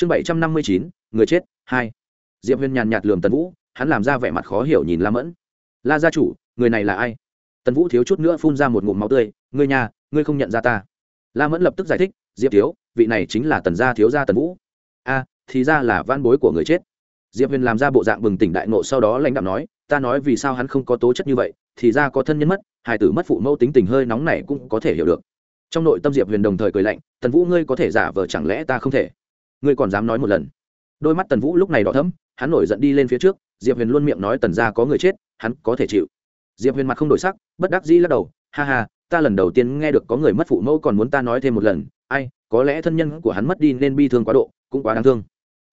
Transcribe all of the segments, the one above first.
chương bảy trăm năm mươi chín, người chết, hai. Diệp huyền nhàn nhạt lườm tần vũ, hắn làm ra vẻ mặt khó hiểu nhìn la mẫn. La gia chủ, người này là ai? Tần vũ thiếu chút nữa phun ra một ngụm máu tươi, ngươi nhà, ngươi không nhận ra ta. La mẫn lập tức giải thích, diệp thiếu, vị này chính là tần gia thiếu gia tần vũ. A, thì ra là van bối của người chết. Diệp huyền làm ra bộ dạng bừng tỉnh đại nộ sau đó lãnh đạo nói, ta nói vì sao hắn không có tố chất như vậy, thì ra có thân nhân mất, hài tử mất phụ mẫu tính tình hơi nóng này cũng có thể hiểu được. Trong nội tâm diệp huyền đồng thời cười lạnh, tần vũ ngươi có thể giả vờ chẳng lẽ ta không thể? Ngươi còn dám nói một lần. Đôi mắt tần vũ lúc này đỏ thấm hắn nổi giận đi lên phía trước, diệp huyền luôn miệng nói tần gia có người chết, hắn có thể chịu. Diệp huyền mặt không đổi sắc, bất đắc dĩ lắc đầu, ha ha, ta lần đầu tiên nghe được có người mất phụ mẫu còn muốn ta nói thêm một lần, ai, có lẽ thân nhân của hắn mất đi nên bi thương quá độ, cũng quá đáng thương.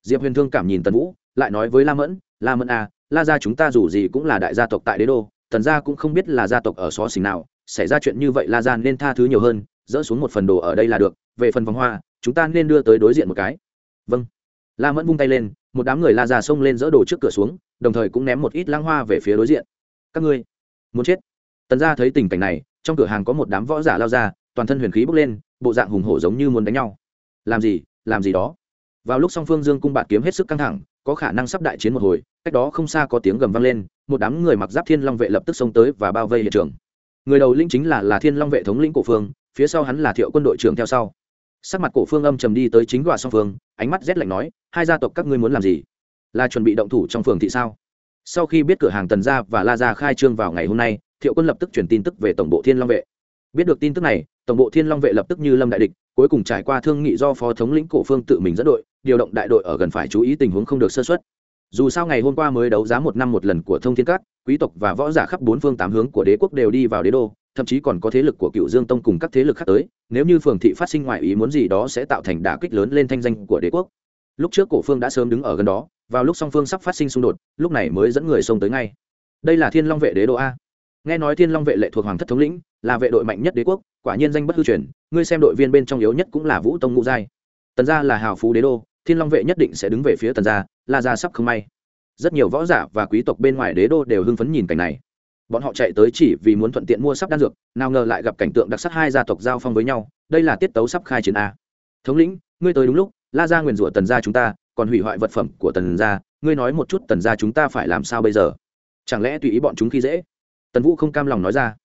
Diệp huyền thương cảm nhìn tần vũ, lại nói với la mẫn la mẫn à la gia chúng ta dù gì cũng là đại gia tộc tại đế đô, tần gia cũng không biết là gia tộc ở xó xỉnh nào, xảy ra chuyện như vậy la gia nên tha thứ nhiều hơn, dỡ xuống một phần đồ ở đây là được, về phần vòng hoa, chúng ta nên đưa tới đối diện một cái vâng. La mẫn vung tay lên, một đám người la ra xông lên dỡ đồ trước cửa xuống, đồng thời cũng ném một ít lang hoa về phía đối diện. Các ngươi, muốn chết. Tần gia thấy tình cảnh này, trong cửa hàng có một đám võ giả lao ra, toàn thân huyền khí bốc lên, bộ dạng hùng hổ giống như muốn đánh nhau. Làm gì làm gì đó. Vào lúc song phương dương cung bạt kiếm hết sức căng thẳng, có khả năng sắp đại chiến một hồi, cách đó không xa có tiếng gầm vang lên, một đám người mặc giáp thiên long vệ lập tức xông tới và bao vây hiện trường. Người đầu linh chính là là thiên long vệ thống lĩnh cổ phương, phía sau hắn là thiệu quân đội trưởng theo sau sắc mặt cổ phương âm trầm đi tới chính đoạ song phương, ánh mắt rét lạnh nói, hai gia tộc các ngươi muốn làm gì? Là chuẩn bị động thủ trong phường thị sao? Sau khi biết cửa hàng tần gia và la gia khai trương vào ngày hôm nay, thiệu quân lập tức truyền tin tức về tổng bộ thiên long vệ. Biết được tin tức này, tổng bộ thiên long vệ lập tức như lâm đại địch, cuối cùng trải qua thương nghị do phó thống lĩnh cổ phương tự mình dẫn đội, điều động đại đội ở gần phải chú ý tình huống không được sơ xuất dù sao ngày hôm qua mới đấu giá một năm một lần của thông thiên cát quý tộc và võ giả khắp bốn phương tám hướng của đế quốc đều đi vào đế đô thậm chí còn có thế lực của cựu dương tông cùng các thế lực khác tới, nếu như phường thị phát sinh ngoại ý muốn gì đó sẽ tạo thành đả kích lớn lên thanh danh của đế quốc. Lúc trước cổ phương đã sớm đứng ở gần đó, vào lúc song phương sắp phát sinh xung đột, lúc này mới dẫn người xông tới ngay. Đây là thiên long vệ đế đô a. Nghe nói thiên long vệ lệ thuộc hoàng thất thống lĩnh, là vệ đội mạnh nhất đế quốc, quả nhiên danh bất hư truyền, ngươi xem đội viên bên trong yếu nhất cũng là vũ tông ngũ giai. Tần gia là hào phú đế đô, thiên long vệ nhất định sẽ đứng về phía tần gia, la gia sắp không may. Rất nhiều võ giả và quý tộc bên ngoài đế đô đều hưng phấn nhìn cảnh này bọn họ chạy tới chỉ vì muốn thuận tiện mua sắp đan dược, nào ngờ lại gặp cảnh tượng đặc sắc hai gia tộc giao phong với nhau, đây là tiết tấu sắp khai chiến a. Thống lĩnh, ngươi tới đúng lúc, la gia nguyền rủa tần gia chúng ta, còn hủy hoại vật phẩm của tần gia, ngươi nói một chút tần gia chúng ta phải làm sao bây giờ? Chẳng lẽ tùy ý bọn chúng khi dễ? Tần vũ không cam lòng nói ra.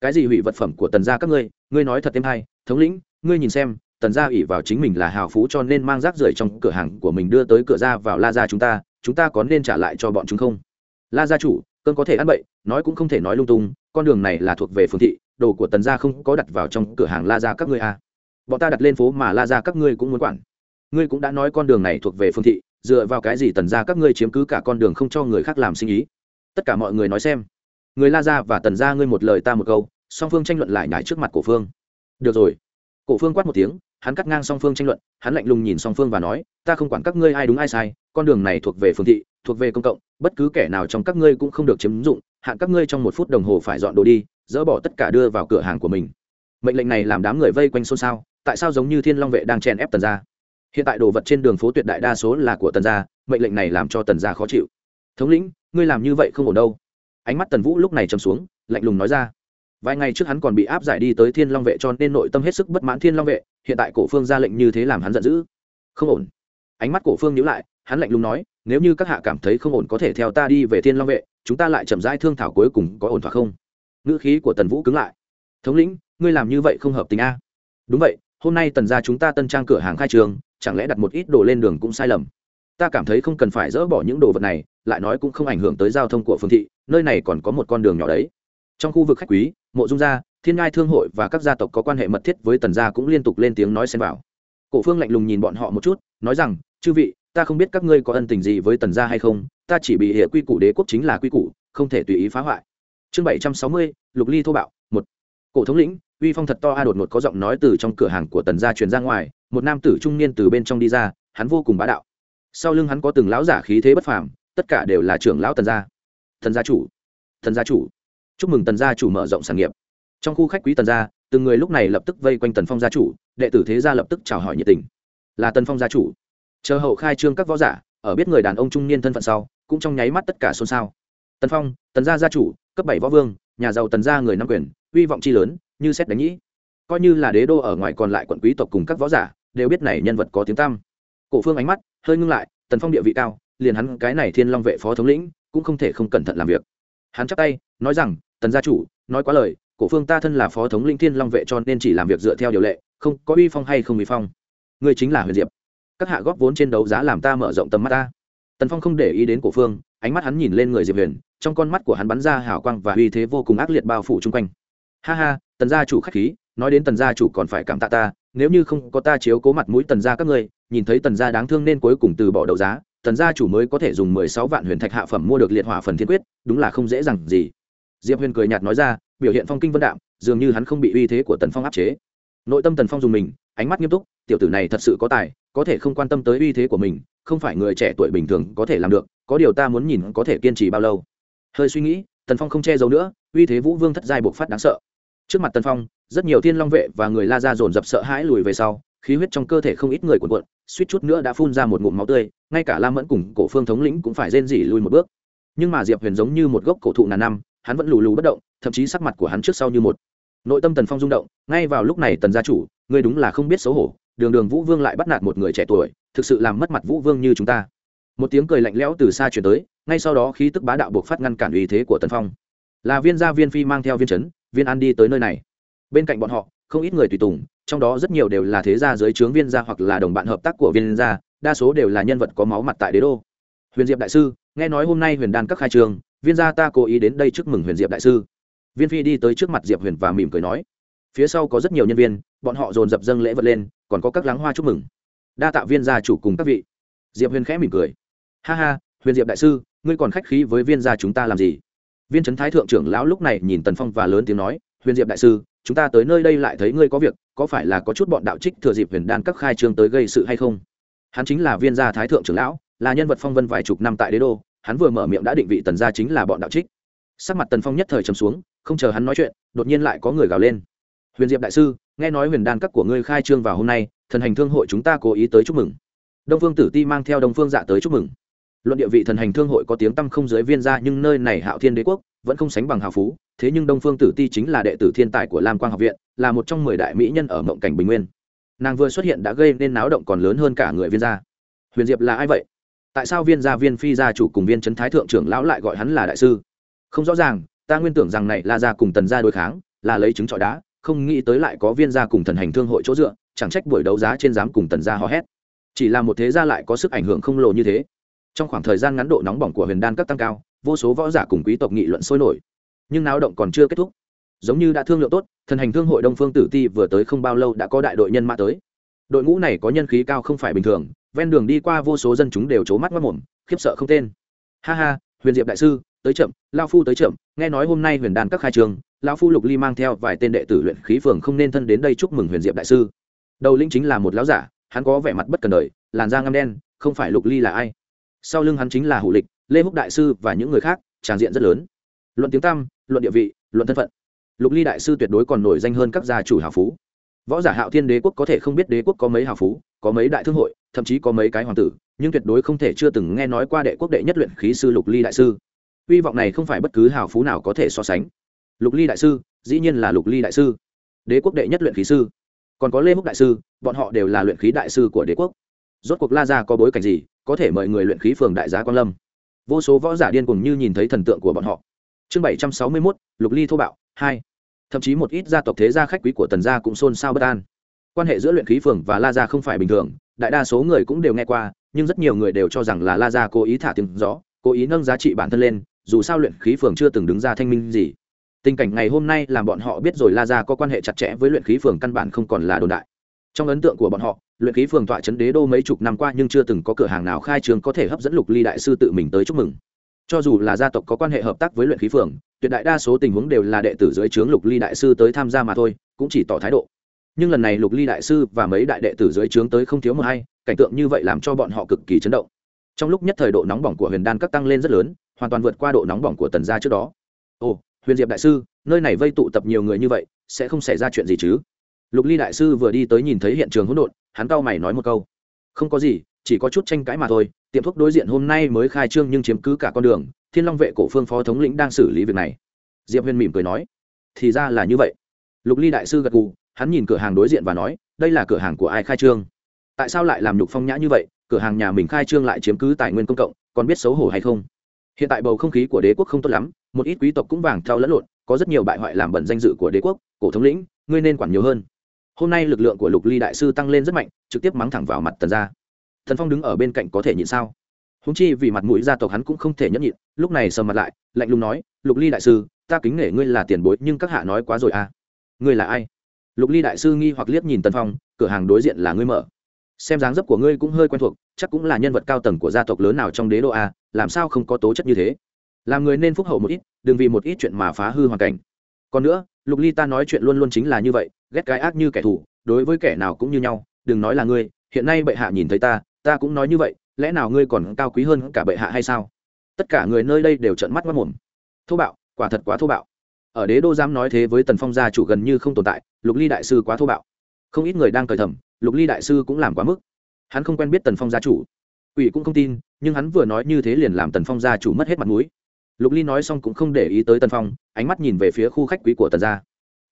Cái gì hủy vật phẩm của tần gia các ngươi ngươi nói thật thêm hay. Thống lĩnh, ngươi nhìn xem, tần gia ủy vào chính mình là hào phú cho nên mang rác rưởi trong cửa hàng của mình đưa tới cửa ra vào la gia chúng ta chúng ta có nên trả lại cho bọn chúng không? La gia chủ cơn có thể ăn bậy, nói cũng không thể nói lung tung, con đường này là thuộc về phương thị, đồ của tần gia không có đặt vào trong cửa hàng la gia các ngươi à. bọn ta đặt lên phố mà la gia các ngươi cũng muốn quản. Ngươi cũng đã nói con đường này thuộc về phương thị, dựa vào cái gì tần gia các ngươi chiếm cứ cả con đường không cho người khác làm sinh ý? Tất cả mọi người nói xem. Người la gia và tần gia ngươi một lời ta một câu, song phương tranh luận lại nhải trước mặt cổ phương. Được rồi. Cổ phương quát một tiếng, hắn cắt ngang song phương tranh luận, hắn lạnh lùng nhìn song phương và nói, ta không quản các ngươi ai đúng ai sai, con đường này thuộc về phương thị, thuộc về công cộng bất cứ kẻ nào trong các ngươi cũng không được chiếm dụng, hạn các ngươi trong một phút đồng hồ phải dọn đồ đi, dỡ bỏ tất cả đưa vào cửa hàng của mình. Mệnh lệnh này làm đám người vây quanh xôn xao, tại sao giống như thiên long vệ đang chèn ép tần gia? Hiện tại đồ vật trên đường phố tuyệt đại đa số là của tần gia, mệnh lệnh này làm cho tần gia khó chịu. Thống lĩnh, ngươi làm như vậy không ổn đâu. Ánh mắt tần vũ lúc này trầm xuống, lạnh lùng nói ra. Vài ngày trước hắn còn bị áp giải đi tới thiên long vệ cho nên nội tâm hết sức bất mãn thiên long vệ, hiện tại cổ phương ra lệnh như thế làm hắn giận dữ. Không ổn. Ánh mắt cổ phương nhíu lại, hắn lạnh lùng nói nếu như các hạ cảm thấy không ổn có thể theo ta đi về thiên long vệ, chúng ta lại chậm rãi thương thảo cuối cùng có ổn thỏa không? Ngữ khí của tần vũ cứng lại. Thống lĩnh, ngươi làm như vậy không hợp tình a. Đúng vậy, hôm nay tần ra chúng ta tân trang cửa hàng khai trường, chẳng lẽ đặt một ít đồ lên đường cũng sai lầm? Ta cảm thấy không cần phải dỡ bỏ những đồ vật này, lại nói cũng không ảnh hưởng tới giao thông của phương thị, nơi này còn có một con đường nhỏ đấy. Trong khu vực khách quý, mộ dung gia, thiên ngai thương hội và các gia tộc có quan hệ mật thiết với tần gia cũng liên tục lên tiếng nói xen vào. Cổ phương lạnh lùng nhìn bọn họ một chút, nói rằng, chư vị ta không biết các ngươi có ân tình gì với tần gia hay không, ta chỉ bị hệ quy củ đế quốc chính là quy củ, không thể tùy ý phá hoại. Chương bảy trăm sáu mươi, lục ly thô bạo, một. Cổ thống lĩnh, uy phong thật to a đột ngột có giọng nói từ trong cửa hàng của tần gia truyền ra ngoài, một nam tử trung niên từ bên trong đi ra, hắn vô cùng bá đạo. Sau lưng hắn có từng lão giả khí thế bất phàm, tất cả đều là trưởng lão tần gia. Thần gia chủ thần gia chủ. Chúc mừng tần gia chủ mở rộng sản nghiệp. Trong khu khách quý tần gia, từng người lúc này lập tức vây quanh tần phong gia chủ, đệ tử thế gia lập tức chào hỏi nhiệt tình. Là tần phong gia chủ chờ hậu khai trương các võ giả, ở biết người đàn ông trung niên thân phận sau, cũng trong nháy mắt tất cả xôn xao. Tần phong, tần gia gia chủ, cấp bảy võ vương, nhà giàu tần gia người nam quyền uy vọng chi lớn, như xét đánh nhĩ. Coi như là đế đô ở ngoài còn lại quận quý tộc cùng các võ giả, đều biết này nhân vật có tiếng tăm. Cổ phương ánh mắt hơi ngưng lại, tần phong địa vị cao, liền hắn cái này thiên long vệ phó thống lĩnh, cũng không thể không cẩn thận làm việc. Hắn chắp tay, nói rằng, tần gia chủ, nói quá lời, cổ phương ta thân là phó thống lĩnh thiên long vệ cho nên chỉ làm việc dựa theo điều lệ, không có uy phong hay không uy phong. Người chính là huyền diệp các hạ góp vốn trên đấu giá làm ta mở rộng tầm mắt ta. Tần phong không để ý đến cổ phương, ánh mắt hắn nhìn lên người diệp huyền, trong con mắt của hắn bắn ra hào quang và uy thế vô cùng ác liệt bao phủ chung quanh. Ha ha, tần gia chủ khách khí, nói đến tần gia chủ còn phải cảm tạ ta, nếu như không có ta chiếu cố mặt mũi tần gia các ngươi, nhìn thấy tần gia đáng thương nên cuối cùng từ bỏ đấu giá, tần gia chủ mới có thể dùng mười sáu vạn huyền thạch hạ phẩm mua được liệt hỏa phần thiên quyết, đúng là không dễ dàng gì. Diệp huyền cười nhạt nói ra, biểu hiện phong kinh vân đạm, dường như hắn không bị uy thế của tần phong áp chế. Nội tâm tần phong dùng mình, ánh mắt nghiêm túc, tiểu tử này thật sự có tài có thể không quan tâm tới uy thế của mình, không phải người trẻ tuổi bình thường có thể làm được, có điều ta muốn nhìn có thể kiên trì bao lâu. Hơi suy nghĩ, tần phong không che giấu nữa, uy thế vũ vương thất giai buộc phát đáng sợ. Trước mặt tần phong, rất nhiều thiên long vệ và người la ra dồn dập sợ hãi lùi về sau, khí huyết trong cơ thể không ít người cuộn cuộn, suýt chút nữa đã phun ra một ngụm máu tươi, ngay cả la mẫn cùng cổ phương thống lĩnh cũng phải rên rỉ lùi một bước. Nhưng mà diệp huyền giống như một gốc cổ thụ ngàn năm, hắn vẫn lù lù bất động, thậm chí sắc mặt của hắn trước sau như một. Nội tâm tần phong rung động, ngay vào lúc này tần gia chủ, ngươi đúng là không biết xấu hổ đường đường vũ vương lại bắt nạt một người trẻ tuổi, thực sự làm mất mặt vũ vương như chúng ta. Một tiếng cười lạnh lẽo từ xa chuyển tới, ngay sau đó khí tức bá đạo buộc phát ngăn cản uy thế của tần phong. Là viên gia viên phi mang theo viên trấn, viên an đi tới nơi này. Bên cạnh bọn họ, không ít người tùy tùng, trong đó rất nhiều đều là thế gia dưới trướng viên gia hoặc là đồng bạn hợp tác của viên gia, đa số đều là nhân vật có máu mặt tại đế đô. Huyền diệp đại sư, nghe nói hôm nay huyền đan các khai trường, viên gia ta cố ý đến đây chúc mừng huyền diệp đại sư. Viên phi đi tới trước mặt diệp huyền và mỉm cười nói phía sau có rất nhiều nhân viên, bọn họ dồn dập dâng lễ vật lên, còn có các láng hoa chúc mừng. Đa tạ viên gia chủ cùng các vị. Diệp huyền khẽ mỉm cười. Ha ha, huyền diệp đại sư, ngươi còn khách khí với viên gia chúng ta làm gì? Viên trấn thái thượng trưởng lão lúc này nhìn tần phong và lớn tiếng nói, huyền diệp đại sư, chúng ta tới nơi đây lại thấy ngươi có việc, có phải là có chút bọn đạo trích thừa dịp huyền đan các khai trương tới gây sự hay không? Hắn chính là viên gia thái thượng trưởng lão, là nhân vật phong vân vài chục năm tại đế đô, hắn vừa mở miệng đã định vị tần gia chính là bọn đạo trích. Sắc mặt tần phong nhất thời trầm xuống, không chờ hắn nói chuyện, đột nhiên lại có người gào lên huyền diệp đại sư, nghe nói huyền đan các của ngươi khai trương vào hôm nay, thần hành thương hội chúng ta cố ý tới chúc mừng. Đông phương tử ti mang theo đông phương dạ tới chúc mừng. Luận địa vị thần hành thương hội có tiếng tăm không giới viên ra, nhưng nơi này hạo thiên đế quốc vẫn không sánh bằng hào phú, thế nhưng đông phương tử ti chính là đệ tử thiên tài của lam quang học viện, là một trong mười đại mỹ nhân ở mộng cảnh bình nguyên. Nàng vừa xuất hiện đã gây nên náo động còn lớn hơn cả người viên gia. Huyền diệp là ai vậy? Tại sao viên gia viên phi gia chủ cùng viên trấn thái thượng trưởng lão lại gọi hắn là đại sư? Không rõ ràng, ta nguyên tưởng rằng này là gia cùng tần gia đối kháng, là lấy trứng trọi đá không nghĩ tới lại có viên gia cùng thần hành thương hội chỗ dựa, chẳng trách buổi đấu giá trên giám cùng tần gia hò hét. Chỉ là một thế gia lại có sức ảnh hưởng không lộ như thế. Trong khoảng thời gian ngắn độ nóng bỏng của huyền đan cấp tăng cao, vô số võ giả cùng quý tộc nghị luận sôi nổi. Nhưng náo động còn chưa kết thúc. Giống như đã thương lượng tốt, thần hành thương hội đông phương tử ti vừa tới không bao lâu đã có đại đội nhân mã tới. Đội ngũ này có nhân khí cao không phải bình thường, ven đường đi qua vô số dân chúng đều c mắt mất mồm khiếp sợ không tên. Ha ha, huyền diệp đại sư, tới chậm, lao phu tới chậm, nghe nói hôm nay huyền đan các khai trường Lão phu lục ly mang theo vài tên đệ tử luyện khí phường không nên thân đến đây chúc mừng huyền diệp đại sư. Đầu linh chính là một lão giả, hắn có vẻ mặt bất cần đời, làn da ngâm đen, không phải lục ly là ai. Sau lưng hắn chính là hủ lịch, lê húc đại sư và những người khác, tràng diện rất lớn. Luận tiếng tăm, luận địa vị, luận thân phận. Lục ly đại sư tuyệt đối còn nổi danh hơn các gia chủ hào phú. Võ giả hạo thiên đế quốc có thể không biết đế quốc có mấy hào phú, có mấy đại thương hội, thậm chí có mấy cái hoàng tử, nhưng tuyệt đối không thể chưa từng nghe nói qua đệ quốc đệ nhất luyện khí sư lục ly đại sư. Hy vọng này không phải bất cứ hào phú nào có thể so sánh lục ly đại sư, dĩ nhiên là lục ly đại sư. Đế quốc đệ nhất luyện khí sư. Còn có lê húc đại sư, bọn họ đều là luyện khí đại sư của đế quốc. Rốt cuộc la ra có bối cảnh gì, có thể mời người luyện khí phường đại giá quan lâm? Vô số võ giả điên cùng như nhìn thấy thần tượng của bọn họ. Chương bảy trăm sáu mươi mốt, lục ly thô bạo, hai. Thậm chí một ít gia tộc thế gia khách quý của tần gia cũng xôn xao bất an. Quan hệ giữa luyện khí phường và la gia không phải bình thường, đại đa số người cũng đều nghe qua, nhưng rất nhiều người đều cho rằng là la gia cố ý thả tiếng gió, cố ý nâng giá trị bản thân lên, dù sao luyện khí phường chưa từng đứng ra thanh minh gì tình cảnh ngày hôm nay làm bọn họ biết rồi la gia có quan hệ chặt chẽ với luyện khí phường căn bản không còn là đồn đại. Trong ấn tượng của bọn họ, luyện khí phường tọa trấn đế đô mấy chục năm qua nhưng chưa từng có cửa hàng nào khai trường có thể hấp dẫn lục ly đại sư tự mình tới chúc mừng. Cho dù là gia tộc có quan hệ hợp tác với luyện khí phường, tuyệt đại đa số tình huống đều là đệ tử dưới trướng lục ly đại sư tới tham gia mà thôi, cũng chỉ tỏ thái độ. Nhưng lần này lục ly đại sư và mấy đại đệ tử dưới trướng tới không thiếu một hay cảnh tượng như vậy làm cho bọn họ cực kỳ chấn động. Trong lúc nhất thời độ nóng bỏng của huyền đan các tăng lên rất lớn, hoàn toàn vượt qua độ nóng bỏng của tần gia trước đó. Ồ huyền diệp đại sư, nơi này vây tụ tập nhiều người như vậy, sẽ không xảy ra chuyện gì chứ? Lục ly đại sư vừa đi tới nhìn thấy hiện trường hỗn độn, hắn cau mày nói một câu. Không có gì, chỉ có chút tranh cãi mà thôi, tiệm thuốc đối diện hôm nay mới khai trương nhưng chiếm cứ cả con đường, thiên long vệ cổ phương phó thống lĩnh đang xử lý việc này. Diệp huyền mỉm cười nói, thì ra là như vậy. Lục ly đại sư gật gù, hắn nhìn cửa hàng đối diện và nói, đây là cửa hàng của ai khai trương? Tại sao lại làm nhục phong nhã như vậy? Cửa hàng nhà mình khai trương lại chiếm cứ tài nguyên công cộng, còn biết xấu hổ hay không? Hiện tại bầu không khí của đế quốc không tốt lắm một ít quý tộc cũng vàng theo lẫn lộn, có rất nhiều bại hoại làm bẩn danh dự của đế quốc, cổ thống lĩnh, ngươi nên quản nhiều hơn. Hôm nay lực lượng của lục ly đại sư tăng lên rất mạnh, trực tiếp mắng thẳng vào mặt tần gia. Thần phong đứng ở bên cạnh có thể nhịn sao? Húng chi vì mặt mũi gia tộc hắn cũng không thể nhẫn nhịn, lúc này sờ mặt lại, lạnh lùng nói, lục ly đại sư, ta kính nể ngươi là tiền bối, nhưng các hạ nói quá rồi à? Ngươi là ai? Lục ly đại sư nghi hoặc liếc nhìn tần phong, cửa hàng đối diện là ngươi mở. Xem dáng dấp của ngươi cũng hơi quen thuộc, chắc cũng là nhân vật cao tầng của gia tộc lớn nào trong đế đô a làm sao không có tố chất như thế? Làm người nên phúc hậu một ít, đừng vì một ít chuyện mà phá hư hoàn cảnh. Còn nữa, lục ly ta nói chuyện luôn luôn chính là như vậy, ghét cái ác như kẻ thù, đối với kẻ nào cũng như nhau, đừng nói là ngươi, hiện nay bệ hạ nhìn thấy ta ta cũng nói như vậy, lẽ nào ngươi còn cao quý hơn cả bệ hạ hay sao? Tất cả người nơi đây đều trợn mắt mất mồm. Thô bạo, quả thật quá thô bạo. Ở đế đô dám nói thế với tần phong gia chủ gần như không tồn tại, lục ly đại sư quá thô bạo. Không ít người đang cởi thầm, lục ly đại sư cũng làm quá mức. Hắn không quen biết tần phong gia chủ. Ủy cũng không tin, nhưng hắn vừa nói như thế liền làm tần phong gia chủ mất hết mặt mũi lục ly nói xong cũng không để ý tới tần phong, ánh mắt nhìn về phía khu khách quý của tần gia.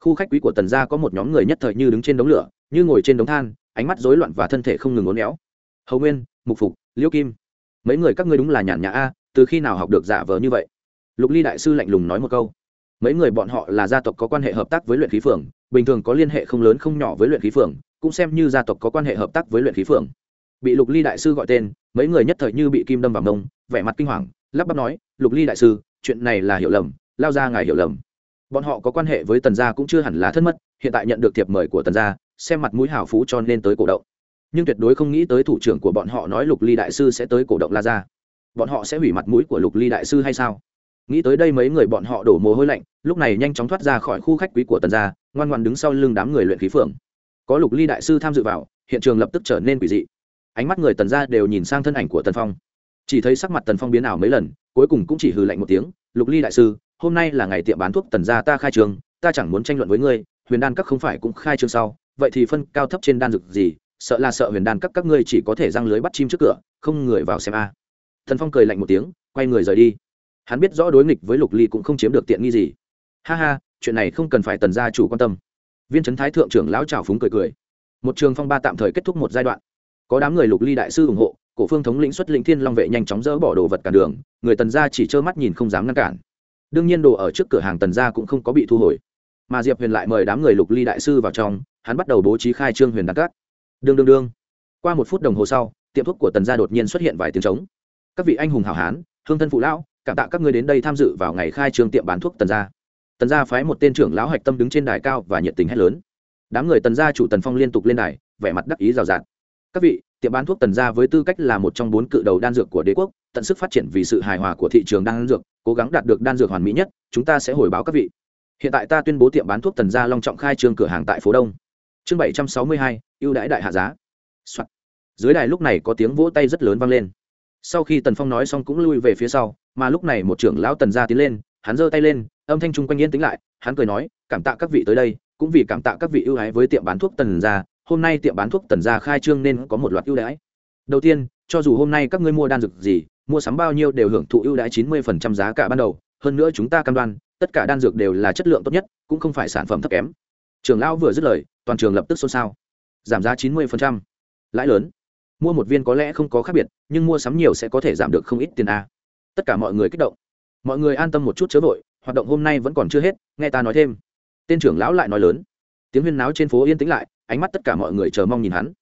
Khu khách quý của tần gia có một nhóm người nhất thời như đứng trên đống lửa, như ngồi trên đống than, ánh mắt rối loạn và thân thể không ngừng uốn éo. Hầu nguyên, mục phục, liễu kim. Mấy người các ngươi đúng là nhàn nhã a, từ khi nào học được giả vờ như vậy? Lục ly đại sư lạnh lùng nói một câu. Mấy người bọn họ là gia tộc có quan hệ hợp tác với luyện khí phường, bình thường có liên hệ không lớn không nhỏ với luyện khí phường, cũng xem như gia tộc có quan hệ hợp tác với luyện khí phường. Bị lục ly đại sư gọi tên, mấy người nhất thời như bị kim đâm vào mông, vẻ mặt kinh hoàng, lắp bắp nói lục ly đại sư, chuyện này là hiểu lầm, lao ra ngài hiểu lầm. Bọn họ có quan hệ với tần gia cũng chưa hẳn là thất mất hiện tại nhận được thiệp mời của tần gia, xem mặt mũi hào phú cho nên tới cổ động. Nhưng tuyệt đối không nghĩ tới thủ trưởng của bọn họ nói lục ly đại sư sẽ tới cổ động la ra bọn họ sẽ hủy mặt mũi của lục ly đại sư hay sao? Nghĩ tới đây mấy người bọn họ đổ mồ hôi lạnh, lúc này nhanh chóng thoát ra khỏi khu khách quý của tần gia, ngoan ngoan đứng sau lưng đám người luyện khí phượng. Có lục ly đại sư tham dự vào, hiện trường lập tức trở nên quỷ dị. Ánh mắt người tần gia đều nhìn sang thân ảnh của tần phong. Chỉ thấy sắc mặt tần phong biến ảo mấy lần cuối cùng cũng chỉ hừ lạnh một tiếng, lục ly đại sư, hôm nay là ngày tiệm bán thuốc tần gia ta khai trường ta chẳng muốn tranh luận với ngươi, huyền đan các không phải cũng khai trương sau, vậy thì phân cao thấp trên đan dược gì, sợ là sợ huyền đan các các ngươi chỉ có thể răng lưới bắt chim trước cửa, không người vào xem a. Thần phong cười lạnh một tiếng, quay người rời đi. Hắn biết rõ đối nghịch với lục ly cũng không chiếm được tiện nghi gì. Ha ha, chuyện này không cần phải tần gia chủ quan tâm. Viên trấn thái thượng trưởng lão trào phúng cười cười. Một trường phong ba tạm thời kết thúc một giai đoạn. Có đám người lục ly đại sư ủng hộ cổ phương thống lĩnh xuất lĩnh thiên long vệ nhanh chóng dỡ bỏ đồ vật cản đường, người tần gia chỉ trơ mắt nhìn không dám ngăn cản. Đương nhiên đồ ở trước cửa hàng tần gia cũng không có bị thu hồi. Mà diệp huyền lại mời đám người lục ly đại sư vào trong, hắn bắt đầu bố trí khai trương huyền đặt cát đương đương đương. Qua một phút đồng hồ sau, tiệm thuốc của tần gia đột nhiên xuất hiện vài tiếng trống. Các vị anh hùng hảo hán, hương thân phụ lão, cảm tạ các ngươi đến đây tham dự vào ngày khai trương tiệm bán thuốc tần gia. Tần gia phái một tên trưởng lão hạch tâm đứng trên đài cao và nhiệt tình hét lớn. Đám người tần gia chủ tần phong liên tục lên đài, vẻ mặt đắc ý rào rạt. Các vị tiệm bán thuốc tần gia với tư cách là một trong bốn cự đầu đan dược của đế quốc, tận sức phát triển vì sự hài hòa của thị trường đan dược, cố gắng đạt được đan dược hoàn mỹ nhất, chúng ta sẽ hồi báo các vị. Hiện tại ta tuyên bố tiệm bán thuốc tần gia long trọng khai trương cửa hàng tại phố đông. Chương bảy trăm sáu mươi hai, ưu đãi đại hạ giá、Soạn. dưới đài lúc này có tiếng vỗ tay rất lớn vang lên. Sau khi tần phong nói xong cũng lui về phía sau, mà lúc này một trưởng lão tần gia tiến lên, hắn giơ tay lên, âm thanh chung quanh yên tĩnh lại, hắn cười nói, cảm tạ các vị tới đây, cũng vì cảm tạ các vị ưu ái với tiệm bán thuốc tần gia hôm nay tiệm bán thuốc tần gia khai trương nên có một loạt ưu đãi. Đầu tiên cho dù hôm nay các ngươi mua đan dược gì mua sắm bao nhiêu đều hưởng thụ ưu đãi chín mươi phần trăm giá cả ban đầu. Hơn nữa chúng ta cam đoan tất cả đan dược đều là chất lượng tốt nhất cũng không phải sản phẩm thấp kém. Trường lão vừa dứt lời toàn trường lập tức xôn xao. Giảm giá chín mươi phần trăm, lãi lớn. Mua một viên có lẽ không có khác biệt nhưng mua sắm nhiều sẽ có thể giảm được không ít tiền a. Tất cả mọi người kích động. Mọi người an tâm một chút chớ vội hoạt động hôm nay vẫn còn chưa hết nghe ta nói thêm. Tên trưởng lão lại nói lớn. Tiếng huyên náo trên phố yên tĩnh lại ánh mắt tất cả mọi người chờ mong nhìn hắn.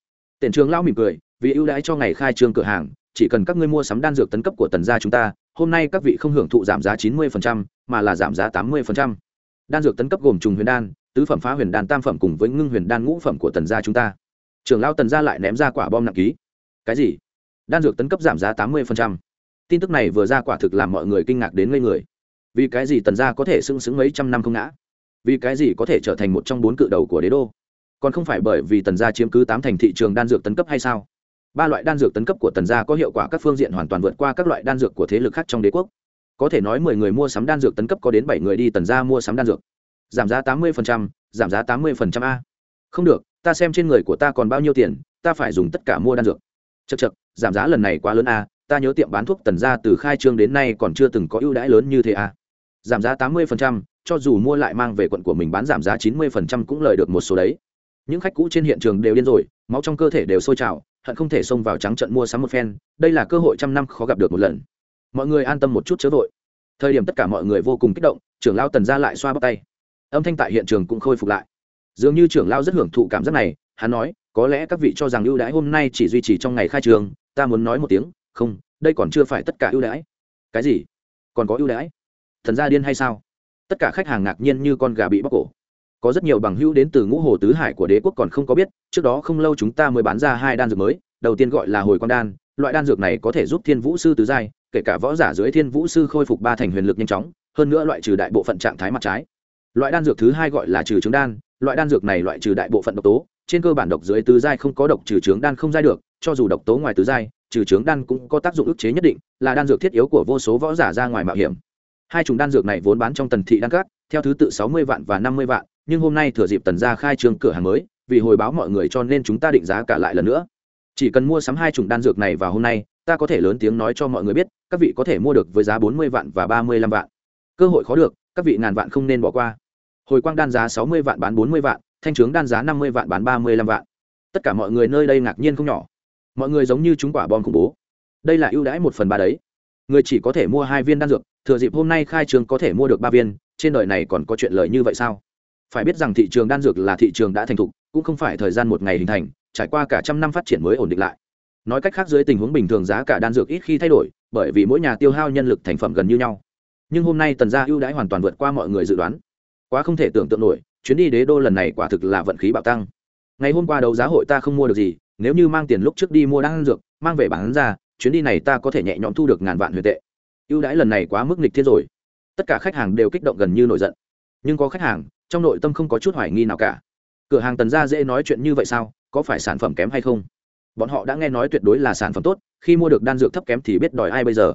Tiền trường lão mỉm cười, vì ưu đãi cho ngày khai trương cửa hàng, chỉ cần các ngươi mua sắm đan dược tấn cấp của tần gia chúng ta, hôm nay các vị không hưởng thụ giảm giá chín mươi mà là giảm giá tám mươi đan dược tấn cấp gồm trùng huyền đan, tứ phẩm phá huyền đan tam phẩm cùng với ngưng huyền đan ngũ phẩm của tần gia chúng ta. Trưởng lao tần gia lại ném ra quả bom nặng ký. Cái gì? Đan dược tấn cấp giảm giá tám mươi tin tức này vừa ra quả thực làm mọi người kinh ngạc đến ngây người. Vì cái gì tần gia có thể sưng sững mấy trăm năm không ngã? Vì cái gì có thể trở thành một trong bốn cự đầu của đế đô? Còn không phải bởi vì tần gia chiếm cứ tám thành thị trường đan dược tấn cấp hay sao? Ba loại đan dược tấn cấp của tần gia có hiệu quả các phương diện hoàn toàn vượt qua các loại đan dược của thế lực khác trong đế quốc. Có thể nói mười người mua sắm đan dược tấn cấp có đến bảy người đi tần gia mua sắm đan dược. Giảm giá tám mươi giảm giá tám mươi a. Không được, ta xem trên người của ta còn bao nhiêu tiền, ta phải dùng tất cả mua đan dược. Chật chật giảm giá lần này quá lớn a, ta nhớ tiệm bán thuốc tần gia từ khai trương đến nay còn chưa từng có ưu đãi lớn như thế a. Giảm giá tám mươi cho dù mua lại mang về quận của mình bán giảm giá chín mươi cũng lời được một số đấy những khách cũ trên hiện trường đều điên rồi, máu trong cơ thể đều sôi trào, hận không thể xông vào trắng trận mua sắm một phen, đây là cơ hội trăm năm khó gặp được một lần. Mọi người an tâm một chút chớ vội. Thời điểm tất cả mọi người vô cùng kích động, trưởng lao tần ra lại xoa bóc tay. Âm thanh tại hiện trường cũng khôi phục lại. Dường như trưởng lao rất hưởng thụ cảm giác này, hắn nói, có lẽ các vị cho rằng ưu đãi hôm nay chỉ duy trì trong ngày khai trường, ta muốn nói một tiếng, không, đây còn chưa phải tất cả ưu đãi. Cái gì? Còn có ưu đãi? Thần gia điên hay sao? Tất cả khách hàng ngạc nhiên như con gà bị bóc cổ có rất nhiều bằng hữu đến từ ngũ hồ tứ hải của đế quốc còn không có biết, trước đó không lâu chúng ta mới bán ra hai đan dược mới, đầu tiên gọi là hồi quang đan, loại đan dược này có thể giúp thiên vũ sư tứ giai, kể cả võ giả dưới thiên vũ sư khôi phục ba thành huyền lực nhanh chóng, hơn nữa loại trừ đại bộ phận trạng thái mặt trái. Loại đan dược thứ hai gọi là trừ trứng đan, loại đan dược này loại trừ đại bộ phận độc tố, trên cơ bản độc dưới tứ giai không có độc trừ trứng đan không giai được, cho dù độc tố ngoài tứ giai, trừ trứng đan cũng có tác dụng ức chế nhất định, là đan dược thiết yếu của vô số võ giả ra ngoài mạo hiểm. Hai chủng đan dược này vốn bán trong tần thị đan cát theo thứ tự sáu mươi vạn và năm mươi vạn nhưng hôm nay thừa dịp tần gia khai trương cửa hàng mới, vì hồi báo mọi người cho nên chúng ta định giá cả lại lần nữa. Chỉ cần mua sắm hai chủng đan dược này vào hôm nay, ta có thể lớn tiếng nói cho mọi người biết, các vị có thể mua được với giá bốn mươi vạn và ba mươi lăm vạn. Cơ hội khó được, các vị ngàn vạn không nên bỏ qua. Hồi quang đan giá sáu mươi vạn bán bốn mươi vạn, thanh trướng đan giá năm mươi vạn bán ba mươi lăm vạn. Tất cả mọi người nơi đây ngạc nhiên không nhỏ. Mọi người giống như chúng quả bom khủng bố. Đây là ưu đãi một phần ba đấy. Người chỉ có thể mua hai viên đan dược, thừa dịp hôm nay khai trường có thể mua được ba viên, trên đời này còn có chuyện lợi như vậy sao? Phải biết rằng thị trường đan dược là thị trường đã thành thục, cũng không phải thời gian một ngày hình thành, trải qua cả trăm năm phát triển mới ổn định lại. Nói cách khác, dưới tình huống bình thường giá cả đan dược ít khi thay đổi, bởi vì mỗi nhà tiêu hao nhân lực thành phẩm gần như nhau. Nhưng hôm nay tần gia ưu đãi hoàn toàn vượt qua mọi người dự đoán. Quá không thể tưởng tượng nổi, chuyến đi đế đô lần này quả thực là vận khí bạo tăng. Ngày hôm qua đấu giá hội ta không mua được gì, nếu như mang tiền lúc trước đi mua đan dược, mang về bán ra, chuyến đi này ta có thể nhẹ nhõm thu được ngàn vạn huyền tệ. Ưu đãi lần này quá mức nghịch thiên rồi. Tất cả khách hàng đều kích động gần như nổi giận nhưng có khách hàng, trong nội tâm không có chút hoài nghi nào cả. Cửa hàng tần gia dễ nói chuyện như vậy sao, có phải sản phẩm kém hay không? Bọn họ đã nghe nói tuyệt đối là sản phẩm tốt, khi mua được đan dược thấp kém thì biết đòi ai bây giờ.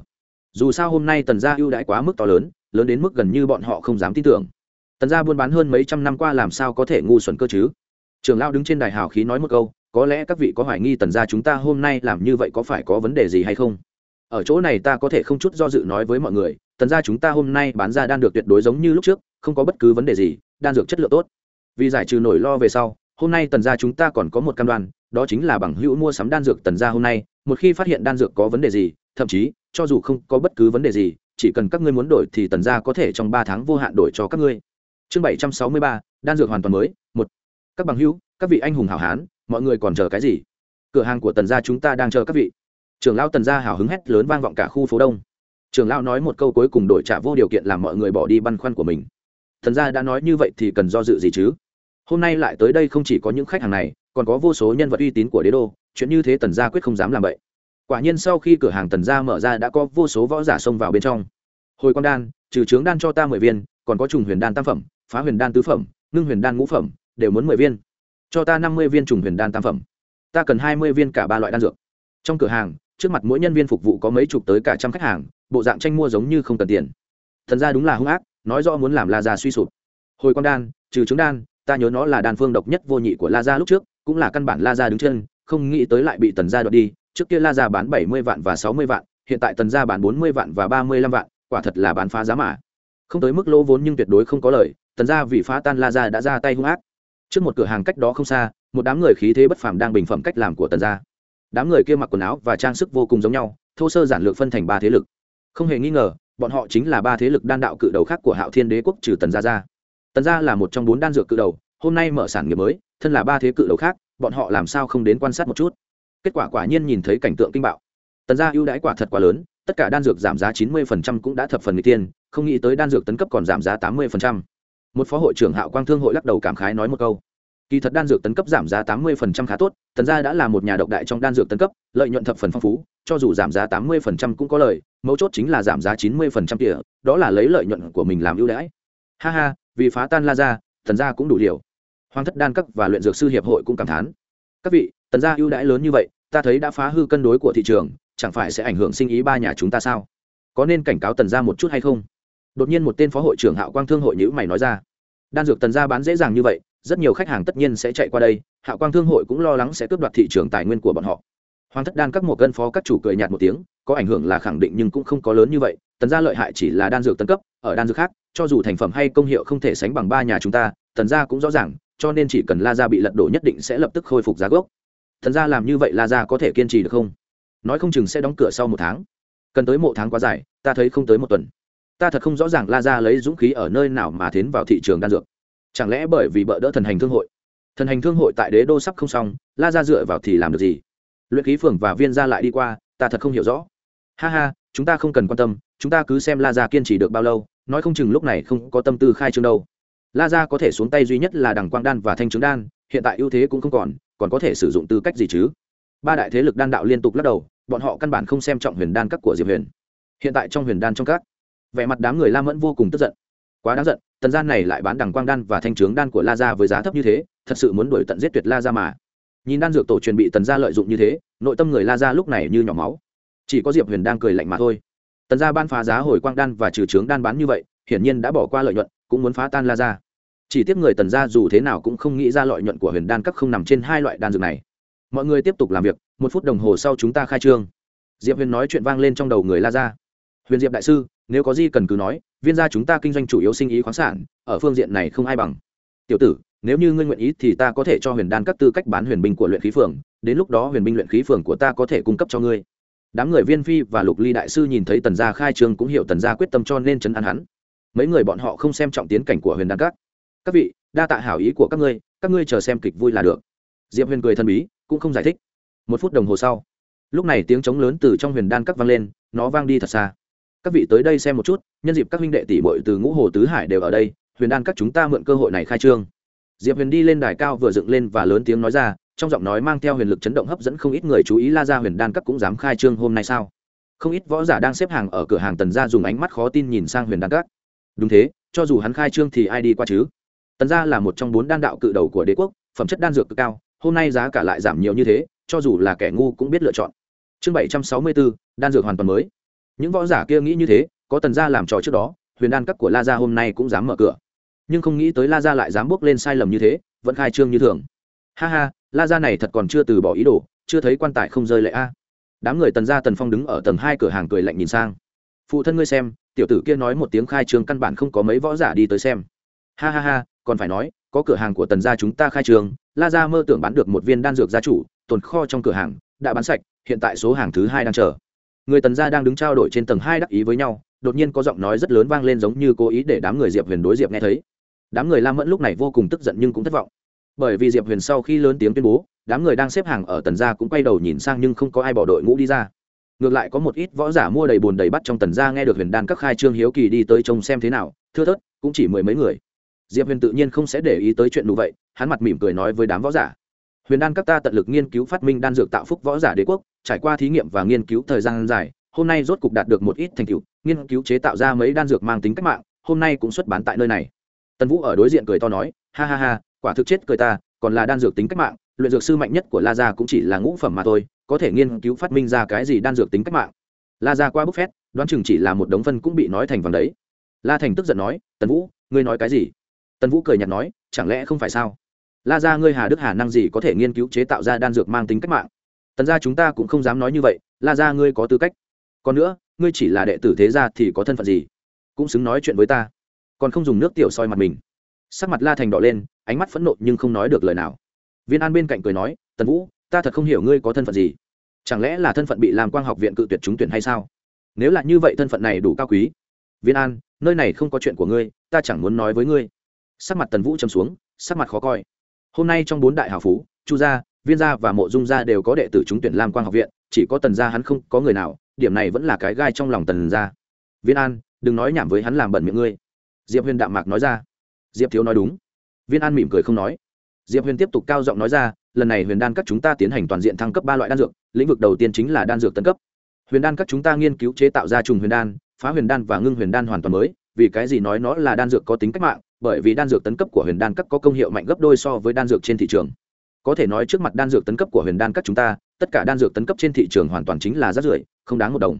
Dù sao hôm nay tần gia ưu đãi quá mức to lớn lớn đến mức gần như bọn họ không dám tin tưởng. Tần gia buôn bán hơn mấy trăm năm qua làm sao có thể ngu xuẩn cơ chứ? Trường lao đứng trên đài hào khí nói một câu, có lẽ các vị có hoài nghi tần gia chúng ta hôm nay làm như vậy có phải có vấn đề gì hay không? Ở chỗ này ta có thể không chút do dự nói với mọi người tần gia chúng ta hôm nay bán ra đan dược tuyệt đối giống như lúc trước, không có bất cứ vấn đề gì, đan dược chất lượng tốt. Vì giải trừ nỗi lo về sau, hôm nay tần gia chúng ta còn có một cam đoan, đó chính là bằng hữu mua sắm đan dược tần gia hôm nay, một khi phát hiện đan dược có vấn đề gì, thậm chí, cho dù không có bất cứ vấn đề gì, chỉ cần các ngươi muốn đổi thì tần gia có thể trong ba tháng vô hạn đổi cho các ngươi. Chương bảy trăm sáu mươi ba, đan dược hoàn toàn mới, một. Các bằng hữu, các vị anh hùng hảo hán, mọi người còn chờ cái gì? Cửa hàng của tần gia chúng ta đang chờ các vị. Trưởng lão tần gia hào hứng hét lớn vang vọng cả khu phố đông trưởng lão nói một câu cuối cùng đổi trả vô điều kiện làm mọi người bỏ đi băn khoăn của mình. Thần gia đã nói như vậy thì cần do dự gì chứ? Hôm nay lại tới đây không chỉ có những khách hàng này, còn có vô số nhân vật uy tín của đế đô, chuyện như thế tần gia quyết không dám làm vậy quả nhiên sau khi cửa hàng tần gia mở ra đã có vô số võ giả xông vào bên trong. Hồi quang đan, trừ trướng đan cho ta mười viên, còn có trùng huyền đan tam phẩm, phá huyền đan tứ phẩm, ngưng huyền đan ngũ phẩm, đều muốn mười viên. Cho ta năm mươi viên trùng huyền đan tam phẩm. Ta cần hai mươi viên cả ba loại đan dược. Trong cửa hàng, trước mặt mỗi nhân viên phục vụ có mấy chục tới cả trăm khách hàng bộ dạng tranh mua giống như không cần tiền. Thần gia đúng là hung ác, nói rõ muốn làm la gia suy sụp. Hồi quang đan, trừ trứng đan, ta nhớ nó là đan phương độc nhất vô nhị của la gia lúc trước, cũng là căn bản la gia đứng chân, không nghĩ tới lại bị tần gia đoạt đi, trước kia la gia bán bảy mươi vạn và sáu mươi vạn, hiện tại tần gia bán bốn mươi vạn và ba mươi lăm vạn, quả thật là bán phá giá mà. Không tới mức lỗ vốn nhưng tuyệt đối không có lời, tần gia vì phá tan la gia đã ra tay hung ác. Trước một cửa hàng cách đó không xa, một đám người khí thế bất phàm đang bình phẩm cách làm của tần gia. Đám người kia mặc quần áo và trang sức vô cùng giống nhau, thô sơ giản lược phân thành ba thế lực không hề nghi ngờ, bọn họ chính là ba thế lực đan đạo cự đầu khác của hạo thiên đế quốc trừ tần gia Gia. tần gia là một trong bốn đan dược cự đầu, hôm nay mở sản nghiệp mới, thân là ba thế cự đầu khác, bọn họ làm sao không đến quan sát một chút? Kết quả quả nhiên nhìn thấy cảnh tượng kinh bạo. Tần gia ưu đãi quả thật quá lớn, tất cả đan dược giảm giá chín mươi cũng đã thập phần người tiên, không nghĩ tới đan dược tấn cấp còn giảm giá tám mươi một phó hội trưởng hạo quang thương hội lắc đầu cảm khái nói một câu kỳ thật đan dược tấn cấp giảm giá tám mươi khá tốt, tần gia đã là một nhà độc đại trong đan dược tấn cấp, lợi nhuận thập phần phong phú, cho dù giảm giá tám mươi cũng có lời, mấu chốt chính là giảm giá chín mươi kia đó là lấy lợi nhuận của mình làm ưu đãi. Ha ha, vì phá tan la ra tần gia cũng đủ điều. hoàng thất đan cấp và luyện dược sư hiệp hội cũng cảm thán. Các vị, tần gia ưu đãi lớn như vậy, ta thấy đã phá hư cân đối của thị trường, chẳng phải sẽ ảnh hưởng sinh ý ba nhà chúng ta sao? Có nên cảnh cáo tần gia một chút hay không? Đột nhiên một tên phó hội trưởng hạo quang thương hội nhữ mày nói ra. Đan dược tần gia bán dễ dàng như vậy rất nhiều khách hàng tất nhiên sẽ chạy qua đây hạo quang thương hội cũng lo lắng sẽ cướp đoạt thị trường tài nguyên của bọn họ. Hoàng thất đan các một gân phó các chủ cười nhạt một tiếng, có ảnh hưởng là khẳng định nhưng cũng không có lớn như vậy, tần gia lợi hại chỉ là đan dược tân cấp, ở đan dược khác, cho dù thành phẩm hay công hiệu không thể sánh bằng ba nhà chúng ta, tần gia cũng rõ ràng, cho nên chỉ cần la gia bị lật đổ nhất định sẽ lập tức khôi phục giá gốc. Thần gia làm như vậy la gia có thể kiên trì được không? Nói không chừng sẽ đóng cửa sau một tháng. Cần tới một tháng quá dài, ta thấy không tới một tuần. Ta thật không rõ ràng la gia lấy dũng khí ở nơi nào mà tiến vào thị trường đan dược chẳng lẽ bởi vì bợ đỡ thần hành thương hội? Thần hành thương hội tại đế đô sắp không xong, la gia dựa vào thì làm được gì? Luyện khí phường và viên gia lại đi qua, ta thật không hiểu rõ. Ha ha, chúng ta không cần quan tâm, chúng ta cứ xem la gia kiên trì được bao lâu, nói không chừng lúc này không có tâm tư khai trương đâu. La gia có thể xuống tay duy nhất là đằng quang đan và thanh trứng đan, hiện tại ưu thế cũng không còn còn có thể sử dụng tư cách gì chứ? Ba đại thế lực đan đạo liên tục lắc đầu, bọn họ căn bản không xem trọng huyền đan các của diệp huyền. Hiện tại trong huyền đan trong các, vẻ mặt đám người la mẫn vô cùng tức giận. Quá đáng giận tần gian này lại bán đằng quang đan và thanh trướng đan của la gia với giá thấp như thế, thật sự muốn đuổi tận giết tuyệt la gia mà. Nhìn đan dược tổ truyền bị tần gia lợi dụng như thế, nội tâm người la gia lúc này như nhỏ máu. Chỉ có diệp huyền đang cười lạnh mà thôi. Tần gia ban phá giá hồi quang đan và trừ trướng đan bán như vậy, hiển nhiên đã bỏ qua lợi nhuận, cũng muốn phá tan la gia. Chỉ tiếc người tần gia dù thế nào cũng không nghĩ ra lợi nhuận của huyền đan các không nằm trên hai loại đan dược này. Mọi người tiếp tục làm việc, một phút đồng hồ sau chúng ta khai trương. Diệp huyền nói chuyện vang lên trong đầu người la gia huyền diệp đại sư, nếu có gì cần cứ nói, viên gia chúng ta kinh doanh chủ yếu sinh ý khoáng sản, ở phương diện này không ai bằng. Tiểu tử, nếu như ngươi nguyện ý thì ta có thể cho huyền đan các tư cách bán huyền binh của luyện khí phường, đến lúc đó huyền binh luyện khí phường của ta có thể cung cấp cho ngươi. Đám người viên phi và lục ly đại sư nhìn thấy tần gia khai trương cũng hiểu tần gia quyết tâm cho nên chấn an hắn. Mấy người bọn họ không xem trọng tiến cảnh của huyền đan các. Các vị, đa tạ hảo ý của các ngươi các ngươi chờ xem kịch vui là được. Diệp huyền cười thân bí, cũng không giải thích. Một phút đồng hồ sau, lúc này tiếng trống lớn từ trong huyền đan các vang lên, nó vang đi thật xa các vị tới đây xem một chút, nhân dịp các huynh đệ tỷ bội từ ngũ hồ tứ hải đều ở đây, huyền đan các chúng ta mượn cơ hội này khai trương. Diệp huyền đi lên đài cao vừa dựng lên và lớn tiếng nói ra, trong giọng nói mang theo huyền lực chấn động hấp dẫn không ít người chú ý la ra huyền đan các cũng dám khai trương hôm nay sao? Không ít võ giả đang xếp hàng ở cửa hàng tần gia dùng ánh mắt khó tin nhìn sang huyền đan các. Đúng thế, cho dù hắn khai trương thì ai đi qua chứ? Tần gia là một trong bốn đan đạo cự đầu của đế quốc, phẩm chất đan dược cực cao, hôm nay giá cả lại giảm nhiều như thế, cho dù là kẻ ngu cũng biết lựa chọn. Chương bảy trăm sáu mươi bốn, đan dược hoàn toàn mới những võ giả kia nghĩ như thế, có tần gia làm trò trước đó, huyền đan các của la gia hôm nay cũng dám mở cửa. Nhưng không nghĩ tới la gia lại dám bước lên sai lầm như thế, vẫn khai trương như thường. Ha ha, la gia này thật còn chưa từ bỏ ý đồ, chưa thấy quan tài không rơi lệ a. Đám người tần gia tần phong đứng ở tầng hai cửa hàng cười lạnh nhìn sang. Phụ thân ngươi xem, tiểu tử kia nói một tiếng khai trương căn bản không có mấy võ giả đi tới xem. Ha ha ha, còn phải nói, có cửa hàng của tần gia chúng ta khai trương, la gia mơ tưởng bán được một viên đan dược gia chủ, tồn kho trong cửa hàng, đã bán sạch, hiện tại số hàng thứ hai đang chờ người tần gia đang đứng trao đổi trên tầng hai đắc ý với nhau, đột nhiên có giọng nói rất lớn vang lên giống như cố ý để đám người diệp huyền đối diệp nghe thấy. Đám người lam mẫn lúc này vô cùng tức giận nhưng cũng thất vọng. Bởi vì diệp huyền sau khi lớn tiếng tuyên bố, đám người đang xếp hàng ở tần gia cũng quay đầu nhìn sang nhưng không có ai bỏ đội ngũ đi ra. Ngược lại có một ít võ giả mua đầy bồn đầy bắt trong tần gia nghe được huyền đan các khai trương hiếu kỳ đi tới trông xem thế nào, thưa thớt, cũng chỉ mười mấy người. Diệp huyền tự nhiên không sẽ để ý tới chuyện đủ vậy, hắn mặt mỉm cười nói với đám võ giả huyền đan các ta tận lực nghiên cứu phát minh đan dược tạo phúc võ giả đế quốc, trải qua thí nghiệm và nghiên cứu thời gian dài, hôm nay rốt cục đạt được một ít thành tựu, nghiên cứu chế tạo ra mấy đan dược mang tính cách mạng, hôm nay cũng xuất bán tại nơi này. Tần vũ ở đối diện cười to nói, ha ha ha, quả thực chết cười ta, còn là đan dược tính cách mạng, luyện dược sư mạnh nhất của la gia cũng chỉ là ngũ phẩm mà thôi, có thể nghiên cứu phát minh ra cái gì đan dược tính cách mạng? La gia qua bức phét, đoán chừng chỉ là một đống phân cũng bị nói thành vàng đấy. La thành tức giận nói, tần vũ, ngươi nói cái gì? Tần vũ cười nhạt nói, chẳng lẽ không phải sao? La gia ngươi hà đức hà năng gì có thể nghiên cứu chế tạo ra đan dược mang tính cách mạng? Tần gia chúng ta cũng không dám nói như vậy, la gia ngươi có tư cách. Còn nữa, ngươi chỉ là đệ tử thế gia thì có thân phận gì? Cũng xứng nói chuyện với ta. Còn không dùng nước tiểu soi mặt mình. Sắc mặt la thành đỏ lên, ánh mắt phẫn nộ nhưng không nói được lời nào. Viên an bên cạnh cười nói, tần vũ, ta thật không hiểu ngươi có thân phận gì. Chẳng lẽ là thân phận bị làm quang học viện cự tuyệt trúng tuyển hay sao? Nếu là như vậy thân phận này đủ cao quý. Viên an, nơi này không có chuyện của ngươi, ta chẳng muốn nói với ngươi. Sắc mặt tần vũ châm xuống, sắc mặt khó coi hôm nay trong bốn đại hào phú, chu gia, viên gia và mộ dung gia đều có đệ tử trúng tuyển lam quang học viện, chỉ có tần gia hắn không có người nào, điểm này vẫn là cái gai trong lòng tần gia. Viên an, đừng nói nhảm với hắn làm bẩn miệng ngươi. Diệp huyền đạm mạc nói ra. Diệp thiếu nói đúng. Viên an mỉm cười không nói. Diệp huyền tiếp tục cao giọng nói ra, lần này huyền đan các chúng ta tiến hành toàn diện thăng cấp ba loại đan dược, lĩnh vực đầu tiên chính là đan dược tân cấp. Huyền đan các chúng ta nghiên cứu chế tạo ra trùng huyền đan, phá huyền đan và ngưng huyền đan hoàn toàn mới, vì cái gì nói nó là đan dược có tính cách mạng bởi vì đan dược tấn cấp của huyền đan các có công hiệu mạnh gấp đôi so với đan dược trên thị trường. Có thể nói trước mặt đan dược tấn cấp của huyền đan các chúng ta, tất cả đan dược tấn cấp trên thị trường hoàn toàn chính là rác rưởi, không đáng một đồng.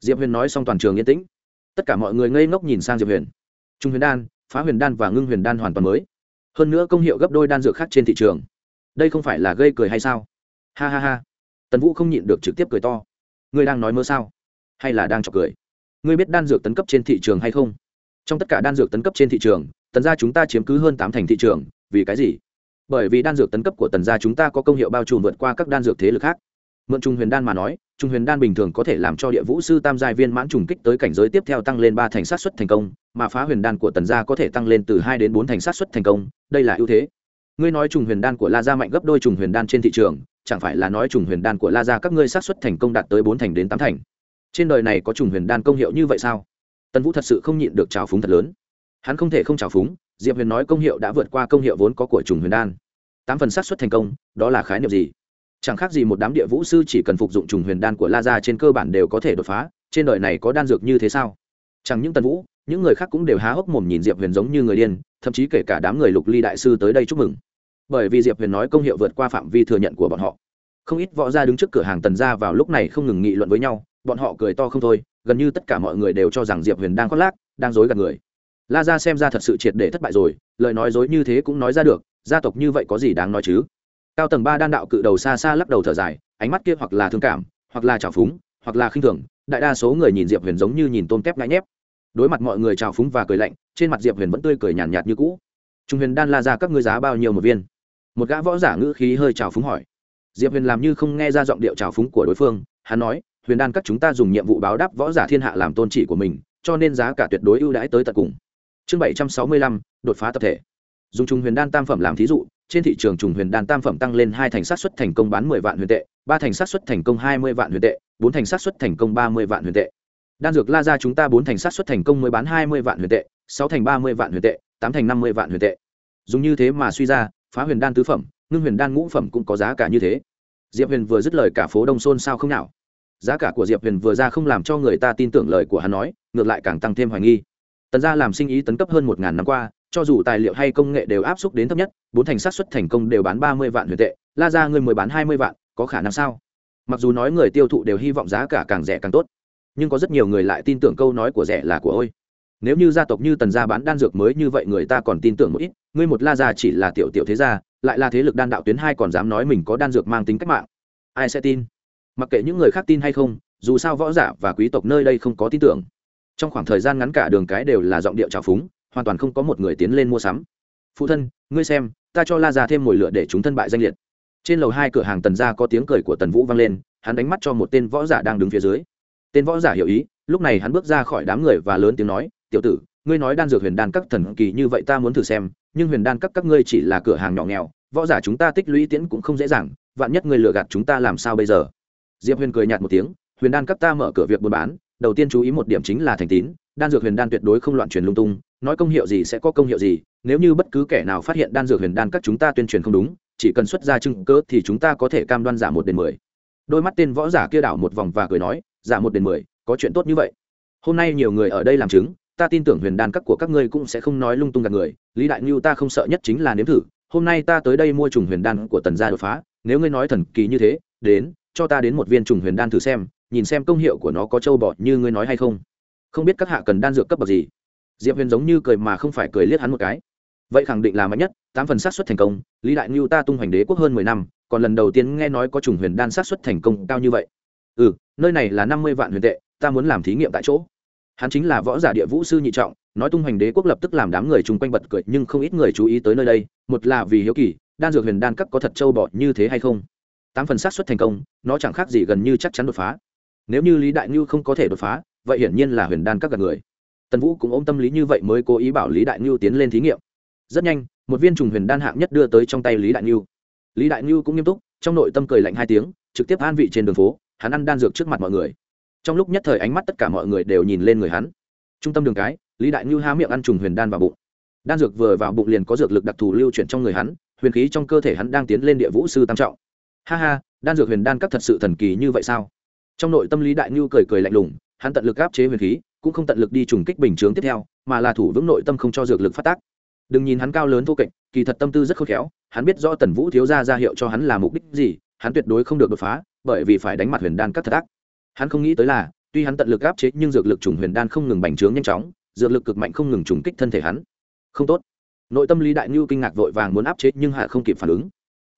Diệp huyền nói xong toàn trường yên tĩnh. Tất cả mọi người ngây ngốc nhìn sang diệp huyền. Trung huyền đan, phá huyền đan và ngưng huyền đan hoàn toàn mới. Hơn nữa công hiệu gấp đôi đan dược khác trên thị trường. Đây không phải là gây cười hay sao? Ha ha ha. Tần vũ không nhịn được trực tiếp cười to. Ngươi đang nói mơ sao? Hay là đang chọc cười? Ngươi biết đan dược tấn cấp trên thị trường hay không? Trong tất cả đan dược tấn cấp trên thị trường tần gia chúng ta chiếm cứ hơn tám thành thị trường, vì cái gì? Bởi vì đan dược tấn cấp của tần gia chúng ta có công hiệu bao trùm vượt qua các đan dược thế lực khác. Mượn trung huyền đan mà nói, trung huyền đan bình thường có thể làm cho địa vũ sư tam giai viên mãn trùng kích tới cảnh giới tiếp theo tăng lên ba thành sát xuất thành công, mà phá huyền đan của tần gia có thể tăng lên từ hai đến bốn thành sát xuất thành công, đây là ưu thế. Ngươi nói trùng huyền đan của la gia mạnh gấp đôi trùng huyền đan trên thị trường, chẳng phải là nói trùng huyền đan của la gia các ngươi sát xuất thành công đạt tới bốn thành đến tám thành? Trên đời này có trùng huyền đan công hiệu như vậy sao? Tần vũ thật sự không nhịn được trào phúng thật lớn hắn không thể không trào phúng, diệp huyền nói công hiệu đã vượt qua công hiệu vốn có của trùng huyền đan. Tám phần sát xuất thành công, đó là khái niệm gì? Chẳng khác gì một đám địa vũ sư chỉ cần phục dụng trùng huyền đan của la gia trên cơ bản đều có thể đột phá, trên đời này có đan dược như thế sao? Chẳng những tần vũ, những người khác cũng đều há hốc mồm nhìn diệp huyền giống như người điên, thậm chí kể cả đám người lục ly đại sư tới đây chúc mừng. Bởi vì diệp huyền nói công hiệu vượt qua phạm vi thừa nhận của bọn họ. Không ít võ gia đứng trước cửa hàng tần gia vào lúc này không ngừng nghị luận với nhau, bọn họ cười to không thôi, gần như tất cả mọi người đều cho rằng diệp huyền đang khoác lác, đang dối gạt người la gia xem ra thật sự triệt để thất bại rồi lời nói dối như thế cũng nói ra được gia tộc như vậy có gì đáng nói chứ? Cao tầng ba đan đạo cự đầu xa xa lắc đầu thở dài ánh mắt kia hoặc là thương cảm hoặc là trào phúng hoặc là khinh thường đại đa số người nhìn diệp huyền giống như nhìn tôm tép ngại nhép. Đối mặt mọi người trào phúng và cười lạnh trên mặt diệp huyền vẫn tươi cười nhàn nhạt, nhạt như cũ. Trung huyền đan la ra các ngươi giá bao nhiêu một viên? Một gã võ giả ngữ khí hơi trào phúng hỏi. Diệp huyền làm như không nghe ra giọng điệu trào phúng của đối phương hắn nói huyền đan các chúng ta dùng nhiệm vụ báo đáp võ giả thiên hạ làm tôn trị của mình cho nên giá cả tuyệt đối ưu đãi tới tận cùng chương bảy trăm sáu mươi lăm, đột phá tập thể. Dùng trùng huyền đan tam phẩm làm thí dụ, trên thị trường trùng huyền đan tam phẩm tăng lên hai thành sát xuất thành công bán mười vạn huyền tệ, ba thành sát xuất thành công hai mươi vạn huyền tệ, bốn thành sát xuất thành công ba mươi vạn huyền tệ. Đan dược la ra chúng ta bốn thành sát xuất thành công mới bán hai mươi vạn huyền tệ, sáu thành ba mươi vạn huyền tệ, tám thành năm mươi vạn huyền tệ. Dùng như thế mà suy ra, phá huyền đan tứ phẩm, ngưng huyền đan ngũ phẩm cũng có giá cả như thế. Diệp huyền vừa dứt lời cả phố đông xôn sao không nào giá cả của diệp huyền vừa ra không làm cho người ta tin tưởng lời của hắn nói, ngược lại càng tăng thêm hoài nghi tần gia làm sinh ý tấn cấp hơn một ngàn năm qua, cho dù tài liệu hay công nghệ đều áp suất đến thấp nhất, bốn thành sát xuất thành công đều bán ba mươi vạn huyền tệ, la ra người mới bán hai mươi vạn, có khả năng sao? Mặc dù nói người tiêu thụ đều hy vọng giá cả càng rẻ càng tốt, nhưng có rất nhiều người lại tin tưởng câu nói của rẻ là của ôi. Nếu như gia tộc như tần gia bán đan dược mới như vậy người ta còn tin tưởng một ít, ngươi một la gia chỉ là tiểu tiểu thế gia, lại là thế lực đan đạo tuyến hai còn dám nói mình có đan dược mang tính cách mạng. Ai sẽ tin? Mặc kệ những người khác tin hay không, dù sao võ giả và quý tộc nơi đây không có tin tưởng trong khoảng thời gian ngắn cả đường cái đều là giọng điệu trào phúng, hoàn toàn không có một người tiến lên mua sắm. Phụ thân, ngươi xem, ta cho la già thêm mồi lửa để chúng thân bại danh liệt. Trên lầu hai cửa hàng tần gia có tiếng cười của tần vũ vang lên, hắn đánh mắt cho một tên võ giả đang đứng phía dưới. Tên võ giả hiểu ý, lúc này hắn bước ra khỏi đám người và lớn tiếng nói, tiểu tử, ngươi nói đan dược huyền đan các thần kỳ như vậy ta muốn thử xem, nhưng huyền đan các các ngươi chỉ là cửa hàng nhỏ nghèo, võ giả chúng ta tích lũy tiễn cũng không dễ dàng, vạn nhất ngươi lừa gạt chúng ta làm sao bây giờ? Diệp huyền cười nhạt một tiếng, huyền đan các ta mở cửa việc buôn bán đầu tiên chú ý một điểm chính là thành tín, đan dược huyền đan tuyệt đối không loạn truyền lung tung, nói công hiệu gì sẽ có công hiệu gì, nếu như bất cứ kẻ nào phát hiện đan dược huyền đan các chúng ta tuyên truyền không đúng, chỉ cần xuất ra chứng cớ thì chúng ta có thể cam đoan giả một đến mười. Đôi mắt tên võ giả kia đảo một vòng và cười nói, giả một đến mười, có chuyện tốt như vậy. Hôm nay nhiều người ở đây làm chứng, ta tin tưởng huyền đan các của các ngươi cũng sẽ không nói lung tung gạt người, lý đại ngưu ta không sợ nhất chính là nếm thử, hôm nay ta tới đây mua trùng huyền đan của tần gia đột phá, nếu ngươi nói thần kỳ như thế, đến, cho ta đến một viên trùng huyền đan thử xem nhìn xem công hiệu của nó có trâu bọt như ngươi nói hay không. Không biết các hạ cần đan dược cấp bậc gì. Diệp huyền giống như cười mà không phải cười liếc hắn một cái. Vậy khẳng định là mạnh nhất, tám phần sát xuất thành công, lý đại ngưu ta tung hoành đế quốc hơn mười năm, còn lần đầu tiên nghe nói có trùng huyền đan sát xuất thành công cao như vậy. Ừ nơi này là năm mươi vạn huyền tệ, ta muốn làm thí nghiệm tại chỗ. Hắn chính là võ giả địa vũ sư nhị trọng, nói tung hoành đế quốc lập tức làm đám người chung quanh bật cười, nhưng không ít người chú ý tới nơi đây, một là vì hiếu kỳ, đan dược huyền đan cắt có thật trâu bọt như thế hay không? Tám phần sát xuất thành công, nó chẳng khác gì gần như chắc chắn đột phá nếu như lý đại ngưu không có thể đột phá, vậy hiển nhiên là huyền đan các gạt người. Tần vũ cũng ôm tâm lý như vậy mới cố ý bảo lý đại ngưu tiến lên thí nghiệm. Rất nhanh, một viên trùng huyền đan hạng nhất đưa tới trong tay lý đại ngưu. Lý đại ngưu cũng nghiêm túc, trong nội tâm cười lạnh hai tiếng, trực tiếp an vị trên đường phố, hắn ăn đan dược trước mặt mọi người. Trong lúc nhất thời ánh mắt tất cả mọi người đều nhìn lên người hắn. Trung tâm đường cái, lý đại ngưu há miệng ăn trùng huyền đan vào bụng. Đan dược vừa vào bụng liền có dược lực đặc thù lưu chuyển trong người hắn, huyền khí trong cơ thể hắn đang tiến lên địa vũ sư tam trọng. Ha ha, đan dược huyền đan các thật sự thần kỳ như vậy sao? Trong nội tâm lý đại ngưu cười cười lạnh lùng, hắn tận lực áp chế huyền khí, cũng không tận lực đi trùng kích bình chướng tiếp theo, mà là thủ vững nội tâm không cho dược lực phát tác. Đừng nhìn hắn cao lớn thô kệch, kỳ thật tâm tư rất khôn khéo, hắn biết rõ tần vũ thiếu ra ra hiệu cho hắn là mục đích gì, hắn tuyệt đối không được đột phá, bởi vì phải đánh mặt huyền đan các thật ác. Hắn không nghĩ tới là, tuy hắn tận lực áp chế nhưng dược lực trùng huyền đan không ngừng bành trướng nhanh chóng, dược lực cực mạnh không ngừng trùng kích thân thể hắn. Không tốt. Nội tâm lý đại ngưu kinh ngạc vội vàng muốn áp chế nhưng hạ không kịp phản ứng.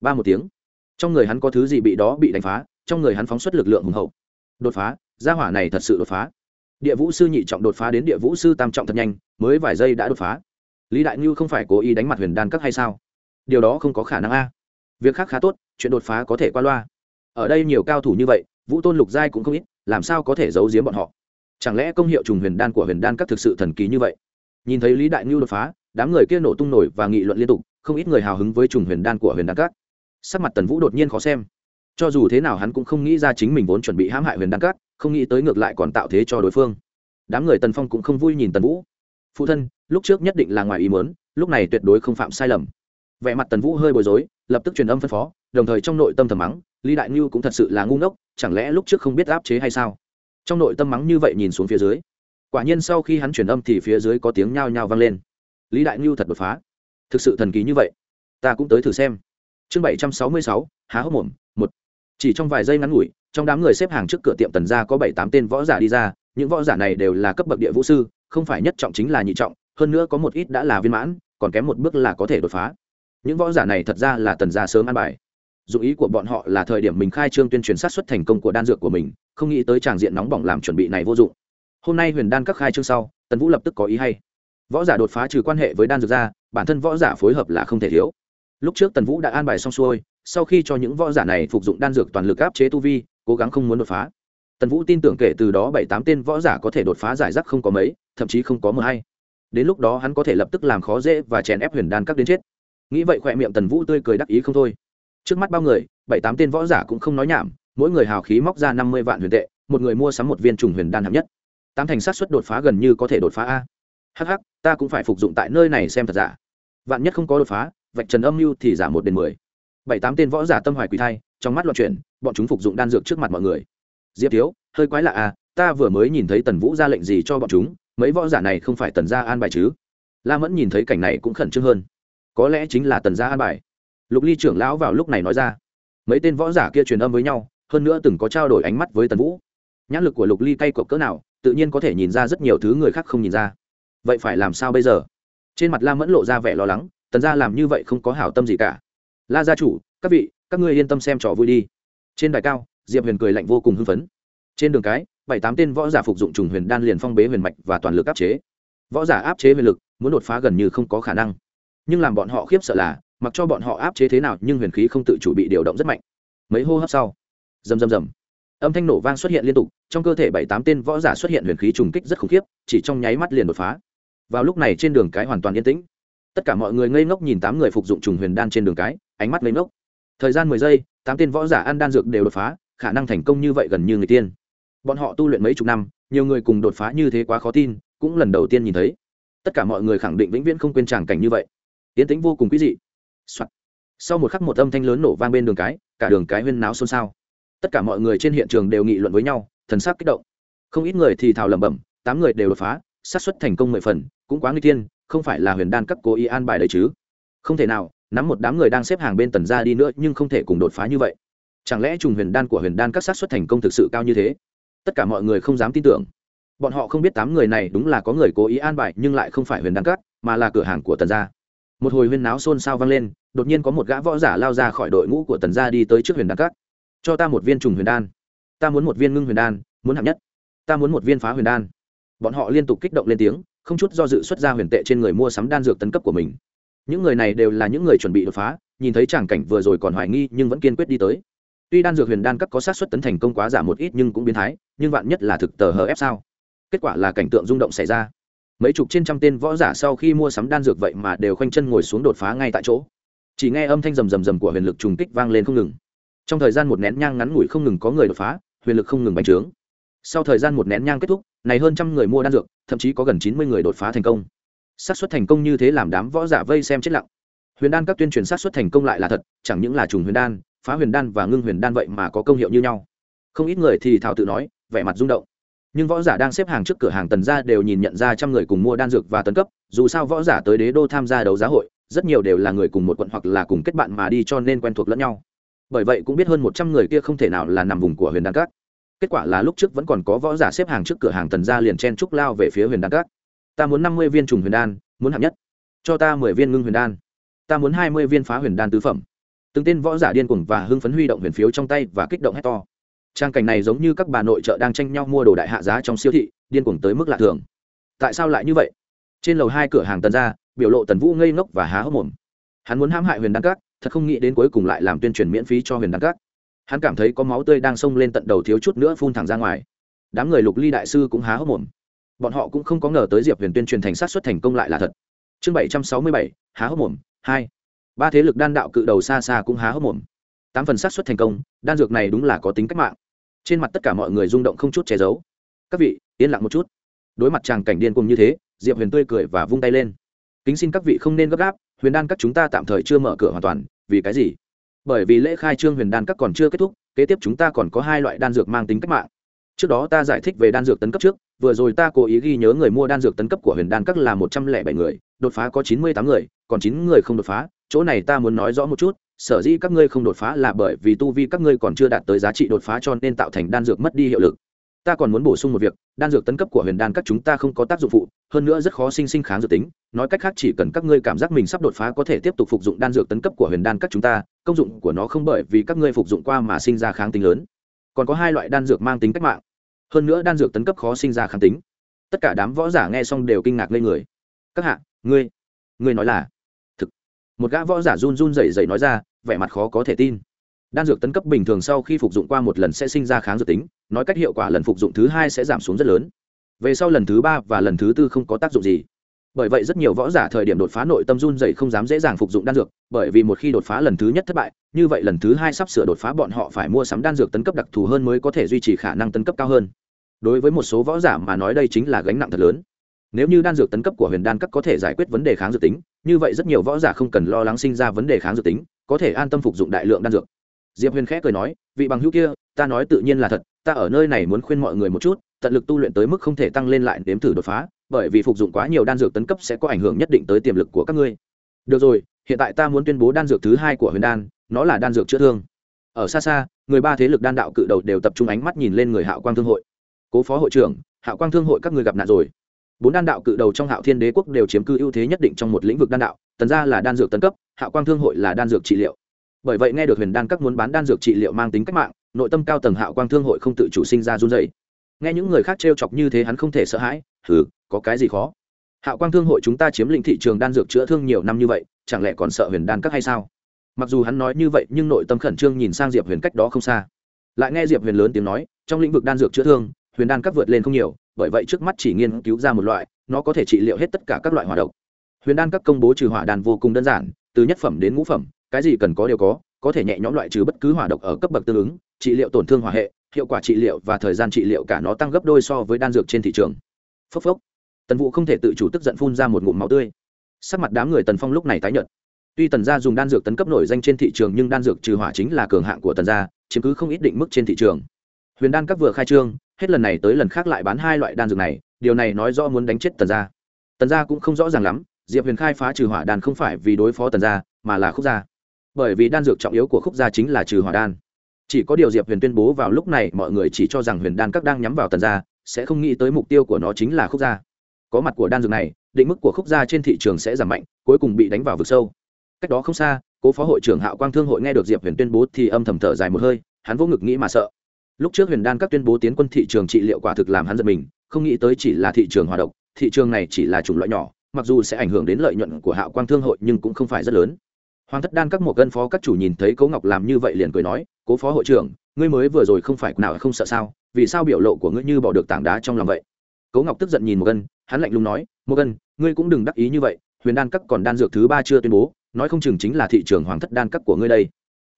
Ba một tiếng. Trong người hắn có thứ gì bị đó bị đánh phá, trong người hắn phóng xuất lực lượng hùng hậu đột phá, gia hỏa này thật sự đột phá. Địa vũ sư nhị trọng đột phá đến địa vũ sư tam trọng thật nhanh, mới vài giây đã đột phá. Lý đại ngưu không phải cố ý đánh mặt huyền đan các hay sao? Điều đó không có khả năng a. Việc khác khá tốt, chuyện đột phá có thể qua loa. Ở đây nhiều cao thủ như vậy, vũ tôn lục giai cũng không ít, làm sao có thể giấu giếm bọn họ? Chẳng lẽ công hiệu trùng huyền đan của huyền đan các thực sự thần kỳ như vậy? Nhìn thấy lý đại ngưu đột phá, đám người kia nổ tung nổi và nghị luận liên tục, không ít người hào hứng với trùng huyền đan của huyền đan các. Sắc mặt tần vũ đột nhiên khó xem cho dù thế nào hắn cũng không nghĩ ra chính mình vốn chuẩn bị hãm hại huyền đan Cát, không nghĩ tới ngược lại còn tạo thế cho đối phương. Đám người tần phong cũng không vui nhìn tần vũ. Phụ thân lúc trước nhất định là ngoài ý mớn lúc này tuyệt đối không phạm sai lầm. Vẻ mặt tần vũ hơi bối rối lập tức truyền âm phân phó đồng thời trong nội tâm thầm mắng lý đại ngưu cũng thật sự là ngu ngốc chẳng lẽ lúc trước không biết áp chế hay sao? Trong nội tâm mắng như vậy nhìn xuống phía dưới quả nhiên sau khi hắn truyền âm thì phía dưới có tiếng nhao nhao vang lên. Lý đại ngưu thật đột phá. Thực sự thần kỳ như vậy ta cũng tới thử xem. Chương bảy trăm sáu mươi sáu há hốc mồm chỉ trong vài giây ngắn ngủi, trong đám người xếp hàng trước cửa tiệm tần gia có bảy tám tên võ giả đi ra, những võ giả này đều là cấp bậc địa vũ sư, không phải nhất trọng chính là nhị trọng, hơn nữa có một ít đã là viên mãn, còn kém một bước là có thể đột phá. Những võ giả này thật ra là tần gia sớm ăn bài. Dụng ý của bọn họ là thời điểm mình khai trương tuyên truyền sát xuất thành công của đan dược của mình, không nghĩ tới tràng diện nóng bỏng làm chuẩn bị này vô dụng. Hôm nay huyền đan các khai trương sau, tần vũ lập tức có ý hay. Võ giả đột phá trừ quan hệ với đan dược ra, bản thân võ giả phối hợp là không thể thiếu. Lúc trước tần vũ đã an bài xong xuôi sau khi cho những võ giả này phục dụng đan dược toàn lực áp chế tu vi, cố gắng không muốn đột phá. Tần vũ tin tưởng kể từ đó bảy tám tên võ giả có thể đột phá giải rác không có mấy, thậm chí không có mờ hay. Đến lúc đó hắn có thể lập tức làm khó dễ và chèn ép huyền đan các đến chết. Nghĩ vậy khỏe miệng tần vũ tươi cười đắc ý không thôi. Trước mắt bao người, bảy tám tên võ giả cũng không nói nhảm, mỗi người hào khí móc ra năm mươi vạn huyền tệ, một người mua sắm một viên trùng huyền đan hạng nhất. Tám thành sát xuất đột phá gần như có thể đột phá a. Hh ta cũng phải phục dụng tại nơi này xem thật giả. Vạn nhất không có đột phá, vạch trần âm mưu thì giả một đến mười bảy tám tên võ giả tâm hoài quỷ thai, trong mắt loạn chuyển, bọn chúng phục dụng đan dược trước mặt mọi người. Diệp thiếu, hơi quái lạ à ta vừa mới nhìn thấy tần vũ ra lệnh gì cho bọn chúng, mấy võ giả này không phải tần gia an bài chứ? La mẫn nhìn thấy cảnh này cũng khẩn trương hơn. Có lẽ chính là tần gia an bài. Lục ly trưởng lão vào lúc này nói ra. Mấy tên võ giả kia truyền âm với nhau, hơn nữa từng có trao đổi ánh mắt với tần vũ. Nhãn lực của lục ly cay cộc cỡ nào, tự nhiên có thể nhìn ra rất nhiều thứ người khác không nhìn ra. Vậy phải làm sao bây giờ? Trên mặt la mẫn lộ ra vẻ lo lắng, tần gia làm như vậy không có hảo tâm gì cả la gia chủ, các vị, các ngươi yên tâm xem trò vui đi. Trên đài cao, diệp huyền cười lạnh vô cùng hưng phấn. Trên đường cái, bảy tám tên võ giả phục dụng trùng huyền đan liền phong bế huyền mạch và toàn lực áp chế. Võ giả áp chế huyền lực, muốn đột phá gần như không có khả năng. Nhưng làm bọn họ khiếp sợ là, mặc cho bọn họ áp chế thế nào nhưng huyền khí không tự chủ bị điều động rất mạnh. Mấy hô hấp sau, rầm rầm rầm, âm thanh nổ vang xuất hiện liên tục, trong cơ thể bảy tám tên võ giả xuất hiện huyền khí trùng kích rất khủng khiếp, chỉ trong nháy mắt liền đột phá. Vào lúc này trên đường cái hoàn toàn yên tĩnh. Tất cả mọi người ngây ngốc nhìn tám người phục dụng trùng huyền đan trên đường cái ánh mắt ngây ngốc. Thời gian mười giây, tám tên võ giả ăn đan dược đều đột phá, khả năng thành công như vậy gần như người tiên. Bọn họ tu luyện mấy chục năm, nhiều người cùng đột phá như thế quá khó tin, cũng lần đầu tiên nhìn thấy. Tất cả mọi người khẳng định vĩnh viễn không quên tràng cảnh như vậy. Tiến tính vô cùng quý dị、Soạn. sau một khắc một âm thanh lớn nổ vang bên đường cái, cả đường cái huyên náo xôn xao. Tất cả mọi người trên hiện trường đều nghị luận với nhau, thần sắc kích động. Không ít người thì thào lẩm bẩm, tám người đều đột phá, xác suất thành công mười phần, cũng quá nguy tiên, không phải là huyền đan các cố ý an bài đấy chứ. Không thể nào nắm một đám người đang xếp hàng bên tần ra đi nữa nhưng không thể cùng đột phá như vậy. Chẳng lẽ trùng huyền đan của huyền đan các sát xuất thành công thực sự cao như thế? Tất cả mọi người không dám tin tưởng. Bọn họ không biết tám người này đúng là có người cố ý an bài nhưng lại không phải huyền đan các, mà là cửa hàng của tần gia. Một hồi huyên náo xôn xao vang lên, đột nhiên có một gã võ giả lao ra khỏi đội ngũ của tần gia đi tới trước huyền đan các. Cho ta một viên trùng huyền đan. Ta muốn một viên ngưng huyền đan, muốn hạng nhất. Ta muốn một viên phá huyền đan. Bọn họ liên tục kích động lên tiếng, không chút do dự xuất ra huyền tệ trên người mua sắm đan dược tấn cấp của mình những người này đều là những người chuẩn bị đột phá, nhìn thấy tràng cảnh vừa rồi còn hoài nghi nhưng vẫn kiên quyết đi tới. Tuy đan dược huyền đan cấp có sát xuất tấn thành công quá giả một ít nhưng cũng biến thái, nhưng vạn nhất là thực tờ hờ ép sao? Kết quả là cảnh tượng rung động xảy ra. Mấy chục trên trăm tên võ giả sau khi mua sắm đan dược vậy mà đều khoanh chân ngồi xuống đột phá ngay tại chỗ. Chỉ nghe âm thanh rầm rầm rầm của huyền lực trùng kích vang lên không ngừng. Trong thời gian một nén nhang ngắn ngủi không ngừng có người đột phá, huyền lực không ngừng bành trướng. Sau thời gian một nén nhang kết thúc, này hơn trăm người mua đan dược, thậm chí có gần chín mươi người đột phá thành công xác suất thành công như thế làm đám võ giả vây xem chết lặng. Huyền đan các tuyên truyền xác suất thành công lại là thật, chẳng những là trùng huyền đan, phá huyền đan và ngưng huyền đan vậy mà có công hiệu như nhau. Không ít người thì thảo tự nói, vẻ mặt rung động. Nhưng võ giả đang xếp hàng trước cửa hàng tần gia đều nhìn nhận ra trăm người cùng mua đan dược và tấn cấp, dù sao võ giả tới đế đô tham gia đấu giá hội, rất nhiều đều là người cùng một quận hoặc là cùng kết bạn mà đi cho nên quen thuộc lẫn nhau. Bởi vậy cũng biết hơn một trăm người kia không thể nào là nằm vùng của huyền đan các. Kết quả là lúc trước vẫn còn có võ giả xếp hàng trước cửa hàng tần gia liền chen trúc lao về phía huyền đan các ta muốn năm mươi viên trùng huyền đan, muốn hạng nhất. Cho ta mười viên ngưng huyền đan. Ta muốn hai mươi viên phá huyền đan tứ phẩm. Từng tên võ giả điên cuồng và hưng phấn huy động huyền phiếu trong tay và kích động hét to. Trang cảnh này giống như các bà nội trợ đang tranh nhau mua đồ đại hạ giá trong siêu thị, điên cuồng tới mức lạ thường. Tại sao lại như vậy? Trên lầu hai cửa hàng tần ra biểu lộ tần vũ ngây ngốc và há hốc mồm. Hắn muốn hãm hại huyền đan các, thật không nghĩ đến cuối cùng lại làm tuyên truyền miễn phí cho huyền đan các. Hắn cảm thấy có máu tươi đang xông lên tận đầu thiếu chút nữa phun thẳng ra ngoài. Đám người lục ly đại sư cũng há hốc mồm bọn họ cũng không có ngờ tới diệp huyền tuyên truyền thành sát xuất thành công lại là thật. Chương bảy trăm sáu mươi bảy, há hốc mồm, hai. Ba thế lực đan đạo cự đầu xa xa cũng há hốc mồm. Tám phần sát xuất thành công, đan dược này đúng là có tính cách mạng. Trên mặt tất cả mọi người rung động không chút che giấu. Các vị, yên lặng một chút. Đối mặt chàng cảnh điên cùng như thế, diệp huyền tươi cười và vung tay lên. Kính xin các vị không nên gấp gáp, huyền đan các chúng ta tạm thời chưa mở cửa hoàn toàn, vì cái gì? Bởi vì lễ khai trương huyền đan các còn chưa kết thúc, kế tiếp chúng ta còn có hai loại đan dược mang tính cách mạng trước đó ta giải thích về đan dược tấn cấp trước, vừa rồi ta cố ý ghi nhớ người mua đan dược tấn cấp của huyền đan các là một trăm lẻ bảy người, đột phá có chín mươi tám người, còn chín người không đột phá. Chỗ này ta muốn nói rõ một chút, sở dĩ các ngươi không đột phá là bởi vì tu vi các ngươi còn chưa đạt tới giá trị đột phá cho nên tạo thành đan dược mất đi hiệu lực. Ta còn muốn bổ sung một việc, đan dược tấn cấp của huyền đan các chúng ta không có tác dụng phụ, hơn nữa rất khó sinh sinh kháng dược tính. Nói cách khác chỉ cần các ngươi cảm giác mình sắp đột phá có thể tiếp tục phục dụng đan dược tấn cấp của huyền đan các chúng ta, công dụng của nó không bởi vì các ngươi phục dụng qua mà sinh ra kháng tính lớn. Còn có hai loại đan dược mang tính cách mạng hơn nữa đan dược tấn cấp khó sinh ra kháng tính. Tất cả đám võ giả nghe xong đều kinh ngạc lên người. Các hạ, ngươi ngươi nói là thực. Một gã võ giả run run rẩy rẩy nói ra, vẻ mặt khó có thể tin. Đan dược tấn cấp bình thường sau khi phục dụng qua một lần sẽ sinh ra kháng dược tính, nói cách hiệu quả lần phục dụng thứ hai sẽ giảm xuống rất lớn. Về sau lần thứ ba và lần thứ tư không có tác dụng gì bởi vậy rất nhiều võ giả thời điểm đột phá nội tâm run dày không dám dễ dàng phục dụng đan dược, bởi vì một khi đột phá lần thứ nhất thất bại, như vậy lần thứ hai sắp sửa đột phá bọn họ phải mua sắm đan dược tấn cấp đặc thù hơn mới có thể duy trì khả năng tấn cấp cao hơn. Đối với một số võ giả mà nói đây chính là gánh nặng thật lớn. Nếu như đan dược tấn cấp của huyền đan cấp có thể giải quyết vấn đề kháng dược tính, như vậy rất nhiều võ giả không cần lo lắng sinh ra vấn đề kháng dược tính, có thể an tâm phục dụng đại lượng đan dược. Diệp huyền khẽ cười nói, vị bằng hữu kia, ta nói tự nhiên là thật, ta ở nơi này muốn khuyên mọi người một chút, tận lực tu luyện tới mức không thể tăng lên lại nếm thử đột phá bởi vì phục dụng quá nhiều đan dược tấn cấp sẽ có ảnh hưởng nhất định tới tiềm lực của các ngươi. Được rồi, hiện tại ta muốn tuyên bố đan dược thứ hai của huyền đan, nó là đan dược chữa thương. Ở xa xa, người ba thế lực đan đạo cự đầu đều tập trung ánh mắt nhìn lên người hạo quang thương hội. Cố phó hội trưởng, hạo quang thương hội các người gặp nạn rồi. Bốn đan đạo cự đầu trong hạo thiên đế quốc đều chiếm cư ưu thế nhất định trong một lĩnh vực đan đạo, tần ra là đan dược tấn cấp, hạo quang thương hội là đan dược trị liệu. Bởi vậy nghe được huyền đan các muốn bán đan dược trị liệu mang tính cách mạng, nội tâm cao tầng hạo quang thương hội không tự chủ sinh ra run dày nghe những người khác trêu chọc như thế hắn không thể sợ hãi thử có cái gì khó? Hạo quang thương hội chúng ta chiếm lĩnh thị trường đan dược chữa thương nhiều năm như vậy, chẳng lẽ còn sợ huyền đan các hay sao? Mặc dù hắn nói như vậy, nhưng nội tâm khẩn trương nhìn sang diệp huyền cách đó không xa. Lại nghe diệp huyền lớn tiếng nói, trong lĩnh vực đan dược chữa thương, huyền đan các vượt lên không nhiều, bởi vậy trước mắt chỉ nghiên cứu ra một loại, nó có thể trị liệu hết tất cả các loại hỏa độc. Huyền đan các công bố trừ hỏa đan vô cùng đơn giản, từ nhất phẩm đến ngũ phẩm, cái gì cần có đều có có thể nhẹ nhõm loại trừ bất cứ hỏa độc ở cấp bậc tương ứng, trị liệu tổn thương hỏa hệ, hiệu quả trị liệu và thời gian trị liệu cả nó tăng gấp đôi so với đan dược trên thị trường phốc phốc. Tần vũ không thể tự chủ tức giận phun ra một ngụm máu tươi. Sắc mặt đám người tần phong lúc này tái nhợt. Tuy tần gia dùng đan dược tấn cấp nổi danh trên thị trường nhưng đan dược trừ hỏa chính là cường hạng của tần gia, chiếm cứ không ít định mức trên thị trường. Huyền đan các vừa khai trương, hết lần này tới lần khác lại bán hai loại đan dược này, điều này nói rõ muốn đánh chết tần gia. Tần gia cũng không rõ ràng lắm, diệp huyền khai phá trừ hỏa đan không phải vì đối phó tần gia, mà là khúc gia. Bởi vì đan dược trọng yếu của khúc gia chính là trừ hỏa đan. Chỉ có điều diệp huyền tuyên bố vào lúc này, mọi người chỉ cho rằng huyền đan các đang nhắm vào tần gia sẽ không nghĩ tới mục tiêu của nó chính là khúc gia có mặt của đan dược này, định mức của khúc gia trên thị trường sẽ giảm mạnh, cuối cùng bị đánh vào vực sâu. Cách đó không xa, cố phó hội trưởng hạo quang thương hội nghe được diệp huyền tuyên bố thì âm thầm thở dài một hơi, hắn vô ngực nghĩ mà sợ. Lúc trước huyền đan các tuyên bố tiến quân thị trường trị liệu quả thực làm hắn giật mình, không nghĩ tới chỉ là thị trường hòa độc, thị trường này chỉ là chủng loại nhỏ, mặc dù sẽ ảnh hưởng đến lợi nhuận của hạo quang thương hội nhưng cũng không phải rất lớn hoàng thất đan các một cân phó các chủ nhìn thấy cố ngọc làm như vậy liền cười nói, cố phó hội trưởng, ngươi mới vừa rồi không phải nào không sợ sao? Vì sao biểu lộ của ngươi như bỏ được tảng đá trong lòng vậy? Cố ngọc tức giận nhìn một cân hắn lạnh lùng nói một cân ngươi cũng đừng đắc ý như vậy, huyền đan các còn đan dược thứ ba chưa tuyên bố, nói không chừng chính là thị trường hoàng thất đan các của ngươi đây.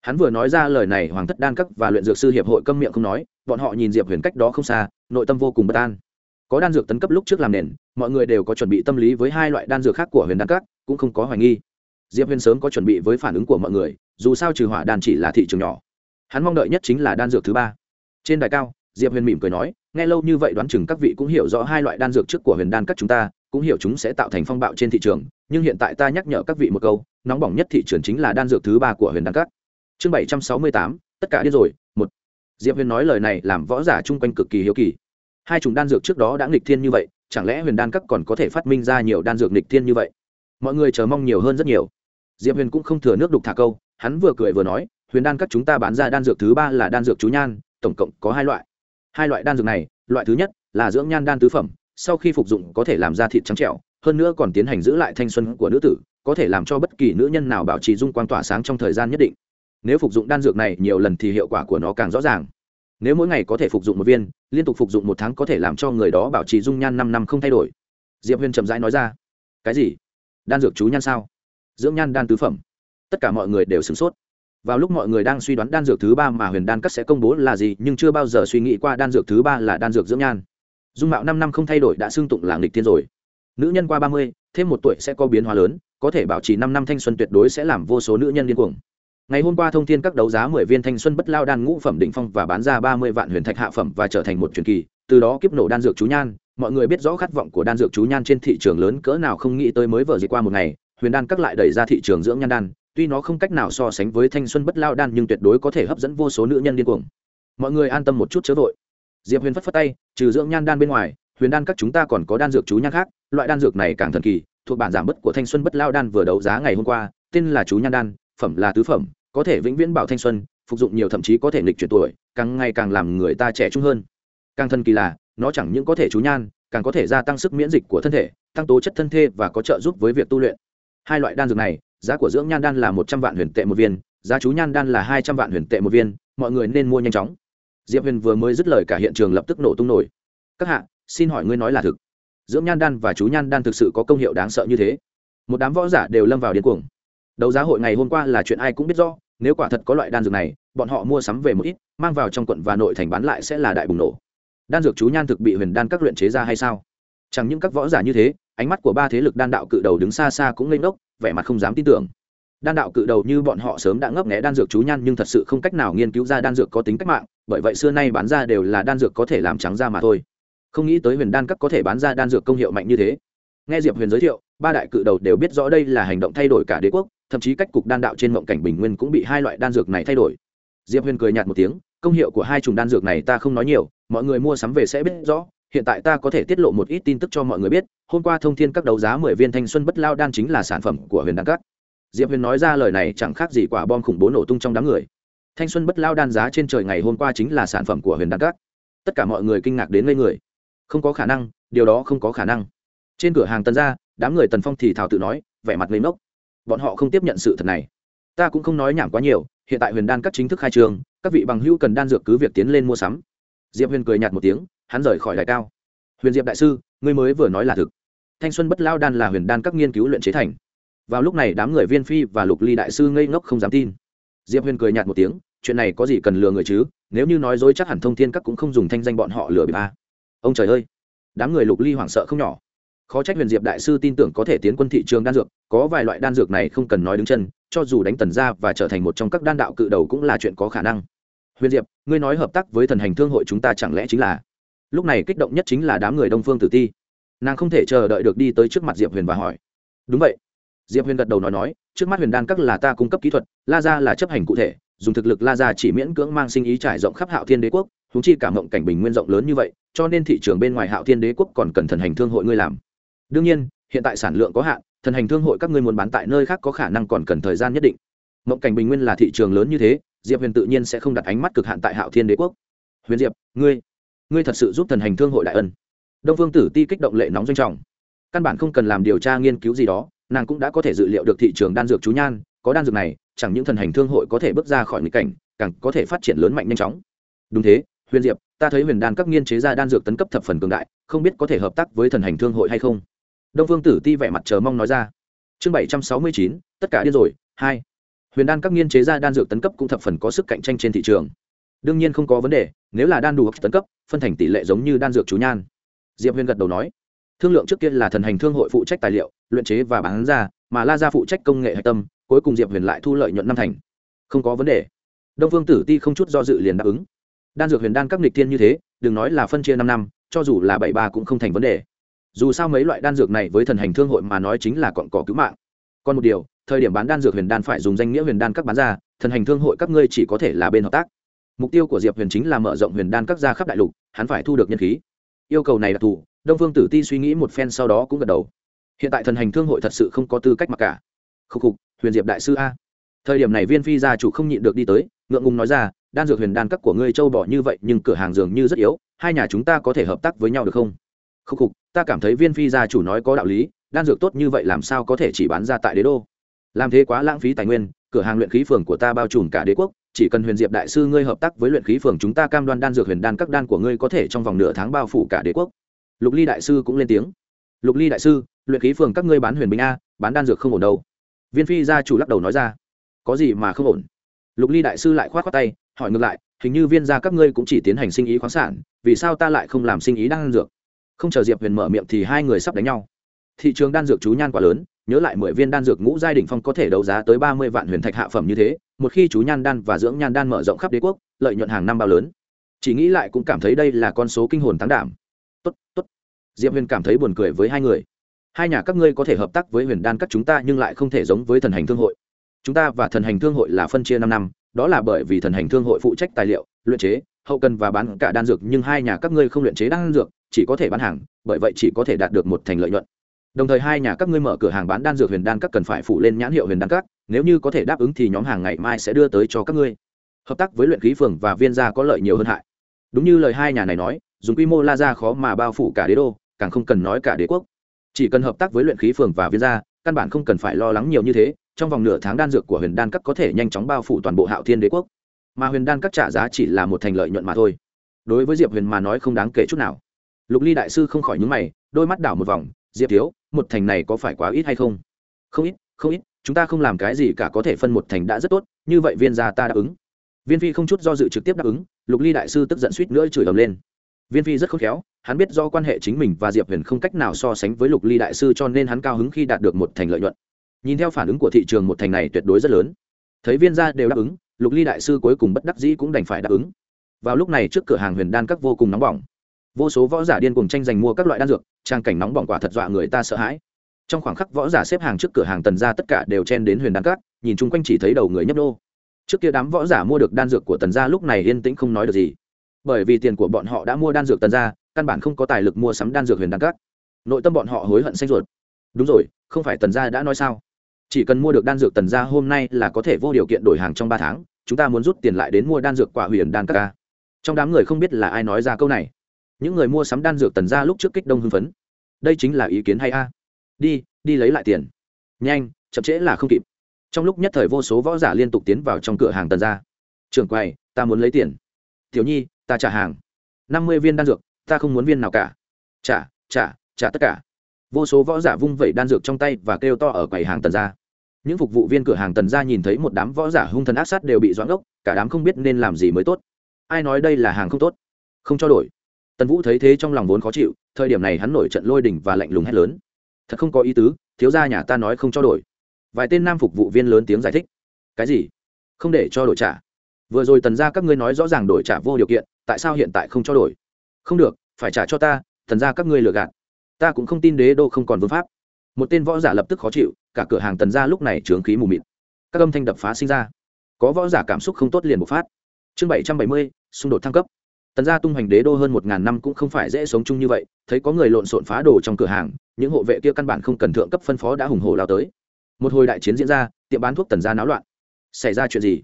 Hắn vừa nói ra lời này, hoàng thất đan các và luyện dược sư hiệp hội câm miệng không nói, bọn họ nhìn diệp huyền cách đó không xa, nội tâm vô cùng bất an. Có đan dược tấn cấp lúc trước làm nền, mọi người đều có chuẩn bị tâm lý với hai loại đan dược khác của huyền đan các, cũng không có hoài nghi diệp huyền sớm có chuẩn bị với phản ứng của mọi người, dù sao trừ hỏa đan chỉ là thị trường nhỏ. Hắn mong đợi nhất chính là đan dược thứ ba. Trên đài cao, diệp huyền mỉm cười nói, nghe lâu như vậy đoán chừng các vị cũng hiểu rõ hai loại đan dược trước của huyền đan các chúng ta, cũng hiểu chúng sẽ tạo thành phong bạo trên thị trường, nhưng hiện tại ta nhắc nhở các vị một câu, nóng bỏng nhất thị trường chính là đan dược thứ ba của huyền đan các. Chương bảy trăm sáu mươi tám, tất cả điên rồi, một. Diệp huyền nói lời này làm võ giả chung quanh cực kỳ hiếu kỳ. Hai chủng đan dược trước đó đã nghịch thiên như vậy, chẳng lẽ huyền đan các còn có thể phát minh ra nhiều đan dược nghịch thiên như vậy? Mọi người chờ mong nhiều hơn rất nhiều diệp huyền cũng không thừa nước đục thả câu, hắn vừa cười vừa nói, huyền đan các chúng ta bán ra đan dược thứ ba là đan dược chú nhan, tổng cộng có hai loại. Hai loại đan dược này, loại thứ nhất là dưỡng nhan đan tứ phẩm, sau khi phục dụng có thể làm ra thịt trắng trẻo, hơn nữa còn tiến hành giữ lại thanh xuân của nữ tử, có thể làm cho bất kỳ nữ nhân nào bảo trì dung quang tỏa sáng trong thời gian nhất định. Nếu phục dụng đan dược này nhiều lần thì hiệu quả của nó càng rõ ràng. Nếu mỗi ngày có thể phục dụng một viên, liên tục phục dụng một tháng có thể làm cho người đó bảo trì dung nhan năm năm không thay đổi. Diệp huyền chậm rãi nói ra. Cái gì? Đan dược chú nhan sao? Dưỡng nhan đan tứ phẩm. Tất cả mọi người đều sửng sốt. Vào lúc mọi người đang suy đoán đan dược thứ ba mà huyền đan cắt sẽ công bố là gì, nhưng chưa bao giờ suy nghĩ qua đan dược thứ ba là đan dược dưỡng nhan. Dung mạo năm năm không thay đổi đã xưng tụng là nghịch tiên rồi. Nữ nhân qua ba mươi, thêm một tuổi sẽ có biến hóa lớn, có thể bảo trì năm năm thanh xuân tuyệt đối sẽ làm vô số nữ nhân điên cuồng. Ngày hôm qua thông thiên các đấu giá mười viên thanh xuân bất lao đan ngũ phẩm định phong và bán ra ba mươi vạn huyền thạch hạ phẩm và trở thành một truyền kỳ, từ đó kiếp nổ đan dược chú nhan. Mọi người biết rõ khát vọng của đan dược chú nhan trên thị trường lớn cỡ nào không nghĩ tới mới vừa dịch qua một ngày huyền đan các lại đẩy ra thị trường dưỡng nhan đan, tuy nó không cách nào so sánh với thanh xuân bất lao đan nhưng tuyệt đối có thể hấp dẫn vô số nữ nhân điên cuồng. Mọi người an tâm một chút chớ vội. Diệp huyền phất phất tay, trừ dưỡng nhan đan bên ngoài, huyền đan các chúng ta còn có đan dược chú nhan khác, loại đan dược này càng thần kỳ, thuộc bản giảm bất của thanh xuân bất lao đan vừa đấu giá ngày hôm qua, tên là chú nhan đan, phẩm là tứ phẩm, có thể vĩnh viễn bảo thanh xuân, phục dụng nhiều thậm chí có thể nghịch chuyển tuổi, càng ngày càng làm người ta trẻ trung hơn. Càng thần kỳ là, nó chẳng những có thể chú nhan, càng có thể gia tăng sức miễn dịch của thân thể, tăng tố chất thân thể và có trợ giúp với việc tu luyện hai loại đan dược này, giá của dưỡng nhan đan là một trăm vạn huyền tệ một viên, giá chú nhan đan là hai trăm vạn huyền tệ một viên, mọi người nên mua nhanh chóng. Diệp huyền vừa mới dứt lời cả hiện trường lập tức nổ tung nổi. Các hạ, xin hỏi ngươi nói là thực. Dưỡng nhan đan và chú nhan đan thực sự có công hiệu đáng sợ như thế? Một đám võ giả đều lâm vào điên cuồng. Đấu giá hội ngày hôm qua là chuyện ai cũng biết rõ, nếu quả thật có loại đan dược này, bọn họ mua sắm về một ít, mang vào trong quận và nội thành bán lại sẽ là đại bùng nổ. Đan dược chú nhan thực bị huyền đan các luyện chế ra hay sao? Chẳng những các võ giả như thế ánh mắt của ba thế lực đan đạo cự đầu đứng xa xa cũng lên ngốc, vẻ mặt không dám tin tưởng. Đan đạo cự đầu như bọn họ sớm đã ngấp nghé đan dược chú nhan nhưng thật sự không cách nào nghiên cứu ra đan dược có tính cách mạng, bởi vậy xưa nay bán ra đều là đan dược có thể làm trắng ra mà thôi. Không nghĩ tới huyền đan các có thể bán ra đan dược công hiệu mạnh như thế. Nghe diệp huyền giới thiệu, ba đại cự đầu đều biết rõ đây là hành động thay đổi cả đế quốc, thậm chí cách cục đan đạo trên mộng cảnh bình nguyên cũng bị hai loại đan dược này thay đổi. Diệp huyền cười nhạt một tiếng, công hiệu của hai chủng đan dược này ta không nói nhiều, mọi người mua sắm về sẽ biết rõ hiện tại ta có thể tiết lộ một ít tin tức cho mọi người biết hôm qua thông thiên các đấu giá mười viên thanh xuân bất lao đan chính là sản phẩm của huyền đan các. Diệp huyền nói ra lời này chẳng khác gì quả bom khủng bố nổ tung trong đám người. Thanh xuân bất lao đan giá trên trời ngày hôm qua chính là sản phẩm của huyền đan các. Tất cả mọi người kinh ngạc đến ngây người. Không có khả năng điều đó không có khả năng. Trên cửa hàng tần Gia, đám người tần phong thì thảo tự nói vẻ mặt lấy mốc bọn họ không tiếp nhận sự thật này. Ta cũng không nói nhảm quá nhiều hiện tại huyền đan các chính thức khai trường các vị bằng hữu cần đan dược cứ việc tiến lên mua sắm. Diệp huyền cười nhạt một tiếng hắn rời khỏi đại cao. Huyền diệp đại sư, ngươi mới vừa nói là thực. Thanh xuân bất lao đan là huyền đan các nghiên cứu luyện chế thành. Vào lúc này đám người viên phi và lục ly đại sư ngây ngốc không dám tin. Diệp huyền cười nhạt một tiếng, chuyện này có gì cần lừa người chứ? Nếu như nói dối chắc hẳn thông thiên các cũng không dùng thanh danh bọn họ lừa bị ba ông trời ơi! Đám người lục ly hoảng sợ không nhỏ. Khó trách huyền diệp đại sư tin tưởng có thể tiến quân thị trường đan dược, có vài loại đan dược này không cần nói đứng chân, cho dù đánh tần ra và trở thành một trong các đan đạo cự đầu cũng là chuyện có khả năng. Huyền diệp, ngươi nói hợp tác với thần hành thương hội chúng ta chẳng lẽ chính là lúc này kích động nhất chính là đám người đông phương tử ti. Nàng không thể chờ đợi được đi tới trước mặt diệp huyền và hỏi, đúng vậy. Diệp huyền gật đầu nói nói, trước mắt huyền đan các là ta cung cấp kỹ thuật, la ra là chấp hành cụ thể, dùng thực lực la ra chỉ miễn cưỡng mang sinh ý trải rộng khắp hạo thiên đế quốc húng chi cảm mộng cảnh bình nguyên rộng lớn như vậy, cho nên thị trường bên ngoài hạo thiên đế quốc còn cần thần hành thương hội ngươi làm. Đương nhiên, hiện tại sản lượng có hạn, thần hành thương hội các ngươi muốn bán tại nơi khác có khả năng còn cần thời gian nhất định. Mộng cảnh bình nguyên là thị trường lớn như thế, diệp huyền tự nhiên sẽ không đặt ánh mắt cực hạn tại hạo thiên đế quốc. Huyền diệp, ngươi ngươi thật sự giúp thần hành thương hội đại ân. Đông phương tử ti kích động lệ nóng doanh trọng. Căn bản không cần làm điều tra nghiên cứu gì đó, nàng cũng đã có thể dự liệu được thị trường đan dược chú nhan, có đan dược này, chẳng những thần hành thương hội có thể bước ra khỏi nghịch cảnh, càng có thể phát triển lớn mạnh nhanh chóng. Đúng thế, huyền diệp, ta thấy huyền đan các nghiên chế ra đan dược tấn cấp thập phần cường đại, không biết có thể hợp tác với thần hành thương hội hay không? Đông phương tử ti vẻ mặt chờ mong nói ra. Chương bảy trăm sáu mươi chín, tất cả điên rồi, hai. Huyền đan các nghiên chế ra đan dược tấn cấp cũng thập phần có sức cạnh tranh trên thị trường đương nhiên không có vấn đề, nếu là đan đủ tấn cấp, phân thành tỷ lệ giống như đan dược chú nhan. Diệp huyền gật đầu nói, thương lượng trước kia là thần hành thương hội phụ trách tài liệu, luyện chế và bán ra, mà la ra phụ trách công nghệ hạch tâm, cuối cùng diệp huyền lại thu lợi nhuận năm thành. Không có vấn đề. Đông vương tử ti không chút do dự liền đáp ứng. Đan dược huyền đan các nghịch tiên như thế, đừng nói là phân chia năm năm, cho dù là bảy ba cũng không thành vấn đề. Dù sao mấy loại đan dược này với thần hành thương hội mà nói chính là cọn cỏ cứu mạng. Còn một điều, thời điểm bán đan dược huyền đan phải dùng danh nghĩa huyền đan các bán ra, thần hành thương hội các ngươi chỉ có thể là bên hợp tác mục tiêu của diệp huyền chính là mở rộng huyền đan các gia khắp đại lục, hắn phải thu được nhân khí. Yêu cầu này đặc thù đông phương tử ti suy nghĩ một phen sau đó cũng gật đầu. Hiện tại thần hành thương hội thật sự không có tư cách mặc cả. Khúc khục, huyền diệp đại sư a. Thời điểm này viên phi gia chủ không nhịn được đi tới, ngượng ngùng nói ra, đan dược huyền đan các của ngươi châu bỏ như vậy, nhưng cửa hàng dường như rất yếu, hai nhà chúng ta có thể hợp tác với nhau được không? Khúc khục, ta cảm thấy viên phi gia chủ nói có đạo lý, đan dược tốt như vậy làm sao có thể chỉ bán ra tại đế đô? Làm thế quá lãng phí tài nguyên, cửa hàng luyện khí phường của ta bao trùm cả đế quốc chỉ cần huyền diệp đại sư ngươi hợp tác với luyện khí phường chúng ta cam đoan đan dược huyền đan các đan của ngươi có thể trong vòng nửa tháng bao phủ cả đế quốc. Lục ly đại sư cũng lên tiếng. Lục ly đại sư, luyện khí phường các ngươi bán huyền bình a, bán đan dược không ổn đâu. Viên phi gia chủ lắc đầu nói ra. Có gì mà không ổn? Lục ly đại sư lại k h o á t khoác tay, hỏi ngược lại, hình như viên gia các ngươi cũng chỉ tiến hành sinh ý khoáng sản, vì sao ta lại không làm sinh ý đan dược? Không chờ diệp huyền mở miệng thì hai người sắp đánh nhau. Thị trường đan dược chú nhan quá lớn, nhớ lại mười viên đan dược ngũ giai đ ỉ n h phong có thể đấu giá tới ba mươi vạn huyền thạch hạ phẩm như thế một khi chú nhan đan và dưỡng nhan đan mở rộng khắp đế quốc, lợi nhuận hàng năm bao lớn. Chỉ nghĩ lại cũng cảm thấy đây là con số kinh hồn tán đảm. Tốt tốt. Diệp huyền cảm thấy buồn cười với hai người. Hai nhà các ngươi có thể hợp tác với huyền đan các chúng ta nhưng lại không thể giống với thần hành thương hội. Chúng ta và thần hành thương hội là phân chia năm năm, đó là bởi vì thần hành thương hội phụ trách tài liệu, luyện chế, hậu cần và bán cả đan dược nhưng hai nhà các ngươi không luyện chế đan dược, chỉ có thể bán hàng, bởi vậy chỉ có thể đạt được một thành lợi nhuận. Đồng thời hai nhà các ngươi mở cửa hàng bán đan dược huyền đan các cần phải phụ lên nhãn hiệu huyền đan các nếu như có thể đáp ứng thì nhóm hàng ngày mai sẽ đưa tới cho các ngươi. Hợp tác với luyện khí phường và viên gia có lợi nhiều hơn hại. Đúng như lời hai nhà này nói, dùng quy mô la ra khó mà bao phủ cả đế đô, càng không cần nói cả đế quốc. Chỉ cần hợp tác với luyện khí phường và viên gia, căn bản không cần phải lo lắng nhiều như thế, trong vòng nửa tháng đan dược của huyền đan các có thể nhanh chóng bao phủ toàn bộ hạo thiên đế quốc. Mà huyền đan các trả giá chỉ là một thành lợi nhuận mà thôi. Đối với diệp huyền mà nói không đáng kể chút nào. Lục ly đại sư không khỏi nhúng mày, đôi mắt đảo một vòng, diệp thiếu, một thành này có phải quá ít hay không? Không ít không ít chúng ta không làm cái gì cả có thể phân một thành đã rất tốt, như vậy viên gia ta đáp ứng. Viên phi không chút do dự trực tiếp đáp ứng, lục ly đại sư tức giận suýt nữa chửi ầm lên. Viên phi rất khôn khéo, hắn biết do quan hệ chính mình và diệp huyền không cách nào so sánh với lục ly đại sư cho nên hắn cao hứng khi đạt được một thành lợi nhuận. Nhìn theo phản ứng của thị trường một thành này tuyệt đối rất lớn. Thấy viên gia đều đáp ứng, lục ly đại sư cuối cùng bất đắc dĩ cũng đành phải đáp ứng. Vào lúc này trước cửa hàng huyền đan các vô cùng nóng bỏng. Vô số võ giả điên cùng tranh giành mua các loại đan dược, trang cảnh nóng bỏng quả thật dọa người ta sợ hãi trong khoảng khắc võ giả xếp hàng trước cửa hàng tần gia tất cả đều chen đến huyền đan Cát, nhìn chung quanh chỉ thấy đầu người nhấp nô trước kia đám võ giả mua được đan dược của tần gia lúc này yên tĩnh không nói được gì. Bởi vì tiền của bọn họ đã mua đan dược tần gia căn bản không có tài lực mua sắm đan dược huyền đan Cát. nội tâm bọn họ hối hận xanh ruột. Đúng rồi không phải tần gia đã nói sao? Chỉ cần mua được đan dược tần gia hôm nay là có thể vô điều kiện đổi hàng trong ba tháng chúng ta muốn rút tiền lại đến mua đan dược quả huyền đan các ca trong đám người không biết là ai nói ra câu này. Những người mua sắm đan dược tần gia lúc trước kích đông hưng phấn. Đây chính là ý kiến hay a đi đi lấy lại tiền. Nhanh, chậm trễ là không kịp. Trong lúc nhất thời vô số võ giả liên tục tiến vào trong cửa hàng tần gia. Trưởng quầy, ta muốn lấy tiền. Tiểu nhi, ta trả hàng. Năm mươi viên đan dược, ta không muốn viên nào cả. Trả trả trả tất cả. Vô số võ giả vung vẩy đan dược trong tay và kêu to ở quầy hàng tần gia. Những phục vụ viên cửa hàng tần gia nhìn thấy một đám võ giả hung thần ác sát đều bị doãn gốc cả đám không biết nên làm gì mới tốt. Ai nói đây là hàng không tốt? Không cho đổi. Tần vũ thấy thế trong lòng vốn khó chịu, thời điểm này hắn nổi trận lôi đình và lạnh lùng hét lớn thật không có ý tứ, thiếu gia nhà ta nói không cho đổi. Vài tên nam phục vụ viên lớn tiếng giải thích. Cái gì? Không để cho đổi trả. Vừa rồi tần gia các ngươi nói rõ ràng đổi trả vô điều kiện, tại sao hiện tại không cho đổi? Không được, phải trả cho ta, tần gia các ngươi lừa gạt. Ta cũng không tin đế đô không còn vương pháp. Một tên võ giả lập tức khó chịu, cả cửa hàng tần gia lúc này trướng khí mù mịt. Các âm thanh đập phá sinh ra. Có võ giả cảm xúc không tốt liền bộc phát. Chương bảy trăm bảy mươi, xung đột thăng cấp. Tần gia tung hoành đế đô hơn một ngàn năm cũng không phải dễ sống chung như vậy, thấy có người lộn xộn phá đồ trong cửa hàng những hộ vệ kia căn bản không cần thượng cấp phân phó đã hùng hổ lao tới. Một hồi đại chiến diễn ra, tiệm bán thuốc tần gia náo loạn. Xảy ra chuyện gì?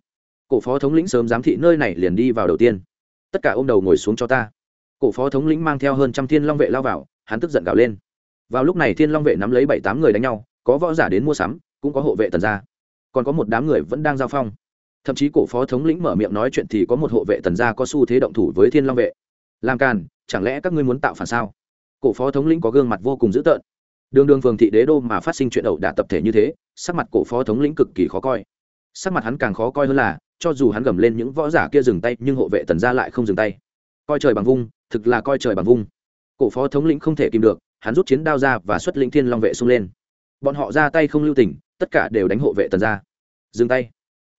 Cổ phó thống lĩnh sớm giám thị nơi này liền đi vào đầu tiên. Tất cả ô m đầu ngồi xuống cho ta. Cổ phó thống lĩnh mang theo hơn trăm thiên long vệ lao vào, hắn tức giận gào lên. Vào lúc này thiên long vệ nắm lấy bảy tám người đánh nhau, có võ giả đến mua sắm, cũng có hộ vệ tần gia. Còn có một đám người vẫn đang giao phong. Thậm chí cổ phó thống lĩnh mở miệng nói chuyện thì có một hộ vệ tần gia có xu thế động thủ với thiên long vệ. Làm càn, chẳng lẽ các ngươi muốn tạo phản sao? Cổ phó thống lĩnh có gương mặt vô cùng dữ tợn. Đường đường phường thị đế đô mà phát sinh chuyện ẩu đả tập thể như thế, sắc mặt cổ phó thống lĩnh cực kỳ khó coi. Sắc mặt hắn càng khó coi hơn là, cho dù hắn gầm lên những võ giả kia dừng tay, nhưng hộ vệ tần gia lại không dừng tay. Coi trời bằng vung, thực là coi trời bằng vung. Cổ phó thống lĩnh không thể kìm được, hắn rút chiến đao ra và xuất lĩnh thiên long vệ xung lên. Bọn họ ra tay không lưu tình, tất cả đều đánh hộ vệ tần gia. Dừng tay.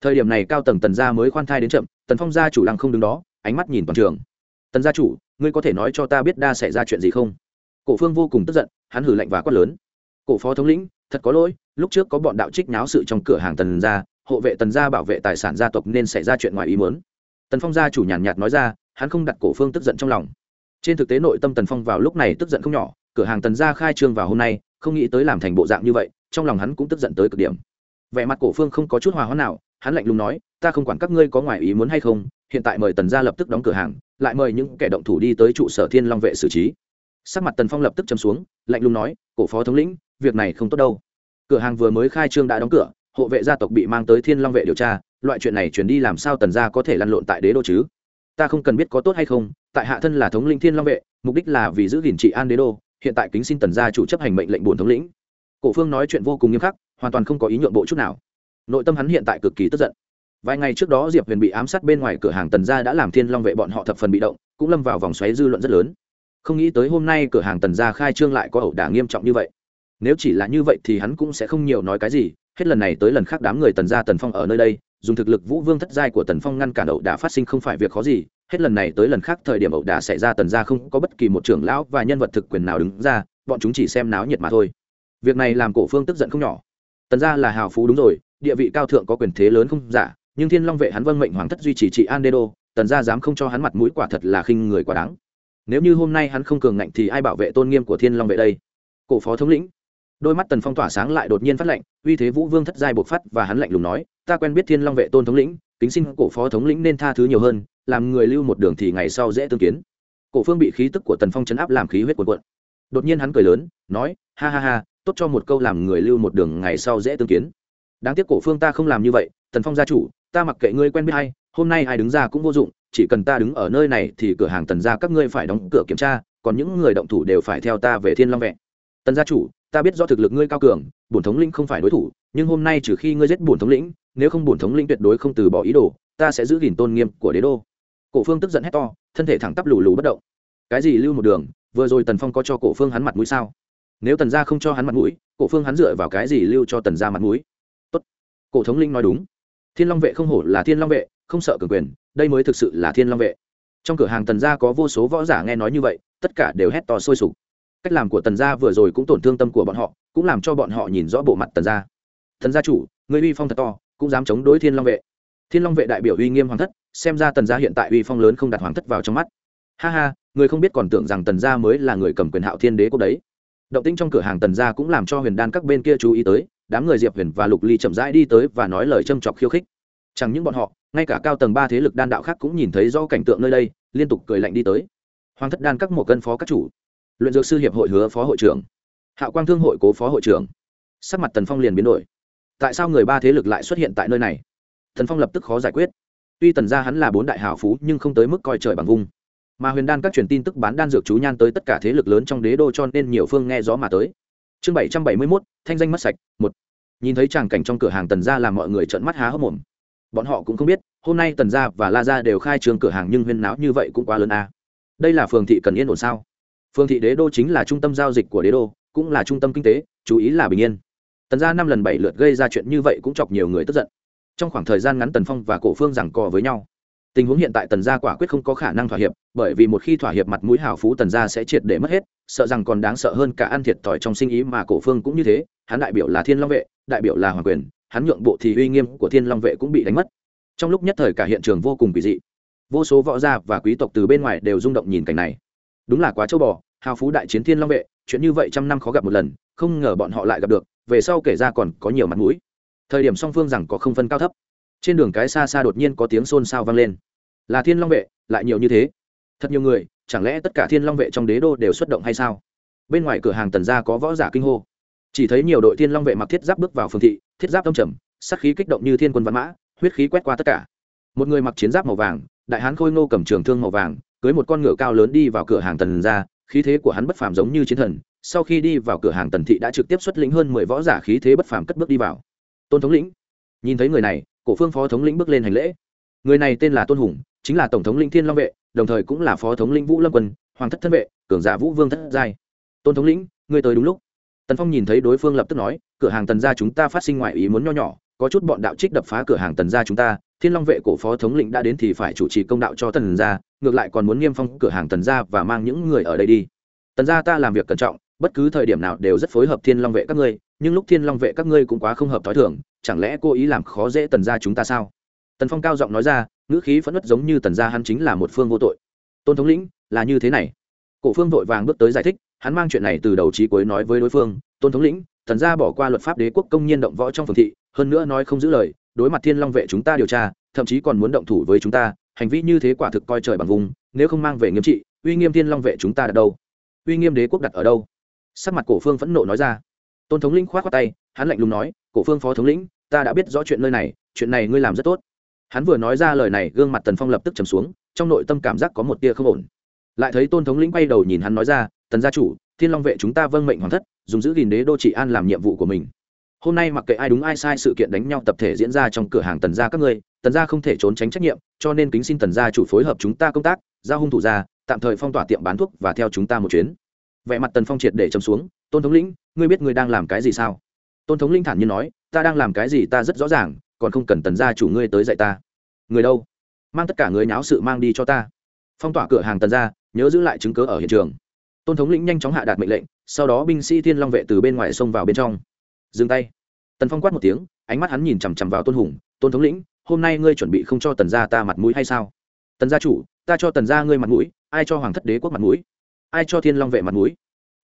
Thời điểm này cao tầng tần gia mới khoan thai đến chậm, tần phong gia chủ lăng không đứng đó, ánh mắt nhìn toàn trường. Tần gia chủ, ngươi có thể nói cho ta biết đa xảy ra chuyện gì không? Cổ phương vô cùng tức giận, hắn hử lạnh và quát lớn. Cổ phó thống lĩnh, thật có lỗi, lúc trước có bọn đạo trích náo sự trong cửa hàng tần gia, hộ vệ tần gia bảo vệ tài sản gia tộc nên xảy ra chuyện ngoài ý muốn. Tần phong gia chủ nhàn nhạt nói ra, hắn không đặt cổ phương tức giận trong lòng. Trên thực tế nội tâm tần phong vào lúc này tức giận không nhỏ, cửa hàng tần gia khai trương vào hôm nay, không nghĩ tới làm thành bộ dạng như vậy, trong lòng hắn cũng tức giận tới cực điểm. Vẻ mặt cổ phương không có chút hòa hoãn nào, hắn lạnh lùng nói, ta không quản các ngươi có ngoài ý muốn hay không, hiện tại mời tần gia lập tức đóng cửa hàng, lại mời những kẻ động thủ đi tới trụ sở thiên long vệ xử trí sắc mặt tần phong lập tức chấm xuống, lạnh lùng nói, cổ phó thống lĩnh, việc này không tốt đâu. Cửa hàng vừa mới khai trương đã đóng cửa, hộ vệ gia tộc bị mang tới thiên long vệ điều tra, loại chuyện này chuyển đi làm sao tần gia có thể lăn lộn tại đế đô chứ? Ta không cần biết có tốt hay không, tại hạ thân là thống linh thiên long vệ, mục đích là vì giữ gìn trị an đế đô, hiện tại kính xin tần gia chủ chấp hành mệnh lệnh bổn thống lĩnh. Cổ phương nói chuyện vô cùng nghiêm khắc, hoàn toàn không có ý nhượng bộ chút nào. Nội tâm hắn hiện tại cực kỳ tức giận. Vài ngày trước đó diệp huyền bị ám sát bên ngoài cửa hàng tần gia đã làm thiên long vệ bọn họ thập phần bị động, cũng lâm vào vòng xoáy dư luận rất lớn không nghĩ tới hôm nay cửa hàng tần gia khai trương lại có ẩu đả nghiêm trọng như vậy. Nếu chỉ là như vậy thì hắn cũng sẽ không nhiều nói cái gì, hết lần này tới lần khác đám người tần gia tần phong ở nơi đây, dùng thực lực vũ vương thất giai của tần phong ngăn cản ẩu đả phát sinh không phải việc khó gì, hết lần này tới lần khác thời điểm ẩu đả xảy ra tần gia không có bất kỳ một trưởng lão và nhân vật thực quyền nào đứng ra, bọn chúng chỉ xem náo nhiệt mà thôi. Việc này làm cổ phương tức giận không nhỏ. Tần gia là hào phú đúng rồi, địa vị cao thượng có quyền thế lớn không giả, nhưng thiên long vệ hắn vâng mệnh hoàng thất duy trì trị an đê đô, tần gia dám không cho hắn mặt mũi quả thật là khinh người quá đáng nếu như hôm nay hắn không cường ngạnh thì ai bảo vệ tôn nghiêm của thiên long vệ đây? Cổ phó thống lĩnh. Đôi mắt tần phong tỏa sáng lại đột nhiên phát lệnh uy thế vũ vương thất giai bộc phát và hắn lạnh lùng nói, ta quen biết thiên long vệ tôn thống lĩnh, kính xin cổ phó thống lĩnh nên tha thứ nhiều hơn, làm người lưu một đường thì ngày sau dễ tương kiến. Cổ phương bị khí tức của tần phong chấn áp làm khí huyết cuộn cuộn. Đột nhiên hắn cười lớn, nói, ha ha ha, tốt cho một câu làm người lưu một đường ngày sau dễ tương kiến. Đáng tiếc cổ phương ta không làm như vậy, tần phong gia chủ, ta mặc kệ ngươi quen biết hay hôm nay ai đứng ra cũng vô dụng chỉ cần ta đứng ở nơi này thì cửa hàng tần gia các ngươi phải đóng cửa kiểm tra, còn những người động thủ đều phải theo ta về thiên long vẹn. Tần gia chủ, ta biết do thực lực ngươi cao cường, bổn thống lĩnh không phải đối thủ, nhưng hôm nay trừ khi ngươi giết bổn thống lĩnh, nếu không bổn thống lĩnh tuyệt đối không từ bỏ ý đồ, ta sẽ giữ gìn tôn nghiêm của đế đô. Cổ phương tức giận hét to, thân thể thẳng tắp lù lù bất động. Cái gì lưu một đường, vừa rồi tần phong có cho cổ phương hắn mặt mũi sao? Nếu tần gia không cho hắn mặt mũi, cổ phương hắn dựa vào cái gì lưu cho tần gia mặt mũi? Tốt. Cổ thống linh nói đúng. Thiên long vệ không hổ là thiên long vệ, không sợ cường quyền đây mới thực sự là thiên long vệ. Trong cửa hàng tần gia có vô số võ giả nghe nói như vậy, tất cả đều hét to sôi sục. Cách làm của tần gia vừa rồi cũng tổn thương tâm của bọn họ, cũng làm cho bọn họ nhìn rõ bộ mặt tần gia. Thần gia chủ, người uy phong thật to, cũng dám chống đối thiên long vệ. Thiên long vệ đại biểu uy nghiêm hoàng thất, xem ra tần gia hiện tại uy phong lớn không đặt hoàng thất vào trong mắt. Ha ha, người không biết còn tưởng rằng tần gia mới là người cầm quyền hạo thiên đế quốc đấy. Động tĩnh trong cửa hàng tần gia cũng làm cho huyền đan các bên kia chú ý tới, đám người diệp huyền và lục ly chậm rãi đi tới và nói lời châm chọc khiêu khích chẳng những bọn họ, ngay cả cao tầng ba thế lực đan đạo khác cũng nhìn thấy do cảnh tượng nơi đây, liên tục cười lạnh đi tới. Hoàng thất đan các một cân phó các chủ. Luyện dược sư hiệp hội hứa phó hội trưởng. Hạo quang thương hội cố phó hội trưởng. Sắc mặt tần phong liền biến đổi. Tại sao người ba thế lực lại xuất hiện tại nơi này? Tần phong lập tức khó giải quyết. Tuy tần gia hắn là bốn đại hào phú, nhưng không tới mức coi trời bằng vung. Mà huyền đan các truyền tin tức bán đan dược chú nhan tới tất cả thế lực lớn trong đế đô cho nên nhiều phương nghe gió mà tới. Chương bảy trăm bảy mươi mốt, thanh danh mất sạch, một. Nhìn thấy tràng cảnh trong cửa hàng tần gia làm mọi người trợn mắt há hốc mồm bọn họ cũng không biết, hôm nay tần gia và la gia đều khai trường cửa hàng nhưng huyên náo như vậy cũng quá lớn a. À. đây là phường thị cần yên ổn sao? Phường thị đế đô chính là trung tâm giao dịch của đế đô, cũng là trung tâm kinh tế, chú ý là bình yên. Tần gia năm lần bảy lượt gây ra chuyện như vậy cũng chọc nhiều người tức giận. Trong khoảng thời gian ngắn tần phong và cổ phương giằng cò với nhau. Tình huống hiện tại tần gia quả quyết không có khả năng thỏa hiệp, bởi vì một khi thỏa hiệp mặt mũi hào phú tần gia sẽ triệt để mất hết, sợ rằng còn đáng sợ hơn cả ăn thiệt thòi trong sinh ý mà cổ phương cũng như thế, hắn đại biểu là thiên long vệ, đại biểu là hoàng quyền hắn nhượng bộ thì uy nghiêm của thiên long vệ cũng bị đánh mất. Trong lúc nhất thời cả hiện trường vô cùng kỳ dị. Vô số võ gia và quý tộc từ bên ngoài đều rung động nhìn cảnh này. Đúng là quá châu bò, hào phú đại chiến thiên long vệ, chuyện như vậy trăm năm khó gặp một lần, không ngờ bọn họ lại gặp được, về sau kể ra còn có nhiều mặt mũi. Thời điểm song phương rằng có không phân cao thấp, trên đường cái xa xa đột nhiên có tiếng xôn xao vang lên. Là thiên long vệ, lại nhiều như thế? Thật nhiều người, chẳng lẽ tất cả thiên long vệ trong đế đô đều xuất động hay sao? Bên ngoài cửa hàng tần gia có võ giả kinh hô chỉ thấy nhiều đội thiên long vệ mặc thiết giáp bước vào phương thị, thiết giáp âm trầm sắc khí kích động như thiên quân văn mã, huyết khí quét qua tất cả. Một người mặc chiến giáp màu vàng, đại hán khôi ngô cầm trường thương màu vàng, cưới một con ngựa cao lớn đi vào cửa hàng tần gia khí thế của hắn bất phàm giống như chiến thần, sau khi đi vào cửa hàng tần thị đã trực tiếp xuất lĩnh hơn mười võ giả khí thế bất phàm cất bước đi vào. Tôn thống lĩnh. Nhìn thấy người này, cổ phương phó thống lĩnh bước lên hành lễ. Người này tên là tôn hùng, chính là tổng thống linh thiên long vệ, đồng thời cũng là phó thống lĩnh vũ lâm quân, hoàng thất thân vệ, cường giả vũ vương thất giai. Tôn thống lĩnh người tới đúng lúc tần phong nhìn thấy đối phương lập tức nói, cửa hàng tần gia chúng ta phát sinh ngoại ý muốn nho nhỏ, có chút bọn đạo trích đập phá cửa hàng tần gia chúng ta, thiên long vệ cổ phó thống lĩnh đã đến thì phải chủ trì công đạo cho tần gia, ngược lại còn muốn nghiêm phong cửa hàng tần gia và mang những người ở đây đi. Tần gia ta làm việc cẩn trọng, bất cứ thời điểm nào đều rất phối hợp thiên long vệ các ngươi, nhưng lúc thiên long vệ các ngươi cũng quá không hợp t h ó i thường, chẳng lẽ cố ý làm khó dễ tần gia chúng ta sao? Tần phong cao giọng nói ra, ngữ khí phẫn nứt giống như tần gia hắn chính là một phương vô tội. Tôn thống lĩnh, là như thế này. Cổ phương vội vàng bước tới giải thích hắn mang chuyện này từ đầu trí cuối nói với đối phương, tôn thống lĩnh tần gia bỏ qua luật pháp đế quốc công nhiên động võ trong phường thị, hơn nữa nói không giữ lời, đối mặt thiên long vệ chúng ta điều tra, thậm chí còn muốn động thủ với chúng ta, hành vi như thế quả thực coi trời bằng vùng, nếu không mang về nghiêm trị, uy nghiêm thiên long vệ chúng ta đặt đâu? Uy nghiêm đế quốc đặt ở đâu? Sắc mặt cổ phương phẫn nộ nói ra. Tôn thống lĩnh khoát khoát tay, hắn lạnh lùng nói, cổ phương phó thống lĩnh, ta đã biết rõ chuyện nơi này, chuyện này ngươi làm rất tốt. Hắn vừa nói ra lời này, gương mặt tần phong lập tức trầm xuống, trong nội tâm cảm giác có một tia không ổn lại thấy tôn thống lĩnh bay đầu nhìn hắn nói ra, tần gia chủ, thiên long vệ chúng ta vâng mệnh hoàng thất, dùng giữ gìn đế đô trị an làm nhiệm vụ của mình. Hôm nay mặc kệ ai đúng ai sai sự kiện đánh nhau tập thể diễn ra trong cửa hàng tần gia các ngươi, tần gia không thể trốn tránh trách nhiệm, cho nên kính xin tần gia chủ phối hợp chúng ta công tác, giao hung thủ ra, tạm thời phong tỏa tiệm bán thuốc và theo chúng ta một chuyến. Vẻ mặt tần phong triệt để chấm xuống, tôn thống lĩnh, ngươi biết ngươi đang làm cái gì sao? Tôn thống linh thản nhiên nói, ta đang làm cái gì ta rất rõ ràng, còn không cần tần gia chủ ngươi tới dạy ta. Người đâu? Mang tất cả người nháo sự mang đi cho ta. Phong tỏa cửa hàng tần gia nhớ giữ lại chứng cớ ở hiện trường. Tôn thống lĩnh nhanh chóng hạ đạt mệnh lệnh, sau đó binh sĩ thiên long vệ từ bên ngoài xông vào bên trong. Dừng tay. Tần phong quát một tiếng, ánh mắt hắn nhìn chằm chằm vào tôn hùng, tôn thống lĩnh, hôm nay ngươi chuẩn bị không cho tần gia ta mặt mũi hay sao? Tần gia chủ, ta cho tần gia ngươi mặt mũi, ai cho hoàng thất đế quốc mặt mũi? Ai cho thiên long vệ mặt mũi?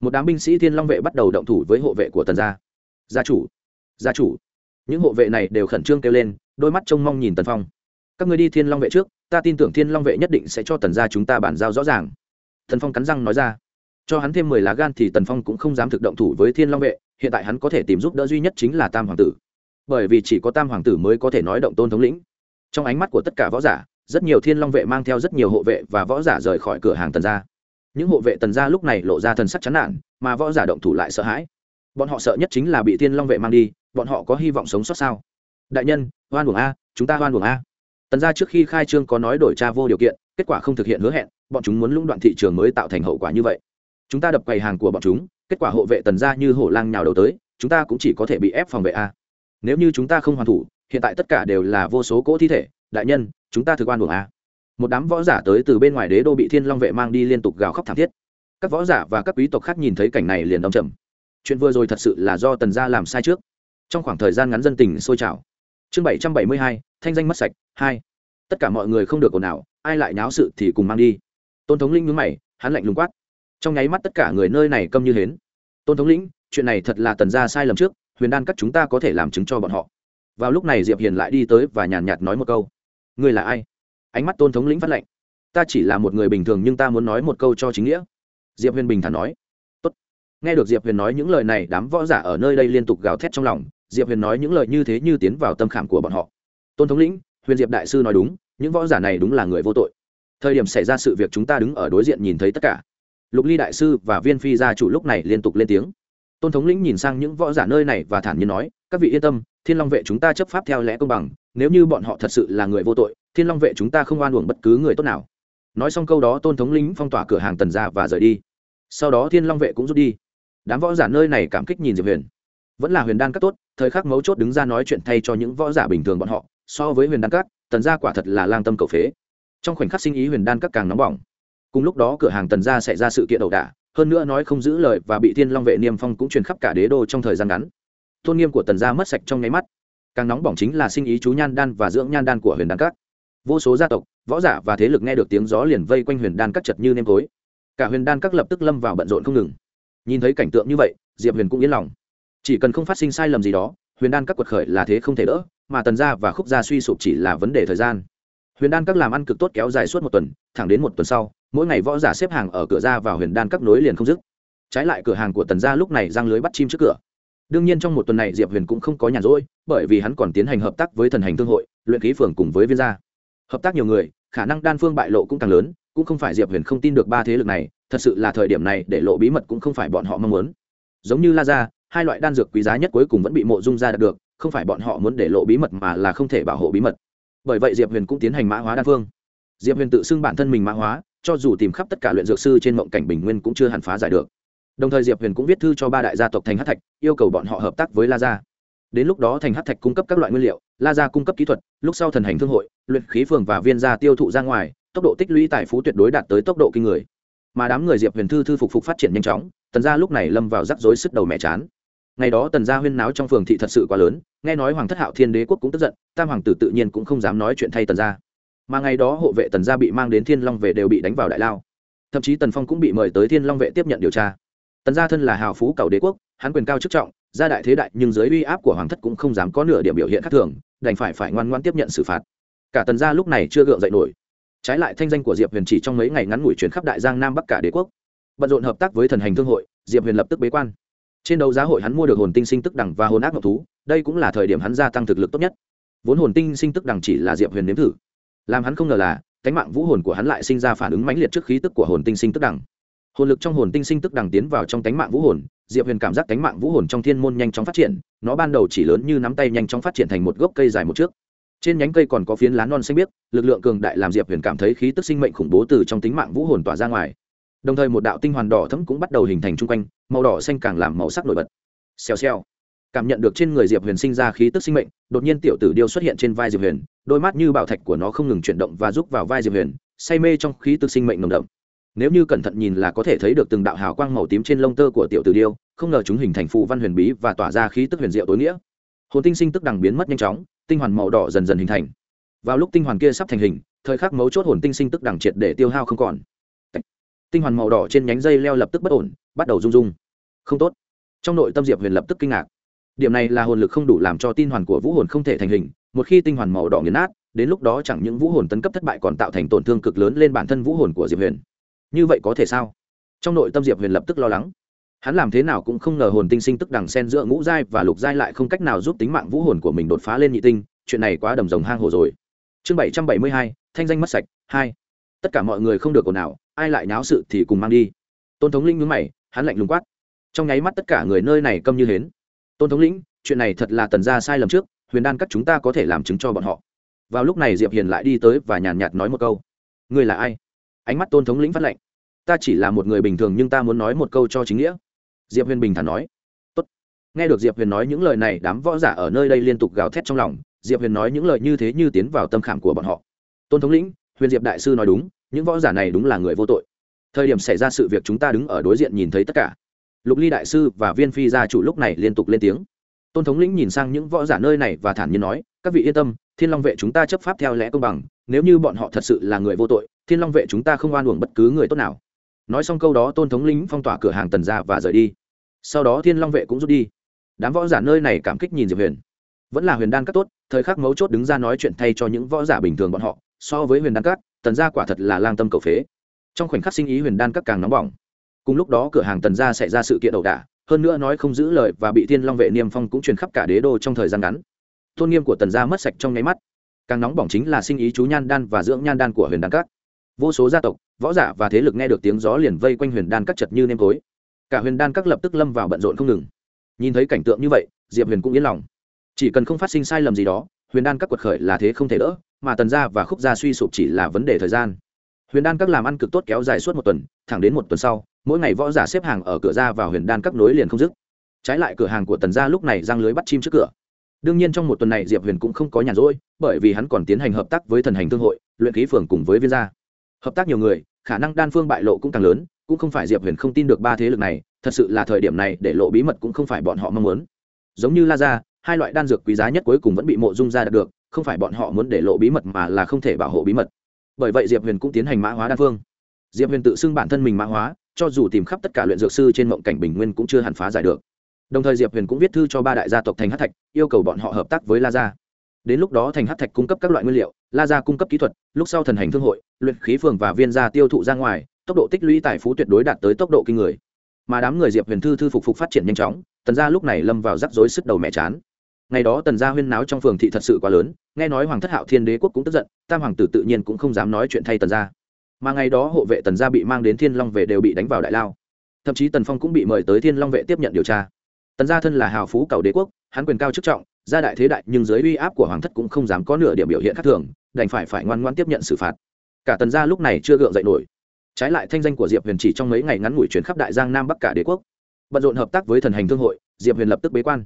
Một đám binh sĩ thiên long vệ bắt đầu động thủ với hộ vệ của tần gia. Gia chủ gia chủ. Những hộ vệ này đều khẩn trương kêu lên, đôi mắt trông mong nhìn tần phong. Các người đi thiên long vệ trước, ta tin tưởng thiên long vệ nhất định sẽ cho tần gia chúng ta bản giao rõ ràng. Thần phong cắn răng nói ra. Cho hắn thêm mười lá gan thì tần phong cũng không dám thực động thủ với thiên long vệ, hiện tại hắn có thể tìm giúp đỡ duy nhất chính là tam hoàng tử. Bởi vì chỉ có tam hoàng tử mới có thể nói động tôn thống lĩnh. Trong ánh mắt của tất cả võ giả, rất nhiều thiên long vệ mang theo rất nhiều hộ vệ và võ giả rời khỏi cửa hàng tần gia. Những hộ vệ tần gia lúc này lộ ra thần sắc chán nản, mà võ giả động thủ lại sợ hãi. Bọn họ sợ nhất chính là bị thiên long vệ mang đi, bọn họ có hy vọng sống sót sao? Đại nhân, hoan buồng a, chúng ta hoan buồng a. Tần gia trước khi khai trương có nói đổi cha vô điều kiện kết quả không thực hiện hứa hẹn, bọn chúng muốn lũng đoạn thị trường mới tạo thành hậu quả như vậy. Chúng ta đập quầy hàng của bọn chúng, kết quả hộ vệ tần gia như hổ lang nhào đầu tới, chúng ta cũng chỉ có thể bị ép phòng vệ a. Nếu như chúng ta không hoàn thủ, hiện tại tất cả đều là vô số cỗ thi thể, đại nhân, chúng ta thực quan buồng a. Một đám võ giả tới từ bên ngoài đế đô bị thiên long vệ mang đi liên tục gào khóc thảm thiết. Các võ giả và các quý tộc khác nhìn thấy cảnh này liền đông trầm. Chuyện vừa rồi thật sự là do tần gia làm sai trước. Trong khoảng thời gian ngắn dân tình sôi trào. Chương bảy trăm bảy mươi hai, thanh danh mất sạch, hai tất cả mọi người không được ồn ào, ai lại nháo sự thì cùng mang đi. Tôn thống linh nhướng mày, hắn lạnh lùng quát. Trong nháy mắt tất cả người nơi này câm như hến. Tôn thống lĩnh, chuyện này thật là tần gia sai lầm trước, huyền đan các chúng ta có thể làm chứng cho bọn họ. Vào lúc này diệp hiền lại đi tới và nhàn nhạt nói một câu. Ngươi là ai? Ánh mắt tôn thống lĩnh phát lệnh ta chỉ là một người bình thường nhưng ta muốn nói một câu cho chính nghĩa. Diệp huyền bình thản nói. Tốt. nghe được diệp huyền nói những lời này, đám võ giả ở nơi đây liên tục gào thét trong lòng. Diệp huyền nói những lời như thế như tiến vào tâm khảm của bọn họ. Tôn thống lĩnh huyền diệp đại sư nói đúng, những võ giả này đúng là người vô tội. Thời điểm xảy ra sự việc chúng ta đứng ở đối diện nhìn thấy tất cả. Lục ly đại sư và viên phi gia chủ lúc này liên tục lên tiếng. Tôn thống lĩnh nhìn sang những võ giả nơi này và thản nhiên nói, các vị yên tâm, thiên long vệ chúng ta chấp pháp theo lẽ công bằng, nếu như bọn họ thật sự là người vô tội, thiên long vệ chúng ta không oan uổng bất cứ người tốt nào. Nói xong câu đó, tôn thống lĩnh phong tỏa cửa hàng tần ra và rời đi. Sau đó thiên long vệ cũng rút đi. Đám võ giả nơi này cảm kích nhìn diệp huyền. Vẫn là huyền đan các tốt, thời khắc mấu chốt đứng ra nói chuyện thay cho những võ giả bình thường bọn họ so với huyền đan các, tần gia quả thật là lang tâm cầu phế. Trong khoảnh khắc sinh ý huyền đan các càng nóng bỏng. Cùng lúc đó cửa hàng tần gia xảy ra sự kiện ẩu đả, hơn nữa nói không giữ lời và bị thiên long vệ niêm phong cũng truyền khắp cả đế đô trong thời gian ngắn. Tôn nghiêm của tần gia mất sạch trong nháy mắt. Càng nóng bỏng chính là sinh ý chú nhan đan và dưỡng nhan đan của huyền đan các. Vô số gia tộc, võ giả và thế lực nghe được tiếng gió liền vây quanh huyền đan các chật như nêm tối cả huyền đan các lập tức lâm vào bận rộn không ngừng. Nhìn thấy cảnh tượng như vậy, diệp huyền cũng yên lòng. Chỉ cần không phát sinh sai lầm gì đó, huyền đan các quật khởi là thế không thể đỡ mà tần gia và khúc gia suy sụp chỉ là vấn đề thời gian. Huyền đan các làm ăn cực tốt kéo dài suốt một tuần, thẳng đến một tuần sau, mỗi ngày võ giả xếp hàng ở cửa ra vào huyền đan các nối liền không dứt. Trái lại cửa hàng của tần gia lúc này giang lưới bắt chim trước cửa. Đương nhiên trong một tuần này diệp huyền cũng không có nhàn rỗi, bởi vì hắn còn tiến hành hợp tác với thần hành thương hội, luyện ký phường cùng với viên gia. Hợp tác nhiều người, khả năng đan phương bại lộ cũng càng lớn, cũng không phải diệp huyền không tin được ba thế lực này, thật sự là thời điểm này để lộ bí mật cũng không phải bọn họ mong muốn. Giống như la gia, hai loại đan dược quý giá nhất cuối cùng vẫn bị mộ dung ra đạt được không phải bọn họ muốn để lộ bí mật mà là không thể bảo hộ bí mật. Bởi vậy diệp huyền cũng tiến hành mã hóa đan phương. Diệp huyền tự xưng bản thân mình mã hóa, cho dù tìm khắp tất cả luyện dược sư trên mộng cảnh bình nguyên cũng chưa hẳn phá giải được. Đồng thời diệp huyền cũng viết thư cho ba đại gia tộc thành hát thạch, yêu cầu bọn họ hợp tác với la gia. Đến lúc đó thành hát thạch cung cấp các loại nguyên liệu, la gia cung cấp kỹ thuật, lúc sau thần hành thương hội, luyện khí phường và viên gia tiêu thụ ra ngoài, tốc độ tích lũy tài phú tuyệt đối đạt tới tốc độ kinh người. Mà đám người diệp huyền thư thư phục phục phát triển nhanh chóng, tần gia lúc này lâm vào rắc rối sức đầu mẹ chán ngày đó tần gia huyên náo trong phường thị thật sự quá lớn, nghe nói hoàng thất hạo thiên đế quốc cũng tức giận, tam hoàng tử tự nhiên cũng không dám nói chuyện thay tần gia. Mà ngày đó hộ vệ tần gia bị mang đến thiên long về đều bị đánh vào đại lao. Thậm chí tần phong cũng bị mời tới thiên long vệ tiếp nhận điều tra. Tần gia thân là hào phú cầu đế quốc, hắn quyền cao chức trọng, gia đại thế đại, nhưng dưới uy áp của hoàng thất cũng không dám có nửa điểm biểu hiện khác thường, đành phải phải ngoan ngoan tiếp nhận xử phạt. Cả tần gia lúc này chưa gượng dậy nổi. Trái lại thanh danh của diệp huyền chỉ trong mấy ngày ngắn ngủi chuyển khắp đại giang nam bắc cả đế quốc. Bận rộn hợp tác với thần hành thương hội, diệp huyền lập tức bế quan trên đấu giá hội hắn mua được hồn tinh sinh tức đẳng và hồn ác ngọc thú, đây cũng là thời điểm hắn gia tăng thực lực tốt nhất. Vốn hồn tinh sinh tức đẳng chỉ là diệp huyền nếm thử. Làm hắn không ngờ là, cánh mạng vũ hồn của hắn lại sinh ra phản ứng mãnh liệt trước khí tức của hồn tinh sinh tức đẳng hồn lực trong hồn tinh sinh tức đẳng tiến vào trong cánh mạng vũ hồn, diệp huyền cảm giác cánh mạng vũ hồn trong thiên môn nhanh chóng phát triển, nó ban đầu chỉ lớn như nắm tay nhanh chóng phát triển thành một gốc cây dài một trước. Trên nhánh cây còn có phiến lá non xanh biếc, lực lượng cường đại làm diệp huyền cảm thấy khí tức sinh mệnh khủng bố từ trong tính mạng vũ hồn tỏa ra ngoài đồng thời một đạo tinh hoàn đỏ thấm cũng bắt đầu hình thành chung quanh, màu đỏ xanh càng làm màu sắc nổi bật. Xèo xèo. Cảm nhận được trên người diệp huyền sinh ra khí tức sinh mệnh, đột nhiên tiểu tử điêu xuất hiện trên vai diệp huyền, đôi mắt như bảo thạch của nó không ngừng chuyển động và rúc vào vai diệp huyền, say mê trong khí tức sinh mệnh nồng đậm. Nếu như cẩn thận nhìn là có thể thấy được từng đạo hào quang màu tím trên lông tơ của tiểu tử điêu, không ngờ chúng hình thành phù văn huyền bí và tỏa ra khí tức huyền diệu tối nghĩa. Hồn tinh sinh tức đằng biến mất nhanh chóng, tinh hoàn màu đỏ dần dần hình thành. Vào lúc tinh hoàn kia sắp thành hình, thời khắc mấu chốt hồn tinh sinh tức đằng triệt để tiêu hao không còn tinh hoàn màu đỏ trên nhánh dây leo lập tức bất ổn, bắt đầu rung rung. Không tốt. Trong nội tâm diệp huyền lập tức kinh ngạc. Điểm này là hồn lực không đủ làm cho tinh hoàn của vũ hồn không thể thành hình, một khi tinh hoàn màu đỏ nghiền nát, đến lúc đó chẳng những vũ hồn tấn cấp thất bại còn tạo thành tổn thương cực lớn lên bản thân vũ hồn của diệp huyền. Như vậy có thể sao? Trong nội tâm diệp huyền lập tức lo lắng. Hắn làm thế nào cũng không ngờ hồn tinh sinh tức đằng sen giữa ngũ giai và lục giai lại không cách nào giúp tính mạng vũ hồn của mình đột phá lên nhị tinh, chuyện này quá đầm rồng hang hồ rồi. Chương bảy trăm bảy mươi hai, thanh danh mất sạch, hai. Tất cả mọi người không được ồn ào ai lại náo sự thì cùng mang đi. Tôn thống linh nhướng mày, hắn lạnh lùng quát. Trong nháy mắt tất cả người nơi này câm như hến. Tôn thống lĩnh, chuyện này thật là tần ra sai lầm trước, huyền đan các chúng ta có thể làm chứng cho bọn họ. Vào lúc này diệp hiền lại đi tới và nhàn nhạt nói một câu. Người là ai? Ánh mắt tôn thống lĩnh phát lệnh ta chỉ là một người bình thường nhưng ta muốn nói một câu cho chính nghĩa. Diệp huyền bình thản nói. Tốt. nghe được diệp huyền nói những lời này, đám võ giả ở nơi đây liên tục gào thét trong lòng. Diệp huyền nói những lời như thế như tiến vào tâm khảm của bọn họ. Tôn thống lĩnh, huyền diệp đại sư nói đúng những võ giả này đúng là người vô tội. Thời điểm xảy ra sự việc chúng ta đứng ở đối diện nhìn thấy tất cả. Lục ly đại sư và viên phi gia chủ lúc này liên tục lên tiếng. Tôn thống lĩnh nhìn sang những võ giả nơi này và thản nhiên nói, các vị yên tâm, thiên long vệ chúng ta chấp pháp theo lẽ công bằng, nếu như bọn họ thật sự là người vô tội, thiên long vệ chúng ta không oan uổng bất cứ người tốt nào. Nói xong câu đó, tôn thống lĩnh phong tỏa cửa hàng tần ra và rời đi. Sau đó thiên long vệ cũng rút đi. Đám võ giả nơi này cảm kích nhìn diệp huyền. Vẫn là huyền đan các tốt, thời khắc mấu chốt đứng ra nói chuyện thay cho những võ giả bình thường bọn họ, so với huyền đan các tần gia quả thật là lang tâm cầu phế. Trong khoảnh khắc sinh ý huyền đan các càng nóng bỏng. Cùng lúc đó cửa hàng tần gia xảy ra sự kiện ẩu đả, hơn nữa nói không giữ lời và bị thiên long vệ niêm phong cũng truyền khắp cả đế đô trong thời gian ngắn. Tôn nghiêm của tần gia mất sạch trong nháy mắt. Càng nóng bỏng chính là sinh ý chú nhan đan và dưỡng nhan đan của huyền đan các. Vô số gia tộc, võ giả và thế lực nghe được tiếng gió liền vây quanh huyền đan các chật như nêm tối. Cả huyền đan các lập tức lâm vào bận rộn không ngừng. Nhìn thấy cảnh tượng như vậy, diệp huyền cũng yên lòng. Chỉ cần không phát sinh sai lầm gì đó, huyền đan các quật khởi là thế không thể đỡ mà tần gia và khúc gia suy sụp chỉ là vấn đề thời gian. Huyền đan các làm ăn cực tốt kéo dài suốt một tuần, thẳng đến một tuần sau, mỗi ngày võ giả xếp hàng ở cửa ra vào huyền đan các nối liền không dứt. Trái lại cửa hàng của tần gia lúc này răng lưới bắt chim trước cửa. Đương nhiên trong một tuần này diệp huyền cũng không có nhàn rỗi, bởi vì hắn còn tiến hành hợp tác với thần hành thương hội, luyện ký phường cùng với viên gia. Hợp tác nhiều người, khả năng đan phương bại lộ cũng càng lớn, cũng không phải diệp huyền không tin được ba thế lực này, thật sự là thời điểm này để lộ bí mật cũng không phải bọn họ mong muốn. Giống như la gia hai loại đan dược quý giá nhất cuối cùng vẫn bị mộ dung ra đạt được, không phải bọn họ muốn để lộ bí mật mà là không thể bảo hộ bí mật. Bởi vậy diệp huyền cũng tiến hành mã hóa đan phương. Diệp huyền tự xưng bản thân mình mã hóa, cho dù tìm khắp tất cả luyện dược sư trên mộng cảnh bình nguyên cũng chưa hẳn phá giải được. Đồng thời diệp huyền cũng viết thư cho ba đại gia tộc thành hát thạch, yêu cầu bọn họ hợp tác với la gia. Đến lúc đó thành hát thạch cung cấp các loại nguyên liệu, la gia cung cấp kỹ thuật, lúc sau thần hành thương hội, luyện khí phường và viên gia tiêu thụ ra ngoài, tốc độ tích lũy tài phú tuyệt đối đạt tới tốc độ kinh người. Mà đám người diệp huyền thư thư phục phục phát triển nhanh chóng, tần gia lúc này lâm vào rắc rối sức đầu mẹ chán ngày đó tần gia huyên náo trong phường thị thật sự quá lớn, nghe nói hoàng thất hạo thiên đế quốc cũng tức giận, tam hoàng tử tự nhiên cũng không dám nói chuyện thay tần gia. Mà ngày đó hộ vệ tần gia bị mang đến thiên long vệ đều bị đánh vào đại lao. Thậm chí tần phong cũng bị mời tới thiên long vệ tiếp nhận điều tra. Tần gia thân là hào phú cầu đế quốc, hắn quyền cao chức trọng, gia đại thế đại, nhưng dưới uy áp của hoàng thất cũng không dám có nửa điểm biểu hiện khác thường, đành phải phải ngoan ngoan tiếp nhận xử phạt. Cả tần gia lúc này chưa gượng dậy nổi. Trái lại thanh danh của diệp huyền chỉ trong mấy ngày ngắn ngủi chuyển khắp đại giang nam bắc cả đế quốc. Bận rộn hợp tác với thần hành thương hội, diệp huyền lập tức bế quan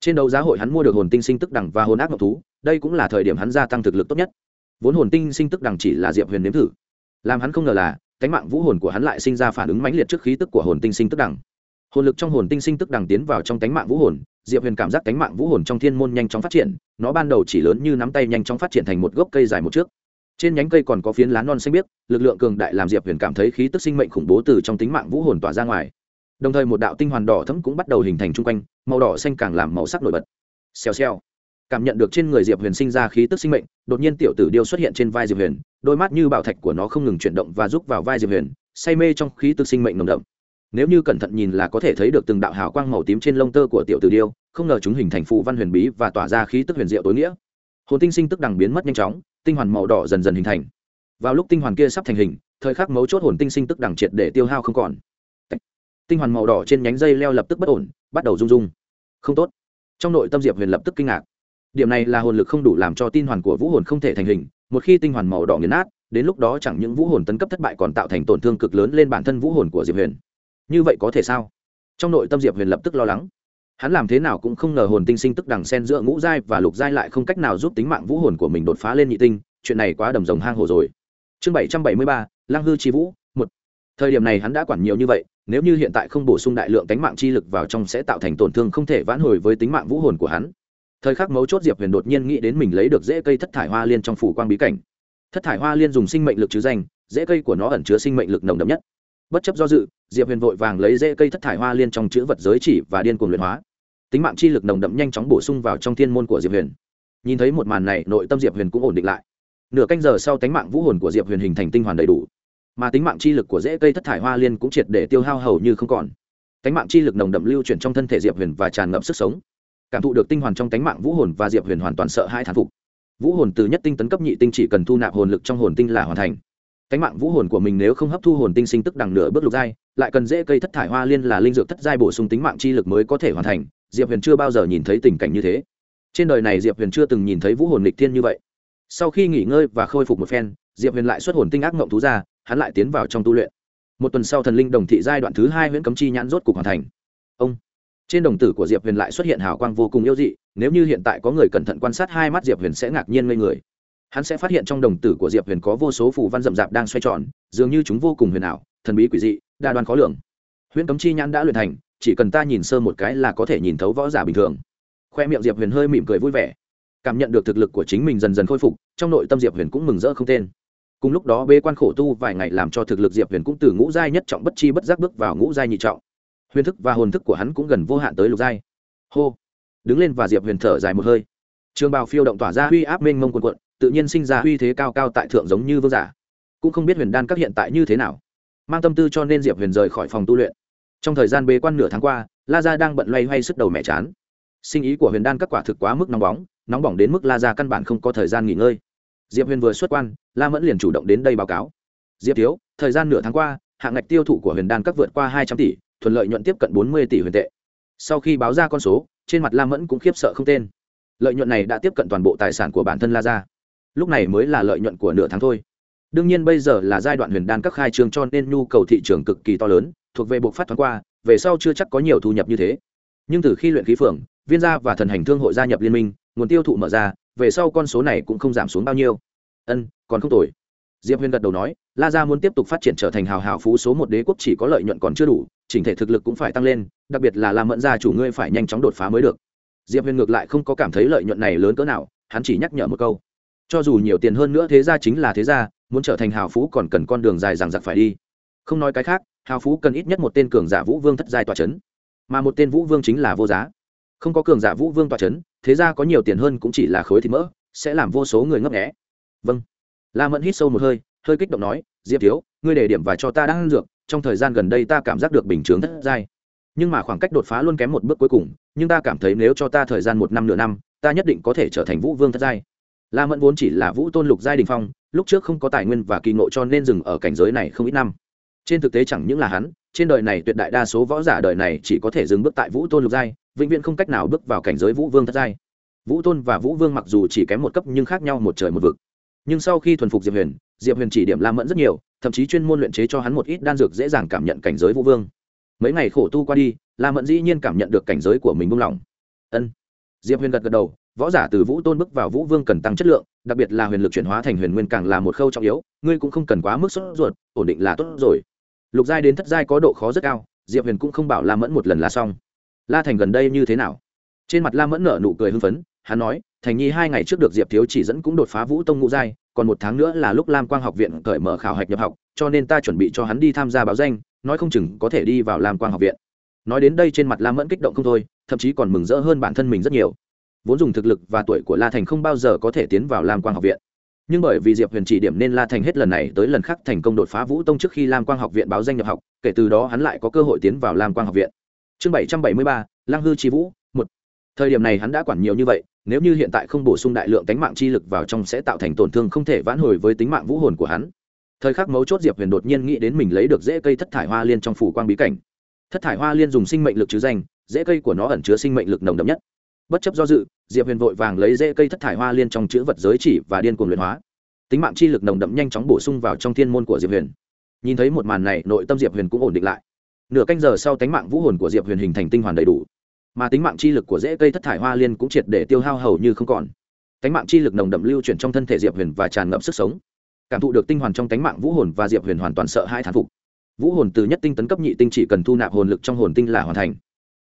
trên đấu giá hội hắn mua được hồn tinh sinh tức đẳng và hồn ác ngọc thú, đây cũng là thời điểm hắn gia tăng thực lực tốt nhất. Vốn hồn tinh sinh tức đẳng chỉ là diệp huyền nếm thử. Làm hắn không ngờ là, cánh mạng vũ hồn của hắn lại sinh ra phản ứng mãnh liệt trước khí tức của hồn tinh sinh tức đẳng. Hồn lực trong hồn tinh sinh tức đẳng tiến vào trong cánh mạng vũ hồn, diệp huyền cảm giác cánh mạng vũ hồn trong thiên môn nhanh chóng phát triển, nó ban đầu chỉ lớn như nắm tay nhanh chóng phát triển thành một gốc cây dài một trước. Trên nhánh cây còn có phiến lá non xanh biếc, lực lượng cường đại làm diệp huyền cảm thấy khí tức sinh mệnh khủng bố từ trong tính mạng vũ hồn tỏa ra ngoài đồng thời một đạo tinh hoàn đỏ thấm cũng bắt đầu hình thành chung quanh, màu đỏ xanh càng làm màu sắc nổi bật. Xèo xèo. Cảm nhận được trên người diệp huyền sinh ra khí tức sinh mệnh, đột nhiên tiểu tử điêu xuất hiện trên vai diệp huyền, đôi mắt như bảo thạch của nó không ngừng chuyển động và rúc vào vai diệp huyền, say mê trong khí tức sinh mệnh nồng đậm. Nếu như cẩn thận nhìn là có thể thấy được từng đạo hào quang màu tím trên lông tơ của tiểu tử điêu, không ngờ chúng hình thành phù văn huyền bí và tỏa ra khí tức huyền diệu tối nghĩa. Hồn tinh sinh tức đằng biến mất nhanh chóng, tinh hoàn màu đỏ dần dần hình thành. Vào lúc tinh hoàn kia sắp thành hình, thời khắc mấu chốt hồn tinh sinh tức đằng triệt để tiêu hao không còn tinh hoàn màu đỏ trên nhánh dây leo lập tức bất ổn, bắt đầu rung rung. Không tốt. Trong nội tâm diệp huyền lập tức kinh ngạc. Điểm này là hồn lực không đủ làm cho tin hoàn của vũ hồn không thể thành hình, một khi tinh hoàn màu đỏ nghiền nát, đến lúc đó chẳng những vũ hồn tấn cấp thất bại còn tạo thành tổn thương cực lớn lên bản thân vũ hồn của diệp huyền. Như vậy có thể sao? Trong nội tâm diệp huyền lập tức lo lắng. Hắn làm thế nào cũng không ngờ hồn tinh sinh tức đằng sen giữa ngũ giai và lục giai lại không cách nào giúp tính mạng vũ hồn của mình đột phá lên nhị tinh, chuyện này quá đầm rồng hang hồ rồi. Chương bảy trăm bảy mươi ba Lang hư chi vũ, một. Thời điểm này hắn đã quản nhiều như vậy nếu như hiện tại không bổ sung đại lượng cánh mạng chi lực vào trong sẽ tạo thành tổn thương không thể vãn hồi với tính mạng vũ hồn của hắn. Thời khắc mấu chốt diệp huyền đột nhiên nghĩ đến mình lấy được dễ cây thất thải hoa liên trong phủ quang bí cảnh. Thất thải hoa liên dùng sinh mệnh lực chứ danh dễ cây của nó ẩn chứa sinh mệnh lực nồng đậm nhất. Bất chấp do dự, diệp huyền vội vàng lấy dễ cây thất thải hoa liên trong chữ vật giới chỉ và điên cuồng luyện hóa. Tính mạng chi lực nồng đậm nhanh chóng bổ sung vào trong thiên môn của diệp huyền. Nhìn thấy một màn này, nội tâm diệp huyền cũng ổn định lại. Nửa canh giờ sau tánh mạng vũ hồn của diệp huyền hình thành tinh hoàn đầy đủ mà tính mạng chi lực của dễ cây thất thải hoa liên cũng triệt để tiêu hao hầu như không còn. Cánh mạng chi lực nồng đậm lưu chuyển trong thân thể diệp huyền và tràn ngập sức sống. Cảm thụ được tinh hoàn trong cánh mạng vũ hồn và diệp huyền hoàn toàn sợ hai thán phục. Vũ hồn từ nhất tinh tấn cấp nhị tinh chỉ cần thu nạp hồn lực trong hồn tinh là hoàn thành. Cánh mạng vũ hồn của mình nếu không hấp thu hồn tinh sinh tức đằng nửa bước lục giai, lại cần dễ cây thất thải hoa liên là linh dược thất giai bổ sung tính mạng chi lực mới có thể hoàn thành, diệp huyền chưa bao giờ nhìn thấy tình cảnh như thế. Trên đời này diệp huyền chưa từng nhìn thấy vũ hồn lịch thiên như vậy. Sau khi nghỉ ngơi và khôi phục một phen, diệp huyền lại xuất hồn tinh ác mộng thú ra hắn lại tiến vào trong tu luyện. Một tuần sau thần linh đồng thị giai đoạn thứ hai huyện cấm chi nhãn rốt cục hoàn thành. Ông. Trên đồng tử của diệp huyền lại xuất hiện hào quang vô cùng yêu dị, nếu như hiện tại có người cẩn thận quan sát hai mắt diệp huyền sẽ ngạc nhiên ngây người. Hắn sẽ phát hiện trong đồng tử của diệp huyền có vô số phù văn rậm rạp đang xoay tròn, dường như chúng vô cùng huyền ảo, thần bí quỷ dị, đa đoan khó lường. Huyễn cấm chi nhãn đã luyện thành, chỉ cần ta nhìn sơ một cái là có thể nhìn thấu võ giả bình thường. Khoe miệng diệp huyền hơi mỉm cười vui vẻ. Cảm nhận được thực lực của chính mình dần dần khôi phục, trong nội tâm diệp huyền cũng mừng rỡ không tên cùng lúc đó bê quan khổ tu vài ngày làm cho thực lực diệp huyền cũng từ ngũ giai nhất trọng bất chi bất giác bước vào ngũ giai nhị trọng. Huyền thức và hồn thức của hắn cũng gần vô hạn tới lục giai. Hô. Đứng lên và diệp huyền thở dài một hơi. Trường bào phiêu động tỏa ra uy áp mênh mông quần quận tự nhiên sinh ra uy thế cao cao tại thượng giống như vương giả. Cũng không biết huyền đan các hiện tại như thế nào. Mang tâm tư cho nên diệp huyền rời khỏi phòng tu luyện. Trong thời gian bế quan nửa tháng qua, la gia đang bận loay hoay sức đầu mẹ chán. Sinh ý của huyền đan các quả thực quá mức nóng bóng, nóng bỏng đến mức la gia căn bản không có thời gian nghỉ ngơi diệp huyền vừa xuất quan, la mẫn liền chủ động đến đây báo cáo. Diệp thiếu, thời gian nửa tháng qua hạng ngạch tiêu thụ của huyền đan các vượt qua hai trăm tỷ, thuận lợi nhuận tiếp cận bốn mươi tỷ huyền tệ. Sau khi báo ra con số, trên mặt la mẫn cũng khiếp sợ không tên. Lợi nhuận này đã tiếp cận toàn bộ tài sản của bản thân la gia. Lúc này mới là lợi nhuận của nửa tháng thôi. Đương nhiên bây giờ là giai đoạn huyền đan các khai trương cho nên nhu cầu thị trường cực kỳ to lớn, thuộc về buộc phát thoáng qua, về sau chưa chắc có nhiều thu nhập như thế. Nhưng từ khi luyện khí phường, viên gia và thần hành thương hội gia nhập liên minh, nguồn tiêu thụ mở ra về sau con số này cũng không giảm xuống bao nhiêu. Ân, còn không tồi. Diệp huyền gật đầu nói, la gia muốn tiếp tục phát triển trở thành hào hào phú số một đế quốc chỉ có lợi nhuận còn chưa đủ, chỉnh thể thực lực cũng phải tăng lên, đặc biệt là làm mẫn gia chủ ngươi phải nhanh chóng đột phá mới được. Diệp huyền ngược lại không có cảm thấy lợi nhuận này lớn cỡ nào, hắn chỉ nhắc nhở một câu. Cho dù nhiều tiền hơn nữa thế gia chính là thế gia, muốn trở thành hào phú còn cần con đường dài rằng giặc phải đi. Không nói cái khác, hào phú cần ít nhất một tên cường giả vũ vương thất giai tòa c h ấ n mà một tên vũ vương chính là vô giá không có cường giả vũ vương tòa c h ấ n thế ra có nhiều tiền hơn cũng chỉ là khối thịt mỡ, sẽ làm vô số người ngấp nghẽ vâng. La mẫn hít sâu một hơi hơi kích động nói, diệp thiếu, ngươi để điểm và cho ta đang ăn dược, trong thời gian gần đây ta cảm giác được bình chướng thất giai nhưng mà khoảng cách đột phá luôn kém một bước cuối cùng, nhưng ta cảm thấy nếu cho ta thời gian một năm nửa năm, ta nhất định có thể trở thành vũ vương thất giai la mẫn vốn chỉ là vũ tôn lục giai đình phong, lúc trước không có tài nguyên và kỳ ngộ cho nên dừng ở cảnh giới này không ít năm. Trên thực tế chẳng những là hắn, trên đời này tuyệt đại đa số võ giả đời này chỉ có thể dừng bước tại vũ tôn lục giai vĩnh viễn không cách nào bước vào cảnh giới vũ vương thất giai. Vũ tôn và vũ vương mặc dù chỉ kém một cấp nhưng khác nhau một trời một vực. Nhưng sau khi thuần phục diệp huyền diệp huyền chỉ điểm la mẫn rất nhiều, thậm chí chuyên môn luyện chế cho hắn một ít đan dược dễ dàng cảm nhận cảnh giới vũ vương. Mấy ngày khổ tu qua đi, la mẫn dĩ nhiên cảm nhận được cảnh giới của mình buông lỏng. Ân. Diệp huyền gật gật đầu, võ giả từ vũ tôn bước vào vũ vương cần tăng chất lượng, đặc biệt là huyền lực chuyển hóa thành huyền nguyên càng là một khâu trọng yếu, ngươi cũng không cần quá mức sốt ruột, ổn định là tốt rồi. Lục giai đến thất giai có độ khó rất cao, diệp huyền cũng không bảo la mẫn một lần là xong la thành gần đây như thế nào? Trên mặt la mẫn nở nụ cười hưng phấn, hắn nói, thành nhi hai ngày trước được diệp thiếu chỉ dẫn cũng đột phá vũ tông ngũ giai, còn một tháng nữa là lúc lam quang học viện cởi mở khảo hạch nhập học, cho nên ta chuẩn bị cho hắn đi tham gia báo danh, nói không chừng có thể đi vào lam quang học viện. Nói đến đây trên mặt la mẫn kích động không thôi, thậm chí còn mừng rỡ hơn bản thân mình rất nhiều. Vốn dùng thực lực và tuổi của la thành không bao giờ có thể tiến vào lam quang học viện. Nhưng bởi vì diệp huyền chỉ điểm nên la thành hết lần này tới lần khác thành công đột phá vũ tông trước khi lam quang học viện báo danh nhập học, kể từ đó hắn lại có cơ hội tiến vào lam quang học viện chương bảy trăm bảy mươi ba lang hư chi vũ, một. Thời điểm này hắn đã quản nhiều như vậy, nếu như hiện tại không bổ sung đại lượng tánh mạng chi lực vào trong sẽ tạo thành tổn thương không thể vãn hồi với tính mạng vũ hồn của hắn. Thời khắc mấu chốt diệp huyền đột nhiên nghĩ đến mình lấy được dễ cây thất thải hoa liên trong phủ quang bí cảnh. Thất thải hoa liên dùng sinh mệnh lực chứ danh dễ cây của nó ẩn chứa sinh mệnh lực nồng đậm nhất. Bất chấp do dự, diệp huyền vội vàng lấy dễ cây thất thải hoa liên trong chữ vật giới chỉ và điên cuồng luyện hóa. Tính mạng chi lực nồng đậm nhanh chóng bổ sung vào trong thiên môn của diệp huyền. Nhìn thấy một màn này, nội tâm diệp huyền cũng ổn định lại nửa canh giờ sau tính mạng vũ hồn của diệp huyền hình thành tinh hoàn đầy đủ. Mà tính mạng chi lực của dễ cây thất thải hoa liên cũng triệt để tiêu hao hầu như không còn. Tính mạng chi lực nồng đậm lưu chuyển trong thân thể diệp huyền và tràn ngập sức sống. Cảm thụ được tinh hoàn trong tính mạng vũ hồn và diệp huyền hoàn toàn sợ hai thán phục. Vũ hồn từ nhất tinh tấn cấp nhị tinh chỉ cần thu nạp hồn lực trong hồn tinh là hoàn thành.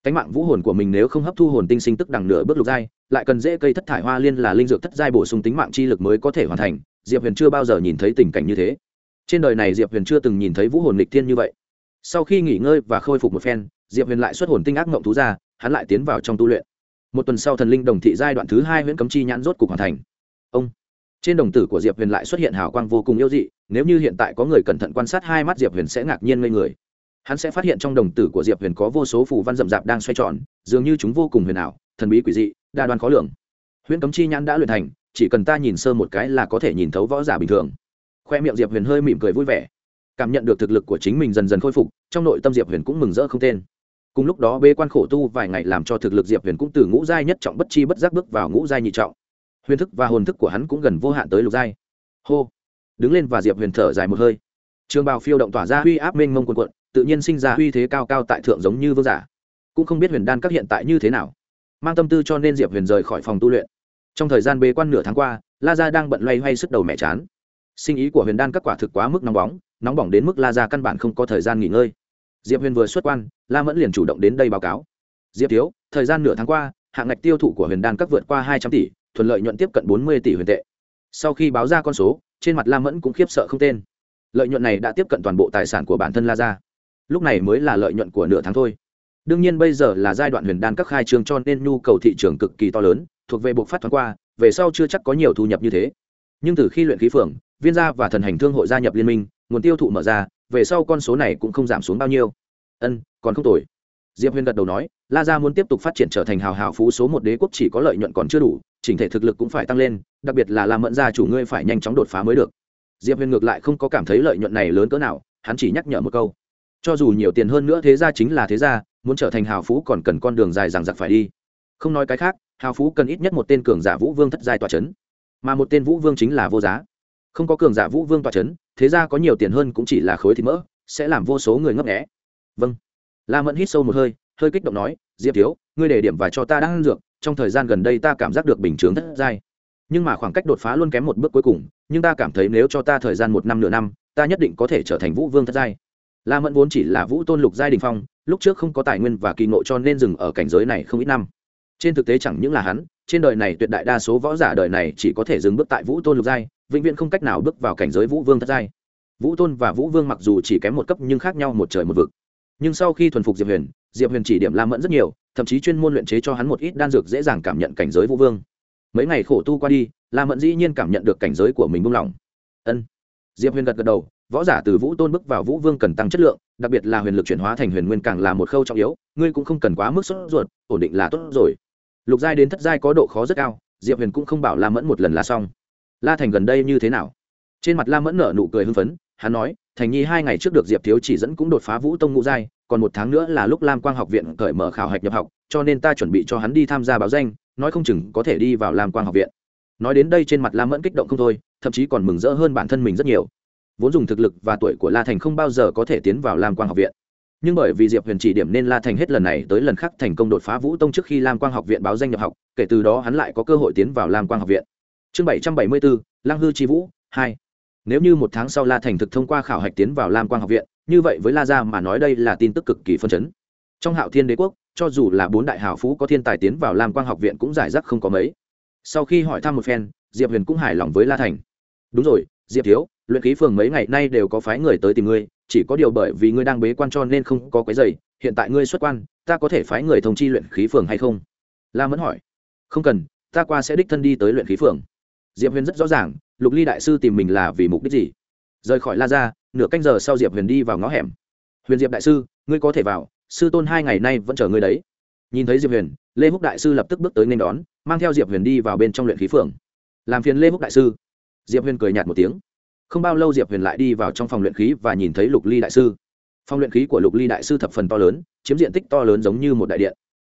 Tánh mạng vũ hồn của mình nếu không hấp thu hồn tinh sinh tức đằng nửa bước lục giai, lại cần dễ cây thất thải hoa liên là linh dược thất giai bổ sung tính mạng chi lực mới có thể hoàn thành, diệp huyền chưa bao giờ nhìn thấy tình cảnh như thế. Trên đời này diệp huyền chưa từng nhìn thấy vũ hồn lịch thiên như vậy sau khi nghỉ ngơi và khôi phục một phen, diệp huyền lại xuất hồn tinh ác mộng thú ra, hắn lại tiến vào trong tu luyện. Một tuần sau thần linh đồng thị giai đoạn thứ hai huyện cấm chi nhãn rốt cục hoàn thành. Ông, trên đồng tử của diệp huyền lại xuất hiện hào quang vô cùng yêu dị, nếu như hiện tại có người cẩn thận quan sát hai mắt diệp huyền sẽ ngạc nhiên ngây người. Hắn sẽ phát hiện trong đồng tử của diệp huyền có vô số phù văn rậm rạp đang xoay tròn, dường như chúng vô cùng huyền ảo, thần bí quỷ dị, đa đoan khó lường. Huyễn cấm chi nhãn đã luyện thành, chỉ cần ta nhìn sơ một cái là có thể nhìn thấu võ giả bình thường. Khoe miệng diệp huyền hơi mỉm cười vui vẻ cảm nhận được thực lực của chính mình dần dần khôi phục, trong nội tâm diệp huyền cũng mừng rỡ không tên. Cùng lúc đó bê quan khổ tu vài ngày làm cho thực lực diệp huyền cũng từ ngũ giai nhất trọng bất chi bất giác bước vào ngũ giai nhị trọng. Huyền thức và hồn thức của hắn cũng gần vô hạn tới lục giai. Hô! Đứng lên và diệp huyền thở dài một hơi. Trường bào phiêu động tỏa ra uy áp mênh mông quần quận tự nhiên sinh ra uy thế cao cao tại thượng giống như vương giả. Cũng không biết huyền đan các hiện tại như thế nào. Mang tâm tư cho nên diệp huyền rời khỏi phòng tu luyện. Trong thời gian bế quan nửa tháng qua, la gia đang bận loay hoay sức đầu mẹ chán. Sinh ý của huyền đan các quả thực quá mức nóng bóng nóng bỏng đến mức la gia căn bản không có thời gian nghỉ ngơi. Diệp huyền vừa xuất quan, la mẫn liền chủ động đến đây báo cáo. Diệp thiếu, thời gian nửa tháng qua hạng ngạch tiêu thụ của huyền đan các vượt qua hai trăm tỷ, thuận lợi nhuận tiếp cận bốn mươi tỷ huyền tệ. Sau khi báo ra con số, trên mặt la mẫn cũng khiếp sợ không tên. Lợi nhuận này đã tiếp cận toàn bộ tài sản của bản thân la gia. Lúc này mới là lợi nhuận của nửa tháng thôi. Đương nhiên bây giờ là giai đoạn huyền đan các khai trương cho nên nhu cầu thị trường cực kỳ to lớn, thuộc về buộc phát thoáng qua, về sau chưa chắc có nhiều thu nhập như thế. Nhưng từ khi luyện khí phường, viên gia và thần hành thương hội gia nhập liên minh nguồn tiêu thụ mở ra, về sau con số này cũng không giảm xuống bao nhiêu. Ân, còn không tồi. Diệp huyền gật đầu nói, la gia muốn tiếp tục phát triển trở thành hào hào phú số một đế quốc chỉ có lợi nhuận còn chưa đủ, chỉnh thể thực lực cũng phải tăng lên, đặc biệt là làm mẫn gia chủ ngươi phải nhanh chóng đột phá mới được. Diệp huyền ngược lại không có cảm thấy lợi nhuận này lớn cỡ nào, hắn chỉ nhắc nhở một câu. Cho dù nhiều tiền hơn nữa thế gia chính là thế gia, muốn trở thành hào phú còn cần con đường dài rằng giặc phải đi. Không nói cái khác, hào phú cần ít nhất một tên cường giả vũ vương thất giai tòa c h ấ n mà một tên vũ vương chính là vô giá. Không có cường giả vũ vương tòa c h ấ n thế gia có nhiều tiền hơn cũng chỉ là khối thịt mỡ, sẽ làm vô số người ngấp nghẽ vâng. La mẫn hít sâu một hơi hơi kích động nói, diệp thiếu, ngươi để điểm và cho ta đang ăn dược, trong thời gian gần đây ta cảm giác được bình chướng thất giai nhưng mà khoảng cách đột phá luôn kém một bước cuối cùng, nhưng ta cảm thấy nếu cho ta thời gian một năm nửa năm, ta nhất định có thể trở thành vũ vương thất giai la mẫn vốn chỉ là vũ tôn lục giai đình phong, lúc trước không có tài nguyên và kỳ ngộ cho nên dừng ở cảnh giới này không ít năm trên thực tế chẳng những là hắn, trên đời này tuyệt đại đa số võ giả đời này chỉ có thể dừng bước tại vũ tôn lục giai, vĩnh viễn không cách nào bước vào cảnh giới vũ vương thất giai. Vũ tôn và vũ vương mặc dù chỉ kém một cấp nhưng khác nhau một trời một vực. Nhưng sau khi thuần phục diệp huyền diệp huyền chỉ điểm la mẫn rất nhiều, thậm chí chuyên môn luyện chế cho hắn một ít đan dược dễ dàng cảm nhận cảnh giới vũ vương. Mấy ngày khổ tu qua đi, la mẫn dĩ nhiên cảm nhận được cảnh giới của mình buông lỏng. Ân. Diệp huyền gật gật đầu võ giả từ vũ tôn bước vào vũ vương cần tăng chất lượng, đặc biệt là huyền lực chuyển hóa thành huyền nguyên càng là một khâu trọng yếu, ngươi cũng không cần quá mức sốt ruột, ổn định là tốt rồi. Lục giai đến thất giai có độ khó rất cao, diệp huyền cũng không bảo la mẫn một lần là xong. La thành gần đây như thế nào? Trên mặt la mẫn nở nụ cười hưng phấn, hắn nói, thành nhi hai ngày trước được diệp thiếu chỉ dẫn cũng đột phá vũ tông ngũ giai, còn một tháng nữa là lúc lam quang học viện cởi mở khảo hạch nhập học, cho nên ta chuẩn bị cho hắn đi tham gia báo danh, nói không chừng có thể đi vào lam quang học viện. Nói đến đây trên mặt la mẫn kích động không thôi, thậm chí còn mừng rỡ hơn bản thân mình rất nhiều vốn dùng thực lực và tuổi của la thành không bao giờ có thể tiến vào lam quang học viện. Nhưng bởi vì diệp huyền chỉ điểm nên la thành hết lần này tới lần khác thành công đột phá vũ tông trước khi lam quang học viện báo danh nhập học, kể từ đó hắn lại có cơ hội tiến vào lam quang học viện. Chương bảy trăm bảy mươi bốn lang hư chi vũ, hai. Nếu như một tháng sau la thành thực thông qua khảo hạch tiến vào lam quang học viện, như vậy với la gia mà nói đây là tin tức cực kỳ phân chấn. Trong hạo thiên đế quốc, cho dù là bốn đại hào phú có thiên tài tiến vào lam quang học viện cũng giải rác không có mấy. Sau khi hỏi thăm một phen, diệp huyền cũng hài lòng với la thành. Đúng rồi diệp thiếu, luyện khí phường mấy ngày nay đều có phái người tới tìm ngươi, chỉ có điều bởi vì ngươi đang bế quan cho nên không có cái giày hiện tại ngươi xuất quan, ta có thể phái người thông chi luyện khí phường hay không? La mẫn hỏi. Không cần, ta qua sẽ đích thân đi tới luyện khí phường. Diệp huyền rất rõ ràng, lục ly đại sư tìm mình là vì mục đích gì? Rời khỏi la ra, nửa canh giờ sau diệp huyền đi vào ngõ hẻm. Huyền diệp đại sư, ngươi có thể vào, sư tôn hai ngày nay vẫn chờ ngươi đấy. Nhìn thấy diệp huyền, lê húc đại sư lập tức bước tới nên đón, mang theo diệp huyền đi vào bên trong luyện khí phường. Làm phiền lê húc đại sư diệp huyền cười nhạt một tiếng. Không bao lâu diệp huyền lại đi vào trong phòng luyện khí và nhìn thấy lục ly đại sư. Phòng luyện khí của lục ly đại sư thập phần to lớn, chiếm diện tích to lớn giống như một đại điện.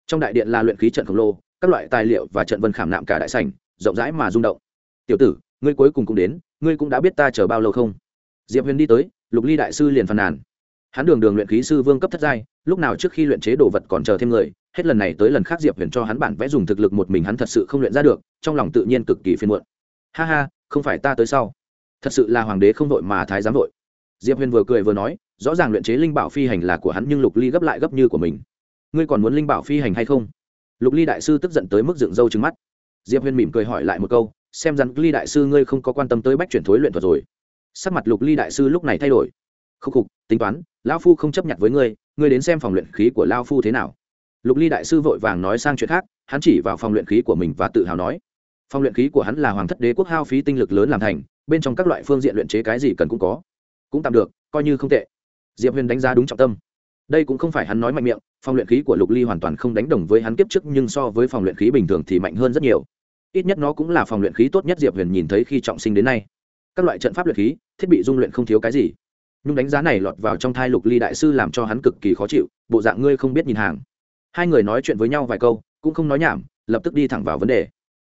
Trong đại điện là luyện khí trận khổng lồ, các loại tài liệu và trận vân khảm nạm cả đại sảnh, rộng rãi mà rung động. Tiểu tử, ngươi cuối cùng cũng đến, ngươi cũng đã biết ta chờ bao lâu không? Diệp huyền đi tới, lục ly đại sư liền phàn nàn. Hắn đường đường luyện khí sư vương cấp thất giai, lúc nào trước khi luyện chế đồ vật còn chờ thêm người, hết lần này tới lần khác diệp huyền cho hắn bản vẽ dùng thực lực một mình hắn thật sự không luyện ra được, trong lòng tự nhiên cực kỳ phiền muộn ha ha, không phải ta tới sau. Thật sự là hoàng đế không vội mà thái giám vội diệp huyền vừa cười vừa nói, rõ ràng luyện chế linh bảo phi hành là của hắn nhưng lục ly gấp lại gấp như của mình. Ngươi còn muốn linh bảo phi hành hay không? Lục ly đại sư tức giận tới mức dựng râu trứng mắt. Diệp huyền mỉm cười hỏi lại một câu, xem rằng ly đại sư ngươi không có quan tâm tới bách chuyển thối luyện thuật rồi. Sắc mặt lục ly đại sư lúc này thay đổi. Khúc khục, tính toán, lão phu không chấp nhận với ngươi ngươi đến xem phòng luyện khí của lao phu thế nào. Lục ly đại sư vội vàng nói sang chuyện khác, hắn chỉ vào phòng luyện khí của mình và tự hào nói phòng luyện khí của hắn là hoàng thất đế quốc hao phí tinh lực lớn làm thành, bên trong các loại phương diện luyện chế cái gì cần cũng có. Cũng tạm được, coi như không tệ. Diệp huyền đánh giá đúng trọng tâm. Đây cũng không phải hắn nói mạnh miệng phòng luyện khí của lục ly hoàn toàn không đánh đồng với hắn kiếp trước, nhưng so với phòng luyện khí bình thường thì mạnh hơn rất nhiều. Ít nhất nó cũng là phòng luyện khí tốt nhất diệp huyền nhìn thấy khi trọng sinh đến nay. Các loại trận pháp luyện khí, thiết bị dung luyện không thiếu cái gì. Nhưng đánh giá này lọt vào trong thai lục ly đại sư làm cho hắn cực kỳ khó chịu, bộ dạng ngươi không biết nhìn hàng. Hai người nói chuyện với nhau vài câu, cũng không nói nhảm, lập tức đi thẳng vào vấn đề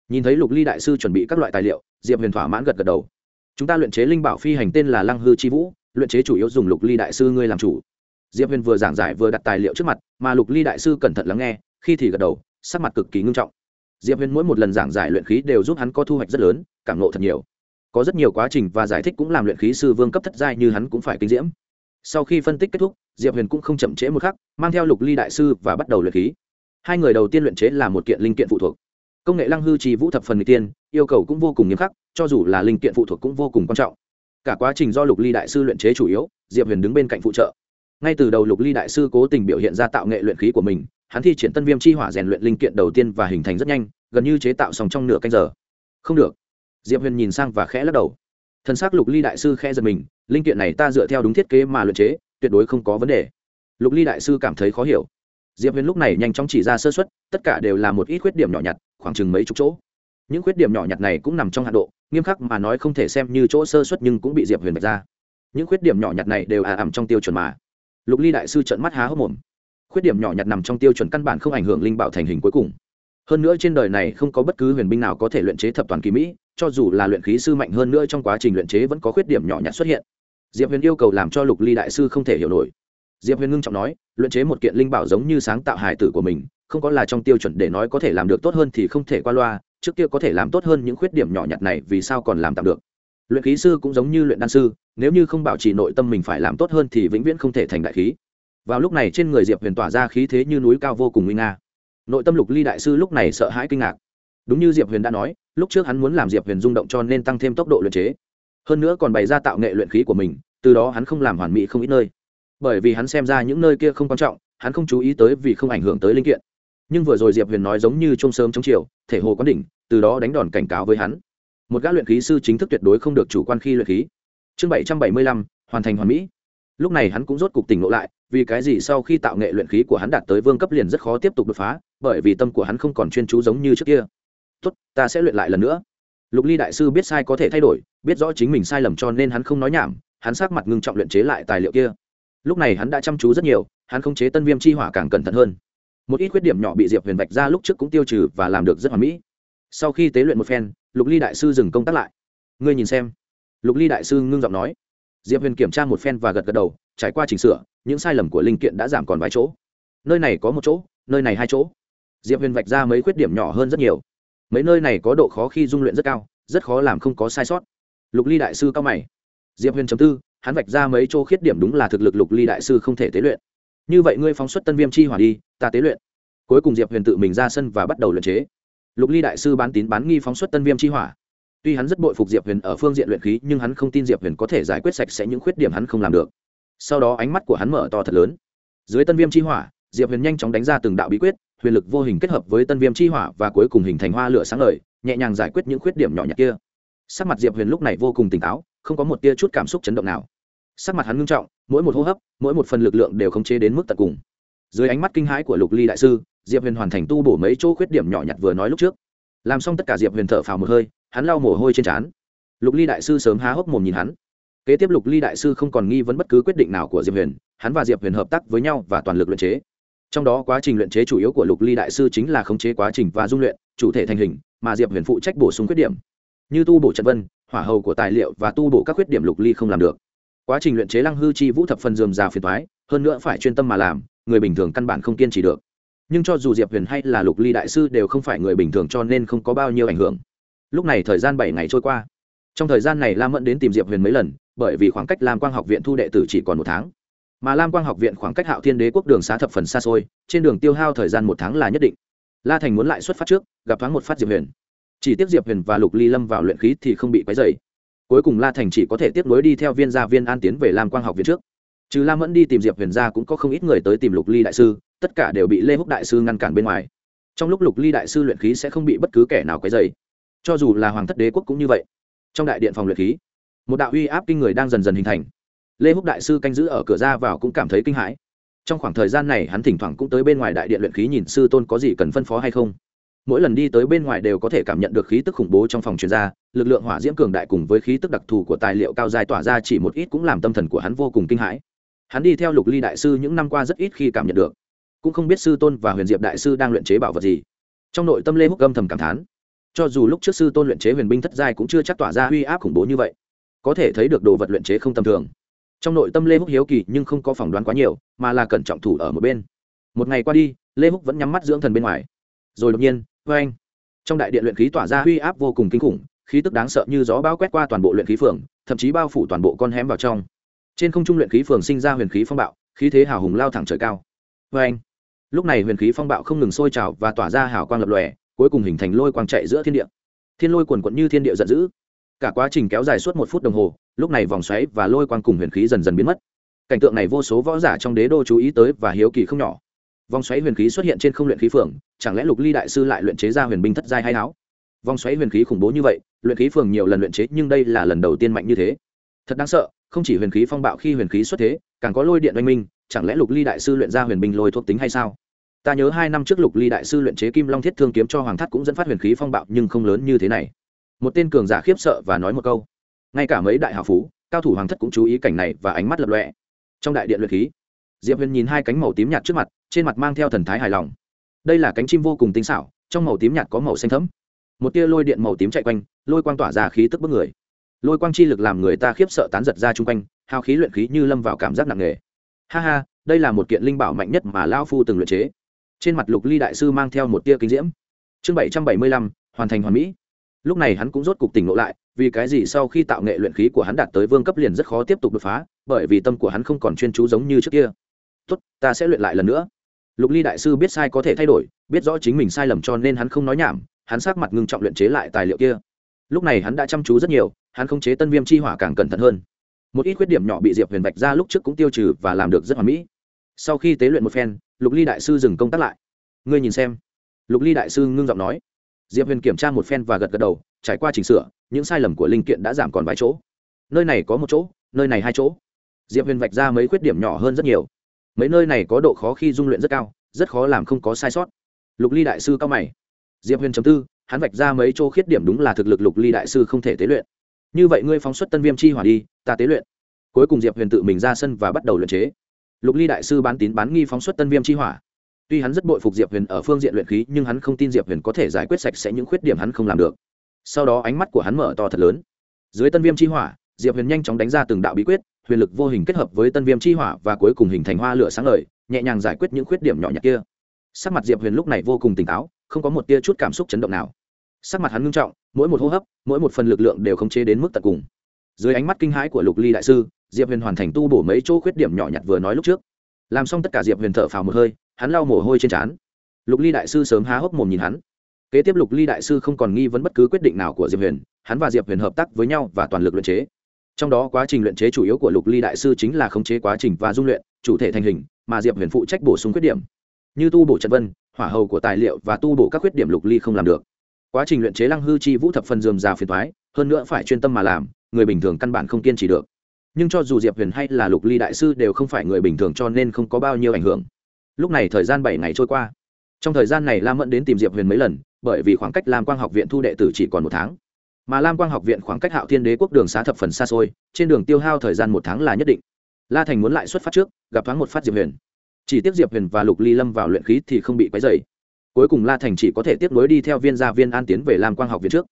nhìn thấy lục ly đại sư chuẩn bị các loại tài liệu, diệp huyền thỏa mãn gật gật đầu. Chúng ta luyện chế linh bảo phi hành tên là lăng hư chi vũ, luyện chế chủ yếu dùng lục ly đại sư ngươi làm chủ. Diệp huyền vừa giảng giải vừa đặt tài liệu trước mặt, mà lục ly đại sư cẩn thận lắng nghe, khi thì gật đầu, sắc mặt cực kỳ ngưng trọng. Diệp huyền mỗi một lần giảng giải luyện khí đều giúp hắn có thu hoạch rất lớn, cảm nộ thật nhiều. Có rất nhiều quá trình và giải thích cũng làm luyện khí sư vương cấp thất giai như hắn cũng phải kinh diễm. Sau khi phân tích kết thúc, diệp huyền cũng không chậm trễ một khắc, mang theo lục ly đại sư và bắt đầu luyện khí. Hai người đầu tiên luyện chế là một kiện linh kiện phụ thuộc công nghệ lăng hư trì vũ thập phần người tiên, yêu cầu cũng vô cùng nghiêm khắc, cho dù là linh kiện phụ thuộc cũng vô cùng quan trọng. Cả quá trình do lục ly đại sư luyện chế chủ yếu, diệp huyền đứng bên cạnh phụ trợ. Ngay từ đầu lục ly đại sư cố tình biểu hiện ra tạo nghệ luyện khí của mình, hắn thi triển tân viêm chi hỏa rèn luyện linh kiện đầu tiên và hình thành rất nhanh, gần như chế tạo xong trong nửa canh giờ. Không được. Diệp huyền nhìn sang và khẽ lắc đầu. Thân xác lục ly đại sư khẽ giật mình, linh kiện này ta dựa theo đúng thiết kế mà luyện chế, tuyệt đối không có vấn đề. Lục ly đại sư cảm thấy khó hiểu diệp huyền lúc này nhanh chóng chỉ ra sơ xuất tất cả đều là một ít khuyết điểm nhỏ nhặt, khoảng chừng mấy chục chỗ. Những khuyết điểm nhỏ nhặt này cũng nằm trong hạ độ, nghiêm khắc mà nói không thể xem như chỗ sơ xuất nhưng cũng bị diệp huyền vạch ra. Những khuyết điểm nhỏ nhặt này đều à ảm trong tiêu chuẩn mà. Lục ly đại sư trận mắt há hốc mồm. Khuyết điểm nhỏ nhặt nằm trong tiêu chuẩn căn bản không ảnh hưởng linh bảo thành hình cuối cùng. Hơn nữa trên đời này không có bất cứ huyền binh nào có thể luyện chế thập toàn kỳ mỹ, cho dù là luyện khí sư mạnh hơn nữa trong quá trình luyện chế vẫn có khuyết điểm nhỏ nhặt xuất hiện. Diệp huyền yêu cầu làm cho lục ly đại sư không thể hiểu nổi diệp huyền ngưng trọng nói, luyện chế một kiện linh bảo giống như sáng tạo hài tử của mình, không có là trong tiêu chuẩn để nói có thể làm được tốt hơn thì không thể qua loa, trước kia có thể làm tốt hơn những khuyết điểm nhỏ nhặt này vì sao còn làm tạm được? Luyện khí sư cũng giống như luyện đan sư, nếu như không bảo trì nội tâm mình phải làm tốt hơn thì vĩnh viễn không thể thành đại khí. Vào lúc này trên người diệp huyền tỏa ra khí thế như núi cao vô cùng nguy nga. Nội tâm lục ly đại sư lúc này sợ hãi kinh ngạc. Đúng như diệp huyền đã nói, lúc trước hắn muốn làm diệp huyền rung động cho nên tăng thêm tốc độ luyện chế. Hơn nữa còn bày ra tạo nghệ luyện khí của mình, từ đó hắn không làm hoàn mỹ không ít nơi bởi vì hắn xem ra những nơi kia không quan trọng, hắn không chú ý tới vì không ảnh hưởng tới linh kiện. Nhưng vừa rồi diệp huyền nói giống như trông sớm chống chiều, thể hồ quán đỉnh, từ đó đánh đòn cảnh cáo với hắn. Một gã luyện khí sư chính thức tuyệt đối không được chủ quan khi luyện khí. Chương bảy trăm bảy mươi lăm, hoàn thành hoàn mỹ. Lúc này hắn cũng rốt cục tỉnh lộ lại, vì cái gì sau khi tạo nghệ luyện khí của hắn đạt tới vương cấp liền rất khó tiếp tục đột phá, bởi vì tâm của hắn không còn chuyên chú giống như trước kia. Tốt, ta sẽ luyện lại lần nữa. Lục ly đại sư biết sai có thể thay đổi, biết rõ chính mình sai lầm cho nên hắn không nói nhảm, hắn sát mặt ngưng trọng luyện chế lại tài liệu kia lúc này hắn đã chăm chú rất nhiều, hắn không chế tân viêm chi hỏa càng cẩn thận hơn. Một ít khuyết điểm nhỏ bị diệp huyền vạch ra lúc trước cũng tiêu trừ và làm được rất hoàn mỹ. Sau khi tế luyện một phen, lục ly đại sư dừng công tác lại. Ngươi nhìn xem. Lục ly đại sư ngưng giọng nói. Diệp huyền kiểm tra một phen và gật gật đầu, trải qua chỉnh sửa, những sai lầm của linh kiện đã giảm còn vài chỗ. Nơi này có một chỗ, nơi này hai chỗ. Diệp huyền vạch ra mấy khuyết điểm nhỏ hơn rất nhiều. Mấy nơi này có độ khó khi dung luyện rất cao, rất khó làm không có sai sót. Lục ly đại sư cao mày. Diệp huyền chấm tư hắn vạch ra mấy chỗ khuyết điểm đúng là thực lực lục ly đại sư không thể tế luyện. Như vậy ngươi phóng xuất tân viêm chi hỏa đi, ta tế luyện. Cuối cùng diệp huyền tự mình ra sân và bắt đầu luyện chế. Lục ly đại sư bán tín bán nghi phóng xuất tân viêm chi hỏa. Tuy hắn rất bội phục diệp huyền ở phương diện luyện khí, nhưng hắn không tin diệp huyền có thể giải quyết sạch sẽ những khuyết điểm hắn không làm được. Sau đó ánh mắt của hắn mở to thật lớn. Dưới tân viêm chi hỏa, diệp huyền nhanh chóng đánh ra từng đạo bí quyết, huyền lực vô hình kết hợp với tân viêm chi hỏa và cuối cùng hình thành hoa lửa sáng ngời, nhẹ nhàng giải quyết những khuyết điểm nhỏ nhặt kia. Sắc mặt diệp huyền lúc này vô cùng tỉnh táo không có một tia chút cảm xúc chấn động nào. Sắc mặt hắn ngưng trọng, mỗi một hô hấp, mỗi một phần lực lượng đều khống chế đến mức tận cùng. Dưới ánh mắt kinh hãi của lục ly đại sư, diệp huyền hoàn thành tu bổ mấy chỗ khuyết điểm nhỏ nhặt vừa nói lúc trước. Làm xong tất cả diệp huyền thở phào một hơi, hắn lau mồ hôi trên trán. Lục ly đại sư sớm há hốc mồm nhìn hắn. Kế tiếp lục ly đại sư không còn nghi vấn bất cứ quyết định nào của diệp huyền, hắn và diệp huyền hợp tác với nhau và toàn lực luyện chế. Trong đó quá trình luyện chế chủ yếu của lục ly đại sư chính là khống chế quá trình và dung luyện, chủ thể thành hình, mà diệp huyền phụ trách bổ sung khuyết điểm. Như tu bổ trận vân hỏa hầu của tài liệu và tu bổ các khuyết điểm lục ly không làm được. Quá trình luyện chế lăng hư chi vũ thập phần dườm già phiền thoái hơn nữa phải chuyên tâm mà làm, người bình thường căn bản không kiên trì được. Nhưng cho dù diệp huyền hay là lục ly đại sư đều không phải người bình thường cho nên không có bao nhiêu ảnh hưởng. Lúc này thời gian bảy ngày trôi qua. Trong thời gian này lam mẫn đến tìm diệp huyền mấy lần, bởi vì khoảng cách lam quang học viện thu đệ tử chỉ còn một tháng. Mà lam quang học viện khoảng cách hạo thiên đế quốc đường xá thập phần xa xôi, trên đường tiêu hao thời gian một tháng là nhất định. La thành muốn lại xuất phát trước, gặp thoáng một phát diệp huyền chỉ tiếp diệp huyền và lục ly lâm vào luyện khí thì không bị quấy dày cuối cùng la thành chỉ có thể tiếp nối đi theo viên gia viên an tiến về lam quang học viện trước. Trừ lam mẫn đi tìm diệp huyền gia cũng có không ít người tới tìm lục ly đại sư, tất cả đều bị lê húc đại sư ngăn cản bên ngoài. Trong lúc lục ly đại sư luyện khí sẽ không bị bất cứ kẻ nào quấy dày cho dù là hoàng thất đế quốc cũng như vậy. Trong đại điện phòng luyện khí, một đạo uy áp kinh người đang dần dần hình thành. Lê húc đại sư canh giữ ở cửa ra vào cũng cảm thấy kinh hãi. Trong khoảng thời gian này hắn thỉnh thoảng cũng tới bên ngoài đại điện luyện khí nhìn sư tôn có gì cần phân phó hay không mỗi lần đi tới bên ngoài đều có thể cảm nhận được khí tức khủng bố trong phòng chuyên gia, lực lượng hỏa diễm cường đại cùng với khí tức đặc thù của tài liệu cao dài tỏa ra chỉ một ít cũng làm tâm thần của hắn vô cùng kinh hãi. Hắn đi theo lục ly đại sư những năm qua rất ít khi cảm nhận được. Cũng không biết sư tôn và huyền diệp đại sư đang luyện chế bảo vật gì. Trong nội tâm lê húc âm thầm cảm thán. Cho dù lúc trước sư tôn luyện chế huyền binh thất giai cũng chưa chắc tỏa ra uy áp khủng bố như vậy. Có thể thấy được đồ vật luyện chế không tầm thường. Trong nội tâm lê húc hiếu kỳ nhưng không có phỏng đoán quá nhiều, mà là cẩn trọng thủ ở một bên. Một ngày qua đi, lê húc vẫn nhắm mắt dưỡng thần bên ngoài. Rồi đột nhiên vê anh. Trong đại điện luyện khí tỏa ra uy áp vô cùng kinh khủng, khí tức đáng sợ như gió bão quét qua toàn bộ luyện khí phường, thậm chí bao phủ toàn bộ con hém vào trong. Trên không trung luyện khí phường sinh ra huyền khí phong bạo, khí thế hào hùng lao thẳng trời cao. Vê anh. Lúc này huyền khí phong bạo không ngừng sôi trào và tỏa ra hào quang lập lòe, cuối cùng hình thành lôi quang chạy giữa thiên địa. Thiên lôi quần quận như thiên địa giận dữ. Cả quá trình kéo dài suốt một phút đồng hồ, lúc này vòng xoáy và lôi quang cùng huyền khí dần dần biến mất. Cảnh tượng này vô số võ giả trong đế đô chú ý tới và hiếu kỳ không nhỏ vòng xoáy huyền khí xuất hiện trên không luyện khí phường, chẳng lẽ lục ly đại sư lại luyện chế ra huyền binh thất giai hay áo vòng xoáy huyền khí khủng bố như vậy, luyện khí phường nhiều lần luyện chế nhưng đây là lần đầu tiên mạnh như thế. Thật đáng sợ, không chỉ huyền khí phong bạo khi huyền khí xuất thế, càng có lôi điện oanh minh, chẳng lẽ lục ly đại sư luyện ra huyền binh lôi thuộc tính hay sao? Ta nhớ hai năm trước lục ly đại sư luyện chế kim long thiết thương kiếm cho hoàng thất cũng dẫn phát huyền khí phong bạo nhưng không lớn như thế này. Một tên cường giả khiếp sợ và nói một câu. Ngay cả mấy đại hào phú, cao thủ hoàng thất cũng chú ý cảnh này và ánh mắt lập lọe trong đại điện luyện khí, diệp huyền nhìn hai cánh màu tím nhạt trước mặt trên mặt mang theo thần thái hài lòng. Đây là cánh chim vô cùng tinh xảo, trong màu tím nhạt có màu xanh thấm một tia lôi điện màu tím chạy quanh, lôi quang tỏa ra khí tức bức người. Lôi quang chi lực làm người ta khiếp sợ tán giật ra chung quanh, hao khí luyện khí như lâm vào cảm giác nặng nề. Ha ha, đây là một kiện linh bảo mạnh nhất mà lao phu từng luyện chế. Trên mặt lục ly đại sư mang theo một tia kinh diễm. Chương bảy trăm bảy mươi lăm, hoàn thành hoàn mỹ. Lúc này hắn cũng rốt cục tỉnh ngộ lại, vì cái gì sau khi tạo nghệ luyện khí của hắn đạt tới vương cấp liền rất khó tiếp tục đột phá, bởi vì tâm của hắn không còn chuyên chú giống như trước kia. Tốt, ta sẽ luyện lại lần nữa lục ly đại sư biết sai có thể thay đổi, biết rõ chính mình sai lầm cho nên hắn không nói nhảm, hắn sát mặt ngưng trọng luyện chế lại tài liệu kia. Lúc này hắn đã chăm chú rất nhiều, hắn không chế tân viêm chi hỏa càng cẩn thận hơn. Một ít khuyết điểm nhỏ bị diệp huyền Bạch ra lúc trước cũng tiêu trừ và làm được rất hoàn mỹ. Sau khi tế luyện một phen, lục ly đại sư dừng công tác lại. Ngươi nhìn xem. Lục ly đại sư ngưng giọng nói. Diệp huyền kiểm tra một phen và gật gật đầu, trải qua chỉnh sửa, những sai lầm của linh kiện đã giảm còn vài chỗ. Nơi này có một chỗ, nơi này hai chỗ. Diệp huyền vạch ra mấy khuyết điểm nhỏ hơn rất nhiều mấy nơi này có độ khó khi dung luyện rất cao, rất khó làm không có sai sót. Lục ly đại sư cao mày. Diệp huyền chấm tư, hắn vạch ra mấy chỗ khuyết điểm đúng là thực lực lục ly đại sư không thể tế luyện. Như vậy ngươi phóng xuất tân viêm chi hỏa đi, ta tế luyện. Cuối cùng diệp huyền tự mình ra sân và bắt đầu luyện chế. Lục ly đại sư bán tín bán nghi phóng xuất tân viêm chi hỏa. Tuy hắn rất bội phục diệp huyền ở phương diện luyện khí, nhưng hắn không tin diệp huyền có thể giải quyết sạch sẽ những khuyết điểm hắn không làm được. Sau đó ánh mắt của hắn mở to thật lớn. Dưới tân viêm chi hỏa, diệp huyền nhanh chóng đánh ra từng đạo bí quyết huyền lực vô hình kết hợp với tân viêm chi hỏa và cuối cùng hình thành hoa lửa sáng lời nhẹ nhàng giải quyết những khuyết điểm nhỏ nhặt kia. Sắc mặt diệp huyền lúc này vô cùng tỉnh táo, không có một tia chút cảm xúc chấn động nào. Sắc mặt hắn ngưng trọng, mỗi một hô hấp, mỗi một phần lực lượng đều khống chế đến mức tận cùng. Dưới ánh mắt kinh hãi của lục ly đại sư, diệp huyền hoàn thành tu bổ mấy chỗ khuyết điểm nhỏ nhặt vừa nói lúc trước. Làm xong tất cả diệp huyền thở phào một hơi, hắn lau mồ hôi trên trán. Lục ly đại sư sớm há hốc mồm nhìn hắn. Kế tiếp lục ly đại sư không còn nghi vấn bất cứ quyết định nào của diệp huyền, hắn và diệp huyền hợp tác với nhau và toàn lực luyện chế trong đó quá trình luyện chế chủ yếu của lục ly đại sư chính là khống chế quá trình và dung luyện, chủ thể thành hình, mà diệp huyền phụ trách bổ sung khuyết điểm. Như tu bổ trận vân, hỏa hầu của tài liệu và tu bổ các khuyết điểm lục ly không làm được. Quá trình luyện chế lăng hư chi vũ thập phần dườm già phiền thoái hơn nữa phải chuyên tâm mà làm, người bình thường căn bản không kiên trì được. Nhưng cho dù diệp huyền hay là lục ly đại sư đều không phải người bình thường cho nên không có bao nhiêu ảnh hưởng. Lúc này thời gian bảy ngày trôi qua. Trong thời gian này lam mẫn đến tìm diệp huyền mấy lần, bởi vì khoảng cách lam quang học viện thu đệ tử chỉ còn một tháng mà lam quang học viện khoảng cách hạo thiên đế quốc đường xá thập phần xa xôi, trên đường tiêu hao thời gian một tháng là nhất định. La thành muốn lại xuất phát trước, gặp thoáng một phát diệp huyền. Chỉ tiếp diệp huyền và lục ly lâm vào luyện khí thì không bị quấy dày cuối cùng la thành chỉ có thể tiếp nối đi theo viên gia viên an tiến về lam quang học viện trước.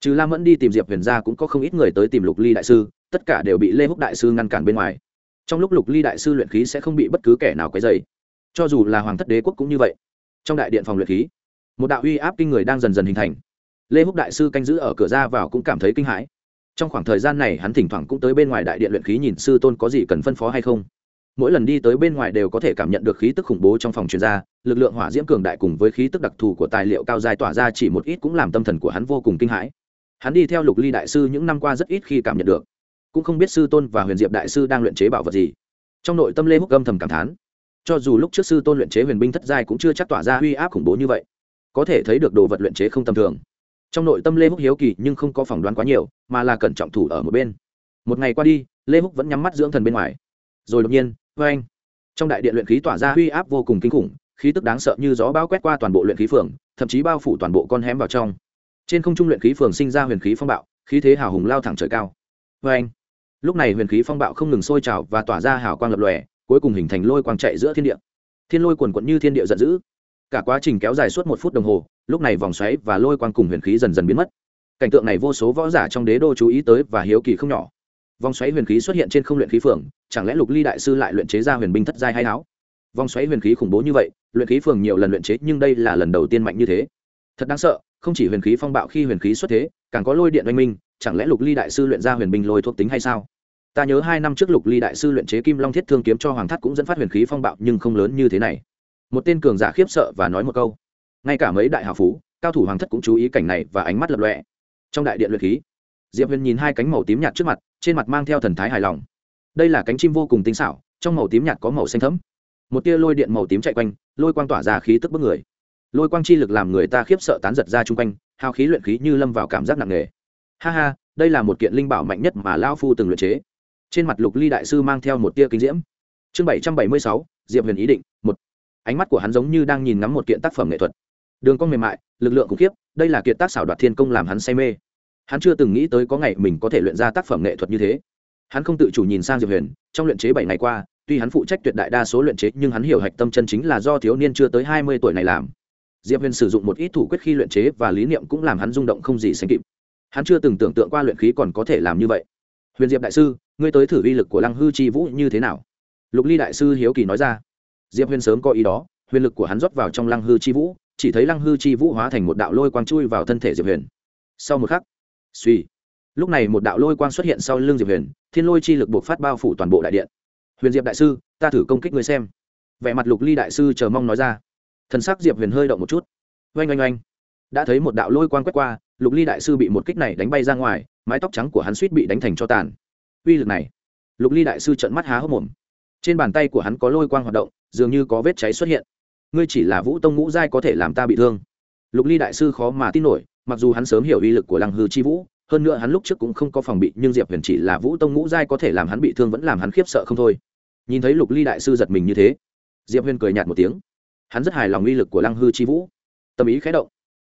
Trừ Lam mẫn đi tìm diệp huyền ra cũng có không ít người tới tìm lục ly đại sư, tất cả đều bị lê húc đại sư ngăn cản bên ngoài. Trong lúc lục ly đại sư luyện khí sẽ không bị bất cứ kẻ nào quấy dày cho dù là hoàng thất đế quốc cũng như vậy. Trong đại điện phòng luyện khí, một đạo uy áp kinh người đang dần dần hình thành lê húc đại sư canh giữ ở cửa ra vào cũng cảm thấy kinh hãi. Trong khoảng thời gian này hắn thỉnh thoảng cũng tới bên ngoài đại điện luyện khí nhìn sư tôn có gì cần phân phó hay không. Mỗi lần đi tới bên ngoài đều có thể cảm nhận được khí tức khủng bố trong phòng chuyên gia lực lượng hỏa diễm cường đại cùng với khí tức đặc thù của tài liệu cao dài tỏa ra chỉ một ít cũng làm tâm thần của hắn vô cùng kinh hãi. Hắn đi theo lục ly đại sư những năm qua rất ít khi cảm nhận được. Cũng không biết sư tôn và huyền diệp đại sư đang luyện chế bảo vật gì. Trong nội tâm lê húc âm thầm cảm thán. Cho dù lúc trước sư tôn luyện chế huyền binh thất giai cũng chưa chắc tỏa ra uy áp khủng bố như vậy. Có thể thấy được đồ vật luyện chế không tầm thường trong nội tâm lê húc hiếu kỳ nhưng không có phỏng đoán quá nhiều, mà là cẩn trọng thủ ở một bên. Một ngày qua đi, lê húc vẫn nhắm mắt dưỡng thần bên ngoài. Rồi đột nhiên vê anh. Trong đại điện luyện khí tỏa ra uy áp vô cùng kinh khủng, khí tức đáng sợ như gió bao quét qua toàn bộ luyện khí phường, thậm chí bao phủ toàn bộ con hém vào trong. Trên không trung luyện khí phường sinh ra huyền khí phong bạo, khí thế hào hùng lao thẳng trời cao. Vê anh. Lúc này huyền khí phong bạo không ngừng sôi trào và tỏa ra hào quang lập lòe, cuối cùng hình thành lôi quang chạy giữa thiên địa. Thiên lôi quần quận như thiên địa giận dữ. Cả quá trình kéo dài suốt một phút đồng hồ lúc này vòng xoáy và lôi quang cùng huyền khí dần dần biến mất. Cảnh tượng này vô số võ giả trong đế đô chú ý tới và hiếu kỳ không nhỏ. Vòng xoáy huyền khí xuất hiện trên không luyện khí phường, chẳng lẽ lục ly đại sư lại luyện chế ra huyền binh thất giai hay háo vòng xoáy huyền khí khủng bố như vậy, luyện khí phường nhiều lần luyện chế nhưng đây là lần đầu tiên mạnh như thế. Thật đáng sợ, không chỉ huyền khí phong bạo khi huyền khí xuất thế, càng có lôi điện oanh minh, chẳng lẽ lục ly đại sư luyện ra huyền binh lôi thuộc tính hay sao? Ta nhớ hai năm trước lục ly đại sư luyện chế kim long thiết thương kiếm cho hoàng thất cũng dẫn phát huyền khí phong bạo nhưng không lớn như thế này. Một tên cường giả khiếp sợ và nói một câu ngay cả mấy đại hào phú, cao thủ hoàng thất cũng chú ý cảnh này và ánh mắt lập lọe trong đại điện luyện khí, diệp huyền nhìn hai cánh màu tím nhạt trước mặt, trên mặt mang theo thần thái hài lòng. Đây là cánh chim vô cùng tinh xảo, trong màu tím nhạt có màu xanh thẫm. Một tia lôi điện màu tím chạy quanh, lôi quang tỏa ra khí tức bức người. Lôi quang chi lực làm người ta khiếp sợ tán giật ra chung quanh, hào khí luyện khí như lâm vào cảm giác nặng nề. Ha ha, đây là một kiện linh bảo mạnh nhất mà lao phu từng luyện chế. Trên mặt lục ly đại sư mang theo một tia kinh diễm. Chương bảy trăm bảy mươi sáu, diệp huyền ý định, một. Ánh mắt của hắn giống như đang nhìn ngắm một kiện tác phẩm nghệ thuật đường cong mềm mại, lực lượng khủng khiếp, đây là kiệt tác xảo đoạt thiên công làm hắn say mê. Hắn chưa từng nghĩ tới có ngày mình có thể luyện ra tác phẩm nghệ thuật như thế. Hắn không tự chủ nhìn sang diệp huyền, trong luyện chế bảy ngày qua, tuy hắn phụ trách tuyệt đại đa số luyện chế, nhưng hắn hiểu hạch tâm chân chính là do thiếu niên chưa tới hai mươi tuổi này làm. Diệp huyền sử dụng một ít thủ quyết khi luyện chế và lý niệm cũng làm hắn rung động không gì sánh kịp. Hắn chưa từng tưởng tượng qua luyện khí còn có thể làm như vậy. Huyền diệp đại sư, ngươi tới thử uy lực của lăng hư chi vũ như thế nào? Lục ly đại sư hiếu kỳ nói ra. Diệp huyền sớm có ý đó, huyền lực của hắn rót vào trong lăng hư chi vũ chỉ thấy lăng hư chi vũ hóa thành một đạo lôi quang chui vào thân thể diệp huyền sau một khắc suy lúc này một đạo lôi quang xuất hiện sau lưng diệp huyền thiên lôi chi lực buộc phát bao phủ toàn bộ đại điện huyền diệp đại sư ta thử công kích người xem vẻ mặt lục ly đại sư chờ mong nói ra thần sắc diệp huyền hơi động một chút oanh oanh oanh đã thấy một đạo lôi quang quét qua lục ly đại sư bị một kích này đánh bay ra ngoài mái tóc trắng của hắn suýt bị đánh thành cho tàn uy lực này lục ly đại sư trợn mắt há hốc mồm trên bàn tay của hắn có lôi quang hoạt động dường như có vết cháy xuất hiện ngươi chỉ là vũ tông ngũ giai có thể làm ta bị thương. Lục ly đại sư khó mà tin nổi, mặc dù hắn sớm hiểu uy lực của lăng hư chi vũ, hơn nữa hắn lúc trước cũng không có phòng bị, nhưng diệp huyền chỉ là vũ tông ngũ giai có thể làm hắn bị thương vẫn làm hắn khiếp sợ không thôi. Nhìn thấy lục ly đại sư giật mình như thế, diệp huyền cười nhạt một tiếng. Hắn rất hài lòng uy lực của lăng hư chi vũ. Tâm ý khé động.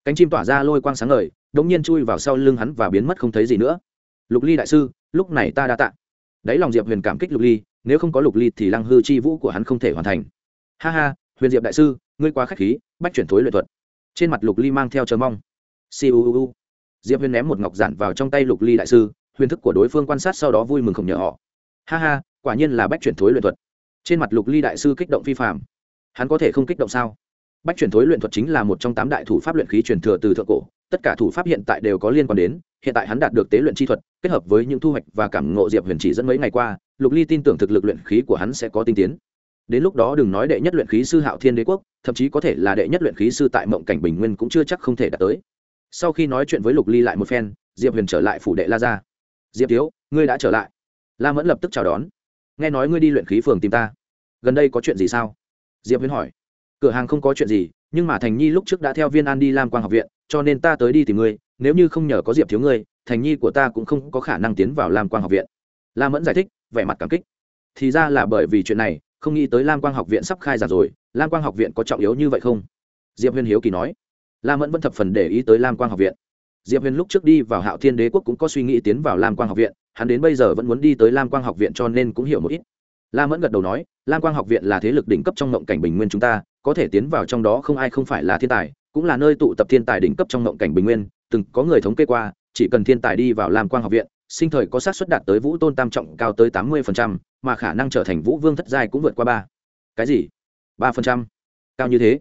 Cánh chim tỏa ra lôi quang sáng ngời đ ỗ n g nhiên chui vào sau lưng hắn và biến mất không thấy gì nữa. Lục ly đại sư, lúc này ta đã tạ. Đáy lòng diệp huyền cảm kích lục ly, nếu không có lục ly thì lăng hư chi vũ của hắn không thể hoàn thành. Ha ha huyền diệp đại sư, ngươi quá k h á c h khí, bách chuyển thối luyện thuật. Trên mặt lục ly mang theo chờ mong. Siêu diệp huyền ném một ngọc giản vào trong tay lục ly đại sư, huyền thức của đối phương quan sát sau đó vui mừng không nhờ họ. Ha ha, quả nhiên là bách chuyển thối luyện thuật. Trên mặt lục ly đại sư kích động phi phạm hắn có thể không kích động sao? Bách chuyển thối luyện thuật chính là một trong tám đại thủ pháp luyện khí truyền thừa từ thượng cổ, tất cả thủ pháp hiện tại đều có liên quan đến, hiện tại hắn đạt được tế luyện chi thuật, kết hợp với những thu hoạch và cảm ngộ diệp huyền chỉ dẫn mấy ngày qua, lục ly tin tưởng thực lực luyện khí của hắn sẽ có tinh tiến đến lúc đó đừng nói đệ nhất luyện khí sư hạo thiên đế quốc, thậm chí có thể là đệ nhất luyện khí sư tại mộng cảnh bình nguyên cũng chưa chắc không thể đạt tới. Sau khi nói chuyện với lục ly lại một phen, diệp huyền trở lại phủ đệ la ra diệp thiếu, ngươi đã trở lại. La mẫn lập tức chào đón. Nghe nói ngươi đi luyện khí phường tìm ta. Gần đây có chuyện gì sao? Diệp huyền hỏi. Cửa hàng không có chuyện gì, nhưng mà thành nhi lúc trước đã theo viên an đi lam quang học viện, cho nên ta tới đi tìm ngươi, nếu như không nhờ có diệp thiếu ngươi, thành nhi của ta cũng không có khả năng tiến vào lam quang học viện. La mẫn giải thích, vẻ mặt cảm kích. Thì ra là bởi vì chuyện này không nghĩ tới lam quang học viện sắp khai giảng rồi, lam quang học viện có trọng yếu như vậy không? Diệp huyền hiếu kỳ nói. La mẫn vẫn thập phần để ý tới lam quang học viện. Diệp huyền lúc trước đi vào hạo thiên đế quốc cũng có suy nghĩ tiến vào lam quang học viện, hắn đến bây giờ vẫn muốn đi tới lam quang học viện cho nên cũng hiểu một ít. La mẫn gật đầu nói, lam quang học viện là thế lực đỉnh cấp trong ngộng cảnh bình nguyên chúng ta, có thể tiến vào trong đó không ai không phải là thiên tài, cũng là nơi tụ tập thiên tài đỉnh cấp trong ngộng cảnh bình nguyên, từng có người thống kê qua, chỉ cần thiên tài đi vào lam quang học viện sinh thời có xác suất đạt tới vũ tôn tam trọng cao tới tám mươi mà khả năng trở thành vũ vương thất giai cũng vượt qua ba. Cái gì? ba phần trăm? Cao như thế?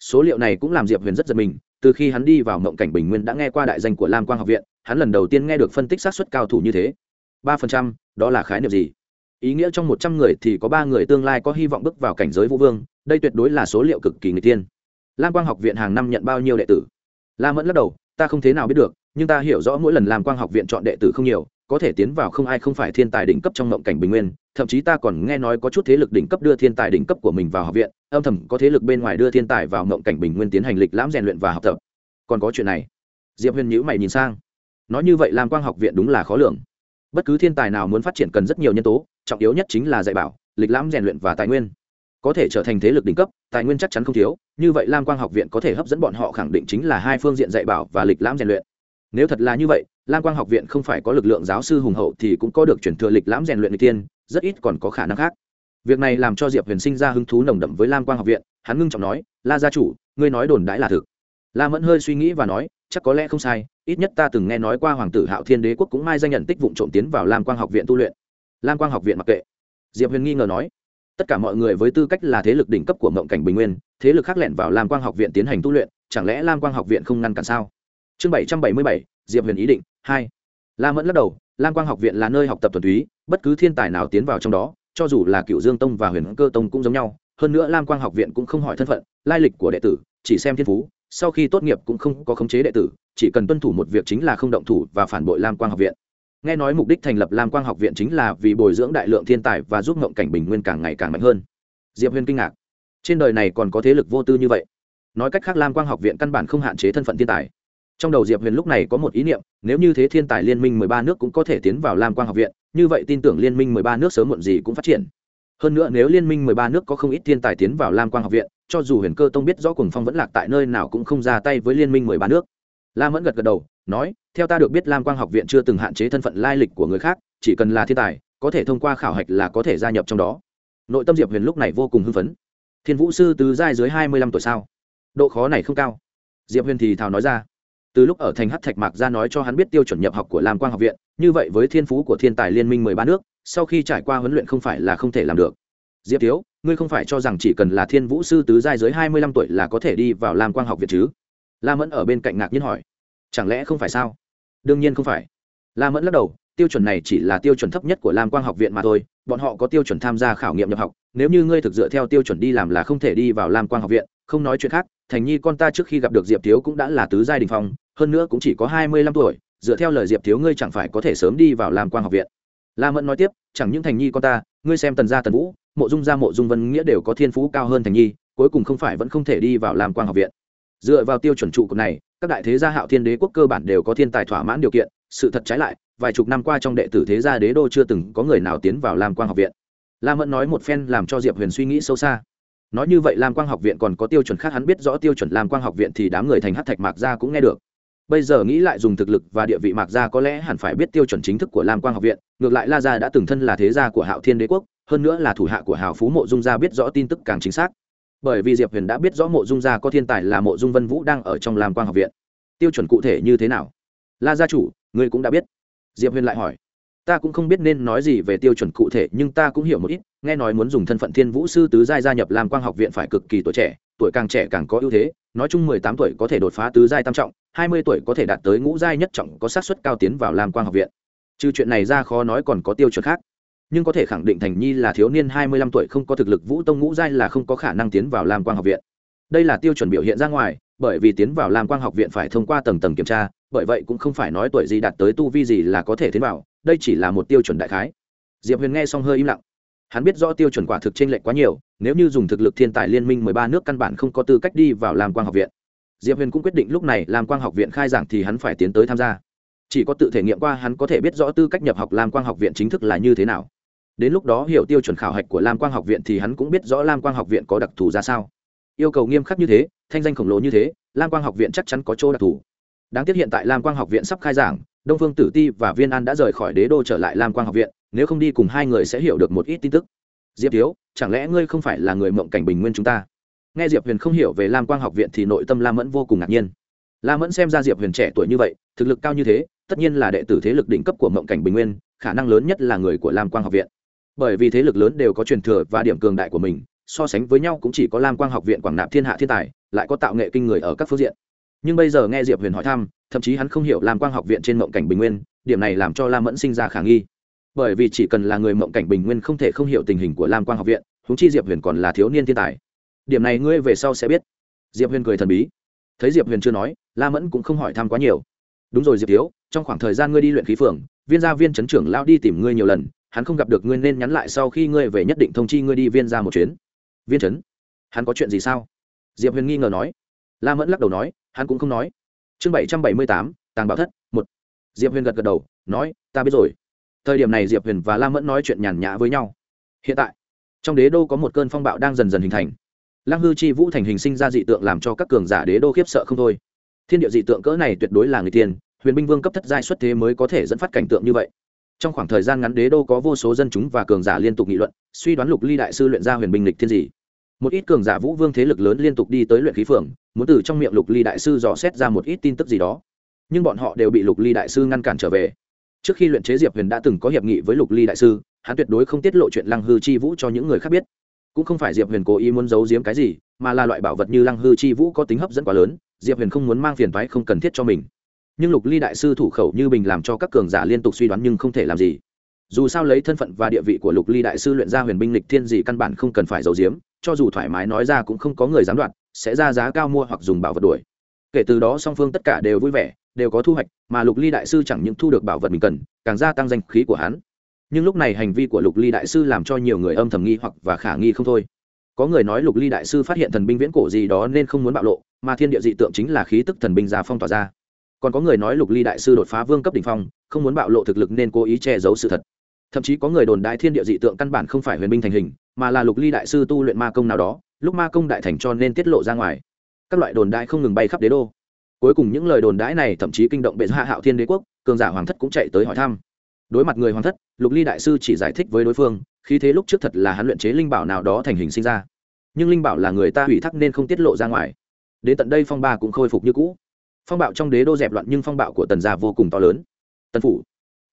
Số liệu này cũng làm diệp huyền rất giật mình, từ khi hắn đi vào mộng cảnh bình nguyên đã nghe qua đại danh của lam quang học viện, hắn lần đầu tiên nghe được phân tích xác suất cao thủ như thế. ba phần trăm, đó là khái niệm gì? Ý nghĩa trong một trăm người thì có ba người tương lai có hy vọng bước vào cảnh giới vũ vương, đây tuyệt đối là số liệu cực kỳ người tiên lam quang học viện hàng năm nhận bao nhiêu đệ tử? La mẫn lắc đầu, ta không thế nào biết được nhưng ta hiểu rõ mỗi lần lam quang học viện chọn đệ tử không nhiều, có thể tiến vào không ai không phải thiên tài đỉnh cấp trong mộng cảnh bình nguyên, thậm chí ta còn nghe nói có chút thế lực đỉnh cấp đưa thiên tài đỉnh cấp của mình vào học viện, âm thầm có thế lực bên ngoài đưa thiên tài vào mộng cảnh bình nguyên tiến hành lịch lãm rèn luyện và học tập. Còn có chuyện này. Diệp huyền nhữ mày nhìn sang. Nói như vậy lam quang học viện đúng là khó lường. Bất cứ thiên tài nào muốn phát triển cần rất nhiều nhân tố, trọng yếu nhất chính là dạy bảo, lịch lãm rèn luyện và tài nguyên. Có thể trở thành thế lực đỉnh cấp, tài nguyên chắc chắn không thiếu, như vậy lam quang học viện có thể hấp dẫn bọn họ khẳng định chính là hai phương diện dạy bảo và lịch lãm rèn luyện nếu thật là như vậy, lam quang học viện không phải có lực lượng giáo sư hùng hậu thì cũng có được chuyển thừa lịch lãm rèn luyện n tiên, rất ít còn có khả năng khác. Việc này làm cho diệp huyền sinh ra hứng thú nồng đậm với lam quang học viện, hắn ngưng trọng nói, la gia chủ, ngươi nói đồn đãi là thực. La mẫn hơi suy nghĩ và nói, chắc có lẽ không sai, ít nhất ta từng nghe nói qua hoàng tử hạo thiên đế quốc cũng mai danh nhận tích vụ trộm tiến vào lam quang học viện tu luyện. Lam quang học viện mặc kệ. Diệp huyền nghi ngờ nói, tất cả mọi người với tư cách là thế lực đỉnh cấp của mộng cảnh bình nguyên, thế lực khác lẻn vào lam quang học viện tiến hành tu luyện, chẳng lẽ lam quang học viện không ngăn cản sao? Chương bảy trăm bảy mươi bảy, diệp huyền ý định, hai. La mẫn lắc đầu, lam quang học viện là nơi học tập thuần túy, bất cứ thiên tài nào tiến vào trong đó, cho dù là cựu dương tông và huyền cơ tông cũng giống nhau. Hơn nữa lam quang học viện cũng không hỏi thân phận, lai lịch của đệ tử, chỉ xem thiên phú, sau khi tốt nghiệp cũng không có khống chế đệ tử, chỉ cần tuân thủ một việc chính là không động thủ và phản bội lam quang học viện. Nghe nói mục đích thành lập lam quang học viện chính là vì bồi dưỡng đại lượng thiên tài và giúp ngộng cảnh bình nguyên càng ngày càng mạnh hơn. Diệp huyền kinh ngạc. Trên đời này còn có thế lực vô tư như vậy. Nói cách khác lam quang học viện căn bản không hạn chế thân phận thiên tài trong đầu diệp huyền lúc này có một ý niệm, nếu như thế thiên tài liên minh mười ba nước cũng có thể tiến vào lam quang học viện, như vậy tin tưởng liên minh mười ba nước sớm muộn gì cũng phát triển. Hơn nữa nếu liên minh mười ba nước có không ít thiên tài tiến vào lam quang học viện, cho dù huyền cơ tông biết rõ cùng phong vẫn lạc tại nơi nào cũng không ra tay với liên minh mười ba nước. Lam vẫn gật gật đầu, nói, theo ta được biết lam quang học viện chưa từng hạn chế thân phận lai lịch của người khác, chỉ cần là thiên tài, có thể thông qua khảo hạch là có thể gia nhập trong đó. Nội tâm diệp huyền lúc này vô cùng hưng phấn. Thiên vũ sư từ giai dưới hai mươi lăm tuổi sao? Độ khó này không cao. Diệp huyền thì thào nói ra từ lúc ở thành hát thạch mạc ra nói cho hắn biết tiêu chuẩn nhập học của lam quang học viện, như vậy với thiên phú của thiên tài liên minh mười ba nước, sau khi trải qua huấn luyện không phải là không thể làm được. Diệp thiếu ngươi không phải cho rằng chỉ cần là thiên vũ sư tứ giai dưới hai mươi lăm tuổi là có thể đi vào lam quang học viện chứ? La mẫn ở bên cạnh ngạc nhiên hỏi. Chẳng lẽ không phải sao? Đương nhiên không phải. La mẫn lắc đầu tiêu chuẩn này chỉ là tiêu chuẩn thấp nhất của lam quang học viện mà thôi, bọn họ có tiêu chuẩn tham gia khảo nghiệm nhập học, nếu như ngươi thực dựa theo tiêu chuẩn đi làm là không thể đi vào lam quang học viện, không nói chuyện khác, thành nhi con ta trước khi gặp được diệp thiếu cũng đã là tứ giai đình phong, hơn nữa cũng chỉ có hai mươi lăm tuổi, dựa theo lời diệp thiếu ngươi chẳng phải có thể sớm đi vào lam quang học viện. La mẫn nói tiếp, chẳng những thành nhi con ta, ngươi xem tần gia tần vũ, mộ dung gia mộ dung vân nghĩa đều có thiên phú cao hơn thành nhi, cuối cùng không phải vẫn không thể đi vào lam quang học viện. Dựa vào tiêu chuẩn trụ cột này, các đại thế gia hạo thiên đế quốc cơ bản đều có thiên tài thỏa mãn điều kiện sự thật trái lại, vài chục năm qua trong đệ tử thế gia đế đô chưa từng có người nào tiến vào lam quang học viện. La mẫn nói một phen làm cho diệp huyền suy nghĩ sâu xa. Nói như vậy lam quang học viện còn có tiêu chuẩn khác, hắn biết rõ tiêu chuẩn lam quang học viện thì đám người thành hát thạch mạc gia cũng nghe được. Bây giờ nghĩ lại dùng thực lực và địa vị mạc gia có lẽ hẳn phải biết tiêu chuẩn chính thức của lam quang học viện, ngược lại la gia đã từng thân là thế gia của hạo thiên đế quốc, hơn nữa là thủ hạ của hào phú mộ dung gia biết rõ tin tức càng chính xác. Bởi vì diệp huyền đã biết rõ mộ dung gia có thiên tài là mộ dung vân vũ đang ở trong lam quang học viện. Tiêu chuẩn cụ thể như thế nào? La gia chủ ngươi cũng đã biết. Diệp huyền lại hỏi, ta cũng không biết nên nói gì về tiêu chuẩn cụ thể, nhưng ta cũng hiểu một ít, nghe nói muốn dùng thân phận thiên vũ sư tứ giai gia nhập lam quang học viện phải cực kỳ tuổi trẻ, tuổi càng trẻ càng có ưu thế, nói chung mười tám tuổi có thể đột phá tứ giai tam trọng, hai mươi tuổi có thể đạt tới ngũ giai nhất trọng, có xác suất cao tiến vào lam quang học viện. Trừ chuyện này ra khó nói còn có tiêu chuẩn khác. Nhưng có thể khẳng định thành nhi là thiếu niên hai mươi lăm tuổi, không có thực lực vũ tông ngũ giai là không có khả năng tiến vào lam quang học viện. Đây là tiêu chuẩn biểu hiện ra ngoài bởi vì tiến vào lam quang học viện phải thông qua tầng tầng kiểm tra, bởi vậy cũng không phải nói tuổi gì đạt tới tu vi gì là có thể tiến vào, đây chỉ là một tiêu chuẩn đại khái. Diệp huyền nghe xong hơi im lặng. Hắn biết rõ tiêu chuẩn quả thực chênh lệch quá nhiều, nếu như dùng thực lực thiên tài liên minh mười ba nước căn bản không có tư cách đi vào lam quang học viện. Diệp huyền cũng quyết định lúc này lam quang học viện khai giảng thì hắn phải tiến tới tham gia. Chỉ có tự thể nghiệm qua hắn có thể biết rõ tư cách nhập học lam quang học viện chính thức là như thế nào. Đến lúc đó hiểu tiêu chuẩn khảo hạch của lam quang học viện thì hắn cũng biết rõ lam quang học viện có đặc thù ra sao yêu cầu nghiêm khắc như thế, thanh danh khổng lồ như thế, lam quang học viện chắc chắn có chỗ đặc thù. Đáng tiếc hiện tại lam quang học viện sắp khai giảng, đông phương tử ti và viên an đã rời khỏi đế đô trở lại lam quang học viện, nếu không đi cùng hai người sẽ hiểu được một ít tin tức. Diệp thiếu, chẳng lẽ ngươi không phải là người mộng cảnh bình nguyên chúng ta? Nghe diệp huyền không hiểu về lam quang học viện thì nội tâm lam mẫn vô cùng ngạc nhiên. Lam mẫn xem ra diệp huyền trẻ tuổi như vậy, thực lực cao như thế, tất nhiên là đệ tử thế lực đỉnh cấp của mộng cảnh bình nguyên, khả năng lớn nhất là người của lam quang học viện. Bởi vì thế lực lớn đều có truyền thừa và điểm cường đại của mình so sánh với nhau cũng chỉ có lam quang học viện quảng nạp thiên hạ thiên tài, lại có tạo nghệ kinh người ở các phương diện. Nhưng bây giờ nghe diệp huyền hỏi thăm, thậm chí hắn không hiểu lam quang học viện trên mộng cảnh bình nguyên, điểm này làm cho lam mẫn sinh ra khả nghi. Bởi vì chỉ cần là người mộng cảnh bình nguyên không thể không hiểu tình hình của lam quang học viện húng chi diệp huyền còn là thiếu niên thiên tài. Điểm này ngươi về sau sẽ biết. Diệp huyền cười thần bí. Thấy diệp huyền chưa nói la mẫn cũng không hỏi thăm quá nhiều. Đúng rồi diệp thiếu, trong khoảng thời gian ngươi đi luyện khí phường, viên gia viên chấn trưởng lao đi tìm ngươi nhiều lần, hắn không gặp được ngươi nên nhắn lại sau khi ngươi về nhất định thông chi ngươi đi viên ra một chuyến viên Trấn, hắn có chuyện gì sao? Diệp huyền nghi ngờ nói. La mẫn lắc đầu nói hắn cũng không nói. Chương bảy trăm bảy mươi tám tàng bảo thất một. Diệp huyền gật gật đầu nói ta biết rồi. Thời điểm này diệp huyền và la mẫn nói chuyện nhàn nhã với nhau. Hiện tại trong đế đô có một cơn phong bạo đang dần dần hình thành. Lăng hư chi vũ thành hình sinh ra dị tượng làm cho các cường giả đế đô khiếp sợ không thôi. Thiên địa dị tượng cỡ này tuyệt đối là người tiên huyền binh vương cấp thất giai xuất thế mới có thể dẫn phát cảnh tượng như vậy. Trong khoảng thời gian ngắn đế đô có vô số dân chúng và cường giả liên tục nghị luận suy đoán lục ly đại sư luyện ra huyền binh lịch thiên gì một ít cường giả vũ vương thế lực lớn liên tục đi tới luyện khí phường, muốn từ trong miệng lục ly đại sư dò xét ra một ít tin tức gì đó. Nhưng bọn họ đều bị lục ly đại sư ngăn cản trở về. Trước khi luyện chế diệp huyền đã từng có hiệp nghị với lục ly đại sư, hắn tuyệt đối không tiết lộ chuyện lăng hư chi vũ cho những người khác biết. Cũng không phải diệp huyền cố ý muốn giấu giếm cái gì, mà là loại bảo vật như lăng hư chi vũ có tính hấp dẫn quá lớn, diệp huyền không muốn mang phiền thoái không cần thiết cho mình. Nhưng lục ly đại sư thủ khẩu như bình làm cho các cường giả liên tục suy đoán nhưng không thể làm gì. Dù sao lấy thân phận và địa vị của lục ly đại sư luyện ra huyền binh lịch thiên gì căn bản không cần phải giấu giếm cho dù thoải mái nói ra cũng không có người dám đoạt sẽ ra giá cao mua hoặc dùng bảo vật đuổi. Kể từ đó song phương tất cả đều vui vẻ, đều có thu hoạch, mà lục ly đại sư chẳng những thu được bảo vật mình cần, càng gia tăng danh khí của hắn. Nhưng lúc này hành vi của lục ly đại sư làm cho nhiều người âm thầm nghi hoặc và khả nghi không thôi. Có người nói lục ly đại sư phát hiện thần binh viễn cổ gì đó nên không muốn bạo lộ, mà thiên địa dị tượng chính là khí tức thần binh ra phong tỏa ra. Còn có người nói lục ly đại sư đột phá vương cấp đ ỉ n h phong, không muốn bạo lộ thực lực nên cố ý che giấu sự thật. Thậm chí có người đồn đại thiên địa dị tượng căn bản không phải huyền binh thành hình mà là lục ly đại sư tu luyện ma công nào đó, lúc ma công đại thành cho nên tiết lộ ra ngoài. Các loại đồn đại không ngừng bay khắp đế đô. Cuối cùng những lời đồn đãi này thậm chí kinh động bệ hạ hạo thiên đế quốc, cường giả hoàng thất cũng chạy tới hỏi thăm. Đối mặt người hoàng thất, lục ly đại sư chỉ giải thích với đối phương khi thế lúc trước thật là hắn luyện chế linh bảo nào đó thành hình sinh ra. Nhưng linh bảo là người ta hủy thác nên không tiết lộ ra ngoài. Đến tận đây phong ba cũng khôi phục như cũ. Phong bạo trong đế đô dẹp loạn nhưng phong bạo của tần gia vô cùng to lớn. Tần phủ,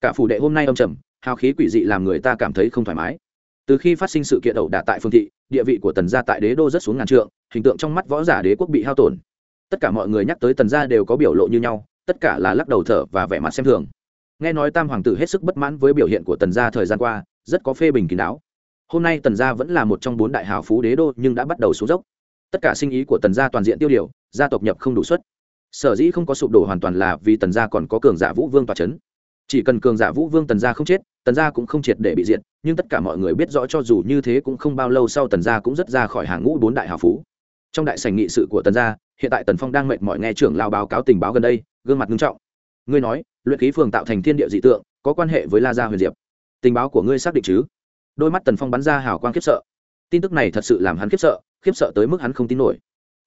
cả phủ đệ hôm nay âm trầm, hào khí quỷ dị làm người ta cảm thấy không thoải mái từ khi phát sinh sự kiện ẩu đả tại phương thị, địa vị của tần gia tại đế đô rất xuống ngàn trượng, hình tượng trong mắt võ giả đế quốc bị hao tổn. Tất cả mọi người nhắc tới tần gia đều có biểu lộ như nhau, tất cả là lắc đầu thở và vẻ mặt xem thường. Nghe nói tam hoàng tử hết sức bất mãn với biểu hiện của tần gia thời gian qua, rất có phê bình kín đáo. Hôm nay tần gia vẫn là một trong bốn đại hào phú đế đô nhưng đã bắt đầu xuống dốc. Tất cả sinh ý của tần gia toàn diện tiêu điều, gia tộc nhập không đủ suất. Sở dĩ không có sụp đổ hoàn toàn là vì tần gia còn có cường giả vũ vương tòa c h ấ n chỉ cần cường giả vũ vương tần gia không chết tần gia cũng không triệt để bị diệt, nhưng tất cả mọi người biết rõ cho dù như thế cũng không bao lâu sau tần gia cũng rất ra khỏi hàng ngũ bốn đại hào phú. Trong đại sành nghị sự của tần gia, hiện tại tần phong đang mệt mỏi nghe trưởng lao báo cáo tình báo gần đây, gương mặt nghiêm trọng. Ngươi nói, luyện khí phường tạo thành thiên địa dị tượng, có quan hệ với la gia huyền diệp. Tình báo của ngươi xác định chứ? Đôi mắt tần phong bắn ra hào quang khiếp sợ. Tin tức này thật sự làm hắn khiếp sợ khiếp sợ tới mức hắn không tin nổi.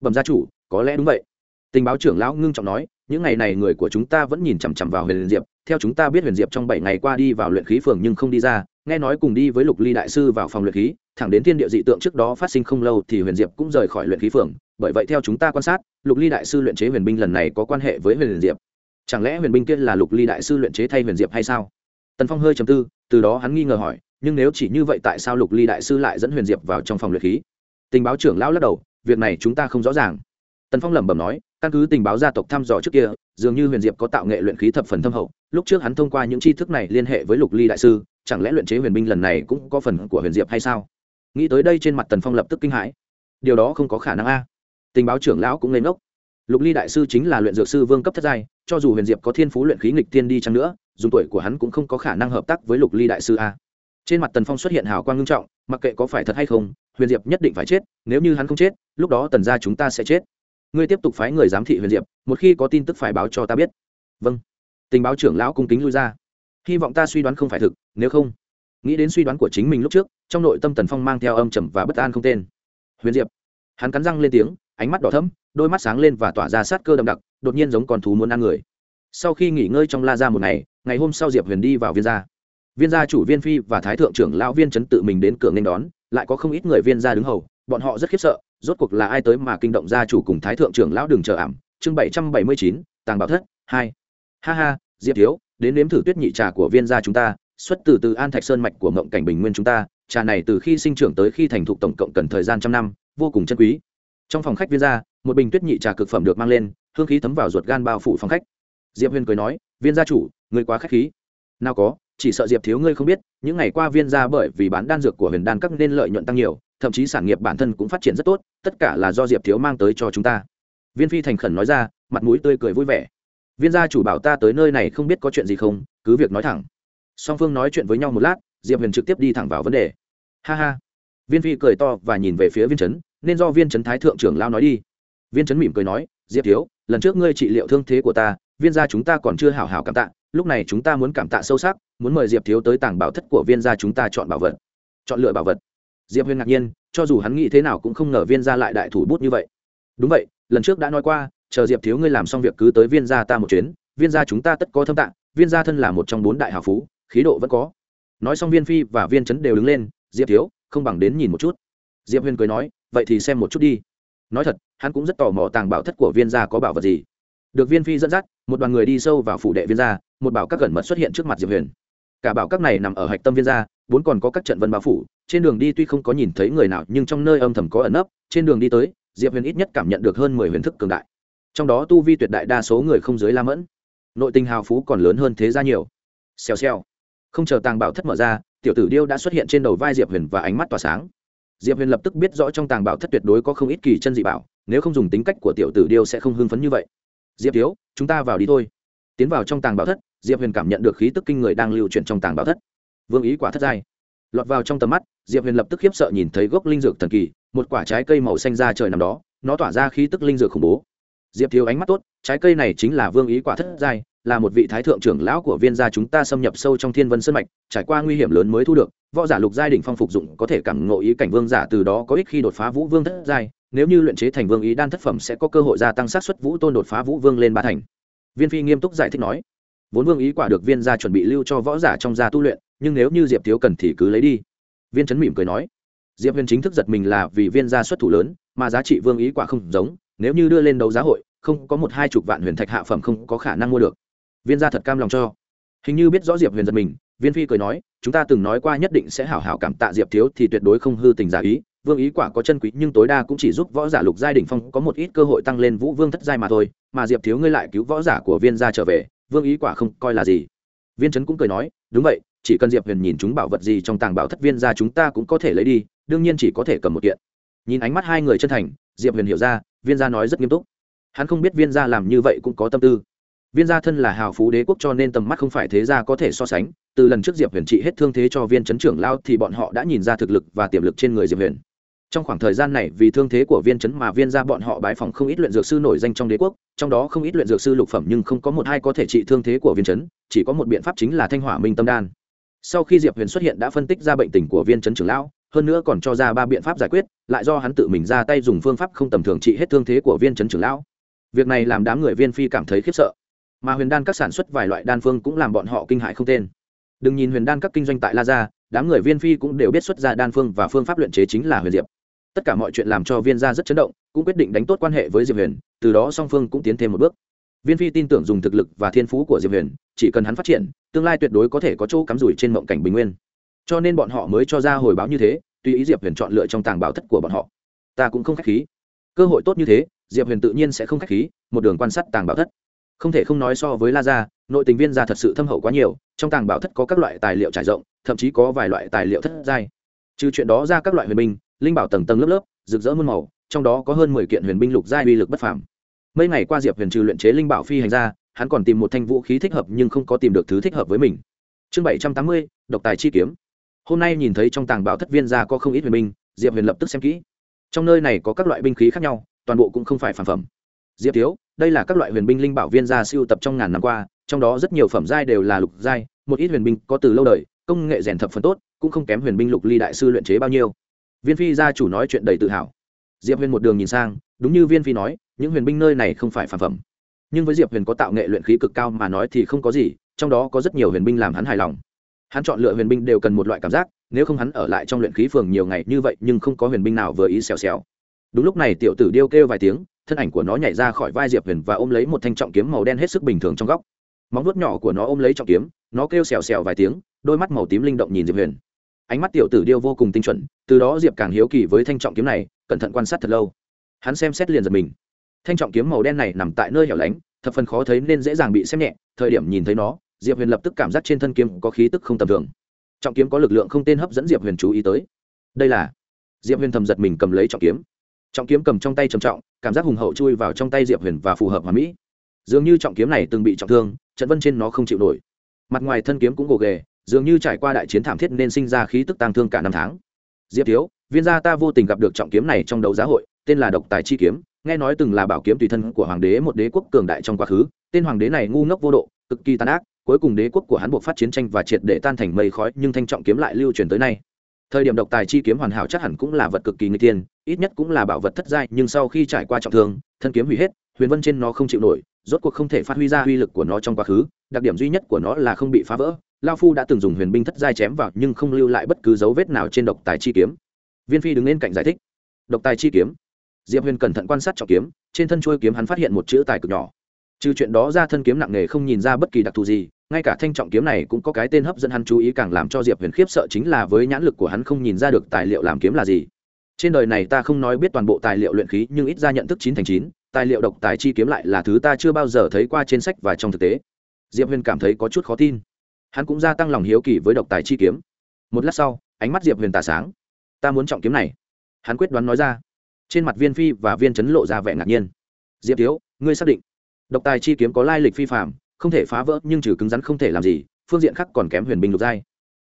Bẩm gia chủ, có lẽ đúng vậy. Tình báo trưởng lão ngưng trọng nói, những ngày này người của chúng ta vẫn nhìn chằm chằm vào huyền diệp theo chúng ta biết huyền diệp trong bảy ngày qua đi vào luyện khí phường nhưng không đi ra, nghe nói cùng đi với lục ly đại sư vào phòng luyện khí, thẳng đến thiên địa dị tượng trước đó phát sinh không lâu thì huyền diệp cũng rời khỏi luyện khí phường. Bởi vậy theo chúng ta quan sát, lục ly đại sư luyện chế huyền binh lần này có quan hệ với huyền diệp. Chẳng lẽ huyền binh kia là lục ly đại sư luyện chế thay huyền diệp hay sao? Tần phong hơi chầm tư, từ đó hắn nghi ngờ hỏi, nhưng nếu chỉ như vậy tại sao lục ly đại sư lại dẫn huyền diệp vào trong phòng luyện khí? Tình báo trưởng lão lắc đầu, việc này chúng ta không rõ ràng. Tần phong lẩm bẩm nói căn cứ tình báo gia tộc thăm dò trước kia, dường như huyền diệp có tạo nghệ luyện khí thập phần thâm hậu. Lúc trước hắn thông qua những tri thức này liên hệ với lục ly đại sư, chẳng lẽ luyện chế huyền binh lần này cũng có phần của huyền diệp hay sao? Nghĩ tới đây trên mặt tần phong lập tức kinh hãi. Điều đó không có khả năng a. Tình báo trưởng lão cũng lên ngốc. Lục ly đại sư chính là luyện dược sư vương cấp thất giai, cho dù huyền diệp có thiên phú luyện khí nghịch tiên đi chăng nữa, dùng tuổi của hắn cũng không có khả năng hợp tác với lục ly đại sư a. Trên mặt tần phong xuất hiện hào quang ngưng trọng, mặc kệ có phải thật hay không, huyền diệp nhất định phải chết, nếu như hắn không chết, lúc đó tần ra chúng ta sẽ chết ngươi tiếp tục phái người giám thị huyền diệp, một khi có tin tức phải báo cho ta biết. Vâng. Tình báo trưởng lão cung kính lui ra. Hy vọng ta suy đoán không phải thực, nếu không, nghĩ đến suy đoán của chính mình lúc trước, trong nội tâm tần phong mang theo âm trầm và bất an không tên. Huyền diệp. Hắn cắn răng lên tiếng, ánh mắt đỏ thấm đôi mắt sáng lên và tỏa ra sát cơ đậm đặc, đột nhiên giống con thú muốn ăn người. Sau khi nghỉ ngơi trong la ra một ngày ngày hôm sau diệp huyền đi vào viên gia. Viên gia chủ viên phi và thái thượng trưởng lão viên chấn tự mình đến cửa nên đón, lại có không ít người viên gia đứng hầu bọn họ rất khiếp sợ, rốt cuộc là ai tới mà kinh động gia chủ cùng thái thượng trưởng lão đừng chờ ảm. Chương bảy trăm bảy mươi chín, tàng bảo thất, hai. Ha ha, diệp thiếu, đến nếm thử tuyết nhị trà của viên gia chúng ta, xuất từ từ an thạch sơn mạch của mộng cảnh bình nguyên chúng ta, trà này từ khi sinh trưởng tới khi thành thục tổng cộng cần thời gian trăm năm, vô cùng chân quý. Trong phòng khách viên gia, một bình tuyết nhị trà cực phẩm được mang lên, hương khí thấm vào ruột gan bao phủ phòng khách. Diệp huyền cười nói, viên gia chủ người quá k h á c h khí. Nào có, chỉ sợ diệp thiếu ngươi không biết, những ngày qua viên gia bởi vì bán đan dược của huyền đan các nên lợi nhuận tăng nhiều thậm chí sản nghiệp bản thân cũng phát triển rất tốt, tất cả là do diệp thiếu mang tới cho chúng ta. Viên phi thành khẩn nói ra, mặt mũi tươi cười vui vẻ. Viên gia chủ bảo ta tới nơi này không biết có chuyện gì không, cứ việc nói thẳng. Song phương nói chuyện với nhau một lát, diệp huyền trực tiếp đi thẳng vào vấn đề. Ha ha. Viên phi cười to và nhìn về phía viên trấn nên do viên trấn thái thượng trưởng lao nói đi. Viên trấn mỉm cười nói, diệp thiếu, lần trước ngươi trị liệu thương thế của ta, viên gia chúng ta còn chưa hảo hảo cảm tạ, lúc này chúng ta muốn cảm tạ sâu sắc, muốn mời diệp thiếu tới tàng bảo thất của viên gia chúng ta chọn bảo vật. Chọn lựa bảo vật diệp huyền ngạc nhiên, cho dù hắn nghĩ thế nào cũng không ngờ viên gia lại đại thủ bút như vậy. Đúng vậy, lần trước đã nói qua, chờ diệp thiếu ngươi làm xong việc cứ tới viên gia ta một chuyến, viên gia chúng ta tất có thâm tạng, viên gia thân là một trong bốn đại hào phú, khí độ vẫn có. Nói xong viên phi và viên trấn đều đứng lên, diệp thiếu, không bằng đến nhìn một chút. Diệp huyền cười nói, vậy thì xem một chút đi. Nói thật, hắn cũng rất tò mò tàng bảo thất của viên gia có bảo vật gì. Được viên phi dẫn dắt, một đoàn người đi sâu vào phủ đệ viên gia, một bảo các gần mật xuất hiện trước mặt diệp huyền. Cả bảo các này nằm ở hạch tâm viên gia, bốn còn có các trận vân bao phủ trên đường đi tuy không có nhìn thấy người nào, nhưng trong nơi âm thầm có ẩn nấp, trên đường đi tới, diệp huyền ít nhất cảm nhận được hơn mười huyền thức cường đại. Trong đó tu vi tuyệt đại đa số người không dưới la mẫn. Nội tình hào phú còn lớn hơn thế ra nhiều. Xèo xèo. Không chờ tàng bảo thất mở ra, tiểu tử điêu đã xuất hiện trên đầu vai diệp huyền và ánh mắt tỏa sáng. Diệp huyền lập tức biết rõ trong tàng bảo thất tuyệt đối có không ít kỳ chân dị bảo, nếu không dùng tính cách của tiểu tử điêu sẽ không hưng phấn như vậy. Diệp thiếu, chúng ta vào đi thôi. Tiến vào trong tàng bảo thất, diệp huyền cảm nhận được khí tức kinh người đang lưu chuyển trong tàng bảo thất. Vương ý quả thất giai lọt vào trong tầm mắt, diệp huyền lập tức khiếp sợ nhìn thấy gốc linh dược thần kỳ, một quả trái cây màu xanh ra trời nằm đó, nó tỏa ra khí tức linh dược khủng bố. Diệp thiếu ánh mắt tốt, trái cây này chính là vương ý quả thất giai, là một vị thái thượng trưởng lão của viên gia chúng ta xâm nhập sâu trong thiên vân sơn mạch, trải qua nguy hiểm lớn mới thu được, võ giả lục giai đỉnh phong phục dụng có thể cảm ngộ ý cảnh vương giả từ đó có ích khi đột phá vũ vương thất giai, nếu như luyện chế thành vương ý đan thất phẩm sẽ có cơ hội gia tăng sát xuất vũ tôn đột phá vũ vương lên ba thành. Viên phi nghiêm túc giải thích nói, vốn vương ý quả được viên gia chuẩn bị lưu cho võ giả trong gia tu luyện nhưng nếu như diệp thiếu cần thì cứ lấy đi viên trấn mỉm cười nói diệp huyền chính thức giật mình là vì viên gia xuất thủ lớn mà giá trị vương ý quả không giống nếu như đưa lên đấu giá hội không có một hai chục vạn huyền thạch hạ phẩm không có khả năng mua được viên gia thật cam lòng cho hình như biết rõ diệp huyền giật mình viên phi cười nói chúng ta từng nói qua nhất định sẽ hảo hảo cảm tạ diệp thiếu thì tuyệt đối không hư tình giả ý vương ý quả có chân quý nhưng tối đa cũng chỉ giúp võ giả lục giai đỉnh phong có một ít cơ hội tăng lên vũ vương thất giai mà thôi mà diệp thiếu ngươi lại cứu võ giả của viên gia trở về vương ý quả không coi là gì viên trấn cũng cười nói đúng vậy chỉ cần diệp huyền nhìn chúng bảo vật gì trong tàng bảo thất viên gia chúng ta cũng có thể lấy đi, đương nhiên chỉ có thể cầm một kiện. Nhìn ánh mắt hai người chân thành, diệp huyền hiểu ra, viên gia nói rất nghiêm túc. Hắn không biết viên gia làm như vậy cũng có tâm tư. Viên gia thân là hào phú đế quốc cho nên tầm mắt không phải thế gia có thể so sánh. Từ lần trước diệp huyền trị hết thương thế cho viên chấn trưởng lao thì bọn họ đã nhìn ra thực lực và tiềm lực trên người diệp huyền. Trong khoảng thời gian này, vì thương thế của viên chấn mà viên gia bọn họ bái phòng không ít luyện dược sư nổi danh trong đế quốc, trong đó không ít luyện dược sư lục phẩm nhưng không có một hai có thể trị thương thế của viên chấn chỉ có một biện pháp chính là thanh hỏa minh tâm đan sau khi diệp huyền xuất hiện đã phân tích ra bệnh tình của viên chấn trưởng lão, hơn nữa còn cho ra ba biện pháp giải quyết, lại do hắn tự mình ra tay dùng phương pháp không tầm thường trị hết thương thế của viên chấn trưởng lão. Việc này làm đám người viên phi cảm thấy khiếp sợ. Mà huyền đan các sản xuất vài loại đan phương cũng làm bọn họ kinh hại không tên. Đừng nhìn huyền đan các kinh doanh tại la gia, đám người viên phi cũng đều biết xuất ra đan phương và phương pháp luyện chế chính là huyền diệp. Tất cả mọi chuyện làm cho viên gia rất chấn động, cũng quyết định đánh tốt quan hệ với diệp huyền, từ đó song phương cũng tiến thêm một bước. Viên phi tin tưởng dùng thực lực và thiên phú của diệp huyền, chỉ cần hắn phát triển tương lai tuyệt đối có thể có chỗ cắm rủi trên mộng cảnh bình nguyên. Cho nên bọn họ mới cho ra hồi báo như thế tùy ý diệp huyền chọn lựa trong tàng bảo thất của bọn họ. Ta cũng không k h á c h khí. Cơ hội tốt như thế, diệp huyền tự nhiên sẽ không k h á c h khí, một đường quan sát tàng bảo thất. Không thể không nói so với la gia, nội tình viên gia thật sự thâm hậu quá nhiều, trong tàng bảo thất có các loại tài liệu trải rộng, thậm chí có vài loại tài liệu thất giai. Trừ chuyện đó ra các loại huyền binh, linh bảo tầng tầng lớp lớp, rực rỡ muôn màu, trong đó có hơn mười kiện huyền binh lục giai uy lực bất phàm. Mấy ngày qua diệp huyền trừ luyện chế linh bảo phi hành ra hắn còn tìm một thanh vũ khí thích hợp nhưng không có tìm được thứ thích hợp với mình. Chương bảy trăm tám mươi, độc tài chi kiếm. Hôm nay nhìn thấy trong tàng bảo thất viên gia có không ít huyền binh, diệp huyền lập tức xem kỹ. Trong nơi này có các loại binh khí khác nhau, toàn bộ cũng không phải phản phẩm. Diệp thiếu, đây là các loại huyền binh linh bảo viên gia siêu tập trong ngàn năm qua, trong đó rất nhiều phẩm giai đều là lục giai, một ít huyền binh có từ lâu đời, công nghệ rèn thập phần tốt, cũng không kém huyền binh lục ly đại sư luyện chế bao nhiêu. Viên phi gia chủ nói chuyện đầy tự hào. Diệp huyền một đường nhìn sang, đúng như viên phi nói, những huyền binh nơi này không phải phản phẩm nhưng với diệp huyền có tạo nghệ luyện khí cực cao mà nói thì không có gì, trong đó có rất nhiều huyền binh làm hắn hài lòng. Hắn chọn lựa huyền binh đều cần một loại cảm giác, nếu không hắn ở lại trong luyện khí phường nhiều ngày như vậy nhưng không có huyền binh nào vừa ý xèo xèo. Đúng lúc này tiểu tử điêu kêu vài tiếng, thân ảnh của nó nhảy ra khỏi vai diệp huyền và ôm lấy một thanh trọng kiếm màu đen hết sức bình thường trong góc. Móng vuốt nhỏ của nó ôm lấy trọng kiếm, nó kêu xèo xèo vài tiếng, đôi mắt màu tím linh động nhìn diệp huyền. Ánh mắt tiểu tử điêu vô cùng tinh chuẩn, từ đó diệp càng hiếu kỳ với thanh trọng kiếm này, cẩn thận quan sát thật lâu. Hắn xem xét liền giật mình thanh trọng kiếm màu đen này nằm tại nơi hẻo lánh, thập phần khó thấy nên dễ dàng bị xem nhẹ, thời điểm nhìn thấy nó, diệp huyền lập tức cảm giác trên thân kiếm có khí tức không tầm thường. Trọng kiếm có lực lượng không tên hấp dẫn diệp huyền chú ý tới. Đây là? Diệp huyền thầm giật mình cầm lấy trọng kiếm. Trọng kiếm cầm trong tay trầm trọng, cảm giác hùng hậu chui vào trong tay diệp huyền và phù hợp hòa mỹ. Dường như trọng kiếm này từng bị trọng thương, trận vân trên nó không chịu nổi. Mặt ngoài thân kiếm cũng gồ ghề, dường như trải qua đại chiến thảm thiết nên sinh ra khí tức tăng thương cả năm tháng. Diệp thiếu, viên gia ta vô tình gặp được trọng kiếm này trong đấu giá hội, tên là độc tài chi kiếm nghe nói từng là bảo kiếm tùy thân của hoàng đế một đế quốc cường đại trong quá khứ, tên hoàng đế này ngu ngốc vô độ, cực kỳ tàn ác, cuối cùng đế quốc của hắn buộc phát chiến tranh và triệt để tan thành mây khói, nhưng thanh trọng kiếm lại lưu truyền tới nay. Thời điểm độc tài chi kiếm hoàn hảo chắc hẳn cũng là vật cực kỳ nguy tiên ít nhất cũng là bảo vật thất giai, nhưng sau khi trải qua trọng thương, thân kiếm hủy hết, huyền vân trên nó không chịu nổi, rốt cuộc không thể phát huy ra uy lực của nó trong quá khứ, đặc điểm duy nhất của nó là không bị phá vỡ. Lao phu đã từng dùng huyền binh thất giai chém vào, nhưng không lưu lại bất cứ dấu vết nào trên độc tài chi kiếm. Viên phi đứng lên cạnh giải thích. Độc tài chi kiếm? Diệp huyền cẩn thận quan sát trọng kiếm, trên thân chuôi kiếm hắn phát hiện một chữ tài cực nhỏ. Trừ chuyện đó ra thân kiếm nặng nề không nhìn ra bất kỳ đặc thù gì, ngay cả thanh trọng kiếm này cũng có cái tên hấp dẫn hắn chú ý càng làm cho diệp huyền khiếp sợ chính là với nhãn lực của hắn không nhìn ra được tài liệu làm kiếm là gì. Trên đời này ta không nói biết toàn bộ tài liệu luyện khí, nhưng ít ra nhận thức chín thành chín, tài liệu độc tài chi kiếm lại là thứ ta chưa bao giờ thấy qua trên sách và trong thực tế. Diệp huyền cảm thấy có chút khó tin. Hắn cũng gia tăng lòng hiếu kỳ với độc tài chi kiếm. Một lát sau, ánh mắt diệp huyền tà sáng. Ta muốn trọng kiếm này. Hắn quyết đoán nói ra trên mặt viên phi và viên chấn lộ ra vẻ ngạc nhiên. Diệp thiếu, ngươi xác định độc tài chi kiếm có lai lịch phi phạm không thể phá vỡ, nhưng trừ cứng rắn không thể làm gì, phương diện khác còn kém huyền binh lục giai.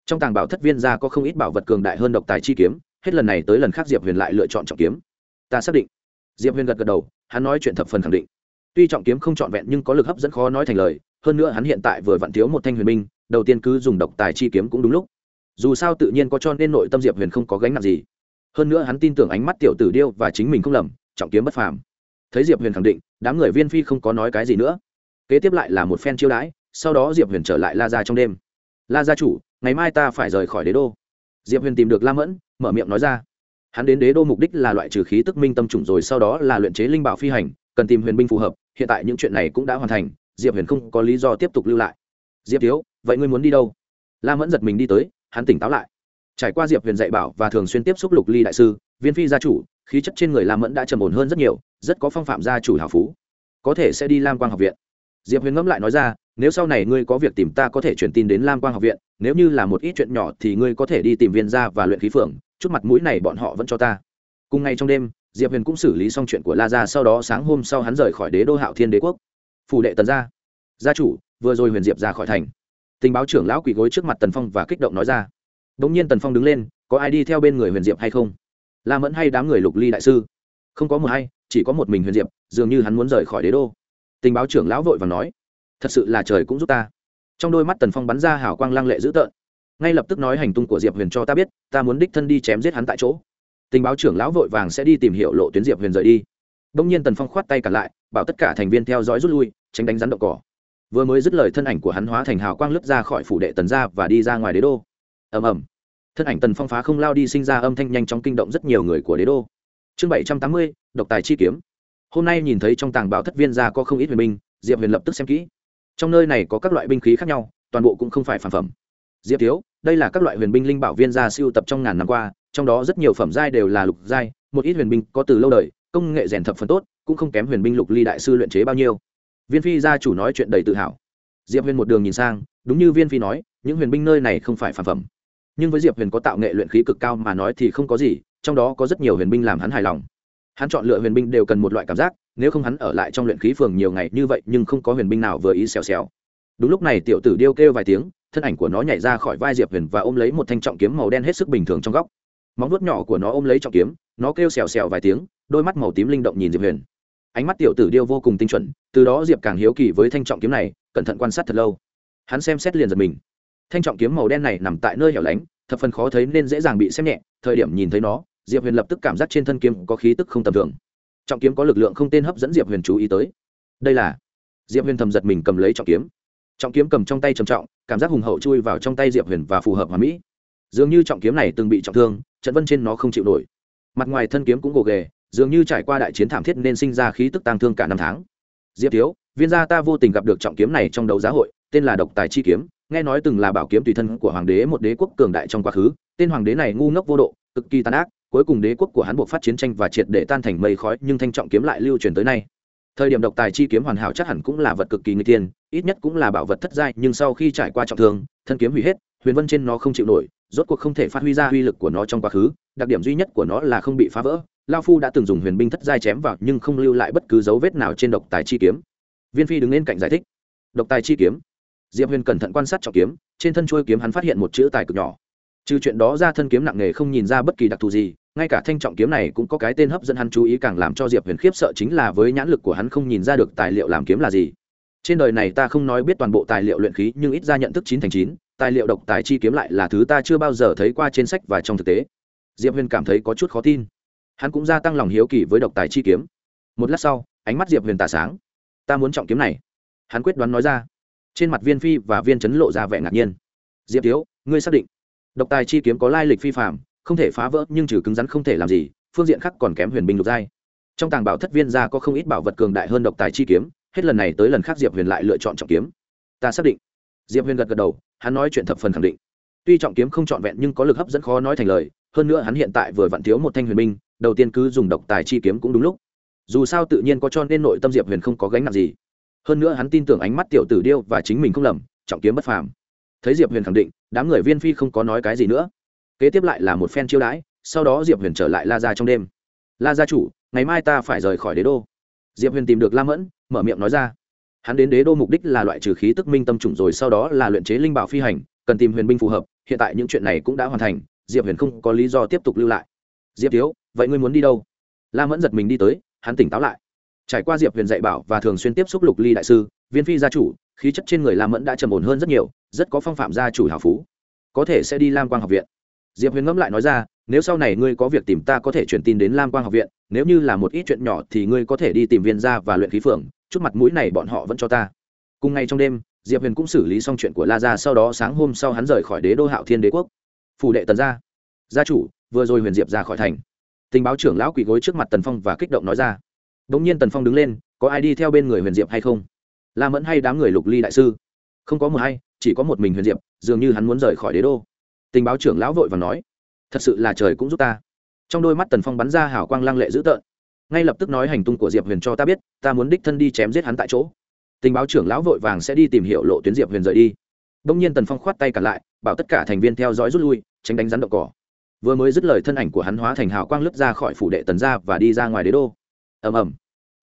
Trong tàng bảo thất viên ra có không ít bảo vật cường đại hơn độc tài chi kiếm, hết lần này tới lần khác diệp huyền lại lựa chọn trọng kiếm. Ta xác định. Diệp huyền gật gật đầu, hắn nói chuyện thập phần khẳng định. Tuy trọng kiếm không trọn vẹn nhưng có lực hấp dẫn khó nói thành lời, hơn nữa hắn hiện tại vừa vặn thiếu một thanh huyền binh, đầu tiên cứ dùng độc tài chi kiếm cũng đúng lúc. Dù sao tự nhiên có cho nên nội tâm diệp huyền không có gánh nặng gì hơn nữa hắn tin tưởng ánh mắt tiểu tử điêu và chính mình không lầm, trọng kiếm bất phàm. Thấy diệp huyền khẳng định, đám người viên phi không có nói cái gì nữa. Kế tiếp lại là một phen chiêu đãi, sau đó diệp huyền trở lại la ra trong đêm. La gia chủ, ngày mai ta phải rời khỏi đế đô. Diệp huyền tìm được la mẫn, mở miệng nói ra. Hắn đến đế đô mục đích là loại trừ khí tức minh tâm trùng rồi sau đó là luyện chế linh bảo phi hành, cần tìm huyền binh phù hợp, hiện tại những chuyện này cũng đã hoàn thành, diệp huyền không có lý do tiếp tục lưu lại. Diệp thiếu, vậy ngươi muốn đi đâu? La mẫn giật mình đi tới, hắn tỉnh táo lại trải qua diệp huyền dạy bảo và thường xuyên tiếp xúc lục ly đại sư, viên phi gia chủ, khí chất trên người Lam mẫn đã trầm ổn hơn rất nhiều, rất có phong phạm gia chủ hào phú. Có thể sẽ đi lam quang học viện. Diệp huyền ngẫm lại nói ra, nếu sau này ngươi có việc tìm ta có thể truyền tin đến lam quang học viện, nếu như là một ít chuyện nhỏ thì ngươi có thể đi tìm viên gia và luyện khí phượng, chút mặt mũi này bọn họ vẫn cho ta. Cùng ngày trong đêm, diệp huyền cũng xử lý xong chuyện của la gia, sau đó sáng hôm sau hắn rời khỏi đế đô hạo thiên đế quốc. Phủ đệ tần gia. Gia chủ, vừa rồi huyền diệp ra khỏi thành. Tình báo trưởng lão quỳ gối trước mặt tần phong và kích động nói ra đ ỗ n g nhiên tần phong đứng lên, có ai đi theo bên người huyền diệp hay không? La mẫn hay đám người lục ly đại sư? Không có một hay chỉ có một mình huyền diệp, dường như hắn muốn rời khỏi đế đô. Tình báo trưởng lão vội và nói, thật sự là trời cũng giúp ta. Trong đôi mắt tần phong bắn ra hào quang lăng lệ dữ tợn. Ngay lập tức nói hành tung của diệp huyền cho ta biết, ta muốn đích thân đi chém giết hắn tại chỗ. Tình báo trưởng lão vội vàng sẽ đi tìm hiểu lộ tuyến diệp huyền rời đi. Đông nhiên tần phong khoát tay cả lại, bảo tất cả thành viên theo dõi rút lui, tránh đánh rắn đậu cỏ. Vừa mới dứt lời thân ảnh của hắn hóa thành hào quang lướt ra khỏi phủ đệ tần gia và đi ra ngoài đế đô ầm ầm. Thân ảnh tần phong phá không lao đi sinh ra âm thanh nhanh chóng kinh động rất nhiều người của đế đô. Chương bảy trăm tám mươi, độc tài chi kiếm. Hôm nay nhìn thấy trong tàng bảo thất viên gia có không ít huyền binh, diệp huyền lập tức xem kỹ. Trong nơi này có các loại binh khí khác nhau, toàn bộ cũng không phải phản phẩm. Diệp thiếu, đây là các loại huyền binh linh bảo viên gia siêu tập trong ngàn năm qua, trong đó rất nhiều phẩm giai đều là lục giai, một ít huyền binh có từ lâu đời, công nghệ rèn thập phần tốt, cũng không kém huyền binh lục ly đại sư luyện chế bao nhiêu. Viên phi gia chủ nói chuyện đầy tự hào. Diệp huyền một đường nhìn sang, đúng như viên phi nói, những huyền binh nơi này không phải phản phẩm nhưng với diệp huyền có tạo nghệ luyện khí cực cao mà nói thì không có gì, trong đó có rất nhiều huyền binh làm hắn hài lòng. Hắn chọn lựa huyền binh đều cần một loại cảm giác, nếu không hắn ở lại trong luyện khí phường nhiều ngày như vậy nhưng không có huyền binh nào vừa ý xèo xèo. Đúng lúc này tiểu tử điêu kêu vài tiếng, thân ảnh của nó nhảy ra khỏi vai diệp huyền và ôm lấy một thanh trọng kiếm màu đen hết sức bình thường trong góc. Móng vuốt nhỏ của nó ôm lấy trọng kiếm, nó kêu xèo xèo vài tiếng, đôi mắt màu tím linh động nhìn diệp huyền. Ánh mắt tiểu tử điêu vô cùng tinh chuẩn, từ đó diệp càng hiếu kỳ với thanh trọng kiếm này, cẩn thận quan sát thật lâu. Hắn xem xét liền giật mình thanh trọng kiếm màu đen này nằm tại nơi hẻo lánh, thập phần khó thấy nên dễ dàng bị xem nhẹ, thời điểm nhìn thấy nó, diệp huyền lập tức cảm giác trên thân kiếm có khí tức không tầm thường. Trọng kiếm có lực lượng không tên hấp dẫn diệp huyền chú ý tới. Đây là, diệp huyền thầm giật mình cầm lấy trọng kiếm. Trọng kiếm cầm trong tay trầm trọng, cảm giác hùng hậu chui vào trong tay diệp huyền và phù hợp hòa mỹ. Dường như trọng kiếm này từng bị trọng thương, trận vân trên nó không chịu nổi. Mặt ngoài thân kiếm cũng gồ ghề, dường như trải qua đại chiến thảm thiết nên sinh ra khí tức tăng thương cả năm tháng. Diệp thiếu, viên gia ta vô tình gặp được trọng kiếm này trong đấu giá hội, tên là độc tài chi kiếm nghe nói từng là bảo kiếm tùy thân của hoàng đế một đế quốc cường đại trong quá khứ, tên hoàng đế này ngu ngốc vô độ, cực kỳ tàn ác, cuối cùng đế quốc của hắn buộc phát chiến tranh và triệt để tan thành mây khói, nhưng thanh trọng kiếm lại lưu truyền tới nay. Thời điểm độc tài chi kiếm hoàn hảo chắc hẳn cũng là vật cực kỳ nguy tiên ít nhất cũng là bảo vật thất giai, nhưng sau khi trải qua trọng thương, thân kiếm hủy hết, huyền vân trên nó không chịu nổi, rốt cuộc không thể phát huy ra uy lực của nó trong quá khứ, đặc điểm duy nhất của nó là không bị phá vỡ. Lao phu đã từng dùng huyền binh thất giai chém vào, nhưng không lưu lại bất cứ dấu vết nào trên độc tài chi kiếm. Viên phi đứng lên cạnh giải thích. Độc tài chi kiếm? Diệp huyền cẩn thận quan sát trọng kiếm, trên thân chuôi kiếm hắn phát hiện một chữ tài cực nhỏ. Trừ chuyện đó ra thân kiếm nặng nề không nhìn ra bất kỳ đặc thù gì, ngay cả thanh trọng kiếm này cũng có cái tên hấp dẫn hắn chú ý càng làm cho diệp huyền khiếp sợ chính là với nhãn lực của hắn không nhìn ra được tài liệu làm kiếm là gì. Trên đời này ta không nói biết toàn bộ tài liệu luyện khí, nhưng ít ra nhận thức chín thành chín, tài liệu độc tài chi kiếm lại là thứ ta chưa bao giờ thấy qua trên sách và trong thực tế. Diệp huyền cảm thấy có chút khó tin. Hắn cũng gia tăng lòng hiếu kỳ với độc tài chi kiếm. Một lát sau, ánh mắt diệp huyền tả sáng. Ta muốn trọng kiếm này. Hắn quyết đoán nói ra trên mặt viên phi và viên chấn lộ ra vẻ ngạc nhiên. Diệp thiếu, ngươi xác định độc tài chi kiếm có lai lịch phi phạm không thể phá vỡ, nhưng trừ cứng rắn không thể làm gì, phương diện khác còn kém huyền binh lục giai. Trong tàng bảo thất viên gia có không ít bảo vật cường đại hơn độc tài chi kiếm, hết lần này tới lần khác diệp huyền lại lựa chọn trọng kiếm. Ta xác định. Diệp huyền gật gật đầu, hắn nói chuyện thập phần khẳng định. Tuy trọng kiếm không trọn vẹn nhưng có lực hấp dẫn khó nói thành lời, hơn nữa hắn hiện tại vừa vặn thiếu một thanh huyền binh, đầu tiên cứ dùng độc tài chi kiếm cũng đúng lúc. Dù sao tự nhiên có cho nên nội tâm diệp huyền không có gánh nặng gì hơn nữa hắn tin tưởng ánh mắt tiểu tử điêu và chính mình không lầm, trọng kiếm bất phàm. Thấy diệp huyền khẳng định, đám người viên phi không có nói cái gì nữa. Kế tiếp lại là một phen chiêu đãi, sau đó diệp huyền trở lại la ra trong đêm. La gia chủ, ngày mai ta phải rời khỏi đế đô. Diệp huyền tìm được la mẫn, mở miệng nói ra. Hắn đến đế đô mục đích là loại trừ khí tức minh tâm trùng rồi sau đó là luyện chế linh bảo phi hành, cần tìm huyền binh phù hợp, hiện tại những chuyện này cũng đã hoàn thành, diệp huyền không có lý do tiếp tục lưu lại. Diệp thiếu, vậy ngươi muốn đi đâu? La mẫn giật mình đi tới, hắn tỉnh táo lại trải qua diệp huyền dạy bảo và thường xuyên tiếp xúc lục ly đại sư, viên phi gia chủ, khí chất trên người la mẫn đã trầm ổn hơn rất nhiều, rất có phong phạm gia chủ hào phú. Có thể sẽ đi lam quang học viện. Diệp huyền ngẫm lại nói ra, nếu sau này ngươi có việc tìm ta có thể truyền tin đến lam quang học viện, nếu như là một ít chuyện nhỏ thì ngươi có thể đi tìm viên gia và luyện khí phường, chút mặt mũi này bọn họ vẫn cho ta. Cùng ngày trong đêm, diệp huyền cũng xử lý xong chuyện của la gia, sau đó sáng hôm sau hắn rời khỏi đế đô hạo thiên đế quốc. Phủ đệ tần gia. Gia chủ, vừa rồi huyền diệp ra khỏi thành. Tình báo trưởng lão quỳ gối trước mặt tần phong và kích động nói ra đ ỗ n g nhiên tần phong đứng lên, có ai đi theo bên người huyền diệp hay không? La mẫn hay đám người lục ly đại sư? Không có một hay chỉ có một mình huyền diệp, dường như hắn muốn rời khỏi đế đô. Tình báo trưởng lão vội và nói, thật sự là trời cũng giúp ta. Trong đôi mắt tần phong bắn ra hào quang lăng lệ dữ tợn. Ngay lập tức nói hành tung của diệp huyền cho ta biết, ta muốn đích thân đi chém giết hắn tại chỗ. Tình báo trưởng lão vội vàng sẽ đi tìm hiểu lộ tuyến diệp huyền rời đi. Đông nhiên tần phong khoát tay cả lại, bảo tất cả thành viên theo dõi rút lui, tránh đánh rắn đậu cỏ. Vừa mới dứt lời thân ảnh của hắn hóa thành hào quang lướt ra khỏi phủ đệ tần gia và đi ra ngoài đế đô ầm ầm.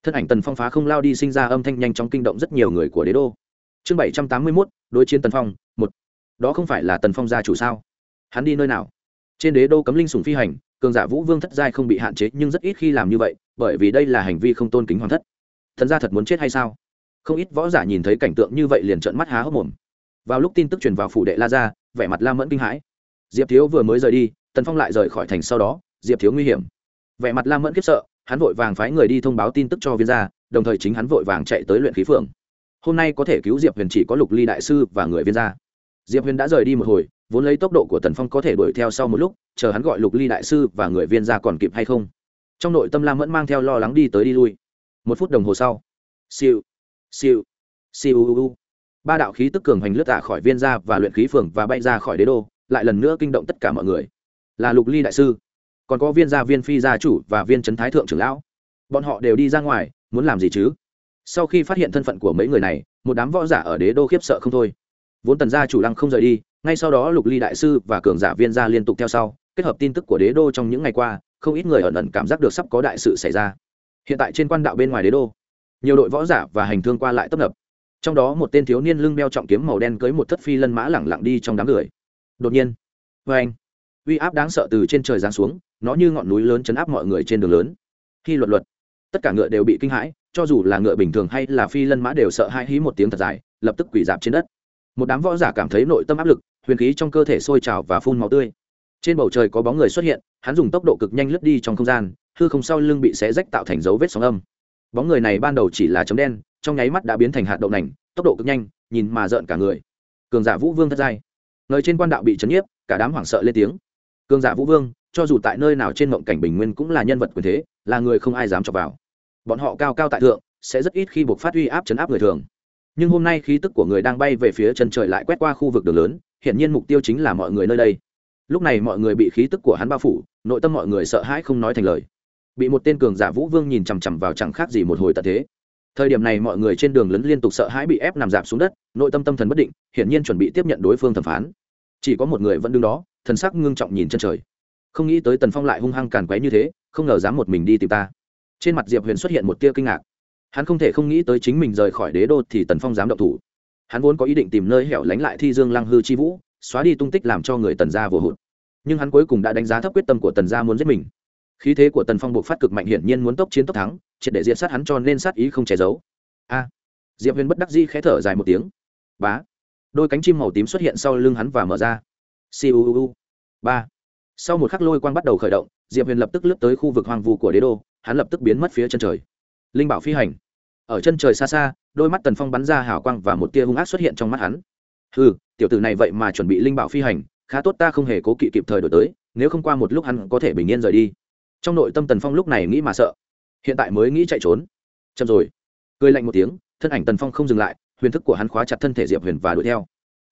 Thân ảnh tần phong phá không lao đi sinh ra âm thanh nhanh chóng kinh động rất nhiều người của đế đô. Chương bảy trăm tám mươi mốt, đối chiến tần phong, một. Đó không phải là tần phong gia chủ sao? Hắn đi nơi nào? Trên đế đô cấm linh sùng phi hành, cường giả vũ vương thất giai không bị hạn chế, nhưng rất ít khi làm như vậy, bởi vì đây là hành vi không tôn kính hoàng thất. Thần gia thật muốn chết hay sao? Không ít võ giả nhìn thấy cảnh tượng như vậy liền trợn mắt há hốc mồm. Vào lúc tin tức truyền vào phủ đệ la ra vẻ mặt la mẫn kinh hãi. Diệp thiếu vừa mới rời đi, tần phong lại rời khỏi thành sau đó, diệp thiếu nguy hiểm. Vẻ mặt la mẫn khiếp sợ hắn vội vàng phái người đi thông báo tin tức cho viên gia, đồng thời chính hắn vội vàng chạy tới luyện khí phượng. Hôm nay có thể cứu diệp huyền chỉ có lục ly đại sư và người viên gia. Diệp huyền đã rời đi một hồi, vốn lấy tốc độ của tần phong có thể đuổi theo sau một lúc, chờ hắn gọi lục ly đại sư và người viên ra còn kịp hay không. Trong nội tâm lam vẫn mang theo lo lắng đi tới đi lui. Một phút đồng hồ sau, siêu siêu siêu, u ba đạo khí tức cường hành lướt tạ khỏi viên ra và luyện khí phường và bay ra khỏi đế đô, lại lần nữa kinh động tất cả mọi người. Là lục ly đại sư còn có viên gia viên phi gia chủ và viên trấn thái thượng trưởng lão. Bọn họ đều đi ra ngoài, muốn làm gì chứ? Sau khi phát hiện thân phận của mấy người này, một đám võ giả ở đế đô khiếp sợ không thôi. Vốn tần gia chủ lăng không rời đi, ngay sau đó lục ly đại sư và cường giả viên gia liên tục theo sau, kết hợp tin tức của đế đô trong những ngày qua, không ít người ẩn ẩn cảm giác được sắp có đại sự xảy ra. Hiện tại trên quan đạo bên ngoài đế đô, nhiều đội võ giả và hành thương qua lại tấp nập. Trong đó một tên thiếu niên lưng đeo trọng kiếm màu đen cưới một thất phi lân mã lẳng lặng đi trong đám người. Đột nhiên vê anh uy áp đáng sợ từ trên trời giáng xuống nó như ngọn núi lớn chấn áp mọi người trên đường lớn. Khi luật luật, tất cả ngựa đều bị kinh hãi, cho dù là ngựa bình thường hay là phi lân mã đều sợ hai hí một tiếng thật dài, lập tức quỳ dạp trên đất. Một đám võ giả cảm thấy nội tâm áp lực, huyền khí trong cơ thể sôi trào và phun máu tươi. Trên bầu trời có bóng người xuất hiện, hắn dùng tốc độ cực nhanh lướt đi trong không gian, hư không sau lưng bị xé rách tạo thành dấu vết sóng âm. Bóng người này ban đầu chỉ là chấm đen, trong nháy mắt đã biến thành hạt đậu nành, tốc độ cực nhanh, nhìn mà rợn cả người. Cường giả vũ vương thất giai. Người trên quan đạo bị chấn nhiếp, cả đám hoảng sợ lên tiếng. Cường giả vũ vương cho dù tại nơi nào trên mộng cảnh bình nguyên cũng là nhân vật quyền thế, là người không ai dám chọc vào. Bọn họ cao cao tại thượng, sẽ rất ít khi buộc phát uy áp chấn áp người thường. Nhưng hôm nay khí tức của người đang bay về phía chân trời lại quét qua khu vực đường lớn hiện nhiên mục tiêu chính là mọi người nơi đây. Lúc này mọi người bị khí tức của hắn bao phủ, nội tâm mọi người sợ hãi không nói thành lời. Bị một tên cường giả vũ vương nhìn chằm chằm vào chẳng khác gì một hồi tận thế. Thời điểm này mọi người trên đường lấn liên tục sợ hãi bị ép nằm dạp xuống đất, nội tâm tâm thần bất định, hiển nhiên chuẩn bị tiếp nhận đối phương thẩm phán. Chỉ có một người vẫn đứng đó, thần sắc ngưng trọng nhìn chân trời không nghĩ tới tần phong lại hung hăng càn quấy như thế, không ngờ dám một mình đi tìm ta. Trên mặt diệp huyền xuất hiện một tia kinh ngạc. Hắn không thể không nghĩ tới chính mình rời khỏi đế đô thì tần phong dám động thủ. Hắn vốn có ý định tìm nơi hẻo lánh lại thi dương lăng hư chi vũ, xóa đi tung tích làm cho người tần gia vừa hụt. Nhưng hắn cuối cùng đã đánh giá thấp quyết tâm của tần gia muốn giết mình. Khí thế của tần phong buộc phát cực mạnh hiển nhiên muốn tốc chiến tốc thắng, triệt để diệt sát hắn cho nên sát ý không che giấu. A! Diệp huyền bất đắc di khẽ thở dài một tiếng. Bá! Đôi cánh chim màu tím xuất hiện sau lưng hắn và mở ra. Siêu ba! Sau một khắc lôi quang bắt đầu khởi động, diệp huyền lập tức lướt tới khu vực hoang vu của đế đô, hắn lập tức biến mất phía chân trời. Linh bảo phi hành. Ở chân trời xa xa, đôi mắt tần phong bắn ra hào quang và một tia hung ác xuất hiện trong mắt hắn. Ừ tiểu tử này vậy mà chuẩn bị linh bảo phi hành, khá tốt ta không hề cố kỵ kịp thời đổi tới, nếu không qua một lúc hắn có thể bình yên rời đi. Trong nội tâm tần phong lúc này nghĩ mà sợ. Hiện tại mới nghĩ chạy trốn. Chậm rồi. Cười lạnh một tiếng, thân ảnh tần phong không dừng lại, huyền thức của hắn khóa chặt thân thể diệp huyền và đuổi theo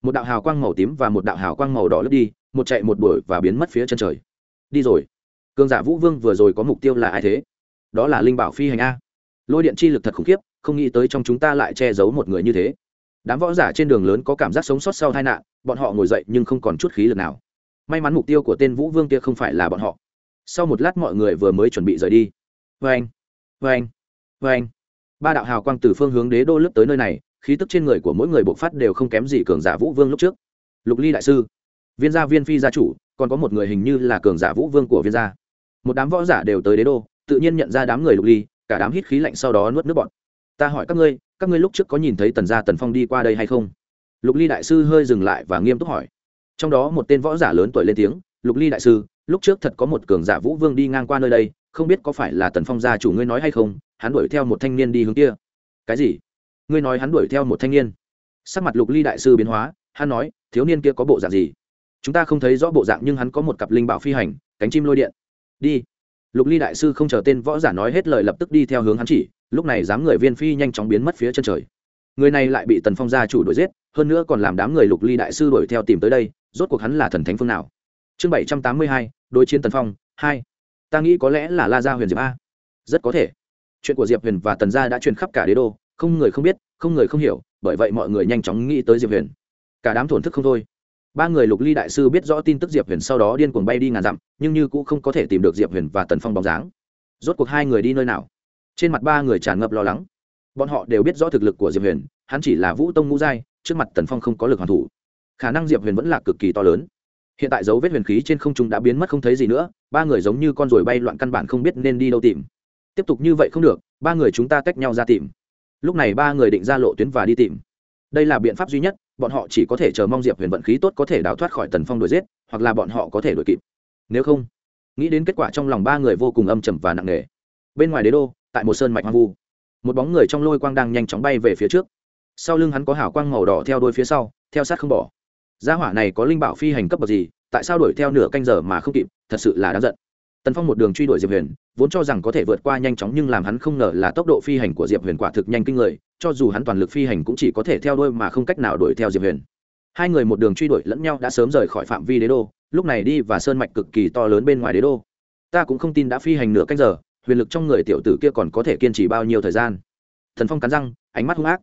một đạo hào quang màu tím và một đạo hào quang màu đỏ lướt đi, một chạy một đuổi và biến mất phía chân trời. Đi rồi. Cường giả vũ vương vừa rồi có mục tiêu là ai thế? Đó là linh bảo phi hành a. Lôi điện chi lực thật khủng khiếp, không nghĩ tới trong chúng ta lại che giấu một người như thế. Đám võ giả trên đường lớn có cảm giác sống sót sau tai nạn, bọn họ ngồi dậy nhưng không còn chút khí lực nào. May mắn mục tiêu của tên vũ vương kia không phải là bọn họ. Sau một lát mọi người vừa mới chuẩn bị rời đi. Vê anh vê anh vê anh ba đạo hào quang từ phương hướng đế đô lướt tới nơi này khí tức trên người của mỗi người bộc phát đều không kém gì cường giả vũ vương lúc trước. Lục ly đại sư, viên gia viên phi gia chủ, còn có một người hình như là cường giả vũ vương của viên gia. Một đám võ giả đều tới đế đô, tự nhiên nhận ra đám người lục ly, cả đám hít khí lạnh sau đó nuốt nước bọn. Ta hỏi các ngươi các ngươi lúc trước có nhìn thấy tần gia tần phong đi qua đây hay không? Lục ly đại sư hơi dừng lại và nghiêm túc hỏi. Trong đó một tên võ giả lớn tuổi lên tiếng, lục ly đại sư, lúc trước thật có một cường giả vũ vương đi ngang qua nơi đây, không biết có phải là tần phong gia chủ ngươi nói hay không, hắn đuổi theo một thanh niên đi hướng kia. Cái gì? Ngươi nói hắn đuổi theo một thanh niên. Sắc mặt lục ly đại sư biến hóa, hắn nói, thiếu niên kia có bộ dạng gì? Chúng ta không thấy rõ bộ dạng nhưng hắn có một cặp linh bảo phi hành, cánh chim lôi điện. Đi. Lục ly đại sư không chờ tên võ giả nói hết lời lập tức đi theo hướng hắn chỉ, lúc này dám người viên phi nhanh chóng biến mất phía chân trời. Người này lại bị tần phong gia chủ đuổi giết, hơn nữa còn làm đám người lục ly đại sư đuổi theo tìm tới đây, rốt cuộc hắn là thần thánh phương nào? Chương bảy trăm tám mươi hai, đối chiến tần phong, hai. Ta nghĩ có lẽ là la gia huyền diệp a. Rất có thể. Chuyện của diệp huyền và tần gia đã truyền khắp cả đế đô không người không biết, không người không hiểu, bởi vậy mọi người nhanh chóng nghĩ tới diệp huyền. Cả đám thổn thức không thôi. Ba người lục ly đại sư biết rõ tin tức diệp huyền sau đó điên cuồng bay đi ngàn dặm, nhưng như cũng không có thể tìm được diệp huyền và tần phong bóng dáng. Rốt cuộc hai người đi nơi nào? Trên mặt ba người tràn ngập lo lắng. Bọn họ đều biết rõ thực lực của diệp huyền, hắn chỉ là vũ tông ngũ giai, trước mặt tần phong không có lực hoàn thủ. Khả năng diệp huyền vẫn là cực kỳ to lớn. Hiện tại dấu vết huyền khí trên không trung đã biến mất không thấy gì nữa, ba người giống như con ruồi bay loạn căn bản không biết nên đi đâu tìm. Tiếp tục như vậy không được, ba người chúng ta tách nhau ra tìm lúc này ba người định ra lộ tuyến và đi tìm. Đây là biện pháp duy nhất, bọn họ chỉ có thể chờ mong diệp huyền vận khí tốt có thể đào thoát khỏi tần phong đuổi giết, hoặc là bọn họ có thể đuổi kịp. Nếu không, nghĩ đến kết quả trong lòng ba người vô cùng âm trầm và nặng nề. Bên ngoài đế đô, tại một sơn mạch hoang vu, một bóng người trong lôi quang đang nhanh chóng bay về phía trước. Sau lưng hắn có hảo quang màu đỏ theo đôi phía sau, theo sát không bỏ. Gia hỏa này có linh bảo phi hành cấp bậc gì, tại sao đuổi theo nửa canh giờ mà không kịp, thật sự là đáng giận tần phong một đường truy đuổi diệp huyền, vốn cho rằng có thể vượt qua nhanh chóng nhưng làm hắn không ngờ là tốc độ phi hành của diệp huyền quả thực nhanh kinh người, cho dù hắn toàn lực phi hành cũng chỉ có thể theo đuôi mà không cách nào đuổi theo diệp huyền. Hai người một đường truy đuổi lẫn nhau đã sớm rời khỏi phạm vi đế đô, lúc này đi và sơn mạch cực kỳ to lớn bên ngoài đế đô. Ta cũng không tin đã phi hành nửa canh giờ, huyền lực trong người tiểu tử kia còn có thể kiên trì bao nhiêu thời gian? Thần phong cắn răng, ánh mắt hung ác.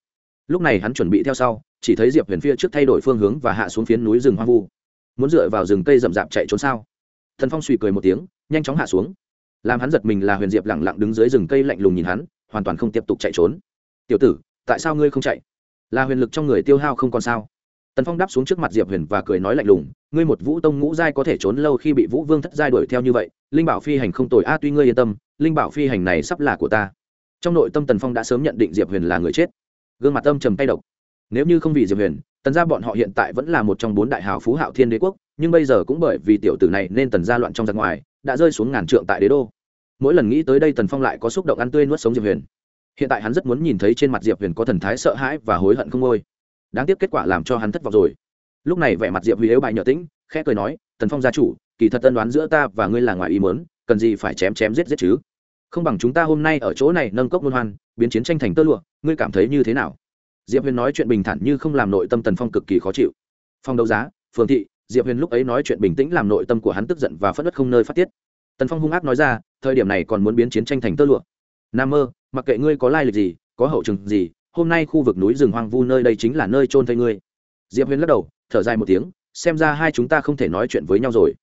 Lúc này hắn chuẩn bị theo sau, chỉ thấy diệp huyền phía trước thay đổi phương hướng và hạ xuống phiến núi rừng hoang vu. Muốn dựa vào rừng cây rậm rạp chạy trốn sao? Thần phong suy cười một tiếng, nhanh chóng hạ xuống. Làm hắn giật mình là huyền diệp lẳng lặng đứng dưới rừng cây lạnh lùng nhìn hắn, hoàn toàn không tiếp tục chạy trốn. Tiểu tử, tại sao ngươi không chạy? Là huyền lực trong người tiêu hao không còn sao? Tần phong đáp xuống trước mặt diệp huyền và cười nói lạnh lùng, ngươi một vũ tông ngũ giai có thể trốn lâu khi bị vũ vương thất giai đuổi theo như vậy, linh bảo phi hành không tồi, a, tuy ngươi yên tâm, linh bảo phi hành này sắp là của ta. Trong nội tâm tần phong đã sớm nhận định diệp huyền là người chết. Gương mặt âm trầm tay độc. Nếu như không vì diệp huyền, tần gia bọn họ hiện tại vẫn là một trong bốn đại hào phú hạo thiên đế quốc nhưng bây giờ cũng bởi vì tiểu tử này nên tần gia loạn trong giặc ngoài, đã rơi xuống ngàn trượng tại đế đô. Mỗi lần nghĩ tới đây tần phong lại có xúc động ăn tươi nuốt sống diệp huyền. Hiện tại hắn rất muốn nhìn thấy trên mặt diệp huyền có thần thái sợ hãi và hối hận không ngôi. Đáng tiếc kết quả làm cho hắn thất vọng rồi. Lúc này vẻ mặt diệp huyền yếu bài nhờ tĩnh, khẽ cười nói, tần phong gia chủ, kỳ thật tân đoán giữa ta và ngươi là ngoài ý mớn cần gì phải chém chém giết giết chứ? Không bằng chúng ta hôm nay ở chỗ này nâng cốc luân hoan, biến chiến tranh thành tơ lụa, ngươi cảm thấy như thế nào? Diệp huyền nói chuyện bình thản như không làm nội tâm tần phong cực kỳ khó chịu. Phong đấu giá, phường thị diệp huyền lúc ấy nói chuyện bình tĩnh làm nội tâm của hắn tức giận và phất đất không nơi phát tiết. Tần phong hung ác nói ra, thời điểm này còn muốn biến chiến tranh thành tơ lụa. Nam mơ, mặc kệ ngươi có lai lịch gì, có hậu trường gì, hôm nay khu vực núi rừng hoang vu nơi đây chính là nơi trôn thây ngươi. Diệp huyền lắc đầu, thở dài một tiếng, xem ra hai chúng ta không thể nói chuyện với nhau rồi.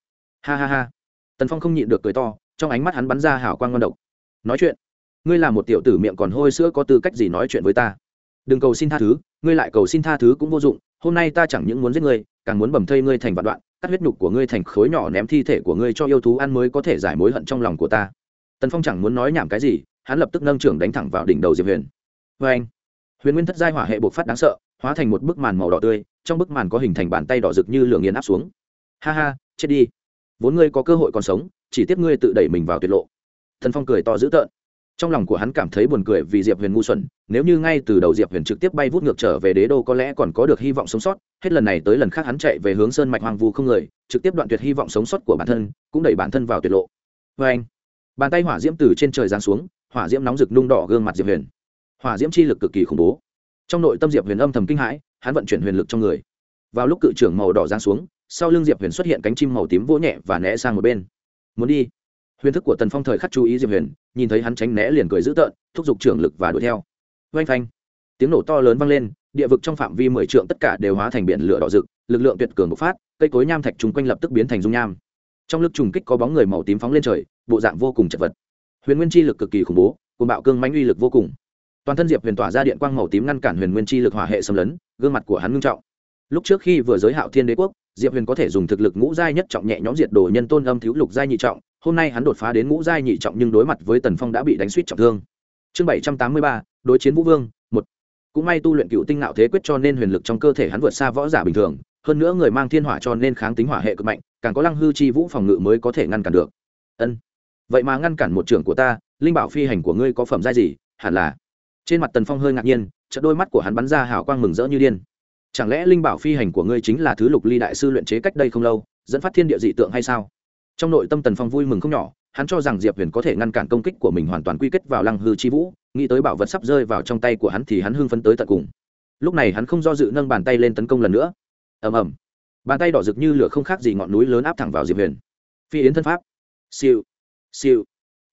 Ha ha ha. Tần phong không nhịn được cười to, trong ánh mắt hắn bắn ra hảo quan ngon độc. Nói chuyện. Ngươi là một tiểu tử miệng còn hôi sữa có tư cách gì nói chuyện với ta? Đừng cầu xin tha thứ, ngươi lại cầu xin tha thứ cũng vô dụng, hôm nay ta chẳng những muốn giết ngươi càng muốn bầm thây ngươi thành vạn đoạn, cắt huyết nhục của ngươi thành khối nhỏ ném thi thể của ngươi cho yêu thú ăn mới có thể giải mối hận trong lòng của ta. Tần phong chẳng muốn nói nhảm cái gì, hắn lập tức nâng trưởng đánh thẳng vào đỉnh đầu diệp huyền. Vê anh, huyền nguyên thất giai hỏa hệ bộc phát đáng sợ, hóa thành một bức màn màu đỏ tươi, trong bức màn có hình thành bàn tay đỏ rực như lửa nghiền áp xuống. Ha ha, chết đi. Vốn ngươi có cơ hội còn sống, chỉ tiếp ngươi tự đẩy mình vào tuyệt lộ. Thần phong cười to dữ tợn trong lòng của hắn cảm thấy buồn cười vì diệp huyền ngu xuẩn, nếu như ngay từ đầu diệp huyền trực tiếp bay vút ngược trở về đế đô có lẽ còn có được hy vọng sống sót, hết lần này tới lần khác hắn chạy về hướng sơn mạch hoàng vu không người, trực tiếp đoạn tuyệt hy vọng sống sót của bản thân, cũng đẩy bản thân vào tuyệt lộ. Vê anh, bàn tay hỏa diễm từ trên trời giáng xuống, hỏa diễm nóng rực nung đỏ gương mặt diệp huyền. Hỏa diễm chi lực cực kỳ khủng bố. Trong nội tâm diệp huyền âm thầm kinh hãi, hắn vận chuyển huyền lực trong người. Vào lúc cự trưởng màu đỏ giáng xuống, sau lưng diệp huyền xuất hiện cánh chim màu tím vỗ nhẹ và né sang một bên. Muốn đi huyền thức của tần phong thời khắc chú ý diệp huyền, nhìn thấy hắn tránh né liền cười dữ tợn, thúc giục trưởng lực và đuổi theo. Oanh phanh. Tiếng nổ to lớn vang lên, địa vực trong phạm vi mười trượng tất cả đều hóa thành biển lửa đỏ rực, lực lượng tuyệt cường bộc phát, cây cối nham thạch chung quanh lập tức biến thành dung nham. Trong lực trùng kích có bóng người màu tím phóng lên trời, bộ dạng vô cùng chật vật. Huyền nguyên chi lực cực kỳ khủng bố cùng bạo cương mãnh uy lực vô cùng. Toàn thân diệp huyền tỏa ra điện quang màu tím ngăn cản huyền nguyên chi lực hỏa hệ xâm lấn, gương mặt của hắn ngưng trọng. Lúc trước khi vừa giới hạo thiên đế quốc diệp huyền có thể dùng thực lực ngũ giai nhất trọng nhẹ nhõm diệt đồ nhân tôn âm thiếu lục giai nhị trọng, hôm nay hắn đột phá đến ngũ giai nhị trọng nhưng đối mặt với tần phong đã bị đánh suýt trọng thương. Chương bảy trăm tám mươi ba, đối chiến vũ vương, một. Cũng may tu luyện cựu tinh nạo thế quyết cho nên huyền lực trong cơ thể hắn vượt xa võ giả bình thường, hơn nữa người mang thiên hỏa cho nên kháng tính hỏa hệ cực mạnh, càng có lăng hư chi vũ phòng ngự mới có thể ngăn cản được. Ân. Vậy mà ngăn cản một trưởng của ta, linh bảo phi hành của ngươi có phẩm giai gì? Hẳn là. Trên mặt tần phong hơi ngạc nhiên, chợt đôi mắt của hắn bắn ra hào quang mừng rỡ như điên chẳng lẽ linh bảo phi hành của ngươi chính là thứ lục ly đại sư luyện chế cách đây không lâu, dẫn phát thiên địa dị tượng hay sao? Trong nội tâm tần phong vui mừng không nhỏ, hắn cho rằng diệp huyền có thể ngăn cản công kích của mình hoàn toàn quy kết vào lăng hư chi vũ, nghĩ tới bảo vật sắp rơi vào trong tay của hắn thì hắn hưng phấn tới tận cùng. Lúc này hắn không do dự nâng bàn tay lên tấn công lần nữa. Ầm ầm. Bàn tay đỏ rực như lửa không khác gì ngọn núi lớn áp thẳng vào diệp huyền. Phi yến thân pháp. Siêu. Siêu.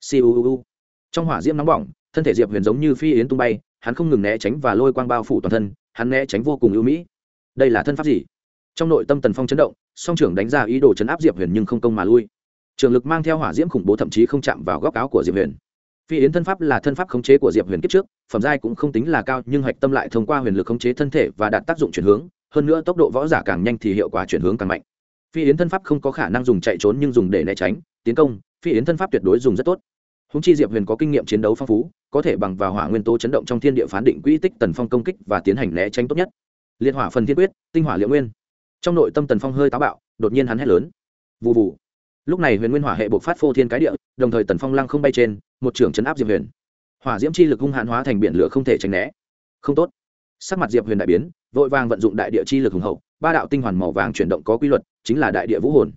Siêu u u. Trong hỏa diễm nóng bỏng, thân thể diệp huyền giống như phi yến tung bay, hắn không ngừng né tránh và lôi quang bao phủ toàn thân hắn né tránh vô cùng ưu mỹ. Đây là thân pháp gì? Trong nội tâm tần phong chấn động, song trưởng đánh ra ý đồ chấn áp diệp huyền nhưng không công mà lui. Trường lực mang theo hỏa diễm khủng bố thậm chí không chạm vào góc áo của diệp huyền. Phi yến thân pháp là thân pháp khống chế của diệp huyền kiếp trước, phẩm giai cũng không tính là cao, nhưng hạch tâm lại thông qua huyền lực khống chế thân thể và đạt tác dụng chuyển hướng, hơn nữa tốc độ võ giả càng nhanh thì hiệu quả chuyển hướng càng mạnh. Phi yến thân pháp không có khả năng dùng chạy trốn nhưng dùng để né tránh, tiến công, phi yến thân pháp tuyệt đối dùng rất tốt húng chi diệp huyền có kinh nghiệm chiến đấu phong phú, có thể bằng vào hỏa nguyên tố chấn động trong thiên địa phán định quỹ tích tần phong công kích và tiến hành né tránh tốt nhất. Liệt hỏa phần thiên quyết, tinh hỏa liệu nguyên. Trong nội tâm tần phong hơi táo bạo, đột nhiên hắn hét lớn. Vụ vụ lúc này huyền nguyên hỏa hệ bộc phát phô thiên cái địa, đồng thời tần phong lăng không bay trên, một trưởng chấn áp diệp huyền. Hỏa diễm chi lực hung hạn hóa thành biển lửa không thể tránh né. Không tốt. Sắc mặt diệp huyền đại biến, vội vàng vận dụng đại địa chi lực hùng hậu, ba đạo tinh hoàn màu vàng chuyển động có quy luật, chính là đại địa vũ hồn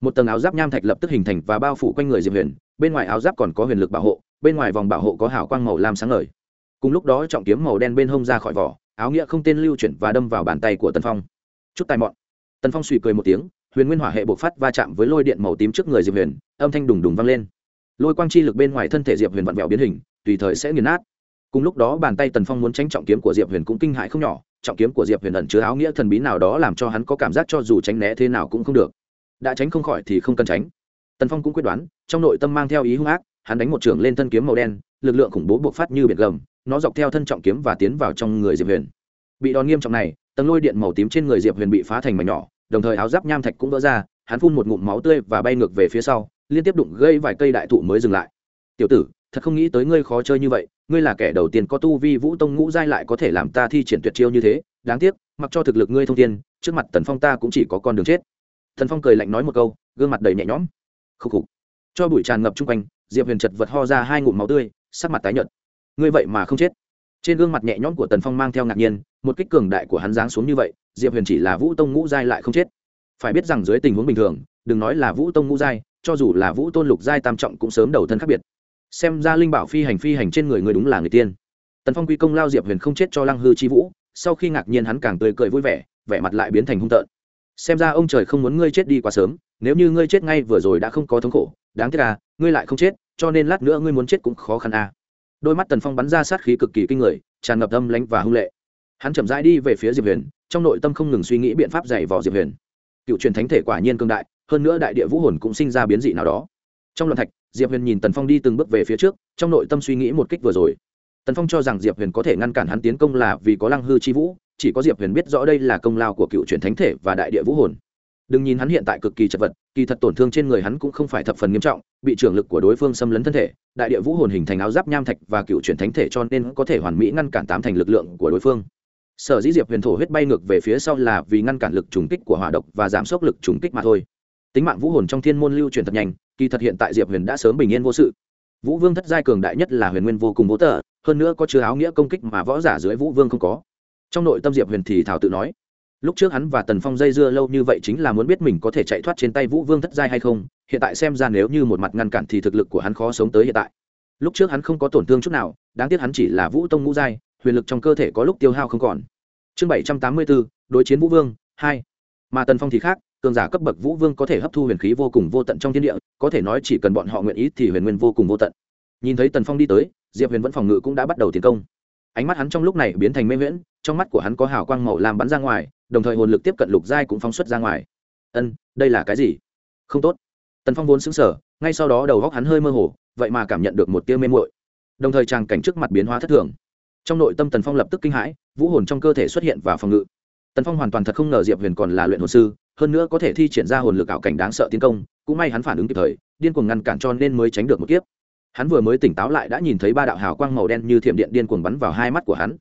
một tầng áo giáp nham thạch lập tức hình thành và bao phủ quanh người diệp huyền bên ngoài áo giáp còn có huyền lực bảo hộ bên ngoài vòng bảo hộ có hào quang màu lam sáng ngời cùng lúc đó trọng kiếm màu đen bên hông ra khỏi vỏ áo nghĩa không tên lưu chuyển và đâm vào bàn tay của tần phong chút tài mọn tần phong suy cười một tiếng huyền nguyên hỏa hệ bộc phát va chạm với lôi điện màu tím trước người diệp huyền âm thanh đùng đùng vang lên lôi quang chi lực bên ngoài thân thể diệp huyền vặn vẹo biến hình tùy thời sẽ nghiền nát cùng lúc đó bàn tay tần phong muốn tránh trọng kiếm của diệp huyền cũng kinh hại không nhỏ trọng kiếm của diệp huyền ẩn chứa áo nghĩa thần bí nào đó làm cho hắn có cảm giác cho dù tránh né thế nào cũng không được đã tránh không khỏi thì không cần tránh. Tần phong cũng quyết đoán, trong nội tâm mang theo ý hung ác, hắn đánh một trường lên thân kiếm màu đen, lực lượng khủng bố bộc phát như biển gầm, nó dọc theo thân trọng kiếm và tiến vào trong người diệp huyền. Bị đòn nghiêm trọng này, tầng lôi điện màu tím trên người diệp huyền bị phá thành mảnh nhỏ, đồng thời áo giáp nham thạch cũng vỡ ra, hắn phun một ngụm máu tươi và bay ngược về phía sau, liên tiếp đụng gây vài cây đại thụ mới dừng lại. Tiểu tử, thật không nghĩ tới ngươi khó chơi như vậy, ngươi là kẻ đầu tiên có tu vi vũ tông ngũ giai lại có thể làm ta thi triển tuyệt chiêu như thế, đáng tiếc, mặc cho thực lực ngươi thông tiên trước mặt tần phong ta cũng chỉ có con đường chết thần phong cười lạnh nói một câu, gương mặt đầy nhẹ nhõm. Khúc khục. Cho bụi tràn ngập chung quanh, diệp huyền chật vật ho ra hai ngụm máu tươi, sắc mặt tái nhợt. Ngươi vậy mà không chết. Trên gương mặt nhẹ nhõm của tần phong mang theo ngạc nhiên, một kích cường đại của hắn giáng xuống như vậy, diệp huyền chỉ là vũ tông ngũ giai lại không chết. Phải biết rằng dưới tình huống bình thường, đừng nói là vũ tông ngũ giai, cho dù là vũ tôn lục giai tam trọng cũng sớm đầu thân khác biệt. Xem ra linh bảo phi hành phi hành trên người người đúng là người tiên. Tần phong quy công lao diệp huyền không chết cho lăng hư chi vũ, sau khi ngạc nhiên hắn càng tươi cười vui vẻ vẻ mặt lại biến thành hung tợn xem ra ông trời không muốn ngươi chết đi quá sớm, nếu như ngươi chết ngay vừa rồi đã không có thống khổ, đáng tiếc à ngươi lại không chết, cho nên lát nữa ngươi muốn chết cũng khó khăn à. Đôi mắt tần phong bắn ra sát khí cực kỳ kinh người, tràn ngập âm lãnh và hung lệ. Hắn chậm rãi đi về phía diệp huyền, trong nội tâm không ngừng suy nghĩ biện pháp dạy vò diệp huyền. Cựu truyền thánh thể quả nhiên cương đại, hơn nữa đại địa vũ hồn cũng sinh ra biến dị nào đó. Trong loạn thạch, diệp huyền nhìn tần phong đi từng bước về phía trước, trong nội tâm suy nghĩ một kích vừa rồi. Tần phong cho rằng diệp huyền có thể ngăn cản hắn tiến công là vì có lăng hư chi vũ chỉ có diệp huyền biết rõ đây là công lao của cựu truyền thánh thể và đại địa vũ hồn. Đừng nhìn hắn hiện tại cực kỳ chật vật, kỳ thật tổn thương trên người hắn cũng không phải thập phần nghiêm trọng, bị trưởng lực của đối phương xâm lấn thân thể, đại địa vũ hồn hình thành áo giáp nham thạch và cựu truyền thánh thể cho nên có thể hoàn mỹ ngăn cản tám thành lực lượng của đối phương. Sở dĩ diệp huyền thổ huyết bay ngược về phía sau là vì ngăn cản lực trùng kích của hỏa độc và giảm sốc lực trùng kích mà thôi. Tính mạng vũ hồn trong thiên môn lưu truyền thật nhanh, kỳ thật hiện tại diệp huyền đã sớm bình yên vô sự. Vũ vương thất giai cường đại nhất là huyền nguyên vô cùng vô tờ, hơn nữa có chứa áo nghĩa công kích mà võ giả dưới vũ vương không có trong nội tâm diệp huyền thì thảo tự nói, lúc trước hắn và tần phong dây dưa lâu như vậy chính là muốn biết mình có thể chạy thoát trên tay vũ vương thất giai hay không, hiện tại xem ra nếu như một mặt ngăn cản thì thực lực của hắn khó sống tới hiện tại. Lúc trước hắn không có tổn thương chút nào, đáng tiếc hắn chỉ là vũ tông ngũ giai, huyền lực trong cơ thể có lúc tiêu hao không còn. Chương bảy trăm tám mươi bốn đối chiến vũ vương, hai. Mà tần phong thì khác, cường giả cấp bậc vũ vương có thể hấp thu huyền khí vô cùng vô tận trong thiên địa, có thể nói chỉ cần bọn họ nguyện ý thì huyền nguyên vô cùng vô tận. Nhìn thấy tần phong đi tới, diệp huyền vẫn phòng ngự cũng đã bắt đầu tiến công. Ánh mắt hắn trong lúc này biến thành mê nguyễn trong mắt của hắn có hào quang màu làm bắn ra ngoài, đồng thời hồn lực tiếp cận lục giai cũng phóng xuất ra ngoài. Ân, đây là cái gì? Không tốt. Tần phong vốn xứng sở ngay sau đó đầu góc hắn hơi mơ hồ, vậy mà cảm nhận được một tia mê muội. Đồng thời tràng cảnh trước mặt biến hóa thất thường. Trong nội tâm tần phong lập tức kinh hãi, vũ hồn trong cơ thể xuất hiện và phòng ngự. Tần phong hoàn toàn thật không ngờ diệp huyền còn là luyện hồn sư, hơn nữa có thể thi triển ra hồn lực ảo cảnh đáng sợ tiến công, cũng may hắn phản ứng kịp thời, điên cuồng ngăn cản cho nên mới tránh được một kiếp. Hắn vừa mới tỉnh táo lại đã nhìn thấy ba đạo hào quang màu đen như thiểm điện điên cuồng bắn vào hai mắt của hắn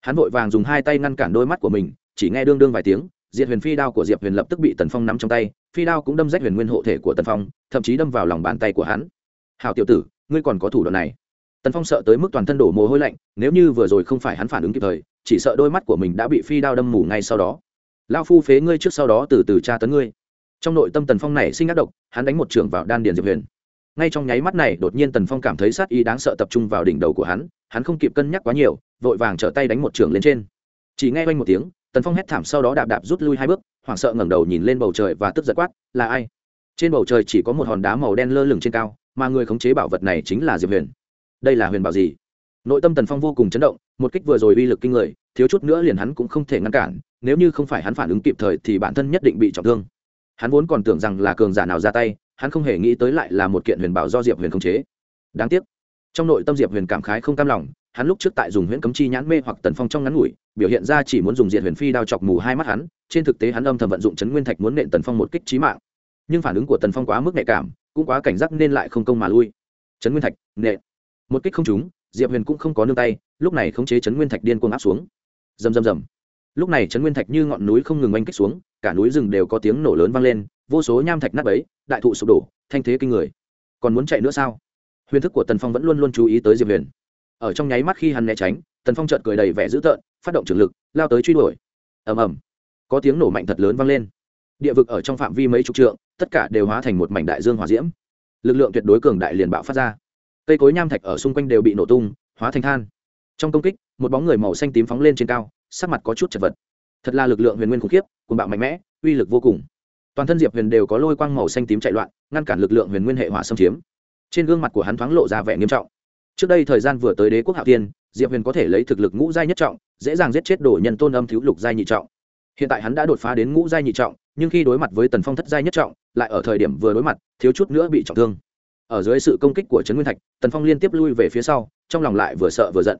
hắn vội vàng dùng hai tay ngăn cản đôi mắt của mình, chỉ nghe đương đương vài tiếng diệt huyền phi đao của diệp huyền lập tức bị tần phong nắm trong tay, phi đao cũng đâm rách huyền nguyên hộ thể của tần phong, thậm chí đâm vào lòng bàn tay của hắn. Hào tiểu tử, ngươi còn có thủ đoạn này. Tần phong sợ tới mức toàn thân đổ mồ hôi lạnh, nếu như vừa rồi không phải hắn phản ứng kịp thời, chỉ sợ đôi mắt của mình đã bị phi đao đâm mù ngay sau đó. Lao phu phế ngươi trước sau đó từ từ tra tấn ngươi. Trong nội tâm tần phong này sinh ác độc, hắn đánh một trưởng vào đan điền diệp huyền ngay trong nháy mắt này, đột nhiên tần phong cảm thấy sát ý đáng sợ tập trung vào đỉnh đầu của hắn hắn không kịp cân nhắc quá nhiều, vội vàng trở tay đánh một trường lên trên. Chỉ nghe oanh một tiếng, tần phong hét thảm sau đó đạp đạp rút lui hai bước, hoảng sợ ngẩng đầu nhìn lên bầu trời và tức giật quát, là ai? Trên bầu trời chỉ có một hòn đá màu đen lơ lửng trên cao, mà người khống chế bảo vật này chính là diệp huyền. Đây là huyền bảo gì? Nội tâm tần phong vô cùng chấn động, một kích vừa rồi uy lực kinh người, thiếu chút nữa liền hắn cũng không thể ngăn cản, nếu như không phải hắn phản ứng kịp thời thì bản thân nhất định bị trọng thương. Hắn vốn còn tưởng rằng là cường giả nào ra tay hắn không hề nghĩ tới lại là một kiện huyền bảo do diệp huyền khống chế. Đáng tiếc, trong nội tâm diệp huyền cảm khái không cam lòng, hắn lúc trước tại dùng huyễn cấm chi nhãn mê hoặc tần phong trong ngắn ngủi, biểu hiện ra chỉ muốn dùng diện huyền phi đao chọc mù hai mắt hắn, trên thực tế hắn âm thầm vận dụng chấn nguyên thạch muốn nện tần phong một kích trí mạng. Nhưng phản ứng của tần phong quá mức nhạy cảm, cũng quá cảnh giác nên lại không công mà lui. Chấn nguyên thạch, nện. Một kích không trúng, diệp huyền cũng không có nương tay, lúc này khống chế chấn nguyên thạch điên cuồng áp xuống. Rầm rầm rầm lúc này chấn nguyên thạch như ngọn núi không ngừng oanh kích xuống, cả núi rừng đều có tiếng nổ lớn vang lên, vô số nham thạch nát ấy đại thụ sụp đổ, thanh thế kinh người. Còn muốn chạy nữa sao? Huyền thức của tần phong vẫn luôn luôn chú ý tới diệp huyền. Ở trong nháy mắt khi hắn né tránh, tần phong trợt cười đầy vẻ dữ tợn, phát động trường lực, lao tới truy đuổi. Ầm ầm. Có tiếng nổ mạnh thật lớn vang lên. Địa vực ở trong phạm vi mấy chục trượng, tất cả đều hóa thành một mảnh đại dương hỏa diễm. Lực lượng tuyệt đối cường đại liền bạo phát ra. Cây cối nham thạch ở xung quanh đều bị nổ tung, hóa thành than. Trong công kích, một bóng người màu xanh tím phóng lên trên cao sắc mặt có chút chật vật. Thật là lực lượng huyền nguyên khủng khiếp cùng bạo mạnh mẽ, uy lực vô cùng. Toàn thân diệp huyền đều có lôi quang màu xanh tím chạy loạn, ngăn cản lực lượng huyền nguyên hệ hỏa xâm chiếm. Trên gương mặt của hắn thoáng lộ ra vẻ nghiêm trọng. Trước đây thời gian vừa tới đế quốc hạo tiên diệp huyền có thể lấy thực lực ngũ giai nhất trọng, dễ dàng giết chết đồ nhân tôn âm thiếu lục giai nhị trọng. Hiện tại hắn đã đột phá đến ngũ giai nhị trọng, nhưng khi đối mặt với tần phong thất giai nhất trọng, lại ở thời điểm vừa đối mặt, thiếu chút nữa bị trọng thương. Ở dưới sự công kích của trấn nguyên thạch, tần phong liên tiếp lui về phía sau, trong lòng lại vừa sợ vừa giận.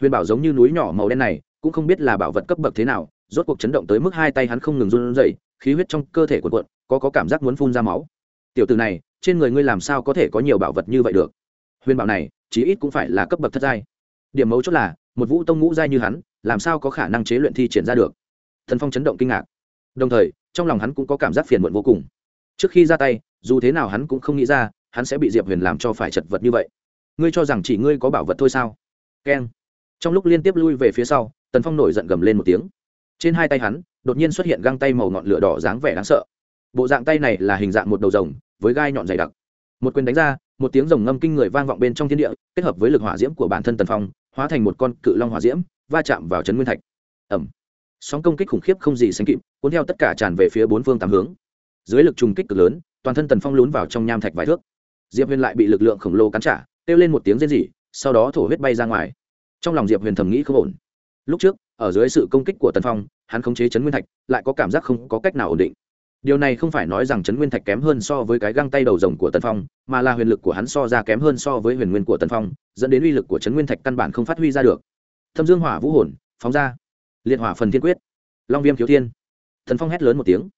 Huyền bảo giống như núi nhỏ màu đen này cũng không biết là bảo vật cấp bậc thế nào, rốt cuộc chấn động tới mức hai tay hắn không ngừng run rẩy, khí huyết trong cơ thể cuộn cuộn, có có cảm giác muốn phun ra máu. Tiểu từ này, trên người ngươi làm sao có thể có nhiều bảo vật như vậy được? Huyền bảo này, chí ít cũng phải là cấp bậc thất giai. Điểm mấu chốt là, một vũ tông ngũ giai như hắn, làm sao có khả năng chế luyện thi triển ra được? Thần phong chấn động kinh ngạc. Đồng thời, trong lòng hắn cũng có cảm giác phiền muộn vô cùng. Trước khi ra tay, dù thế nào hắn cũng không nghĩ ra, hắn sẽ bị diệp huyền làm cho phải chật vật như vậy. Ngươi cho rằng chỉ ngươi có bảo vật thôi sao? Keng. Trong lúc liên tiếp lui về phía sau tần phong nổi giận gầm lên một tiếng. Trên hai tay hắn, đột nhiên xuất hiện găng tay màu ngọn lửa đỏ dáng vẻ đáng sợ. Bộ dạng tay này là hình dạng một đầu rồng, với gai nhọn dày đặc. Một quyền đánh ra, một tiếng rồng ngâm kinh người vang vọng bên trong thiên địa, kết hợp với lực hỏa diễm của bản thân tần phong, hóa thành một con cự long hỏa diễm, va chạm vào trấn nguyên thạch. Ẩm sóng công kích khủng khiếp không gì sánh kịp, cuốn theo tất cả tràn về phía bốn phương tám hướng. Dưới lực trùng kích cực lớn, toàn thân tần phong lún vào trong nham thạch vài thước. Diệp huyền lại bị lực lượng khổng lồ cắn trả, kêu lên một tiếng rên rỉ, sau đó thổ huyết bay ra ngoài. Trong lòng diệp huyền thầm nghĩ không ổn lúc trước, ở dưới sự công kích của tần phong, hắn khống chế chấn nguyên thạch, lại có cảm giác không có cách nào ổn định. Điều này không phải nói rằng chấn nguyên thạch kém hơn so với cái găng tay đầu rồng của tần phong, mà là huyền lực của hắn so ra kém hơn so với huyền nguyên của tần phong, dẫn đến uy lực của chấn nguyên thạch căn bản không phát huy ra được. Thâm dương hỏa vũ hồn, phóng ra. Liệt hỏa phần thiên quyết. Long viêm thiếu thiên. Thần phong hét lớn một tiếng.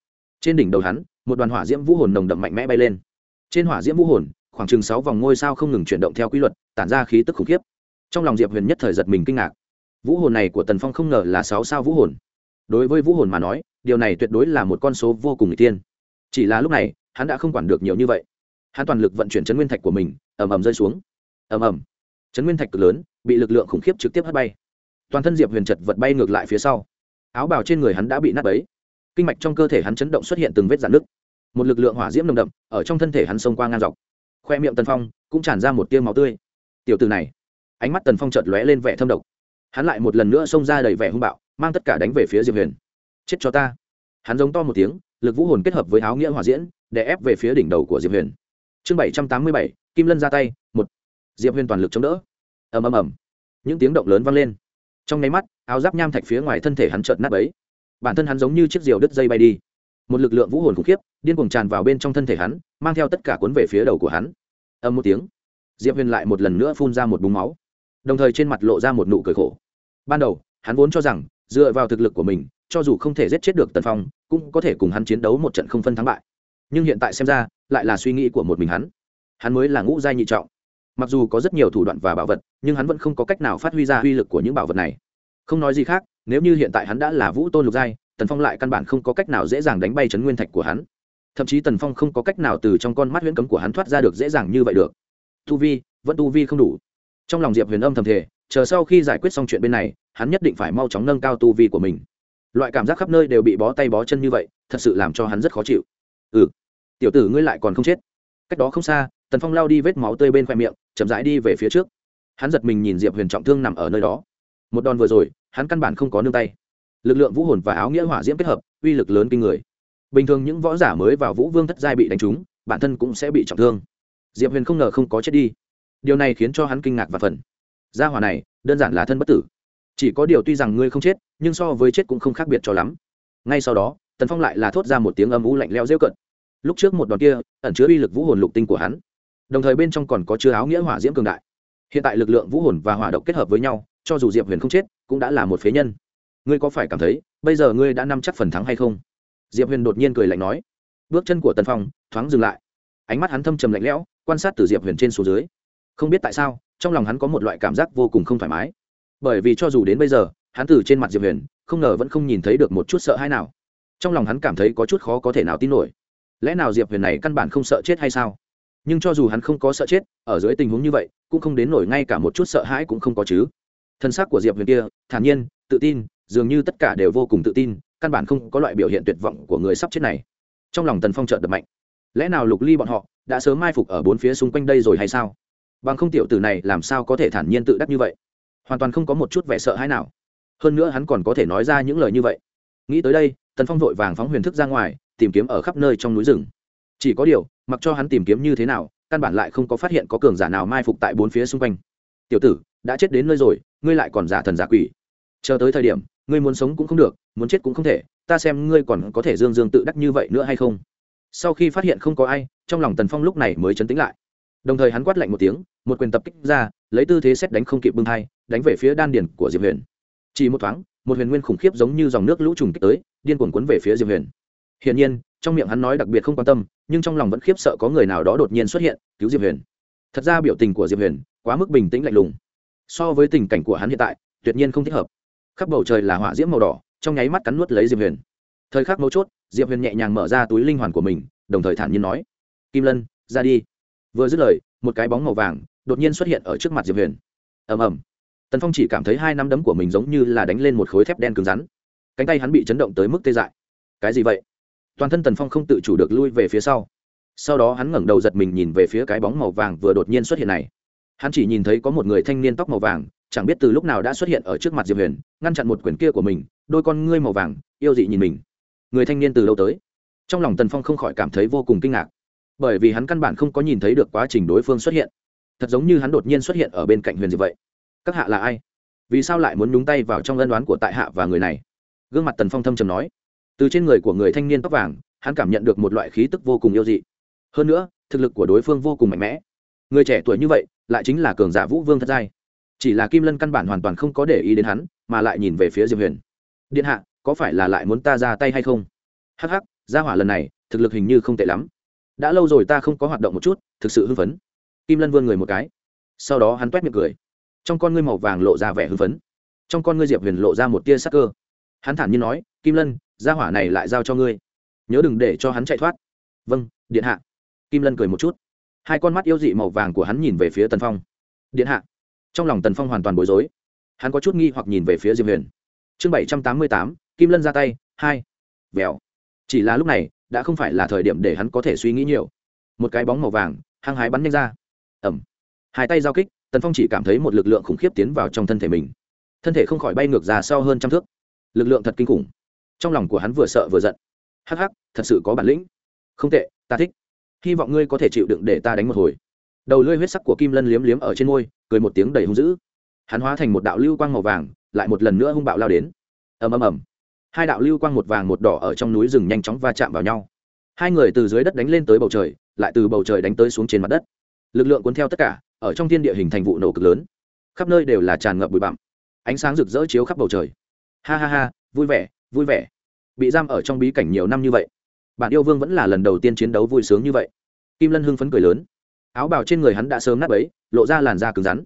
Trên đỉnh đầu hắn, một đoàn hỏa diễm vũ hồn nồng đậm mạnh mẽ bay lên. Trên hỏa diễm vũ hồn, khoảng chừng sáu vòng ngôi sao không ngừng chuyển động theo quy luật, tản ra khí tức khủng khiếp. Trong lòng diệp huyền nhất thời giật mình kinh ngạc vũ hồn này của tần phong không ngờ là sáu sao vũ hồn. Đối với vũ hồn mà nói, điều này tuyệt đối là một con số vô cùng n g tiên chỉ là lúc này, hắn đã không quản được nhiều như vậy. Hắn toàn lực vận chuyển chấn nguyên thạch của mình, ầm ầm rơi xuống. Ầm ầm. Chấn nguyên thạch cực lớn, bị lực lượng khủng khiếp trực tiếp hất bay. Toàn thân diệp huyền chật vật bay ngược lại phía sau. Áo bào trên người hắn đã bị nát ấy kinh mạch trong cơ thể hắn chấn động xuất hiện từng vết dạn nứt. Một lực lượng hỏa diễm nồng đậm, ở trong thân thể hắn xông qua ngang dọc. Khoe miệng tần phong cũng tràn ra một tiêu máu tươi. Tiểu từ này. Ánh mắt tần phong chợt lóe lên vẻ thâm độc hắn lại một lần nữa xông ra đầy vẻ hung bạo, mang tất cả đánh về phía diệp huyền. Chết cho ta! Hắn giống to một tiếng, lực vũ hồn kết hợp với áo nghĩa hòa diễn để ép về phía đỉnh đầu của diệp huyền. Chương bảy trăm tám mươi bảy, kim lân ra tay, một. Diệp huyền toàn lực chống đỡ. Ầm ầm ầm. Những tiếng động lớn vang lên. Trong nháy mắt, áo giáp nham thạch phía ngoài thân thể hắn trợn nát ấy bản thân hắn giống như chiếc diều đứt dây bay đi. Một lực lượng vũ hồn khủng khiếp, điên cuồng tràn vào bên trong thân thể hắn, mang theo tất cả cuốn về phía đầu của hắn. Âm một tiếng, diệp huyền lại một lần nữa phun ra một búng máu đồng thời trên mặt lộ ra một nụ cười khổ. Ban đầu, hắn vốn cho rằng, dựa vào thực lực của mình, cho dù không thể giết chết được tần phong, cũng có thể cùng hắn chiến đấu một trận không phân thắng bại. Nhưng hiện tại xem ra, lại là suy nghĩ của một mình hắn. Hắn mới là ngũ giai nhị trọng. Mặc dù có rất nhiều thủ đoạn và bảo vật, nhưng hắn vẫn không có cách nào phát huy ra uy lực của những bảo vật này. Không nói gì khác, nếu như hiện tại hắn đã là vũ tôn lục giai, tần phong lại căn bản không có cách nào dễ dàng đánh bay chấn nguyên thạch của hắn. Thậm chí tần phong không có cách nào từ trong con mắt huyễn cấm của hắn thoát ra được dễ dàng như vậy được. Tu vi, vẫn tu vi không đủ trong lòng diệp huyền âm thầm thể chờ sau khi giải quyết xong chuyện bên này, hắn nhất định phải mau chóng nâng cao tu vi của mình. Loại cảm giác khắp nơi đều bị bó tay bó chân như vậy, thật sự làm cho hắn rất khó chịu. Ừ tiểu tử ngươi lại còn không chết. Cách đó không xa, tần phong lao đi vết máu tươi bên khoe miệng, chậm rãi đi về phía trước. Hắn giật mình nhìn diệp huyền trọng thương nằm ở nơi đó. Một đòn vừa rồi, hắn căn bản không có nương tay. Lực lượng vũ hồn và áo nghĩa hỏa diễm kết hợp, uy lực lớn kinh người. Bình thường những võ giả mới vào vũ vương thất giai bị đánh trúng, bản thân cũng sẽ bị trọng thương. Diệp huyền không ngờ không có chết đi điều này khiến cho hắn kinh ngạc và phần. Gia hỏa này, đơn giản là thân bất tử. Chỉ có điều tuy rằng ngươi không chết, nhưng so với chết cũng không khác biệt cho lắm. Ngay sau đó, tần phong lại là thốt ra một tiếng âm u lạnh leo rêu cận lúc trước một đòn kia, ẩn chứa uy lực vũ hồn lục tinh của hắn. Đồng thời bên trong còn có chứa áo nghĩa hỏa diễm cường đại. Hiện tại lực lượng vũ hồn và hỏa độc kết hợp với nhau, cho dù diệp huyền không chết, cũng đã là một phế nhân. Ngươi có phải cảm thấy, bây giờ ngươi đã nắm chắc phần thắng hay không? Diệp huyền đột nhiên cười lạnh nói. Bước chân của tần phong, thoáng dừng lại. Ánh mắt hắn thâm trầm lạnh lẽo, quan sát từ diệp huyền trên xuống dưới không biết tại sao, trong lòng hắn có một loại cảm giác vô cùng không thoải mái. Bởi vì cho dù đến bây giờ, hắn từ trên mặt diệp huyền, không ngờ vẫn không nhìn thấy được một chút sợ hãi nào. Trong lòng hắn cảm thấy có chút khó có thể nào tin nổi. Lẽ nào diệp huyền này căn bản không sợ chết hay sao? Nhưng cho dù hắn không có sợ chết, ở dưới tình huống như vậy, cũng không đến nổi ngay cả một chút sợ hãi cũng không có chứ. Thân xác của diệp huyền kia, thản nhiên, tự tin, dường như tất cả đều vô cùng tự tin, căn bản không có loại biểu hiện tuyệt vọng của người sắp chết này. Trong lòng tần phong trợt đập mạnh. Lẽ nào lục ly bọn họ đã sớm mai phục ở bốn phía xung quanh đây rồi hay sao? Bằng không tiểu tử này làm sao có thể thản nhiên tự đắc như vậy? Hoàn toàn không có một chút vẻ sợ hãi nào. Hơn nữa hắn còn có thể nói ra những lời như vậy. Nghĩ tới đây, tần phong vội vàng phóng huyền thức ra ngoài, tìm kiếm ở khắp nơi trong núi rừng. Chỉ có điều, mặc cho hắn tìm kiếm như thế nào, căn bản lại không có phát hiện có cường giả nào mai phục tại bốn phía xung quanh. Tiểu tử, đã chết đến nơi rồi, ngươi lại còn giả thần giả quỷ. Chờ tới thời điểm, ngươi muốn sống cũng không được, muốn chết cũng không thể, ta xem ngươi còn có thể dương dương tự đắc như vậy nữa hay không? Sau khi phát hiện không có ai, trong lòng tần phong lúc này mới chấn tĩnh lại đồng thời hắn quát lạnh một tiếng, một quyền tập kích ra, lấy tư thế xét đánh không kịp bưng hai đánh về phía đan điển của diệp huyền. Chỉ một thoáng, một huyền nguyên khủng khiếp giống như dòng nước lũ trùng kích tới, điên cuồng cuốn về phía diệp huyền. Hiển nhiên, trong miệng hắn nói đặc biệt không quan tâm, nhưng trong lòng vẫn khiếp sợ có người nào đó đột nhiên xuất hiện, cứu diệp huyền. Thật ra biểu tình của diệp huyền quá mức bình tĩnh lạnh lùng. So với tình cảnh của hắn hiện tại, tuyệt nhiên không thích hợp. Khắp bầu trời là hỏa diễm màu đỏ, trong nháy mắt cắn nuốt lấy diệp huyền. Thời khắc mấu chốt, diệp huyền nhẹ nhàng mở ra túi linh hoàn của mình, đồng thời thản nhiên nói, kim lân, ra đi vừa dứt lời, một cái bóng màu vàng đột nhiên xuất hiện ở trước mặt diệp huyền. Ầm ầm. Tần phong chỉ cảm thấy hai nắm đấm của mình giống như là đánh lên một khối thép đen cứng rắn. Cánh tay hắn bị chấn động tới mức tê dại. Cái gì vậy? Toàn thân tần phong không tự chủ được lui về phía sau. Sau đó hắn ngẩng đầu giật mình nhìn về phía cái bóng màu vàng vừa đột nhiên xuất hiện này. Hắn chỉ nhìn thấy có một người thanh niên tóc màu vàng, chẳng biết từ lúc nào đã xuất hiện ở trước mặt diệp huyền, ngăn chặn một quyển kia của mình, đôi con ngươi màu vàng, yêu dị nhìn mình. Người thanh niên từ lâu tới? Trong lòng tần phong không khỏi cảm thấy vô cùng kinh ngạc bởi vì hắn căn bản không có nhìn thấy được quá trình đối phương xuất hiện. Thật giống như hắn đột nhiên xuất hiện ở bên cạnh huyền diệp vậy. Các hạ là ai? Vì sao lại muốn nhúng tay vào trong ân đoán của tại hạ và người này? Gương mặt tần phong thâm trầm nói. Từ trên người của người thanh niên tóc vàng, hắn cảm nhận được một loại khí tức vô cùng yêu dị. Hơn nữa, thực lực của đối phương vô cùng mạnh mẽ. Người trẻ tuổi như vậy, lại chính là cường giả vũ vương thất giai. Chỉ là kim lân căn bản hoàn toàn không có để ý đến hắn, mà lại nhìn về phía diệp huyền. Điện hạ, có phải là lại muốn ta ra tay hay không? Hh gia hỏa lần này, thực lực hình như không tệ lắm đã lâu rồi ta không có hoạt động một chút, thực sự hưng phấn. Kim lân vươn người một cái. Sau đó hắn t u é t miệng cười. Trong con ngươi màu vàng lộ ra vẻ hưng phấn. Trong con ngươi diệp huyền lộ ra một tia sắc cơ. Hắn thản nhiên nói, kim lân, gia hỏa này lại giao cho ngươi. Nhớ đừng để cho hắn chạy thoát. Vâng điện hạ. Kim lân cười một chút. Hai con mắt yêu dị màu vàng của hắn nhìn về phía tần phong. Điện hạ. Trong lòng tần phong hoàn toàn bối rối. Hắn có chút nghi hoặc nhìn về phía diệp huyền. Chương bảy trăm tám mươi tám, kim lân ra tay, hai. Vèo. Chỉ là lúc này đã không phải là thời điểm để hắn có thể suy nghĩ nhiều. Một cái bóng màu vàng, hăng hái bắn nhanh ra. Ẩm hai tay giao kích, tần phong chỉ cảm thấy một lực lượng khủng khiếp tiến vào trong thân thể mình. Thân thể không khỏi bay ngược ra sau hơn trăm thước. Lực lượng thật kinh khủng. Trong lòng của hắn vừa sợ vừa giận. Hắc hắc, thật sự có bản lĩnh. Không tệ, ta thích. Hy vọng ngươi có thể chịu đựng để ta đánh một hồi. Đầu lưỡi huyết sắc của kim lân liếm liếm ở trên môi, cười một tiếng đầy hung dữ. Hắn hóa thành một đạo lưu quang màu vàng, lại một lần nữa hung bạo lao đến. Ầm ầm ầm hai đạo lưu quang một vàng một đỏ ở trong núi rừng nhanh chóng va chạm vào nhau. Hai người từ dưới đất đánh lên tới bầu trời, lại từ bầu trời đánh tới xuống trên mặt đất. Lực lượng cuốn theo tất cả, ở trong thiên địa hình thành vụ nổ cực lớn. Khắp nơi đều là tràn ngập bụi bặm. Ánh sáng rực rỡ chiếu khắp bầu trời. Ha ha ha, vui vẻ vui vẻ. Bị giam ở trong bí cảnh nhiều năm như vậy, bạn yêu vương vẫn là lần đầu tiên chiến đấu vui sướng như vậy. Kim lân hưng phấn cười lớn. Áo bào trên người hắn đã sớm nát ấy lộ ra làn da cứng rắn.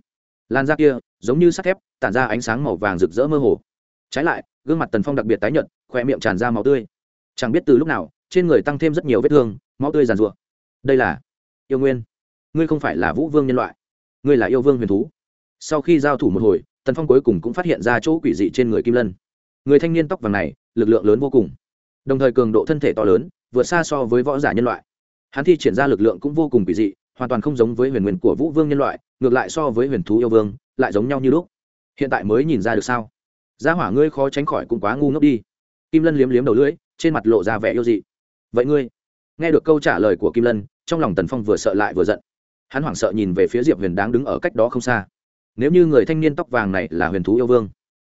Làn da kia giống như sắt thép, tản ra ánh sáng màu vàng rực rỡ mơ hồ. Trái lại gương mặt tần phong đặc biệt tái nhợt khoe miệng tràn ra máu tươi. Chẳng biết từ lúc nào, trên người tăng thêm rất nhiều vết thương, máu tươi giàn rụa đây là yêu nguyên. Ngươi không phải là vũ vương nhân loại. Ngươi là yêu vương huyền thú. Sau khi giao thủ một hồi, tần phong cuối cùng cũng phát hiện ra chỗ quỷ dị trên người kim lân. Người thanh niên tóc vàng này, lực lượng lớn vô cùng. Đồng thời cường độ thân thể to lớn, vượt xa so với võ giả nhân loại. Hắn thi triển ra lực lượng cũng vô cùng quỷ dị, hoàn toàn không giống với huyền nguyên của vũ vương nhân loại, ngược lại so với huyền thú yêu vương, lại giống nhau như lúc. Hiện tại mới nhìn ra được sao? Gia hỏa ngươi khó tránh khỏi cũng quá ngu ngốc đi. Kim lân liếm liếm đầu lưỡi, trên mặt lộ ra vẻ yêu dị. Vậy ngươi? Nghe được câu trả lời của kim lân, trong lòng tần phong vừa sợ lại vừa giận. Hắn hoảng sợ nhìn về phía diệp huyền đáng đứng ở cách đó không xa. Nếu như người thanh niên tóc vàng này là huyền thú yêu vương,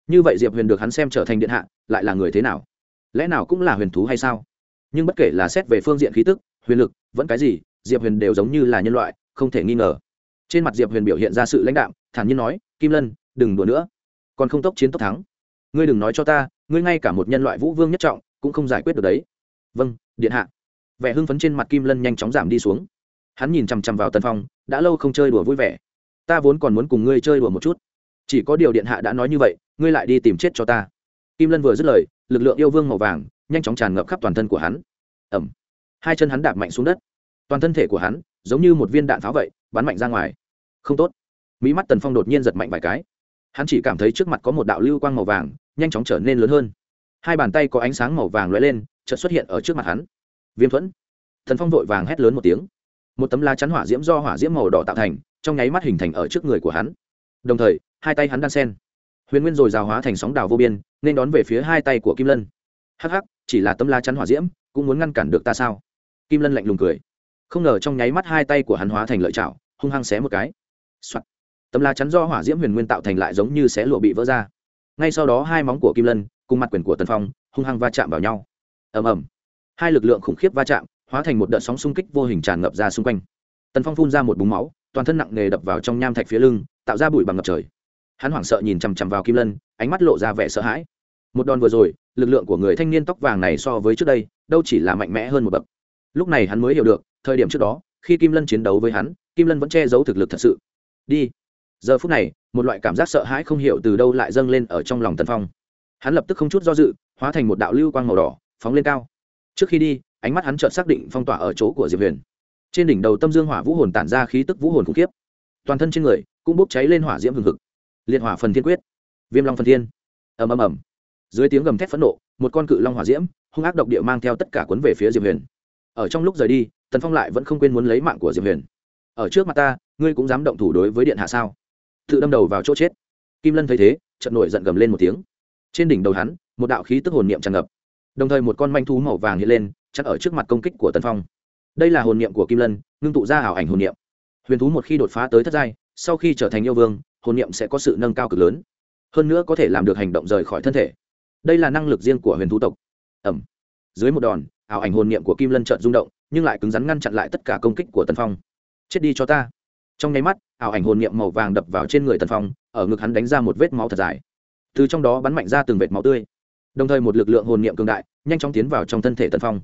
như vậy diệp huyền được hắn xem trở thành điện hạ, lại là người thế nào? Lẽ nào cũng là huyền thú hay sao? Nhưng bất kể là xét về phương diện khí tức, huyền lực, vẫn cái gì, diệp huyền đều giống như là nhân loại, không thể nghi ngờ. Trên mặt diệp huyền biểu hiện ra sự lãnh đạo thản nhiên nói, kim lân, đừng đùa nữa. Còn không tốc chiến tốc thắng ngươi đừng nói cho ta, ngươi ngay cả một nhân loại vũ vương nhất trọng cũng không giải quyết được đấy. Vâng điện hạ. Vẻ hưng phấn trên mặt kim lân nhanh chóng giảm đi xuống. Hắn nhìn chằm chằm vào Tần phong, đã lâu không chơi đùa vui vẻ. Ta vốn còn muốn cùng ngươi chơi đùa một chút. Chỉ có điều điện hạ đã nói như vậy, ngươi lại đi tìm chết cho ta. Kim lân vừa dứt lời, lực lượng yêu vương màu vàng nhanh chóng tràn ngập khắp toàn thân của hắn. Ẩm. Hai chân hắn đạp mạnh xuống đất. Toàn thân thể của hắn giống như một viên đạn pháo vậy, bắn mạnh ra ngoài. Không tốt. Mỹ mắt tần phong đột nhiên giật mạnh vài cái. Hắn chỉ cảm thấy trước mặt có một đạo lưu quang màu vàng nhanh chóng trở nên lớn hơn. Hai bàn tay có ánh sáng màu vàng lóe lên, chợt xuất hiện ở trước mặt hắn. Viêm thuẫn. Thần phong vội vàng hét lớn một tiếng. Một tấm la chắn hỏa diễm do hỏa diễm màu đỏ tạo thành, trong nháy mắt hình thành ở trước người của hắn. Đồng thời, hai tay hắn đan sen. Huyền nguyên rồi rào hóa thành sóng đào vô biên, nên đón về phía hai tay của kim lân. Hắc hắc, chỉ là tấm la chắn hỏa diễm, cũng muốn ngăn cản được ta sao? Kim lân lạnh lùng cười. Không ngờ trong nháy mắt hai tay của hắn hóa thành lợi chảo, hung hăng xé một cái、Soạn. tấm la chắn do hỏa diễm huyền nguyên tạo thành lại giống như xé lụa bị vỡ ra ngay sau đó hai móng của kim lân cùng mặt quyền của tần phong hung hăng va chạm vào nhau. Ầm ầm. Hai lực lượng khủng khiếp va chạm, hóa thành một đợt sóng xung kích vô hình tràn ngập ra xung quanh. Tần phong phun ra một búng máu, toàn thân nặng nề đập vào trong nham thạch phía lưng, tạo ra bụi bằng ngập trời. Hắn hoảng sợ nhìn chằm chằm vào kim lân, ánh mắt lộ ra vẻ sợ hãi. Một đòn vừa rồi, lực lượng của người thanh niên tóc vàng này so với trước đây, đâu chỉ là mạnh mẽ hơn một bậc. Lúc này hắn mới hiểu được, thời điểm trước đó, khi kim lân chiến đấu với hắn, kim lân vẫn che giấu thực lực thật sự. Đi giờ phút này, một loại cảm giác sợ hãi không hiểu từ đâu lại dâng lên ở trong lòng tần phong. Hắn lập tức không chút do dự, hóa thành một đạo lưu quang màu đỏ, phóng lên cao. Trước khi đi, ánh mắt hắn chợt xác định phong tỏa ở chỗ của diệp huyền. Trên đỉnh đầu tâm dương hỏa vũ hồn tản ra khí tức vũ hồn khủng khiếp. Toàn thân trên người cũng bốc cháy lên hỏa diễm hừng hực. Liệt hỏa phần thiên quyết. Viêm long phần thiên. Ầm ầm ầm. Dưới tiếng gầm thét phẫn nộ, một con cự long hỏa diễm, hung ác độc địa mang theo tất cả cuốn về phía diệp huyền. Ở trong lúc rời đi, tần phong lại vẫn không quên muốn lấy mạng của diệp huyền. Ở trước mặt ta, ngươi cũng dám động thủ đối với điện hạ sao? Tự đâm đầu vào chỗ chết. Kim lân thấy thế trận nổi giận gầm lên một tiếng. Trên đỉnh đầu hắn, một đạo khí tức hồn niệm tràn ngập. Đồng thời một con manh thú màu vàng hiện lên, chắn ở trước mặt công kích của tần phong. Đây là hồn niệm của kim lân, ngưng tụ ra ảo ảnh hồn niệm. Huyền thú một khi đột phá tới thất giai, sau khi trở thành yêu vương, hồn niệm sẽ có sự nâng cao cực lớn. Hơn nữa có thể làm được hành động rời khỏi thân thể. Đây là năng lực riêng của huyền thú tộc. Ẩm. Dưới một đòn, ảo ảnh hồn niệm của kim lân trợn rung động, nhưng lại cứng rắn ngăn chặn lại tất cả công kích của tần phong. Chết đi cho ta trong nháy mắt, ảo ảnh hồn niệm màu vàng đập vào trên người tần phong, ở ngực hắn đánh ra một vết máu thật dài. Từ trong đó bắn mạnh ra từng vệt máu tươi. Đồng thời một lực lượng hồn niệm cường đại, nhanh chóng tiến vào trong thân thể tần phong.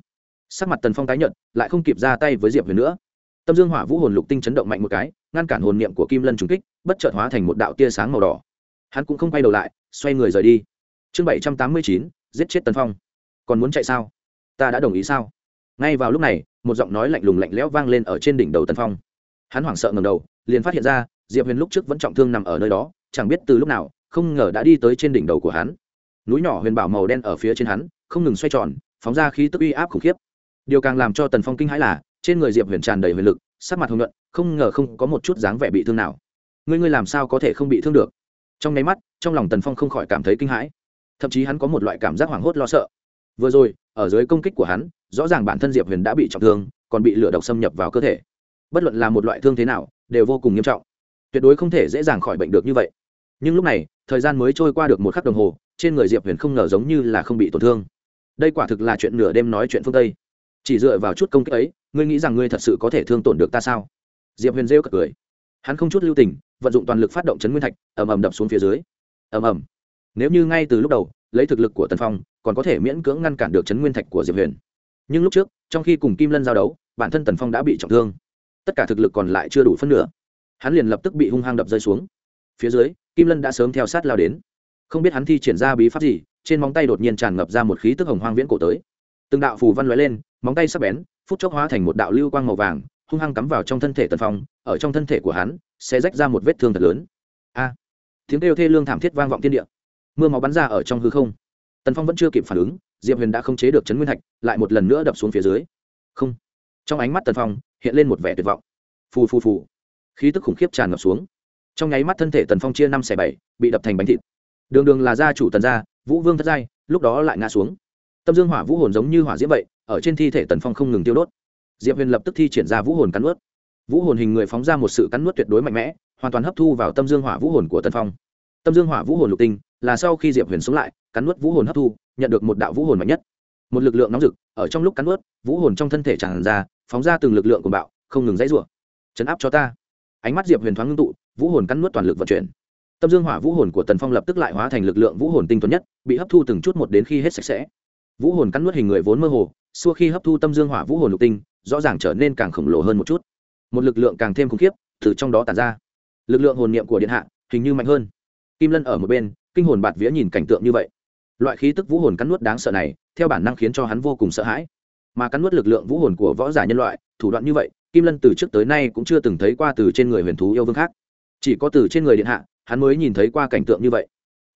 Sắc mặt tần phong tái nhận lại không kịp ra tay với diệp huyền nữa. Tâm dương hỏa vũ hồn lục tinh chấn động mạnh một cái, ngăn cản hồn niệm của kim lân trùng kích, bất chợt hóa thành một đạo tia sáng màu đỏ. Hắn cũng không quay đầu lại, xoay người rời đi. Chương bảy trăm tám mươi chín, giết chết tần phong. Còn muốn chạy sao? Ta đã đồng ý sao? Ngay vào lúc này, một giọng nói lạnh lùng lạnh lẽo vang lên ở trên đỉnh đầu tần phong hắn hoảng sợ ngầm đầu liền phát hiện ra diệp huyền lúc trước vẫn trọng thương nằm ở nơi đó chẳng biết từ lúc nào không ngờ đã đi tới trên đỉnh đầu của hắn. Núi nhỏ huyền bảo màu đen ở phía trên hắn không ngừng xoay tròn phóng ra khí tức uy áp khủng khiếp. Điều càng làm cho tần phong kinh hãi là trên người diệp huyền tràn đầy huyền lực sắc mặt hồng luận, không ngờ không có một chút dáng vẻ bị thương nào. Ngươi ngươi làm sao có thể không bị thương được? Trong nháy mắt trong lòng tần phong không khỏi cảm thấy kinh hãi. Thậm chí hắn có một loại cảm giác hoảng hốt lo sợ. Vừa rồi ở dưới công kích của hắn rõ ràng bản thân diệp huyền đã bị trọng thương còn bị lửa độc xâm nhập vào cơ thể bất luận là một loại thương thế nào, đều vô cùng nghiêm trọng. Tuyệt đối không thể dễ dàng khỏi bệnh được như vậy. Nhưng lúc này, thời gian mới trôi qua được một khắc đồng hồ, trên người diệp huyền không ngờ giống như là không bị tổn thương. Đây quả thực là chuyện nửa đêm nói chuyện phương tây. Chỉ dựa vào chút công kích ấy, ngươi nghĩ rằng ngươi thật sự có thể thương tổn được ta sao? Diệp huyền rêu cật cười. Hắn không chút lưu tình, vận dụng toàn lực phát động chấn nguyên thạch, ầm ầm đập xuống phía dưới. Ầm ầm. Nếu như ngay từ lúc đầu, lấy thực lực của tần phong, còn có thể miễn cưỡng ngăn cản được chấn nguyên thạch của diệp huyền. Nhưng lúc trước, trong khi cùng kim lân giao đấu, bản thân tần phong đã bị trọng thương tất cả thực lực còn lại chưa đủ phân nửa. Hắn liền lập tức bị hung hăng đập rơi xuống. Phía dưới, kim lân đã sớm theo sát lao đến. Không biết hắn thi triển ra bí pháp gì, trên móng tay đột nhiên tràn ngập ra một khí tức hồng hoang viễn cổ tới. Từng đạo phù văn lóe lên, móng tay sắp bén, phút chốc hóa thành một đạo lưu quang màu vàng, hung hăng cắm vào trong thân thể tần phong, ở trong thân thể của hắn, sẽ rách ra một vết thương thật lớn. A! Tiếng kêu thê lương thảm thiết vang vọng thiên địa. Mưa máu bắn ra ở trong hư không. Tần phong vẫn chưa kịp phản ứng, diệp huyền đã không chế được chấn nguyên thạch, lại một lần nữa đập xuống phía dưới. Không! Trong ánh mắt tần phong, hiện lên một vẻ tuyệt vọng. Phù phù phù. Khí tức khủng khiếp tràn ngập xuống. Trong nháy mắt thân thể tần phong chia năm xẻ bảy, bị đập thành bánh thịt. Đường đường là gia chủ tần gia, vũ vương thất giai, lúc đó lại ngã xuống. Tâm dương hỏa vũ hồn giống như hỏa diễm vậy, ở trên thi thể tần phong không ngừng tiêu đốt. Diệp huyền lập tức thi triển ra vũ hồn cắn nuốt. Vũ hồn hình người phóng ra một sự cắn nuốt tuyệt đối mạnh mẽ, hoàn toàn hấp thu vào tâm dương hỏa vũ hồn của tần phong. Tâm dương hỏa vũ hồn lục tinh, là sau khi diệp huyền sống lại, cắn nuốt vũ hồn hấp thu, nhận được một đạo vũ hồn mạnh nhất. Một lực lượng nóng rực, ở trong lúc cắn nuốt, vũ hồn trong thân thể tràn ra phóng ra từng lực lượng của bạo, không ngừng dãy rủa. Chấn áp cho ta. Ánh mắt diệp huyền thoáng ngưng tụ, vũ hồn cắn nuốt toàn lực vận chuyển. Tâm dương hỏa vũ hồn của tần phong lập tức lại hóa thành lực lượng vũ hồn tinh thuần nhất, bị hấp thu từng chút một đến khi hết sạch sẽ. Vũ hồn cắn nuốt hình người vốn mơ hồ, xua khi hấp thu tâm dương hỏa vũ hồn lục tinh, rõ ràng trở nên càng khổng lồ hơn một chút. Một lực lượng càng thêm khủng khiếp, từ trong đó tàn ra. Lực lượng hồn niệm của điện hạ, hình như mạnh hơn. Kim lân ở một bên, kinh hồn bạt vía nhìn cảnh tượng như vậy. Loại khí tức vũ hồn cắn nuốt đáng sợ này, theo bản năng khiến cho hắn vô cùng sợ hãi mà cắn nuốt lực lượng vũ hồn của võ giả nhân loại, thủ đoạn như vậy, kim lân từ trước tới nay cũng chưa từng thấy qua từ trên người huyền thú yêu vương khác. Chỉ có từ trên người điện hạ, hắn mới nhìn thấy qua cảnh tượng như vậy.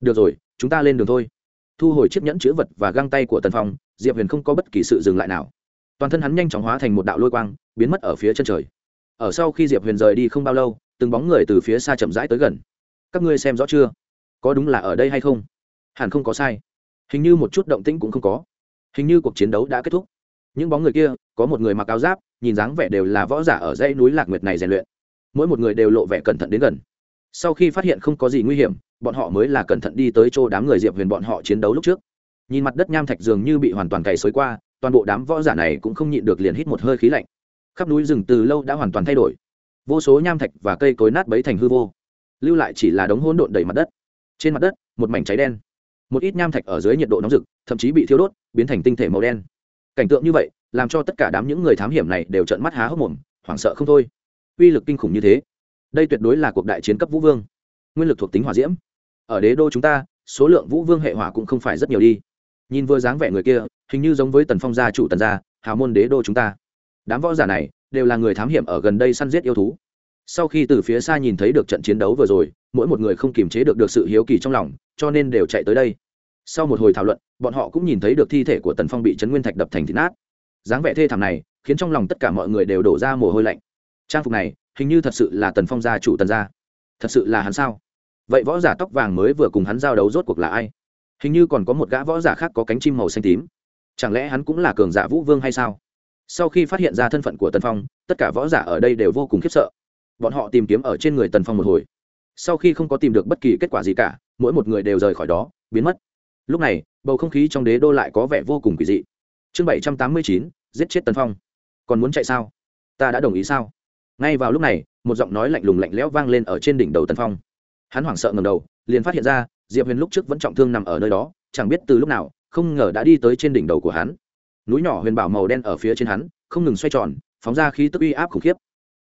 Được rồi, chúng ta lên đường thôi. Thu hồi chiếc nhẫn chữ vật và găng tay của tần phong, diệp huyền không có bất kỳ sự dừng lại nào. Toàn thân hắn nhanh chóng hóa thành một đạo lôi quang, biến mất ở phía chân trời. Ở sau khi diệp huyền rời đi không bao lâu, từng bóng người từ phía xa chậm rãi tới gần. Các ngươi xem rõ chưa? Có đúng là ở đây hay không? Hẳn không có sai. Hình như một chút động tĩnh cũng không có. Hình như cuộc chiến đấu đã kết thúc những bóng người kia, có một người mặc áo giáp, nhìn dáng vẻ đều là võ giả ở dãy núi lạc nguyệt này rèn luyện. Mỗi một người đều lộ vẻ cẩn thận đến gần. Sau khi phát hiện không có gì nguy hiểm, bọn họ mới là cẩn thận đi tới chỗ đám người diệp huyền bọn họ chiến đấu lúc trước. Nhìn mặt đất nham thạch dường như bị hoàn toàn cày xới qua, toàn bộ đám võ giả này cũng không nhịn được liền hít một hơi khí lạnh. Khắp núi rừng từ lâu đã hoàn toàn thay đổi. Vô số nham thạch và cây cối nát bấy thành hư vô, lưu lại chỉ là đống hỗn độn đầy mặt đất. Trên mặt đất, một mảnh cháy đen. Một ít nham thạch ở dưới nhiệt độ nóng rực, thậm chí bị thiêu đốt, biến thành tinh thể màu đen cảnh tượng như vậy, làm cho tất cả đám những người thám hiểm này đều trợn mắt há hốc mồm, hoảng sợ không thôi. Uy lực kinh khủng như thế, đây tuyệt đối là cuộc đại chiến cấp vũ vương. Nguyên lực thuộc tính hỏa diễm. Ở đế đô chúng ta, số lượng vũ vương hệ hỏa cũng không phải rất nhiều đi. Nhìn vừa dáng vẻ người kia, hình như giống với tần phong gia chủ tần gia, hào môn đế đô chúng ta. Đám võ giả này, đều là người thám hiểm ở gần đây săn giết yêu thú. Sau khi từ phía xa nhìn thấy được trận chiến đấu vừa rồi, mỗi một người không kiềm chế được được sự hiếu kỳ trong lòng, cho nên đều chạy tới đây sau một hồi thảo luận, bọn họ cũng nhìn thấy được thi thể của tần phong bị trấn nguyên thạch đập thành thịt nát. Dáng vẻ thê thảm này khiến trong lòng tất cả mọi người đều đổ ra mồ hôi lạnh. Trang phục này, hình như thật sự là tần phong gia chủ tần gia. Thật sự là hắn sao? Vậy võ giả tóc vàng mới vừa cùng hắn giao đấu rốt cuộc là ai? Hình như còn có một gã võ giả khác có cánh chim màu xanh tím. Chẳng lẽ hắn cũng là cường giả vũ vương hay sao? Sau khi phát hiện ra thân phận của tần phong, tất cả võ giả ở đây đều vô cùng khiếp sợ. Bọn họ tìm kiếm ở trên người tần phong một hồi. Sau khi không có tìm được bất kỳ kết quả gì cả, mỗi một người đều rời khỏi đó, biến mất lúc này, bầu không khí trong đế đô lại có vẻ vô cùng kỳ dị. Chương bảy trăm tám mươi chín, giết chết tần phong. Còn muốn chạy sao? Ta đã đồng ý sao? Ngay vào lúc này, một giọng nói lạnh lùng lạnh lẽo vang lên ở trên đỉnh đầu tần phong. Hắn hoảng sợ ngầm đầu, liền phát hiện ra, diệp huyền lúc trước vẫn trọng thương nằm ở nơi đó, chẳng biết từ lúc nào, không ngờ đã đi tới trên đỉnh đầu của hắn. Núi nhỏ huyền bảo màu đen ở phía trên hắn, không ngừng xoay tròn, phóng ra khí tức uy áp khủng khiếp.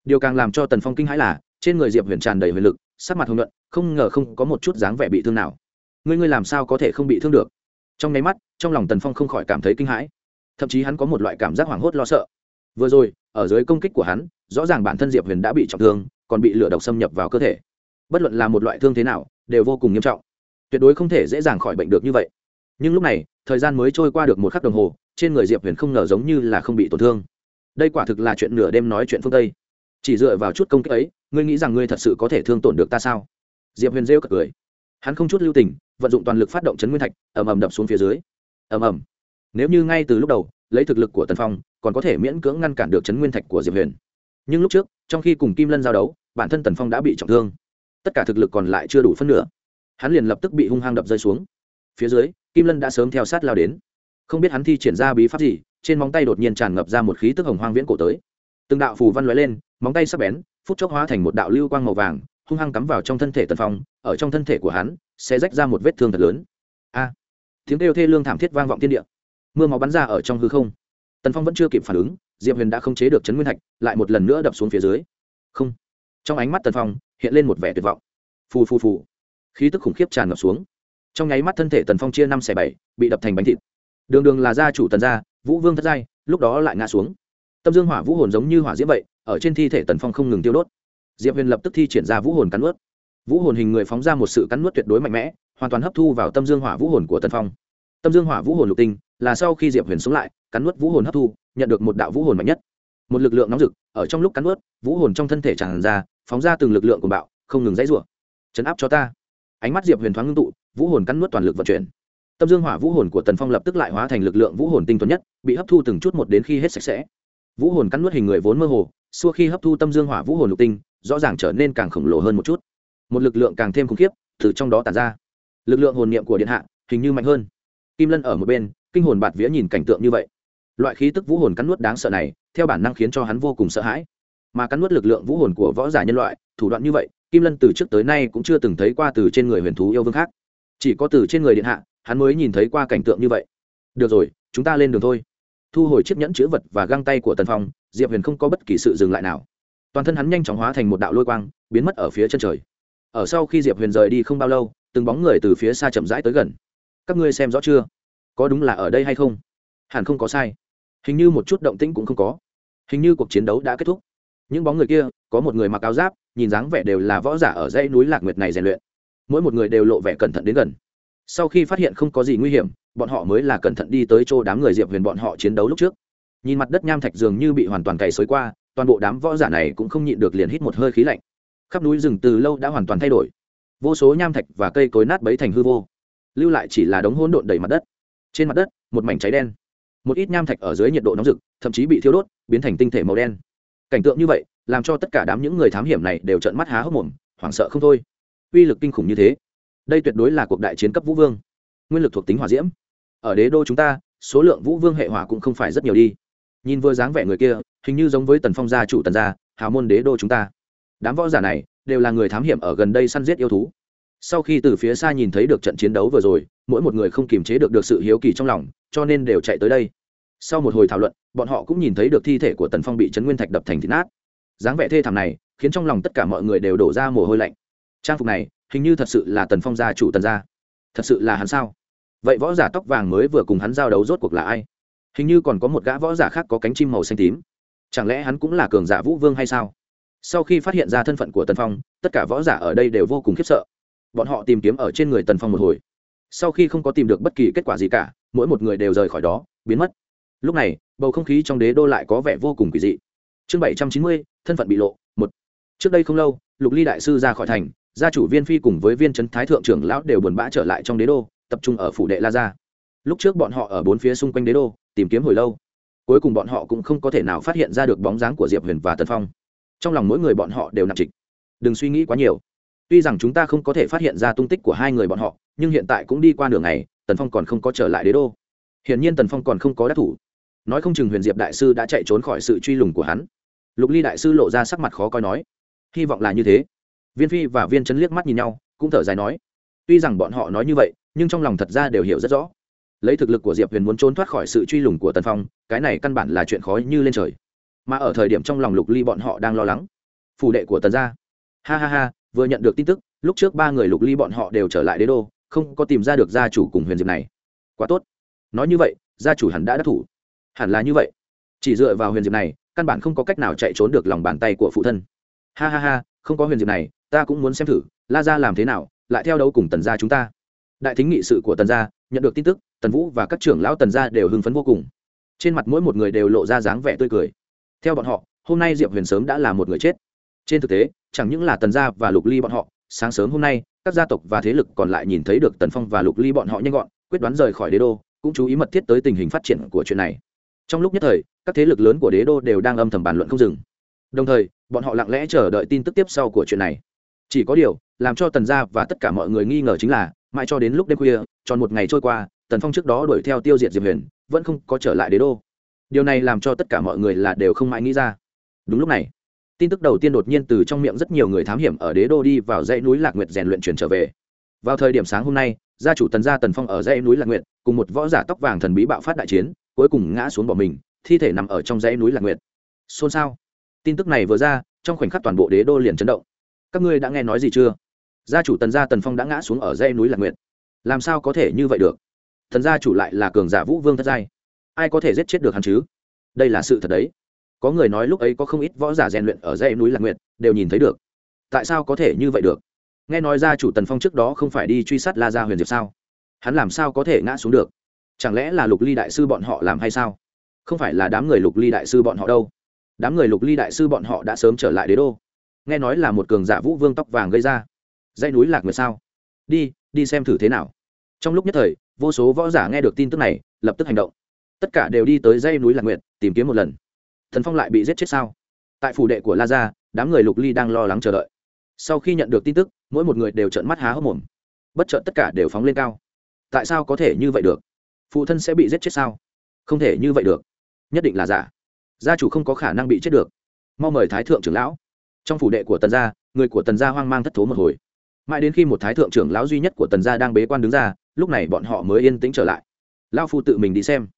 Điều càng làm cho tần phong kinh hãi là, trên người diệp huyền tràn đầy huyền lực, sắc mặt hồng luận không ngờ không có một chút dáng vẻ bị thương nào ngươi ngươi làm sao có thể không bị thương được? Trong nháy mắt, trong lòng tần phong không khỏi cảm thấy kinh hãi. Thậm chí hắn có một loại cảm giác hoảng hốt lo sợ. Vừa rồi, ở dưới công kích của hắn, rõ ràng bản thân diệp huyền đã bị trọng thương, còn bị lửa độc xâm nhập vào cơ thể. Bất luận là một loại thương thế nào, đều vô cùng nghiêm trọng. Tuyệt đối không thể dễ dàng khỏi bệnh được như vậy. Nhưng lúc này, thời gian mới trôi qua được một khắc đồng hồ, trên người diệp huyền không ngờ giống như là không bị tổn thương. Đây quả thực là chuyện nửa đêm nói chuyện phương tây. Chỉ dựa vào chút công kích ấy, ngươi nghĩ rằng ngươi thật sự có thể thương tổn được ta sao? Diệp huyền rêu cật cười. Hắn không chút lưu tình vận dụng toàn lực phát động chấn nguyên thạch, ầm ầm đập xuống phía dưới. Ầm ầm. Nếu như ngay từ lúc đầu, lấy thực lực của tần phong, còn có thể miễn cưỡng ngăn cản được chấn nguyên thạch của diệp huyền. Nhưng lúc trước, trong khi cùng kim lân giao đấu, bản thân tần phong đã bị trọng thương. Tất cả thực lực còn lại chưa đủ phân nửa. Hắn liền lập tức bị hung hăng đập rơi xuống. Phía dưới, kim lân đã sớm theo sát lao đến. Không biết hắn thi triển ra bí pháp gì, trên móng tay đột nhiên tràn ngập ra một khí tức hồng hoang viễn cổ tới. Từng đạo phù văn lóe lên, móng tay sắc bén, phút chốc hóa thành một đạo lưu quang màu vàng, hung hăng cắm vào trong thân thể tần phong, ở trong thân thể của hắn sẽ rách ra một vết thương thật lớn. A, tiếng kêu thê lương thảm thiết vang vọng thiên địa. Mưa máu bắn ra ở trong hư không. Tần phong vẫn chưa kịp phản ứng, diệp huyền đã không chế được chấn nguyên thạch, lại một lần nữa đập xuống phía dưới. Không. Trong ánh mắt tần phong, hiện lên một vẻ tuyệt vọng. Phù phù phù. Khí tức khủng khiếp tràn ngập xuống. Trong nháy mắt thân thể tần phong chia năm xẻ bảy, bị đập thành bánh thịt. Đường đường là gia chủ tần gia, vũ vương thất giai, lúc đó lại ngã xuống. Tâm dương hỏa vũ hồn giống như hỏa diễm vậy, ở trên thi thể tần phong không ngừng tiêu đốt. Diệp huyền lập tức thi triển ra vũ hồn cắn ướt vũ hồn hình người phóng ra một sự cắn nuốt tuyệt đối mạnh mẽ, hoàn toàn hấp thu vào tâm dương hỏa vũ hồn của tần phong. Tâm dương hỏa vũ hồn lục tinh, là sau khi diệp huyền sống lại, cắn nuốt vũ hồn hấp thu, nhận được một đạo vũ hồn mạnh nhất. Một lực lượng nóng rực, ở trong lúc cắn nuốt, vũ hồn trong thân thể tràn ra, phóng ra từng lực lượng của bạo, không ngừng dãy rủa. Chấn áp cho ta. Ánh mắt diệp huyền thoáng ngưng tụ, vũ hồn cắn nuốt toàn lực vận chuyển. Tâm dương hỏa vũ hồn của tần phong lập tức lại hóa thành lực lượng vũ hồn tinh thuần nhất, bị hấp thu từng chút một đến khi hết sạch sẽ. Vũ hồn cắn nuốt hình người vốn mơ hồ, xua khi hấp thu tâm dương hỏa vũ hồn lục tinh, rõ ràng trở nên càng khổng lồ hơn một chút một lực lượng càng thêm khủng khiếp từ trong đó tàn ra. Lực lượng hồn niệm của điện hạ hình như mạnh hơn. Kim lân ở một bên, kinh hồn bạt vía nhìn cảnh tượng như vậy. Loại khí tức vũ hồn cắn nuốt đáng sợ này, theo bản năng khiến cho hắn vô cùng sợ hãi. Mà cắn nuốt lực lượng vũ hồn của võ giả nhân loại, thủ đoạn như vậy, kim lân từ trước tới nay cũng chưa từng thấy qua từ trên người huyền thú yêu vương khác. Chỉ có từ trên người điện hạ, hắn mới nhìn thấy qua cảnh tượng như vậy. Được rồi, chúng ta lên đường thôi. Thu hồi chiếc nhẫn chữ vật và găng tay của tần phong, diệp huyền không có bất kỳ sự dừng lại nào. Toàn thân hắn nhanh chóng hóa thành một đạo lôi quang, biến mất ở phía chân trời ở sau khi diệp huyền rời đi không bao lâu, từng bóng người từ phía xa chậm rãi tới gần. Các ngươi xem rõ chưa? Có đúng là ở đây hay không? Hẳn không có sai. Hình như một chút động tĩnh cũng không có. Hình như cuộc chiến đấu đã kết thúc. Những bóng người kia, có một người mặc áo giáp, nhìn dáng vẻ đều là võ giả ở dãy núi lạc nguyệt này rèn luyện. Mỗi một người đều lộ vẻ cẩn thận đến gần. Sau khi phát hiện không có gì nguy hiểm, bọn họ mới là cẩn thận đi tới chỗ đám người diệp huyền bọn họ chiến đấu lúc trước. Nhìn mặt đất nham thạch dường như bị hoàn toàn cày xới qua, toàn bộ đám võ giả này cũng không nhịn được liền hít một hơi khí lạnh khắp núi rừng từ lâu đã hoàn toàn thay đổi. Vô số nham thạch và cây cối nát bấy thành hư vô, lưu lại chỉ là đống hỗn độn đầy mặt đất. Trên mặt đất, một mảnh cháy đen. Một ít nham thạch ở dưới nhiệt độ nóng rực, thậm chí bị thiêu đốt, biến thành tinh thể màu đen. Cảnh tượng như vậy, làm cho tất cả đám những người thám hiểm này đều trợn mắt há hốc mồm, hoảng sợ không thôi. Uy lực kinh khủng như thế, đây tuyệt đối là cuộc đại chiến cấp vũ vương. Nguyên lực thuộc tính hỏa diễm. Ở đế đô chúng ta, số lượng vũ vương hệ hỏa cũng không phải rất nhiều đi. Nhìn vừa dáng vẻ người kia, hình như giống với tần phong gia chủ tần gia, hào môn đế đô chúng ta đám võ giả này đều là người thám hiểm ở gần đây săn giết yêu thú. Sau khi từ phía xa nhìn thấy được trận chiến đấu vừa rồi, mỗi một người không kiềm chế được được sự hiếu kỳ trong lòng, cho nên đều chạy tới đây. Sau một hồi thảo luận, bọn họ cũng nhìn thấy được thi thể của tần phong bị trấn nguyên thạch đập thành thịt nát. Dáng vẻ thê thảm này khiến trong lòng tất cả mọi người đều đổ ra mồ hôi lạnh. Trang phục này, hình như thật sự là tần phong gia chủ tần gia. Thật sự là hắn sao? Vậy võ giả tóc vàng mới vừa cùng hắn giao đấu rốt cuộc là ai? Hình như còn có một gã võ giả khác có cánh chim màu xanh tím. Chẳng lẽ hắn cũng là cường giả vũ vương hay sao? Sau khi phát hiện ra thân phận của tần phong, tất cả võ giả ở đây đều vô cùng khiếp sợ. Bọn họ tìm kiếm ở trên người tần phong một hồi. Sau khi không có tìm được bất kỳ kết quả gì cả, mỗi một người đều rời khỏi đó, biến mất. Lúc này, bầu không khí trong đế đô lại có vẻ vô cùng kỳ dị. Chương bảy trăm chín mươi, thân phận bị lộ, một. Trước đây không lâu, lục ly đại sư ra khỏi thành, gia chủ viên phi cùng với viên trấn thái thượng trưởng lão đều buồn bã trở lại trong đế đô, tập trung ở phủ đệ la gia. Lúc trước bọn họ ở bốn phía xung quanh đế đô, tìm kiếm hồi lâu. Cuối cùng bọn họ cũng không có thể nào phát hiện ra được bóng dáng của diệp huyền và tần phong trong lòng mỗi người bọn họ đều nặng trịch. Đừng suy nghĩ quá nhiều. Tuy rằng chúng ta không có thể phát hiện ra tung tích của hai người bọn họ, nhưng hiện tại cũng đi qua đường này tần phong còn không có trở lại đế đô. Hiển nhiên tần phong còn không có đắc thủ. Nói không chừng huyền diệp đại sư đã chạy trốn khỏi sự truy lùng của hắn. Lục ly đại sư lộ ra sắc mặt khó coi nói, hy vọng là như thế. Viên phi và viên chấn liếc mắt nhìn nhau, cũng thở dài nói, tuy rằng bọn họ nói như vậy, nhưng trong lòng thật ra đều hiểu rất rõ. Lấy thực lực của diệp huyền muốn trốn thoát khỏi sự truy lùng của tần phong, cái này căn bản là chuyện khó như lên trời mà ở thời điểm trong lòng lục ly bọn họ đang lo lắng. Phủ đệ của tần gia. Ha ha ha, vừa nhận được tin tức, lúc trước ba người lục ly bọn họ đều trở lại đế đô, không có tìm ra được gia chủ cùng huyền diệp này. Quá tốt. Nói như vậy, gia chủ hẳn đã đắc thủ. Hẳn là như vậy. Chỉ dựa vào huyền diệp này, căn bản không có cách nào chạy trốn được lòng bàn tay của phụ thân. Ha ha ha, không có huyền diệp này, ta cũng muốn xem thử, la ra làm thế nào, lại theo đấu cùng tần gia chúng ta. Đại thính nghị sự của tần gia, nhận được tin tức, tần vũ và các trưởng lão tần gia đều hưng phấn vô cùng. Trên mặt mỗi một người đều lộ ra dáng vẻ tươi cười theo bọn họ, hôm nay diệp huyền sớm đã là một người chết. Trên thực tế, chẳng những là tần gia và lục ly bọn họ, sáng sớm hôm nay, các gia tộc và thế lực còn lại nhìn thấy được tần phong và lục ly bọn họ nhanh gọn, quyết đoán rời khỏi đế đô, cũng chú ý mật thiết tới tình hình phát triển của chuyện này. Trong lúc nhất thời, các thế lực lớn của đế đô đều đang âm thầm bàn luận không dừng. Đồng thời, bọn họ lặng lẽ chờ đợi tin tức tiếp sau của chuyện này. Chỉ có điều, làm cho tần gia và tất cả mọi người nghi ngờ chính là, mãi cho đến lúc đêm khuya, tròn một ngày trôi qua, tần phong trước đó đuổi theo tiêu diệt diệp huyền, vẫn không có trở lại đế đô điều này làm cho tất cả mọi người là đều không mãi nghĩ ra. Đúng lúc này, tin tức đầu tiên đột nhiên từ trong miệng rất nhiều người thám hiểm ở đế đô đi vào dãy núi lạc nguyệt rèn luyện chuyển trở về. Vào thời điểm sáng hôm nay, gia chủ tần gia tần phong ở dãy núi lạc nguyệt, cùng một võ giả tóc vàng thần bí bạo phát đại chiến, cuối cùng ngã xuống bỏ mình, thi thể nằm ở trong dãy núi lạc nguyệt. Xôn xao. Tin tức này vừa ra, trong khoảnh khắc toàn bộ đế đô liền chấn động. Các ngươi đã nghe nói gì chưa? Gia chủ tần gia tần phong đã ngã xuống ở dãy núi lạc nguyệt. Làm sao có thể như vậy được? Thần gia chủ lại là cường giả vũ vương thất giai ai có thể giết chết được hắn chứ? Đây là sự thật đấy. Có người nói lúc ấy có không ít võ giả rèn luyện ở dãy núi lạc nguyệt, đều nhìn thấy được. Tại sao có thể như vậy được? Nghe nói gia chủ tần phong trước đó không phải đi truy sát la gia huyền diệp sao? Hắn làm sao có thể ngã xuống được? Chẳng lẽ là lục ly đại sư bọn họ làm hay sao? Không phải là đám người lục ly đại sư bọn họ đâu. Đám người lục ly đại sư bọn họ đã sớm trở lại đế đô. Nghe nói là một cường giả vũ vương tóc vàng gây ra. Dãy núi lạc nguyệt sao? Đi đi xem thử thế nào. Trong lúc nhất thời, vô số võ giả nghe được tin tức này, lập tức hành động tất cả đều đi tới dây núi lạc nguyệt, tìm kiếm một lần. Thần phong lại bị giết chết sao? Tại phủ đệ của la gia, đám người lục ly đang lo lắng chờ đợi. Sau khi nhận được tin tức, mỗi một người đều trợn mắt há hốc mồm. Bất chợt tất cả đều phóng lên cao. Tại sao có thể như vậy được? Phụ thân sẽ bị giết chết sao? Không thể như vậy được. Nhất định là giả. Gia chủ không có khả năng bị chết được. Mau mời thái thượng trưởng lão. Trong phủ đệ của tần gia, người của tần gia hoang mang thất thố một hồi. Mãi đến khi một thái thượng trưởng lão duy nhất của tần gia đang bế quan đứng ra, lúc này bọn họ mới yên tĩnh trở lại. Lao phu tự mình đi xem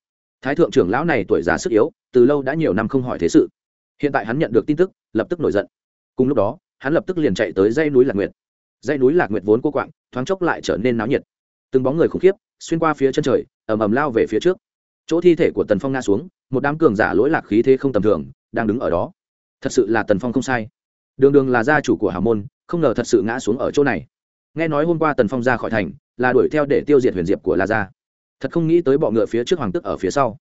thái thượng trưởng lão này tuổi già sức yếu, từ lâu đã nhiều năm không hỏi thế sự. Hiện tại hắn nhận được tin tức, lập tức nổi giận. Cùng lúc đó, hắn lập tức liền chạy tới dây núi lạc nguyệt. Dây núi lạc nguyệt vốn cô quạng, thoáng chốc lại trở nên náo nhiệt. Từng bóng người khủng khiếp, xuyên qua phía chân trời, ầm ầm lao về phía trước. Chỗ thi thể của tần phong ngã xuống, một đám cường giả lỗi lạc khí thế không tầm thường, đang đứng ở đó. Thật sự là tần phong không sai. Đường đường là gia chủ của hà môn, không ngờ thật sự ngã xuống ở chỗ này. Nghe nói hôm qua tần phong ra khỏi thành, là đuổi theo để tiêu diệt huyền diệp của la gia thật không nghĩ tới bọ ngựa phía trước hoàng tức ở phía sau.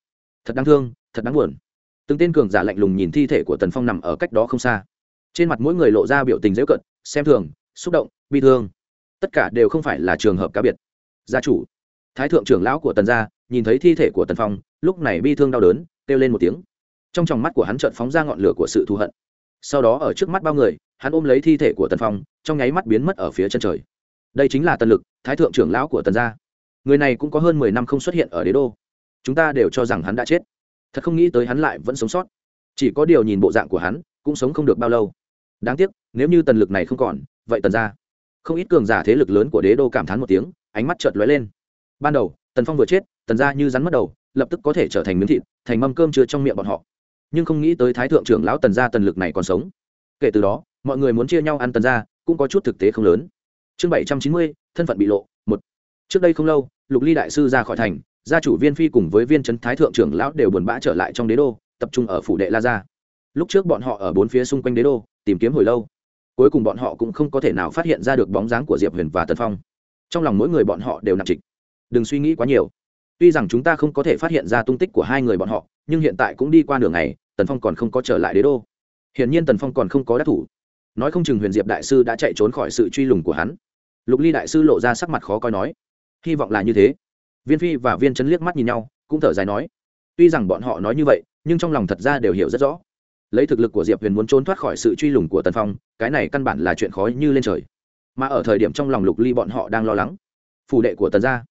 Thật đáng thương, thật đáng buồn. Từng tên cường giả lạnh lùng nhìn thi thể của tần phong nằm ở cách đó không xa. Trên mặt mỗi người lộ ra biểu tình dễ cận xem thường, xúc động, bi thương. Tất cả đều không phải là trường hợp cá biệt. Gia chủ, thái thượng trưởng lão của tần gia, nhìn thấy thi thể của tần phong, lúc này bi thương đau đớn, kêu lên một tiếng. Trong tròng mắt của hắn trợn phóng ra ngọn lửa của sự thù hận. Sau đó ở trước mắt bao người, hắn ôm lấy thi thể của tần phong, trong nháy mắt biến mất ở phía chân trời. Đây chính là tần lực, thái thượng trưởng lão của tần gia người này cũng có hơn mười năm không xuất hiện ở đế đô. Chúng ta đều cho rằng hắn đã chết. Thật không nghĩ tới hắn lại vẫn sống sót. Chỉ có điều nhìn bộ dạng của hắn, cũng sống không được bao lâu. Đáng tiếc, nếu như tần lực này không còn, vậy tần ra không ít cường giả thế lực lớn của đế đô cảm thán một tiếng, ánh mắt chợt lóe lên. Ban đầu, tần phong vừa chết, tần ra như rắn mất đầu, lập tức có thể trở thành miếng thịt, thành mâm cơm chứa trong miệng bọn họ. Nhưng không nghĩ tới thái thượng trưởng lão tần gia tần lực này còn sống. Kể từ đó, mọi người muốn chia nhau ăn tần ra cũng có chút thực tế không lớn. Chương bảy trăm chín mươi, thân phận bị lộ trước đây không lâu, lục ly đại sư ra khỏi thành, gia chủ viên phi cùng với viên trấn thái thượng trưởng lão đều buồn bã trở lại trong đế đô, tập trung ở phủ đệ la gia. Lúc trước bọn họ ở bốn phía xung quanh đế đô, tìm kiếm hồi lâu. Cuối cùng bọn họ cũng không có thể nào phát hiện ra được bóng dáng của diệp huyền và tần phong. Trong lòng mỗi người bọn họ đều nặng trịch. Đừng suy nghĩ quá nhiều. Tuy rằng chúng ta không có thể phát hiện ra tung tích của hai người bọn họ, nhưng hiện tại cũng đi qua nửa ngày, tần phong còn không có trở lại đế đô. Hiển nhiên tần phong còn không có đắc thủ. Nói không chừng huyền diệp đại sư đã chạy trốn khỏi sự truy lùng của hắn. Lục ly đại sư lộ ra sắc mặt khó coi nói hy vọng là như thế. Viên phi và viên chấn liếc mắt nhìn nhau, cũng thở dài nói, tuy rằng bọn họ nói như vậy, nhưng trong lòng thật ra đều hiểu rất rõ. Lấy thực lực của diệp huyền muốn trốn thoát khỏi sự truy lùng của tần phong, cái này căn bản là chuyện khó như lên trời. Mà ở thời điểm trong lòng lục ly bọn họ đang lo lắng, phủ đệ của tần gia.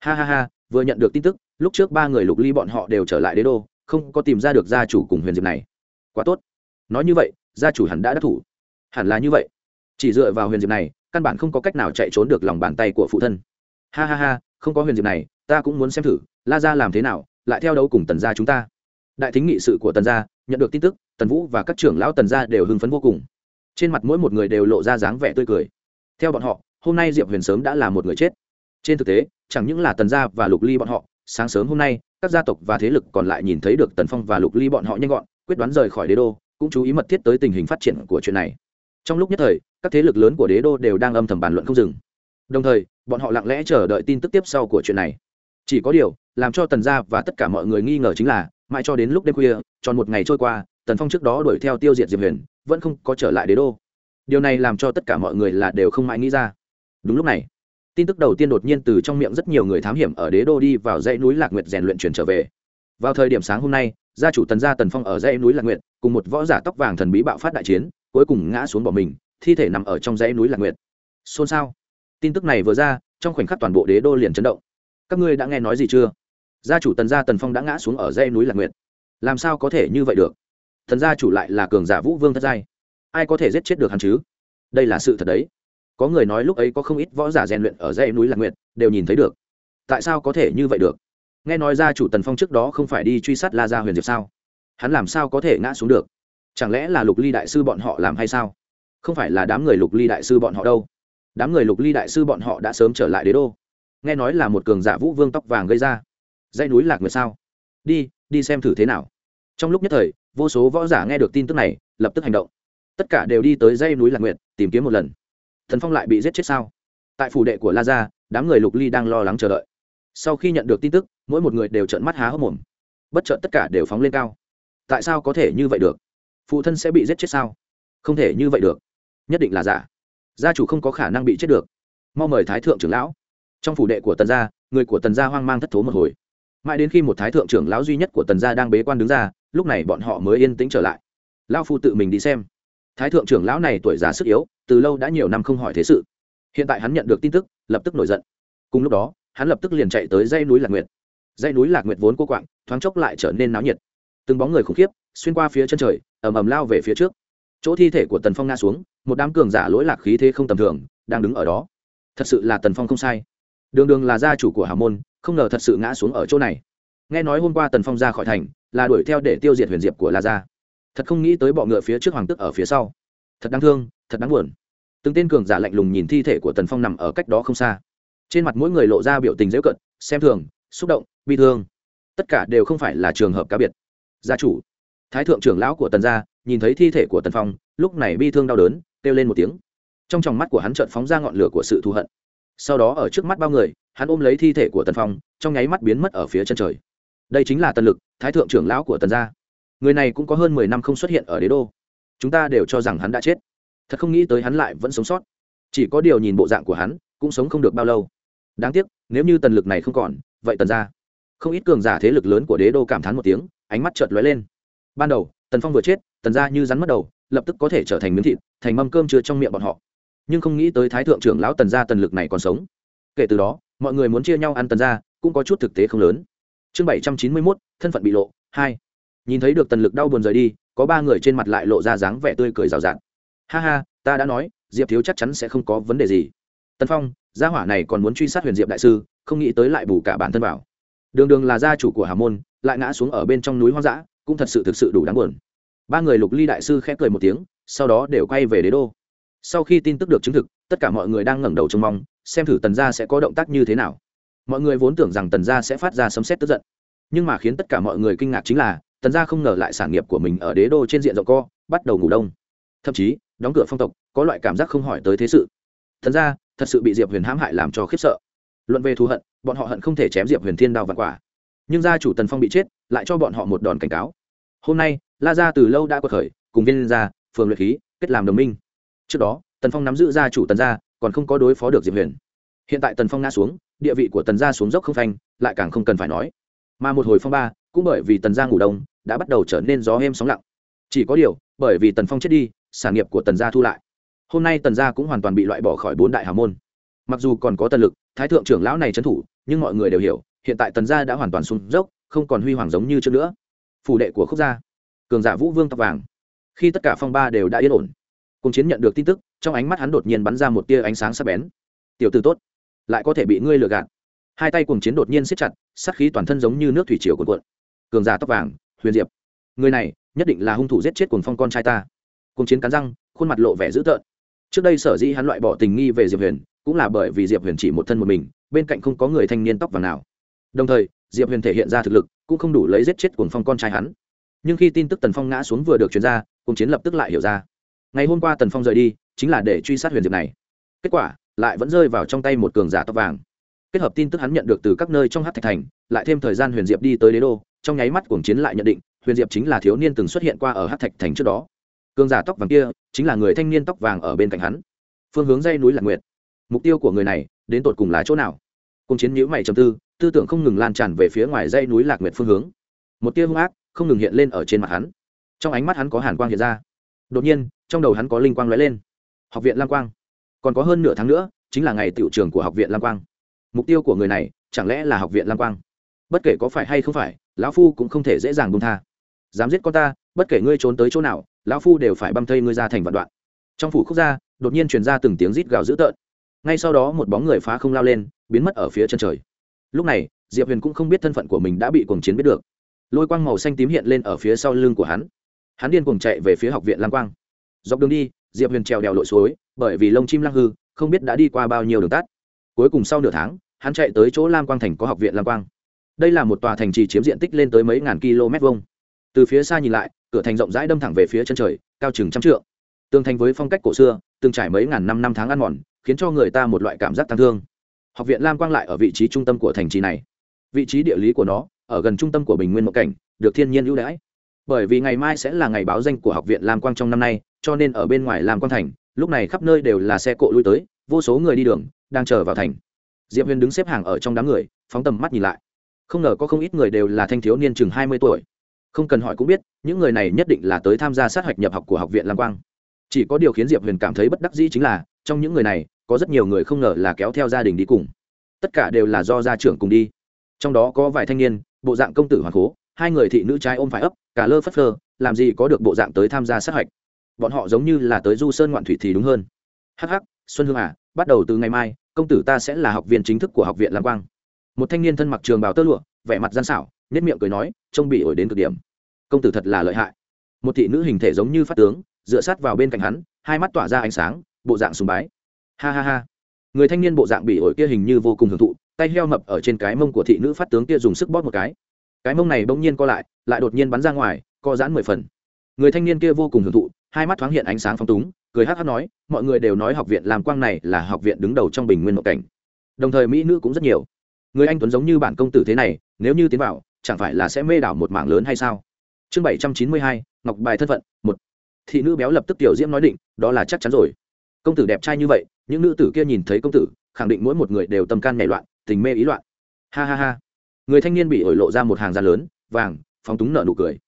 Ha ha ha, vừa nhận được tin tức, lúc trước ba người lục ly bọn họ đều trở lại đế đô, không có tìm ra được gia chủ cùng huyền diệp này. Quá tốt. Nói như vậy, gia chủ hẳn đã đắc thủ. Hẳn là như vậy. Chỉ dựa vào huyền diệp này, căn bản không có cách nào chạy trốn được lòng bàn tay của phụ thân ha ha ha, không có huyền diệp này, ta cũng muốn xem thử, la ra làm thế nào, lại theo đấu cùng tần gia chúng ta. Đại thính nghị sự của tần gia, nhận được tin tức, tần vũ và các trưởng lão tần gia đều hưng phấn vô cùng. Trên mặt mỗi một người đều lộ ra dáng vẻ tươi cười. Theo bọn họ, hôm nay diệp huyền sớm đã là một người chết. Trên thực tế, chẳng những là tần gia và lục ly bọn họ, sáng sớm hôm nay, các gia tộc và thế lực còn lại nhìn thấy được tần phong và lục ly bọn họ nhanh gọn, quyết đoán rời khỏi đế đô, cũng chú ý mật thiết tới tình hình phát triển của chuyện này. Trong lúc nhất thời, các thế lực lớn của đế đô đều đang âm thầm bàn luận không dừng đồng thời, bọn họ lặng lẽ chờ đợi tin tức tiếp sau của chuyện này. Chỉ có điều, làm cho tần gia và tất cả mọi người nghi ngờ chính là, mãi cho đến lúc đêm khuya, tròn một ngày trôi qua, tần phong trước đó đuổi theo tiêu diệt diệp huyền, vẫn không có trở lại đế đô. Điều này làm cho tất cả mọi người là đều không mãi nghĩ ra. Đúng lúc này, tin tức đầu tiên đột nhiên từ trong miệng rất nhiều người thám hiểm ở đế đô đi vào dãy núi lạc nguyệt rèn luyện chuyển trở về. Vào thời điểm sáng hôm nay, gia chủ tần gia tần phong ở dãy núi lạc nguyệt, cùng một võ giả tóc vàng thần bí bạo phát đại chiến, cuối cùng ngã xuống bỏ mình, thi thể nằm ở trong dãy núi lạc nguyệt. Xôn xao tin tức này vừa ra, trong khoảnh khắc toàn bộ đế đô liền chấn động. Các ngươi đã nghe nói gì chưa? Gia chủ tần gia tần phong đã ngã xuống ở dãy núi lạc nguyện. làm sao có thể như vậy được? Thần gia chủ lại là cường giả vũ vương thất giai. Ai có thể giết chết được hắn chứ? Đây là sự thật đấy. Có người nói lúc ấy có không ít võ giả rèn luyện ở dãy núi lạc nguyệt, đều nhìn thấy được. Tại sao có thể như vậy được? Nghe nói gia chủ tần phong trước đó không phải đi truy sát la gia huyền diệp sao? Hắn làm sao có thể ngã xuống được? Chẳng lẽ là lục ly đại sư bọn họ làm hay sao? Không phải là đám người lục ly đại sư bọn họ đâu? Đám người lục ly đại sư bọn họ đã sớm trở lại đế đô. Nghe nói là một cường giả vũ vương tóc vàng gây ra. Dãy núi lạc nguyệt sao? Đi đi xem thử thế nào. Trong lúc nhất thời, vô số võ giả nghe được tin tức này, lập tức hành động. Tất cả đều đi tới dãy núi lạc nguyệt, tìm kiếm một lần. Thần phong lại bị giết chết sao? Tại phủ đệ của la gia, đám người lục ly đang lo lắng chờ đợi. Sau khi nhận được tin tức, mỗi một người đều trợn mắt há hốc mồm. Bất chợt tất cả đều phóng lên cao. Tại sao có thể như vậy được? Phụ thân sẽ bị giết chết sao? Không thể như vậy được. Nhất định là giả gia chủ không có khả năng bị chết được. Mau mời thái thượng trưởng lão. Trong phủ đệ của tần gia, người của tần gia hoang mang thất thố một hồi. Mãi đến khi một thái thượng trưởng lão duy nhất của tần gia đang bế quan đứng ra, lúc này bọn họ mới yên tĩnh trở lại. Lão phu tự mình đi xem. Thái thượng trưởng lão này tuổi già sức yếu, từ lâu đã nhiều năm không hỏi thế sự. Hiện tại hắn nhận được tin tức, lập tức nổi giận. Cùng lúc đó, hắn lập tức liền chạy tới dãy núi lạc nguyệt. Dãy núi lạc nguyệt vốn cô quạng, thoáng chốc lại trở nên náo nhiệt. Từng bóng người khủng khiếp, xuyên qua phía chân trời, ầm ầm lao về phía trước. Chỗ thi thể của tần phong nga xuống một đám cường giả lỗi lạc khí thế không tầm thường, đang đứng ở đó. Thật sự là tần phong không sai. Đường đường là gia chủ của hà môn, không ngờ thật sự ngã xuống ở chỗ này. Nghe nói hôm qua tần phong ra khỏi thành, là đuổi theo để tiêu diệt huyền diệp của la gia. Thật không nghĩ tới bọ ngựa phía trước hoàng tức ở phía sau. Thật đáng thương, thật đáng buồn. Từng tên cường giả lạnh lùng nhìn thi thể của tần phong nằm ở cách đó không xa. Trên mặt mỗi người lộ ra biểu tình dễ cận, xem thường, xúc động, bi thương. Tất cả đều không phải là trường hợp cá biệt. Gia chủ. Thái thượng trưởng lão của tần gia nhìn thấy thi thể của tần phong, lúc này bi thương đau đớn, kêu lên một tiếng. Trong tròng mắt của hắn trợn phóng ra ngọn lửa của sự thù hận. Sau đó ở trước mắt bao người, hắn ôm lấy thi thể của tần phong, trong nháy mắt biến mất ở phía chân trời. Đây chính là tần lực, thái thượng trưởng lão của tần gia. Người này cũng có hơn mười năm không xuất hiện ở đế đô. Chúng ta đều cho rằng hắn đã chết. Thật không nghĩ tới hắn lại vẫn sống sót. Chỉ có điều nhìn bộ dạng của hắn, cũng sống không được bao lâu. Đáng tiếc, nếu như tần lực này không còn, vậy tần ra không ít cường giả thế lực lớn của đế đô cảm thán một tiếng, ánh mắt chợt lóe lên. Ban đầu tần phong vừa chết, tần ra như rắn mất đầu, lập tức có thể trở thành miếng thịt, thành mâm cơm chứa trong miệng bọn họ. Nhưng không nghĩ tới thái thượng trưởng lão tần gia tần lực này còn sống. Kể từ đó, mọi người muốn chia nhau ăn tần gia, cũng có chút thực tế không lớn. Chương bảy trăm chín mươi mốt, thân phận bị lộ, hai. Nhìn thấy được tần lực đau buồn rời đi, có ba người trên mặt lại lộ ra dáng vẻ tươi cười rào rạt. Ha ha, ta đã nói, diệp thiếu chắc chắn sẽ không có vấn đề gì. Tân phong, gia hỏa này còn muốn truy sát huyền diệp đại sư, không nghĩ tới lại bù cả bản thân vào. Đường đường là gia chủ của hà môn, lại ngã xuống ở bên trong núi hoang dã cũng thật sự thực sự đủ đáng buồn. Ba người lục ly đại sư khẽ cười một tiếng, sau đó đều quay về đế đô. Sau khi tin tức được chứng thực, tất cả mọi người đang ngẩng đầu trông mong, xem thử tần gia sẽ có động tác như thế nào. Mọi người vốn tưởng rằng tần gia sẽ phát ra sấm xét tức giận. Nhưng mà khiến tất cả mọi người kinh ngạc chính là, tần gia không ngờ lại sản nghiệp của mình ở đế đô trên diện rộng co, bắt đầu ngủ đông. Thậm chí, đóng cửa phong tộc, có loại cảm giác không hỏi tới thế sự. Tần gia, thật sự bị diệp huyền hãm hại làm cho khiếp sợ. Luận về thù hận, bọn họ hận không thể chém diệp huyền thiên đao vặt quả. Nhưng gia chủ tần phong bị chết, lại cho bọn họ một đòn cảnh cáo hôm nay, la gia từ lâu đã quật khởi, cùng viên gia, phường luyện khí, kết làm đồng minh. Trước đó, tần phong nắm giữ gia chủ tần gia, còn không có đối phó được diệp huyền. Hiện tại tần phong ngã xuống, địa vị của tần gia xuống dốc không phanh, lại càng không cần phải nói. Mà một hồi phong ba, cũng bởi vì tần gia ngủ đông, đã bắt đầu trở nên gió êm sóng lặng. Chỉ có điều, bởi vì tần phong chết đi, sản nghiệp của tần gia thu lại. Hôm nay tần gia cũng hoàn toàn bị loại bỏ khỏi bốn đại hào môn. Mặc dù còn có tần lực, thái thượng trưởng lão này trấn thủ, nhưng mọi người đều hiểu, hiện tại tần gia đã hoàn toàn sụn dốc, không còn huy hoàng giống như trước nữa phủ đệ của khúc gia. Cường giả vũ vương tóc vàng. Khi tất cả phong ba đều đã yên ổn, cùng chiến nhận được tin tức, trong ánh mắt hắn đột nhiên bắn ra một tia ánh sáng sắc bén. Tiểu từ tốt, lại có thể bị ngươi lừa gạt. Hai tay cùng chiến đột nhiên siết chặt, sát khí toàn thân giống như nước thủy triều cuộn cuộn. Cường giả tóc vàng, huyền diệp, người này nhất định là hung thủ giết chết cuồng phong con trai ta. Cùng chiến cắn răng, khuôn mặt lộ vẻ dữ tợn. Trước đây sở dĩ hắn loại bỏ tình nghi về diệp huyền, cũng là bởi vì diệp huyền chỉ một thân một mình, bên cạnh không có người thanh niên tóc vàng nào. Đồng thời diệp huyền thể hiện ra thực lực, cũng không đủ lấy giết chết cuồng phong con trai hắn. Nhưng khi tin tức tần phong ngã xuống vừa được chuyển ra cùng chiến lập tức lại hiểu ra. Ngày hôm qua tần phong rời đi, chính là để truy sát huyền diệp này. Kết quả, lại vẫn rơi vào trong tay một cường giả tóc vàng. Kết hợp tin tức hắn nhận được từ các nơi trong hát thạch thành, lại thêm thời gian huyền diệp đi tới đế đô, trong nháy mắt cuồng chiến lại nhận định, huyền diệp chính là thiếu niên từng xuất hiện qua ở hát thạch thành trước đó. Cường giả tóc vàng kia, chính là người thanh niên tóc vàng ở bên cạnh hắn. Phương hướng dây núi lạc nguyệt. Mục tiêu của người này, đến tột cùng là chỗ nào? Cùng chiến nhữ mày trầm tư tư tưởng không ngừng lan tràn về phía ngoài dãy núi lạc nguyệt phương hướng. Một tia hung ác không ngừng hiện lên ở trên mặt hắn. Trong ánh mắt hắn có hàn quang hiện ra. Đột nhiên, trong đầu hắn có linh quang lóe lên. Học viện lam quang. Còn có hơn nửa tháng nữa, chính là ngày tiểu trường của học viện lam quang. Mục tiêu của người này, chẳng lẽ là học viện lam quang? Bất kể có phải hay không phải, lão phu cũng không thể dễ dàng buông tha. Dám giết con ta, bất kể ngươi trốn tới chỗ nào, lão phu đều phải băm thây ngươi ra thành vạn đoạn. Trong phủ khúc gia, đột nhiên truyền ra từng tiếng rít gào dữ tợn. Ngay sau đó một bóng người phá không lao lên, biến mất ở phía chân trời lúc này, diệp huyền cũng không biết thân phận của mình đã bị cuồng chiến biết được. Lôi quang màu xanh tím hiện lên ở phía sau lưng của hắn. Hắn điên cuồng chạy về phía học viện lam quang. Dọc đường đi, diệp huyền trèo đèo lội suối, bởi vì lông chim lăng hư, không biết đã đi qua bao nhiêu đường tắt. Cuối cùng sau nửa tháng, hắn chạy tới chỗ lam quang thành có học viện lam quang. Đây là một tòa thành trì chiếm diện tích lên tới mấy ngàn km vuông. Từ phía xa nhìn lại, cửa thành rộng rãi đâm thẳng về phía chân trời, cao chừng trăm trượng. Tương thành với phong cách cổ xưa, từng trải mấy ngàn năm năm tháng ăn mòn, khiến cho người ta một loại cảm giác tăng thương học viện lam quang lại ở vị trí trung tâm của thành trì này. Vị trí địa lý của nó, ở gần trung tâm của bình nguyên mộng cảnh, được thiên nhiên ưu đãi. Bởi vì ngày mai sẽ là ngày báo danh của học viện lam quang trong năm nay, cho nên ở bên ngoài lam quang thành, lúc này khắp nơi đều là xe cộ lui tới, vô số người đi đường, đang chờ vào thành. Diệp huyền đứng xếp hàng ở trong đám người, phóng tầm mắt nhìn lại. Không ngờ có không ít người đều là thanh thiếu niên chừng hai mươi tuổi. Không cần hỏi cũng biết, những người này nhất định là tới tham gia sát hạch nhập học của học viện lam quang. Chỉ có điều khiến diệp huyền cảm thấy bất đắc dĩ chính là, trong những người này có rất nhiều người không ngờ là kéo theo gia đình đi cùng. Tất cả đều là do gia trưởng cùng đi. Trong đó có vài thanh niên, bộ dạng công tử hoàng cố hai người thị nữ trai ôm phải ấp, cả lơ phất phơ, làm gì có được bộ dạng tới tham gia sát hạch. Bọn họ giống như là tới du sơn ngoạn thủy thì đúng hơn. Hh xuân hương à bắt đầu từ ngày mai, công tử ta sẽ là học viên chính thức của học viện lam quang. Một thanh niên thân mặc trường bào tơ lụa, vẻ mặt gian xảo nhất miệng cười nói, trông bị ổi đến cực điểm. Công tử thật là lợi hại. Một thị nữ hình thể giống như phát tướng, dựa sát vào bên cạnh hắn, hai mắt tỏa ra ánh sáng, bộ dạng sùng bái ha ha ha. Người thanh niên bộ dạng bị ổi kia hình như vô cùng hưởng thụ, tay heo mập ở trên cái mông của thị nữ phát tướng kia dùng sức bóp một cái. Cái mông này bỗng nhiên co lại lại đột nhiên bắn ra ngoài, co giãn mười phần. Người thanh niên kia vô cùng hưởng thụ, hai mắt thoáng hiện ánh sáng phong túng, cười hát hát nói, mọi người đều nói học viện làm quang này là học viện đứng đầu trong bình nguyên mộng cảnh. Đồng thời mỹ nữ cũng rất nhiều. Người anh tuấn giống như bản công tử thế này, nếu như tiến vào, chẳng phải là sẽ mê đảo một mảng lớn hay sao? Chương bảy trăm chín mươi hai, ngọc bài thân phận, một. Thị nữ béo lập tức tiểu diễm nói định, đó là chắc chắn rồi công tử đẹp trai như vậy, những nữ tử kia nhìn thấy công tử, khẳng định mỗi một người đều tâm can nhảy loạn, tình mê ý loạn. Ha ha ha. Người thanh niên bị ổi lộ ra một hàng da lớn, vàng, phóng túng nợ nụ cười.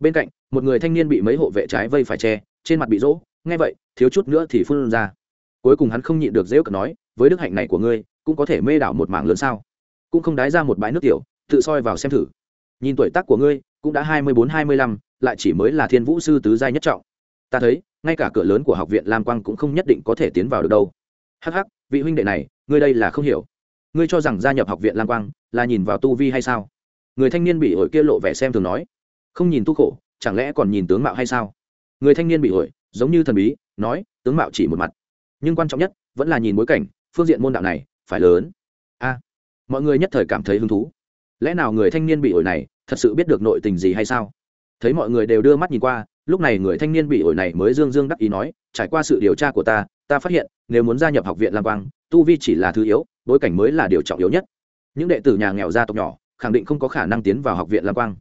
Bên cạnh, một người thanh niên bị mấy hộ vệ trái vây phải che, trên mặt bị rỗ, nghe vậy, thiếu chút nữa thì phun ra. Cuối cùng hắn không nhịn được dễ cận nói, với đức hạnh này của ngươi, cũng có thể mê đảo một mảng lớn sao? Cũng không đái ra một bãi nước tiểu, tự soi vào xem thử. Nhìn tuổi tác của ngươi, cũng đã hai mươi bốn, hai mươi lăm, lại chỉ mới là thiên vũ sư tứ giai nhất trọng. Ta thấy ngay cả cửa lớn của học viện lam quang cũng không nhất định có thể tiến vào được đâu. Hắc hắc, vị huynh đệ này, ngươi đây là không hiểu. Ngươi cho rằng gia nhập học viện lam quang là nhìn vào tu vi hay sao? Người thanh niên bị ổi kia lộ vẻ xem thường nói. Không nhìn tu khổ, chẳng lẽ còn nhìn tướng mạo hay sao? Người thanh niên bị ổi, giống như thần bí, nói, tướng mạo chỉ một mặt. Nhưng quan trọng nhất, vẫn là nhìn bối cảnh, phương diện môn đạo này, phải lớn. A, mọi người nhất thời cảm thấy hứng thú. Lẽ nào người thanh niên bị ổi này thật sự biết được nội tình gì hay sao? Thấy mọi người đều đưa mắt nhìn qua lúc này người thanh niên bị ổi này mới dương dương đắc ý nói, trải qua sự điều tra của ta ta phát hiện, nếu muốn gia nhập học viện lam quang, tu vi chỉ là thứ yếu, bối cảnh mới là điều trọng yếu nhất. Những đệ tử nhà nghèo gia tộc nhỏ, khẳng định không có khả năng tiến vào học viện lam quang.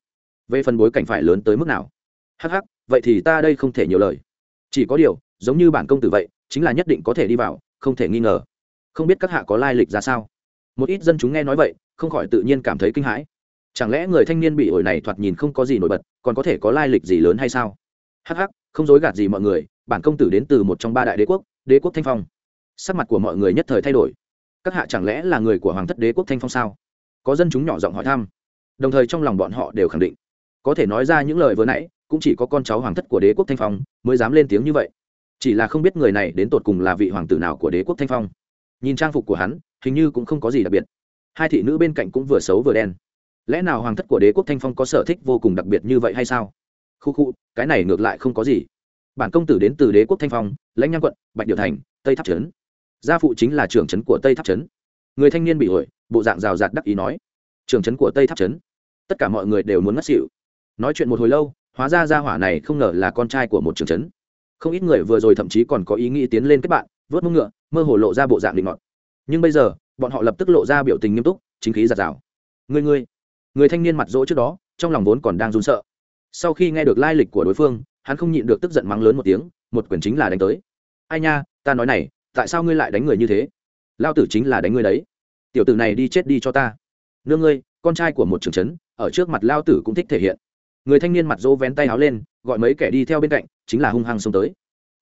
Về phần bối cảnh phải lớn tới mức nào? Hh vậy thì ta đây không thể nhiều lời. Chỉ có điều, giống như bản công tử vậy, chính là nhất định có thể đi vào, không thể nghi ngờ. Không biết các hạ có lai lịch ra sao? Một ít dân chúng nghe nói vậy, không khỏi tự nhiên cảm thấy kinh hãi. Chẳng lẽ người thanh niên bị ổi này thoạt nhìn không có gì nổi bật, còn có thể có lai lịch gì lớn hay sao? Hh không dối gạt gì mọi người, bản công tử đến từ một trong ba đại đế quốc đế quốc thanh phong. Sắc mặt của mọi người nhất thời thay đổi. Các hạ chẳng lẽ là người của hoàng thất đế quốc thanh phong sao? Có dân chúng nhỏ giọng hỏi thăm. Đồng thời trong lòng bọn họ đều khẳng định. Có thể nói ra những lời vừa nãy, cũng chỉ có con cháu hoàng thất của đế quốc thanh phong mới dám lên tiếng như vậy. Chỉ là không biết người này đến tột cùng là vị hoàng tử nào của đế quốc thanh phong. Nhìn trang phục của hắn, hình như cũng không có gì đặc biệt. Hai thị nữ bên cạnh cũng vừa xấu vừa đen. Lẽ nào hoàng thất của đế quốc thanh phong có sở thích vô cùng đặc biệt như vậy hay sao? Khu khu cái này ngược lại không có gì. Bản công tử đến từ đế quốc thanh phong, lãnh nhang quận, bạch điều thành, tây tháp trấn. Gia phụ chính là trưởng trấn của tây tháp trấn. Người thanh niên bị ổi bộ dạng rào rạt đắc ý nói, trưởng trấn của tây tháp trấn? Tất cả mọi người đều muốn ngất xỉu. Nói chuyện một hồi lâu, hóa ra gia hỏa này không ngờ là con trai của một trưởng trấn. Không ít người vừa rồi thậm chí còn có ý nghĩ tiến lên kết bạn, vớt mông ngựa, mơ hồ lộ ra bộ dạng định ngọt nhưng bây giờ, bọn họ lập tức lộ ra biểu tình nghiêm túc, chính khí giạt rào. Người người người thanh niên mặt rỗ trước đó, trong lòng vốn còn đang run sợ sau khi nghe được lai lịch của đối phương, hắn không nhịn được tức giận mắng lớn một tiếng, một quyền chính là đánh tới. Ai nha, ta nói này, tại sao ngươi lại đánh người như thế? Lao tử chính là đánh ngươi đấy. Tiểu tử này đi chết đi cho ta. Nương ngươi, con trai của một trưởng trấn, ở trước mặt lao tử cũng thích thể hiện. Người thanh niên mặt dỗ vén tay áo lên, gọi mấy kẻ đi theo bên cạnh, chính là hung hăng xông tới.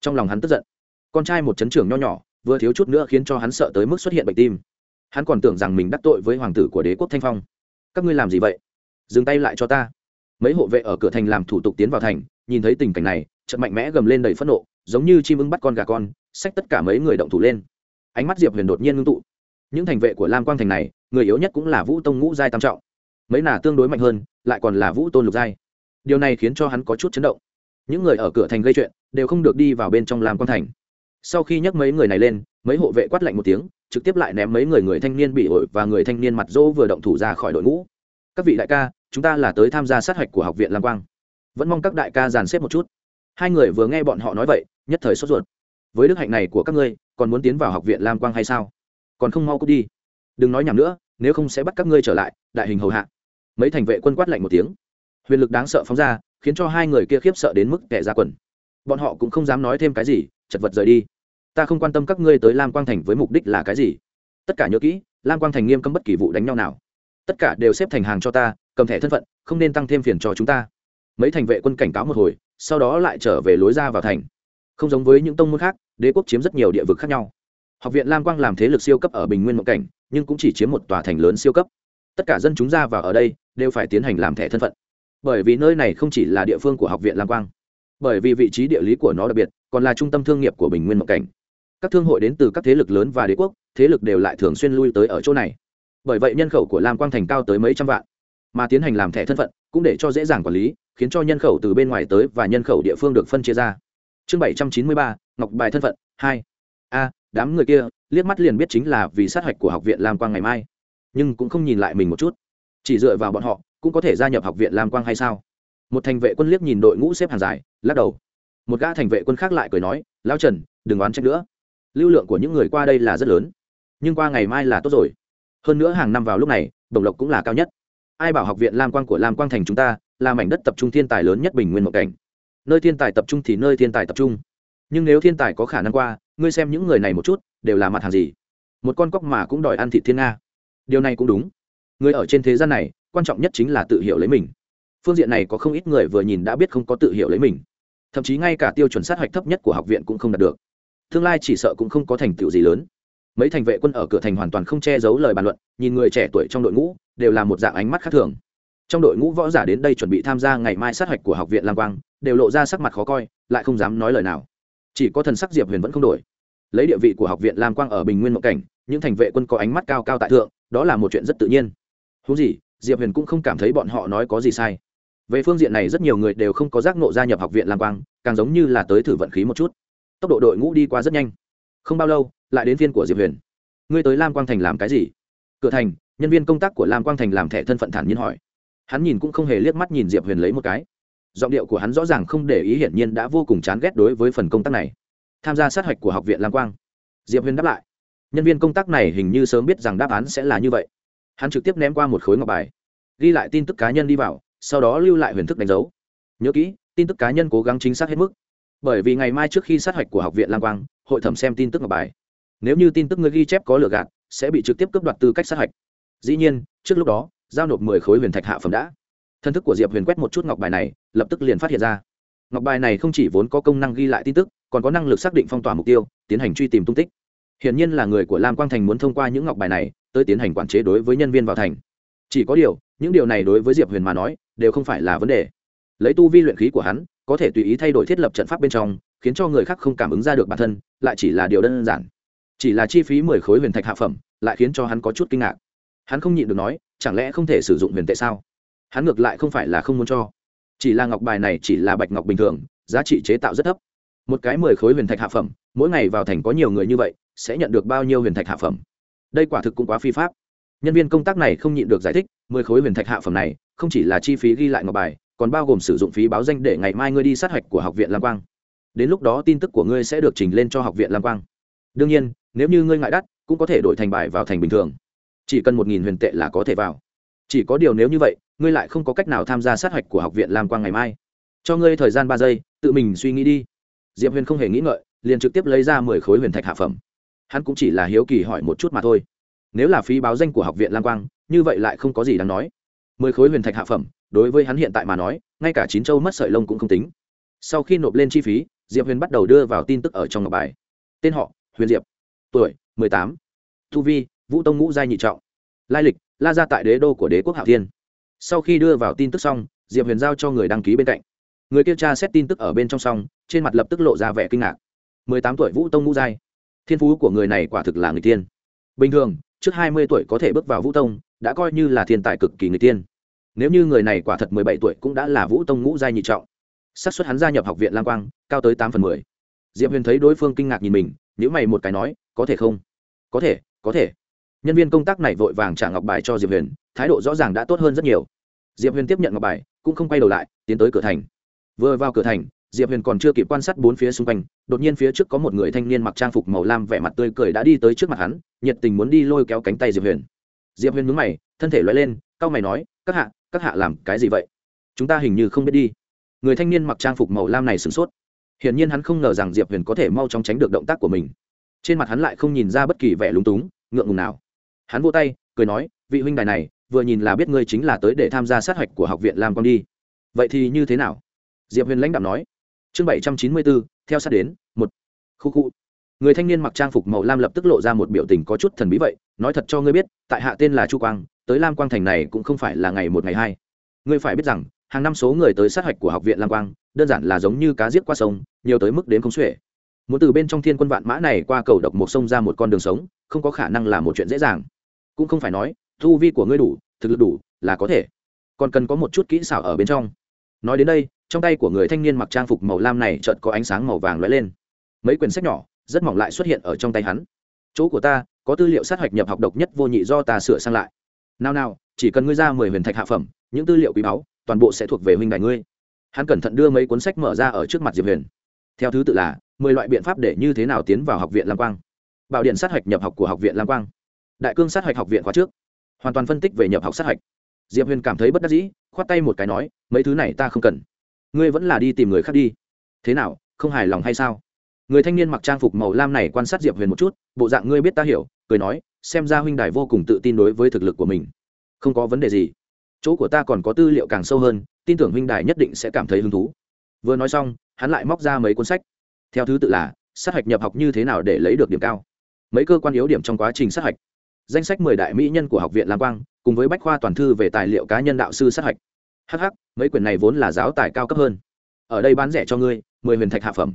Trong lòng hắn tức giận. Con trai một chấn trưởng nho nhỏ, vừa thiếu chút nữa khiến cho hắn sợ tới mức xuất hiện bệnh tim. Hắn còn tưởng rằng mình đắc tội với hoàng tử của đế quốc thanh phong. Các ngươi làm gì vậy? Dừng tay lại cho ta mấy hộ vệ ở cửa thành làm thủ tục tiến vào thành, nhìn thấy tình cảnh này trận mạnh mẽ gầm lên đầy phẫn nộ, giống như chim ưng bắt con gà con, xách tất cả mấy người động thủ lên. Ánh mắt diệp huyền đột nhiên ngưng tụ. Những thành vệ của lam quang thành này, người yếu nhất cũng là vũ tông ngũ giai tam trọng. Mấy nà tương đối mạnh hơn, lại còn là vũ tôn lục giai. Điều này khiến cho hắn có chút chấn động. Những người ở cửa thành gây chuyện, đều không được đi vào bên trong lam quang thành. Sau khi nhắc mấy người này lên, mấy hộ vệ quát lạnh một tiếng, trực tiếp lại ném mấy người người thanh niên bị ổi và người thanh niên mặt dỗ vừa động thủ ra khỏi đội ngũ các vị đại ca, chúng ta là tới tham gia sát hạch của học viện lam quang. Vẫn mong các đại ca dàn xếp một chút. Hai người vừa nghe bọn họ nói vậy, nhất thời sốt ruột. Với đức hạnh này của các ngươi, còn muốn tiến vào học viện lam quang hay sao? Còn không mau cút đi. Đừng nói nhầm nữa, nếu không sẽ bắt các ngươi trở lại, đại hình hầu hạ. Mấy thành vệ quân quát lạnh một tiếng. Huyền lực đáng sợ phóng ra, khiến cho hai người kia khiếp sợ đến mức kẻ ra quần. Bọn họ cũng không dám nói thêm cái gì, chật vật rời đi. Ta không quan tâm các ngươi tới lam quang thành với mục đích là cái gì. Tất cả nhớ kỹ, lam quang thành nghiêm cấm bất kỳ vụ đánh nhau nào tất cả đều xếp thành hàng cho ta, cầm thẻ thân phận, không nên tăng thêm phiền cho chúng ta. Mấy thành vệ quân cảnh cáo một hồi, sau đó lại trở về lối ra vào thành. Không giống với những tông môn khác, đế quốc chiếm rất nhiều địa vực khác nhau. Học viện lam quang làm thế lực siêu cấp ở bình nguyên mộng cảnh, nhưng cũng chỉ chiếm một tòa thành lớn siêu cấp. Tất cả dân chúng ra vào ở đây, đều phải tiến hành làm thẻ thân phận. Bởi vì nơi này không chỉ là địa phương của học viện lam quang, bởi vì vị trí địa lý của nó đặc biệt, còn là trung tâm thương nghiệp của bình nguyên mộng cảnh. Các thương hội đến từ các thế lực lớn và đế quốc, thế lực đều lại thường xuyên lui tới ở chỗ này bởi vậy nhân khẩu của lam quang thành cao tới mấy trăm vạn. Mà tiến hành làm thẻ thân phận cũng để cho dễ dàng quản lý, khiến cho nhân khẩu từ bên ngoài tới và nhân khẩu địa phương được phân chia ra. Chương bảy trăm chín mươi ba, ngọc bài thân phận, hai. A, đám người kia liếc mắt liền biết chính là vì sát hạch của học viện lam quang ngày mai, nhưng cũng không nhìn lại mình một chút. Chỉ dựa vào bọn họ cũng có thể gia nhập học viện lam quang hay sao? Một thành vệ quân liếc nhìn đội ngũ xếp hàng dài, lắc đầu. Một gã thành vệ quân khác lại cười nói lao trần, đừng oán trách nữa. Lưu lượng của những người qua đây là rất lớn, nhưng qua ngày mai là tốt rồi hơn nữa hàng năm vào lúc này, đồng lộc cũng là cao nhất. Ai bảo học viện lam quang của lam quang thành chúng ta, là mảnh đất tập trung thiên tài lớn nhất bình nguyên một cảnh. Nơi thiên tài tập trung thì nơi thiên tài tập trung. Nhưng nếu thiên tài có khả năng qua, ngươi xem những người này một chút, đều là mặt hàng gì? Một con cóc mà cũng đòi ăn thịt thiên nga. Điều này cũng đúng. Người ở trên thế gian này, quan trọng nhất chính là tự hiểu lấy mình. Phương diện này có không ít người vừa nhìn đã biết không có tự hiểu lấy mình. Thậm chí ngay cả tiêu chuẩn sát hạch thấp nhất của học viện cũng không đạt được. Tương lai chỉ sợ cũng không có thành tựu gì lớn mấy thành vệ quân ở cửa thành hoàn toàn không che giấu lời bàn luận, nhìn người trẻ tuổi trong đội ngũ, đều là một dạng ánh mắt khác thường. Trong đội ngũ võ giả đến đây chuẩn bị tham gia ngày mai sát hạch của học viện lam quang, đều lộ ra sắc mặt khó coi, lại không dám nói lời nào. Chỉ có thần sắc diệp huyền vẫn không đổi. Lấy địa vị của học viện lam quang ở bình nguyên mộng cảnh, những thành vệ quân có ánh mắt cao cao tại thượng, đó là một chuyện rất tự nhiên. Hú gì, diệp huyền cũng không cảm thấy bọn họ nói có gì sai. Về phương diện này rất nhiều người đều không có giác nộ gia nhập học viện lam quang, càng giống như là tới thử vận khí một chút. Tốc độ đội ngũ đi qua rất nhanh không bao lâu, lại đến viên của diệp huyền. Ngươi tới lam quang thành làm cái gì? Cửa thành, nhân viên công tác của lam quang thành làm thẻ thân phận thản nhiên hỏi. Hắn nhìn cũng không hề liếc mắt nhìn diệp huyền lấy một cái. Giọng điệu của hắn rõ ràng không để ý hiển nhiên đã vô cùng chán ghét đối với phần công tác này. Tham gia sát hạch của học viện lam quang. Diệp huyền đáp lại. Nhân viên công tác này hình như sớm biết rằng đáp án sẽ là như vậy. Hắn trực tiếp ném qua một khối ngọc bài. Ghi lại tin tức cá nhân đi vào, sau đó lưu lại huyền thức đánh dấu. Nhớ kỹ, tin tức cá nhân cố gắng chính xác hết mức. Bởi vì ngày mai trước khi sát hạch của học viện lam quang hội thẩm xem tin tức ngọc bài. Nếu như tin tức người ghi chép có lừa gạt, sẽ bị trực tiếp cướp đoạt tư cách sát hạch. Dĩ nhiên, trước lúc đó, giao nộp mười khối huyền thạch hạ phẩm đã. Thân thức của diệp huyền quét một chút ngọc bài này, lập tức liền phát hiện ra. Ngọc bài này không chỉ vốn có công năng ghi lại tin tức, còn có năng lực xác định phong tỏa mục tiêu, tiến hành truy tìm tung tích. Hiển nhiên là người của lam quang thành muốn thông qua những ngọc bài này, tới tiến hành quản chế đối với nhân viên vào thành. Chỉ có điều, những điều này đối với diệp huyền mà nói, đều không phải là vấn đề. Lấy tu vi luyện khí của hắn có thể tùy ý thay đổi thiết lập trận pháp bên trong, khiến cho người khác không cảm ứng ra được bản thân, lại chỉ là điều đơn giản. Chỉ là chi phí mười khối huyền thạch hạ phẩm, lại khiến cho hắn có chút kinh ngạc. Hắn không nhịn được nói, chẳng lẽ không thể sử dụng huyền tệ sao? Hắn ngược lại không phải là không muốn cho. Chỉ là ngọc bài này chỉ là bạch ngọc bình thường, giá trị chế tạo rất thấp. Một cái mười khối huyền thạch hạ phẩm, mỗi ngày vào thành có nhiều người như vậy, sẽ nhận được bao nhiêu huyền thạch hạ phẩm? Đây quả thực cũng quá phi pháp. Nhân viên công tác này không nhịn được giải thích, mười khối huyền thạch hạ phẩm này, không chỉ là chi phí ghi lại ngọc bài còn bao gồm sử dụng phí báo danh để ngày mai ngươi đi sát hạch của học viện lam quang. Đến lúc đó tin tức của ngươi sẽ được trình lên cho học viện lam quang. Đương nhiên, nếu như ngươi ngại đắt, cũng có thể đổi thành bài vào thành bình thường. Chỉ cần một nghìn huyền tệ là có thể vào. Chỉ có điều nếu như vậy, ngươi lại không có cách nào tham gia sát hạch của học viện lam quang ngày mai. Cho ngươi thời gian ba giây, tự mình suy nghĩ đi. Diệp huyền không hề nghĩ ngợi, liền trực tiếp lấy ra mười khối huyền thạch hạ phẩm. Hắn cũng chỉ là hiếu kỳ hỏi một chút mà thôi. Nếu là phí báo danh của học viện lam quang, như vậy lại không có gì đáng nói mười khối huyền thạch hạ phẩm, đối với hắn hiện tại mà nói, ngay cả chín châu mất sợi lông cũng không tính. Sau khi nộp lên chi phí, diệp huyền bắt đầu đưa vào tin tức ở trong ngọc bài. Tên họ, huyền diệp. Tuổi, mười tám. Thu vi, vũ tông ngũ giai nhị trọng. Lai lịch, la ra tại đế đô của đế quốc hạo thiên. Sau khi đưa vào tin tức xong, diệp huyền giao cho người đăng ký bên cạnh. Người kia tra xét tin tức ở bên trong xong, trên mặt lập tức lộ ra vẻ kinh ngạc. mười tám tuổi vũ tông ngũ giai. Thiên phú của người này quả thực là người tiên bình thường, trước hai mươi tuổi có thể bước vào vũ tông đã coi như là thiên tài cực kỳ người tiên. Nếu như người này quả thật mười bảy tuổi cũng đã là vũ tông ngũ giai nhị trọng, xác suất hắn gia nhập học viện lang quang cao tới tám phần mười. Diệp huyền thấy đối phương kinh ngạc nhìn mình nhữ mày một cái nói, có thể không? Có thể có thể. Nhân viên công tác này vội vàng trả ngọc bài cho diệp huyền, thái độ rõ ràng đã tốt hơn rất nhiều. Diệp huyền tiếp nhận ngọc bài, cũng không quay đầu lại, tiến tới cửa thành. Vừa vào cửa thành, diệp huyền còn chưa kịp quan sát bốn phía xung quanh, đột nhiên phía trước có một người thanh niên mặc trang phục màu lam vẻ mặt tươi cười đã đi tới trước mặt hắn, nhiệt tình muốn đi lôi kéo cánh tay diệp huyền diệp huyền mướn mày, thân thể loay lên c a o mày nói, các hạ các hạ làm cái gì vậy? Chúng ta hình như không biết đi. Người thanh niên mặc trang phục màu lam này sửng sốt. Hiển nhiên hắn không ngờ rằng diệp huyền có thể mau chóng tránh được động tác của mình. Trên mặt hắn lại không nhìn ra bất kỳ vẻ lúng túng, ngượng ngùng nào. Hắn vô tay, cười nói, vị huynh đài này, vừa nhìn là biết ngươi chính là tới để tham gia sát hạch của học viện lam con đi. Vậy thì như thế nào? Diệp huyền lãnh đạo nói. Chương bảy trăm chín mươi bốn, theo sát đến, một. Khu khu người thanh niên mặc trang phục màu lam lập tức lộ ra một biểu tình có chút thần bí vậy, nói thật cho ngươi biết, tại hạ tên là chu quang, tới lam quang thành này cũng không phải là ngày một ngày hai. Ngươi phải biết rằng, hàng năm số người tới sát hạch của học viện lam quang, đơn giản là giống như cá giết qua sông, nhiều tới mức đến không xuể. Muốn từ bên trong thiên quân vạn mã này qua cầu độc một sông ra một con đường sống, không có khả năng là một chuyện dễ dàng. Cũng không phải nói thu vi của ngươi đủ, thực lực đủ, là có thể. Còn cần có một chút kỹ xảo ở bên trong. Nói đến đây, trong tay của người thanh niên mặc trang phục màu lam này chợt có ánh sáng màu vàng lóe lên. Mấy quyển sách nhỏ rất mỏng lại xuất hiện ở trong tay hắn. Chỗ của ta, có tư liệu sát hạch nhập học độc nhất vô nhị do ta sửa sang lại. Nào nào, chỉ cần ngươi ra mười huyền thạch hạ phẩm, những tư liệu quý báu, toàn bộ sẽ thuộc về huynh đài ngươi. Hắn cẩn thận đưa mấy cuốn sách mở ra ở trước mặt diệp huyền. Theo thứ tự là, mười loại biện pháp để như thế nào tiến vào học viện lam quang. Bảo điện sát hạch nhập học của học viện lam quang. Đại cương sát hạch học viện khóa trước. Hoàn toàn phân tích về nhập học sát hạch. Diệp huyền cảm thấy bất đắc dĩ, khoát tay một cái nói, mấy thứ này ta không cần. Ngươi vẫn là đi tìm người khác đi. Thế nào, không hài lòng hay sao? Người thanh niên mặc trang phục màu lam này quan sát diệp huyền một chút, bộ dạng ngươi biết ta hiểu, cười nói, xem ra huynh đài vô cùng tự tin đối với thực lực của mình. Không có vấn đề gì. Chỗ của ta còn có tư liệu càng sâu hơn, tin tưởng huynh đài nhất định sẽ cảm thấy hứng thú. Vừa nói xong, hắn lại móc ra mấy cuốn sách. Theo thứ tự là, sát hạch nhập học như thế nào để lấy được điểm cao. Mấy cơ quan yếu điểm trong quá trình sát hạch. Danh sách mười đại mỹ nhân của học viện lam quang, cùng với bách khoa toàn thư về tài liệu cá nhân đạo sư sát hạch. Hh mấy quyển này vốn là giáo tài cao cấp hơn. Ở đây bán rẻ cho ngươi, mười huyền thạch hạ phẩm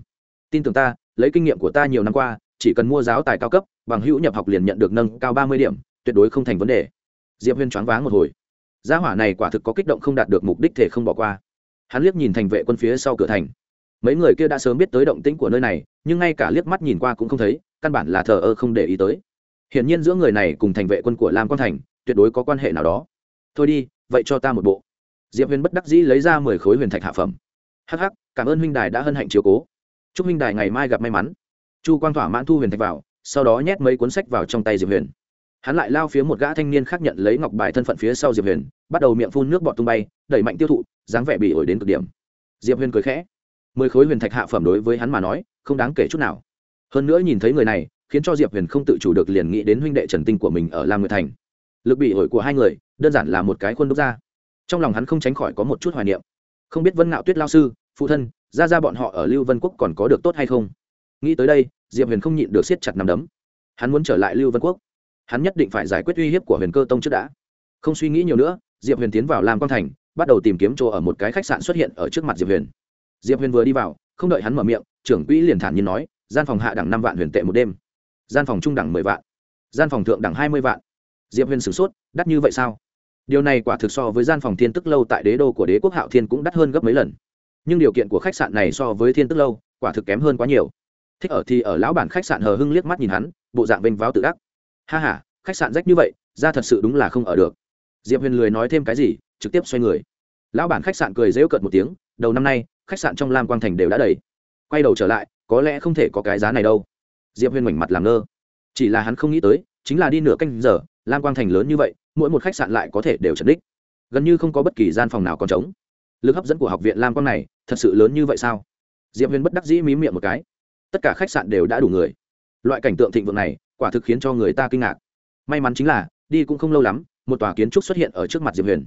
tin tưởng ta, lấy kinh nghiệm của ta nhiều năm qua, chỉ cần mua giáo tài cao cấp, bằng hữu nhập học liền nhận được nâng cao ba mươi điểm, tuyệt đối không thành vấn đề. Diệp huyên choáng váng một hồi. Gia hỏa này quả thực có kích động không đạt được mục đích thể không bỏ qua. Hắn liếc nhìn thành vệ quân phía sau cửa thành. Mấy người kia đã sớm biết tới động tĩnh của nơi này, nhưng ngay cả liếc mắt nhìn qua cũng không thấy, căn bản là thờ ơ không để ý tới. Hiển nhiên giữa người này cùng thành vệ quân của lam Quan thành, tuyệt đối có quan hệ nào đó. Thôi đi, vậy cho ta một bộ. Diệp huyền bất đắc dĩ lấy ra mười khối huyền thạch hạ phẩm. Hh cảm ơn huynh đài đã hân hạnh chiều cố chúc huynh đài ngày mai gặp may mắn. Chu quang thỏa mãn thu huyền thạch vào, sau đó nhét mấy cuốn sách vào trong tay diệp huyền. Hắn lại lao phía một gã thanh niên khác nhận lấy ngọc bài thân phận phía sau diệp huyền, bắt đầu miệng phun nước bọt tung bay, đẩy mạnh tiêu thụ, dáng vẻ bị ổi đến cực điểm. Diệp huyền cười khẽ. Mười khối huyền thạch hạ phẩm đối với hắn mà nói, không đáng kể chút nào. Hơn nữa nhìn thấy người này, khiến cho diệp huyền không tự chủ được liền nghĩ đến huynh đệ trần tinh của mình ở lam nguyệt thành. Lực bị ổi của hai người, đơn giản là một cái khuôn đúc ra. Trong lòng hắn không tránh khỏi có một chút hoài niệm. Không biết vân ngạo tuyết lao sư, phụ thân ra ra bọn họ ở lưu vân quốc còn có được tốt hay không? Nghĩ tới đây, diệp huyền không nhịn được siết chặt nằm đấm. Hắn muốn trở lại lưu vân quốc. Hắn nhất định phải giải quyết uy hiếp của huyền cơ tông trước đã. Không suy nghĩ nhiều nữa, diệp huyền tiến vào lam quang thành, bắt đầu tìm kiếm chỗ ở một cái khách sạn xuất hiện ở trước mặt diệp huyền. Diệp huyền vừa đi vào, không đợi hắn mở miệng, trưởng quỹ liền thản nhiên nói, gian phòng hạ đẳng năm vạn huyền tệ một đêm. Gian phòng trung đẳng mười vạn. Gian phòng thượng đẳng hai mươi vạn. Diệp huyền sửng sốt, đắt như vậy sao? Điều này quả thực so với gian phòng thiên tức lâu tại đế đô của đế quốc hạo thiên cũng đắt hơn gấp mấy lần nhưng điều kiện của khách sạn này so với thiên tức lâu, quả thực kém hơn quá nhiều. Thích ở thì ở lão bản khách sạn hờ hưng liếc mắt nhìn hắn, bộ dạng vênh váo tự đắc. Ha h a khách sạn rách như vậy, ra thật sự đúng là không ở được. Diệp huyền lười nói thêm cái gì, trực tiếp xoay người. Lão bản khách sạn cười rêu cợt một tiếng, đầu năm nay, khách sạn trong lam quang thành đều đã đầy. Quay đầu trở lại, có lẽ không thể có cái giá này đâu. Diệp huyền mảnh mặt làm ngơ. Chỉ là hắn không nghĩ tới, chính là đi nửa canh giờ, lam quang thành lớn như vậy, mỗi một khách sạn lại có thể đều trật đích gần như không có bất kỳ gian phòng nào còn trống lực hấp dẫn của học viện lam quang này thật sự lớn như vậy sao? Diệp huyền bất đắc dĩ mí miệng một cái. Tất cả khách sạn đều đã đủ người. Loại cảnh tượng thịnh vượng này quả thực khiến cho người ta kinh ngạc. May mắn chính là, đi cũng không lâu lắm, một tòa kiến trúc xuất hiện ở trước mặt diệp huyền.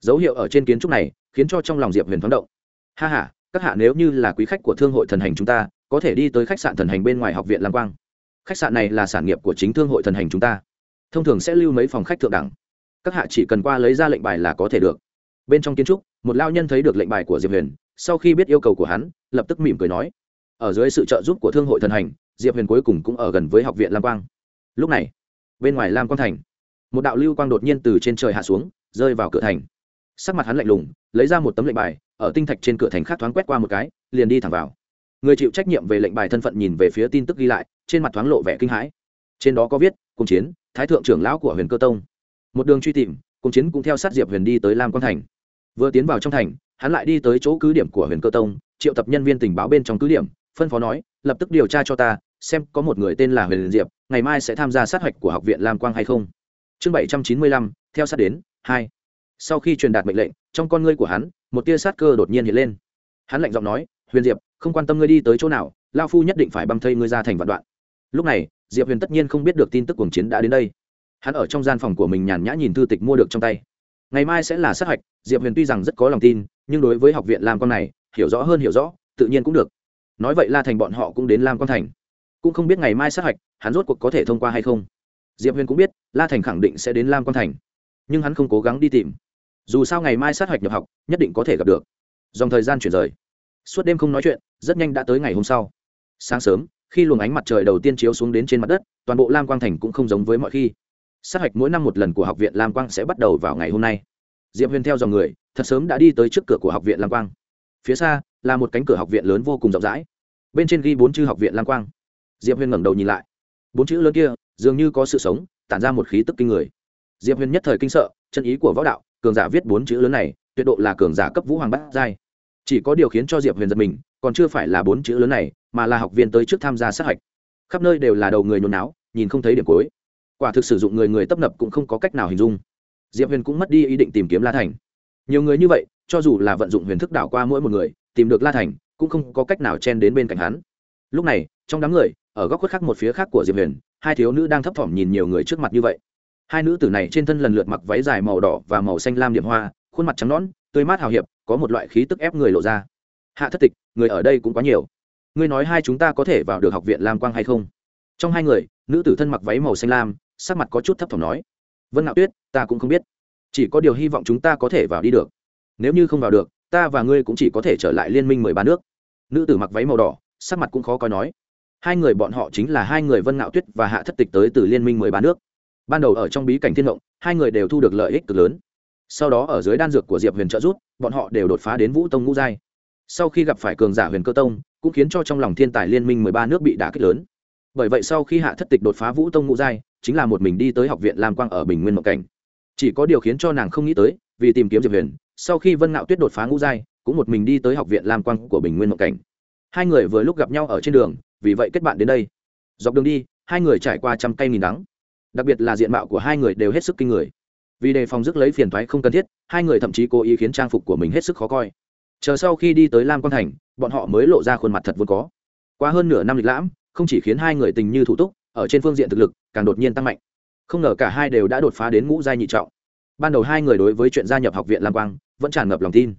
Dấu hiệu ở trên kiến trúc này khiến cho trong lòng diệp huyền thoáng động. Ha h a các hạ nếu như là quý khách của thương hội thần hành chúng ta, có thể đi tới khách sạn thần hành bên ngoài học viện lam quang. Khách sạn này là sản nghiệp của chính thương hội thần hành chúng ta. Thông thường sẽ lưu mấy phòng khách thượng đẳng. Các hạ chỉ cần qua lấy ra lệnh bài là có thể được bên trong kiến trúc, một lao nhân thấy được lệnh bài của diệp huyền, sau khi biết yêu cầu của hắn, lập tức mỉm cười nói, ở dưới sự trợ giúp của thương hội thần hành, diệp huyền cuối cùng cũng ở gần với học viện lam quang. Lúc này, bên ngoài lam quang thành, một đạo lưu quang đột nhiên từ trên trời hạ xuống, rơi vào cửa thành. Sắc mặt hắn lạnh lùng, lấy ra một tấm lệnh bài, ở tinh thạch trên cửa thành khác thoáng quét qua một cái, liền đi thẳng vào. Người chịu trách nhiệm về lệnh bài thân phận nhìn về phía tin tức ghi lại, trên mặt thoáng lộ vẻ kinh hãi. Trên đó có viết, cùng chiến, thái thượng trưởng lão của huyền cơ tông. Một đường truy tìm, cùng chiến cũng theo sát diệp huyền đi tới lam quang thành vừa tiến vào trong thành, hắn lại đi tới chỗ cứ điểm của huyền cơ tông, triệu tập nhân viên tình báo bên trong cứ điểm, phân phó nói, lập tức điều tra cho ta, xem có một người tên là huyền diệp, ngày mai sẽ tham gia sát hạch của học viện lam quang hay không. Chương bảy trăm chín mươi lăm, theo sát đến, hai. Sau khi truyền đạt mệnh lệnh, trong con ngươi của hắn, một tia sát cơ đột nhiên hiện lên. Hắn lạnh giọng nói, huyền diệp, không quan tâm ngươi đi tới chỗ nào lao phu nhất định phải băm thây ngươi ra thành vạn đoạn. Lúc này, diệp huyền tất nhiên không biết được tin tức cuồng chiến đã đến đây. Hắn ở trong gian phòng của mình nhàn nhã nhìn thư tịch mua được trong tay ngày mai sẽ là sát hạch, diệp huyền tuy rằng rất có lòng tin, nhưng đối với học viện lam con này, hiểu rõ hơn hiểu rõ, tự nhiên cũng được. Nói vậy la thành bọn họ cũng đến lam con thành. Cũng không biết ngày mai sát hạch, hắn rốt cuộc có thể thông qua hay không. Diệp huyền cũng biết, la thành khẳng định sẽ đến lam Quan thành. Nhưng hắn không cố gắng đi tìm. Dù sao ngày mai sát hạch nhập học, nhất định có thể gặp được. Dòng thời gian chuyển rời. Suốt đêm không nói chuyện, rất nhanh đã tới ngày hôm sau. Sáng sớm, khi luồng ánh mặt trời đầu tiên chiếu xuống đến trên mặt đất, toàn bộ lam quang thành cũng không giống với mọi khi sát hạch mỗi năm một lần của học viện lam quang sẽ bắt đầu vào ngày hôm nay. Diệp huyền theo dòng người, thật sớm đã đi tới trước cửa của học viện lam quang. Phía xa, là một cánh cửa học viện lớn vô cùng rộng rãi. Bên trên ghi bốn chữ học viện lam quang. Diệp huyền ngẩng đầu nhìn lại. Bốn chữ lớn kia, dường như có sự sống, tản ra một khí tức kinh người. Diệp huyền nhất thời kinh sợ, chân ý của võ đạo, cường giả viết bốn chữ lớn này, tuyệt độ là cường giả cấp vũ hoàng bát giai. Chỉ có điều khiến cho diệp huyền giật mình, còn chưa phải là bốn chữ lớn này, mà là học viên tới trước tham gia sát hạch. Khắp nơi đều là đầu người nhốn não nhìn không thấy điểm cuối quả thực sử dụng người người tấp nập cũng không có cách nào hình dung. Diệp huyền cũng mất đi ý định tìm kiếm la thành. Nhiều người như vậy, cho dù là vận dụng huyền thức đảo qua mỗi một người, tìm được la thành, cũng không có cách nào chen đến bên cạnh hắn. Lúc này, trong đám người, ở góc khuất khác một phía khác của diệp huyền, hai thiếu nữ đang thấp thỏm nhìn nhiều người trước mặt như vậy. Hai nữ tử này trên thân lần lượt mặc váy dài màu đỏ và màu xanh lam điểm hoa, khuôn mặt trắng nõn, tươi mát hào hiệp, có một loại khí tức ép người lộ ra. Hạ thất tịch, người ở đây cũng quá nhiều. Ngươi nói hai chúng ta có thể vào được học viện lam quang hay không? Trong hai người, nữ tử thân mặc váy màu xanh lam, sắc mặt có chút thấp thỏm nói, vân ngạo tuyết, ta cũng không biết. Chỉ có điều hy vọng chúng ta có thể vào đi được. Nếu như không vào được, ta và ngươi cũng chỉ có thể trở lại liên minh mười ba nước. Nữ tử mặc váy màu đỏ, sắc mặt cũng khó coi nói, hai người bọn họ chính là hai người vân ngạo tuyết và hạ thất tịch tới từ liên minh mười ba nước. Ban đầu ở trong bí cảnh thiên động, hai người đều thu được lợi ích cực lớn. Sau đó ở dưới đan dược của diệp huyền trợ rút bọn họ đều đột phá đến vũ tông ngũ giai. Sau khi gặp phải cường giả huyền cơ tông, cũng khiến cho trong lòng thiên tài liên minh mười ba nước bị đả kích lớn bởi vậy sau khi hạ thất tịch đột phá vũ tông ngũ giai, chính là một mình đi tới học viện lam quang ở bình nguyên mộng cảnh. Chỉ có điều khiến cho nàng không nghĩ tới, vì tìm kiếm diệp huyền, sau khi vân ngạo tuyết đột phá ngũ giai, cũng một mình đi tới học viện lam quang của bình nguyên mộng cảnh. Hai người vừa lúc gặp nhau ở trên đường, vì vậy kết bạn đến đây. Dọc đường đi, hai người trải qua trăm cây nghìn đắng. Đặc biệt là diện mạo của hai người đều hết sức kinh người. Vì đề phòng rước lấy phiền thoái không cần thiết, hai người thậm chí cố ý khiến trang phục của mình hết sức khó coi. Chờ sau khi đi tới lam quang thành, bọn họ mới lộ ra khuôn mặt thật vốn có. Qua hơn nửa năm lịch lãm không chỉ khiến hai người tình như thủ túc, ở trên phương diện thực lực, càng đột nhiên tăng mạnh. Không ngờ cả hai đều đã đột phá đến ngũ giai nhị trọng. Ban đầu hai người đối với chuyện gia nhập học viện lam quang, vẫn tràn ngập lòng tin.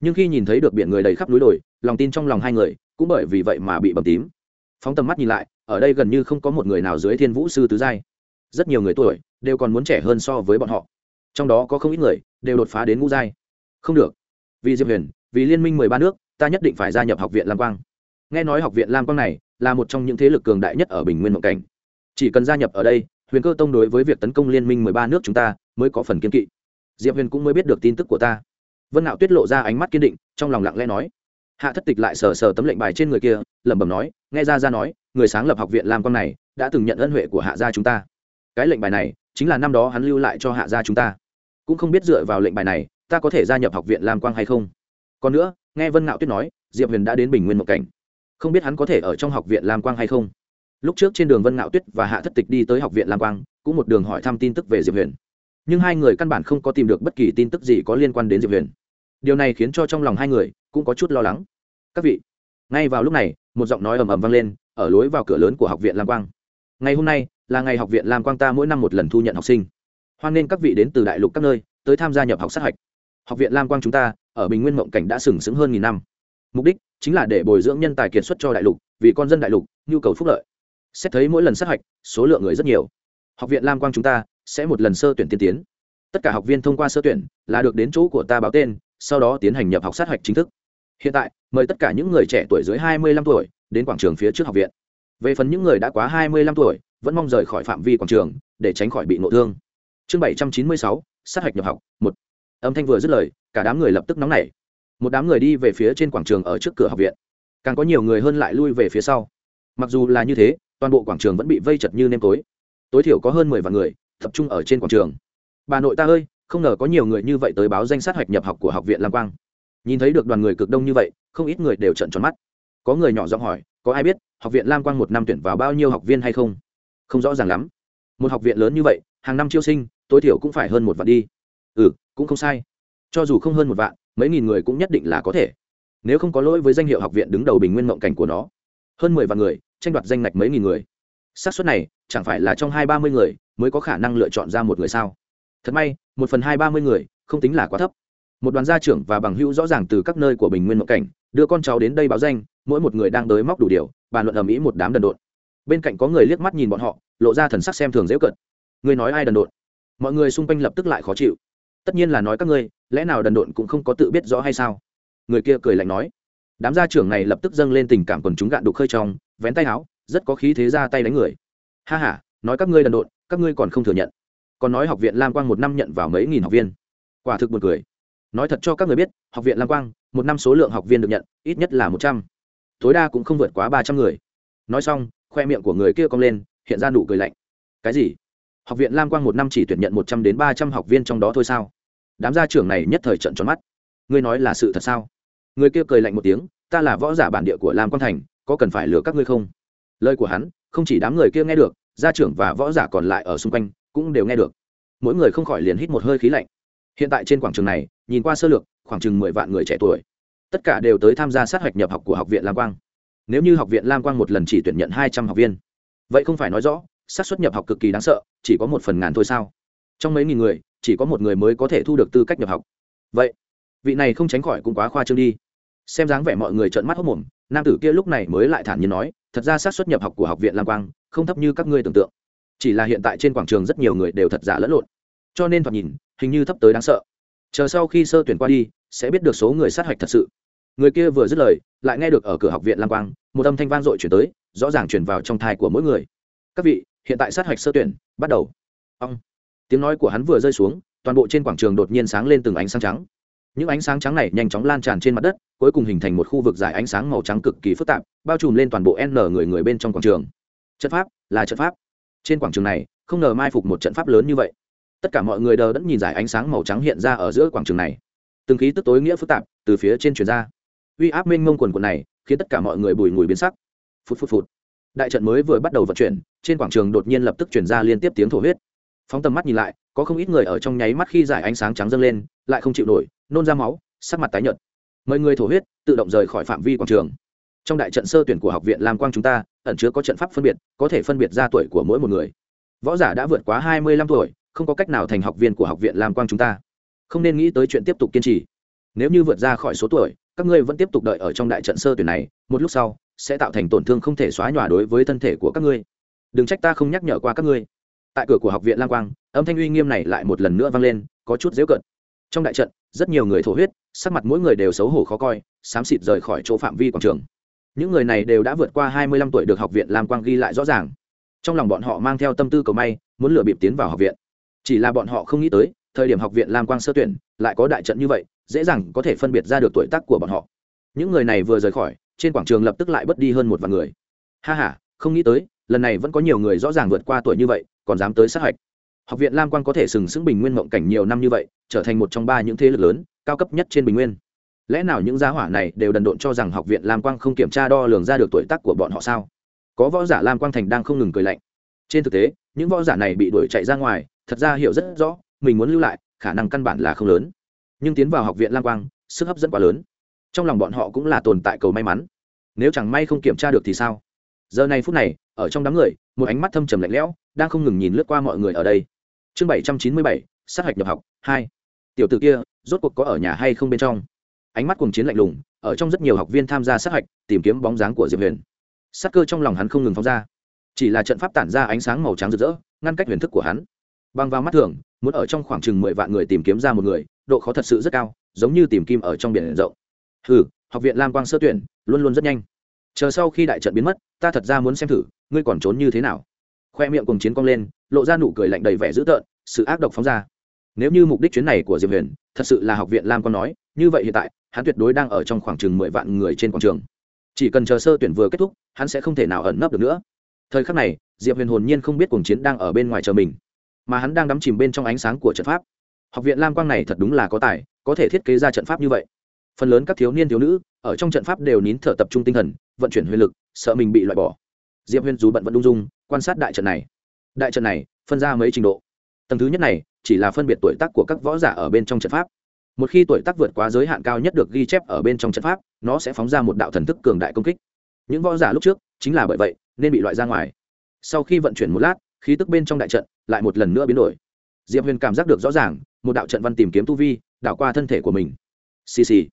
Nhưng khi nhìn thấy được biển người đầy khắp núi đồi, lòng tin trong lòng hai người cũng bởi vì vậy mà bị bầm tím. Phóng tầm mắt nhìn lại, ở đây gần như không có một người nào dưới thiên vũ sư tứ giai. Rất nhiều người tuổi đều còn muốn trẻ hơn so với bọn họ. Trong đó có không ít người đều đột phá đến ngũ giai. Không được. Vì diệp huyền, vì liên minh mười ba nước, ta nhất định phải gia nhập học viện lam quang. Nghe nói học viện lam quang này là một trong những thế lực cường đại nhất ở bình nguyên mộng cảnh. Chỉ cần gia nhập ở đây, huyền cơ tông đối với việc tấn công liên minh mười ba nước chúng ta mới có phần kiên kỵ. Diệp huyền cũng mới biết được tin tức của ta. Vân nạo tuyết lộ ra ánh mắt kiên định, trong lòng lặng lẽ nói. Hạ thất tịch lại sờ sờ tấm lệnh bài trên người kia, lẩm bẩm nói, nghe ra ra nói, người sáng lập học viện lam con này đã từng nhận ân huệ của hạ gia chúng ta. Cái lệnh bài này chính là năm đó hắn lưu lại cho hạ gia chúng ta. Cũng không biết dựa vào lệnh bài này, ta có thể gia nhập học viện lam quang hay không? Còn nữa, nghe vân ngạo tuyết nói, diệp huyền đã đến bình nguyên mộng cảnh không biết hắn có thể ở trong học viện lam quang hay không. Lúc trước trên đường vân ngạo tuyết và hạ thất tịch đi tới học viện lam quang, cũng một đường hỏi thăm tin tức về diệp huyền. Nhưng hai người căn bản không có tìm được bất kỳ tin tức gì có liên quan đến diệp huyền. Điều này khiến cho trong lòng hai người cũng có chút lo lắng. Các vị. Ngay vào lúc này, một giọng nói ầm ầm vang lên, ở lối vào cửa lớn của học viện lam quang. Ngày hôm nay là ngày học viện lam quang ta mỗi năm một lần thu nhận học sinh. Hoan nghênh các vị đến từ đại lục các nơi tới tham gia nhập học sát hạch. Học viện lam quang chúng ta ở bình nguyên mộng cảnh đã sừng sững hơn nghìn năm mục đích chính là để bồi dưỡng nhân tài kiệt xuất cho đại lục, vì con dân đại lục, nhu cầu phúc lợi. Xét thấy mỗi lần sát hạch, số lượng người rất nhiều. Học viện lam quang chúng ta sẽ một lần sơ tuyển tiên tiến. Tất cả học viên thông qua sơ tuyển là được đến chỗ của ta báo tên, sau đó tiến hành nhập học sát hạch chính thức. Hiện tại, mời tất cả những người trẻ tuổi dưới hai mươi lăm tuổi đến quảng trường phía trước học viện. Về phần những người đã quá hai mươi lăm tuổi, vẫn mong rời khỏi phạm vi quảng trường để tránh khỏi bị nội thương. Chương bảy trăm chín mươi sáu, sát hạch nhập học, một. Âm thanh vừa dứt lời, cả đám người lập tức nóng nảy một đám người đi về phía trên quảng trường ở trước cửa học viện. Càng có nhiều người hơn lại lui về phía sau. Mặc dù là như thế, toàn bộ quảng trường vẫn bị vây chật như nêm tối. Tối thiểu có hơn mười vạn người, tập trung ở trên quảng trường. Bà nội ta ơi, không ngờ có nhiều người như vậy tới báo danh sát hạch nhập học của học viện lam quang. Nhìn thấy được đoàn người cực đông như vậy, không ít người đều trận tròn mắt. Có người nhỏ giọng hỏi, có ai biết, học viện lam quang một năm tuyển vào bao nhiêu học viên hay không? Không rõ ràng lắm. Một học viện lớn như vậy, hàng năm chiêu sinh, tối thiểu cũng phải hơn một vạn đi. Ừ cũng không sai. Cho dù không hơn một vạn mấy nghìn người cũng nhất định là có thể. Nếu không có lỗi với danh hiệu học viện đứng đầu bình nguyên mộng cảnh của nó. Hơn mười vạn người, tranh đoạt danh ngạch mấy nghìn người. Xác suất này, chẳng phải là trong hai ba mươi người mới có khả năng lựa chọn ra một người sao? Thật may, một phần hai ba mươi người không tính là quá thấp. Một đoàn gia trưởng và bằng hữu rõ ràng từ các nơi của bình nguyên mộng cảnh, đưa con cháu đến đây báo danh, mỗi một người đang đới móc đủ điều, bàn luận ầm ĩ một đám đần độn. Bên cạnh có người liếc mắt nhìn bọn họ, lộ ra thần sắc xem thường dễ cận người nói ai đần độn? Mọi người xung quanh lập tức lại khó chịu tất nhiên là nói các ngươi, lẽ nào đần độn cũng không có tự biết rõ hay sao? Người kia cười lạnh nói. Đám gia trưởng này lập tức dâng lên tình cảm quần chúng gạn đục khơi trong, vén tay áo, rất có khí thế ra tay đánh người. Ha h a nói các ngươi đần độn, các ngươi còn không thừa nhận. Còn nói học viện lam quang một năm nhận vào mấy nghìn học viên. Quả thực buồn cười. Nói thật cho các người biết, học viện lam quang, một năm số lượng học viên được nhận, ít nhất là một trăm. Tối đa cũng không vượt quá ba trăm người. Nói xong, khoe miệng của người kia cong lên, hiện ra nụ cười lạnh. Cái gì? Học viện lam quang một năm chỉ tuyển nhận một trăm đến ba trăm học viên trong đó thôi sao? Đám gia trưởng này nhất thời trận tròn mắt. Ngươi nói là sự thật sao? Người kia cười lạnh một tiếng, ta là võ giả bản địa của lam quang thành, có cần phải lừa các ngươi không? Lời của hắn, không chỉ đám người kia nghe được, gia trưởng và võ giả còn lại ở xung quanh cũng đều nghe được. Mỗi người không khỏi liền hít một hơi khí lạnh. Hiện tại trên quảng trường này, nhìn qua sơ lược, khoảng chừng mười vạn người trẻ tuổi. Tất cả đều tới tham gia sát hạch nhập học của học viện lam quang. Nếu như học viện lam quang một lần chỉ tuyển nhận hai trăm học viên, vậy không phải nói rõ sát xuất nhập học cực kỳ đáng sợ, chỉ có một phần ngàn thôi sao? Trong mấy nghìn người chỉ có một người mới có thể thu được tư cách nhập học. Vậy, vị này không tránh khỏi cũng quá khoa trương đi. Xem dáng vẻ mọi người trợn mắt hốc mồm, nam tử kia lúc này mới lại thản nhiên nói, thật ra xác suất nhập học của học viện lam quang không thấp như các ngươi tưởng tượng. Chỉ là hiện tại trên quảng trường rất nhiều người đều thật giả lẫn lộn. Cho nên thoạt nhìn, hình như thấp tới đáng sợ. Chờ sau khi sơ tuyển qua đi, sẽ biết được số người sát hạch thật sự. Người kia vừa dứt lời, lại nghe được ở cửa học viện lam quang, một âm thanh vang dội chuyển tới, rõ ràng chuyển vào trong thai của mỗi người. Các vị, hiện tại sát hạch sơ tuyển bắt đầu. Ông tiếng nói của hắn vừa rơi xuống, toàn bộ trên quảng trường đột nhiên sáng lên từng ánh sáng trắng. Những ánh sáng trắng này nhanh chóng lan tràn trên mặt đất, cuối cùng hình thành một khu vực dài ánh sáng màu trắng cực kỳ phức tạp, bao trùm lên toàn bộ n người người bên trong quảng trường. Trận pháp, là trận pháp. Trên quảng trường này, không ngờ mai phục một trận pháp lớn như vậy. Tất cả mọi người đờ đẫn nhìn giải ánh sáng màu trắng hiện ra ở giữa quảng trường này. Từng khí tức tối nghĩa phức tạp, từ phía trên truyền ra. Uy áp mênh mông quần quần này, khiến tất cả mọi người bùi ngùi biến sắc. Phút phút phút đại trận mới vừa bắt đầu vận chuyển, trên quảng trường đột nhiên lập tức chuyển ra liên tiếp tiếng thổ huyết phóng tầm mắt nhìn lại, có không ít người ở trong nháy mắt khi giải ánh sáng trắng dâng lên, lại không chịu nổi, nôn ra máu, sắc mặt tái nhợt. Mời người thổ huyết, tự động rời khỏi phạm vi quảng trường. Trong đại trận sơ tuyển của học viện lam quang chúng ta, ẩn chứa có trận pháp phân biệt, có thể phân biệt ra tuổi của mỗi một người. Võ giả đã vượt quá hai mươi lăm tuổi, không có cách nào thành học viên của học viện lam quang chúng ta. Không nên nghĩ tới chuyện tiếp tục kiên trì. Nếu như vượt ra khỏi số tuổi, các ngươi vẫn tiếp tục đợi ở trong đại trận sơ tuyển này, một lúc sau, sẽ tạo thành tổn thương không thể xóa nhòa đối với thân thể của các ngươi. Đừng trách ta không nhắc nhở qua các ngươi tại cửa của học viện lam quang, âm thanh uy nghiêm này lại một lần nữa vang lên, có chút dễu cận trong đại trận, rất nhiều người thổ huyết, sắc mặt mỗi người đều xấu hổ khó coi, xám xịt rời khỏi chỗ phạm vi quảng trường. Những người này đều đã vượt qua hai mươi lăm tuổi được học viện lam quang ghi lại rõ ràng. Trong lòng bọn họ mang theo tâm tư cầu may, muốn lừa bịp tiến vào học viện. Chỉ là bọn họ không nghĩ tới, thời điểm học viện lam quang sơ tuyển, lại có đại trận như vậy, dễ dàng có thể phân biệt ra được tuổi tác của bọn họ. Những người này vừa rời khỏi, trên quảng trường lập tức lại bớt đi hơn một vài người. Ha h a không nghĩ tới, lần này vẫn có nhiều người rõ ràng vượt qua tuổi như vậy còn dám tới sát hạch. Học viện lam quang có thể sừng sững bình nguyên mộng cảnh nhiều năm như vậy, trở thành một trong ba những thế lực lớn, cao cấp nhất trên bình nguyên. Lẽ nào những gia hỏa này đều đần độn cho rằng học viện lam quang không kiểm tra đo lường ra được tuổi tác của bọn họ sao? Có võ giả lam quang thành đang không ngừng cười lạnh. Trên thực tế, những võ giả này bị đuổi chạy ra ngoài, thật ra hiểu rất rõ, mình muốn lưu lại, khả năng căn bản là không lớn. Nhưng tiến vào học viện lam quang, sức hấp dẫn quá lớn. Trong lòng bọn họ cũng là tồn tại cầu may mắn. Nếu chẳng may không kiểm tra được thì sao? Giờ này phút này, ở trong đám người, một ánh mắt thâm trầm lạnh lẽo, đang không ngừng nhìn lướt qua mọi người ở đây. Chương bảy trăm chín mươi bảy, sát hạch nhập học, hai. Tiểu t ử kia, rốt cuộc có ở nhà hay không bên trong? Ánh mắt cùng chiến lạnh lùng, ở trong rất nhiều học viên tham gia sát hạch, tìm kiếm bóng dáng của diệp huyền. Sát cơ trong lòng hắn không ngừng phóng ra. Chỉ là trận pháp tản ra ánh sáng màu trắng rực rỡ, ngăn cách huyền thức của hắn. Băng vào mắt thường, muốn ở trong khoảng chừng mười vạn người tìm kiếm ra một người, độ khó thật sự rất cao, giống như tìm kim ở trong biển rộng. Ừ học viện lam quang sơ tuyển, luôn luôn rất nhanh chờ sau khi đại trận biến mất, ta thật ra muốn xem thử, ngươi còn trốn như thế nào? Khoe miệng cùng chiến cong lên, lộ ra nụ cười lạnh đầy vẻ dữ tợn, sự ác độc phóng ra. Nếu như mục đích chuyến này của diệp huyền thật sự là học viện lam quang nói, như vậy hiện tại, hắn tuyệt đối đang ở trong khoảng chừng mười vạn người trên quảng trường. Chỉ cần chờ sơ tuyển vừa kết thúc, hắn sẽ không thể nào ẩn nấp được nữa. Thời khắc này, diệp huyền hồn nhiên không biết cuồng chiến đang ở bên ngoài chờ mình, mà hắn đang đắm chìm bên trong ánh sáng của trận pháp. Học viện lam quang này thật đúng là có tài, có thể thiết kế ra trận pháp như vậy phần lớn các thiếu niên thiếu nữ ở trong trận pháp đều nín thở tập trung tinh thần, vận chuyển huyền lực, sợ mình bị loại bỏ. Diệp huyền dù bận vẫn đung dung, quan sát đại trận này. Đại trận này, phân ra mấy trình độ. Tầng thứ nhất này, chỉ là phân biệt tuổi tác của các võ giả ở bên trong trận pháp. Một khi tuổi tác vượt quá giới hạn cao nhất được ghi chép ở bên trong trận pháp, nó sẽ phóng ra một đạo thần thức cường đại công kích. Những võ giả lúc trước, chính là bởi vậy, nên bị loại ra ngoài. Sau khi vận chuyển một lát, khí tức bên trong đại trận lại một lần nữa biến đổi. Diệp huyền cảm giác được rõ ràng, một đạo trận văn tìm kiếm tu vi, đảo qua thân thể của mình. Xì xì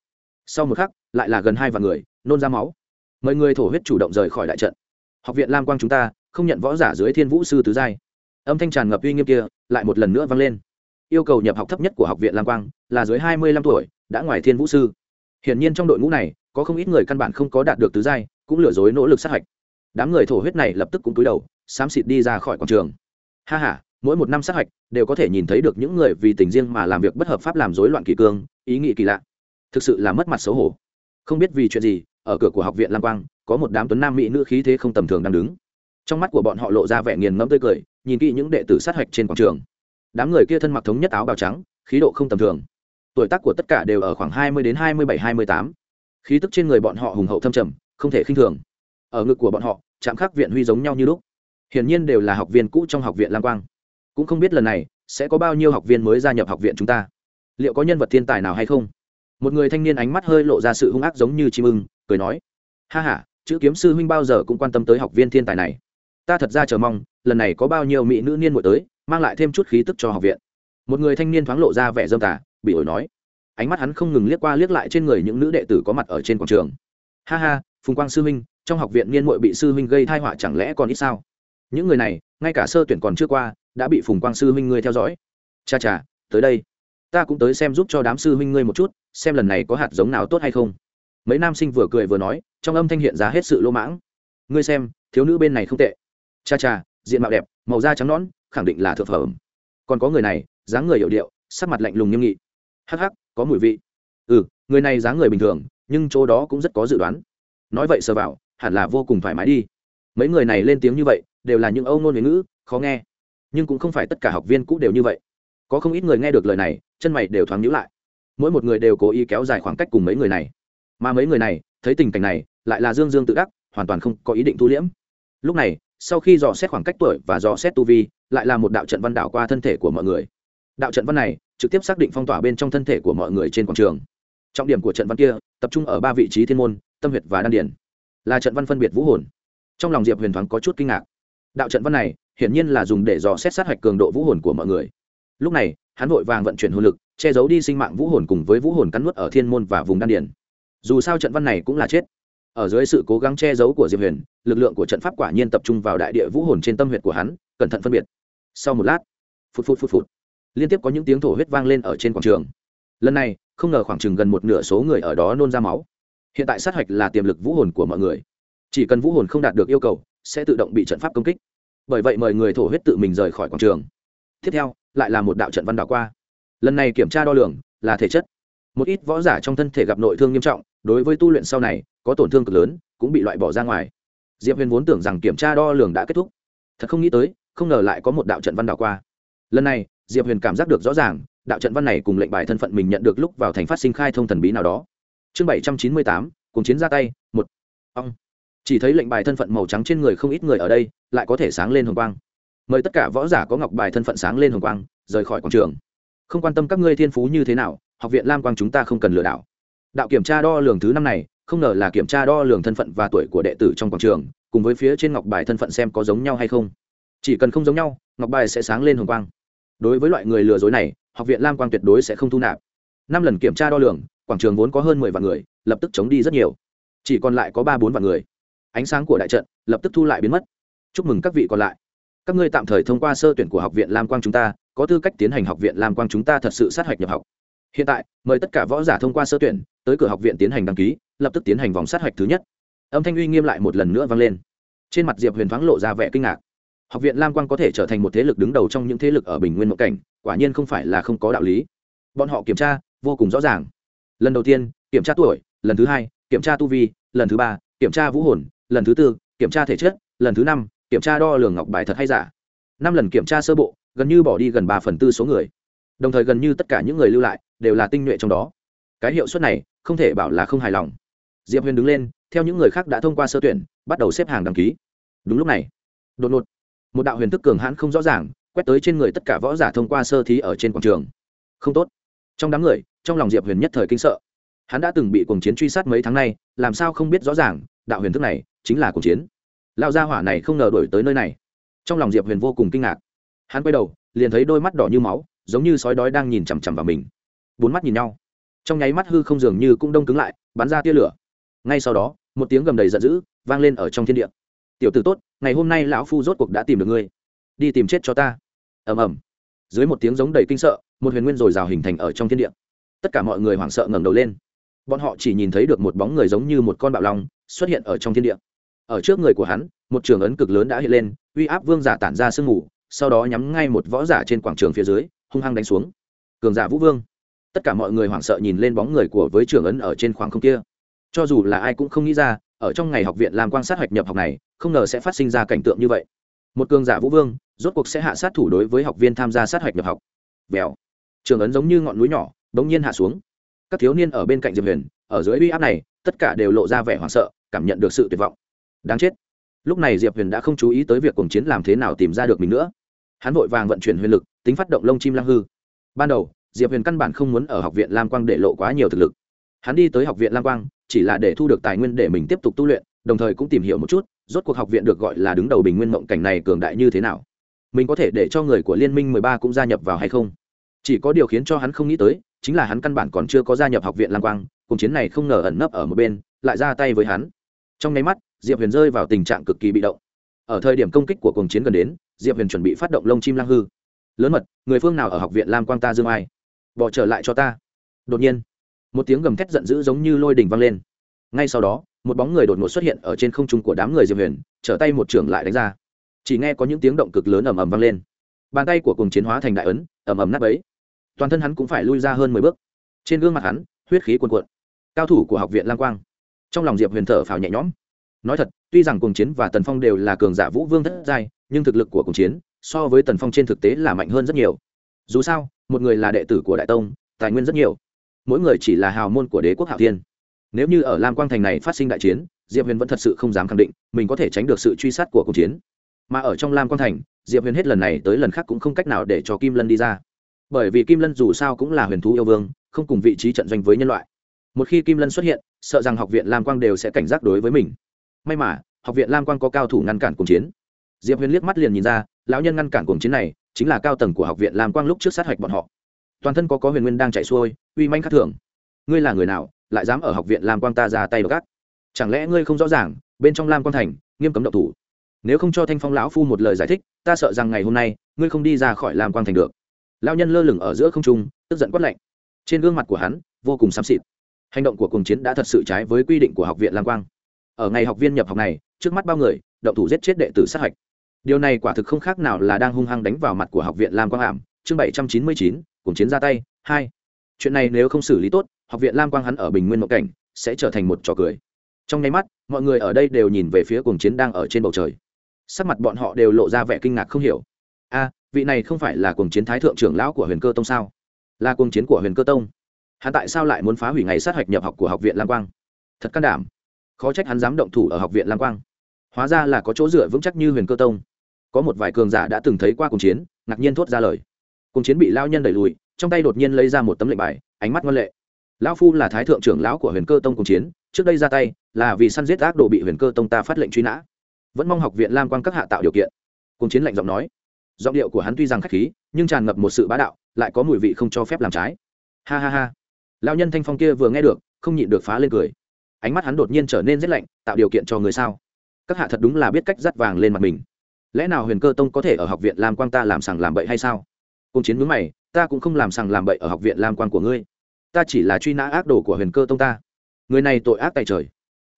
sau một khắc, lại là gần hai vạn người, nôn ra máu. Mời người thổ huyết chủ động rời khỏi đại trận. Học viện lam quang chúng ta, không nhận võ giả dưới thiên vũ sư tứ giai. Âm thanh tràn ngập uy nghiêm kia, lại một lần nữa vang lên. Yêu cầu nhập học thấp nhất của học viện lam quang là dưới hai mươi lăm tuổi, đã ngoài thiên vũ sư. Hiển nhiên trong đội ngũ này, có không ít người căn bản không có đạt được tứ giai, cũng lừa dối nỗ lực sát hạch. Đám người thổ huyết này lập tức cũng túi đầu, xám xịt đi ra khỏi quảng trường. Ha h a mỗi một năm sát hạch đều có thể nhìn thấy được những người vì tình riêng mà làm việc bất hợp pháp làm rối loạn kỳ cương, ý nghĩ kỳ lạ thực sự là mất mặt xấu hổ. Không biết vì chuyện gì, ở cửa của học viện lam quang, có một đám tuấn nam mỹ nữ khí thế không tầm thường đang đứng. Trong mắt của bọn họ lộ ra vẻ nghiền ngẫm tươi cười, nhìn kỹ những đệ tử sát hạch trên quảng trường. Đám người kia thân mặc thống nhất áo bào trắng, khí độ không tầm thường. Tuổi tác của tất cả đều ở khoảng hai mươi đến hai mươi bảy, hai mươi tám. Khí tức trên người bọn họ hùng hậu thâm trầm, không thể khinh thường. Ở ngực của bọn họ, chạm khắc viện huy giống nhau như lúc. Hiển nhiên đều là học viên cũ trong học viện lam quang. Cũng không biết lần này, sẽ có bao nhiêu học viên mới gia nhập học viện chúng ta. Liệu có nhân vật thiên tài nào hay không? Một người thanh niên ánh mắt hơi lộ ra sự hung ác giống như chim ưng, cười nói, ha h a chữ kiếm sư huynh bao giờ cũng quan tâm tới học viên thiên tài này. Ta thật ra chờ mong, lần này có bao nhiêu mỹ nữ niên muội tới, mang lại thêm chút khí tức cho học viện. Một người thanh niên thoáng lộ ra vẻ dâm tả bị ổi nói. Ánh mắt hắn không ngừng liếc qua liếc lại trên người những nữ đệ tử có mặt ở trên quảng trường. Ha ha, phùng quang sư huynh, trong học viện niên muội bị sư huynh gây thai họa chẳng lẽ còn ít sao? Những người này, ngay cả sơ tuyển còn chưa qua, đã bị phùng quang sư huynh ngươi theo dõi. Cha cha, tới đây. Ta cũng tới xem giúp cho đám sư huynh ngươi một chút xem lần này có hạt giống nào tốt hay không. Mấy nam sinh vừa cười vừa nói, trong âm thanh hiện ra hết sự lô mãng. Ngươi xem, thiếu nữ bên này không tệ. Cha cha, diện mạo đẹp, màu da trắng nõn, khẳng định là thượng phẩm. Còn có người này, dáng người hiệu điệu, sắc mặt lạnh lùng nghiêm nghị. Hắc hắc, có mùi vị. Ừ người này dáng người bình thường, nhưng chỗ đó cũng rất có dự đoán. Nói vậy sờ vào, hẳn là vô cùng thoải mái đi. Mấy người này lên tiếng như vậy, đều là những âu ngôn ngữ ngữ, khó nghe. Nhưng cũng không phải tất cả học viên cũ đều như vậy. Có không ít người nghe được lời này, chân mày đều thoáng nhữ lại mỗi một người đều cố ý kéo dài khoảng cách cùng mấy người này. Mà mấy người này, thấy tình cảnh này, lại là dương dương tự đắc, hoàn toàn không có ý định thu liễm. Lúc này, sau khi dò xét khoảng cách tuổi và dò xét tu vi, lại là một đạo trận văn đảo qua thân thể của mọi người. Đạo trận văn này, trực tiếp xác định phong tỏa bên trong thân thể của mọi người trên quảng trường. Trọng điểm của trận văn kia, tập trung ở ba vị trí thiên môn, tâm huyệt và đan điển là trận văn phân biệt vũ hồn. Trong lòng diệp huyền thoáng có chút kinh ngạc. Đạo trận văn này, hiển nhiên là dùng để dò xét sát hạch cường độ vũ hồn của mọi người lúc này, hắn vội vàng vận chuyển hồn lực, che giấu đi sinh mạng vũ hồn cùng với vũ hồn cắn nuốt ở thiên môn và vùng đan điển dù sao trận văn này cũng là chết. Ở dưới sự cố gắng che giấu của diệp huyền, lực lượng của trận pháp quả nhiên tập trung vào đại địa vũ hồn trên tâm huyệt của hắn, cẩn thận phân biệt. Sau một lát phút phút phút phút liên tiếp có những tiếng thổ huyết vang lên ở trên quảng trường. Lần này, không ngờ khoảng chừng gần một nửa số người ở đó nôn ra máu. Hiện tại sát hạch là tiềm lực vũ hồn của mọi người. Chỉ cần vũ hồn không đạt được yêu cầu, sẽ tự động bị trận pháp công kích. Bởi vậy mời người thổ huyết tự mình rời khỏi quảng trường. Tiếp theo lại là một đạo trận văn đảo qua. Lần này kiểm tra đo lường là thể chất. Một ít võ giả trong thân thể gặp nội thương nghiêm trọng, đối với tu luyện sau này, có tổn thương cực lớn, cũng bị loại bỏ ra ngoài. Diệp huyền vốn tưởng rằng kiểm tra đo lường đã kết thúc. Thật không nghĩ tới, không ngờ lại có một đạo trận văn đảo qua. Lần này, diệp huyền cảm giác được rõ ràng, đạo trận văn này cùng lệnh bài thân phận mình nhận được lúc vào thành phát sinh khai thông thần bí nào đó. Chương bảy trăm chín mươi tám cùng chiến ra tay, một. Ông. Chỉ thấy lệnh bài thân phận màu trắng trên người không ít người ở đây, lại có thể sáng lên hồng quang mời tất cả võ giả có ngọc bài thân phận sáng lên hồng quang, rời khỏi quảng trường. Không quan tâm các ngươi thiên phú như thế nào, học viện lam quang chúng ta không cần lừa đảo. Đạo kiểm tra đo lường thứ năm này, không ngờ là kiểm tra đo lường thân phận và tuổi của đệ tử trong quảng trường, cùng với phía trên ngọc bài thân phận xem có giống nhau hay không. Chỉ cần không giống nhau, ngọc bài sẽ sáng lên hồng quang. Đối với loại người lừa dối này, học viện lam quang tuyệt đối sẽ không thu nạp. Năm lần kiểm tra đo lường, quảng trường vốn có hơn mười vạn người, lập tức chống đi rất nhiều. Chỉ còn lại có ba bốn vạn người. Ánh sáng của đại trận lập tức thu lại biến mất. Chúc mừng các vị còn lại các ngươi tạm thời thông qua sơ tuyển của học viện lam quang chúng ta, có tư cách tiến hành học viện lam quang chúng ta thật sự sát hạch nhập học. Hiện tại, mời tất cả võ giả thông qua sơ tuyển, tới cửa học viện tiến hành đăng ký, lập tức tiến hành vòng sát hạch thứ nhất. Âm thanh uy nghiêm lại một lần nữa vang lên. Trên mặt diệp huyền thoáng lộ ra vẻ kinh ngạc. Học viện lam quang có thể trở thành một thế lực đứng đầu trong những thế lực ở bình nguyên mộng cảnh, quả nhiên không phải là không có đạo lý. Bọn họ kiểm tra, vô cùng rõ ràng. Lần đầu tiên, kiểm tra tuổi, lần thứ hai, kiểm tra tu vi, lần thứ ba, kiểm tra vũ hồn, lần thứ tư, kiểm tra thể chất, lần thứ năm kiểm tra đo lường ngọc bài thật hay giả. Năm lần kiểm tra sơ bộ, gần như bỏ đi gần ba phần tư số người. Đồng thời gần như tất cả những người lưu lại đều là tinh nhuệ trong đó. Cái hiệu suất này không thể bảo là không hài lòng. Diệp huyền đứng lên, theo những người khác đã thông qua sơ tuyển, bắt đầu xếp hàng đăng ký. Đúng lúc này, đột ngột, một đạo huyền thức cường hãn không rõ ràng, quét tới trên người tất cả võ giả thông qua sơ thí ở trên quảng trường. Không tốt. Trong đám người, trong lòng diệp huyền nhất thời kinh sợ. Hắn đã từng bị cuồng chiến truy sát mấy tháng nay, làm sao không biết rõ ràng, đạo huyền thức này chính là cuồng chiến. Lão gia hỏa này không ngờ đổi tới nơi này. Trong lòng diệp huyền vô cùng kinh ngạc. Hắn quay đầu, liền thấy đôi mắt đỏ như máu, giống như sói đói đang nhìn chằm chằm vào mình. Bốn mắt nhìn nhau. Trong nháy mắt hư không dường như cũng đông cứng lại, bắn ra tia lửa. Ngay sau đó, một tiếng gầm đầy giận dữ vang lên ở trong thiên địa. Tiểu t ử tốt, ngày hôm nay lão phu rốt cuộc đã tìm được ngươi. Đi tìm chết cho ta. Ầm ầm. Dưới một tiếng giống đầy kinh sợ, một huyền nguyên r ồ i rào hình thành ở trong thiên địa. Tất cả mọi người hoảng sợ ngẩng đầu lên. Bọn họ chỉ nhìn thấy được một bóng người giống như một con bạo long xuất hiện ở trong thiên địa ở trước người của hắn, một trường ấn cực lớn đã hiện lên, uy áp vương giả tản ra sương mù, sau đó nhắm ngay một võ giả trên quảng trường phía dưới, hung hăng đánh xuống. Cường giả vũ vương. Tất cả mọi người hoảng sợ nhìn lên bóng người của với trường ấn ở trên khoảng không kia. Cho dù là ai cũng không nghĩ ra, ở trong ngày học viện làm quan sát hoạch nhập học này, không ngờ sẽ phát sinh ra cảnh tượng như vậy. Một cường giả vũ vương, rốt cuộc sẽ hạ sát thủ đối với học viên tham gia sát hoạch nhập học. Vèo. Trường ấn giống như ngọn núi nhỏ, bỗng nhiên hạ xuống. Các thiếu niên ở bên cạnh diệp huyền, ở dưới uy áp này, tất cả đều lộ ra vẻ hoảng sợ, cảm nhận được sự tuyệt vọng đáng chết. Lúc này diệp huyền đã không chú ý tới việc cuồng chiến làm thế nào tìm ra được mình nữa. Hắn vội vàng vận chuyển huyền lực, tính phát động lông chim lăng hư. Ban đầu, diệp huyền căn bản không muốn ở học viện lam quang để lộ quá nhiều thực lực. Hắn đi tới học viện lam quang, chỉ là để thu được tài nguyên để mình tiếp tục tu luyện, đồng thời cũng tìm hiểu một chút, rốt cuộc học viện được gọi là đứng đầu bình nguyên mộng cảnh này cường đại như thế nào. Mình có thể để cho người của liên minh mười ba cũng gia nhập vào hay không? Chỉ có điều khiến cho hắn không nghĩ tới, chính là hắn căn bản còn chưa có gia nhập học viện lam quang cùng chiến này không ngờ ẩn nấp ở một bên, lại ra tay với hắn. Trong nháy mắt diệp huyền rơi vào tình trạng cực kỳ bị động. Ở thời điểm công kích của cuồng chiến gần đến, diệp huyền chuẩn bị phát động lông chim lang hư. Lớn mật, người phương nào ở học viện lam quang ta dương ai? Bỏ trở lại cho ta. Đột nhiên, một tiếng gầm thét giận dữ giống như lôi đình vang lên. Ngay sau đó, một bóng người đột ngột xuất hiện ở trên không trung của đám người diệp huyền, trở tay một trưởng lại đánh ra. Chỉ nghe có những tiếng động cực lớn ầm ầm vang lên. Bàn tay của cùng chiến hóa thành đại ấn, ầm ầm nát ấy toàn thân hắn cũng phải lui ra hơn mười bước. Trên gương mặt hắn, huyết khí cuồn cuộn. Cao thủ của học viện lang quang. Trong lòng diệp huyền thở phào nhẹ nhõm nói thật, tuy rằng cùng chiến và tần phong đều là cường giả vũ vương thất giai, nhưng thực lực của cùng chiến so với tần phong trên thực tế là mạnh hơn rất nhiều. Dù sao, một người là đệ tử của đại tông, tài nguyên rất nhiều. Mỗi người chỉ là hào môn của đế quốc hạo thiên. Nếu như ở lam quang thành này phát sinh đại chiến, diệp huyền vẫn thật sự không dám khẳng định mình có thể tránh được sự truy sát của cuộc chiến. Mà ở trong lam quang thành, diệp huyền hết lần này tới lần khác cũng không cách nào để cho kim lân đi ra. Bởi vì kim lân dù sao cũng là huyền thú yêu vương, không cùng vị trí trận doanh với nhân loại. Một khi kim lân xuất hiện, sợ rằng học viện lam quang đều sẽ cảnh giác đối với mình may mà, học viện lam quang có cao thủ ngăn cản cuộc chiến. Diệp huyền liếc mắt liền nhìn ra, lão nhân ngăn cản cuộc chiến này chính là cao tầng của học viện lam quang lúc trước sát hạch bọn họ. Toàn thân có có huyền nguyên đang chạy xuôi, uy manh khắc thường. Ngươi là người nào, lại dám ở học viện lam quang ta ra tay gác chẳng lẽ ngươi không rõ ràng, bên trong lam quang thành, nghiêm cấm độc thủ? Nếu không cho thanh phong lão phu một lời giải thích, ta sợ rằng ngày hôm nay, ngươi không đi ra khỏi lam quang thành được. Lao nhân lơ lửng ở giữa không trung, tức giận quát lạnh. Trên gương mặt của hắn, vô cùng xám xịt. Hành động của cuồng chiến đã thật sự trái với quy định của học viện lam quang ở ngày học viên nhập học này, trước mắt bao người, động thủ giết chết đệ tử sát hạch. Điều này quả thực không khác nào là đang hung hăng đánh vào mặt của học viện lam quang ảm chương bảy trăm chín mươi chín cùng chiến ra tay, hai. Chuyện này nếu không xử lý tốt, học viện lam quang hắn ở bình nguyên mộng cảnh sẽ trở thành một trò cười. Trong nháy mắt, mọi người ở đây đều nhìn về phía cuồng chiến đang ở trên bầu trời. Sắc mặt bọn họ đều lộ ra vẻ kinh ngạc không hiểu. A, vị này không phải là cuồng chiến thái thượng trưởng lão của huyền cơ tông sao? Là cuồng chiến của huyền cơ tông. Hắn tại sao lại muốn phá hủy ngày sát hạch nhập học của học viện lam quang? Thật can đảm khó trách hắn dám động thủ ở học viện lam quang. Hóa ra là có chỗ dựa vững chắc như huyền cơ tông. Có một vài cường giả đã từng thấy qua cuồng chiến, ngạc nhiên thốt ra lời. Cuồng chiến bị lao nhân đẩy lùi, trong tay đột nhiên lấy ra một tấm lệnh bài, ánh mắt ngoan lệ. Lão phu là thái thượng trưởng lão của huyền cơ tông cuồng chiến, trước đây ra tay, là vì săn giết ác đồ bị huyền cơ tông ta phát lệnh truy nã. Vẫn mong học viện lam quang các hạ tạo điều kiện. Cuồng chiến lạnh giọng nói. Giọng điệu của hắn tuy rằng khách khí, nhưng tràn ngập một sự bá đạo, lại có mùi vị không cho phép làm trái. Ha ha ha. Lão nhân thanh phong kia vừa nghe được, không nhịn được phá lên cười ánh mắt hắn đột nhiên trở nên rất lạnh, tạo điều kiện cho người sao? Các hạ thật đúng là biết cách dắt vàng lên mặt mình. Lẽ nào huyền cơ tông có thể ở học viện lam quang ta làm sằng làm bậy hay sao? Cùng chiến mướn mày, ta cũng không làm sằng làm bậy ở học viện lam quang của ngươi. Ta chỉ là truy nã ác đồ của huyền cơ tông ta. Người này tội ác tài trời.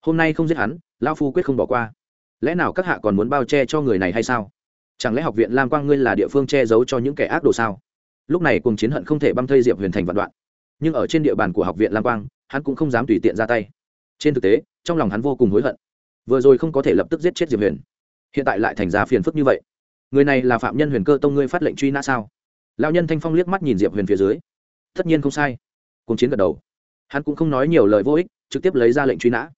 Hôm nay không giết hắn lao phu quyết không bỏ qua. Lẽ nào các hạ còn muốn bao che cho người này hay sao? Chẳng lẽ học viện lam quang ngươi là địa phương che giấu cho những kẻ ác đồ sao? Lúc này cùng chiến hận không thể băm thây diệp huyền thành vạn đoạn. Nhưng ở trên địa bàn của học viện lam quang, hắn cũng không dám tùy tiện ra tay trên thực tế, trong lòng hắn vô cùng hối hận. Vừa rồi không có thể lập tức giết chết diệp huyền. Hiện tại lại thành ra phiền phức như vậy. Người này là phạm nhân huyền cơ tông ngươi phát lệnh truy nã sao? Lao nhân thanh phong liếc mắt nhìn diệp huyền phía dưới. Tất nhiên không sai. Cùng chiến gật đầu. Hắn cũng không nói nhiều lời vô ích, trực tiếp lấy ra lệnh truy nã.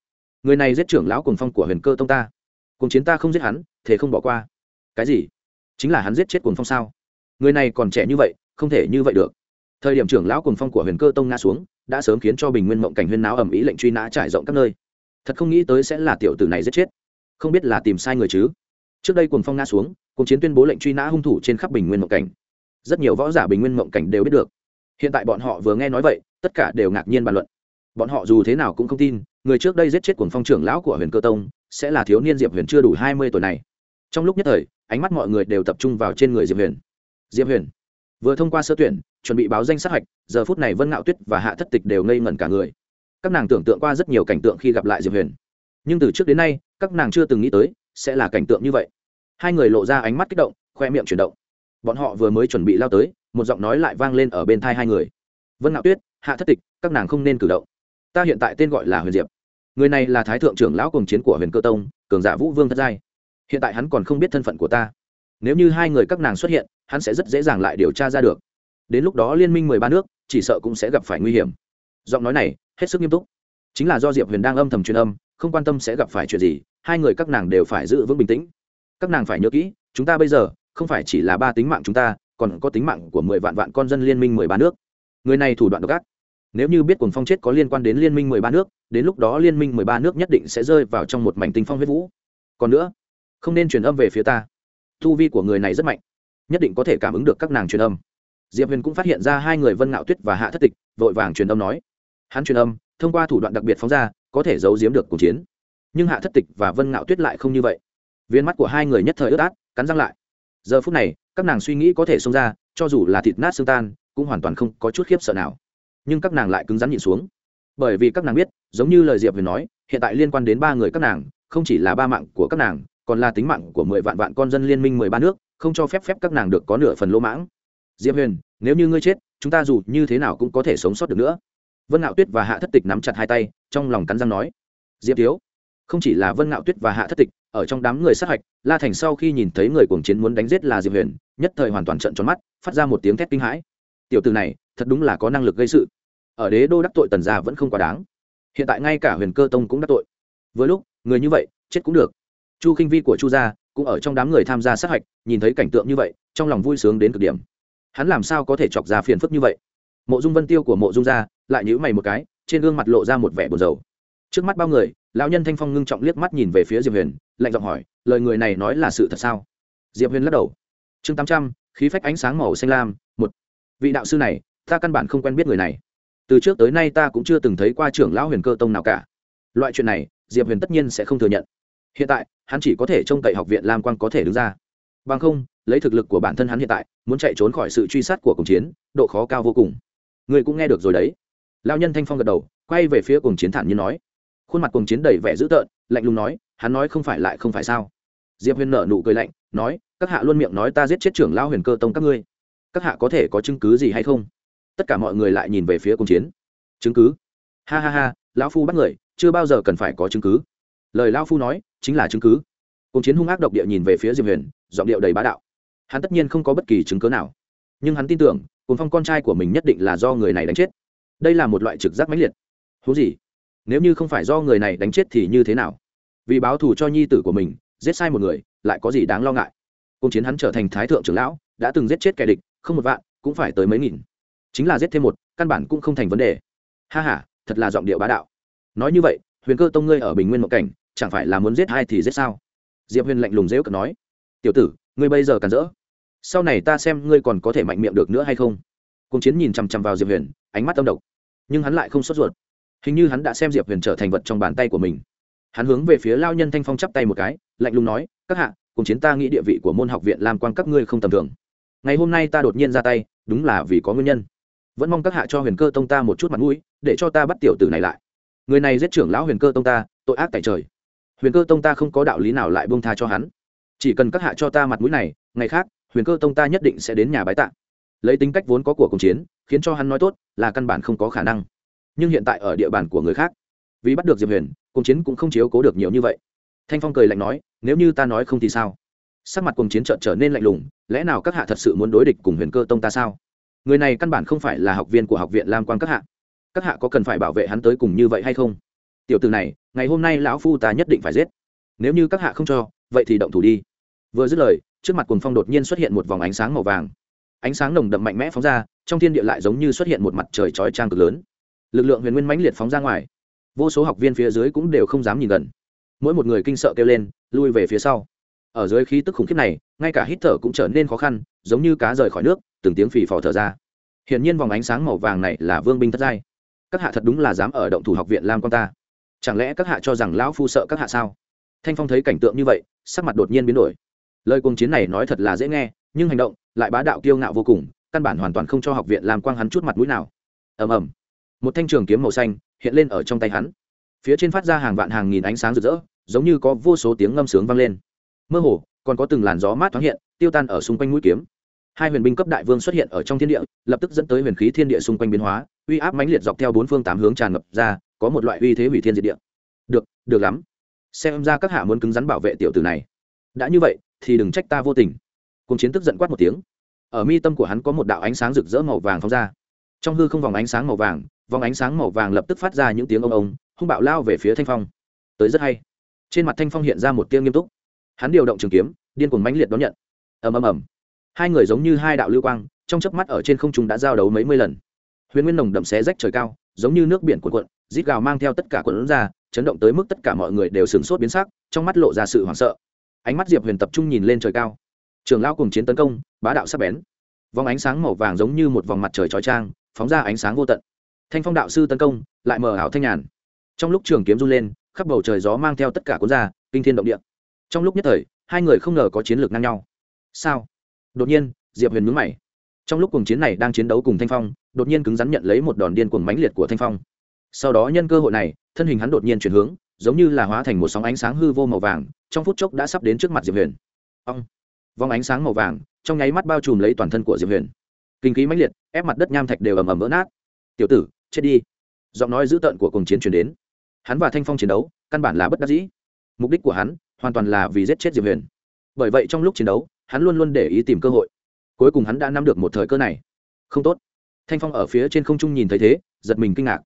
Người này giết trưởng lão cùng phong của huyền cơ tông ta. Cùng chiến ta không giết hắn thế không bỏ qua. Cái gì? Chính là hắn giết chết cùng phong sao? Người này còn trẻ như vậy, không thể như vậy được. Thời điểm trưởng lão cùng phong của huyền cơ tông ngã xuống đã sớm khiến cho bình nguyên mộng cảnh huyên náo ầm ĩ lệnh truy nã trải rộng các nơi. Thật không nghĩ tới sẽ là tiểu tử này giết chết. Không biết là tìm sai người chứ? Trước đây Cuồng phong ngã xuống, Cuồng chiến tuyên bố lệnh truy nã hung thủ trên khắp bình nguyên mộng cảnh. Rất nhiều võ giả bình nguyên mộng cảnh đều biết được. Hiện tại bọn họ vừa nghe nói vậy, tất cả đều ngạc nhiên bàn luận. Bọn họ dù thế nào cũng không tin, người trước đây giết chết cuồng phong trưởng lão của huyền cơ tông sẽ là thiếu niên diệp huyền chưa đủ hai mươi tuổi này. Trong lúc nhất thời, ánh mắt mọi người đều tập trung vào trên người diệp huyền. Diệp huyền, vừa thông qua sơ tuyển chuẩn bị báo danh sát hạch, giờ phút này vân ngạo tuyết và hạ thất tịch đều ngây ngẩn cả người. Các nàng tưởng tượng qua rất nhiều cảnh tượng khi gặp lại diệp huyền. Nhưng từ trước đến nay, các nàng chưa từng nghĩ tới sẽ là cảnh tượng như vậy. Hai người lộ ra ánh mắt kích động, khoe miệng chuyển động. Bọn họ vừa mới chuẩn bị lao tới, một giọng nói lại vang lên ở bên thai hai người. Vân ngạo tuyết, hạ thất tịch, các nàng không nên cử động. Ta hiện tại tên gọi là huyền diệp. Người này là thái thượng trưởng lão cùng chiến của huyền cơ tông, cường giả vũ vương thất giai. Hiện tại hắn còn không biết thân phận của ta. Nếu như hai người các nàng xuất hiện, hắn sẽ rất dễ dàng lại điều tra ra được đến lúc đó liên minh mười ba nước, chỉ sợ cũng sẽ gặp phải nguy hiểm. Giọng nói này, hết sức nghiêm túc. Chính là do diệp huyền đang âm thầm truyền âm, không quan tâm sẽ gặp phải chuyện gì, hai người các nàng đều phải giữ vững bình tĩnh. Các nàng phải nhớ kỹ, chúng ta bây giờ, không phải chỉ là ba tính mạng chúng ta, còn có tính mạng của mười vạn vạn con dân liên minh mười ba nước. Người này thủ đoạn độc ác. Nếu như biết cuồng phong chết có liên quan đến liên minh mười ba nước, đến lúc đó liên minh mười ba nước nhất định sẽ rơi vào trong một mảnh tinh phong huyết vũ. Còn nữa, không nên truyền âm về phía ta. Thu vi của người này rất mạnh, nhất định có thể cảm ứng được các nàng truyền âm diệp huyền cũng phát hiện ra hai người vân ngạo tuyết và hạ thất tịch, vội vàng truyền âm nói. Hắn truyền âm, thông qua thủ đoạn đặc biệt phóng ra, có thể giấu giếm được cuộc chiến. Nhưng hạ thất tịch và vân ngạo tuyết lại không như vậy. Viên mắt của hai người nhất thời ướt át, cắn răng lại. Giờ phút này, các nàng suy nghĩ có thể xông ra, cho dù là thịt nát xương tan, cũng hoàn toàn không có chút khiếp sợ nào. Nhưng các nàng lại cứng rắn nhịn xuống. Bởi vì các nàng biết, giống như lời diệp huyền nói, hiện tại liên quan đến ba người các nàng, không chỉ là ba mạng của các nàng, còn là tính mạng của mười vạn vạn con dân liên minh mười ba nước, không cho phép phép các nàng được có nửa phần lỗ mãng diệp huyền, nếu như ngươi chết, chúng ta dù như thế nào cũng có thể sống sót được nữa. Vân ngạo tuyết và hạ thất tịch nắm chặt hai tay, trong lòng cắn răng nói. Diệp thiếu, không chỉ là vân ngạo tuyết và hạ thất tịch, ở trong đám người sát hạch, la thành sau khi nhìn thấy người cuồng chiến muốn đánh giết là diệp huyền, nhất thời hoàn toàn trận tròn mắt, phát ra một tiếng thét kinh hãi. Tiểu từ này, thật đúng là có năng lực gây sự. Ở đế đô đắc tội tần gia vẫn không quá đáng. Hiện tại ngay cả huyền cơ tông cũng đắc tội. Với lúc, người như vậy, chết cũng được. Chu khinh vi của chu gia cũng ở trong đám người tham gia sát hạch, nhìn thấy cảnh tượng như vậy, trong lòng vui sướng đến cực điểm hắn làm sao có thể chọc ra phiền phức như vậy? Mộ dung vân tiêu của mộ dung gia lại nhíu mày một cái, trên gương mặt lộ ra một vẻ buồn rầu. Trước mắt bao người, lão nhân thanh phong ngưng trọng liếc mắt nhìn về phía diệp huyền, lạnh giọng hỏi, lời người này nói là sự thật sao? Diệp huyền lắc đầu. Chương tám trăm, khí phách ánh sáng màu xanh lam, một. Vị đạo sư này, ta căn bản không quen biết người này. Từ trước tới nay ta cũng chưa từng thấy qua trưởng lão huyền cơ tông nào cả. Loại chuyện này, diệp huyền tất nhiên sẽ không thừa nhận. Hiện tại, hắn chỉ có thể trông cậy học viện lam quang có thể đứng ra. Bằng không lấy thực lực của bản thân hắn hiện tại, muốn chạy trốn khỏi sự truy sát của cổng chiến, độ khó cao vô cùng. Người cũng nghe được rồi đấy. Lao nhân thanh phong gật đầu, quay về phía cổng chiến thản như nói. Khuôn mặt cổng chiến đầy vẻ dữ tợn, lạnh lùng nói, hắn nói không phải lại không phải sao? Diệp huyền nở nụ cười lạnh, nói, các hạ luôn miệng nói ta giết chết trưởng lao huyền cơ tông các ngươi. Các hạ có thể có chứng cứ gì hay không? Tất cả mọi người lại nhìn về phía cổng chiến. Chứng cứ? Ha ha ha, lão phu bắt người, chưa bao giờ cần phải có chứng cứ. Lời lao phu nói, chính là chứng cứ. Cùng chiến hung ác độc địa nhìn về phía diệp huyền, giọng điệu đầy bá đạo hắn tất nhiên không có bất kỳ chứng cớ nào. Nhưng hắn tin tưởng cùng phong con trai của mình nhất định là do người này đánh chết. Đây là một loại trực giác mãnh liệt. Thú gì? Nếu như không phải do người này đánh chết thì như thế nào? Vì báo thù cho nhi tử của mình, giết sai một người, lại có gì đáng lo ngại? Cùng chiến hắn trở thành thái thượng trưởng lão, đã từng giết chết kẻ địch, không một vạn, cũng phải tới mấy nghìn. Chính là giết thêm một, căn bản cũng không thành vấn đề. Ha h a thật là giọng điệu bá đạo. Nói như vậy, huyền cơ tông ngươi ở bình nguyên một cảnh, chẳng phải là muốn giết hai thì giết sao? Diệp huyền lạnh lùng dễu cận nói. Tiểu tử, ngươi bây giờ cản rỡ sau này ta xem ngươi còn có thể mạnh miệng được nữa hay không? Cùng chiến nhìn chằm chằm vào diệp huyền, ánh mắt âm độc. Nhưng hắn lại không sốt ruột. Hình như hắn đã xem diệp huyền trở thành vật trong bàn tay của mình. Hắn hướng về phía lao nhân thanh phong chắp tay một cái, lạnh lùng nói, các hạ, cùng chiến ta nghĩ địa vị của môn học viện làm quan các ngươi không tầm thường. Ngày hôm nay ta đột nhiên ra tay, đúng là vì có nguyên nhân. Vẫn mong các hạ cho huyền cơ tông ta một chút mặt mũi, để cho ta bắt tiểu tử này lại. Người này giết trưởng lão huyền cơ tông ta, tội ác tại trời. Huyền cơ tông ta không có đạo lý nào lại bông tha cho hắn. Chỉ cần các hạ cho ta mặt mũi này, ngày khác huyền cơ tông ta nhất định sẽ đến nhà bái tạ. Lấy tính cách vốn có của cuộc chiến, khiến cho hắn nói tốt là căn bản không có khả năng. Nhưng hiện tại ở địa bàn của người khác, vì bắt được diệp huyền cuộc chiến cũng không chiếu cố được nhiều như vậy. Thanh phong cười lạnh nói, nếu như ta nói không thì sao? Sắc mặt cuộc chiến trợn trở nên lạnh lùng, lẽ nào các hạ thật sự muốn đối địch cùng huyền cơ tông ta sao? Người này căn bản không phải là học viên của học viện lam quan các hạ. Các hạ có cần phải bảo vệ hắn tới cùng như vậy hay không? Tiểu từ này, ngày hôm nay lão phu ta nhất định phải giết. Nếu như các hạ không cho, vậy thì động thủ đi. Vừa dứt lời trước mặt cuồng phong đột nhiên xuất hiện một vòng ánh sáng màu vàng. Ánh sáng nồng đậm mạnh mẽ phóng ra, trong thiên địa lại giống như xuất hiện một mặt trời chói trang cực lớn. Lực lượng huyền nguyên mãnh liệt phóng ra ngoài. Vô số học viên phía dưới cũng đều không dám nhìn gần. Mỗi một người kinh sợ kêu lên, lui về phía sau. Ở dưới khí tức khủng khiếp này, ngay cả hít thở cũng trở nên khó khăn, giống như cá rời khỏi nước, từng tiếng phì phò thở ra. Hiển nhiên vòng ánh sáng màu vàng này là vương binh thất giai. Các hạ thật đúng là dám ở động thủ học viện lam quan ta. Chẳng lẽ các hạ cho rằng lão phu sợ các hạ sao? Thanh phong thấy cảnh tượng như vậy, sắc mặt đột nhiên biến đổi lời cuồng chiến này nói thật là dễ nghe, nhưng hành động lại bá đạo kiêu ngạo vô cùng, căn bản hoàn toàn không cho học viện làm quang hắn chút mặt mũi nào. Ầm ầm. Một thanh trường kiếm màu xanh hiện lên ở trong tay hắn. Phía trên phát ra hàng vạn hàng nghìn ánh sáng rực rỡ, giống như có vô số tiếng ngâm sướng vang lên. Mơ hồ, còn có từng làn gió mát thoáng hiện, tiêu tan ở xung quanh mũi kiếm. Hai huyền binh cấp đại vương xuất hiện ở trong thiên địa, lập tức dẫn tới huyền khí thiên địa xung quanh biến hóa, uy áp mãnh liệt dọc theo bốn phương tám hướng tràn ngập ra, có một loại uy thế hủy thiên diệt địa. Được được lắm. Xem ra các hạ muốn cứng rắn bảo vệ tiểu tử này. Đã như vậy thì đừng trách ta vô tình. Cùng chiến tức giận quát một tiếng. Ở mi tâm của hắn có một đạo ánh sáng rực rỡ màu vàng phóng ra. Trong hư không vòng ánh sáng màu vàng, vòng ánh sáng màu vàng lập tức phát ra những tiếng ông ông, hung bạo lao về phía thanh phong. Tới rất hay. Trên mặt thanh phong hiện ra một tiếng nghiêm túc. Hắn điều động trường kiếm, điên cuồng mãnh liệt đón nhận. Ầm ầm ầm. Hai người giống như hai đạo lưu quang, trong chớp mắt ở trên không trung đã giao đấu mấy mươi lần. Huyền nguyên nồng đậm xé rách trời cao, giống như nước biển cuộn cuộn, rít gào mang theo tất cả quần ra, chấn động tới mức tất cả mọi người đều sửng sốt biến sắc, trong mắt lộ ra sự hoảng sợ ánh mắt diệp huyền tập trung nhìn lên trời cao trường lao cùng chiến tấn công bá đạo sắp bén vòng ánh sáng màu vàng giống như một vòng mặt trời trói trang phóng ra ánh sáng vô tận thanh phong đạo sư tấn công lại mở ảo thanh nhàn trong lúc trường kiếm run lên khắp bầu trời gió mang theo tất cả cuốn ra kinh thiên động địa trong lúc nhất thời hai người không ngờ có chiến lược ngang nhau sao đột nhiên diệp huyền mướn mày trong lúc cùng chiến này đang chiến đấu cùng thanh phong đột nhiên cứng rắn nhận lấy một đòn điên cuồng mãnh liệt của thanh phong sau đó nhân cơ hội này thân hình hắn đột nhiên chuyển hướng giống như là hóa thành một sóng ánh sáng hư vô màu vàng trong phút chốc đã sắp đến trước mặt diệp huyền ông vòng ánh sáng màu vàng trong nháy mắt bao trùm lấy toàn thân của diệp huyền kinh khí mãnh liệt ép mặt đất nham thạch đều ầm ầm vỡ nát tiểu tử chết đi giọng nói dữ tợn của cùng chiến chuyển đến hắn và thanh phong chiến đấu căn bản là bất đắc dĩ mục đích của hắn hoàn toàn là vì giết chết diệp huyền bởi vậy trong lúc chiến đấu hắn luôn luôn để ý tìm cơ hội cuối cùng hắn đã nắm được một thời cơ này không tốt thanh phong ở phía trên không trung nhìn thấy thế giật mình kinh ngạc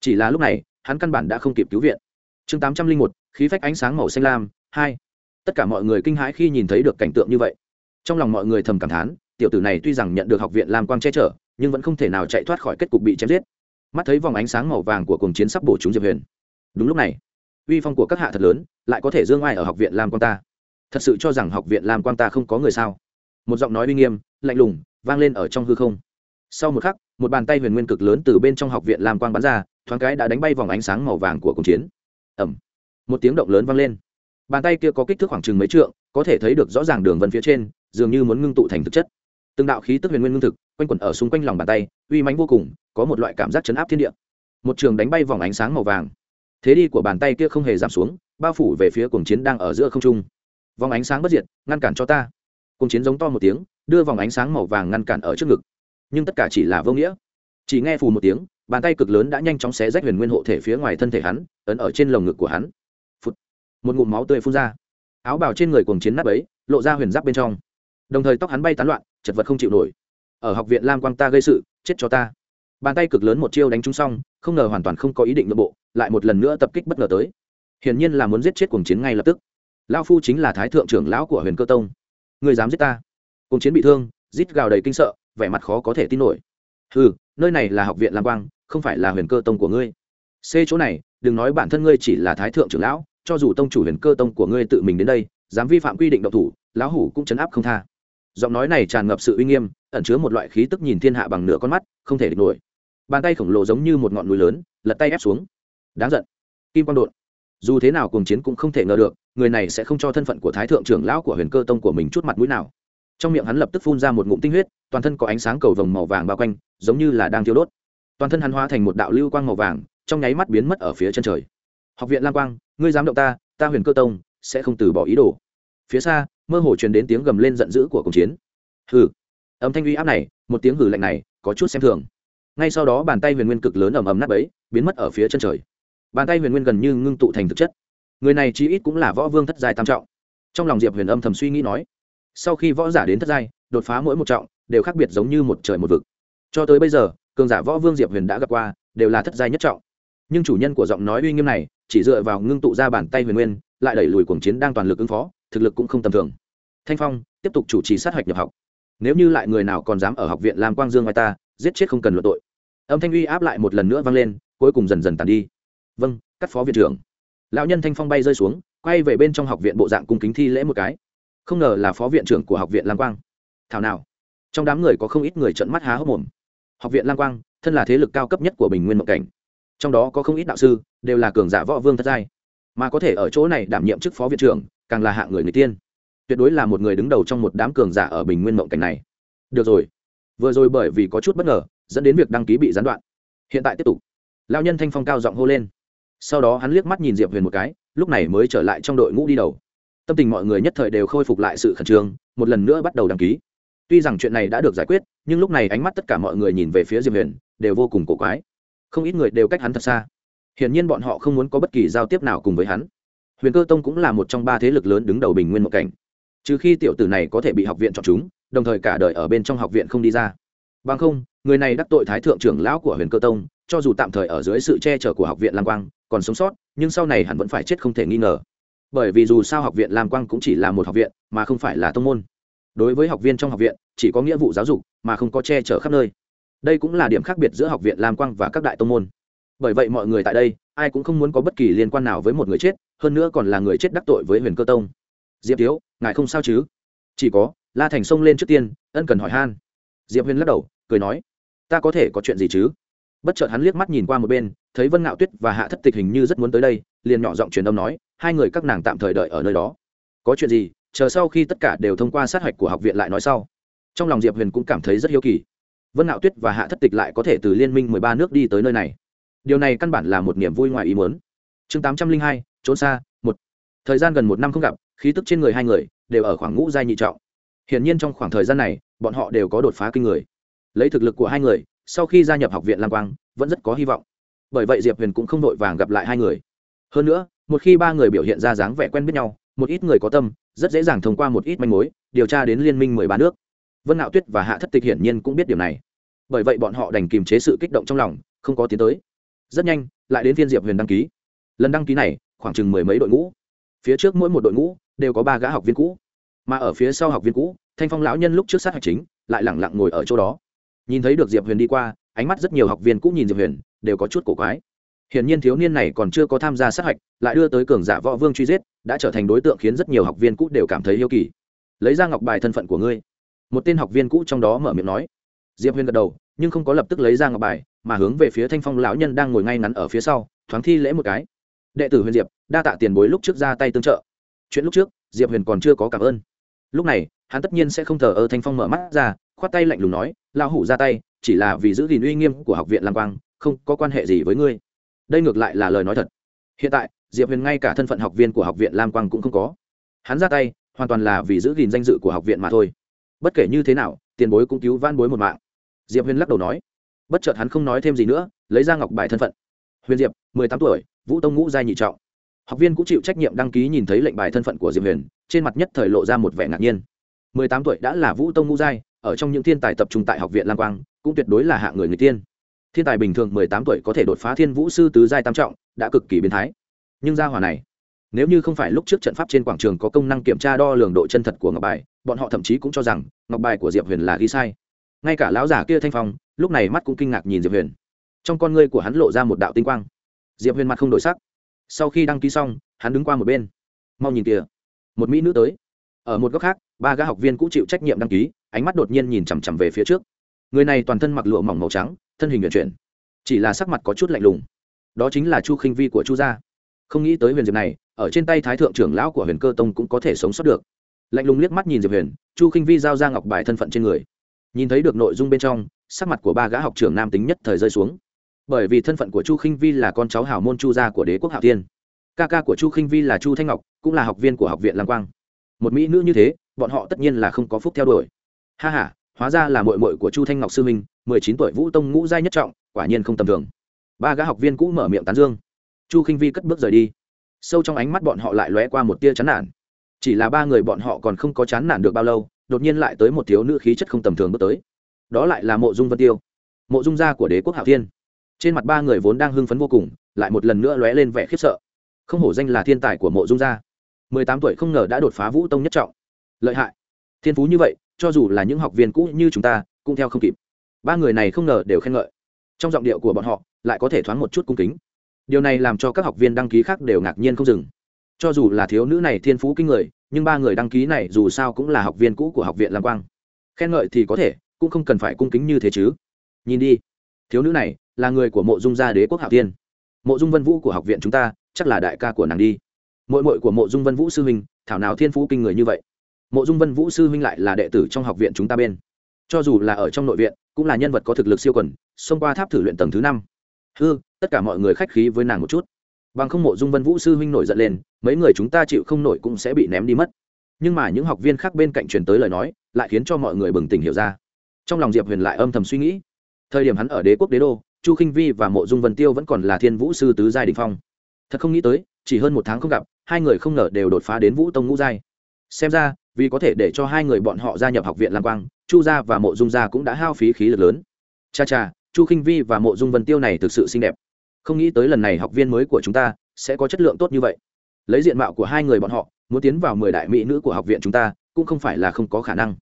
chỉ là lúc này hắn căn bản đã không kịp cứu viện chương tám trăm linh một, khí phách ánh sáng màu xanh lam hai. Tất cả mọi người kinh hãi khi nhìn thấy được cảnh tượng như vậy. Trong lòng mọi người thầm cảm thán, tiểu tử này tuy rằng nhận được học viện lam quang che chở, nhưng vẫn không thể nào chạy thoát khỏi kết cục bị chém giết. Mắt thấy vòng ánh sáng màu vàng của cuồng chiến sắp bổ chúng diệp huyền. Đúng lúc này, uy phong của các hạ thật lớn, lại có thể dương ai ở học viện lam quang ta? Thật sự cho rằng học viện lam quang ta không có người sao? Một giọng nói uy nghiêm, lạnh lùng, vang lên ở trong hư không. Sau một khắc, một bàn tay huyền nguyên cực lớn từ bên trong học viện lam quang bắn ra, thoáng cái đã đánh bay vòng ánh sáng màu vàng của cuồng chiến. Ẩm một tiếng động lớn vang lên bàn tay kia có kích thước khoảng chừng mấy trượng, có thể thấy được rõ ràng đường vân phía trên, dường như muốn ngưng tụ thành thực chất. Từng đạo khí tức huyền nguyên ngưng thực, quanh quẩn ở xung quanh lòng bàn tay, uy mãnh vô cùng, có một loại cảm giác chấn áp thiên địa. Một trường đánh bay vòng ánh sáng màu vàng. Thế đi của bàn tay kia không hề giảm xuống, bao phủ về phía cuồng chiến đang ở giữa không trung. Vòng ánh sáng bất diệt, ngăn cản cho ta. Cuồng chiến giống to một tiếng, đưa vòng ánh sáng màu vàng ngăn cản ở trước ngực. Nhưng tất cả chỉ là vô nghĩa. Chỉ nghe phù một tiếng, bàn tay cực lớn đã nhanh chóng xé rách huyền nguyên hộ thể phía ngoài thân thể hắn, ấn ở trên lồng ngực của hắn một ngụm máu tươi phun ra. Áo bào trên người cuồng chiến nát ấy lộ ra huyền giáp bên trong. Đồng thời tóc hắn bay tán loạn, chật vật không chịu nổi. Ở học viện lam quang ta gây sự, chết cho ta. Bàn tay cực lớn một chiêu đánh trúng xong, không ngờ hoàn toàn không có ý định nội bộ, lại một lần nữa tập kích bất ngờ tới. Hiển nhiên là muốn giết chết cuồng chiến ngay lập tức. Lão phu chính là thái thượng trưởng lão của huyền cơ tông. Người dám giết ta? Cuồng chiến bị thương, rít gào đầy kinh sợ, vẻ mặt khó có thể tin nổi. Ừ nơi này là học viện lam quang, không phải là huyền cơ tông của ngươi. C chỗ này, đừng nói bản thân ngươi chỉ là thái thượng trưởng lão cho dù tông chủ huyền cơ tông của ngươi tự mình đến đây, dám vi phạm quy định độc thủ, lão hủ cũng chấn áp không tha. Giọng nói này tràn ngập sự uy nghiêm, ẩn chứa một loại khí tức nhìn thiên hạ bằng nửa con mắt, không thể địch nổi. Bàn tay khổng lồ giống như một ngọn núi lớn, lật tay ép xuống. Đáng giận. Kim quang đột. Dù thế nào cùng chiến cũng không thể ngờ được, người này sẽ không cho thân phận của thái thượng trưởng lão của huyền cơ tông của mình chút mặt mũi nào. Trong miệng hắn lập tức phun ra một ngụm tinh huyết, toàn thân có ánh sáng cầu vồng màu vàng bao quanh, giống như là đang thiêu đốt. Toàn thân hắn hóa thành một đạo lưu quang màu vàng, trong nháy mắt biến mất ở phía chân trời học viện lam quang, ngươi dám động ta ta huyền cơ tông sẽ không từ bỏ ý đồ. Phía xa, mơ hồ truyền đến tiếng gầm lên giận dữ của cuộc chiến. Hừ. Âm thanh uy áp này, một tiếng hừ lạnh này, có chút xem thường. Ngay sau đó, bàn tay huyền nguyên cực lớn ầm ầm nát ấy biến mất ở phía chân trời. Bàn tay huyền nguyên gần như ngưng tụ thành thực chất. Người này chí ít cũng là võ vương thất giai tam trọng. Trong lòng diệp huyền âm thầm suy nghĩ nói, sau khi võ giả đến thất giai, đột phá mỗi một trọng, đều khác biệt giống như một trời một vực. Cho tới bây giờ, cường giả võ vương diệp huyền đã gặp qua, đều là thất giai nhất trọng. Nhưng chủ nhân của giọng nói uy nghiêm này chỉ dựa vào ngưng tụ ra bàn tay huyền nguyên, lại đẩy lùi cuồng chiến đang toàn lực ứng phó, thực lực cũng không tầm thường. Thanh phong, tiếp tục chủ trì sát hạch nhập học. Nếu như lại người nào còn dám ở học viện làm quang dương ngoài ta, giết chết không cần luận tội. Âm thanh uy áp lại một lần nữa vang lên, cuối cùng dần dần tàn đi. Vâng cắt phó viện trưởng. Lão nhân thanh phong bay rơi xuống, quay về bên trong học viện bộ dạng cung kính thi lễ một cái. Không ngờ là phó viện trưởng của học viện lam quang. Thảo nào. Trong đám người có không ít người trận mắt há hốc mồm. Học viện lam quang, thân là thế lực cao cấp nhất của bình nguyên mộng cảnh trong đó có không ít đạo sư đều là cường giả võ vương thất giai, mà có thể ở chỗ này đảm nhiệm chức phó viện trưởng càng là hạng người người tiên. Tuyệt đối là một người đứng đầu trong một đám cường giả ở bình nguyên mộng cảnh này. Được rồi. Vừa rồi bởi vì có chút bất ngờ, dẫn đến việc đăng ký bị gián đoạn. Hiện tại tiếp tục. Lao nhân thanh phong cao giọng hô lên. Sau đó hắn liếc mắt nhìn diệp huyền một cái, lúc này mới trở lại trong đội ngũ đi đầu. Tâm tình mọi người nhất thời đều khôi phục lại sự khẩn trương, một lần nữa bắt đầu đăng ký. Tuy rằng chuyện này đã được giải quyết, nhưng lúc này ánh mắt tất cả mọi người nhìn về phía diệp huyền, đều vô cùng cổ quái không ít người đều cách hắn thật xa. Hiển nhiên bọn họ không muốn có bất kỳ giao tiếp nào cùng với hắn. Huyền cơ tông cũng là một trong ba thế lực lớn đứng đầu bình nguyên một cảnh. Trừ khi tiểu tử này có thể bị học viện chọn chúng, đồng thời cả đời ở bên trong học viện không đi ra. Bằng không, người này đắc tội thái thượng trưởng lão của huyền cơ tông, cho dù tạm thời ở dưới sự che chở của học viện lam quang, còn sống sót, nhưng sau này hẳn vẫn phải chết không thể nghi ngờ. Bởi vì dù sao học viện lam quang cũng chỉ là một học viện, mà không phải là tông môn. Đối với học viên trong học viện, chỉ có nghĩa vụ giáo dục, mà không có che chở khắp nơi đây cũng là điểm khác biệt giữa học viện lam quang và các đại tông môn. Bởi vậy mọi người tại đây, ai cũng không muốn có bất kỳ liên quan nào với một người chết, hơn nữa còn là người chết đắc tội với huyền cơ tông. Diệp thiếu, ngài không sao chứ? Chỉ có, la thành xông lên trước tiên, ân cần hỏi han. Diệp huyền lắc đầu, cười nói, ta có thể có chuyện gì chứ? Bất chợt hắn liếc mắt nhìn qua một bên, thấy vân ngạo tuyết và hạ thất tịch hình như rất muốn tới đây, liền nhỏ giọng truyền âm nói, hai người các nàng tạm thời đợi ở nơi đó. Có chuyện gì, chờ sau khi tất cả đều thông qua sát hạch của học viện lại nói sau. Trong lòng diệp huyền cũng cảm thấy rất hiếu kỳ vân ngạo tuyết và hạ thất tịch lại có thể từ liên minh mười ba nước đi tới nơi này. Điều này căn bản là một niềm vui ngoài ý muốn. Chương tám trăm linh hai, trốn xa, một. Thời gian gần một năm không gặp, khí tức trên người hai người đều ở khoảng ngũ giai nhị trọng. Hiển nhiên trong khoảng thời gian này, bọn họ đều có đột phá kinh người. Lấy thực lực của hai người, sau khi gia nhập học viện lam quang, vẫn rất có hy vọng. Bởi vậy diệp huyền cũng không vội vàng gặp lại hai người. Hơn nữa, một khi ba người biểu hiện ra dáng vẻ quen biết nhau, một ít người có tâm, rất dễ dàng thông qua một ít manh mối, điều tra đến liên minh mười ba nước vân ngạo tuyết và hạ thất tịch hiển nhiên cũng biết điều này. Bởi vậy bọn họ đành kiềm chế sự kích động trong lòng, không có tiến tới. Rất nhanh, lại đến phiên diệp huyền đăng ký. Lần đăng ký này, khoảng chừng mười mấy đội ngũ. Phía trước mỗi một đội ngũ đều có ba gã học viên cũ. Mà ở phía sau học viên cũ, thanh phong lão nhân lúc trước sát hạch chính, lại lẳng lặng ngồi ở chỗ đó. Nhìn thấy được diệp huyền đi qua, ánh mắt rất nhiều học viên cũ nhìn diệp huyền, đều có chút cổ quái. Hiển nhiên thiếu niên này còn chưa có tham gia sát hạch, lại đưa tới cường giả võ vương truy giết, đã trở thành đối tượng khiến rất nhiều học viên cũ đều cảm thấy yêu kỳ. Lấy ra ngọc bài thân phận của ngươi một tên học viên cũ trong đó mở miệng nói. Diệp huyền gật đầu, nhưng không có lập tức lấy ra ngọc bài, mà hướng về phía thanh phong lão nhân đang ngồi ngay ngắn ở phía sau, thoáng thi lễ một cái. Đệ tử huyền diệp, đa tạ tiền bối lúc trước ra tay tương trợ. Chuyện lúc trước, diệp huyền còn chưa có cảm ơn. Lúc này, hắn tất nhiên sẽ không thờ ơ thanh phong mở mắt ra, khoát tay lạnh lùng nói, lão hủ ra tay, chỉ là vì giữ gìn uy nghiêm của học viện lam quang, không có quan hệ gì với ngươi. Đây ngược lại là lời nói thật. Hiện tại, diệp huyền ngay cả thân phận học viên của học viện lam quang cũng không có. Hắn ra tay, hoàn toàn là vì giữ gìn danh dự của học viện mà thôi bất kể như thế nào, tiền bối cũng cứu van bối một mạng. Diệp huyền lắc đầu nói. Bất chợt hắn không nói thêm gì nữa, lấy ra ngọc bài thân phận. Huyền diệp, mười tám tuổi, vũ tông ngũ giai nhị trọng. Học viên cũng chịu trách nhiệm đăng ký nhìn thấy lệnh bài thân phận của diệp huyền, trên mặt nhất thời lộ ra một vẻ ngạc nhiên. mười tám tuổi đã là vũ tông ngũ giai, ở trong những thiên tài tập trung tại học viện lam quang, cũng tuyệt đối là hạ người người tiên. Thiên tài bình thường mười tám tuổi có thể đột phá thiên vũ sư tứ giai tam trọng, đã cực kỳ biến thái. Nhưng gia hỏa này nếu như không phải lúc trước trận pháp trên quảng trường có công năng kiểm tra đo lường độ chân thật của ngọc bài, bọn họ thậm chí cũng cho rằng ngọc bài của diệp huyền là ghi sai. Ngay cả lão giả kia thanh phong, lúc này mắt cũng kinh ngạc nhìn diệp huyền. Trong con ngươi của hắn lộ ra một đạo tinh quang. Diệp huyền mặt không đổi sắc. Sau khi đăng ký xong, hắn đứng qua một bên. Mau nhìn kìa. Một mỹ nữ tới. Ở một góc khác, ba gã học viên cũng chịu trách nhiệm đăng ký, ánh mắt đột nhiên nhìn chằm chằm về phía trước. Người này toàn thân mặc lụa mỏng màu trắng, thân hình vận chuyển. Chỉ là sắc mặt có chút lạnh lùng. Đó chính là chu khinh vi của chu gia không nghĩ tới huyền diệp này, ở trên tay thái thượng trưởng lão của huyền cơ tông cũng có thể sống sót được. Lạnh lùng liếc mắt nhìn diệp huyền, chu khinh vi giao ra ngọc bài thân phận trên người. Nhìn thấy được nội dung bên trong, sắc mặt của ba gã học trưởng nam tính nhất thời rơi xuống. Bởi vì thân phận của chu khinh vi là con cháu hảo môn chu gia của đế quốc hạo thiên. Ca ca của chu khinh vi là chu thanh ngọc, cũng là học viên của học viện lam quang. Một mỹ nữ như thế, bọn họ tất nhiên là không có phúc theo đuổi. Ha h a hóa ra là mội mội của chu thanh ngọc sư minh mười chín tuổi vũ tông ngũ giai nhất trọng, quả nhiên không tầm thường. Ba gã học viên cũ mở miệng tán dương chu khinh vi cất bước rời đi. Sâu trong ánh mắt bọn họ lại lóe qua một tia chán nản. Chỉ là ba người bọn họ còn không có chán nản được bao lâu, đột nhiên lại tới một thiếu nữ khí chất không tầm thường bước tới. Đó lại là mộ dung vân tiêu, mộ dung gia của đế quốc hạo thiên. Trên mặt ba người vốn đang hưng phấn vô cùng, lại một lần nữa lóe lên vẻ khiếp sợ. Không hổ danh là thiên tài của mộ dung gia. Mười tám tuổi không ngờ đã đột phá vũ tông nhất trọng. Lợi hại. Thiên phú như vậy, cho dù là những học viên cũ như chúng ta, cũng theo không kịp. Ba người này không ngờ đều khen ngợi. Trong giọng điệu của bọn họ, lại có thể thoáng một chút cung kính điều này làm cho các học viên đăng ký khác đều ngạc nhiên không dừng. Cho dù là thiếu nữ này thiên phú kinh người, nhưng ba người đăng ký này dù sao cũng là học viên cũ của học viện lam quang. Khen ngợi thì có thể, cũng không cần phải cung kính như thế chứ. Nhìn đi. Thiếu nữ này, là người của mộ dung gia đế quốc hạo tiên mộ dung vân vũ của học viện chúng ta, chắc là đại ca của nàng đi. Mội mội của mộ dung vân vũ sư huynh, thảo nào thiên phú kinh người như vậy. Mộ dung vân vũ sư huynh lại là đệ tử trong học viện chúng ta bên. Cho dù là ở trong nội viện, cũng là nhân vật có thực lực siêu quần, xông qua tháp thử luyện tầng thứ năm hư, tất cả mọi người khách khí với nàng một chút. Bằng không mộ dung vân vũ sư huynh nổi giận lên, mấy người chúng ta chịu không nổi cũng sẽ bị ném đi mất. Nhưng mà những học viên khác bên cạnh truyền tới lời nói, lại khiến cho mọi người bừng tỉnh hiểu ra. Trong lòng diệp huyền lại âm thầm suy nghĩ. Thời điểm hắn ở đế quốc đế đô, chu k i n h vi và mộ dung vân tiêu vẫn còn là thiên vũ sư tứ giai đình phong. Thật không nghĩ tới, chỉ hơn một tháng không gặp, hai người không ngờ đều đột phá đến vũ tông ngũ giai. Xem ra, vì có thể để cho hai người bọn họ gia nhập học viện lam quang, chu gia và mộ dung gia cũng đã hao phí khí lực lớn. Cha cha chu khinh vi và mộ dung vân tiêu này thực sự xinh đẹp. Không nghĩ tới lần này học viên mới của chúng ta sẽ có chất lượng tốt như vậy. Lấy diện mạo của hai người bọn họ, muốn tiến vào mười đại mỹ nữ của học viện chúng ta cũng không phải là không có khả năng.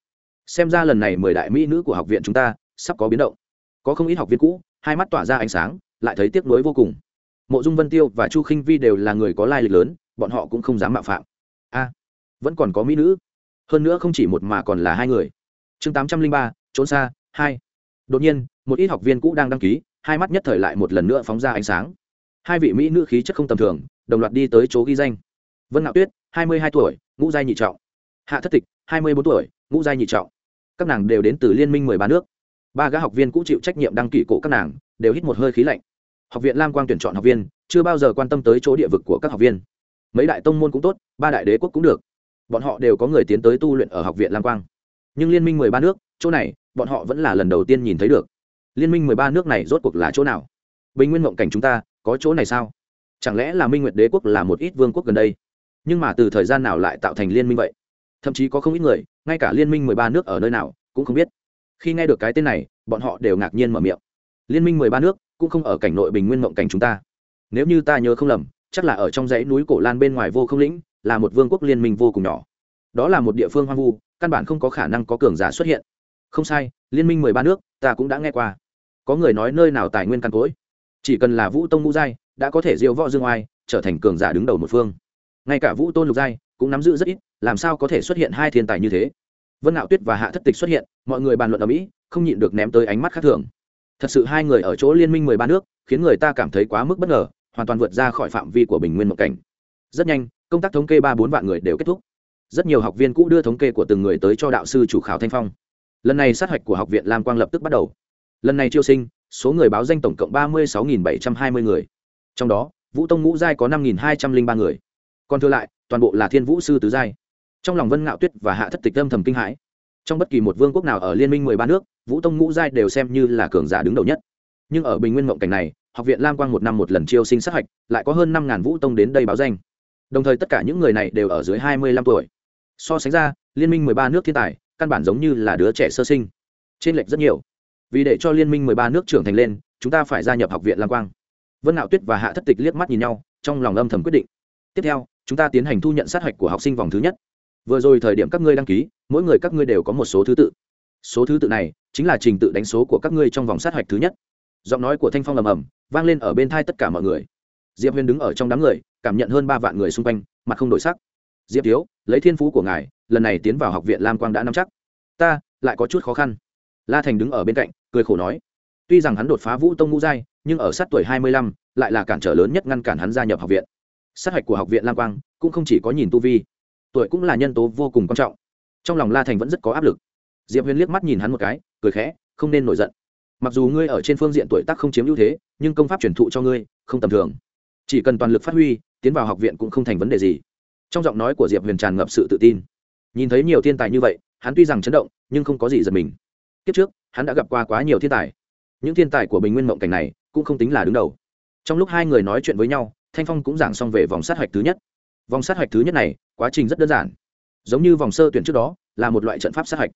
Xem ra lần này mười đại mỹ nữ của học viện chúng ta sắp có biến động. Có không ít học viên cũ, hai mắt tỏa ra ánh sáng, lại thấy tiếc nuối vô cùng. Mộ dung vân tiêu và chu khinh vi đều là người có lai lịch lớn, bọn họ cũng không dám mạo phạm. A, vẫn còn có mỹ nữ. Hơn nữa không chỉ một mà còn là hai người. Chương tám trăm linh ba, trốn xa, hai. Đột nhiên một ít học viên cũ đang đăng ký, hai mắt nhất thời lại một lần nữa phóng ra ánh sáng. Hai vị mỹ nữ khí chất không tầm thường, đồng loạt đi tới chỗ ghi danh. Vân ngạo tuyết, hai mươi hai tuổi, ngũ giai nhị trọng. Hạ thất tịch, hai mươi bốn tuổi, ngũ giai nhị trọng. Các nàng đều đến từ liên minh mười ba nước. Ba gã học viên cũ chịu trách nhiệm đăng ký cổ các nàng, đều hít một hơi khí lạnh. Học viện lam quang tuyển chọn học viên, chưa bao giờ quan tâm tới chỗ địa vực của các học viên. Mấy đại tông môn cũng tốt, ba đại đế quốc cũng được. Bọn họ đều có người tiến tới tu luyện ở học viện lam quang. Nhưng liên minh mười ba nước, chỗ này, bọn họ vẫn là lần đầu tiên nhìn thấy được liên minh mười ba nước này rốt cuộc là chỗ nào? Bình nguyên mộng cảnh chúng ta có chỗ này sao? Chẳng lẽ là minh nguyệt đế quốc là một ít vương quốc gần đây? Nhưng mà từ thời gian nào lại tạo thành liên minh vậy? Thậm chí có không ít người, ngay cả liên minh mười ba nước ở nơi nào, cũng không biết. Khi nghe được cái tên này, bọn họ đều ngạc nhiên mở miệng. Liên minh mười ba nước cũng không ở cảnh nội bình nguyên mộng cảnh chúng ta. Nếu như ta nhớ không lầm, chắc là ở trong dãy núi cổ lan bên ngoài vô không lĩnh, là một vương quốc liên minh vô cùng nhỏ. Đó là một địa phương hoang vu, căn bản không có khả năng có cường giả xuất hiện. Không sai, liên minh mười ba nước, ta cũng đã nghe qua có người nói nơi nào tài nguyên căn cỗi. Chỉ cần là vũ tông ngũ giai, đã có thể diêu võ dương oai, trở thành cường giả đứng đầu một phương. Ngay cả vũ tôn lục giai cũng nắm giữ rất ít, làm sao có thể xuất hiện hai thiên tài như thế? Vân ngạo tuyết và hạ thất tịch xuất hiện, mọi người bàn luận ở mỹ không nhịn được ném tới ánh mắt khác thường. Thật sự hai người ở chỗ liên minh mười ba nước, khiến người ta cảm thấy quá mức bất ngờ, hoàn toàn vượt ra khỏi phạm vi của bình nguyên một cảnh. Rất nhanh, công tác thống kê ba bốn vạn người đều kết thúc. Rất nhiều học viên cũ đưa thống kê của từng người tới cho đạo sư chủ khảo thanh phong. Lần này sát hạch của học viện lam quang lập tức bắt đầu lần này chiêu sinh, số người báo danh tổng cộng ba mươi sáu bảy trăm hai mươi người. Trong đó, vũ tông ngũ giai có năm hai trăm linh ba người. Còn thừa lại, toàn bộ là thiên vũ sư tứ giai. Trong lòng vân ngạo tuyết và hạ thất tịch âm thầm kinh hãi. Trong bất kỳ một vương quốc nào ở liên minh mười ba nước, vũ tông ngũ giai đều xem như là cường giả đứng đầu nhất. Nhưng ở bình nguyên mộng cảnh này, học viện lam quang một năm một lần chiêu sinh sát hạch, lại có hơn năm ngàn vũ tông đến đây báo danh. Đồng thời tất cả những người này đều ở dưới hai mươi lăm tuổi. So sánh ra, liên minh mười ba nước thiên tài, căn bản giống như là đứa trẻ sơ sinh. Trên lệch rất nhiều vì để cho liên minh mười ba nước trưởng thành lên, chúng ta phải gia nhập học viện lam quang. Vân ngạo tuyết và hạ thất tịch liếc mắt nhìn nhau, trong lòng âm thầm quyết định. Tiếp theo, chúng ta tiến hành thu nhận sát hạch của học sinh vòng thứ nhất. Vừa rồi thời điểm các ngươi đăng ký, mỗi người các ngươi đều có một số thứ tự. Số thứ tự này chính là trình tự đánh số của các ngươi trong vòng sát hạch thứ nhất. Giọng nói của thanh phong ầm ầm vang lên ở bên thai tất cả mọi người. Diệp huyền đứng ở trong đám người, cảm nhận hơn ba vạn người xung quanh, mặt không đổi sắc. Diệp thiếu, lấy thiên phú của ngài, lần này tiến vào học viện lam quang đã nắm chắc. Ta, lại có chút khó khăn la thành đứng ở bên cạnh, cười khổ nói, tuy rằng hắn đột phá vũ tông ngũ giai, nhưng ở sát tuổi hai mươi lăm, lại là cản trở lớn nhất ngăn cản hắn gia nhập học viện. Sát hạch của học viện lam quang cũng không chỉ có nhìn tu vi, tuổi cũng là nhân tố vô cùng quan trọng. Trong lòng la thành vẫn rất có áp lực. Diệp huyền liếc mắt nhìn hắn một cái, cười khẽ, không nên nổi giận. Mặc dù ngươi ở trên phương diện tuổi tác không chiếm ưu thế, nhưng công pháp truyền thụ cho ngươi không tầm thường. Chỉ cần toàn lực phát huy, tiến vào học viện cũng không thành vấn đề gì. Trong giọng nói của diệp huyền tràn ngập sự tự tin. Nhìn thấy nhiều thiên tài như vậy, hắn tuy rằng chấn động, nhưng không có gì giật mình kiếp trước, hắn đã gặp qua quá nhiều thiên tài. Những thiên tài của bình nguyên mộng cảnh này cũng không tính là đứng đầu. Trong lúc hai người nói chuyện với nhau, thanh phong cũng giảng xong về vòng sát hạch thứ nhất. Vòng sát hạch thứ nhất này, quá trình rất đơn giản. Giống như vòng sơ tuyển trước đó, là một loại trận pháp sát hạch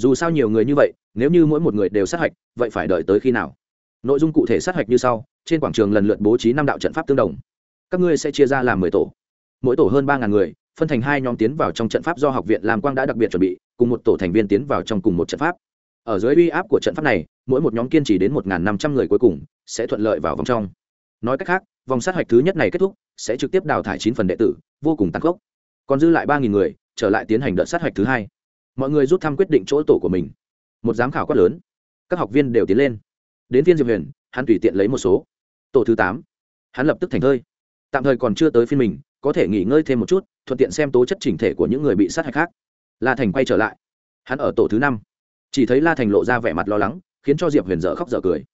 dù sao nhiều người như vậy, nếu như mỗi một người đều sát hạch vậy phải đợi tới khi nào? Nội dung cụ thể sát hạch như sau, trên quảng trường lần lượt bố trí năm đạo trận pháp tương đồng. Các ngươi sẽ chia ra làm mười tổ. Mỗi tổ hơn ba ngàn người, phân thành hai nhóm tiến vào trong trận pháp do học viện làm quang đã đặc biệt chuẩn bị, cùng một tổ thành viên tiến vào trong cùng một trận pháp ở dưới uy áp của trận pháp này, mỗi một nhóm kiên trì đến một năm trăm người cuối cùng sẽ thuận lợi vào vòng trong. Nói cách khác, vòng sát hạch thứ nhất này kết thúc, sẽ trực tiếp đào thải chín phần đệ tử, vô cùng tăng khốc. Còn dư lại ba nghìn người, trở lại tiến hành đợt sát hạch thứ hai. Mọi người rút thăm quyết định chỗ tổ của mình. Một giám khảo quát lớn. Các học viên đều tiến lên. Đến phiên diệp huyền, hắn tùy tiện lấy một số. Tổ thứ tám. Hắn lập tức thành thơi. Tạm thời còn chưa tới phiên mình, có thể nghỉ ngơi thêm một chút, thuận tiện xem tố chất chỉnh thể của những người bị sát hạch khác. La thành quay trở lại. Hắn ở tổ thứ năm chỉ thấy la thành lộ ra vẻ mặt lo lắng, khiến cho diệp huyền dở khóc dở cười.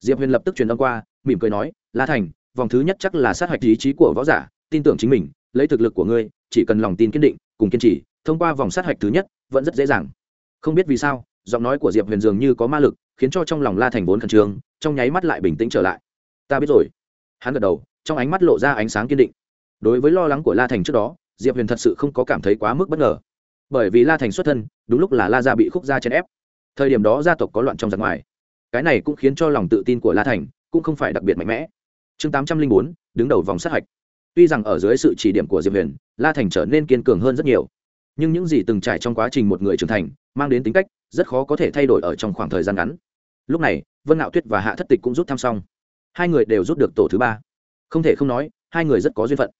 Diệp huyền lập tức truyền âm qua, mỉm cười nói, la thành, vòng thứ nhất chắc là sát hạch ý chí của võ giả, tin tưởng chính mình, lấy thực lực của ngươi, chỉ cần lòng tin kiên định, cùng kiên trì, thông qua vòng sát hạch thứ nhất, vẫn rất dễ dàng. Không biết vì sao, giọng nói của diệp huyền dường như có ma lực, khiến cho trong lòng la thành vốn khẩn trương, trong nháy mắt lại bình tĩnh trở lại. Ta biết rồi. Hắn gật đầu, trong ánh mắt lộ ra ánh sáng kiên định. Đối với lo lắng của la thành trước đó, diệp huyền thật sự không có cảm thấy quá mức bất ngờ. Bởi vì la thành xuất thân, đúng lúc là la gia bị khúc gia chèn ép thời điểm đó gia tộc có loạn trong giặc ngoài. Cái này cũng khiến cho lòng tự tin của la thành cũng không phải đặc biệt mạnh mẽ. Chương tám trăm linh bốn, đứng đầu vòng sát hạch. Tuy rằng ở dưới sự chỉ điểm của diệp huyền, la thành trở nên kiên cường hơn rất nhiều, nhưng những gì từng trải trong quá trình một người trưởng thành mang đến tính cách rất khó có thể thay đổi ở trong khoảng thời gian ngắn. Lúc này, vân ngạo tuyết và hạ thất tịch cũng rút thăm xong. Hai người đều rút được tổ thứ ba. Không thể không nói, hai người rất có duyên phận.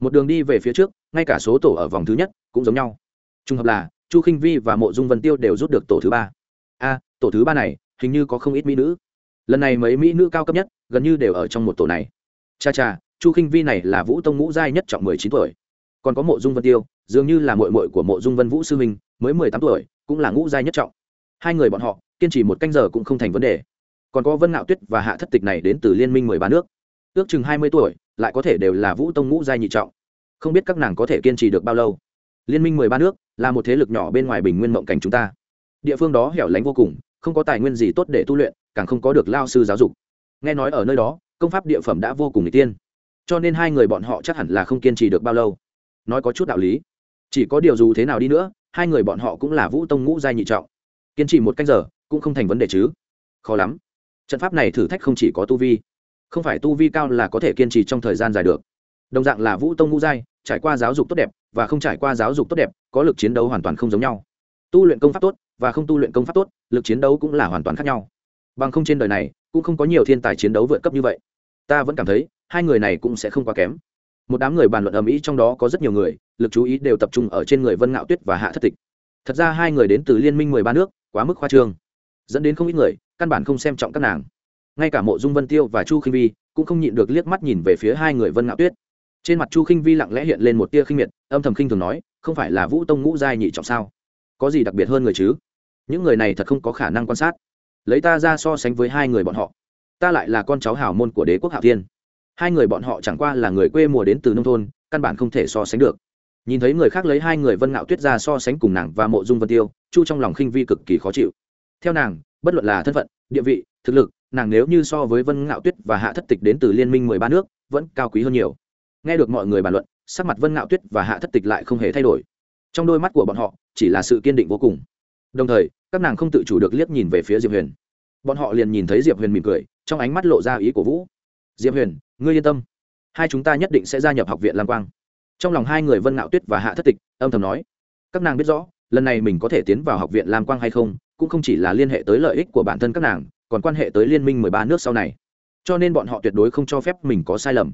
Một đường đi về phía trước, ngay cả số tổ ở vòng thứ nhất cũng giống nhau. Trùng hợp là, chu k i n h vi và mộ dung vân tiêu đều rút được tổ thứ ba a, tổ thứ ba này, hình như có không ít mỹ nữ. Lần này mấy mỹ nữ cao cấp nhất gần như đều ở trong một tổ này. Cha cha, chu k i n h vi này là vũ tông ngũ giai nhất trọng mười chín tuổi. Còn có mộ dung vân tiêu, dường như là mội mội của mộ dung vân vũ sư minh mới mười tám tuổi, cũng là ngũ giai nhất trọng. Hai người bọn họ, kiên trì một canh giờ cũng không thành vấn đề. Còn có vân ngạo tuyết và hạ thất tịch này đến từ liên minh mười ba nước. Ước chừng hai mươi tuổi, lại có thể đều là vũ tông ngũ giai nhị trọng. Không biết các nàng có thể kiên trì được bao lâu. Liên minh mười ba nước là một thế lực nhỏ bên ngoài bình nguyên mộng cảnh chúng ta địa phương đó hẻo lánh vô cùng, không có tài nguyên gì tốt để tu luyện, càng không có được lao sư giáo dục. Nghe nói ở nơi đó, công pháp địa phẩm đã vô cùng n tiên. Cho nên hai người bọn họ chắc hẳn là không kiên trì được bao lâu. Nói có chút đạo lý. Chỉ có điều dù thế nào đi nữa, hai người bọn họ cũng là vũ tông ngũ giai nhị trọng. Kiên trì một canh giờ, cũng không thành vấn đề chứ. Khó lắm. Trận pháp này thử thách không chỉ có tu vi. Không phải tu vi cao là có thể kiên trì trong thời gian dài được. Đồng dạng là vũ tông ngũ giai, trải qua giáo dục tốt đẹp, và không trải qua giáo dục tốt đẹp, có lực chiến đấu hoàn toàn không giống nhau. Tu luyện công pháp tốt và không tu luyện công pháp tốt, lực chiến đấu cũng là hoàn toàn khác nhau. Bằng không trên đời này, cũng không có nhiều thiên tài chiến đấu vượt cấp như vậy. Ta vẫn cảm thấy, hai người này cũng sẽ không quá kém. Một đám người bàn luận ầm ĩ trong đó có rất nhiều người, lực chú ý đều tập trung ở trên người vân ngạo tuyết và hạ thất tịch. Thật ra hai người đến từ liên minh mười ba nước, quá mức khoa trương, dẫn đến không ít người, căn bản không xem trọng các nàng. Ngay cả mộ dung vân tiêu và chu khinh vi cũng không nhịn được liếc mắt nhìn về phía hai người vân ngạo tuyết. Trên mặt chu khinh vi lặng lẽ hiện lên một tia khinh miệt, âm thầm khinh thường nói, không phải là vũ tông ngũ giai nhị trọng sao? Có gì đặc biệt hơn người chứ? Những người này thật không có khả năng quan sát. Lấy ta ra so sánh với hai người bọn họ, ta lại là con cháu hào môn của đế quốc hạo thiên. Hai người bọn họ chẳng qua là người quê mùa đến từ nông thôn, căn bản không thể so sánh được. Nhìn thấy người khác lấy hai người vân ngạo tuyết ra so sánh cùng nàng và mộ dung vân tiêu, chu trong lòng khinh vi cực kỳ khó chịu. Theo nàng, bất luận là thân phận, địa vị, thực lực, nàng nếu như so với vân ngạo tuyết và hạ thất tịch đến từ liên minh mười ba nước, vẫn cao quý hơn nhiều. Nghe được mọi người bàn luận, sắc mặt vân ngạo tuyết và hạ thất tịch lại không hề thay đổi. Trong đôi mắt của bọn họ chỉ là sự kiên định vô cùng. Đồng thời, các nàng không tự chủ được liếc nhìn về phía diệp huyền. Bọn họ liền nhìn thấy diệp huyền mỉm cười, trong ánh mắt lộ ra ý của vũ. Diệp huyền, ngươi yên tâm. Hai chúng ta nhất định sẽ gia nhập học viện lam quang. Trong lòng hai người vân ngạo tuyết và hạ thất tịch âm thầm nói. Các nàng biết rõ, lần này mình có thể tiến vào học viện lam quang hay không, cũng không chỉ là liên hệ tới lợi ích của bản thân các nàng, còn quan hệ tới liên minh mười ba nước sau này. Cho nên bọn họ tuyệt đối không cho phép mình có sai lầm.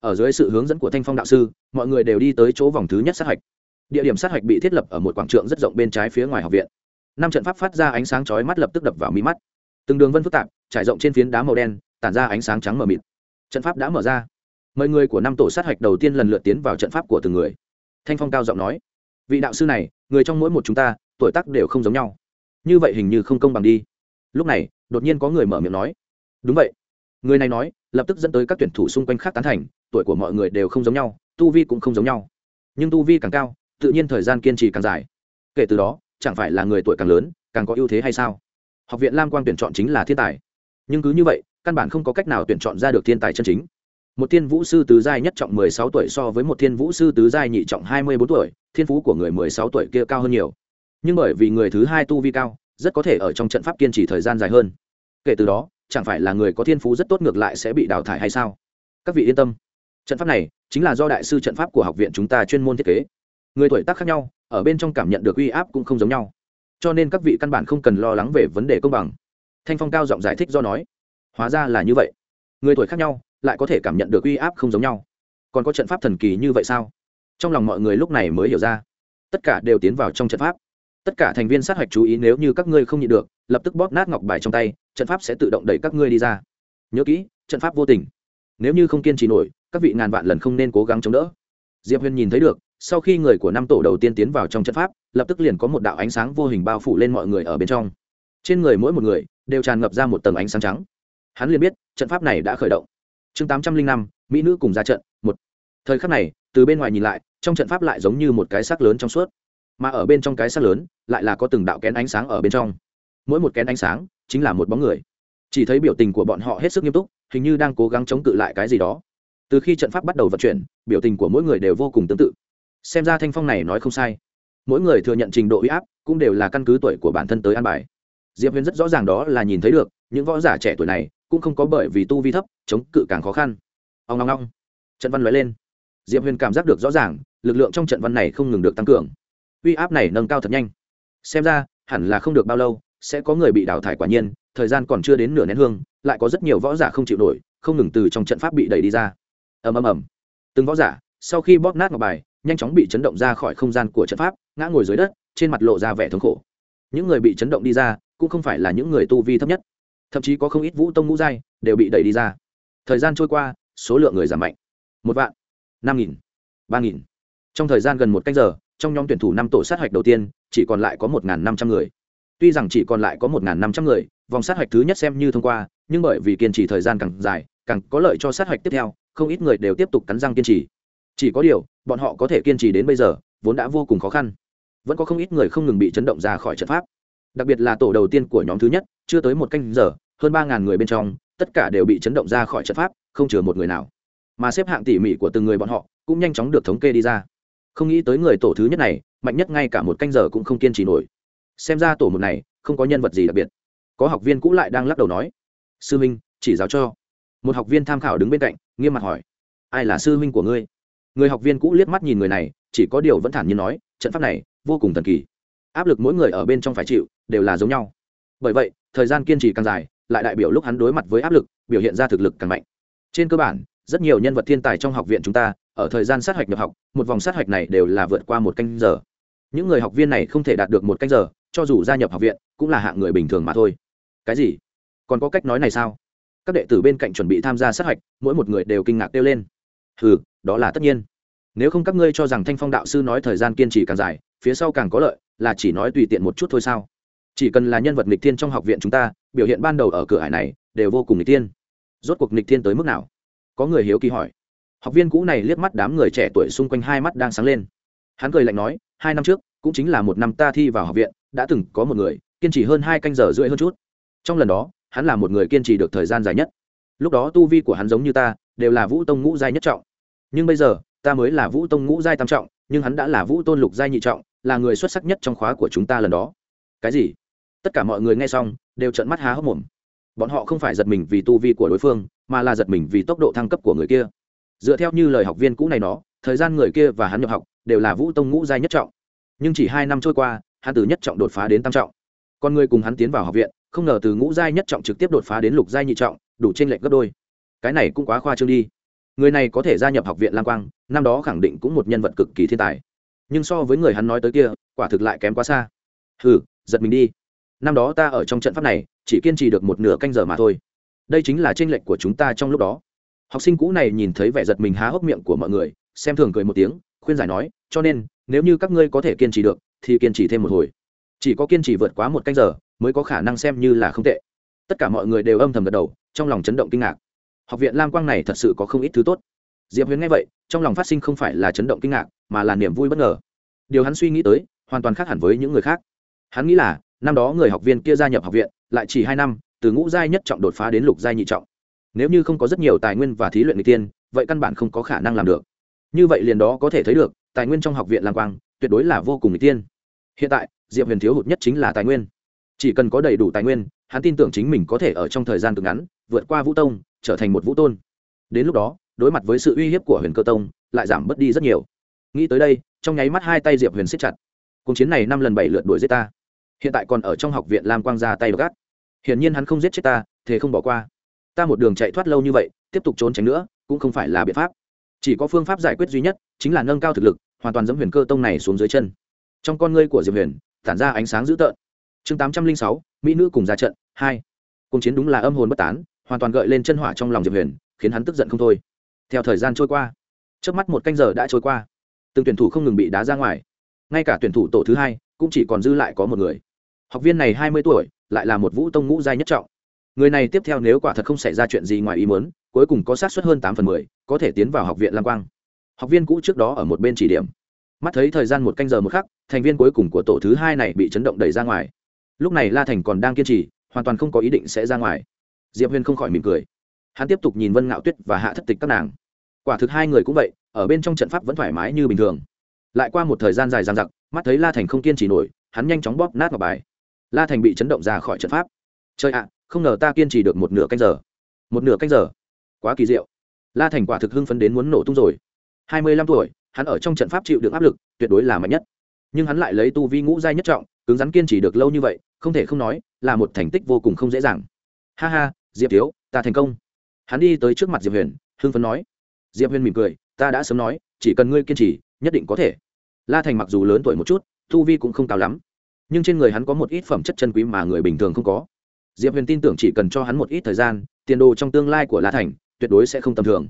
Ở dưới sự hướng dẫn của thanh phong đạo sư, mọi người đều đi tới chỗ vòng thứ nhất sát hạch địa điểm sát hạch bị thiết lập ở một quảng trường rất rộng bên trái phía ngoài học viện. Năm trận pháp phát ra ánh sáng chói mắt lập tức đập vào mi mắt. Từng đường vân phức tạp, trải rộng trên phiến đá màu đen, tản ra ánh sáng trắng mờ mịt. Trận pháp đã mở ra. Mời người của năm tổ sát hạch đầu tiên lần lượt tiến vào trận pháp của từng người. Thanh phong cao giọng nói, vị đạo sư này, người trong mỗi một chúng ta, tuổi tác đều không giống nhau. Như vậy hình như không công bằng đi. Lúc này, đột nhiên có người mở miệng nói, đúng vậy. Người này nói, lập tức dẫn tới các tuyển thủ xung quanh khác tán thành, tuổi của mọi người đều không giống nhau, tu vi cũng không giống nhau. Nhưng tu vi càng cao tự nhiên thời gian kiên trì càng dài. Kể từ đó, chẳng phải là người tuổi càng lớn, càng có ưu thế hay sao? Học viện lam quang tuyển chọn chính là thiên tài. Nhưng cứ như vậy, căn bản không có cách nào tuyển chọn ra được thiên tài chân chính. Một thiên vũ sư tứ giai nhất trọng mười sáu tuổi so với một thiên vũ sư tứ giai nhị trọng hai mươi bốn tuổi, thiên phú của người mười sáu tuổi kia cao hơn nhiều. Nhưng bởi vì người thứ hai tu vi cao, rất có thể ở trong trận pháp kiên trì thời gian dài hơn. Kể từ đó, chẳng phải là người có thiên phú rất tốt ngược lại sẽ bị đào thải hay sao? Các vị yên tâm. Trận pháp này chính là do đại sư trận pháp của học viện chúng ta chuyên môn thiết kế người tuổi tác khác nhau, ở bên trong cảm nhận được uy áp cũng không giống nhau. Cho nên các vị căn bản không cần lo lắng về vấn đề công bằng. Thanh phong cao giọng giải thích do nói, hóa ra là như vậy. Người tuổi khác nhau, lại có thể cảm nhận được uy áp không giống nhau. Còn có trận pháp thần kỳ như vậy sao? Trong lòng mọi người lúc này mới hiểu ra. Tất cả đều tiến vào trong trận pháp. Tất cả thành viên sát hạch chú ý nếu như các ngươi không nhịn được, lập tức bóp nát ngọc bài trong tay, trận pháp sẽ tự động đẩy các ngươi đi ra. Nhớ kỹ, trận pháp vô tình. Nếu như không kiên trì nổi, các vị ngàn vạn lần không nên cố gắng chống đỡ. Diệp huyền nhìn thấy được sau khi người của năm tổ đầu tiên tiến vào trong trận pháp, lập tức liền có một đạo ánh sáng vô hình bao phủ lên mọi người ở bên trong. Trên người mỗi một người đều tràn ngập ra một tầng ánh sáng trắng. Hắn liền biết trận pháp này đã khởi động. Chương tám trăm linh năm, mỹ nữ cùng ra trận, một. Thời khắc này, từ bên ngoài nhìn lại, trong trận pháp lại giống như một cái xác lớn trong suốt. Mà ở bên trong cái xác lớn, lại là có từng đạo kén ánh sáng ở bên trong. Mỗi một kén ánh sáng chính là một bóng người. Chỉ thấy biểu tình của bọn họ hết sức nghiêm túc, hình như đang cố gắng chống cự lại cái gì đó. Từ khi trận pháp bắt đầu vận chuyển, biểu tình của mỗi người đều vô cùng tương tự xem ra thanh phong này nói không sai. Mỗi người thừa nhận trình độ uy áp cũng đều là căn cứ tuổi của bản thân tới an bài. Diệp huyền rất rõ ràng đó là nhìn thấy được, những võ giả trẻ tuổi này cũng không có bởi vì tu vi thấp, chống cự càng khó khăn. Ông ngong ngong trận văn nói lên. Diệp huyền cảm giác được rõ ràng, lực lượng trong trận văn này không ngừng được tăng cường. Uy áp này nâng cao thật nhanh. Xem ra, hẳn là không được bao lâu, sẽ có người bị đào thải quả nhiên, thời gian còn chưa đến nửa nén hương, lại có rất nhiều võ giả không chịu nổi, không ngừng từ trong trận pháp bị đẩy đi ra. Ầm ầm ầm. Từng võ giả, sau khi bóp nát ngọc bài nhanh chóng bị chấn động ra khỏi không gian của trận pháp, ngã ngồi dưới đất, trên mặt lộ ra vẻ thống khổ. Những người bị chấn động đi ra, cũng không phải là những người tu vi thấp nhất. Thậm chí có không ít vũ tông ngũ giai đều bị đẩy đi ra. Thời gian trôi qua, số lượng người giảm mạnh. Một vạn, năm nghìn, ba nghìn. Trong thời gian gần một canh giờ, trong nhóm tuyển thủ năm tổ sát hạch đầu tiên, chỉ còn lại có một năm trăm người. Tuy rằng chỉ còn lại có một năm trăm người, vòng sát hạch thứ nhất xem như thông qua, nhưng bởi vì kiên trì thời gian càng dài, càng có lợi cho sát hạch tiếp theo, không ít người đều tiếp tục cắn răng kiên trì chỉ có điều, bọn họ có thể kiên trì đến bây giờ, vốn đã vô cùng khó khăn. Vẫn có không ít người không ngừng bị chấn động ra khỏi trận pháp. Đặc biệt là tổ đầu tiên của nhóm thứ nhất, chưa tới một canh giờ, hơn ba ngàn người bên trong, tất cả đều bị chấn động ra khỏi trận pháp, không chừa một người nào. Mà xếp hạng tỉ mỉ của từng người bọn họ, cũng nhanh chóng được thống kê đi ra. Không nghĩ tới người tổ thứ nhất này, mạnh nhất ngay cả một canh giờ cũng không kiên trì nổi. Xem ra tổ một này, không có nhân vật gì đặc biệt. Có học viên cũ lại đang lắc đầu nói, sư minh, chỉ giáo cho. Một học viên tham khảo đứng bên cạnh, nghiêm mặt hỏi, ai là sư minh của ngươi? Người học viên cũ liếc mắt nhìn người này, chỉ có điều vẫn thản nhiên nói, trận pháp này vô cùng thần kỳ. Áp lực mỗi người ở bên trong phải chịu, đều là giống nhau. Bởi vậy, thời gian kiên trì càng dài, lại đại biểu lúc hắn đối mặt với áp lực, biểu hiện ra thực lực càng mạnh. Trên cơ bản, rất nhiều nhân vật thiên tài trong học viện chúng ta, ở thời gian sát hạch nhập học, một vòng sát hạch này đều là vượt qua một canh giờ. Những người học viên này không thể đạt được một canh giờ, cho dù gia nhập học viện, cũng là hạng người bình thường mà thôi. Cái gì? Còn có cách nói này sao? Các đệ tử bên cạnh chuẩn bị tham gia sát hạch, mỗi một người đều kinh ngạc kêu lên ừ đó là tất nhiên. Nếu không các ngươi cho rằng thanh phong đạo sư nói thời gian kiên trì càng dài, phía sau càng có lợi, là chỉ nói tùy tiện một chút thôi sao? Chỉ cần là nhân vật nghịch thiên trong học viện chúng ta, biểu hiện ban đầu ở cửa hải này, đều vô cùng nghịch thiên. Rốt cuộc nghịch thiên tới mức nào? Có người hiếu kỳ hỏi. Học viên cũ này liếc mắt đám người trẻ tuổi xung quanh hai mắt đang sáng lên. Hắn cười lạnh nói, hai năm trước, cũng chính là một năm ta thi vào học viện, đã từng có một người, kiên trì hơn hai canh giờ rưỡi hơn chút. Trong lần đó, hắn là một người kiên trì được thời gian dài nhất. Lúc đó tu vi của hắn giống như ta, đều là vũ tông ngũ giai nhất trọng nhưng bây giờ, ta mới là vũ tông ngũ giai tam trọng, nhưng hắn đã là vũ tôn lục giai nhị trọng, là người xuất sắc nhất trong khóa của chúng ta lần đó. Cái gì? Tất cả mọi người nghe xong, đều trợn mắt há hốc mồm. Bọn họ không phải giật mình vì tu vi của đối phương, mà là giật mình vì tốc độ thăng cấp của người kia. Dựa theo như lời học viên cũ này nó, thời gian người kia và hắn nhập học đều là vũ tông ngũ giai nhất trọng. Nhưng chỉ hai năm trôi qua, hắn từ nhất trọng đột phá đến tam trọng. Con người cùng hắn tiến vào học viện, không ngờ từ ngũ giai nhất trọng trực tiếp đột phá đến lục giai nhị trọng, đủ trên lệnh gấp đôi. Cái này cũng quá khoa trương đi người này có thể gia nhập học viện lam quang, năm đó khẳng định cũng một nhân vật cực kỳ thiên tài. Nhưng so với người hắn nói tới kia, quả thực lại kém quá xa. Hừ, giật mình đi. Năm đó ta ở trong trận pháp này, chỉ kiên trì được một nửa canh giờ mà thôi. Đây chính là tranh lệch của chúng ta trong lúc đó. Học sinh cũ này nhìn thấy vẻ giật mình há hốc miệng của mọi người, xem thường cười một tiếng, khuyên giải nói, cho nên, nếu như các ngươi có thể kiên trì được, thì kiên trì thêm một hồi. Chỉ có kiên trì vượt quá một canh giờ, mới có khả năng xem như là không tệ. Tất cả mọi người đều âm thầm gật đầu, trong lòng chấn động kinh ngạc học viện lam quang này thật sự có không ít thứ tốt. Diệp huyền nghe vậy, trong lòng phát sinh không phải là chấn động kinh ngạc, mà là niềm vui bất ngờ. Điều hắn suy nghĩ tới, hoàn toàn khác hẳn với những người khác. Hắn nghĩ là, năm đó người học viên kia gia nhập học viện, lại chỉ hai năm, từ ngũ giai nhất trọng đột phá đến lục giai nhị trọng. Nếu như không có rất nhiều tài nguyên và thí luyện n g tiên, vậy căn bản không có khả năng làm được. Như vậy liền đó có thể thấy được, tài nguyên trong học viện lam quang, tuyệt đối là vô cùng n tiên. Hiện tại, diệp huyền thiếu hụt nhất chính là tài nguyên. Chỉ cần có đầy đủ tài nguyên, hắn tin tưởng chính mình có thể ở trong thời gian cực ngắn, vượt qua vũ tông trở thành một vũ tôn. Đến lúc đó, đối mặt với sự uy hiếp của huyền cơ tông, lại giảm bớt đi rất nhiều. Nghĩ tới đây, trong nháy mắt hai tay diệp huyền siết chặt. Cuộc chiến này năm lần bảy lượt đuổi giết ta. Hiện tại còn ở trong học viện lam quang ra tay gắt. Hiển nhiên hắn không giết chết ta, thế không bỏ qua. Ta một đường chạy thoát lâu như vậy, tiếp tục trốn tránh nữa, cũng không phải là biện pháp. Chỉ có phương pháp giải quyết duy nhất, chính là nâng cao thực lực, hoàn toàn dẫm huyền cơ tông này xuống dưới chân. Trong con ngươi của diệp huyền, tản ra ánh sáng dữ tợn. Chương tám trăm linh sáu, mỹ nữ cùng ra trận, hai. Cuộc chiến đúng là âm hồn bất tán hoàn toàn gợi lên chân hỏa trong lòng diệp huyền, khiến hắn tức giận không thôi. Theo thời gian trôi qua, trước mắt một canh giờ đã trôi qua, từng tuyển thủ không ngừng bị đá ra ngoài. Ngay cả tuyển thủ tổ thứ hai cũng chỉ còn dư lại có một người. Học viên này hai mươi tuổi, lại là một vũ tông ngũ giai nhất trọng. Người này tiếp theo nếu quả thật không xảy ra chuyện gì ngoài ý muốn, cuối cùng có sát suất hơn tám phần mười, có thể tiến vào học viện lam quang. Học viên cũ trước đó ở một bên chỉ điểm. Mắt thấy thời gian một canh giờ một khắc, thành viên cuối cùng của tổ thứ hai này bị chấn động đẩy ra ngoài. Lúc này la thành còn đang kiên trì, hoàn toàn không có ý định sẽ ra ngoài diệp huyền không khỏi mỉm cười. Hắn tiếp tục nhìn vân ngạo tuyết và hạ thất tịch các nàng. Quả thực hai người cũng vậy, ở bên trong trận pháp vẫn thoải mái như bình thường. Lại qua một thời gian dài dàn giặc mắt thấy la thành không kiên trì nổi, hắn nhanh chóng bóp nát ngọc bài. La thành bị chấn động ra khỏi trận pháp. Chơi ạ à, không ngờ ta kiên trì được một nửa canh giờ. Một nửa canh giờ? Quá kỳ diệu. La thành quả thực hưng phấn đến muốn nổ tung rồi. Hai mươi lăm tuổi, hắn ở trong trận pháp chịu được áp lực, tuyệt đối là mạnh nhất. Nhưng hắn lại lấy tu vi ngũ giai nhất trọng, cứng rắn kiên trì được lâu như vậy, không thể không nói là một thành tích vô cùng không dễ dàng. Ha ha diệp thiếu, ta thành công. Hắn đi tới trước mặt diệp huyền, hưng phấn nói. Diệp huyền mỉm cười, ta đã sớm nói, chỉ cần ngươi kiên trì, nhất định có thể. La thành mặc dù lớn tuổi một chút thu vi cũng không cao lắm, nhưng trên người hắn có một ít phẩm chất chân quý mà người bình thường không có. Diệp huyền tin tưởng chỉ cần cho hắn một ít thời gian, tiền đồ trong tương lai của la thành tuyệt đối sẽ không tầm thường.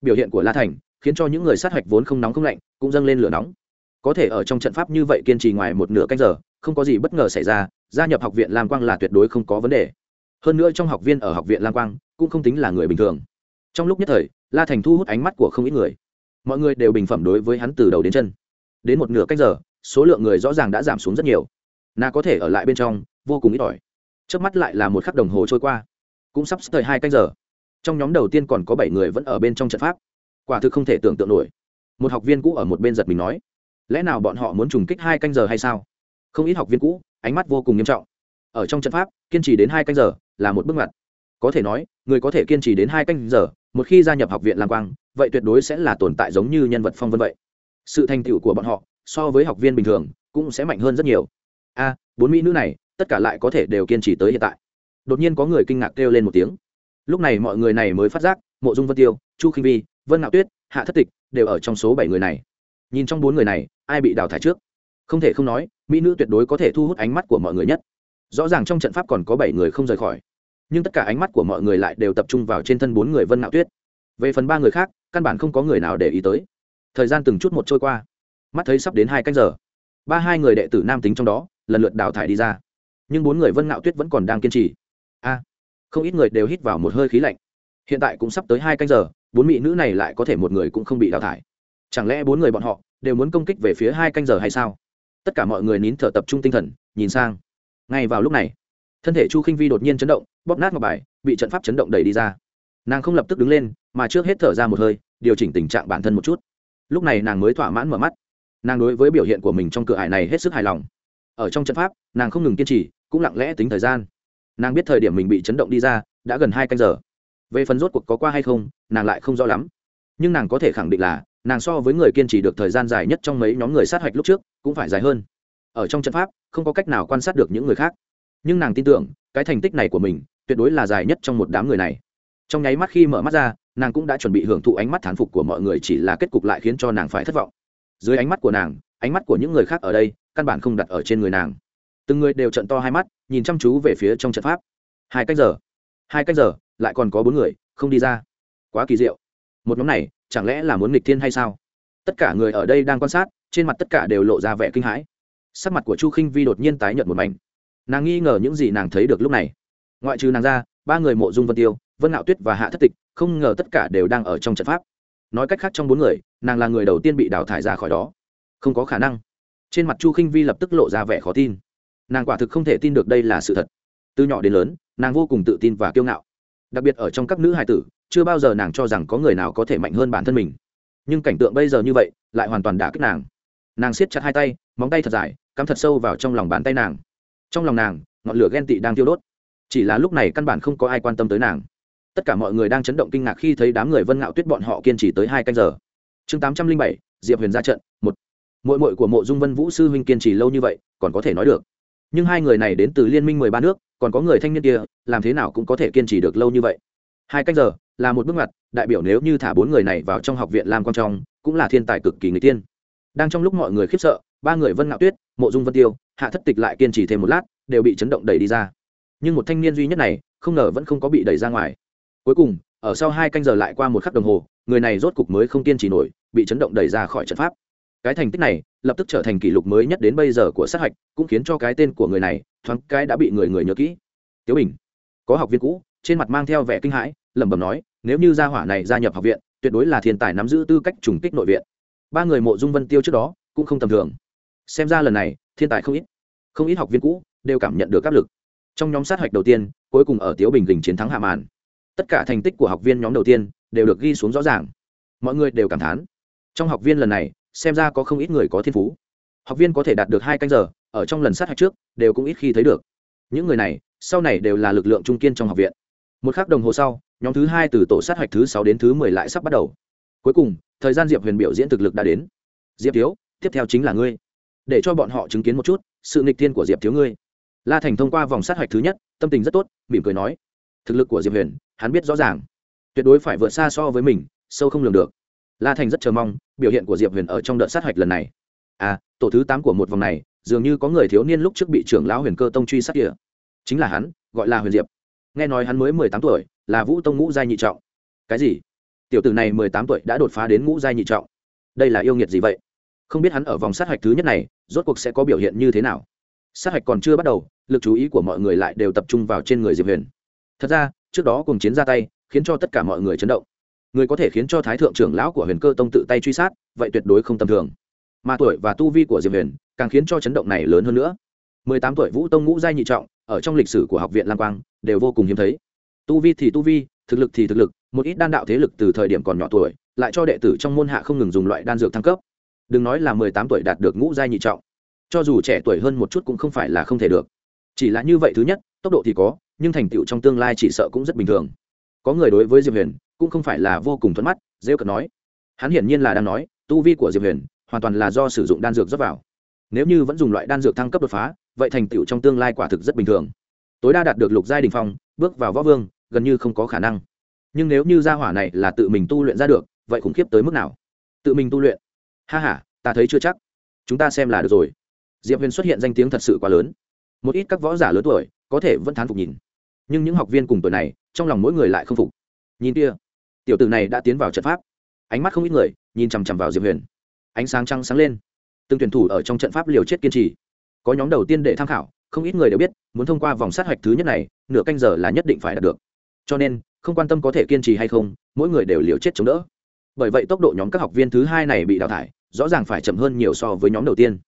Biểu hiện của la thành khiến cho những người sát hạch vốn không nóng không lạnh cũng dâng lên lửa nóng. Có thể ở trong trận pháp như vậy kiên trì ngoài một nửa canh giờ, không có gì bất ngờ xảy ra, gia nhập học viện lam quang là tuyệt đối không có vấn đề hơn nữa trong học viên ở học viện lam quang cũng không tính là người bình thường. Trong lúc nhất thời, la thành thu hút ánh mắt của không ít người. Mọi người đều bình phẩm đối với hắn từ đầu đến chân. Đến một nửa cách giờ, số lượng người rõ ràng đã giảm xuống rất nhiều. Na có thể ở lại bên trong, vô cùng ít ỏi. Trước mắt lại là một khắc đồng hồ trôi qua. Cũng sắp tới hai canh giờ. Trong nhóm đầu tiên còn có bảy người vẫn ở bên trong trận pháp. Quả thực không thể tưởng tượng nổi. Một học viên cũ ở một bên giật mình nói, lẽ nào bọn họ muốn trùng kích hai canh giờ hay sao? Không ít học viên cũ, ánh mắt vô cùng nghiêm trọng. Ở trong trận pháp, kiên trì đến hai canh giờ là một bước ngoặt. Có thể nói, người có thể kiên trì đến hai canh giờ, một khi gia nhập học viện lam quang, vậy tuyệt đối sẽ là tồn tại giống như nhân vật phong vân vậy. Sự thành tựu của bọn họ, so với học viên bình thường, cũng sẽ mạnh hơn rất nhiều. A, bốn mỹ nữ này, tất cả lại có thể đều kiên trì tới hiện tại. Đột nhiên có người kinh ngạc kêu lên một tiếng. Lúc này mọi người này mới phát giác, mộ dung vân tiêu, chu khinh vi, vân ngạo tuyết, hạ thất tịch đều ở trong số bảy người này. Nhìn trong bốn người này, ai bị đào thải trước? Không thể không nói, mỹ nữ tuyệt đối có thể thu hút ánh mắt của mọi người nhất. Rõ ràng trong trận pháp còn có bảy người không rời khỏi nhưng tất cả ánh mắt của mọi người lại đều tập trung vào trên thân bốn người vân ngạo tuyết. Về phần ba người khác, căn bản không có người nào để ý tới. Thời gian từng chút một trôi qua. Mắt thấy sắp đến hai canh giờ. Ba hai người đệ tử nam tính trong đó, lần lượt đào thải đi ra. Nhưng bốn người vân ngạo tuyết vẫn còn đang kiên trì. A, không ít người đều hít vào một hơi khí lạnh. Hiện tại cũng sắp tới hai canh giờ, bốn mỹ nữ này lại có thể một người cũng không bị đào thải. Chẳng lẽ bốn người bọn họ đều muốn công kích về phía hai canh giờ hay sao? Tất cả mọi người nín thở tập trung tinh thần, nhìn sang. Ngay vào lúc này, thân thể chu khinh vi đột nhiên chấn động bóp nát ngọc bài, bị trận pháp chấn động đẩy đi ra. Nàng không lập tức đứng lên, mà trước hết thở ra một hơi, điều chỉnh tình trạng bản thân một chút. Lúc này nàng mới thỏa mãn mở mắt. Nàng đối với biểu hiện của mình trong cửa hải này hết sức hài lòng. Ở trong trận pháp, nàng không ngừng kiên trì, cũng lặng lẽ tính thời gian. Nàng biết thời điểm mình bị chấn động đi ra, đã gần hai canh giờ. Về phần rốt cuộc có qua hay không, nàng lại không rõ lắm. Nhưng nàng có thể khẳng định là, nàng so với người kiên trì được thời gian dài nhất trong mấy nhóm người sát hạch lúc trước, cũng phải dài hơn. Ở trong trận pháp, không có cách nào quan sát được những người khác. Nhưng nàng tin tưởng cái thành tích này của mình tuyệt đối là dài nhất trong một đám người này. Trong nháy mắt khi mở mắt ra, nàng cũng đã chuẩn bị hưởng thụ ánh mắt thán phục của mọi người chỉ là kết cục lại khiến cho nàng phải thất vọng. Dưới ánh mắt của nàng, ánh mắt của những người khác ở đây căn bản không đặt ở trên người nàng. Từng người đều trận to hai mắt, nhìn chăm chú về phía trong trận pháp. Hai cách giờ, hai cách giờ, lại còn có bốn người, không đi ra. Quá kỳ diệu. Một nhóm này, chẳng lẽ là muốn nghịch thiên hay sao? Tất cả người ở đây đang quan sát, trên mặt tất cả đều lộ ra vẻ kinh hãi. Sắc mặt của chu khinh vi đột nhiên tái nhợt một mảnh nàng nghi ngờ những gì nàng thấy được lúc này. Ngoại trừ nàng ra, ba người mộ dung vân tiêu, vân ngạo tuyết và hạ thất tịch, không ngờ tất cả đều đang ở trong trận pháp. Nói cách khác trong bốn người, nàng là người đầu tiên bị đào thải ra khỏi đó. Không có khả năng. Trên mặt chu khinh vi lập tức lộ ra vẻ khó tin. Nàng quả thực không thể tin được đây là sự thật. Từ nhỏ đến lớn, nàng vô cùng tự tin và kiêu ngạo. Đặc biệt ở trong các nữ hài tử, chưa bao giờ nàng cho rằng có người nào có thể mạnh hơn bản thân mình. Nhưng cảnh tượng bây giờ như vậy, lại hoàn toàn đả kích nàng. Nàng siết chặt hai tay, móng tay thật dài, cắm thật sâu vào trong lòng bàn tay nàng trong lòng nàng, ngọn lửa ghen tị đang thiêu đốt. Chỉ là lúc này căn bản không có ai quan tâm tới nàng. Tất cả mọi người đang chấn động kinh ngạc khi thấy đám người vân ngạo tuyết bọn họ kiên trì tới hai canh giờ. Chương tám trăm linh bảy, diệp huyền ra trận, một. Mội mội của mộ dung vân vũ sư huynh kiên trì lâu như vậy, còn có thể nói được. Nhưng hai người này đến từ liên minh mười ba nước, còn có người thanh niên kia, làm thế nào cũng có thể kiên trì được lâu như vậy. Hai canh giờ, là một bước ngoặt, đại biểu nếu như thả bốn người này vào trong học viện lam quang trong, cũng là thiên tài cực kỳ người tiên. Đang trong lúc mọi người khiếp sợ ba người vân ngạo tuyết mộ dung vân tiêu hạ thất tịch lại kiên trì thêm một lát đều bị chấn động đẩy đi ra nhưng một thanh niên duy nhất này không ngờ vẫn không có bị đẩy ra ngoài cuối cùng ở sau hai canh giờ lại qua một khắc đồng hồ người này rốt cục mới không kiên trì nổi bị chấn động đẩy ra khỏi trận pháp cái thành tích này lập tức trở thành kỷ lục mới nhất đến bây giờ của sát hạch cũng khiến cho cái tên của người này thoáng cái đã bị người người nhớ kỹ tiếu bình có học viên cũ trên mặt mang theo vẻ kinh hãi lẩm bẩm nói nếu như gia hỏa này gia nhập học viện tuyệt đối là thiên tài nắm giữ tư cách trùng kích nội viện ba người mộ dung vân tiêu trước đó cũng không tầm thường xem ra lần này, thiên tài không ít. Không ít học viên cũ đều cảm nhận được áp lực. Trong nhóm sát hạch đầu tiên, cuối cùng ở tiếu bình đình chiến thắng hạ màn tất cả thành tích của học viên nhóm đầu tiên đều được ghi xuống rõ ràng. Mọi người đều cảm thán. Trong học viên lần này, xem ra có không ít người có thiên phú. Học viên có thể đạt được hai canh giờ, ở trong lần sát hạch trước, đều cũng ít khi thấy được. Những người này, sau này đều là lực lượng trung kiên trong học viện. Một k h ắ c đồng hồ sau, nhóm thứ hai từ tổ sát hạch thứ sáu đến thứ mười lại sắp bắt đầu. Cuối cùng, thời gian diệp huyền biểu diễn thực lực đã đến. Diệp thiếu, tiếp theo chính là ngươi để cho bọn họ chứng kiến một chút, sự nghịch thiên của diệp thiếu ngươi. La thành thông qua vòng sát hạch thứ nhất, tâm tình rất tốt, mỉm cười nói, thực lực của diệp huyền, hắn biết rõ ràng, tuyệt đối phải vượt xa so với mình, sâu không lường được. La thành rất chờ mong, biểu hiện của diệp huyền ở trong đợt sát hạch lần này. À tổ thứ tám của một vòng này, dường như có người thiếu niên lúc trước bị trưởng lão huyền cơ tông truy sát kia chính là hắn, gọi là huyền diệp. Nghe nói hắn mới mười tám tuổi, là vũ tông ngũ giai nhị trọng. Cái gì? Tiểu tử này mười tám tuổi đã đột phá đến ngũ giai nhị trọng. Đây là yêu nghiệt gì vậy? Không biết hắn ở vòng sát hạch thứ nhất này, rốt cuộc sẽ có biểu hiện như thế nào. Sát hạch còn chưa bắt đầu, lực chú ý của mọi người lại đều tập trung vào trên người diệp huyền. Thật ra, trước đó cùng chiến ra tay, khiến cho tất cả mọi người chấn động. Người có thể khiến cho thái thượng trưởng lão của huyền cơ tông tự tay truy sát, vậy tuyệt đối không tầm thường. Mà tuổi và tu vi của diệp huyền càng khiến cho chấn động này lớn hơn nữa. Mười tám tuổi vũ tông ngũ giai nhị trọng, ở trong lịch sử của học viện lam quang, đều vô cùng hiếm thấy. Tu vi thì tu vi, thực lực thì thực lực, một ít đan đạo thế lực từ thời điểm còn nhỏ tuổi, lại cho đệ tử trong môn hạ không ngừng dùng loại đan dược thăng cấp đừng nói là mười tám tuổi đạt được ngũ giai nhị trọng, cho dù trẻ tuổi hơn một chút cũng không phải là không thể được. Chỉ là như vậy thứ nhất, tốc độ thì có, nhưng thành tựu trong tương lai chỉ sợ cũng rất bình thường. Có người đối với diệp huyền cũng không phải là vô cùng thuận mắt dễ cận nói. Hắn hiển nhiên là đang nói, tu vi của diệp huyền hoàn toàn là do sử dụng đan dược rót vào. Nếu như vẫn dùng loại đan dược thăng cấp đột phá, vậy thành tựu trong tương lai quả thực rất bình thường. Tối đa đạt được lục giai đình phong, bước vào võ vương, gần như không có khả năng. Nhưng nếu như gia hỏa này là tự mình tu luyện ra được, vậy khủng khiếp tới mức nào? Tự mình tu luyện? Ha ha, ta thấy chưa chắc. Chúng ta xem là được rồi. Diệp huyền xuất hiện danh tiếng thật sự quá lớn. Một ít các võ giả lớn tuổi có thể vẫn thán phục nhìn. Nhưng những học viên cùng tuổi này trong lòng mỗi người lại không phục. Nhìn kia tiểu tử này đã tiến vào trận pháp. Ánh mắt không ít người nhìn chằm chằm vào diệp huyền. Ánh sáng trăng sáng lên. Từng tuyển thủ ở trong trận pháp liều chết kiên trì. Có nhóm đầu tiên để tham khảo không ít người đều biết muốn thông qua vòng sát hạch thứ nhất này nửa canh giờ là nhất định phải đạt được. Cho nên không quan tâm có thể kiên trì hay không mỗi người đều liều chết chống đỡ. Bởi vậy tốc độ nhóm các học viên thứ hai này bị đào thải rõ ràng phải chậm hơn nhiều so với nhóm đầu tiên.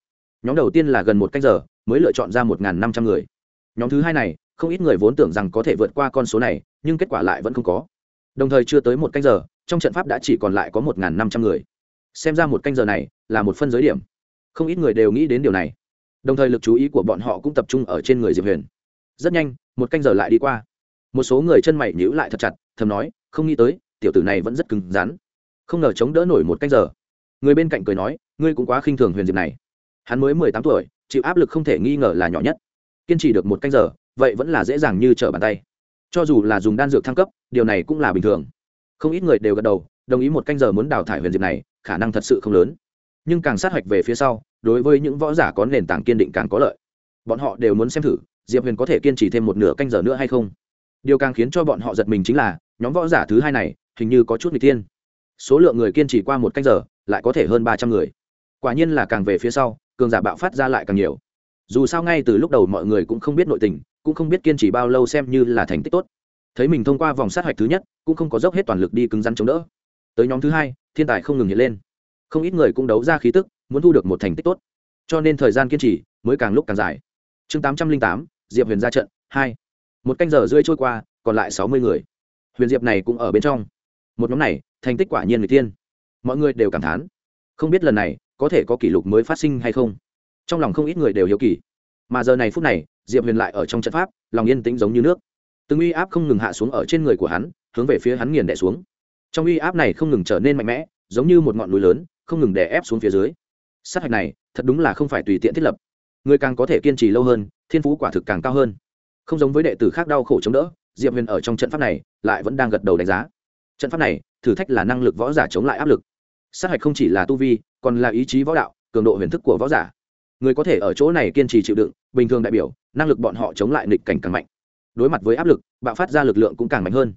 Nhóm đầu tiên là gần một canh giờ, mới lựa chọn ra một năm trăm người. Nhóm thứ hai này, không ít người vốn tưởng rằng có thể vượt qua con số này, nhưng kết quả lại vẫn không có. Đồng thời chưa tới một canh giờ, trong trận pháp đã chỉ còn lại có một năm trăm người. Xem ra một canh giờ này là một phân giới điểm. Không ít người đều nghĩ đến điều này. Đồng thời lực chú ý của bọn họ cũng tập trung ở trên người diệp huyền. Rất nhanh, một canh giờ lại đi qua. Một số người chân mày nhíu lại thật chặt, thầm nói, không nghĩ tới, tiểu tử này vẫn rất cứng rắn. Không ngờ chống đỡ nổi một canh giờ người bên cạnh cười nói, ngươi cũng quá khinh thường huyền diệp này. Hắn mới mười tám tuổi, chịu áp lực không thể nghi ngờ là nhỏ nhất. Kiên trì được một canh giờ, vậy vẫn là dễ dàng như trở bàn tay. Cho dù là dùng đan dược thăng cấp, điều này cũng là bình thường. Không ít người đều gật đầu, đồng ý một canh giờ muốn đào thải huyền diệp này, khả năng thật sự không lớn. Nhưng càng sát hạch về phía sau, đối với những võ giả có nền tảng kiên định càng có lợi. Bọn họ đều muốn xem thử, diệp huyền có thể kiên trì thêm một nửa canh giờ nữa hay không. Điều càng khiến cho bọn họ giật mình chính là, nhóm võ giả thứ hai này, hình như có chút n g ư ờ tiên số lượng người kiên trì qua một canh giờ, lại có thể hơn ba trăm người. Quả nhiên là càng về phía sau, cường giả bạo phát ra lại càng nhiều. Dù sao ngay từ lúc đầu mọi người cũng không biết nội tình, cũng không biết kiên trì bao lâu xem như là thành tích tốt. Thấy mình thông qua vòng sát hạch thứ nhất, cũng không có dốc hết toàn lực đi cứng rắn chống đỡ. Tới nhóm thứ hai, thiên tài không ngừng hiện lên. Không ít người cũng đấu ra khí tức, muốn thu được một thành tích tốt. Cho nên thời gian kiên trì mới càng lúc càng dài. Chương tám trăm linh tám, diệp huyền ra trận, hai. Một canh giờ rơi trôi qua, còn lại sáu mươi người. Huyền diệp này cũng ở bên trong. Một nhóm này thành tích quả nhiên người tiên. Mọi người đều cảm thán. Không biết lần này có thể có kỷ lục mới phát sinh hay không. Trong lòng không ít người đều hiếu kỳ. Mà giờ này phút này, diệp huyền lại ở trong trận pháp, lòng yên tĩnh giống như nước. Từng uy áp không ngừng hạ xuống ở trên người của hắn, hướng về phía hắn nghiền đẻ xuống. Trong uy áp này không ngừng trở nên mạnh mẽ, giống như một ngọn núi lớn, không ngừng đè ép xuống phía dưới. Sát hạch này, thật đúng là không phải tùy tiện thiết lập. Người càng có thể kiên trì lâu hơn, thiên phú quả thực càng cao hơn. Không giống với đệ tử khác đau khổ chống đỡ, diệp huyền ở trong trận pháp này, lại vẫn đang gật đầu đánh giá. Trận pháp này thử thách là năng lực võ giả chống lại áp lực. Sát hạch không chỉ là tu vi, còn là ý chí võ đạo, cường độ huyền thức của võ giả. Người có thể ở chỗ này kiên trì chịu đựng, bình thường đại biểu, năng lực bọn họ chống lại nghịch cảnh càng mạnh. Đối mặt với áp lực, bạo phát ra lực lượng cũng càng mạnh hơn.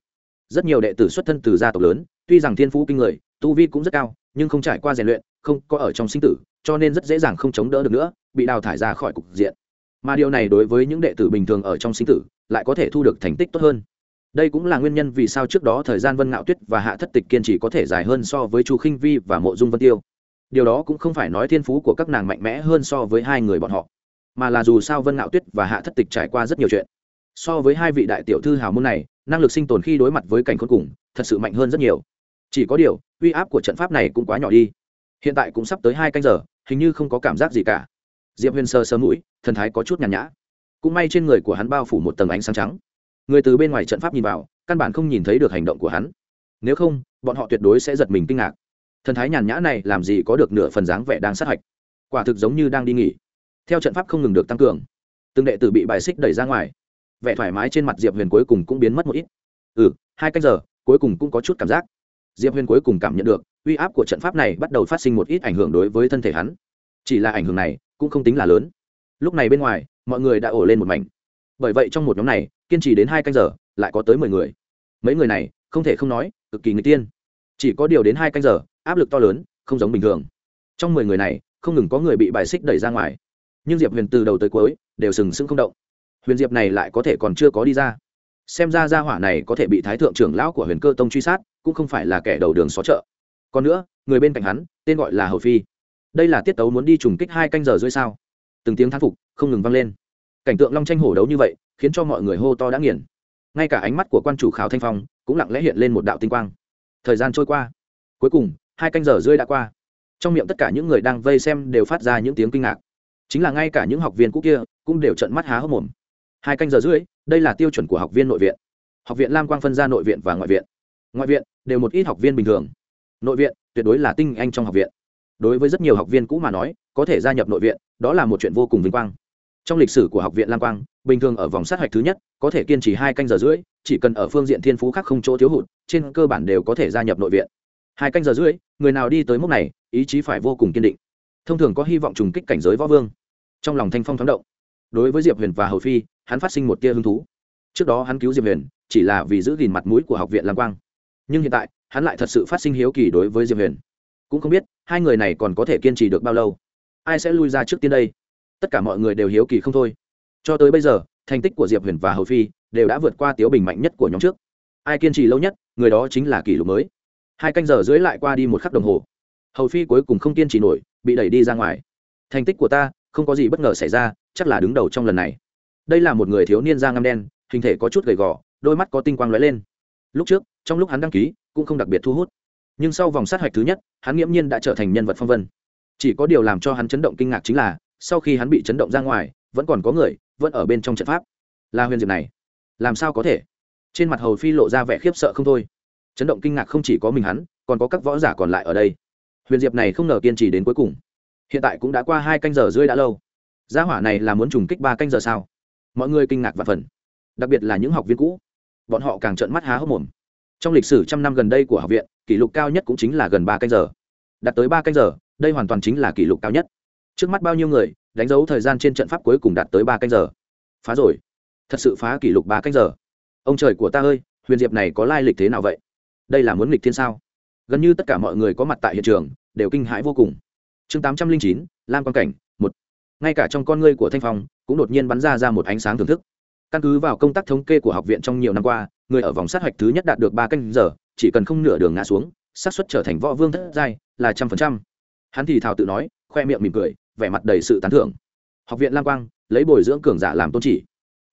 Rất nhiều đệ tử xuất thân từ gia tộc lớn, tuy rằng thiên phú kinh người, tu vi cũng rất cao, nhưng không trải qua rèn luyện, không có ở trong sinh tử, cho nên rất dễ dàng không chống đỡ được nữa, bị đào thải ra khỏi cục diện. Mà điều này đối với những đệ tử bình thường ở trong sinh tử, lại có thể thu được thành tích tốt hơn đây cũng là nguyên nhân vì sao trước đó thời gian vân ngạo tuyết và hạ thất tịch kiên trì có thể dài hơn so với chu khinh vi và mộ dung vân tiêu. Điều đó cũng không phải nói thiên phú của các nàng mạnh mẽ hơn so với hai người bọn họ, mà là dù sao vân ngạo tuyết và hạ thất tịch trải qua rất nhiều chuyện. So với hai vị đại tiểu thư hào môn này, năng lực sinh tồn khi đối mặt với cảnh khốn cùng, thật sự mạnh hơn rất nhiều. Chỉ có điều, uy áp của trận pháp này cũng quá nhỏ đi. Hiện tại cũng sắp tới hai canh giờ, hình như không có cảm giác gì cả. Diệp huyền sơ sơ mũi, thần thái có chút nhàn nhã. Cũng may trên người của hắn bao phủ một tầng ánh sáng trắng người từ bên ngoài trận pháp nhìn vào, căn bản không nhìn thấy được hành động của hắn. Nếu không, bọn họ tuyệt đối sẽ giật mình kinh ngạc. Thần thái nhàn nhã này làm gì có được nửa phần dáng vẻ đang sát hạch. Quả thực giống như đang đi nghỉ. Theo trận pháp không ngừng được tăng cường, từng đệ tử bị bài xích đẩy ra ngoài. Vẻ thoải mái trên mặt diệp huyền cuối cùng cũng biến mất một ít. Ừ hai cách giờ, cuối cùng cũng có chút cảm giác. Diệp huyền cuối cùng cảm nhận được, uy áp của trận pháp này bắt đầu phát sinh một ít ảnh hưởng đối với thân thể hắn. Chỉ là ảnh hưởng này, cũng không tính là lớn. Lúc này bên ngoài, mọi người đã ổ lên một mảnh. Bởi vậy trong một nhóm này kiên trì đến hai canh giờ, lại có tới mười người. Mấy người này, không thể không nói, cực kỳ người tiên. Chỉ có điều đến hai canh giờ, áp lực to lớn, không giống bình thường. Trong mười người này, không ngừng có người bị bài xích đẩy ra ngoài. Nhưng diệp huyền từ đầu tới cuối, đều sừng sững không động. Huyền diệp này lại có thể còn chưa có đi ra. Xem ra gia hỏa này có thể bị thái thượng trưởng lão của huyền cơ tông truy sát, cũng không phải là kẻ đầu đường xó chợ. Còn nữa, người bên cạnh hắn, tên gọi là hầu phi. Đây là tiết tấu muốn đi trùng kích hai canh giờ rưỡi sao? Từng tiếng thán phục, không ngừng vang lên. Cảnh tượng long tranh hổ đấu như vậy khiến cho mọi người hô to đã nghiền. Ngay cả ánh mắt của quan chủ khảo thanh phong cũng lặng lẽ hiện lên một đạo tinh quang. Thời gian trôi qua. Cuối cùng, hai canh giờ rưỡi đã qua. Trong miệng tất cả những người đang vây xem đều phát ra những tiếng kinh ngạc. Chính là ngay cả những học viên cũ kia cũng đều trận mắt há hốc mồm. Hai canh giờ rưỡi, đây là tiêu chuẩn của học viên nội viện. Học viện lam quang phân ra nội viện và ngoại viện. Ngoại viện, đều một ít học viên bình thường. Nội viện, tuyệt đối là tinh anh trong học viện. Đối với rất nhiều học viên cũ mà nói, có thể gia nhập nội viện, đó là một chuyện vô cùng vinh quang trong lịch sử của học viện lam quang, bình thường ở vòng sát hạch thứ nhất, có thể kiên trì hai canh giờ rưỡi, chỉ cần ở phương diện thiên phú khác không chỗ thiếu hụt, trên cơ bản đều có thể gia nhập nội viện. Hai canh giờ rưỡi, người nào đi tới mức này, ý chí phải vô cùng kiên định. Thông thường có hy vọng trùng kích cảnh giới võ vương. Trong lòng thanh phong thoáng động. Đối với diệp huyền và hầu phi, hắn phát sinh một tia hứng thú. Trước đó hắn cứu diệp huyền, chỉ là vì giữ gìn mặt mũi của học viện lam quang. Nhưng hiện tại, hắn lại thật sự phát sinh hiếu kỳ đối với diệp huyền. Cũng không biết, hai người này còn có thể kiên trì được bao lâu. Ai sẽ lui ra trước tiên đây? Tất cả mọi người đều hiếu kỳ không thôi. Cho tới bây giờ, thành tích của diệp huyền và hầu phi đều đã vượt qua tiếu bình mạnh nhất của nhóm trước. Ai kiên trì lâu nhất, người đó chính là kỷ lục mới. Hai canh giờ dưới lại qua đi một khắc đồng hồ. Hầu phi cuối cùng không kiên trì nổi, bị đẩy đi ra ngoài. Thành tích của ta, không có gì bất ngờ xảy ra, chắc là đứng đầu trong lần này. Đây là một người thiếu niên da ngăm đen, hình thể có chút gầy gò, đôi mắt có tinh quang lóe lên. Lúc trước, trong lúc hắn đăng ký, cũng không đặc biệt thu hút. Nhưng sau vòng sát hạch thứ nhất, hắn nghiễm nhiên đã trở thành nhân vật phong vân. Chỉ có điều làm cho hắn chấn động kinh ngạc chính là sau khi hắn bị chấn động ra ngoài, vẫn còn có người, vẫn ở bên trong trận pháp. Là huyền diệp này. Làm sao có thể? Trên mặt hầu phi lộ ra vẻ khiếp sợ không thôi. Chấn động kinh ngạc không chỉ có mình hắn, còn có các võ giả còn lại ở đây. Huyền diệp này không ngờ kiên trì đến cuối cùng. Hiện tại cũng đã qua hai canh giờ rưỡi đã lâu. Gia hỏa này là muốn trùng kích ba canh giờ sao? Mọi người kinh ngạc và phần. Đặc biệt là những học viên cũ. Bọn họ càng trợn mắt há hốc mồm. Trong lịch sử trăm năm gần đây của học viện, kỷ lục cao nhất cũng chính là gần ba canh giờ. Đạt tới ba canh giờ, đây hoàn toàn chính là kỷ lục cao nhất trước mắt bao nhiêu người, đánh dấu thời gian trên trận pháp cuối cùng đạt tới ba canh giờ. Phá rồi. Thật sự phá kỷ lục ba canh giờ. Ông trời của ta ơi, huyền diệp này có lai lịch thế nào vậy? Đây là muốn nghịch thiên sao? Gần như tất cả mọi người có mặt tại hiện trường, đều kinh hãi vô cùng. Chương tám trăm linh chín, lam quan cảnh, một. Ngay cả trong con ngươi của thanh phong, cũng đột nhiên bắn ra ra một ánh sáng thưởng thức. Căn cứ vào công tác thống kê của học viện trong nhiều năm qua, người ở vòng sát hạch thứ nhất đạt được ba canh giờ, chỉ cần không nửa đường ngã xuống, xác suất trở thành võ vương thất giai là trăm phần trăm. Hắn thì thào tự nói, khoe miệng mỉm cười vẻ mặt đầy sự tán thưởng. Học viện lam quang, lấy bồi dưỡng cường giả làm tôn chỉ.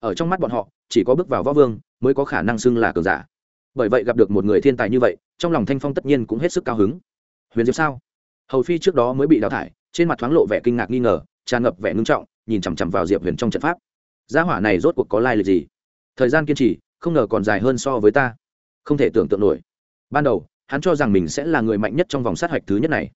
Ở trong mắt bọn họ, chỉ có bước vào võ vương mới có khả năng xưng là cường giả. Bởi vậy gặp được một người thiên tài như vậy, trong lòng thanh phong tất nhiên cũng hết sức cao hứng. Huyền diệp sao? Hầu phi trước đó mới bị đào thải, trên mặt thoáng lộ vẻ kinh ngạc nghi ngờ, tràn ngập vẻ ngưng trọng, nhìn chằm chằm vào diệp huyền trong trận pháp. Gia hỏa này rốt cuộc có lai lịch gì? Thời gian kiên trì, không ngờ còn dài hơn so với ta. Không thể tưởng tượng nổi. Ban đầu, hắn cho rằng mình sẽ là người mạnh nhất trong vòng sát hạch thứ nhất này.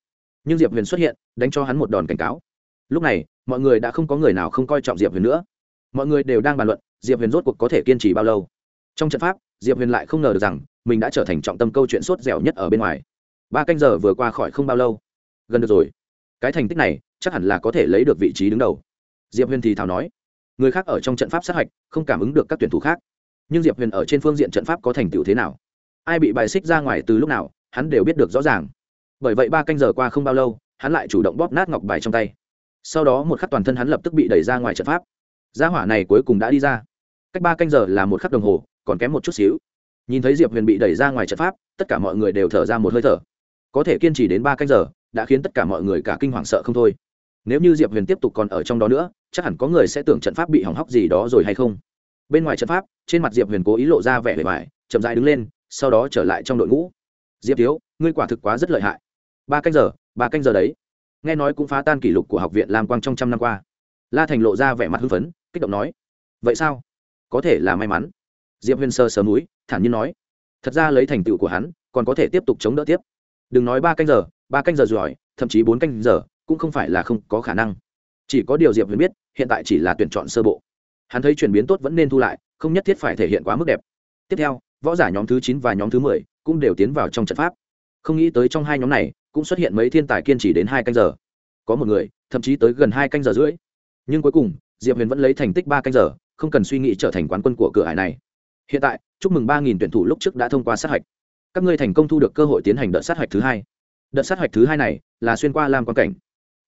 Nhưng diệp huyền xuất hiện, đánh cho hắn một đòn cảnh cáo lúc này, mọi người đã không có người nào không coi trọng diệp huyền nữa. Mọi người đều đang bàn luận, diệp huyền rốt cuộc có thể kiên trì bao lâu. Trong trận pháp, diệp huyền lại không ngờ được rằng, mình đã trở thành trọng tâm câu chuyện sốt dẻo nhất ở bên ngoài. Ba canh giờ vừa qua khỏi không bao lâu. Gần được rồi. Cái thành tích này, chắc hẳn là có thể lấy được vị trí đứng đầu. Diệp huyền thì thào nói. Người khác ở trong trận pháp sát hạch, không cảm ứng được các tuyển thủ khác. Nhưng diệp huyền ở trên phương diện trận pháp có thành tựu thế nào? Ai bị bài xích ra ngoài từ lúc nào, hắn đều biết được rõ ràng. Bởi vậy ba canh giờ qua không bao lâu, hắn lại chủ động bóp nát ngọc bài trong tay sau đó một khắc toàn thân hắn lập tức bị đẩy ra ngoài trận pháp. Gia hỏa này cuối cùng đã đi ra. Cách ba canh giờ là một khắc đồng hồ, còn kém một chút xíu. Nhìn thấy diệp huyền bị đẩy ra ngoài trận pháp, tất cả mọi người đều thở ra một hơi thở. Có thể kiên trì đến ba canh giờ, đã khiến tất cả mọi người cả kinh hoàng sợ không thôi. Nếu như diệp huyền tiếp tục còn ở trong đó nữa, chắc hẳn có người sẽ tưởng trận pháp bị hỏng hóc gì đó rồi hay không. Bên ngoài trận pháp, trên mặt diệp huyền cố ý lộ ra vẻ bề bài chậm dại đứng lên, sau đó trở lại trong đội ngũ. Diệp thiếu, ngươi quả thực quá rất lợi hại. Ba canh giờ, ba canh giờ đấy nghe nói cũng phá tan kỷ lục của học viện lam quang trong trăm năm qua. La thành lộ ra vẻ mặt hưng phấn, kích động nói, vậy sao? Có thể là may mắn. Diệp huyền sơ sờ núi thản nhiên nói, thật ra lấy thành tựu của hắn, còn có thể tiếp tục chống đỡ tiếp. Đừng nói ba canh giờ, ba canh giờ giỏi, thậm chí bốn canh giờ, cũng không phải là không có khả năng. Chỉ có điều diệp huyền biết, hiện tại chỉ là tuyển chọn sơ bộ. Hắn thấy chuyển biến tốt vẫn nên thu lại, không nhất thiết phải thể hiện quá mức đẹp. Tiếp theo, võ giả nhóm thứ chín và nhóm thứ mười cũng đều tiến vào trong trận pháp. Không nghĩ tới trong hai nhóm này cũng xuất hiện mấy thiên tài kiên trì đến hai canh giờ. Có một người, thậm chí tới gần hai canh giờ rưỡi. Nhưng cuối cùng, diệp huyền vẫn lấy thành tích ba canh giờ, không cần suy nghĩ trở thành quán quân của cửa hải này. Hiện tại, chúc mừng ba nghìn tuyển thủ lúc trước đã thông qua sát hạch. Các ngươi thành công thu được cơ hội tiến hành đợt sát hạch thứ hai. Đợt sát hạch thứ hai này là xuyên qua lam quan cảnh.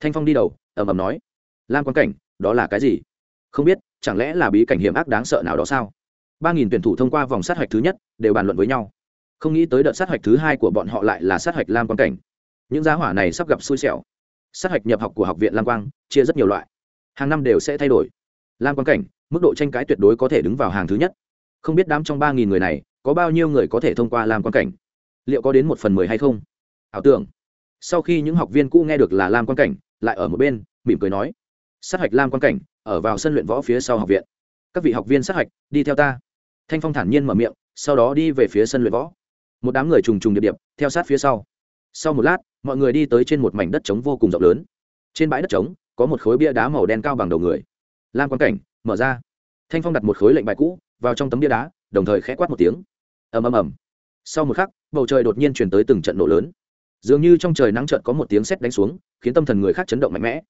Thanh phong đi đầu ẩm ẩm nói, lam quan cảnh, đó là cái gì? Không biết, chẳng lẽ là bí cảnh hiểm ác đáng sợ nào đó sao? ba nghìn tuyển thủ thông qua vòng sát hạch thứ nhất đều bàn luận với nhau. Không nghĩ tới đợt sát hạch thứ hai của bọn họ lại là sát hạch lam quan cảnh những giá hỏa này sắp gặp xui xẻo. Sát hạch nhập học của học viện lam quang, chia rất nhiều loại. Hàng năm đều sẽ thay đổi. Lam quan cảnh, mức độ tranh cãi tuyệt đối có thể đứng vào hàng thứ nhất. Không biết đám trong ba nghìn người này, có bao nhiêu người có thể thông qua lam quan cảnh? Liệu có đến một phần mười hay không? Ảo tưởng. Sau khi những học viên cũ nghe được là lam quan cảnh, lại ở một bên, mỉm cười nói, sát hạch lam quan cảnh, ở vào sân luyện võ phía sau học viện. Các vị học viên sát hạch, đi theo ta. Thanh phong thản nhiên mở miệng, sau đó đi về phía sân luyện võ. Một đám người trùng trùng điệp điệp, theo sát phía sau. Sau một lát mọi người đi tới trên một mảnh đất trống vô cùng rộng lớn. Trên bãi đất trống, có một khối bia đá màu đen cao bằng đầu người. Lam quan cảnh, mở ra. Thanh phong đặt một khối lệnh bài cũ vào trong tấm bia đá, đồng thời khẽ quát một tiếng. Ầm ầm ầm. Sau một khắc, bầu trời đột nhiên chuyển tới từng trận nổ lớn. Dường như trong trời nắng trận có một tiếng sét đánh xuống, khiến tâm thần người khác chấn động mạnh mẽ.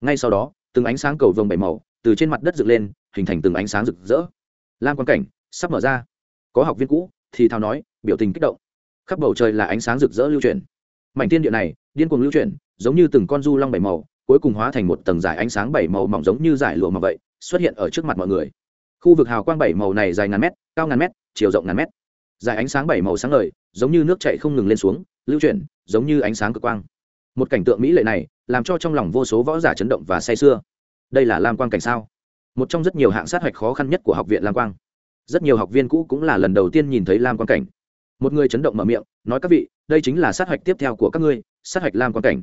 Ngay sau đó, từng ánh sáng cầu vồng bảy màu từ trên mặt đất dựng lên, hình thành từng ánh sáng rực rỡ. Lam quan cảnh, sắp mở ra. Có học viên cũ, thì thào nói, biểu tình kích động. Khắp bầu trời là ánh sáng rực rỡ lưu truyền mảnh thiên địa này, điên cuồng lưu chuyển, giống như từng con du long bảy màu, cuối cùng hóa thành một tầng giải ánh sáng bảy màu mỏng giống như giải lụa mà vậy, xuất hiện ở trước mặt mọi người. Khu vực hào quang bảy màu này dài ngàn mét, cao ngàn mét, chiều rộng ngàn mét. Dải ánh sáng bảy màu sáng ngời, giống như nước chạy không ngừng lên xuống, lưu chuyển, giống như ánh sáng cực quang. Một cảnh tượng mỹ lệ này, làm cho trong lòng vô số võ giả chấn động và say sưa. Đây là lam quang cảnh sao? Một trong rất nhiều hạng sát hạch khó khăn nhất của học viện lam quang. Rất nhiều học viên cũ cũng là lần đầu tiên nhìn thấy lam quang cảnh. Một người chấn động mở miệng, nói các vị đây chính là sát hạch tiếp theo của các ngươi, sát hạch lam quan cảnh.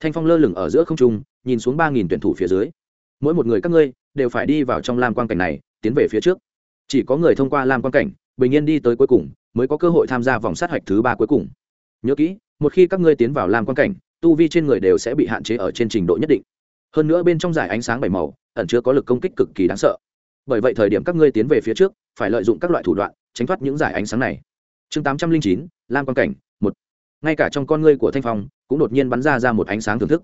Thanh phong lơ lửng ở giữa không trung, nhìn xuống ba nghìn tuyển thủ phía dưới. Mỗi một người các ngươi đều phải đi vào trong lam quan cảnh này, tiến về phía trước. Chỉ có người thông qua lam quan cảnh, bình yên đi tới cuối cùng, mới có cơ hội tham gia vòng sát hạch thứ ba cuối cùng. Nhớ kỹ, một khi các ngươi tiến vào lam quan cảnh, tu vi trên người đều sẽ bị hạn chế ở trên trình độ nhất định. Hơn nữa bên trong giải ánh sáng bảy màu, ẩn chứa có lực công kích cực kỳ đáng sợ. Bởi vậy thời điểm các ngươi tiến về phía trước, phải lợi dụng các loại thủ đoạn, tránh thoát những giải ánh sáng này. Chương tám trăm linh chín, lam quan cảnh ngay cả trong con ngươi của thanh phong cũng đột nhiên bắn ra ra một ánh sáng thưởng thức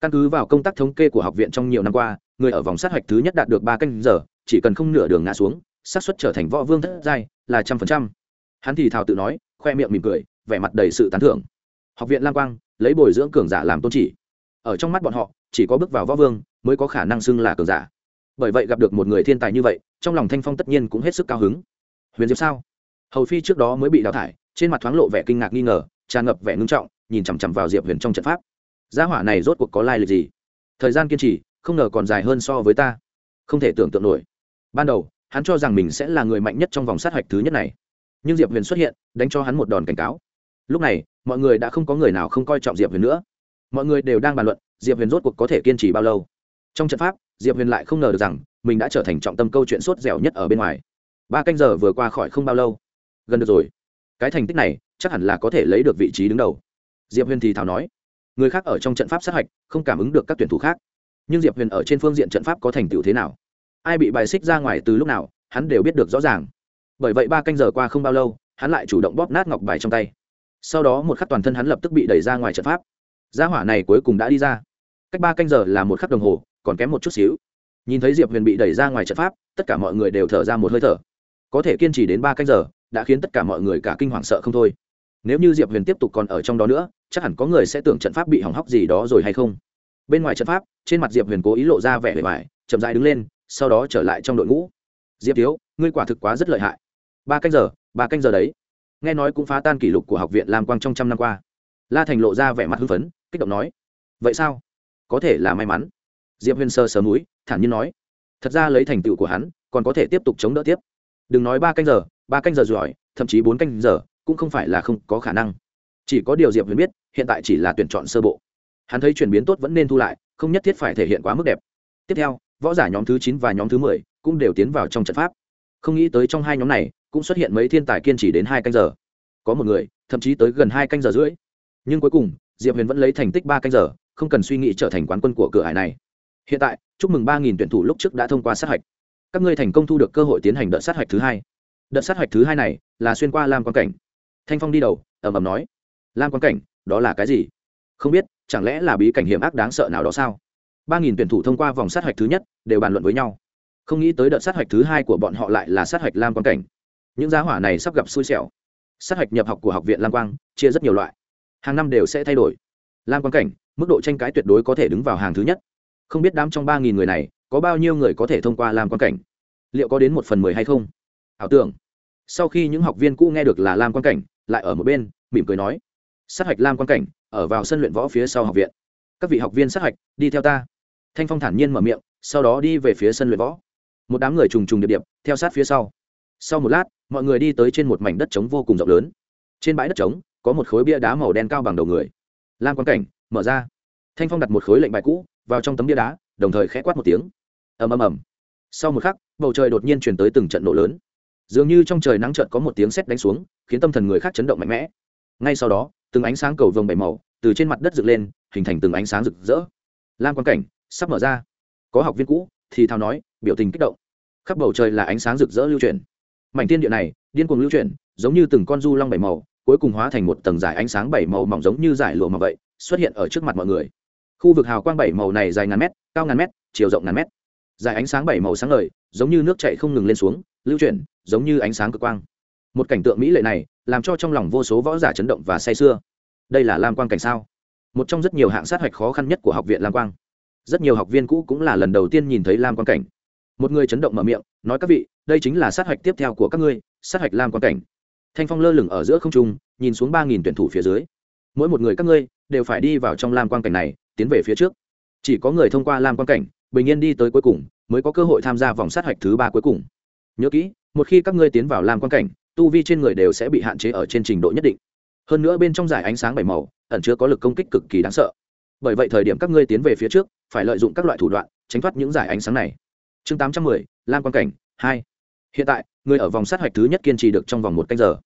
căn cứ vào công tác thống kê của học viện trong nhiều năm qua người ở vòng sát hạch thứ nhất đạt được ba canh giờ chỉ cần không nửa đường ngã xuống xác suất trở thành võ vương thất giai là trăm phần trăm hắn thì thào tự nói khoe miệng mỉm cười vẻ mặt đầy sự tán thưởng học viện lam quang lấy bồi dưỡng cường giả làm tôn chỉ ở trong mắt bọn họ chỉ có bước vào võ vương mới có khả năng xưng là cường giả bởi vậy gặp được một người thiên tài như vậy trong lòng thanh phong tất nhiên cũng hết sức cao hứng huyền diệp sao hầu phi trước đó mới bị đào thải trên mặt thoáng lộ vẻ kinh ngạc nghi ngờ tràn ngập vẻ ngưng trọng, nhìn chằm chằm vào diệp huyền trong trận pháp. Gia hỏa này rốt cuộc có lai lịch gì? Thời gian kiên trì, không ngờ còn dài hơn so với ta. Không thể tưởng tượng nổi. Ban đầu, hắn cho rằng mình sẽ là người mạnh nhất trong vòng sát hạch thứ nhất này. Nhưng diệp huyền xuất hiện, đánh cho hắn một đòn cảnh cáo. Lúc này, mọi người đã không có người nào không coi trọng diệp huyền nữa. Mọi người đều đang bàn luận, diệp huyền rốt cuộc có thể kiên trì bao lâu. Trong trận pháp, diệp huyền lại không ngờ được rằng, mình đã trở thành trọng tâm câu chuyện sốt dẻo nhất ở bên ngoài. Ba canh giờ vừa qua khỏi không bao lâu. Gần được rồi. Cái thành tích này chắc hẳn là có thể lấy được vị trí đứng đầu. Diệp huyền thì thảo nói, người khác ở trong trận pháp sát hạch không cảm ứng được các tuyển thủ khác, nhưng diệp huyền ở trên phương diện trận pháp có thành tựu thế nào? Ai bị bài xích ra ngoài từ lúc nào, hắn đều biết được rõ ràng. Bởi vậy ba canh giờ qua không bao lâu, hắn lại chủ động bóp nát ngọc bài trong tay. Sau đó một khắc toàn thân hắn lập tức bị đẩy ra ngoài trận pháp. Gia hỏa này cuối cùng đã đi ra. Cách ba canh giờ là một khắc đồng hồ, còn kém một chút xíu. Nhìn thấy diệp huyền bị đẩy ra ngoài trận pháp, tất cả mọi người đều thở ra một hơi thở. Có thể kiên trì đến ba canh giờ, đã khiến tất cả mọi người cả kinh hoàng sợ không thôi nếu như diệp huyền tiếp tục còn ở trong đó nữa chắc hẳn có người sẽ tưởng trận pháp bị hỏng hóc gì đó rồi hay không bên ngoài trận pháp trên mặt diệp huyền cố ý lộ ra vẻ bề ngoài chậm dại đứng lên sau đó trở lại trong đội ngũ diệp thiếu ngươi quả thực quá rất lợi hại ba canh giờ ba canh giờ đấy nghe nói cũng phá tan kỷ lục của học viện lam quang trong trăm năm qua la thành lộ ra vẻ mặt hưng phấn kích động nói vậy sao có thể là may mắn diệp huyền sơ sờ múi thản nhiên nói thật ra lấy thành tựu của hắn còn có thể tiếp tục chống đỡ tiếp đừng nói ba canh giờ ba canh giờ giỏi thậm chí bốn canh giờ cũng không phải là không có khả năng. Chỉ có điều diệp huyền biết, hiện tại chỉ là tuyển chọn sơ bộ. Hắn thấy chuyển biến tốt vẫn nên thu lại, không nhất thiết phải thể hiện quá mức đẹp. Tiếp theo, võ giả nhóm thứ chín và nhóm thứ mười cũng đều tiến vào trong trận pháp. Không nghĩ tới trong hai nhóm này cũng xuất hiện mấy thiên tài kiên trì đến hai canh giờ. Có một người, thậm chí tới gần hai canh giờ rưỡi. Nhưng cuối cùng, diệp huyền vẫn lấy thành tích ba canh giờ, không cần suy nghĩ trở thành quán quân của cửa hải này. Hiện tại, chúc mừng ba nghìn tuyển thủ lúc trước đã thông qua sát hạch. Các ngươi thành công thu được cơ hội tiến hành đợt sát hạch thứ hai. Đợt sát hạch thứ hai này là xuyên qua lam quan cảnh thanh phong đi đầu ẩm ẩm nói. Lam quan cảnh, đó là cái gì? Không biết, chẳng lẽ là bí cảnh hiểm ác đáng sợ nào đó sao? Ba nghìn tuyển thủ thông qua vòng sát hạch thứ nhất, đều bàn luận với nhau. Không nghĩ tới đợt sát hạch thứ hai của bọn họ lại là sát hạch lam quan cảnh. Những giá hỏa này sắp gặp xui xẻo. Sát hạch nhập học của học viện lam quang, chia rất nhiều loại. Hàng năm đều sẽ thay đổi. Lam quan cảnh, mức độ tranh cãi tuyệt đối có thể đứng vào hàng thứ nhất. Không biết đám trong ba nghìn người này, có bao nhiêu người có thể thông qua lam quan cảnh? Liệu có đến một phần mười hay không? Ảo tưởng. Sau khi những học viên cũ nghe được là lam quan cảnh lại ở một bên, mỉm cười nói, sát hạch lam quan cảnh, ở vào sân luyện võ phía sau học viện. Các vị học viên sát hạch, đi theo ta. Thanh phong thản nhiên mở miệng, sau đó đi về phía sân luyện võ. Một đám người trùng trùng điệp điệp, theo sát phía sau. Sau một lát, mọi người đi tới trên một mảnh đất trống vô cùng rộng lớn. Trên bãi đất trống, có một khối bia đá màu đen cao bằng đầu người. Lam quan cảnh, mở ra. Thanh phong đặt một khối lệnh bài cũ vào trong tấm bia đá, đồng thời khẽ quát một tiếng. Ầm ầm ầm. Sau một khắc, bầu trời đột nhiên chuyển tới từng trận nổ lớn dường như trong trời nắng trợn có một tiếng sét đánh xuống, khiến tâm thần người khác chấn động mạnh mẽ. Ngay sau đó, từng ánh sáng cầu vồng bảy màu từ trên mặt đất dựng lên, hình thành từng ánh sáng rực rỡ. Lam quan cảnh sắp mở ra. Có học viên cũ thì thào nói, biểu tình kích động. Khắp bầu trời là ánh sáng rực rỡ lưu chuyển. Mảnh tiên địa này, điên cuồng lưu chuyển, giống như từng con du long bảy màu, cuối cùng hóa thành một tầng dải ánh sáng bảy màu mỏng giống như dải lụa mà vậy, xuất hiện ở trước mặt mọi người. Khu vực hào quang bảy màu này dài ngàn mét, cao ngàn mét, chiều rộng ngàn mét. Dài ánh sáng bảy màu sáng ngời, giống như nước chạy không ngừng lên xuống, lưu chuyển giống như ánh sáng cực quang. Một cảnh tượng mỹ lệ này làm cho trong lòng vô số võ giả chấn động và say sưa. Đây là lam quang cảnh sao? Một trong rất nhiều hạng sát hạch khó khăn nhất của học viện lam quang. Rất nhiều học viên cũ cũng là lần đầu tiên nhìn thấy lam quang cảnh. Một người chấn động mở miệng, nói các vị, đây chính là sát hạch tiếp theo của các ngươi, sát hạch lam quang cảnh. Thanh phong lơ lửng ở giữa không trung, nhìn xuống ba nghìn tuyển thủ phía dưới. Mỗi một người các ngươi đều phải đi vào trong lam quang cảnh này, tiến về phía trước. Chỉ có người thông qua lam quang cảnh, bình yên đi tới cuối cùng, mới có cơ hội tham gia vòng sát hạch thứ ba cuối cùng. Nhớ kỹ một khi các ngươi tiến vào lam quan cảnh, tu vi trên người đều sẽ bị hạn chế ở trên trình độ nhất định. Hơn nữa bên trong giải ánh sáng bảy màu, ẩn chứa có lực công kích cực kỳ đáng sợ. Bởi vậy thời điểm các ngươi tiến về phía trước, phải lợi dụng các loại thủ đoạn, tránh thoát những giải ánh sáng này. Chương tám trăm mười, lam quan cảnh, hai. Hiện tại người ở vòng sát hạch thứ nhất kiên trì được trong vòng một canh giờ.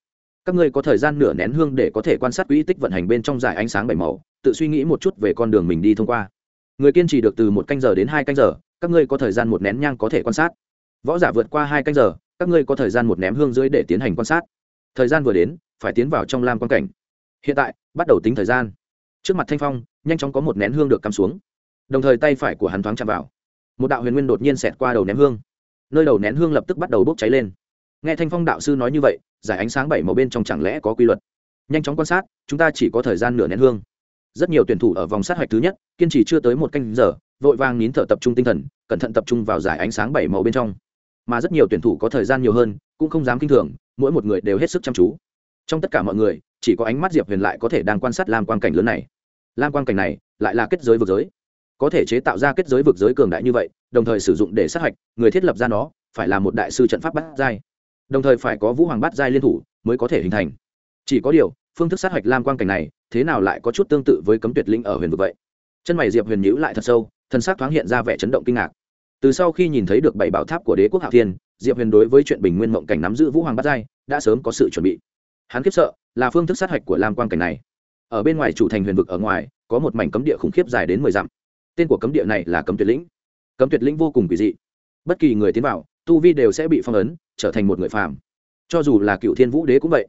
Các ngươi có thời gian nửa nén hương để có thể quan sát quỹ tích vận hành bên trong giải ánh sáng bảy màu, tự suy nghĩ một chút về con đường mình đi thông qua. Người kiên trì được từ một canh giờ đến hai canh giờ, các ngươi có thời gian một nén nhang có thể quan sát. Võ giả vượt qua hai canh giờ các ngươi có thời gian một ném hương dưới để tiến hành quan sát. Thời gian vừa đến, phải tiến vào trong lam quan cảnh. Hiện tại, bắt đầu tính thời gian. Trước mặt thanh phong, nhanh chóng có một nén hương được cắm xuống. Đồng thời tay phải của hắn thoáng chạm vào. Một đạo huyền nguyên đột nhiên xẹt qua đầu ném hương. Nơi đầu nén hương lập tức bắt đầu bốc cháy lên. Nghe thanh phong đạo sư nói như vậy, giải ánh sáng bảy màu bên trong chẳng lẽ có quy luật? Nhanh chóng quan sát, chúng ta chỉ có thời gian nửa nén hương. Rất nhiều tuyển thủ ở vòng sát hạch thứ nhất, kiên trì chưa tới một canh giờ, vội vàng nín thở tập trung tinh thần, cẩn thận tập trung vào giải ánh sáng bảy màu bên trong mà rất nhiều tuyển thủ có thời gian nhiều hơn, cũng không dám kinh thường, mỗi một người đều hết sức chăm chú. Trong tất cả mọi người, chỉ có ánh mắt diệp huyền lại có thể đang quan sát lam quan cảnh lớn này. Lam quan cảnh này lại là kết giới vực giới. Có thể chế tạo ra kết giới vực giới cường đại như vậy, đồng thời sử dụng để sát hạch, người thiết lập ra nó, phải là một đại sư trận pháp bát giai. Đồng thời phải có vũ hoàng bát giai liên thủ mới có thể hình thành. Chỉ có điều, phương thức sát hạch lam quan cảnh này, thế nào lại có chút tương tự với cấm tuyệt linh ở huyền vực vậy? Chân mày diệp huyền nhữ lại thật sâu thân xác thoáng hiện ra vẻ chấn động kinh ngạc từ sau khi nhìn thấy được bảy bảo tháp của đế quốc hạo thiên, diệp huyền đối với chuyện bình nguyên mộng cảnh nắm giữ vũ hoàng bát giai đã sớm có sự chuẩn bị. Hắn khiếp sợ là phương thức sát hạch của lam quan cảnh này. Ở bên ngoài chủ thành huyền vực ở ngoài, có một mảnh cấm địa khủng khiếp dài đến mười dặm. Tên của cấm địa này là cấm tuyệt lĩnh. Cấm tuyệt lĩnh vô cùng kỳ dị. Bất kỳ người tiến vào, tu vi đều sẽ bị phong ấn, trở thành một người phàm. Cho dù là cựu thiên vũ đế cũng vậy.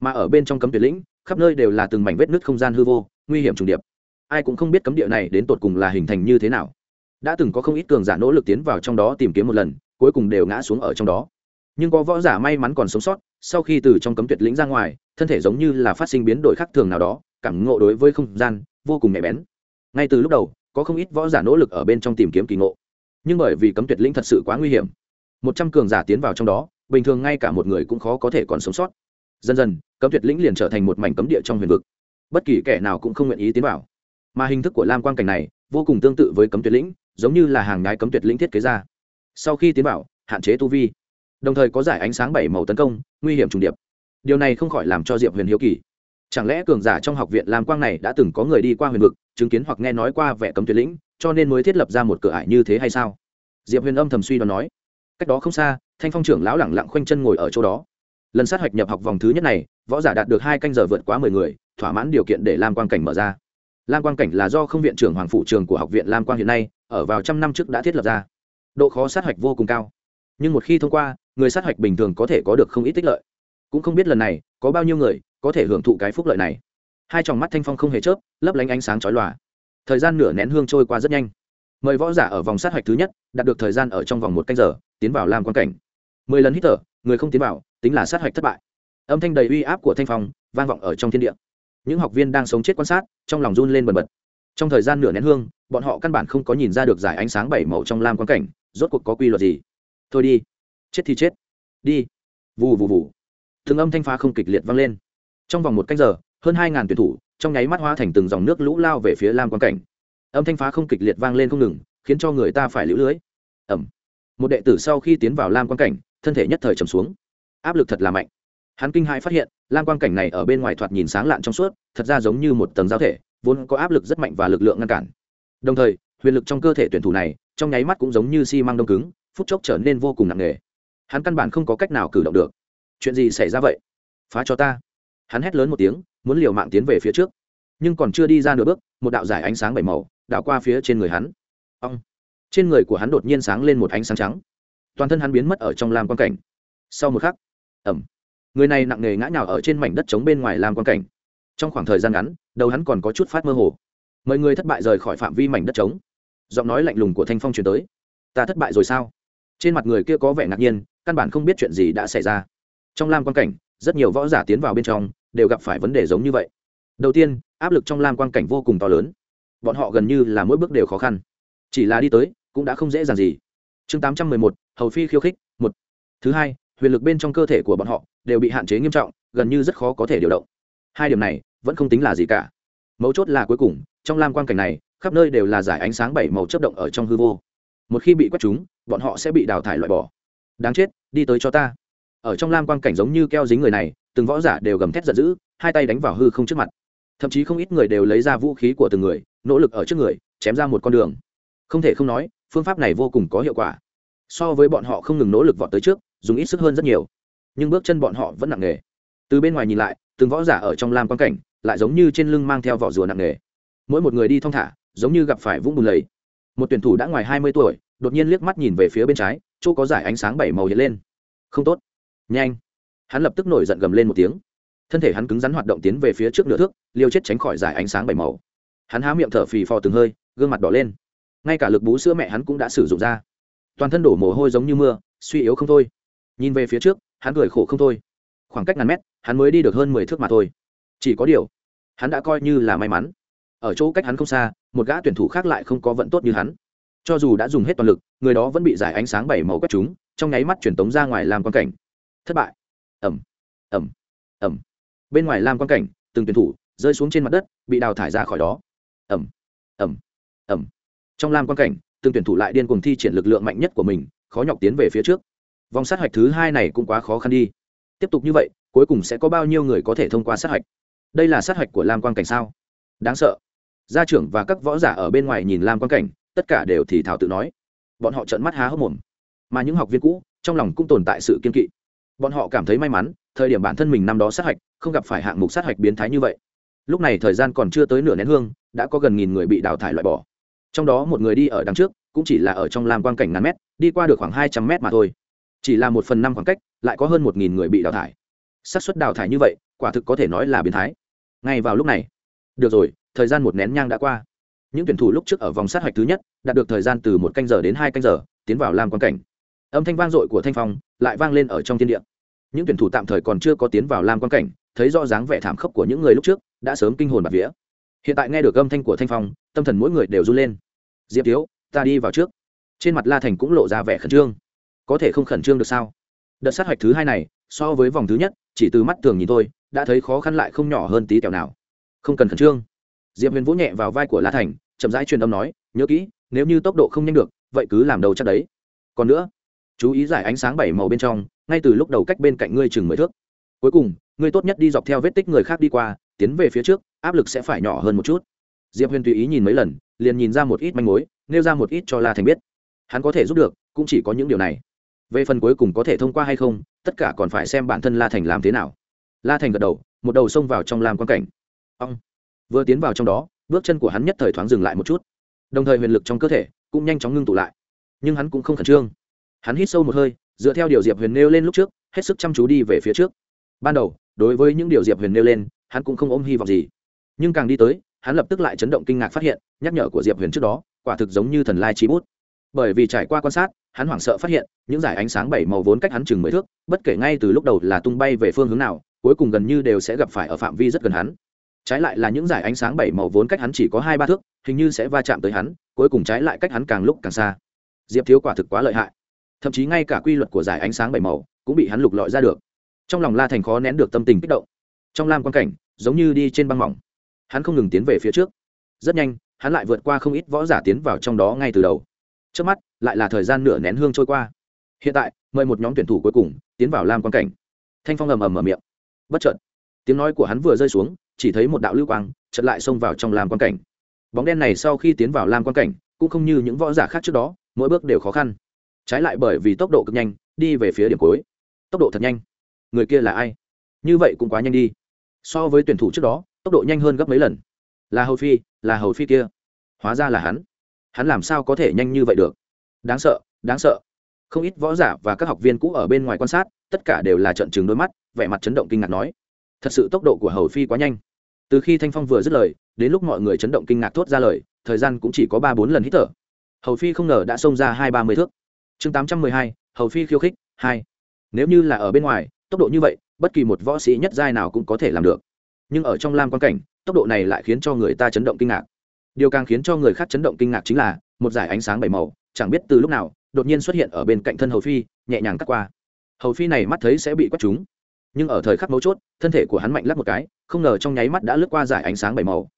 Mà ở bên trong cấm tuyệt lĩnh, khắp nơi đều là từng mảnh vết nứt không gian hư vô, nguy hiểm trùng điệp. Ai cũng không biết cấm địa này đến tột cùng là hình thành như thế nào đã từng có không ít cường giả nỗ lực tiến vào trong đó tìm kiếm một lần, cuối cùng đều ngã xuống ở trong đó. Nhưng có võ giả may mắn còn sống sót, sau khi từ trong cấm tuyệt lĩnh ra ngoài, thân thể giống như là phát sinh biến đổi khác thường nào đó, cảm ngộ đối với không gian vô cùng nhạy bén. Ngay từ lúc đầu, có không ít võ giả nỗ lực ở bên trong tìm kiếm kỳ ngộ. Nhưng bởi vì cấm tuyệt lĩnh thật sự quá nguy hiểm, một trăm cường giả tiến vào trong đó, bình thường ngay cả một người cũng khó có thể còn sống sót. Dần dần, cấm tuyệt lĩnh liền trở thành một mảnh cấm địa trong huyền vực. Bất kỳ kẻ nào cũng không nguyện ý tiến vào. Mà hình thức của lam quan cảnh này vô cùng tương tự với cấm tuyệt lĩnh giống như là hàng nhái cấm tuyệt lĩnh thiết kế ra. Sau khi tiến vào, hạn chế tu vi. Đồng thời có giải ánh sáng bảy màu tấn công, nguy hiểm trùng điệp. Điều này không khỏi làm cho diệp huyền hiếu kỳ. Chẳng lẽ cường giả trong học viện lam quang này đã từng có người đi qua huyền vực, chứng kiến hoặc nghe nói qua vẻ cấm tuyệt lĩnh, cho nên mới thiết lập ra một cửa ải như thế hay sao? Diệp huyền âm thầm suy đoán nói. Cách đó không xa, thanh phong trưởng lão lẳng lặng khoanh chân ngồi ở chỗ đó. Lần sát hạch nhập học vòng thứ nhất này, võ giả đạt được hai canh giờ vượt quá mười người, thỏa mãn điều kiện để lam quang cảnh mở ra. Lam quang cảnh là do không viện trưởng hoàng phụ trường của học viện lam quang hiện nay ở vào trăm năm trước đã thiết lập ra. Độ khó sát hạch vô cùng cao. Nhưng một khi thông qua, người sát hạch bình thường có thể có được không ít tích lợi. Cũng không biết lần này, có bao nhiêu người có thể hưởng thụ cái phúc lợi này. Hai tròng mắt thanh phong không hề chớp, lấp lánh ánh sáng chói lòa. Thời gian nửa nén hương trôi qua rất nhanh. Mời võ giả ở vòng sát hạch thứ nhất, đạt được thời gian ở trong vòng một canh giờ, tiến vào làm quan cảnh. Mười lần hít thở, người không tiến vào, tính là sát hạch thất bại. Âm thanh đầy uy áp của thanh phong vang vọng ở trong thiên địa. Những học viên đang sống chết quan sát, trong lòng run lên bần bật trong thời gian nửa nén hương, bọn họ căn bản không có nhìn ra được giải ánh sáng bảy màu trong lam quan cảnh, rốt cuộc có quy luật gì. Thôi đi. Chết thì chết. Đi. Vù vù vù. Thường âm thanh phá không kịch liệt vang lên. Trong vòng một canh giờ, hơn hai ngàn tuyển thủ, trong nháy mắt hóa thành từng dòng nước lũ lao về phía lam quan cảnh. Âm thanh phá không kịch liệt vang lên không ngừng, khiến cho người ta phải lũ lưới. Ẩm một đệ tử sau khi tiến vào lam quan cảnh, thân thể nhất thời trầm xuống. Áp lực thật là mạnh. Hắn kinh hãi phát hiện, lam quan cảnh này ở bên ngoài thoạt nhìn sáng lạn trong suốt, thật ra giống như một tầng giao thể vốn có áp lực rất mạnh và lực lượng ngăn cản. Đồng thời, huyền lực trong cơ thể tuyển thủ này, trong nháy mắt cũng giống như xi、si、măng đông cứng, phút chốc trở nên vô cùng nặng nề. Hắn căn bản không có cách nào cử động được. Chuyện gì xảy ra vậy? Phá cho ta. Hắn hét lớn một tiếng, muốn liều mạng tiến về phía trước. Nhưng còn chưa đi ra nửa bước, một đạo giải ánh sáng bảy màu đạo qua phía trên người hắn. Ông trên người của hắn đột nhiên sáng lên một ánh sáng trắng. Toàn thân hắn biến mất ở trong lam quan cảnh. Sau một khắc ẩm người này nặng nề ngã nhào ở trên mảnh đất trống bên ngoài lam quan cảnh trong khoảng thời gian ngắn, đầu hắn còn có chút phát mơ hồ. Mời người thất bại rời khỏi phạm vi mảnh đất trống. Giọng nói lạnh lùng của thanh phong truyền tới. Ta thất bại rồi sao? Trên mặt người kia có vẻ ngạc nhiên, căn bản không biết chuyện gì đã xảy ra. Trong lam quan cảnh, rất nhiều võ giả tiến vào bên trong, đều gặp phải vấn đề giống như vậy. Đầu tiên, áp lực trong lam quan cảnh vô cùng to lớn. Bọn họ gần như là mỗi bước đều khó khăn. Chỉ là đi tới, cũng đã không dễ dàng gì. Chương tám trăm mười một, hầu phi khiêu khích, một. Thứ hai, huyền lực bên trong cơ thể của bọn họ đều bị hạn chế nghiêm trọng, gần như rất khó có thể điều động. Hai điểm này vẫn không tính là gì cả. Mấu chốt là cuối cùng, trong lam quan cảnh này, khắp nơi đều là giải ánh sáng bảy màu chấp động ở trong hư vô. Một khi bị quét chúng, bọn họ sẽ bị đào thải loại bỏ. Đáng chết, đi tới cho ta. Ở trong lam quan cảnh giống như keo dính người này, từng võ giả đều gầm thét giận dữ, hai tay đánh vào hư không trước mặt. Thậm chí không ít người đều lấy ra vũ khí của từng người, nỗ lực ở trước người, chém ra một con đường. Không thể không nói, phương pháp này vô cùng có hiệu quả. So với bọn họ không ngừng nỗ lực vọt tới trước, dùng ít sức hơn rất nhiều. Nhưng bước chân bọn họ vẫn nặng nề. Từ bên ngoài nhìn lại, từng võ giả ở trong lam quan cảnh lại giống như trên lưng mang theo vỏ rùa nặng nề. Mỗi một người đi thong thả, giống như gặp phải vũng bùn lầy. Một tuyển thủ đã ngoài hai mươi tuổi, đột nhiên liếc mắt nhìn về phía bên trái, chỗ có giải ánh sáng bảy màu hiện lên. Không tốt. Nhanh. Hắn lập tức nổi giận gầm lên một tiếng. Thân thể hắn cứng rắn hoạt động tiến về phía trước nửa thước liêu chết tránh khỏi giải ánh sáng bảy màu. Hắn há miệng thở phì phò từng hơi, gương mặt đỏ lên. Ngay cả lực bú sữa mẹ hắn cũng đã sử dụng ra. Toàn thân đổ mồ hôi giống như mưa, suy yếu không thôi. Nhìn về phía trước, hắn cười khổ không thôi. Khoảng cách ngàn mét, hắn mới đi được hơn mười thước mà thôi chỉ có điều, hắn đã coi như là may mắn. Ở chỗ cách hắn không xa, một gã tuyển thủ khác lại không có vận tốt như hắn. Cho dù đã dùng hết toàn lực, người đó vẫn bị giải ánh sáng bảy màu quét chúng, trong nháy mắt truyền tống ra ngoài làm quan cảnh. Thất bại. Ẩm ẩm ẩm bên ngoài làm quan cảnh, từng tuyển thủ rơi xuống trên mặt đất, bị đào thải ra khỏi đó. Ẩm ẩm ẩm trong lam quan cảnh, từng tuyển thủ lại điên cuồng thi triển lực lượng mạnh nhất của mình, khó nhọc tiến về phía trước. Vòng sát hạch thứ hai này cũng quá khó khăn đi. Tiếp tục như vậy, cuối cùng sẽ có bao nhiêu người có thể thông qua sát hạch? Đây là sát hạch của lam quan cảnh sao? Đáng sợ. Gia trưởng và các võ giả ở bên ngoài nhìn lam quan cảnh, tất cả đều thì thảo tự nói. Bọn họ trợn mắt há hốc mồm. Mà những học viên cũ, trong lòng cũng tồn tại sự kiên kỵ. Bọn họ cảm thấy may mắn, thời điểm bản thân mình năm đó sát hạch, không gặp phải hạng mục sát hạch biến thái như vậy. Lúc này thời gian còn chưa tới nửa nén hương, đã có gần nghìn người bị đào thải loại bỏ. Trong đó một người đi ở đằng trước, cũng chỉ là ở trong lam quan cảnh ngàn mét, đi qua được khoảng hai trăm mét mà thôi. Chỉ là một phần năm khoảng cách, lại có hơn một nghìn người bị đào thải. Xác suất đào thải như vậy quả thực có thể nói là biến thái. Ngay vào lúc này, được rồi, thời gian một nén nhang đã qua. Những tuyển thủ lúc trước ở vòng sát hạch thứ nhất đạt được thời gian từ một canh giờ đến hai canh giờ, tiến vào lam quan cảnh. Âm thanh vang dội của thanh phong lại vang lên ở trong thiên địa. Những tuyển thủ tạm thời còn chưa có tiến vào lam quan cảnh, thấy rõ dáng vẻ thảm khốc của những người lúc trước, đã sớm kinh hồn bạt vía. Hiện tại nghe được âm thanh của thanh phong, tâm thần mỗi người đều run lên. Diệp thiếu, ta đi vào trước. Trên mặt la thành cũng lộ ra vẻ khẩn trương. Có thể không khẩn trương được sao? Đợt sát hạch thứ hai này, so với vòng thứ nhất, chỉ từ mắt thường nhìn thôi đã thấy khó khăn lại không nhỏ hơn tí tẹo nào. Không cần khẩn trương. Diệp huyền vỗ nhẹ vào vai của la thành, chậm rãi truyền âm nói, nhớ kỹ, nếu như tốc độ không nhanh được, vậy cứ làm đầu chắc đấy. Còn nữa, chú ý giải ánh sáng bảy màu bên trong, ngay từ lúc đầu cách bên cạnh ngươi chừng mười thước. Cuối cùng, ngươi tốt nhất đi dọc theo vết tích người khác đi qua, tiến về phía trước, áp lực sẽ phải nhỏ hơn một chút. Diệp huyền tùy ý nhìn mấy lần, liền nhìn ra một ít manh mối, nêu ra một ít cho la thành biết. Hắn có thể giúp được, cũng chỉ có những điều này. Về phần cuối cùng có thể thông qua hay không, tất cả còn phải xem bản thân la thành làm thế nào la thành gật đầu, một đầu xông vào trong làm quan cảnh. Ông vừa tiến vào trong đó, bước chân của hắn nhất thời thoáng dừng lại một chút. Đồng thời huyền lực trong cơ thể cũng nhanh chóng ngưng tụ lại, nhưng hắn cũng không khẩn trương. Hắn hít sâu một hơi, dựa theo điều diệp huyền nêu lên lúc trước, hết sức chăm chú đi về phía trước. Ban đầu, đối với những điều diệp huyền nêu lên, hắn cũng không ôm hy vọng gì. Nhưng càng đi tới, hắn lập tức lại chấn động kinh ngạc phát hiện, nhắc nhở của diệp huyền trước đó, quả thực giống như thần lai trí bút. Bởi vì trải qua quan sát, hắn hoảng sợ phát hiện, những giải ánh sáng bảy màu vốn cách hắn chừng mười thước, bất kể ngay từ lúc đầu là tung bay về phương hướng nào cuối cùng gần như đều sẽ gặp phải ở phạm vi rất gần hắn. Trái lại là những giải ánh sáng bảy màu vốn cách hắn chỉ có hai ba thước, hình như sẽ va chạm tới hắn, cuối cùng trái lại cách hắn càng lúc càng xa. Diệp thiếu quả thực quá lợi hại. Thậm chí ngay cả quy luật của giải ánh sáng bảy màu cũng bị hắn lục lọi ra được. Trong lòng la thành khó nén được tâm tình kích động. Trong lam quan cảnh, giống như đi trên băng mỏng. Hắn không ngừng tiến về phía trước. Rất nhanh, hắn lại vượt qua không ít võ giả tiến vào trong đó ngay từ đầu. Trước mắt, lại là thời gian nửa nén hương trôi qua. Hiện tại, mời một nhóm tuyển thủ cuối cùng tiến vào lam quan cảnh. Thanh phong ầm ầm mở miệng bất chợt, tiếng nói của hắn vừa rơi xuống, chỉ thấy một đạo lưu quang chợt lại xông vào trong lam quan cảnh. Bóng đen này sau khi tiến vào lam quan cảnh, cũng không như những võ giả khác trước đó, mỗi bước đều khó khăn. Trái lại bởi vì tốc độ cực nhanh, đi về phía điểm cuối. Tốc độ thật nhanh. Người kia là ai? Như vậy cũng quá nhanh đi. So với tuyển thủ trước đó, tốc độ nhanh hơn gấp mấy lần. Là hầu phi, là hầu phi kia. Hóa ra là hắn. Hắn làm sao có thể nhanh như vậy được? Đáng sợ đáng sợ. Không ít võ giả và các học viên cũ ở bên ngoài quan sát tất cả đều là trận chừng đôi mắt, vẻ mặt chấn động kinh ngạc nói, thật sự tốc độ của hầu phi quá nhanh. Từ khi thanh phong vừa dứt lời, đến lúc mọi người chấn động kinh ngạc thốt ra lời, thời gian cũng chỉ có ba bốn lần hít thở. Hầu phi không ngờ đã xông ra hai ba mươi thước. Chương tám trăm mười hai, hầu phi khiêu khích, hai. Nếu như là ở bên ngoài, tốc độ như vậy, bất kỳ một võ sĩ nhất giai nào cũng có thể làm được. Nhưng ở trong lam quan cảnh, tốc độ này lại khiến cho người ta chấn động kinh ngạc. Điều càng khiến cho người khác chấn động kinh ngạc chính là, một giải ánh sáng bảy màu, chẳng biết từ lúc nào, đột nhiên xuất hiện ở bên cạnh thân hầu phi, nhẹ nhàng cắt qua hầu phi này mắt thấy sẽ bị quất trúng nhưng ở thời khắc mấu chốt, thân thể của hắn mạnh lắc một cái, không ngờ trong nháy mắt đã lướt qua giải ánh sáng bảy màu.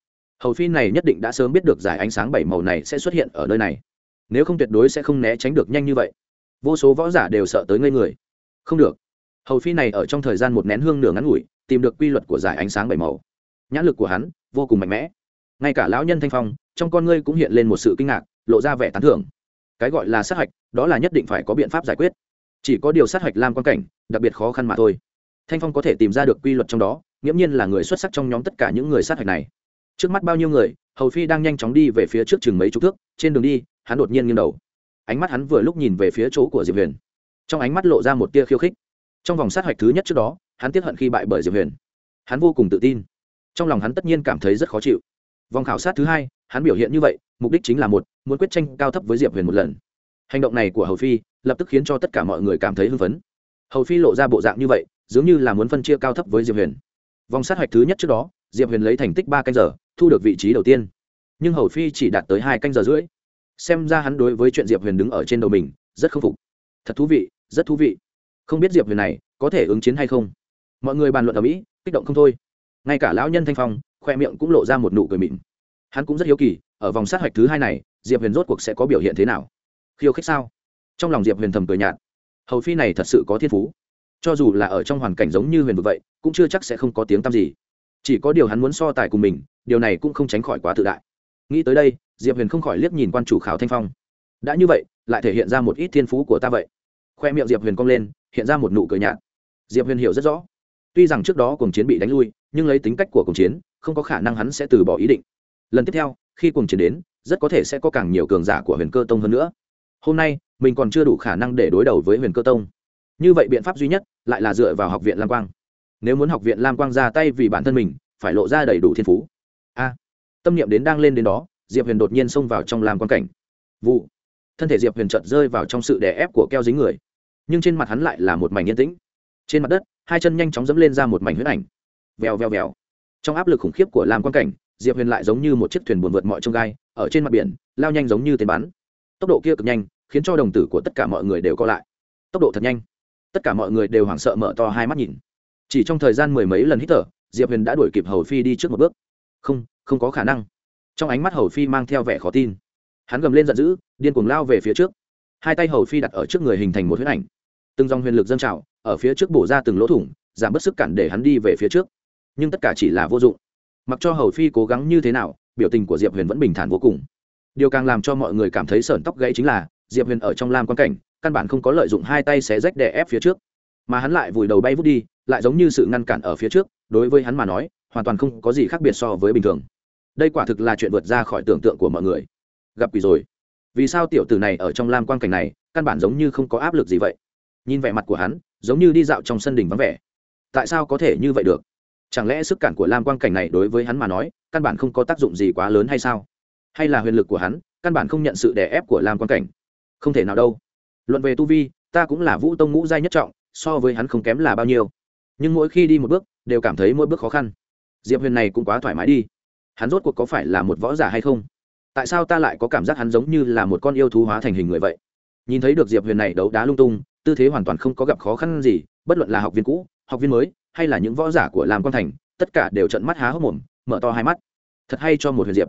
Hầu phi này nhất định đã sớm biết được giải ánh sáng bảy màu này sẽ xuất hiện ở nơi này. Nếu không tuyệt đối sẽ không né tránh được nhanh như vậy. Vô số võ giả đều sợ tới ngây người. Không được. Hầu phi này ở trong thời gian một nén hương nửa ngắn ngủi, tìm được quy luật của giải ánh sáng bảy màu. Nhãn lực của hắn vô cùng mạnh mẽ. Ngay cả lão nhân thanh phong, trong con ngươi cũng hiện lên một sự kinh ngạc, lộ ra vẻ tán thưởng. Cái gọi là sát hạch, đó là nhất định phải có biện pháp giải quyết chỉ có điều sát hạch lam quan cảnh, đặc biệt khó khăn mà thôi. Thanh phong có thể tìm ra được quy luật trong đó, nghiễm nhiên là người xuất sắc trong nhóm tất cả những người sát hạch này. Trước mắt bao nhiêu người, hầu phi đang nhanh chóng đi về phía trước chừng mấy chục thước, trên đường đi, hắn đột nhiên nghiêng đầu. Ánh mắt hắn vừa lúc nhìn về phía chỗ của diệp huyền. Trong ánh mắt lộ ra một tia khiêu khích. Trong vòng sát hạch thứ nhất trước đó, hắn tiếp hận khi bại bởi diệp huyền. Hắn vô cùng tự tin. Trong lòng hắn tất nhiên cảm thấy rất khó chịu. Vòng khảo sát thứ hai, hắn biểu hiện như vậy, mục đích chính là một, muốn quyết tranh cao thấp với diệp huyền một lần hành động này của hầu phi lập tức khiến cho tất cả mọi người cảm thấy hưng phấn hầu phi lộ ra bộ dạng như vậy dường như là muốn phân chia cao thấp với diệp huyền vòng sát hạch thứ nhất trước đó diệp huyền lấy thành tích ba canh giờ thu được vị trí đầu tiên nhưng hầu phi chỉ đạt tới hai canh giờ rưỡi xem ra hắn đối với chuyện diệp huyền đứng ở trên đầu mình rất k phục thật thú vị rất thú vị không biết diệp huyền này có thể ứng chiến hay không mọi người bàn luận ở mỹ kích động không thôi ngay cả lão nhân thanh phong khoe miệng cũng lộ ra một nụ cười mịn hắn cũng rất hiếu kỳ ở vòng sát hạch thứ hai này diệp huyền rốt cuộc sẽ có biểu hiện thế nào khiêu khích sao? Trong lòng diệp huyền thầm cười nhạt. Hầu phi này thật sự có thiên phú. Cho dù là ở trong hoàn cảnh giống như huyền vực vậy, cũng chưa chắc sẽ không có tiếng tăm gì. Chỉ có điều hắn muốn so tài cùng mình, điều này cũng không tránh khỏi quá tự đại. Nghĩ tới đây, diệp huyền không khỏi liếc nhìn quan chủ khảo thanh phong. Đã như vậy, lại thể hiện ra một ít thiên phú của ta vậy. Khoe miệng diệp huyền cong lên, hiện ra một nụ cười nhạt. Diệp huyền hiểu rất rõ. Tuy rằng trước đó cùng chiến bị đánh lui, nhưng lấy tính cách của cùng chiến, không có khả năng hắn sẽ từ bỏ ý định. Lần tiếp theo, khi cùng chiến đến, rất có thể sẽ có càng nhiều cường giả của huyền cơ tông hơn nữa hôm nay, mình còn chưa đủ khả năng để đối đầu với huyền cơ tông. Như vậy biện pháp duy nhất lại là dựa vào học viện lam quang. Nếu muốn học viện lam quang ra tay vì bản thân mình, phải lộ ra đầy đủ thiên phú. A. Tâm niệm đến đang lên đến đó, diệp huyền đột nhiên xông vào trong lam quang cảnh. Vụ. Thân thể diệp huyền chợt rơi vào trong sự đè ép của keo dính người. Nhưng trên mặt hắn lại là một mảnh yên tĩnh. Trên mặt đất, hai chân nhanh chóng dẫm lên ra một mảnh huyết ảnh. Vèo vèo vèo. Trong áp lực khủng khiếp của lam quang cảnh, diệp huyền lại giống như một chiếc thuyền buồn vượt mọi trông gai, ở trên mặt biển, lao nhanh giống như tên bắn tốc độ kia cực nhanh, khiến cho đồng tử của tất cả mọi người đều co lại. Tốc độ thật nhanh. Tất cả mọi người đều hoảng sợ mở to hai mắt nhìn. Chỉ trong thời gian mười mấy lần hít thở, diệp huyền đã đuổi kịp hầu phi đi trước một bước. Không không có khả năng. Trong ánh mắt hầu phi mang theo vẻ khó tin. Hắn gầm lên giận dữ, điên cuồng lao về phía trước. Hai tay hầu phi đặt ở trước người hình thành một huyết ảnh. Từng dòng huyền lực dâng trào, ở phía trước bổ ra từng lỗ thủng, giảm bớt sức cản để hắn đi về phía trước. Nhưng tất cả chỉ là vô dụng. Mặc cho hầu phi cố gắng như thế nào, biểu tình của diệp huyền vẫn bình thản vô cùng điều càng làm cho mọi người cảm thấy sởn tóc gãy chính là, diệp huyền ở trong lam quan cảnh, căn bản không có lợi dụng hai tay xé rách đè ép phía trước. Mà hắn lại vùi đầu bay vút đi, lại giống như sự ngăn cản ở phía trước, đối với hắn mà nói, hoàn toàn không có gì khác biệt so với bình thường. Đây quả thực là chuyện vượt ra khỏi tưởng tượng của mọi người. Gặp quỷ rồi. Vì sao tiểu tử này ở trong lam quan cảnh này, căn bản giống như không có áp lực gì vậy? Nhìn vẻ mặt của hắn, giống như đi dạo trong sân đình vắng vẻ. Tại sao có thể như vậy được? Chẳng lẽ sức cản của lam quan cảnh này đối với hắn mà nói, căn bản không có tác dụng gì quá lớn hay sao? Hay là huyền lực của hắn, căn bản không nhận sự đè ép của lam quan cảnh. Không thể nào đâu. Luận về tu vi, ta cũng là vũ tông ngũ giai nhất trọng, so với hắn không kém là bao nhiêu. Nhưng mỗi khi đi một bước, đều cảm thấy mỗi bước khó khăn. Diệp huyền này cũng quá thoải mái đi. Hắn rốt cuộc có phải là một võ giả hay không? Tại sao ta lại có cảm giác hắn giống như là một con yêu thú hóa thành hình người vậy? Nhìn thấy được diệp huyền này đấu đá lung tung, tư thế hoàn toàn không có gặp khó khăn gì, bất luận là học viên cũ, học viên mới, hay là những võ giả của làm quan thành, tất cả đều trận mắt há hốc mồm, mở to hai mắt. Thật hay cho một huyền diệp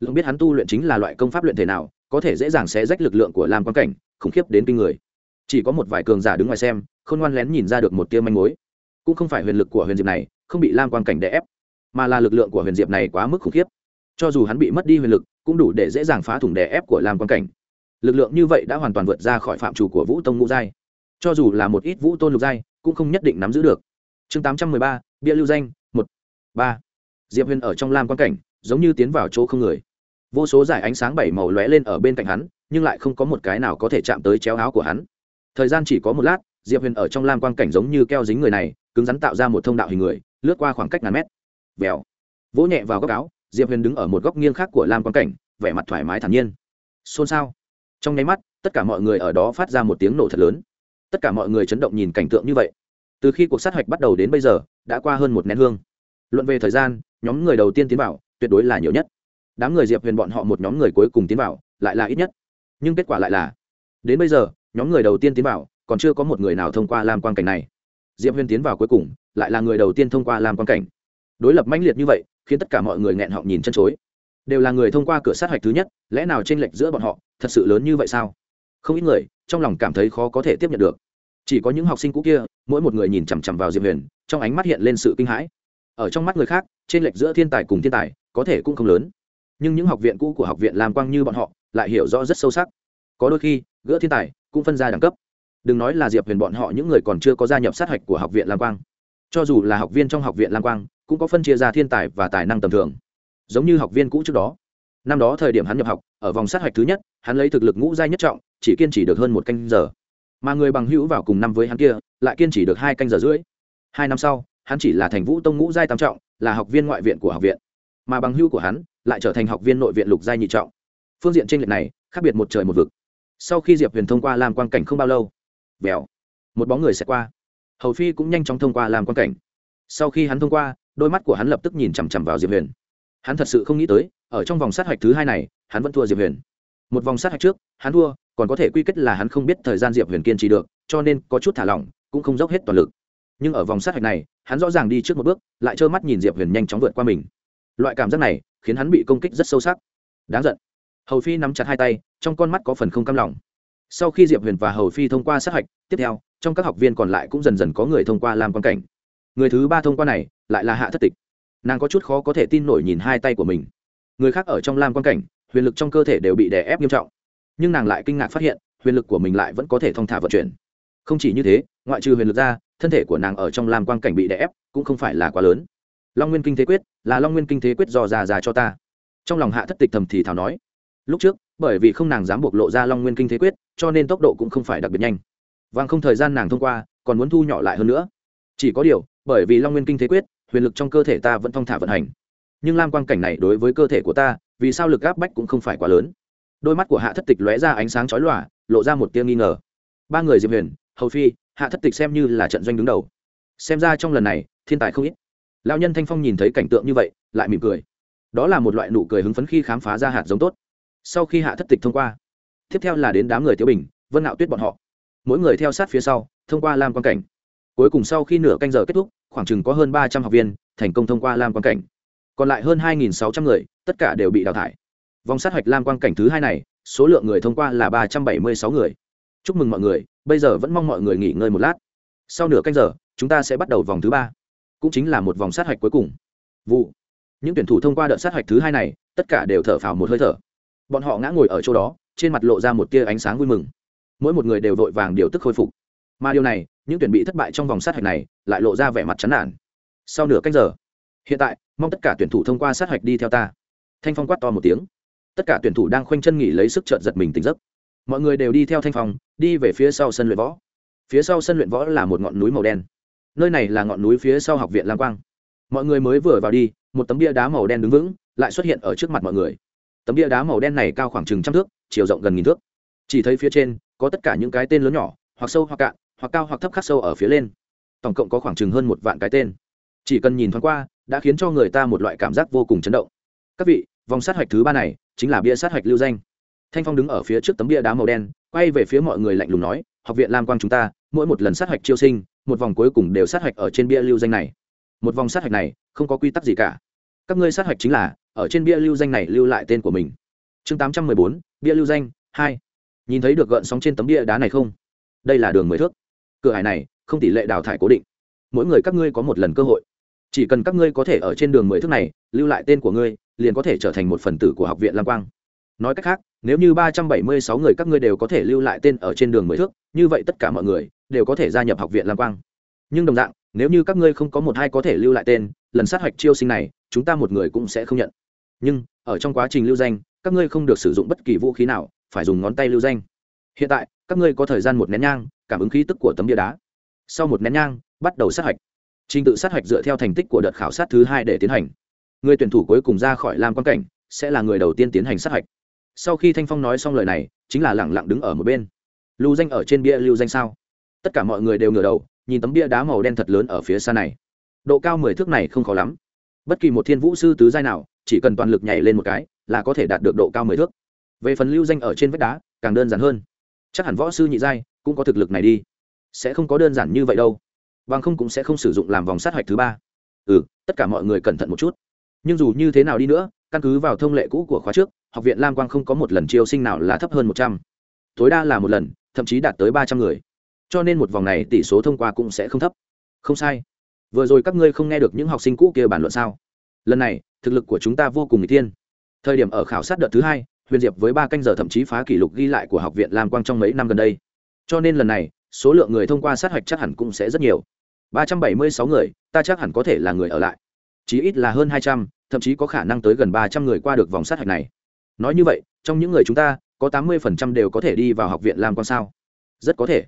lượng biết hắn tu luyện chính là loại công pháp luyện thể nào, có thể dễ dàng xé rách lực lượng của lam quan cảnh, khủng khiếp đến kinh người. Chỉ có một vài cường giả đứng ngoài xem, khôn ngoan lén nhìn ra được một tia manh mối. Cũng không phải huyền lực của huyền diệp này, không bị lam quan cảnh đè ép, mà là lực lượng của huyền diệp này quá mức khủng khiếp. Cho dù hắn bị mất đi huyền lực, cũng đủ để dễ dàng phá thủng đè ép của lam quan cảnh. Lực lượng như vậy đã hoàn toàn vượt ra khỏi phạm trù của vũ tông ngũ giai. Cho dù là một ít vũ tôn lục giai, cũng không nhất định nắm giữ được. Chương tám trăm mười ba, bia lưu danh, một, ba. Diệp huyền ở trong lam quan cảnh, giống như tiến vào chỗ không người vô số giải ánh sáng bảy màu lóe lên ở bên cạnh hắn, nhưng lại không có một cái nào có thể chạm tới chéo áo của hắn. Thời gian chỉ có một lát, diệp huyền ở trong lam quan cảnh giống như keo dính người này, cứng rắn tạo ra một thông đạo hình người, lướt qua khoảng cách ngàn mét. Vèo. Vỗ nhẹ vào góc áo, diệp huyền đứng ở một góc nghiêng khác của lam quan cảnh, vẻ mặt thoải mái thản nhiên. Xôn xao. Trong nháy mắt, tất cả mọi người ở đó phát ra một tiếng nổ thật lớn. Tất cả mọi người chấn động nhìn cảnh tượng như vậy. Từ khi cuộc sát hạch bắt đầu đến bây giờ, đã qua hơn một nén hương. Luận về thời gian, nhóm người đầu tiên tiến vào, tuyệt đối là nhiều nhất đám người diệp huyền bọn họ một nhóm người cuối cùng tiến vào, lại là ít nhất. Nhưng kết quả lại là, đến bây giờ, nhóm người đầu tiên tiến vào, còn chưa có một người nào thông qua làm quan cảnh này. Diệp huyền tiến vào cuối cùng, lại là người đầu tiên thông qua làm quan cảnh. Đối lập mãnh liệt như vậy, khiến tất cả mọi người nghẹn họng nhìn chân chối. Đều là người thông qua cửa sát hạch thứ nhất, lẽ nào t r ê n lệch giữa bọn họ thật sự lớn như vậy sao? Không ít người trong lòng cảm thấy khó có thể tiếp nhận được. Chỉ có những học sinh cũ kia, mỗi một người nhìn chằm chằm vào diệp huyền, trong ánh mắt hiện lên sự kinh hãi. Ở trong mắt người khác t r ê n lệch giữa thiên tài cùng thiên tài có thể cũng không lớn nhưng những học viện cũ của học viện làm quang như bọn họ lại hiểu rõ rất sâu sắc. Có đôi khi, gỡ thiên tài cũng phân ra đẳng cấp. Đừng nói là diệp huyền bọn họ những người còn chưa có gia nhập sát hạch của học viện lam quang. Cho dù là học viên trong học viện lam quang, cũng có phân chia ra thiên tài và tài năng tầm thường. Giống như học viên cũ trước đó. Năm đó thời điểm hắn nhập học, ở vòng sát hạch thứ nhất, hắn lấy thực lực ngũ giai nhất trọng, chỉ kiên trì được hơn một canh giờ. Mà người bằng hữu vào cùng năm với hắn kia, lại kiên trì được hai canh giờ rưỡi. Hai năm sau, hắn chỉ là thành vũ tông ngũ giai tam trọng, là học viên ngoại viện của học viện. Mà bằng hữu của hắn lại trở thành học viên nội viện lục giai nhị trọng. Phương diện trên lệch này khác biệt một trời một vực. Sau khi diệp huyền thông qua làm quan cảnh không bao lâu, vèo, một bóng người sẽ qua. Hầu phi cũng nhanh chóng thông qua làm quan cảnh. Sau khi hắn thông qua, đôi mắt của hắn lập tức nhìn chằm chằm vào diệp huyền. Hắn thật sự không nghĩ tới, ở trong vòng sát hạch thứ hai này, hắn vẫn thua diệp huyền. Một vòng sát hạch trước, hắn thua, còn có thể quy kết là hắn không biết thời gian diệp huyền kiên trì được, cho nên có chút thả lỏng, cũng không dốc hết toàn lực. Nhưng ở vòng sát hạch này, hắn rõ ràng đi trước một bước, lại trơ mắt nhìn diệp huyền nhanh chóng vượt qua mình. Loại cảm giác này khiến hắn bị công kích rất sâu sắc. Đáng giận. Hầu phi nắm chặt hai tay, trong con mắt có phần không cam lòng. Sau khi diệp huyền và hầu phi thông qua sát hạch, tiếp theo, trong các học viên còn lại cũng dần dần có người thông qua làm quan cảnh. Người thứ ba thông qua này, lại là hạ thất tịch. Nàng có chút khó có thể tin nổi nhìn hai tay của mình. Người khác ở trong lam quan cảnh, huyền lực trong cơ thể đều bị đè ép nghiêm trọng. Nhưng nàng lại kinh ngạc phát hiện, huyền lực của mình lại vẫn có thể thong thả vận chuyển. Không chỉ như thế, ngoại trừ huyền lực ra, thân thể của nàng ở trong lam quan cảnh bị đè ép, cũng không phải là quá lớn long nguyên kinh thế quyết, là long nguyên kinh thế quyết do già già cho ta. Trong lòng hạ thất tịch thầm thì thảo nói, lúc trước, bởi vì không nàng dám bộc lộ ra long nguyên kinh thế quyết, cho nên tốc độ cũng không phải đặc biệt nhanh. Vàng không thời gian nàng thông qua, còn muốn thu nhỏ lại hơn nữa. Chỉ có điều, bởi vì long nguyên kinh thế quyết, huyền lực trong cơ thể ta vẫn thong thả vận hành. Nhưng lam quang cảnh này đối với cơ thể của ta, vì sao lực áp bách cũng không phải quá lớn? Đôi mắt của hạ thất tịch lóe ra ánh sáng chói lòa, lộ ra một tia nghi ngờ. Ba người diệp huyền, hầu phi, hạ thất tịch xem như là trận doanh đứng đầu. Xem ra trong lần này, thiên tài không ít lao nhân thanh phong nhìn thấy cảnh tượng như vậy, lại mỉm cười. Đó là một loại nụ cười hứng phấn khi khám phá ra hạt giống tốt. Sau khi hạ thất tịch thông qua, tiếp theo là đến đám người tiêu bình, vân nạo tuyết bọn họ. Mỗi người theo sát phía sau, thông qua lam quan cảnh. Cuối cùng sau khi nửa canh giờ kết thúc, khoảng chừng có hơn ba trăm học viên thành công thông qua lam quan cảnh. Còn lại hơn hai sáu trăm người, tất cả đều bị đào thải. Vòng sát hạch lam quan cảnh thứ hai này, số lượng người thông qua là ba trăm bảy mươi sáu người. Chúc mừng mọi người, bây giờ vẫn mong mọi người nghỉ ngơi một lát. Sau nửa canh giờ, chúng ta sẽ bắt đầu vòng thứ ba cũng chính là một vòng sát hạch cuối cùng. Vụ. Những tuyển thủ thông qua đợt sát hạch thứ hai này, tất cả đều thở phào một hơi thở. Bọn họ ngã ngồi ở chỗ đó, trên mặt lộ ra một tia ánh sáng vui mừng. Mỗi một người đều vội vàng điều tức khôi phục. Mà điều này, những tuyển bị thất bại trong vòng sát hạch này, lại lộ ra vẻ mặt chán nản. Sau nửa cách giờ, hiện tại, mong tất cả tuyển thủ thông qua sát hạch đi theo ta. Thanh phong quát to một tiếng. Tất cả tuyển thủ đang khoanh chân nghỉ lấy sức trợn giật mình tỉnh giấc. Mọi người đều đi theo thanh phong, đi về phía sau sân luyện võ. Phía sau sân luyện võ là một ngọn núi màu đen nơi này là ngọn núi phía sau học viện lam quang. Mọi người mới vừa vào đi, một tấm bia đá màu đen đứng vững, lại xuất hiện ở trước mặt mọi người. Tấm bia đá màu đen này cao khoảng chừng trăm thước, chiều rộng gần nghìn thước. Chỉ thấy phía trên, có tất cả những cái tên lớn nhỏ, hoặc sâu hoặc cạn, hoặc cao hoặc thấp khắc sâu ở phía lên. Tổng cộng có khoảng chừng hơn một vạn cái tên. Chỉ cần nhìn thoáng qua, đã khiến cho người ta một loại cảm giác vô cùng chấn động. Các vị, vòng sát hạch thứ ba này, chính là bia sát hạch lưu danh. Thanh phong đứng ở phía trước tấm bia đá màu đen, quay về phía mọi người lạnh lùng nói, học viện lam quang chúng ta, mỗi một lần sát hạch chiêu sinh một vòng cuối cùng đều sát hạch ở trên bia lưu danh này. Một vòng sát hạch này, không có quy tắc gì cả. Các ngươi sát hạch chính là, ở trên bia lưu danh này lưu lại tên của mình. Chương tám trăm mười bốn, bia lưu danh, hai. Nhìn thấy được gợn sóng trên tấm bia đá này không? Đây là đường mười thước. Cửa hải này, không tỷ lệ đào thải cố định. Mỗi người các ngươi có một lần cơ hội. Chỉ cần các ngươi có thể ở trên đường mười thước này, lưu lại tên của ngươi, liền có thể trở thành một phần tử của học viện lam quang. Nói cách khác, nếu như ba trăm bảy mươi sáu người các ngươi đều có thể lưu lại tên ở trên đường mười thước, như vậy tất cả mọi người đều có thể gia nhập học viện lam quang. Nhưng đồng dạng, nếu như các ngươi không có một hai có thể lưu lại tên, lần sát hạch chiêu sinh này, chúng ta một người cũng sẽ không nhận. Nhưng, ở trong quá trình lưu danh, các ngươi không được sử dụng bất kỳ vũ khí nào, phải dùng ngón tay lưu danh. Hiện tại, các ngươi có thời gian một nén nhang, cảm ứng khí tức của tấm bia đá. Sau một nén nhang, bắt đầu sát hạch. Trình tự sát hạch dựa theo thành tích của đợt khảo sát thứ hai để tiến hành. Người tuyển thủ cuối cùng ra khỏi lam quan cảnh, sẽ là người đầu tiên tiến hành sát hạch. Sau khi thanh phong nói xong lời này, chính là lẳng lặng đứng ở một bên. Lưu danh ở trên bia lưu danh sao? Tất cả mọi người đều ngửa đầu, nhìn tấm bia đá màu đen thật lớn ở phía xa này. Độ cao mười thước này không khó lắm. Bất kỳ một thiên vũ sư tứ giai nào, chỉ cần toàn lực nhảy lên một cái, là có thể đạt được độ cao mười thước. Về phần lưu danh ở trên vách đá, càng đơn giản hơn. Chắc hẳn võ sư nhị giai cũng có thực lực này đi. Sẽ không có đơn giản như vậy đâu. Bằng không cũng sẽ không sử dụng làm vòng sát hạch thứ ba. Ừ tất cả mọi người cẩn thận một chút. Nhưng dù như thế nào đi nữa, căn cứ vào thông lệ cũ của khóa trước, học viện lam quang không có một lần chiêu sinh nào là thấp hơn một trăm. Tối đa là một lần, thậm chí đạt tới ba trăm người cho nên một vòng này tỷ số thông qua cũng sẽ không thấp. Không sai. Vừa rồi các ngươi không nghe được những học sinh cũ kia bàn luận sao? Lần này, thực lực của chúng ta vô cùng n g tiên thời điểm ở khảo sát đợt thứ hai, huyền diệp với ba canh giờ thậm chí phá kỷ lục ghi lại của học viện lam quang trong mấy năm gần đây. Cho nên lần này, số lượng người thông qua sát hạch chắc hẳn cũng sẽ rất nhiều. Ba trăm bảy mươi sáu người, ta chắc hẳn có thể là người ở lại. Chí ít là hơn hai trăm, thậm chí có khả năng tới gần ba trăm người qua được vòng sát hạch này. Nói như vậy, trong những người chúng ta, có tám mươi phần trăm đều có thể đi vào học viện lam quang sao? Rất có thể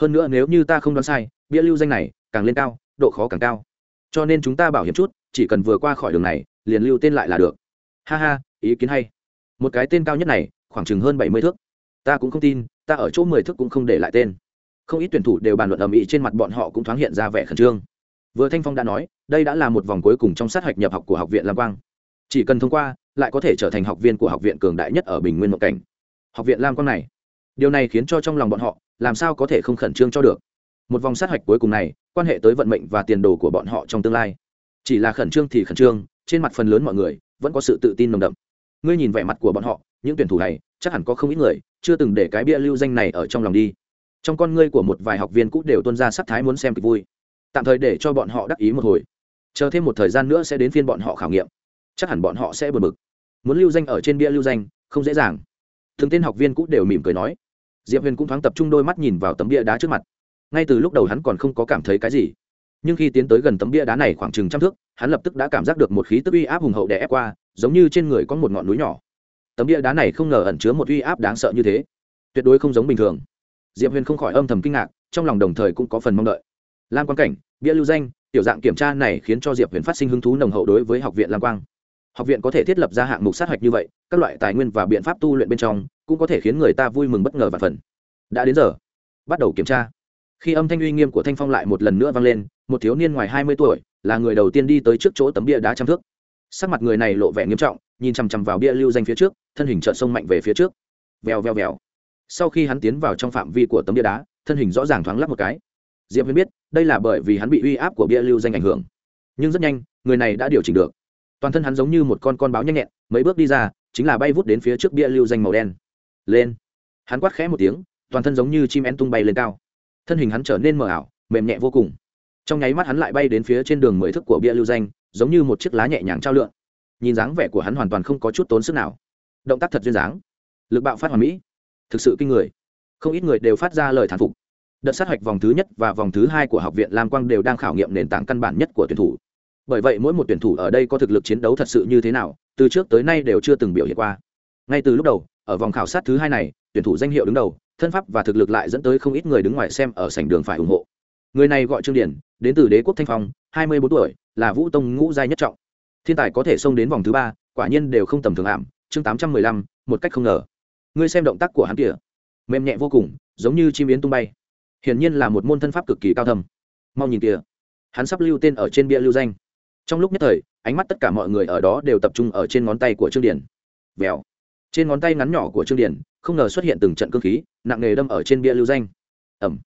hơn nữa nếu như ta không đoán sai, bia lưu danh này càng lên cao, độ khó càng cao. Cho nên chúng ta bảo hiểm chút, chỉ cần vừa qua khỏi đường này, liền lưu tên lại là được. Ha ha, ý kiến hay. Một cái tên cao nhất này, khoảng chừng hơn bảy mươi thước. Ta cũng không tin, ta ở chỗ mười thước cũng không để lại tên. Không ít tuyển thủ đều bàn luận ầm ĩ trên mặt bọn họ cũng thoáng hiện ra vẻ khẩn trương. Vừa thanh phong đã nói, đây đã là một vòng cuối cùng trong sát hạch nhập học của học viện lam quang. Chỉ cần thông qua, lại có thể trở thành học viên của học viện cường đại nhất ở bình nguyên mộng cảnh. Học viện lam quang này điều này khiến cho trong lòng bọn họ, làm sao có thể không khẩn trương cho được? Một vòng sát hạch cuối cùng này, quan hệ tới vận mệnh và tiền đồ của bọn họ trong tương lai. Chỉ là khẩn trương thì khẩn trương, trên mặt phần lớn mọi người, vẫn có sự tự tin nồng đậm. Ngươi nhìn vẻ mặt của bọn họ, những tuyển thủ này, chắc hẳn có không ít người, chưa từng để cái bia lưu danh này ở trong lòng đi. Trong con ngươi của một vài học viên cũ đều tuân ra sắc thái muốn xem kịch vui. Tạm thời để cho bọn họ đắc ý một hồi. Chờ thêm một thời gian nữa sẽ đến phiên bọn họ khảo nghiệm. Chắc hẳn bọn họ sẽ bật mực muốn lưu danh ở trên bia lưu danh, không dễ dàng thường tên học viên cũ đều mỉm cười nói. Diệp huyền cũng thoáng tập trung đôi mắt nhìn vào tấm bia đá trước mặt. Ngay từ lúc đầu hắn còn không có cảm thấy cái gì. Nhưng khi tiến tới gần tấm bia đá này khoảng chừng trăm thước, hắn lập tức đã cảm giác được một khí tức uy áp hùng hậu đè ép qua, giống như trên người có một ngọn núi nhỏ. Tấm bia đá này không ngờ ẩn chứa một uy áp đáng sợ như thế. Tuyệt đối không giống bình thường. Diệp huyền không khỏi âm thầm kinh ngạc, trong lòng đồng thời cũng có phần mong đợi. Lam quang cảnh, bia lưu danh, tiểu dạng kiểm tra này khiến cho diệp huyền phát sinh hứng thú nồng hậu đối với học viện lam quang học viện có thể thiết lập ra hạng mục sát hạch như vậy, các loại tài nguyên và biện pháp tu luyện bên trong cũng có thể khiến người ta vui mừng bất ngờ và phần. Đã đến giờ, bắt đầu kiểm tra. Khi âm thanh uy nghiêm của thanh phong lại một lần nữa vang lên, một thiếu niên ngoài hai mươi tuổi, là người đầu tiên đi tới trước chỗ tấm bia đá trăm thước. Sắc mặt người này lộ vẻ nghiêm trọng, nhìn chằm chằm vào bia lưu danh phía trước, thân hình trợn sông mạnh về phía trước. Vèo vèo vèo. Sau khi hắn tiến vào trong phạm vi của tấm bia đá, thân hình rõ ràng thoáng lắp một cái. Diệp huyền biết, đây là bởi vì hắn bị uy áp của bia lưu danh ảnh hưởng. Nhưng rất nhanh, người này đã điều chỉnh được toàn thân hắn giống như một con con báo nhanh nhẹn, mấy bước đi ra, chính là bay vút đến phía trước bia lưu danh màu đen. Lên. Hắn quát khẽ một tiếng, toàn thân giống như chim én tung bay lên cao. Thân hình hắn trở nên mờ ảo, mềm nhẹ vô cùng. Trong nháy mắt hắn lại bay đến phía trên đường mười thức của bia lưu danh, giống như một chiếc lá nhẹ nhàng trao lượn. Nhìn dáng vẻ của hắn hoàn toàn không có chút tốn sức nào. Động tác thật duyên dáng. Lực bạo phát hoàn mỹ. Thực sự kinh người. Không ít người đều phát ra lời thán phục. Đợt sát hạch vòng thứ nhất và vòng thứ hai của học viện lam quang đều đang khảo nghiệm nền tảng căn bản nhất của tuyển thủ bởi vậy mỗi một tuyển thủ ở đây có thực lực chiến đấu thật sự như thế nào, từ trước tới nay đều chưa từng biểu hiện qua. Ngay từ lúc đầu, ở vòng khảo sát thứ hai này, tuyển thủ danh hiệu đứng đầu, thân pháp và thực lực lại dẫn tới không ít người đứng ngoài xem ở sảnh đường phải ủng hộ. Người này gọi trương điển, đến từ đế quốc thanh phong, hai mươi bốn tuổi, là vũ tông ngũ giai nhất trọng. Thiên tài có thể xông đến vòng thứ ba, quả nhiên đều không tầm thường ảm chương tám trăm mười lăm, một cách không ngờ. Ngươi xem động tác của hắn kìa. Mềm nhẹ vô cùng, giống như chim yến tung bay. Hiển nhiên là một môn thân pháp cực kỳ cao thầm mau nhìn kìa. Hắn sắp lưu tên ở trên bia lưu danh trong lúc nhất thời, ánh mắt tất cả mọi người ở đó đều tập trung ở trên ngón tay của trương điển vèo. Trên ngón tay ngắn nhỏ của trương điển không ngờ xuất hiện từng trận cơ khí, nặng nề đâm ở trên bia lưu danh. Ẩm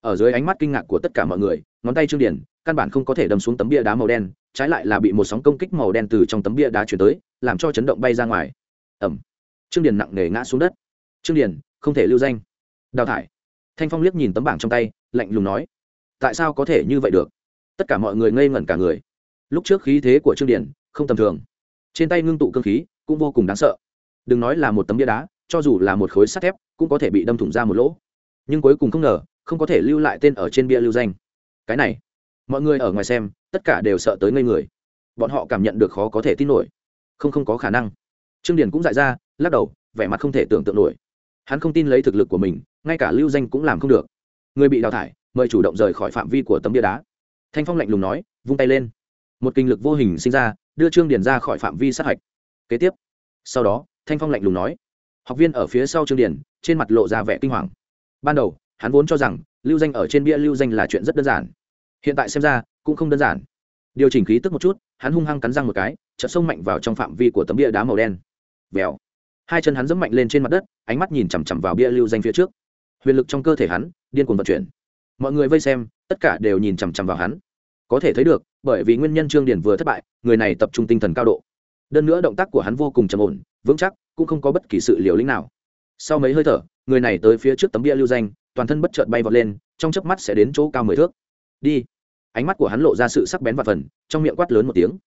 ở dưới ánh mắt kinh ngạc của tất cả mọi người, ngón tay trương điển căn bản không có thể đâm xuống tấm bia đá màu đen, trái lại là bị một sóng công kích màu đen từ trong tấm bia đá chuyển tới, làm cho chấn động bay ra ngoài. Ẩm trương điển nặng nề ngã xuống đất. Trương điển không thể lưu danh. Đào thải. Thanh phong liếc nhìn tấm bảng trong tay, lạnh lùng nói, tại sao có thể như vậy được? Tất cả mọi người ngây ngẩn cả người lúc trước khí thế của trương điển không tầm thường. Trên tay ngưng tụ cơ khí cũng vô cùng đáng sợ. Đừng nói là một tấm bia đá, cho dù là một khối sắt thép cũng có thể bị đâm thủng ra một lỗ. Nhưng cuối cùng không ngờ, không có thể lưu lại tên ở trên bia lưu danh. Cái này, mọi người ở ngoài xem, tất cả đều sợ tới ngây người. Bọn họ cảm nhận được khó có thể tin nổi. Không không có khả năng. Trương điển cũng dại ra, lắc đầu, vẻ mặt không thể tưởng tượng nổi. Hắn không tin lấy thực lực của mình, ngay cả lưu danh cũng làm không được. Người bị đào thải, mời chủ động rời khỏi phạm vi của tấm bia đá. Thanh phong lạnh lùng nói, vung tay lên một kinh lực vô hình sinh ra, đưa trương điển ra khỏi phạm vi sát hạch. Kế tiếp, sau đó, thanh phong lạnh lùng nói, học viên ở phía sau trương điển trên mặt lộ ra vẻ kinh hoàng. Ban đầu, hắn vốn cho rằng, lưu danh ở trên bia lưu danh là chuyện rất đơn giản. Hiện tại xem ra, cũng không đơn giản. Điều chỉnh khí tức một chút, hắn hung hăng cắn răng một cái, chợt sông mạnh vào trong phạm vi của tấm bia đá màu đen. Vèo. Hai chân hắn dẫm mạnh lên trên mặt đất, ánh mắt nhìn chằm chằm vào bia lưu danh phía trước. Huyền lực trong cơ thể hắn, điên cuồng vận chuyển. Mọi người vây xem, tất cả đều nhìn chằm chằm vào hắn có thể thấy được, bởi vì nguyên nhân trương điển vừa thất bại, người này tập trung tinh thần cao độ. Đơn nữa động tác của hắn vô cùng trầm ổn, vững chắc, cũng không có bất kỳ sự liều lĩnh nào. Sau mấy hơi thở, người này tới phía trước tấm bia lưu danh, toàn thân bất chợt bay vọt lên, trong chớp mắt sẽ đến chỗ cao mười thước. Đi. Ánh mắt của hắn lộ ra sự sắc bén và phần, trong miệng quát lớn một tiếng.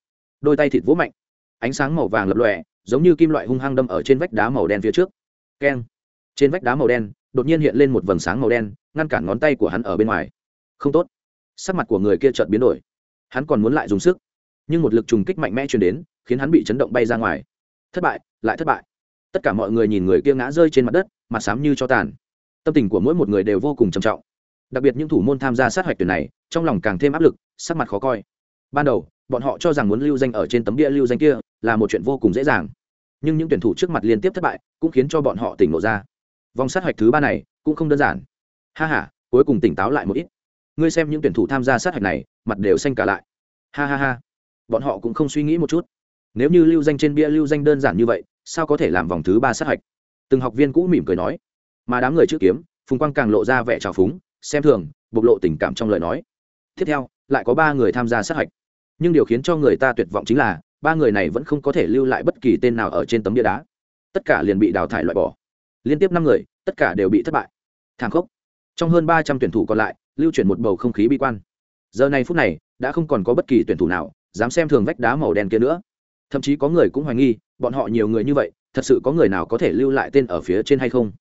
Đôi tay thịt vỗ mạnh. Ánh sáng màu vàng lập lòe, giống như kim loại hung hăng đâm ở trên vách đá màu đen phía trước. Keng. Trên vách đá màu đen, đột nhiên hiện lên một vầng sáng màu đen, ngăn cản ngón tay của hắn ở bên ngoài. Không tốt sắc mặt của người kia chợt biến đổi. Hắn còn muốn lại dùng sức, nhưng một lực trùng kích mạnh mẽ truyền đến, khiến hắn bị chấn động bay ra ngoài. Thất bại, lại thất bại. Tất cả mọi người nhìn người kia ngã rơi trên mặt đất, mặt xám như cho tàn. Tâm tình của mỗi một người đều vô cùng trầm trọng. Đặc biệt những thủ môn tham gia sát hạch tuyển này, trong lòng càng thêm áp lực, sắc mặt khó coi. Ban đầu, bọn họ cho rằng muốn lưu danh ở trên tấm địa lưu danh kia là một chuyện vô cùng dễ dàng. Nhưng những tuyển thủ trước mặt liên tiếp thất bại, cũng khiến cho bọn họ tỉnh lộ ra. Vòng sát hạch thứ ba này cũng không đơn giản. Ha h a cuối cùng tỉnh táo lại một ít ngươi xem những tuyển thủ tham gia sát hạch này, mặt đều xanh cả lại. Ha ha ha. Bọn họ cũng không suy nghĩ một chút. Nếu như lưu danh trên bia lưu danh đơn giản như vậy, sao có thể làm vòng thứ ba sát hạch? Từng học viên cũ mỉm cười nói. Mà đám người chữ kiếm, phùng quang càng lộ ra vẻ trào phúng, xem thường, bộc lộ tình cảm trong lời nói. Tiếp theo, lại có ba người tham gia sát hạch. Nhưng điều khiến cho người ta tuyệt vọng chính là, ba người này vẫn không có thể lưu lại bất kỳ tên nào ở trên tấm bia đá. Tất cả liền bị đào thải loại bỏ. Liên tiếp năm người, tất cả đều bị thất bại. Thang khốc. Trong hơn ba trăm tuyển thủ còn lại lưu chuyển một bầu không khí bi quan. Giờ này phút này, đã không còn có bất kỳ tuyển thủ nào dám xem thường vách đá màu đen kia nữa. Thậm chí có người cũng hoài nghi, bọn họ nhiều người như vậy, thật sự có người nào có thể lưu lại tên ở phía trên hay không?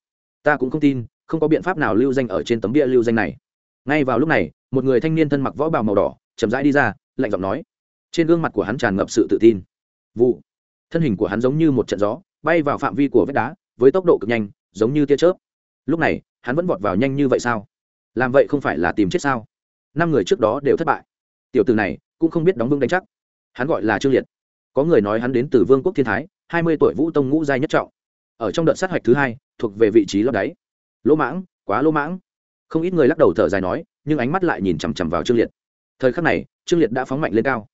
Ta cũng không tin, không có biện pháp nào lưu danh ở trên tấm bia lưu danh này. Ngay vào lúc này, một người thanh niên thân mặc võ bào màu đỏ, chậm rãi đi ra, lạnh giọng nói. Trên gương mặt của hắn tràn ngập sự tự tin. Vụ. Thân hình của hắn giống như một trận gió, bay vào phạm vi của vách đá, với tốc độ cực nhanh, giống như tia chớp. Lúc này, hắn vẫn vọt vào nhanh như vậy sao? Làm vậy không phải là tìm chết sao? Năm người trước đó đều thất bại. Tiểu từ này cũng không biết đóng vương đánh chắc. Hắn gọi là trương liệt. Có người nói hắn đến từ vương quốc thiên thái, hai mươi tuổi vũ tông ngũ giai nhất trọng. Ở trong đợt sát hạch thứ hai, thuộc về vị trí lấp đáy. Lỗ mãng, quá lỗ mãng. Không ít người lắc đầu thở dài nói, nhưng ánh mắt lại nhìn chằm chằm vào trương liệt. Thời khắc này, trương liệt đã phóng mạnh lên cao.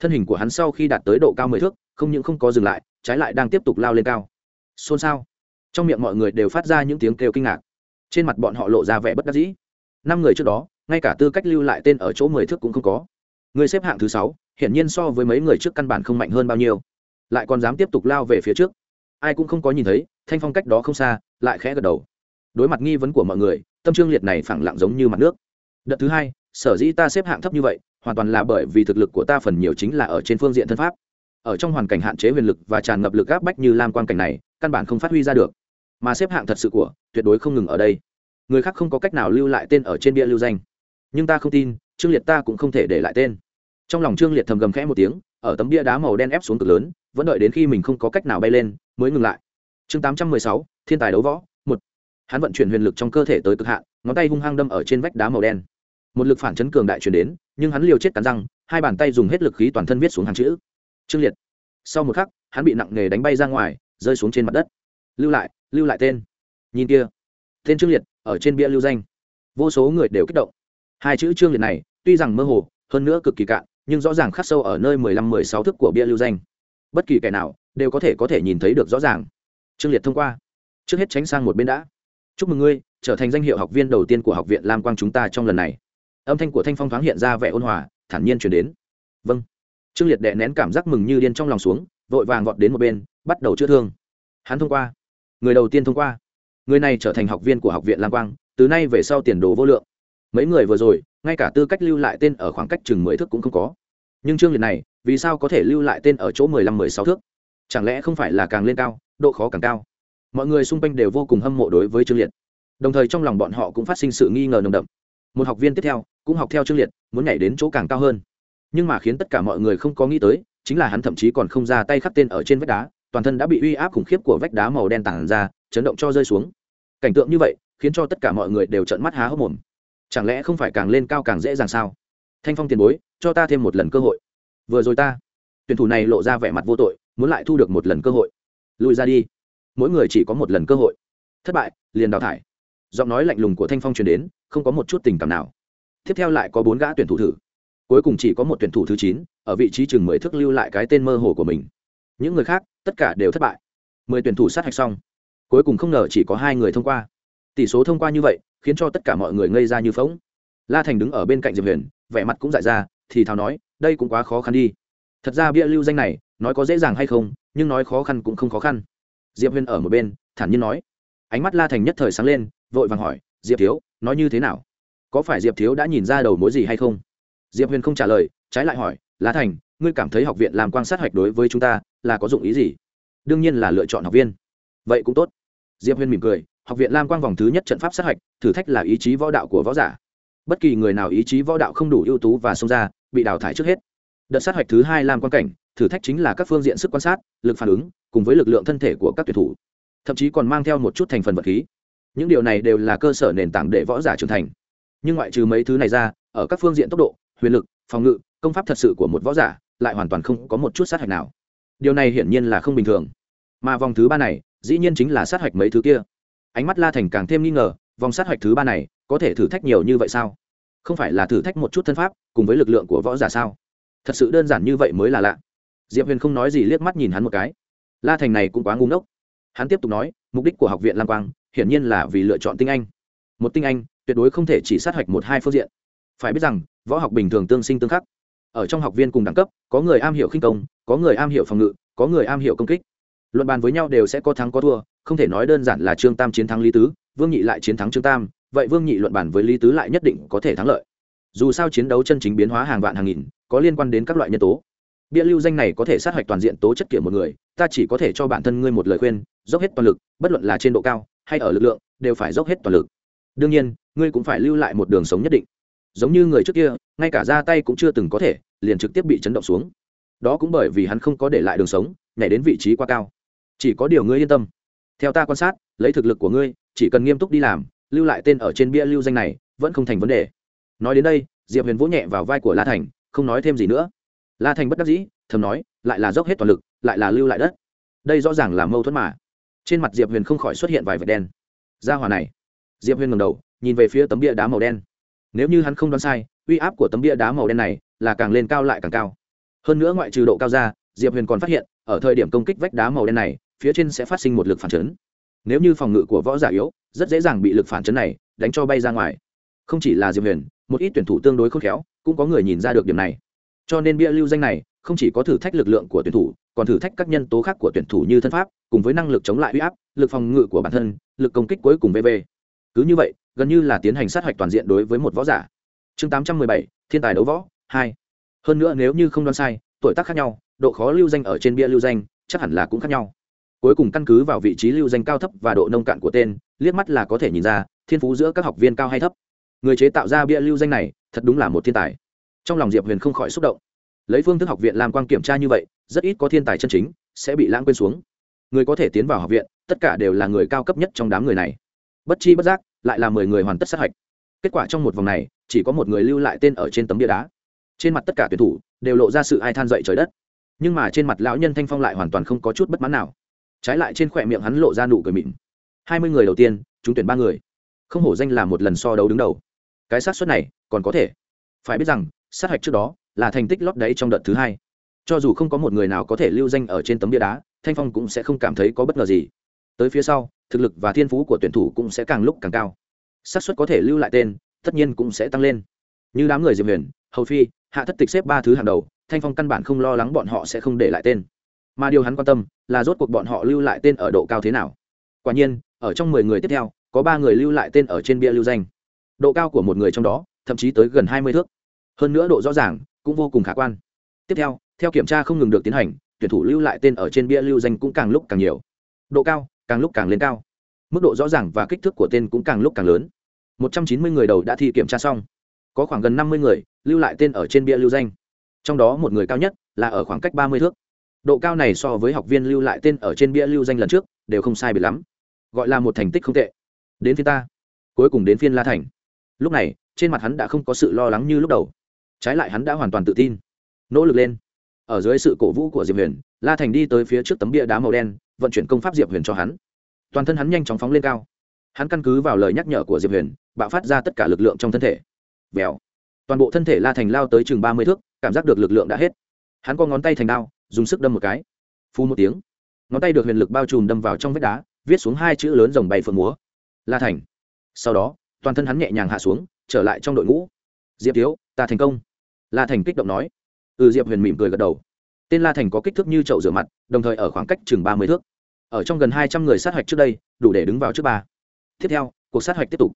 Thân hình của hắn sau khi đạt tới độ cao mười thước, không những không có dừng lại, trái lại đang tiếp tục lao lên cao. Xôn xao. Trong miệng mọi người đều phát ra những tiếng kêu kinh ngạc. Trên mặt bọn họ lộ ra vẻ bất đắc dĩ năm người trước đó, ngay cả tư cách lưu lại tên ở chỗ mười thước cũng không có. Người xếp hạng thứ sáu, hiển nhiên so với mấy người trước căn bản không mạnh hơn bao nhiêu. Lại còn dám tiếp tục lao về phía trước. Ai cũng không có nhìn thấy, thanh phong cách đó không xa, lại khẽ gật đầu. Đối mặt nghi vấn của mọi người, tâm trương liệt này phẳng lặng giống như mặt nước. Đợt thứ hai, sở dĩ ta xếp hạng thấp như vậy, hoàn toàn là bởi vì thực lực của ta phần nhiều chính là ở trên phương diện thân pháp. Ở trong hoàn cảnh hạn chế huyền lực và tràn ngập lực áp bách như lam quan cảnh này, căn bản không phát huy ra được. Mà xếp hạng thật sự của, tuyệt đối không ngừng ở đây người khác không có cách nào lưu lại tên ở trên bia lưu danh. Nhưng ta không tin, trương liệt ta cũng không thể để lại tên. Trong lòng trương liệt thầm gầm khẽ một tiếng, ở tấm bia đá màu đen ép xuống cực lớn, vẫn đợi đến khi mình không có cách nào bay lên, mới ngừng lại. Chương tám trăm mười sáu, thiên tài đấu võ, một. Hắn vận chuyển huyền lực trong cơ thể tới cực hạn, ngón tay hung hăng đâm ở trên vách đá màu đen. Một lực phản chấn cường đại chuyển đến, nhưng hắn liều chết cắn răng, hai bàn tay dùng hết lực khí toàn thân viết xuống hàng chữ. Trương liệt. Sau một khắc, hắn bị nặng nề đánh bay ra ngoài, rơi xuống trên mặt đất. Lưu lại lưu lại tên. Nhìn kia tên trương liệt, ở trên bia lưu danh. Vô số người đều kích động. Hai chữ trương liệt này, tuy rằng mơ hồ, hơn nữa cực kỳ cạn, nhưng rõ ràng khắc sâu ở nơi mười lăm, mười sáu thức của bia lưu danh. Bất kỳ kẻ nào đều có thể có thể nhìn thấy được rõ ràng. Trương liệt thông qua. Trước hết tránh sang một bên đã. Chúc mừng ngươi, trở thành danh hiệu học viên đầu tiên của học viện lam quang chúng ta trong lần này. Âm thanh của thanh phong thoáng hiện ra vẻ ôn hòa, thản nhiên chuyển đến. Vâng. Trương liệt đệ nén cảm giác mừng như điên trong lòng xuống, vội vàng vọt đến một bên, bắt đầu chữa thương. Hắn thông qua. Người đầu tiên thông qua người này trở thành học viên của học viện lam quang, từ nay về sau tiền đồ vô lượng. Mấy người vừa rồi, ngay cả tư cách lưu lại tên ở khoảng cách chừng mười thước cũng không có. Nhưng chương liệt này, vì sao có thể lưu lại tên ở chỗ mười lăm, mười sáu thước? Chẳng lẽ không phải là càng lên cao, độ khó càng cao? Mọi người xung quanh đều vô cùng hâm mộ đối với trương liệt đồng thời trong lòng bọn họ cũng phát sinh sự nghi ngờ nồng đậm. Một học viên tiếp theo, cũng học theo trương liệt muốn nhảy đến chỗ càng cao hơn. Nhưng mà khiến tất cả mọi người không có nghĩ tới, chính là hắn thậm chí còn không ra tay khắc tên ở trên vách đá, toàn thân đã bị uy áp khủng khiếp của vách đá màu đen tản ra, chấn động cho rơi xuống cảnh tượng như vậy, khiến cho tất cả mọi người đều trợn mắt há hốc mồm. Chẳng lẽ không phải càng lên cao càng dễ dàng sao? Thanh phong tiền bối, cho ta thêm một lần cơ hội. Vừa rồi ta, tuyển thủ này lộ ra vẻ mặt vô tội, muốn lại thu được một lần cơ hội. Lùi ra đi. Mỗi người chỉ có một lần cơ hội. Thất bại, liền đào thải. Giọng nói lạnh lùng của thanh phong truyền đến, không có một chút tình cảm nào. Tiếp theo lại có bốn gã tuyển thủ thử. Cuối cùng chỉ có một tuyển thủ thứ chín, ở vị trí chừng mười thước lưu lại cái tên mơ hồ của mình. Những người khác, tất cả đều thất bại. Mười tuyển thủ sát hạch xong cuối cùng không ngờ chỉ có hai người thông qua. Tỷ số thông qua như vậy, khiến cho tất cả mọi người ngây ra như phóng la thành đứng ở bên cạnh diệp huyền, vẻ mặt cũng dại ra, thì thào nói, đây cũng quá khó khăn đi. Thật ra bia lưu danh này, nói có dễ dàng hay không, nhưng nói khó khăn cũng không khó khăn. Diệp huyền ở một bên, thản nhiên nói. Ánh mắt la thành nhất thời sáng lên, vội vàng hỏi, diệp thiếu, nói như thế nào? Có phải diệp thiếu đã nhìn ra đầu mối gì hay không? Diệp huyền không trả lời, trái lại hỏi, la thành, ngươi cảm thấy học viện làm quan sát hoạch đối với chúng ta là có dụng ý gì? Đương nhiên là lựa chọn học viên. Vậy cũng tốt diệp huyền mỉm cười, học viện lam quang vòng thứ nhất trận pháp sát hạch, thử thách là ý chí võ đạo của võ giả. Bất kỳ người nào ý chí võ đạo không đủ ưu tú và xông ra, bị đào thải trước hết. Đợt sát hạch thứ hai lam quan cảnh, thử thách chính là các phương diện sức quan sát, lực phản ứng, cùng với lực lượng thân thể của các tuyển thủ. Thậm chí còn mang theo một chút thành phần vật khí. Những điều này đều là cơ sở nền tảng để võ giả trưởng thành. Nhưng ngoại trừ mấy thứ này ra, ở các phương diện tốc độ, huyền lực, phòng ngự, công pháp thật sự của một võ giả, lại hoàn toàn không có một chút sát hạch nào. Điều này hiển nhiên là không bình thường. Mà vòng thứ ba này dĩ nhiên chính là sát hạch mấy thứ kia. Ánh mắt la thành càng thêm nghi ngờ, vòng sát hạch thứ ba này, có thể thử thách nhiều như vậy sao? Không phải là thử thách một chút thân pháp, cùng với lực lượng của võ giả sao? Thật sự đơn giản như vậy mới là lạ. Diệp huyền không nói gì liếc mắt nhìn hắn một cái. La thành này cũng quá ngu ngốc. Hắn tiếp tục nói, mục đích của học viện lam quang, hiển nhiên là vì lựa chọn tinh anh. Một tinh anh, tuyệt đối không thể chỉ sát hạch một hai phương diện. Phải biết rằng, võ học bình thường tương sinh tương khắc. Ở trong học viên cùng đẳng cấp, có người am hiểu khinh công, có người am hiểu phòng ngự, có người am hiểu công kích luận bàn với nhau đều sẽ có thắng có thua, không thể nói đơn giản là trương tam chiến thắng lý tứ, vương nhị lại chiến thắng trương tam, vậy vương nhị luận bàn với lý tứ lại nhất định có thể thắng lợi. Dù sao chiến đấu chân chính biến hóa hàng vạn hàng nghìn, có liên quan đến các loại nhân tố. Bia lưu danh này có thể sát hạch toàn diện tố chất kiểm một người, ta chỉ có thể cho bản thân ngươi một lời khuyên, dốc hết toàn lực, bất luận là trên độ cao hay ở lực lượng, đều phải dốc hết toàn lực. Đương nhiên, ngươi cũng phải lưu lại một đường sống nhất định. Giống như người trước kia, ngay cả ra tay cũng chưa từng có thể, liền trực tiếp bị chấn động xuống. Đó cũng bởi vì hắn không có để lại đường sống, nhảy đến vị trí quá cao chỉ có điều ngươi yên tâm. Theo ta quan sát, lấy thực lực của ngươi, chỉ cần nghiêm túc đi làm, lưu lại tên ở trên bia lưu danh này, vẫn không thành vấn đề. Nói đến đây, diệp huyền vỗ nhẹ vào vai của la thành, không nói thêm gì nữa. La thành bất đắc dĩ, thầm nói, lại là dốc hết toàn lực, lại là lưu lại đất. Đây rõ ràng là mâu thuẫn mà. Trên mặt diệp huyền không khỏi xuất hiện vài vệt đen. Ra hòa này. Diệp huyền ngầm đầu, nhìn về phía tấm bia đá màu đen. Nếu như hắn không đoán sai, uy áp của tấm bia đá màu đen này là càng lên cao lại càng cao. Hơn nữa ngoại trừ độ cao ra, diệp huyền còn phát hiện, ở thời điểm công kích vách đá màu đen này phía trên sẽ phát sinh một lực phản chấn. Nếu như phòng ngự của võ giả yếu, rất dễ dàng bị lực phản chấn này đánh cho bay ra ngoài. Không chỉ là diệp huyền, một ít tuyển thủ tương đối khôn khéo cũng có người nhìn ra được điểm này. Cho nên bia lưu danh này không chỉ có thử thách lực lượng của tuyển thủ, còn thử thách các nhân tố khác của tuyển thủ như thân pháp, cùng với năng lực chống lại uy áp, lực phòng ngự của bản thân, lực công kích cuối cùng vv cứ như vậy, gần như là tiến hành sát hạch toàn diện đối với một võ giả. Chương tám trăm mười bảy, thiên tài đấu võ, hai. Hơn nữa nếu như không đoán sai, tuổi tác khác nhau, độ khó lưu danh ở trên bia lưu danh chắc hẳn là cũng khác nhau cuối cùng căn cứ vào vị trí lưu danh cao thấp và độ nông cạn của tên, liếc mắt là có thể nhìn ra, thiên phú giữa các học viên cao hay thấp. Người chế tạo ra bia lưu danh này, thật đúng là một thiên tài. Trong lòng diệp huyền không khỏi xúc động. Lấy phương thức học viện làm quan kiểm tra như vậy, rất ít có thiên tài chân chính sẽ bị lãng quên xuống. Người có thể tiến vào học viện, tất cả đều là người cao cấp nhất trong đám người này. Bất chi bất giác, lại là mười người hoàn tất sát hạch. Kết quả trong một vòng này, chỉ có một người lưu lại tên ở trên tấm bia đá. Trên mặt tất cả tuyển thủ đều lộ ra sự ai than dậy trời đất. Nhưng mà trên mặt lão nhân thanh phong lại hoàn toàn không có chút bất mãn nào trái lại trên khỏe miệng hắn lộ ra nụ cười mịn. Hai mươi người đầu tiên chúng tuyển ba người. Không hổ danh là một lần so đấu đứng đầu. Cái xác suất này, còn có thể. Phải biết rằng, sát hạch trước đó, là thành tích lót đáy trong đợt thứ hai. Cho dù không có một người nào có thể lưu danh ở trên tấm bia đá, thanh phong cũng sẽ không cảm thấy có bất ngờ gì. Tới phía sau, thực lực và thiên phú của tuyển thủ cũng sẽ càng lúc càng cao. Xác suất có thể lưu lại tên, tất nhiên cũng sẽ tăng lên. Như đám người diệp huyền, hầu phi, hạ thất tịch xếp ba thứ hàng đầu, thanh phong căn bản không lo lắng bọn họ sẽ không để lại tên mà điều hắn quan tâm là rốt cuộc bọn họ lưu lại tên ở độ cao thế nào. Quả nhiên, ở trong mười người tiếp theo, có ba người lưu lại tên ở trên bia lưu danh. Độ cao của một người trong đó, thậm chí tới gần hai mươi thước. Hơn nữa độ rõ ràng, cũng vô cùng khả quan. Tiếp theo theo kiểm tra không ngừng được tiến hành, tuyển thủ lưu lại tên ở trên bia lưu danh cũng càng lúc càng nhiều. Độ cao, càng lúc càng lên cao. Mức độ rõ ràng và kích thước của tên cũng càng lúc càng lớn. Một trăm chín mươi người đầu đã thi kiểm tra xong. Có khoảng gần năm mươi người lưu lại tên ở trên bia lưu danh. Trong đó một người cao nhất là ở khoảng cách ba mươi thước độ cao này so với học viên lưu lại tên ở trên bia lưu danh lần trước, đều không sai biệt lắm. Gọi là một thành tích không tệ. Đến phiên ta. Cuối cùng đến phiên la thành. Lúc này, trên mặt hắn đã không có sự lo lắng như lúc đầu. Trái lại hắn đã hoàn toàn tự tin. Nỗ lực lên. Ở dưới sự cổ vũ của diệp huyền, la thành đi tới phía trước tấm bia đá màu đen, vận chuyển công pháp diệp huyền cho hắn. Toàn thân hắn nhanh chóng phóng lên cao. Hắn căn cứ vào lời nhắc nhở của diệp huyền, bạo phát ra tất cả lực lượng trong thân thể. Vèo. Toàn bộ thân thể la thành lao tới chừng ba mươi thước, cảm giác được lực lượng đã hết. Hắn có ngón tay thành đao dùng sức đâm một cái. Phu một tiếng. Ngón tay được huyền lực bao trùm đâm vào trong vách đá, viết xuống hai chữ lớn dòng bay phượng múa. La thành. Sau đó, toàn thân hắn nhẹ nhàng hạ xuống, trở lại trong đội ngũ. Diệp thiếu, ta thành công. La thành kích động nói. Ừ diệp huyền mỉm cười gật đầu. Tên la thành có kích thước như chậu rửa mặt, đồng thời ở khoảng cách chừng ba mươi thước. Ở trong gần hai trăm người sát hạch trước đây, đủ để đứng vào trước ba. Tiếp theo, cuộc sát hạch tiếp tục.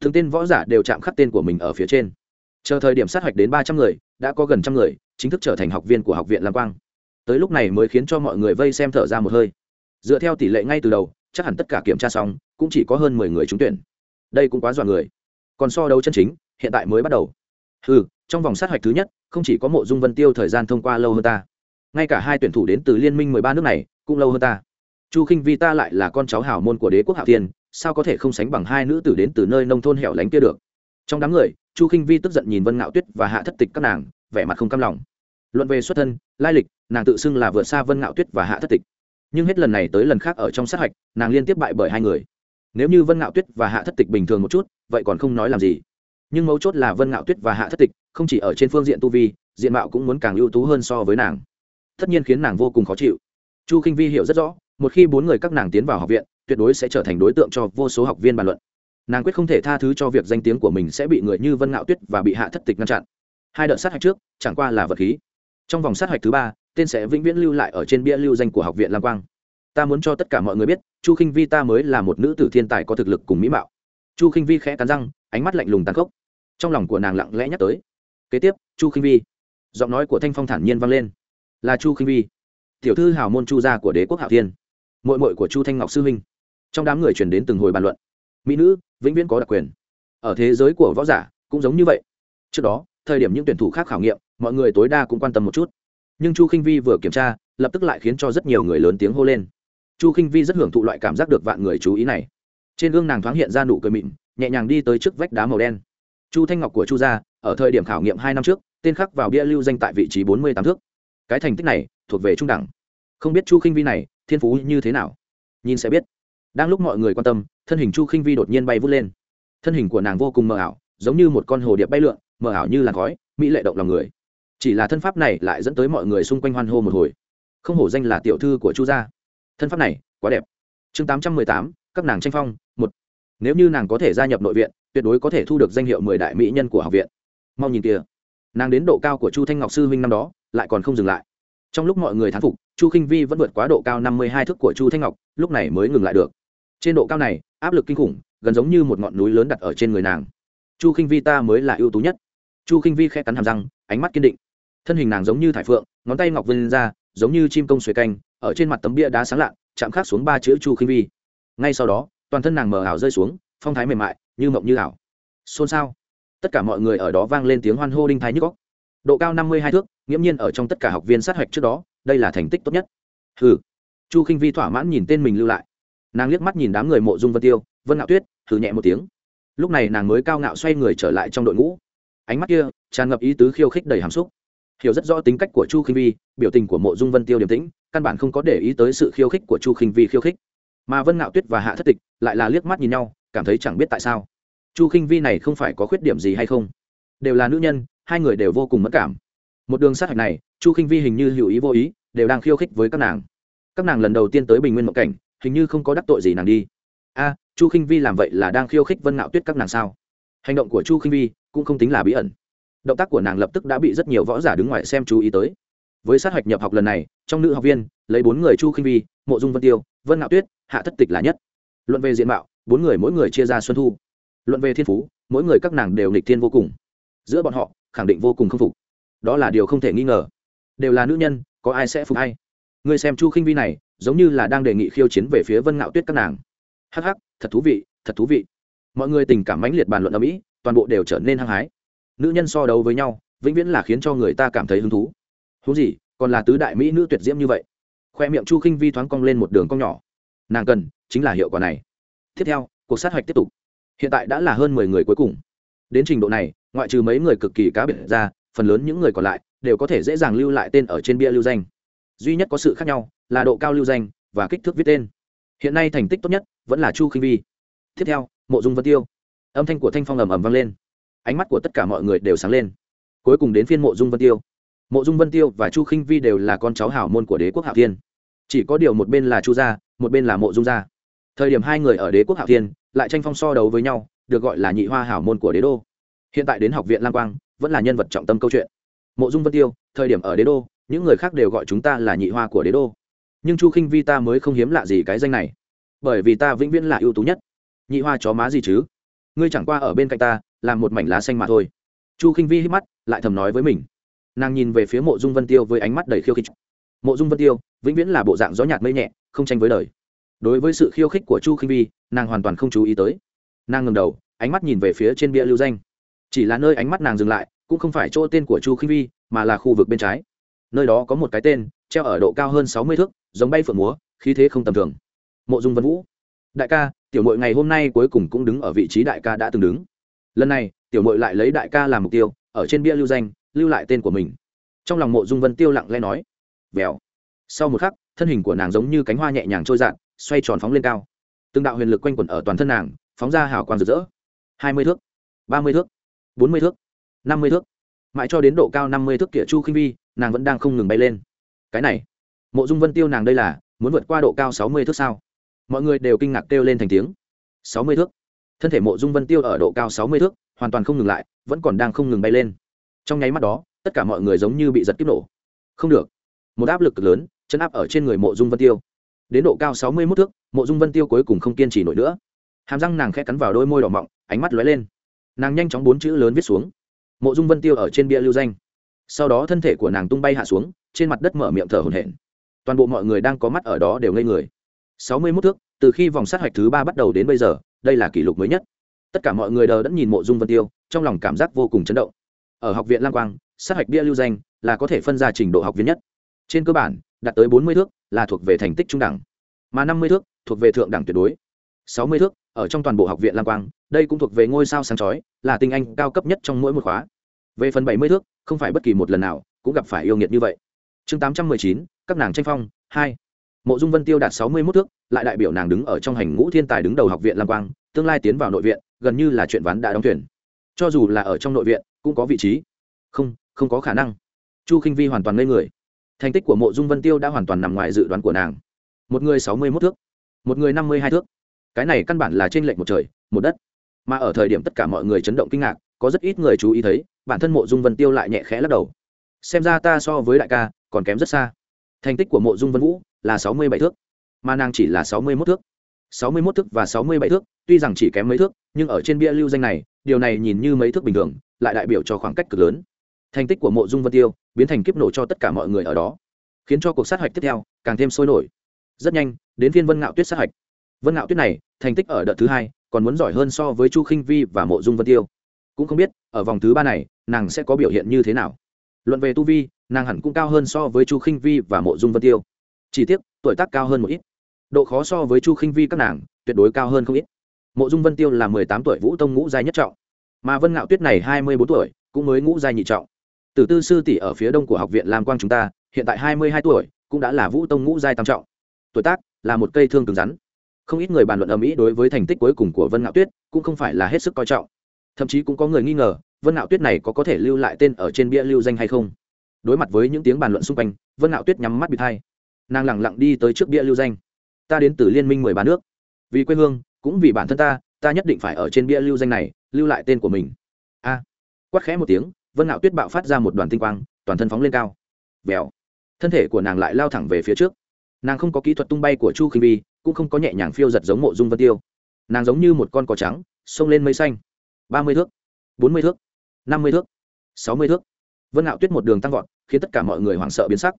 Thường tên võ giả đều chạm khắc tên của mình ở phía trên. Chờ thời điểm sát hạch đến ba trăm người, đã có gần trăm người, chính thức trở thành học viên của học viện lam quang tới lúc này mới khiến cho mọi người vây xem thở ra một hơi. Dựa theo tỷ lệ ngay từ đầu, chắc hẳn tất cả kiểm tra xong, cũng chỉ có hơn mười người trúng tuyển. Đây cũng quá dọa người. Còn so đấu chân chính, hiện tại mới bắt đầu. Ừ trong vòng sát hạch thứ nhất, không chỉ có mộ dung vân tiêu thời gian thông qua lâu hơn ta. Ngay cả hai tuyển thủ đến từ liên minh mười ba nước này, cũng lâu hơn ta. Chu khinh vi ta lại là con cháu hào môn của đế quốc hạo thiên, sao có thể không sánh bằng hai nữ tử đến từ nơi nông thôn hẻo lánh kia được? Trong đám người, chu khinh vi tức giận nhìn vân ngạo tuyết và hạ thất tịch các nàng, vẻ mặt không cam lòng luận về xuất thân, lai lịch, nàng tự xưng là vượt xa vân ngạo tuyết và hạ thất tịch. Nhưng hết lần này tới lần khác ở trong sát hạch, nàng liên tiếp bại bởi hai người. Nếu như vân ngạo tuyết và hạ thất tịch bình thường một chút, vậy còn không nói làm gì. Nhưng mấu chốt là vân ngạo tuyết và hạ thất tịch không chỉ ở trên phương diện tu vi, diện mạo cũng muốn càng ưu tú hơn so với nàng. Tất nhiên khiến nàng vô cùng khó chịu. Chu k i n h vi hiểu rất rõ, một khi bốn người các nàng tiến vào học viện, tuyệt đối sẽ trở thành đối tượng cho vô số học viên bàn luận. Nàng quyết không thể tha thứ cho việc danh tiếng của mình sẽ bị người như vân ngạo tuyết và bị hạ thất tịch ngăn chặn. Hai đợt sát hạch trước, chẳng qua là vật khí trong vòng sát hạch thứ ba, tên sẽ vĩnh viễn lưu lại ở trên bia lưu danh của học viện lam quang. Ta muốn cho tất cả mọi người biết, chu khinh vi ta mới là một nữ tử thiên tài có thực lực cùng mỹ mạo. Chu khinh vi khẽ cắn răng, ánh mắt lạnh lùng tàn khốc. Trong lòng của nàng lặng lẽ nhắc tới. Kế tiếp, chu khinh vi. Giọng nói của thanh phong thản nhiên vang lên. Là chu khinh vi. Tiểu thư hào môn chu gia của đế quốc hạo thiên. Mội mội của chu thanh ngọc sư huynh. Trong đám người chuyển đến từng hồi bàn luận. Mỹ nữ, vĩnh viễn có đặc quyền. Ở thế giới của võ giả, cũng giống như vậy. Trước đó, thời điểm những tuyển thủ khác khảo nghiệm mọi người tối đa cũng quan tâm một chút. Nhưng chu khinh vi vừa kiểm tra, lập tức lại khiến cho rất nhiều người lớn tiếng hô lên. Chu khinh vi rất hưởng thụ loại cảm giác được vạn người chú ý này. Trên gương nàng thoáng hiện ra nụ cười mịn, nhẹ nhàng đi tới trước vách đá màu đen. Chu thanh ngọc của chu gia, ở thời điểm khảo nghiệm hai năm trước, tên khắc vào bia lưu danh tại vị trí bốn mươi tám thước. Cái thành tích này, thuộc về trung đẳng. Không biết chu khinh vi này, thiên phú như thế nào? Nhìn sẽ biết. Đang lúc mọi người quan tâm, thân hình chu khinh vi đột nhiên bay vút lên. Thân hình của nàng vô cùng mờ ảo, giống như một con hồ điệp bay lượn, mờ ảo như làn khói, mỹ lệ động lòng người chỉ là thân pháp này lại dẫn tới mọi người xung quanh hoan hô một hồi. Không hổ danh là tiểu thư của chu gia. Thân pháp này, quá đẹp. Chương tám trăm mười tám, các nàng tranh phong, một. Nếu như nàng có thể gia nhập nội viện, tuyệt đối có thể thu được danh hiệu mười đại mỹ nhân của học viện. Mau nhìn kìa. Nàng đến độ cao của chu thanh ngọc sư huynh năm đó, lại còn không dừng lại. Trong lúc mọi người thán phục, chu k i n h vi vẫn vượt quá độ cao năm mươi hai thước của chu thanh ngọc, lúc này mới ngừng lại được. Trên độ cao này, áp lực kinh khủng, gần giống như một ngọn núi lớn đặt ở trên người nàng. Chu k i n h vi ta mới là ưu tú nhất. Chu k i n h vi khe cắn hàm răng, ánh mắt kiên định thân hình nàng giống như thải phượng, ngón tay ngọc vân ra, giống như chim công xuề canh, ở trên mặt tấm bia đá sáng lạ chạm khắc xuống ba chữ chu khinh vi. Ngay sau đó, toàn thân nàng mờ ảo rơi xuống, phong thái mềm mại, như mộng như ảo. Xôn xao. Tất cả mọi người ở đó vang lên tiếng hoan hô đinh thái nhức góc độ cao năm mươi hai thước, nghiễm nhiên ở trong tất cả học viên sát hạch trước đó, đây là thành tích tốt nhất. Hừ. Chu khinh vi thỏa mãn nhìn tên mình lưu lại. Nàng liếc mắt nhìn đám người mộ dung vân tiêu, vân ngạo tuyết thử nhẹ một tiếng. Lúc này nàng mới cao ngạo xoay người trở lại trong đội ngũ. Ánh mắt kia tràn ngập ý tứ khiêu khích đầy hàm xúc hiểu rất rõ tính cách của chu khinh vi, biểu tình của mộ dung vân tiêu điềm tĩnh, căn bản không có để ý tới sự khiêu khích của chu khinh vi khiêu khích. Mà vân ngạo tuyết và hạ thất tịch lại là liếc mắt nhìn nhau, cảm thấy chẳng biết tại sao. Chu khinh vi này không phải có khuyết điểm gì hay không? Đều là nữ nhân, hai người đều vô cùng mất cảm. Một đường sát hạch này, chu khinh vi hình như hữu ý vô ý, đều đang khiêu khích với các nàng. Các nàng lần đầu tiên tới bình nguyên mộng cảnh, hình như không có đắc tội gì nàng đi. A, chu khinh vi làm vậy là đang khiêu khích vân ngạo tuyết các nàng sao? Hành động của chu khinh vi cũng không tính là bí ẩn động tác của nàng lập tức đã bị rất nhiều võ giả đứng ngoài xem chú ý tới. Với sát hạch nhập học lần này, trong nữ học viên, lấy bốn người chu khinh vi, mộ dung vân tiêu, vân ngạo tuyết, hạ thất tịch là nhất. Luận về diện mạo, bốn người mỗi người chia ra xuân thu. Luận về thiên phú, mỗi người các nàng đều nghịch thiên vô cùng. Giữa bọn họ, khẳng định vô cùng k phục. Đó là điều không thể nghi ngờ. Đều là nữ nhân, có ai sẽ phục hay người xem chu khinh vi này, giống như là đang đề nghị khiêu chiến về phía vân ngạo tuyết các nàng. Hắc hắc, thật thú vị, thật thú vị. Mọi người tình cảm mãnh liệt bàn luận ở mỹ, toàn bộ đều trở nên hăng hái nữ nhân so đấu với nhau, vĩnh viễn là khiến cho người ta cảm thấy hứng thú. Thú gì, còn là tứ đại mỹ nữ tuyệt diễm như vậy. Khoe miệng chu khinh vi thoáng cong lên một đường cong nhỏ. Nàng cần chính là hiệu quả này. Tiếp theo, cuộc sát hạch tiếp tục. Hiện tại đã là hơn mười người cuối cùng. Đến trình độ này, ngoại trừ mấy người cực kỳ cá biệt ra, phần lớn những người còn lại đều có thể dễ dàng lưu lại tên ở trên bia lưu danh. Duy nhất có sự khác nhau là độ cao lưu danh và kích thước viết tên. Hiện nay thành tích tốt nhất vẫn là chu khinh vi. Tiếp theo, mộ dung vân tiêu. Âm thanh của thanh phong ầm ầm vang lên ánh mắt của tất cả mọi người đều sáng lên. Cuối cùng đến phiên mộ dung vân tiêu. Mộ dung vân tiêu và chu khinh vi đều là con cháu hảo môn của đế quốc hạo thiên. Chỉ có điều một bên là chu gia, một bên là mộ dung gia. Thời điểm hai người ở đế quốc hạo thiên, lại tranh phong so đấu với nhau, được gọi là nhị hoa hảo môn của đế đô. Hiện tại đến học viện lam quang, vẫn là nhân vật trọng tâm câu chuyện. Mộ dung vân tiêu, thời điểm ở đế đô, những người khác đều gọi chúng ta là nhị hoa của đế đô. Nhưng chu khinh vi ta mới không hiếm lạ gì cái danh này. Bởi vì ta vĩnh viễn là ưu tú nhất. Nhị hoa chó má gì chứ? Ngươi chẳng qua ở bên cạnh ta làm một mảnh lá xanh mà thôi. Chu khinh vi hít mắt, lại thầm nói với mình. Nàng nhìn về phía mộ dung vân tiêu với ánh mắt đầy khiêu khích. Mộ dung vân tiêu, vĩnh viễn là bộ dạng gió nhạt mây nhẹ, không tranh với đời. Đối với sự khiêu khích của chu khinh vi, nàng hoàn toàn không chú ý tới. Nàng ngầm đầu, ánh mắt nhìn về phía trên bia lưu danh. Chỉ là nơi ánh mắt nàng dừng lại, cũng không phải chỗ tên của chu khinh vi, mà là khu vực bên trái. Nơi đó có một cái tên, treo ở độ cao hơn sáu mươi thước, giống bay phượng múa, khí thế không tầm thường. Mộ dung vân vũ. Đại ca, tiểu mội ngày hôm nay cuối cùng cũng đứng ở vị trí đại ca đã từng đứng lần này, tiểu mội lại lấy đại ca làm mục tiêu, ở trên bia lưu danh, lưu lại tên của mình. Trong lòng mộ dung vân tiêu lặng lẽ nói, vèo. Sau một khắc, thân hình của nàng giống như cánh hoa nhẹ nhàng trôi dạn xoay tròn phóng lên cao. Từng đạo huyền lực quanh quẩn ở toàn thân nàng, phóng ra hào quang rực rỡ. Hai mươi thước, ba mươi thước, bốn mươi thước, năm mươi thước. Mãi cho đến độ cao năm mươi thước kia chu khinh vi, nàng vẫn đang không ngừng bay lên. Cái này, mộ dung vân tiêu nàng đây là, muốn vượt qua độ cao sáu mươi thước sao? Mọi người đều kinh ngạc kêu lên thành tiếng. Sáu mươi thước thân thể mộ dung vân tiêu ở độ cao sáu mươi thước, hoàn toàn không ngừng lại, vẫn còn đang không ngừng bay lên. Trong nháy mắt đó, tất cả mọi người giống như bị giật kích nổ. Không được. Một áp lực cực lớn, chân áp ở trên người mộ dung vân tiêu. Đến độ cao sáu mươi mốt thước, mộ dung vân tiêu cuối cùng không kiên trì nổi nữa. Hàm răng nàng khẽ cắn vào đôi môi đỏ mọng, ánh mắt lóe lên. Nàng nhanh chóng bốn chữ lớn viết xuống. Mộ dung vân tiêu ở trên bia lưu danh. Sau đó thân thể của nàng tung bay hạ xuống, trên mặt đất mở miệng thở hổn hển. Toàn bộ mọi người đang có mắt ở đó đều ngây người. sáu mươi mốt thước, từ khi vòng sát hạch thứ ba bắt đầu đến bây giờ đây là kỷ lục mới nhất. Tất cả mọi người đờ đẫn nhìn mộ dung vân tiêu, trong lòng cảm giác vô cùng chấn động. Ở học viện Lang quang, sát hạch bia lưu danh là có thể phân ra trình độ học viên nhất. Trên cơ bản, đạt tới bốn mươi thước là thuộc về thành tích trung đẳng, mà năm mươi thước thuộc về thượng đẳng tuyệt đối. Sáu mươi thước ở trong toàn bộ học viện Lang quang, đây cũng thuộc về ngôi sao sáng chói, là tinh anh cao cấp nhất trong mỗi một khóa. Về phần bảy mươi thước, không phải bất kỳ một lần nào cũng gặp phải yêu nghiệt như vậy. Chương tám trăm mười chín, các nàng tranh phong, hai mộ dung vân tiêu đạt sáu mươi mốt thước, lại đại biểu nàng đứng ở trong hành ngũ thiên tài đứng đầu học viện lam quang, tương lai tiến vào nội viện, gần như là chuyện ván đã đóng thuyền. cho dù là ở trong nội viện, cũng có vị trí. Không không có khả năng. Chu k i n h vi hoàn toàn ngây người. Thành tích của mộ dung vân tiêu đã hoàn toàn nằm ngoài dự đoán của nàng. Một người sáu mươi mốt thước, một người năm mươi hai thước. Cái này căn bản là t r ê n lệch một trời, một đất. Mà ở thời điểm tất cả mọi người chấn động kinh ngạc, có rất ít người chú ý thấy, bản thân mộ dung vân tiêu lại nhẹ khẽ lắc đầu. Xem ra ta so với đại ca, còn kém rất xa. Thành tích của mộ dung vân vũ là sáu mươi bảy thước, mà nàng chỉ là sáu mươi mốt thước. sáu mươi mốt thước và sáu mươi bảy thước, tuy rằng chỉ kém mấy thước, nhưng ở trên bia lưu danh này, điều này nhìn như mấy thước bình thường, lại đại biểu cho khoảng cách cực lớn. Thành tích của mộ dung vân tiêu biến thành kiếp nổ cho tất cả mọi người ở đó, khiến cho cuộc sát hạch tiếp theo càng thêm sôi nổi. Rất nhanh, đến phiên vân ngạo tuyết sát hạch. Vân ngạo tuyết này, thành tích ở đợt thứ hai, còn muốn giỏi hơn so với chu khinh vi và mộ dung vân tiêu. Cũng không biết, ở vòng thứ ba này, nàng sẽ có biểu hiện như thế nào. Luận về tu vi, nàng hẳn cũng cao hơn so với chu khinh vi và mộ dung vân tiêu chỉ tiếc, tuổi tác cao hơn một ít. Độ khó so với chu khinh vi các nàng, tuyệt đối cao hơn không ít. Mộ dung vân tiêu là mười tám tuổi vũ tông ngũ giai nhất trọng. Mà vân ngạo tuyết này hai mươi bốn tuổi, cũng mới ngũ giai nhị trọng. Tử tư sư tỷ ở phía đông của học viện lam quang chúng ta, hiện tại hai mươi hai tuổi, cũng đã là vũ tông ngũ giai tam trọng. Tuổi tác là một cây thương cứng rắn. Không ít người bàn luận ở mỹ đối với thành tích cuối cùng của vân ngạo tuyết, cũng không phải là hết sức coi trọng. Thậm chí cũng có người nghi ngờ, vân ngạo tuyết này có có thể lưu lại tên ở trên bia lưu danh hay không. Đối mặt với những tiếng bàn luận xung quanh, vân ngạo tuyết nhắm mắt bị hai nàng lẳng lặng đi tới trước bia lưu danh. Ta đến từ liên minh mười ba nước. Vì quê hương, cũng vì bản thân ta ta nhất định phải ở trên bia lưu danh này, lưu lại tên của mình. A. Quát khẽ một tiếng, vân ngạo tuyết bạo phát ra một đoàn tinh quang, toàn thân phóng lên cao. Vèo. Thân thể của nàng lại lao thẳng về phía trước. Nàng không có kỹ thuật tung bay của chu khinh vi, cũng không có nhẹ nhàng phiêu giật giống mộ dung vân tiêu. Nàng giống như một con cò trắng, xông lên mây xanh. Ba mươi thước, bốn mươi thước, năm mươi thước, sáu mươi thước. Vân ngạo tuyết một đường tăng vọt, khiến tất cả mọi người hoảng sợ biến sắc.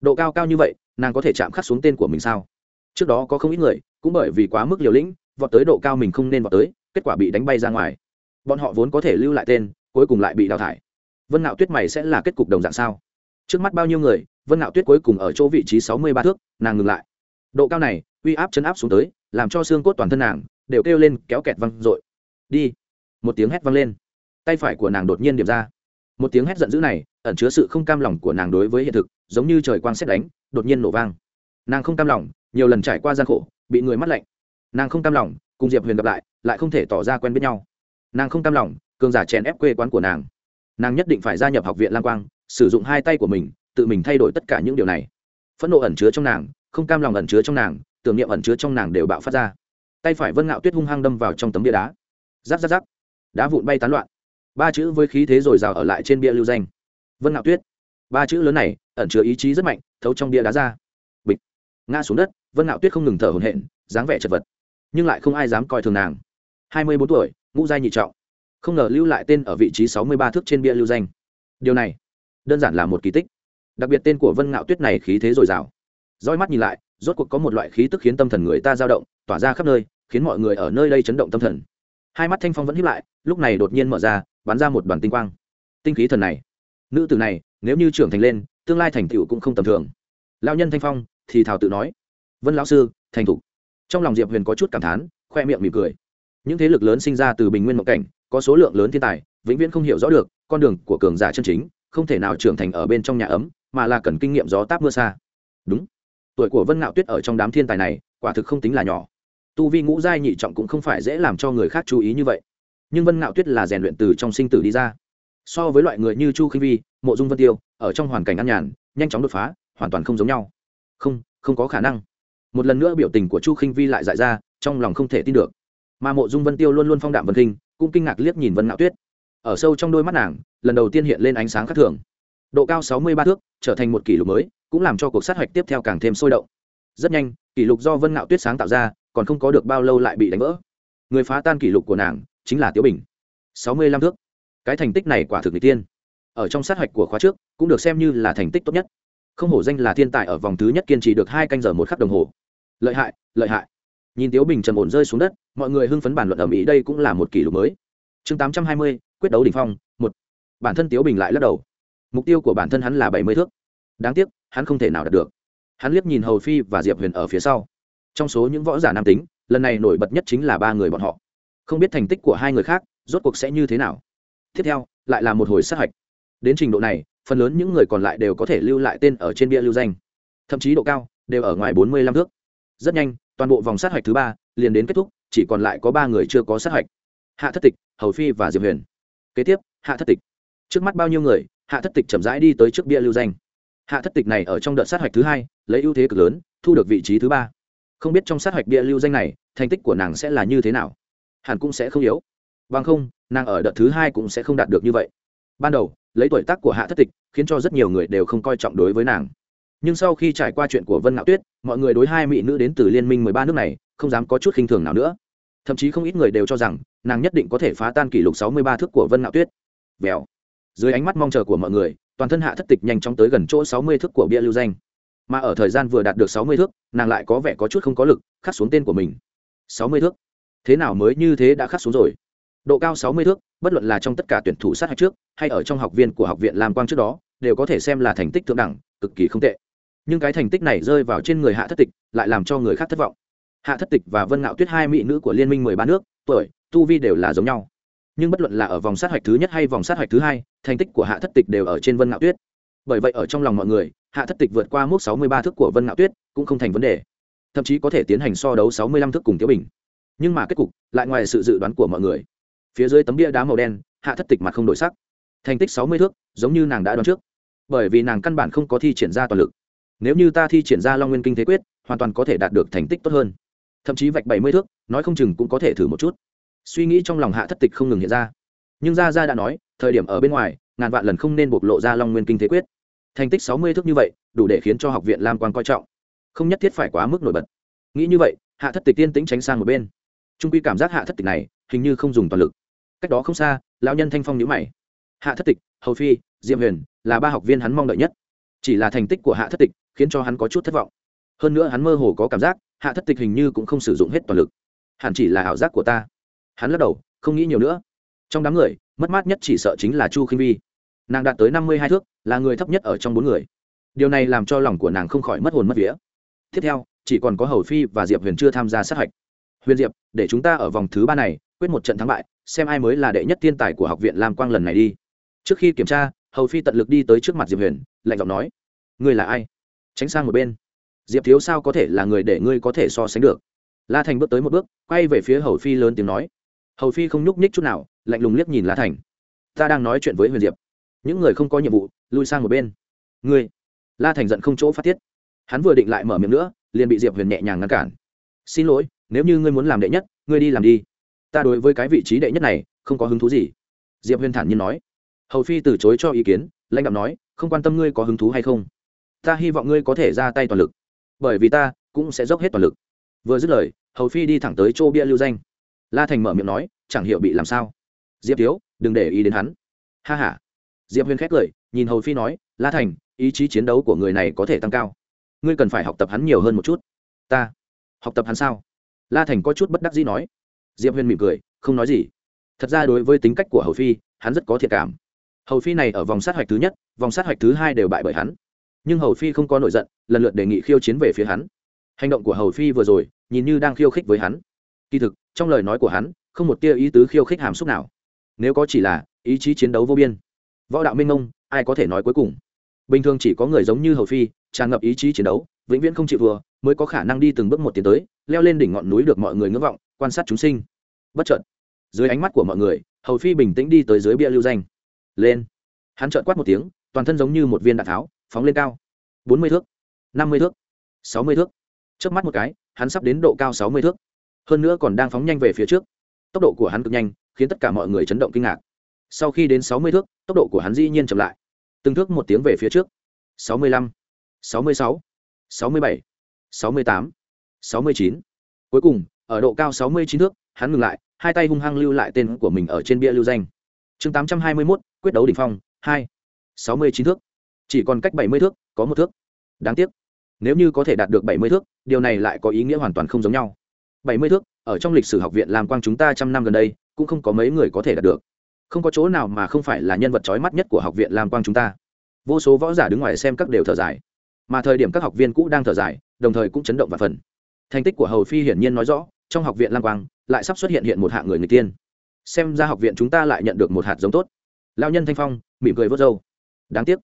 Độ cao cao như vậy nàng có thể chạm khắc xuống tên của mình sao? Trước đó có không ít người, cũng bởi vì quá mức liều lĩnh, vọt tới độ cao mình không nên vọt tới, kết quả bị đánh bay ra ngoài. Bọn họ vốn có thể lưu lại tên, cuối cùng lại bị đào thải. Vân Nạo tuyết mày sẽ là kết cục đồng dạng sao? Trước mắt bao nhiêu người, vân Nạo tuyết cuối cùng ở chỗ vị trí sáu mươi ba thước, nàng ngừng lại. Độ cao này, uy áp chấn áp xuống tới, làm cho xương cốt toàn thân nàng đều kêu lên kéo kẹt văng r ộ i đi. Một tiếng hét văng lên. Tay phải của nàng đột nhiên điểm ra. Một tiếng hét giận dữ này, ẩn chứa sự không cam lòng của nàng đối với hiện thực, giống như trời quang xét đánh đột nhiên nổ vang. Nàng không cam lòng, nhiều lần trải qua gian khổ, bị người mắt lạnh. Nàng không cam lòng, cùng diệp huyền gặp lại lại không thể tỏ ra quen biết nhau. Nàng không cam lòng, cường giả chèn ép quê quán của nàng. Nàng nhất định phải gia nhập học viện lang quang, sử dụng hai tay của mình, tự mình thay đổi tất cả những điều này. Phẫn nộ ẩn chứa trong nàng, không cam lòng ẩn chứa trong nàng, tưởng niệm ẩn chứa trong nàng đều bạo phát ra. Tay phải vân ngạo tuyết hung hăng đâm vào trong tấm bia đá. Giáp giáp giáp đá vụn bay tán loạn. Ba chữ với khí thế dồi dào ở lại trên bia lưu danh. Vân ngạo tuyết. Ba chữ lớn này ẩn chứa ý chí rất mạnh thấu trong bia đá ra. Bịch. Ngã xuống đất, vân ngạo tuyết không ngừng thở hổn hển, dáng vẻ chật vật. Nhưng lại không ai dám coi thường nàng. Hai mươi bốn tuổi, ngũ giai nhị trọng. Không ngờ lưu lại tên ở vị trí sáu mươi ba thước trên bia lưu danh. Điều này, đơn giản là một kỳ tích. Đặc biệt tên của vân ngạo tuyết này khí thế dồi dào. Roi mắt nhìn lại, rốt cuộc có một loại khí tức khiến tâm thần người ta dao động, tỏa ra khắp nơi, khiến mọi người ở nơi đây chấn động tâm thần. Hai mắt thanh phong vẫn hiếp lại, lúc này đột nhiên mở ra, bắn ra một đoàn tinh quang. Tinh khí thần này. Nữ tử này, nếu như trưởng thành lên tương lai thành tựu cũng không tầm thường. Lao nhân thanh phong thì thảo tự nói, vân lão sư, thành thục. Trong lòng diệp huyền có chút cảm thán, khoe miệng mỉm cười. Những thế lực lớn sinh ra từ bình nguyên mộng cảnh, có số lượng lớn thiên tài, vĩnh viễn không hiểu rõ được, con đường của cường giả chân chính không thể nào trưởng thành ở bên trong nhà ấm, mà là cần kinh nghiệm gió táp mưa xa. Đúng. Tuổi của vân ngạo tuyết ở trong đám thiên tài này, quả thực không tính là nhỏ. Tu vi ngũ giai nhị trọng cũng không phải dễ làm cho người khác chú ý như vậy. Nhưng vân ngạo tuyết là rèn luyện từ trong sinh tử đi ra. So với loại người như chu khinh vi, mộ dung vân tiêu ở trong hoàn cảnh an nhàn, nhanh chóng đột phá, hoàn toàn không giống nhau. Không không có khả năng. Một lần nữa biểu tình của chu khinh vi lại dại ra, trong lòng không thể tin được. Mà mộ dung vân tiêu luôn luôn phong đạm vân kinh, cũng kinh ngạc liếc nhìn vân ngạo tuyết. Ở sâu trong đôi mắt nàng, lần đầu tiên hiện lên ánh sáng khác thường. Độ cao sáu mươi ba thước, trở thành một kỷ lục mới, cũng làm cho cuộc sát hạch tiếp theo càng thêm sôi động. Rất nhanh, kỷ lục do vân ngạo tuyết sáng tạo ra, còn không có được bao lâu lại bị đánh vỡ. Người phá tan kỷ lục của nàng, chính là tiếu bình. sáu mươi lăm thước. Cái thành tích này quả thực n tiên ở trong sát hạch của khóa trước, cũng được xem như là thành tích tốt nhất. Không hổ danh là thiên tài ở vòng thứ nhất kiên trì được hai canh giờ một khắc đồng hồ. Lợi hại lợi hại. Nhìn tiếu bình trầm ổn rơi xuống đất, mọi người hưng phấn bàn luận ở mỹ đây cũng là một kỷ lục mới. Chương tám trăm hai mươi, quyết đấu đ ỉ n h phong, một. Bản thân tiếu bình lại lắc đầu. Mục tiêu của bản thân hắn là bảy mươi thước. Đáng tiếc, hắn không thể nào đạt được. Hắn liếc nhìn hầu phi và diệp huyền ở phía sau. Trong số những võ giả nam tính, lần này nổi bật nhất chính là ba người bọn họ. Không biết thành tích của hai người khác, rốt cuộc sẽ như thế nào. Tiếp theo, lại là một hồi sát hạch đến trình độ này, phần lớn những người còn lại đều có thể lưu lại tên ở trên bia lưu danh. Thậm chí độ cao đều ở ngoài bốn mươi lăm thước. Rất nhanh, toàn bộ vòng sát hạch thứ ba liền đến kết thúc, chỉ còn lại có ba người chưa có sát hạch hạ thất tịch, hầu phi và diệp huyền. Kế tiếp, hạ thất tịch. Trước mắt bao nhiêu người, hạ thất tịch chậm rãi đi tới trước bia lưu danh. Hạ thất tịch này ở trong đợt sát hạch thứ hai, lấy ưu thế cực lớn, thu được vị trí thứ ba. Không biết trong sát hạch bia lưu danh này, thành tích của nàng sẽ là như thế nào? Hẳn cũng sẽ không yếu. Bằng không, nàng ở đợt thứ hai cũng sẽ không đạt được như vậy ban đầu, lấy tuổi tác của hạ thất tịch, khiến cho rất nhiều người đều không coi trọng đối với nàng. Nhưng sau khi trải qua chuyện của vân ngạo tuyết, mọi người đối hai mỹ nữ đến từ liên minh mười ba nước này, không dám có chút khinh thường nào nữa. Thậm chí không ít người đều cho rằng, nàng nhất định có thể phá tan kỷ lục sáu mươi ba thước của vân ngạo tuyết. Vèo. Dưới ánh mắt mong chờ của mọi người, toàn thân hạ thất tịch nhanh chóng tới gần chỗ sáu mươi thước của bia lưu danh. Mà ở thời gian vừa đạt được sáu mươi thước, nàng lại có vẻ có chút không có lực, khắc xuống tên của mình. Sáu mươi thước? Thế nào mới như thế đã khắc xuống rồi? Độ cao sáu mươi thước, bất luận là trong tất cả tuyển thủ sát hạch trước, hay ở trong học viên của học viện làm quang trước đó, đều có thể xem là thành tích thượng đẳng, cực kỳ không tệ. Nhưng cái thành tích này rơi vào trên người hạ thất tịch, lại làm cho người khác thất vọng. Hạ thất tịch và vân ngạo tuyết hai mỹ nữ của liên minh mười ba nước, tuổi, tu vi đều là giống nhau. Nhưng bất luận là ở vòng sát hạch thứ nhất hay vòng sát hạch thứ hai, thành tích của hạ thất tịch đều ở trên vân ngạo tuyết. Bởi vậy ở trong lòng mọi người, hạ thất tịch vượt qua mức sáu mươi ba thước của vân ngạo tuyết cũng không thành vấn đề. Thậm chí có thể tiến hành so đấu sáu mươi lăm thước cùng tiếu bình. Nhưng mà kết cục, lại ngoài sự dự đoán của mọi người phía dưới tấm bia đá màu đen, hạ thất tịch mặt không đổi sắc. Thành tích sáu mươi thước, giống như nàng đã đoán trước. Bởi vì nàng căn bản không có thi triển ra toàn lực. Nếu như ta thi triển ra long nguyên kinh thế quyết, hoàn toàn có thể đạt được thành tích tốt hơn. Thậm chí vạch bảy mươi thước, nói không chừng cũng có thể thử một chút. Suy nghĩ trong lòng hạ thất tịch không ngừng hiện ra. Nhưng gia gia đã nói, thời điểm ở bên ngoài, ngàn vạn lần không nên bộc lộ ra long nguyên kinh thế quyết. Thành tích sáu mươi thước như vậy, đủ để khiến cho học viện lam quan coi trọng. Không nhất thiết phải quá mức nổi bật. Nghĩ như vậy, hạ thất tịch tiên tĩnh tránh sang một bên. Trung quy cảm giác hạ thất tịch này hình như không dùng toàn lực. Cách đó không xa, lão nhân thanh phong nhữ mày. Hạ thất tịch, hầu phi, diệm huyền là ba học viên hắn mong đợi nhất. Chỉ là thành tích của hạ thất tịch khiến cho hắn có chút thất vọng. Hơn nữa hắn mơ hồ có cảm giác, hạ thất tịch hình như cũng không sử dụng hết toàn lực. Hẳn chỉ là ảo giác của ta. Hắn lắc đầu, không nghĩ nhiều nữa. Trong đám người, mất mát nhất chỉ sợ chính là chu khinh vi. Nàng đạt tới năm mươi hai thước, là người thấp nhất ở trong bốn người. Điều này làm cho lòng của nàng không khỏi mất hồn mất vía. Tiếp theo, chỉ còn có hầu phi và diệp huyền chưa tham gia sát hạch huyền diệp, để chúng ta ở vòng thứ ba này, quyết một trận thắng bại, xem ai mới là đệ nhất thiên tài của học viện lam quang lần này đi. Trước khi kiểm tra, hầu phi tận lực đi tới trước mặt diệp huyền, lạnh giọng nói, ngươi là ai? Tránh sang một bên, diệp thiếu sao có thể là người để ngươi có thể so sánh được? La thành bước tới một bước, quay về phía hầu phi lớn tiếng nói, hầu phi không nhúc nhích chút nào, lạnh lùng liếc nhìn la thành, ta đang nói chuyện với huyền diệp. Những người không có nhiệm vụ, lui sang một bên. Ngươi. La thành giận không chỗ phát tiết. Hắn vừa định lại mở miệng nữa, liền bị diệp huyền nhẹ nhàng ngăn cản. Xin lỗi nếu như ngươi muốn làm đệ nhất, ngươi đi làm đi. Ta đối với cái vị trí đệ nhất này không có hứng thú gì. Diệp huyền thản nhiên nói. Hầu phi từ chối cho ý kiến, lãnh đạo nói, không quan tâm ngươi có hứng thú hay không. Ta hy vọng ngươi có thể ra tay toàn lực. Bởi vì ta cũng sẽ dốc hết toàn lực. Vừa dứt lời, hầu phi đi thẳng tới chỗ bia lưu danh. La thành mở miệng nói, chẳng hiểu bị làm sao. Diệp thiếu, đừng để ý đến hắn. Ha h a diệp huyền khét lời nhìn hầu phi nói, la thành, ý chí chiến đấu của người này có thể tăng cao. Ngươi cần phải học tập hắn nhiều hơn một chút. Ta. Học tập hắn sao? La thành có chút bất đắc dĩ nói. Diệp huyền mỉm cười, không nói gì. Thật ra đối với tính cách của hầu phi, hắn rất có thiệt cảm. Hầu phi này ở vòng sát hạch thứ nhất, vòng sát hạch thứ hai đều bại bởi hắn. Nhưng hầu phi không có nổi giận, lần lượt đề nghị khiêu chiến về phía hắn. Hành động của hầu phi vừa rồi, nhìn như đang khiêu khích với hắn. Kỳ thực, trong lời nói của hắn, không một tia ý tứ khiêu khích hàm xúc nào. Nếu có chỉ là ý chí chiến đấu vô biên. Võ đạo minh ông ai có thể nói cuối cùng? Bình thường chỉ có người giống như hầu phi, tràn ngập ý chí chiến đấu vĩnh viễn không chịu vừa mới có khả năng đi từng bước một tiến tới, leo lên đỉnh ngọn núi được mọi người ngưỡng vọng, quan sát chúng sinh. Bất chợt, dưới ánh mắt của mọi người, hầu phi bình tĩnh đi tới dưới bia lưu danh. Lên. Hắn trợn quát một tiếng, toàn thân giống như một viên đạn tháo, phóng lên cao. Bốn mươi thước, năm mươi thước, sáu mươi thước. Trước mắt một cái, hắn sắp đến độ cao sáu mươi thước. Hơn nữa còn đang phóng nhanh về phía trước. Tốc độ của hắn cực nhanh, khiến tất cả mọi người chấn động kinh ngạc. Sau khi đến sáu mươi thước, tốc độ của hắn dĩ nhiên chậm lại. Từng thước một tiếng về phía trước. Sáu mươi lăm, sáu mươi sáu sáu mươi bảy, sáu mươi tám, sáu mươi chín. Cuối cùng, ở độ cao sáu mươi chín thước, hắn ngừng lại, hai tay hung hăng lưu lại tên của mình ở trên bia lưu danh. Chương tám trăm hai mươi mốt, quyết đấu đ ỉ n h phong, hai. Sáu mươi chín thước. Chỉ còn cách bảy mươi thước, có một thước. Đáng tiếc, nếu như có thể đạt được bảy mươi thước, điều này lại có ý nghĩa hoàn toàn không giống nhau. bảy mươi thước, ở trong lịch sử học viện làm quang chúng ta trăm năm gần đây, cũng không có mấy người có thể đạt được. Không có chỗ nào mà không phải là nhân vật trói mắt nhất của học viện làm quang chúng ta. Vô số võ giả đứng ngoài xem các đều thở dài mà thời điểm các học viên cũ đang thở dài, đồng thời cũng chấn động và phần. Thành tích của hầu phi hiển nhiên nói rõ, trong học viện lam quang, lại sắp xuất hiện hiện một hạng người người tiên. Xem ra học viện chúng ta lại nhận được một hạt giống tốt. Lao nhân thanh phong, mỉm cười vớt râu. Đáng tiếc.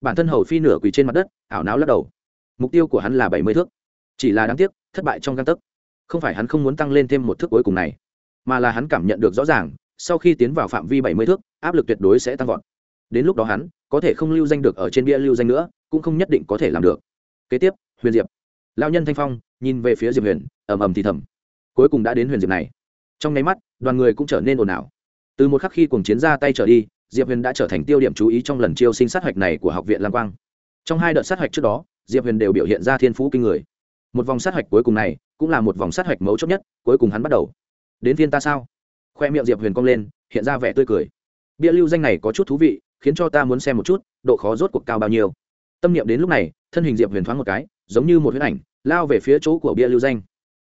Bản thân hầu phi nửa quỳ trên mặt đất, ảo não lắc đầu. Mục tiêu của hắn là bảy mươi thước. Chỉ là đáng tiếc, thất bại trong căn tấc. Không phải hắn không muốn tăng lên thêm một thước cuối cùng này, mà là hắn cảm nhận được rõ ràng, sau khi tiến vào phạm vi bảy mươi thước, áp lực tuyệt đối sẽ tăng vọt. Đến lúc đó hắn có thể không lưu danh được ở trên bia lưu danh nữa cũng không nhất định có thể làm được. Kế tiếp, huyền diệp. Lao nhân thanh phong nhìn về phía diệp huyền, ầm ầm thì thầm. Cuối cùng đã đến huyền diệp này. Trong nháy mắt, đoàn người cũng trở nên ồn ào. Từ một khắc khi cùng chiến ra tay trở đi, diệp huyền đã trở thành tiêu điểm chú ý trong lần chiêu sinh sát hạch này của học viện lam quang. Trong hai đợt sát hạch trước đó, diệp huyền đều biểu hiện ra thiên phú kinh người. Một vòng sát hạch cuối cùng này, cũng là một vòng sát hạch mấu chốt nhất, cuối cùng hắn bắt đầu. Đến viên ta sao? Khoe miệng diệp huyền cong lên, hiện ra vẻ tươi cười. Bia lưu danh này có chút thú vị, khiến cho ta muốn xem một chút, độ khó rốt cuộc cao bao nhiêu tâm niệm đến lúc này, thân hình diệp huyền thoáng một cái, giống như một huyết ảnh, lao về phía chỗ của bia lưu danh.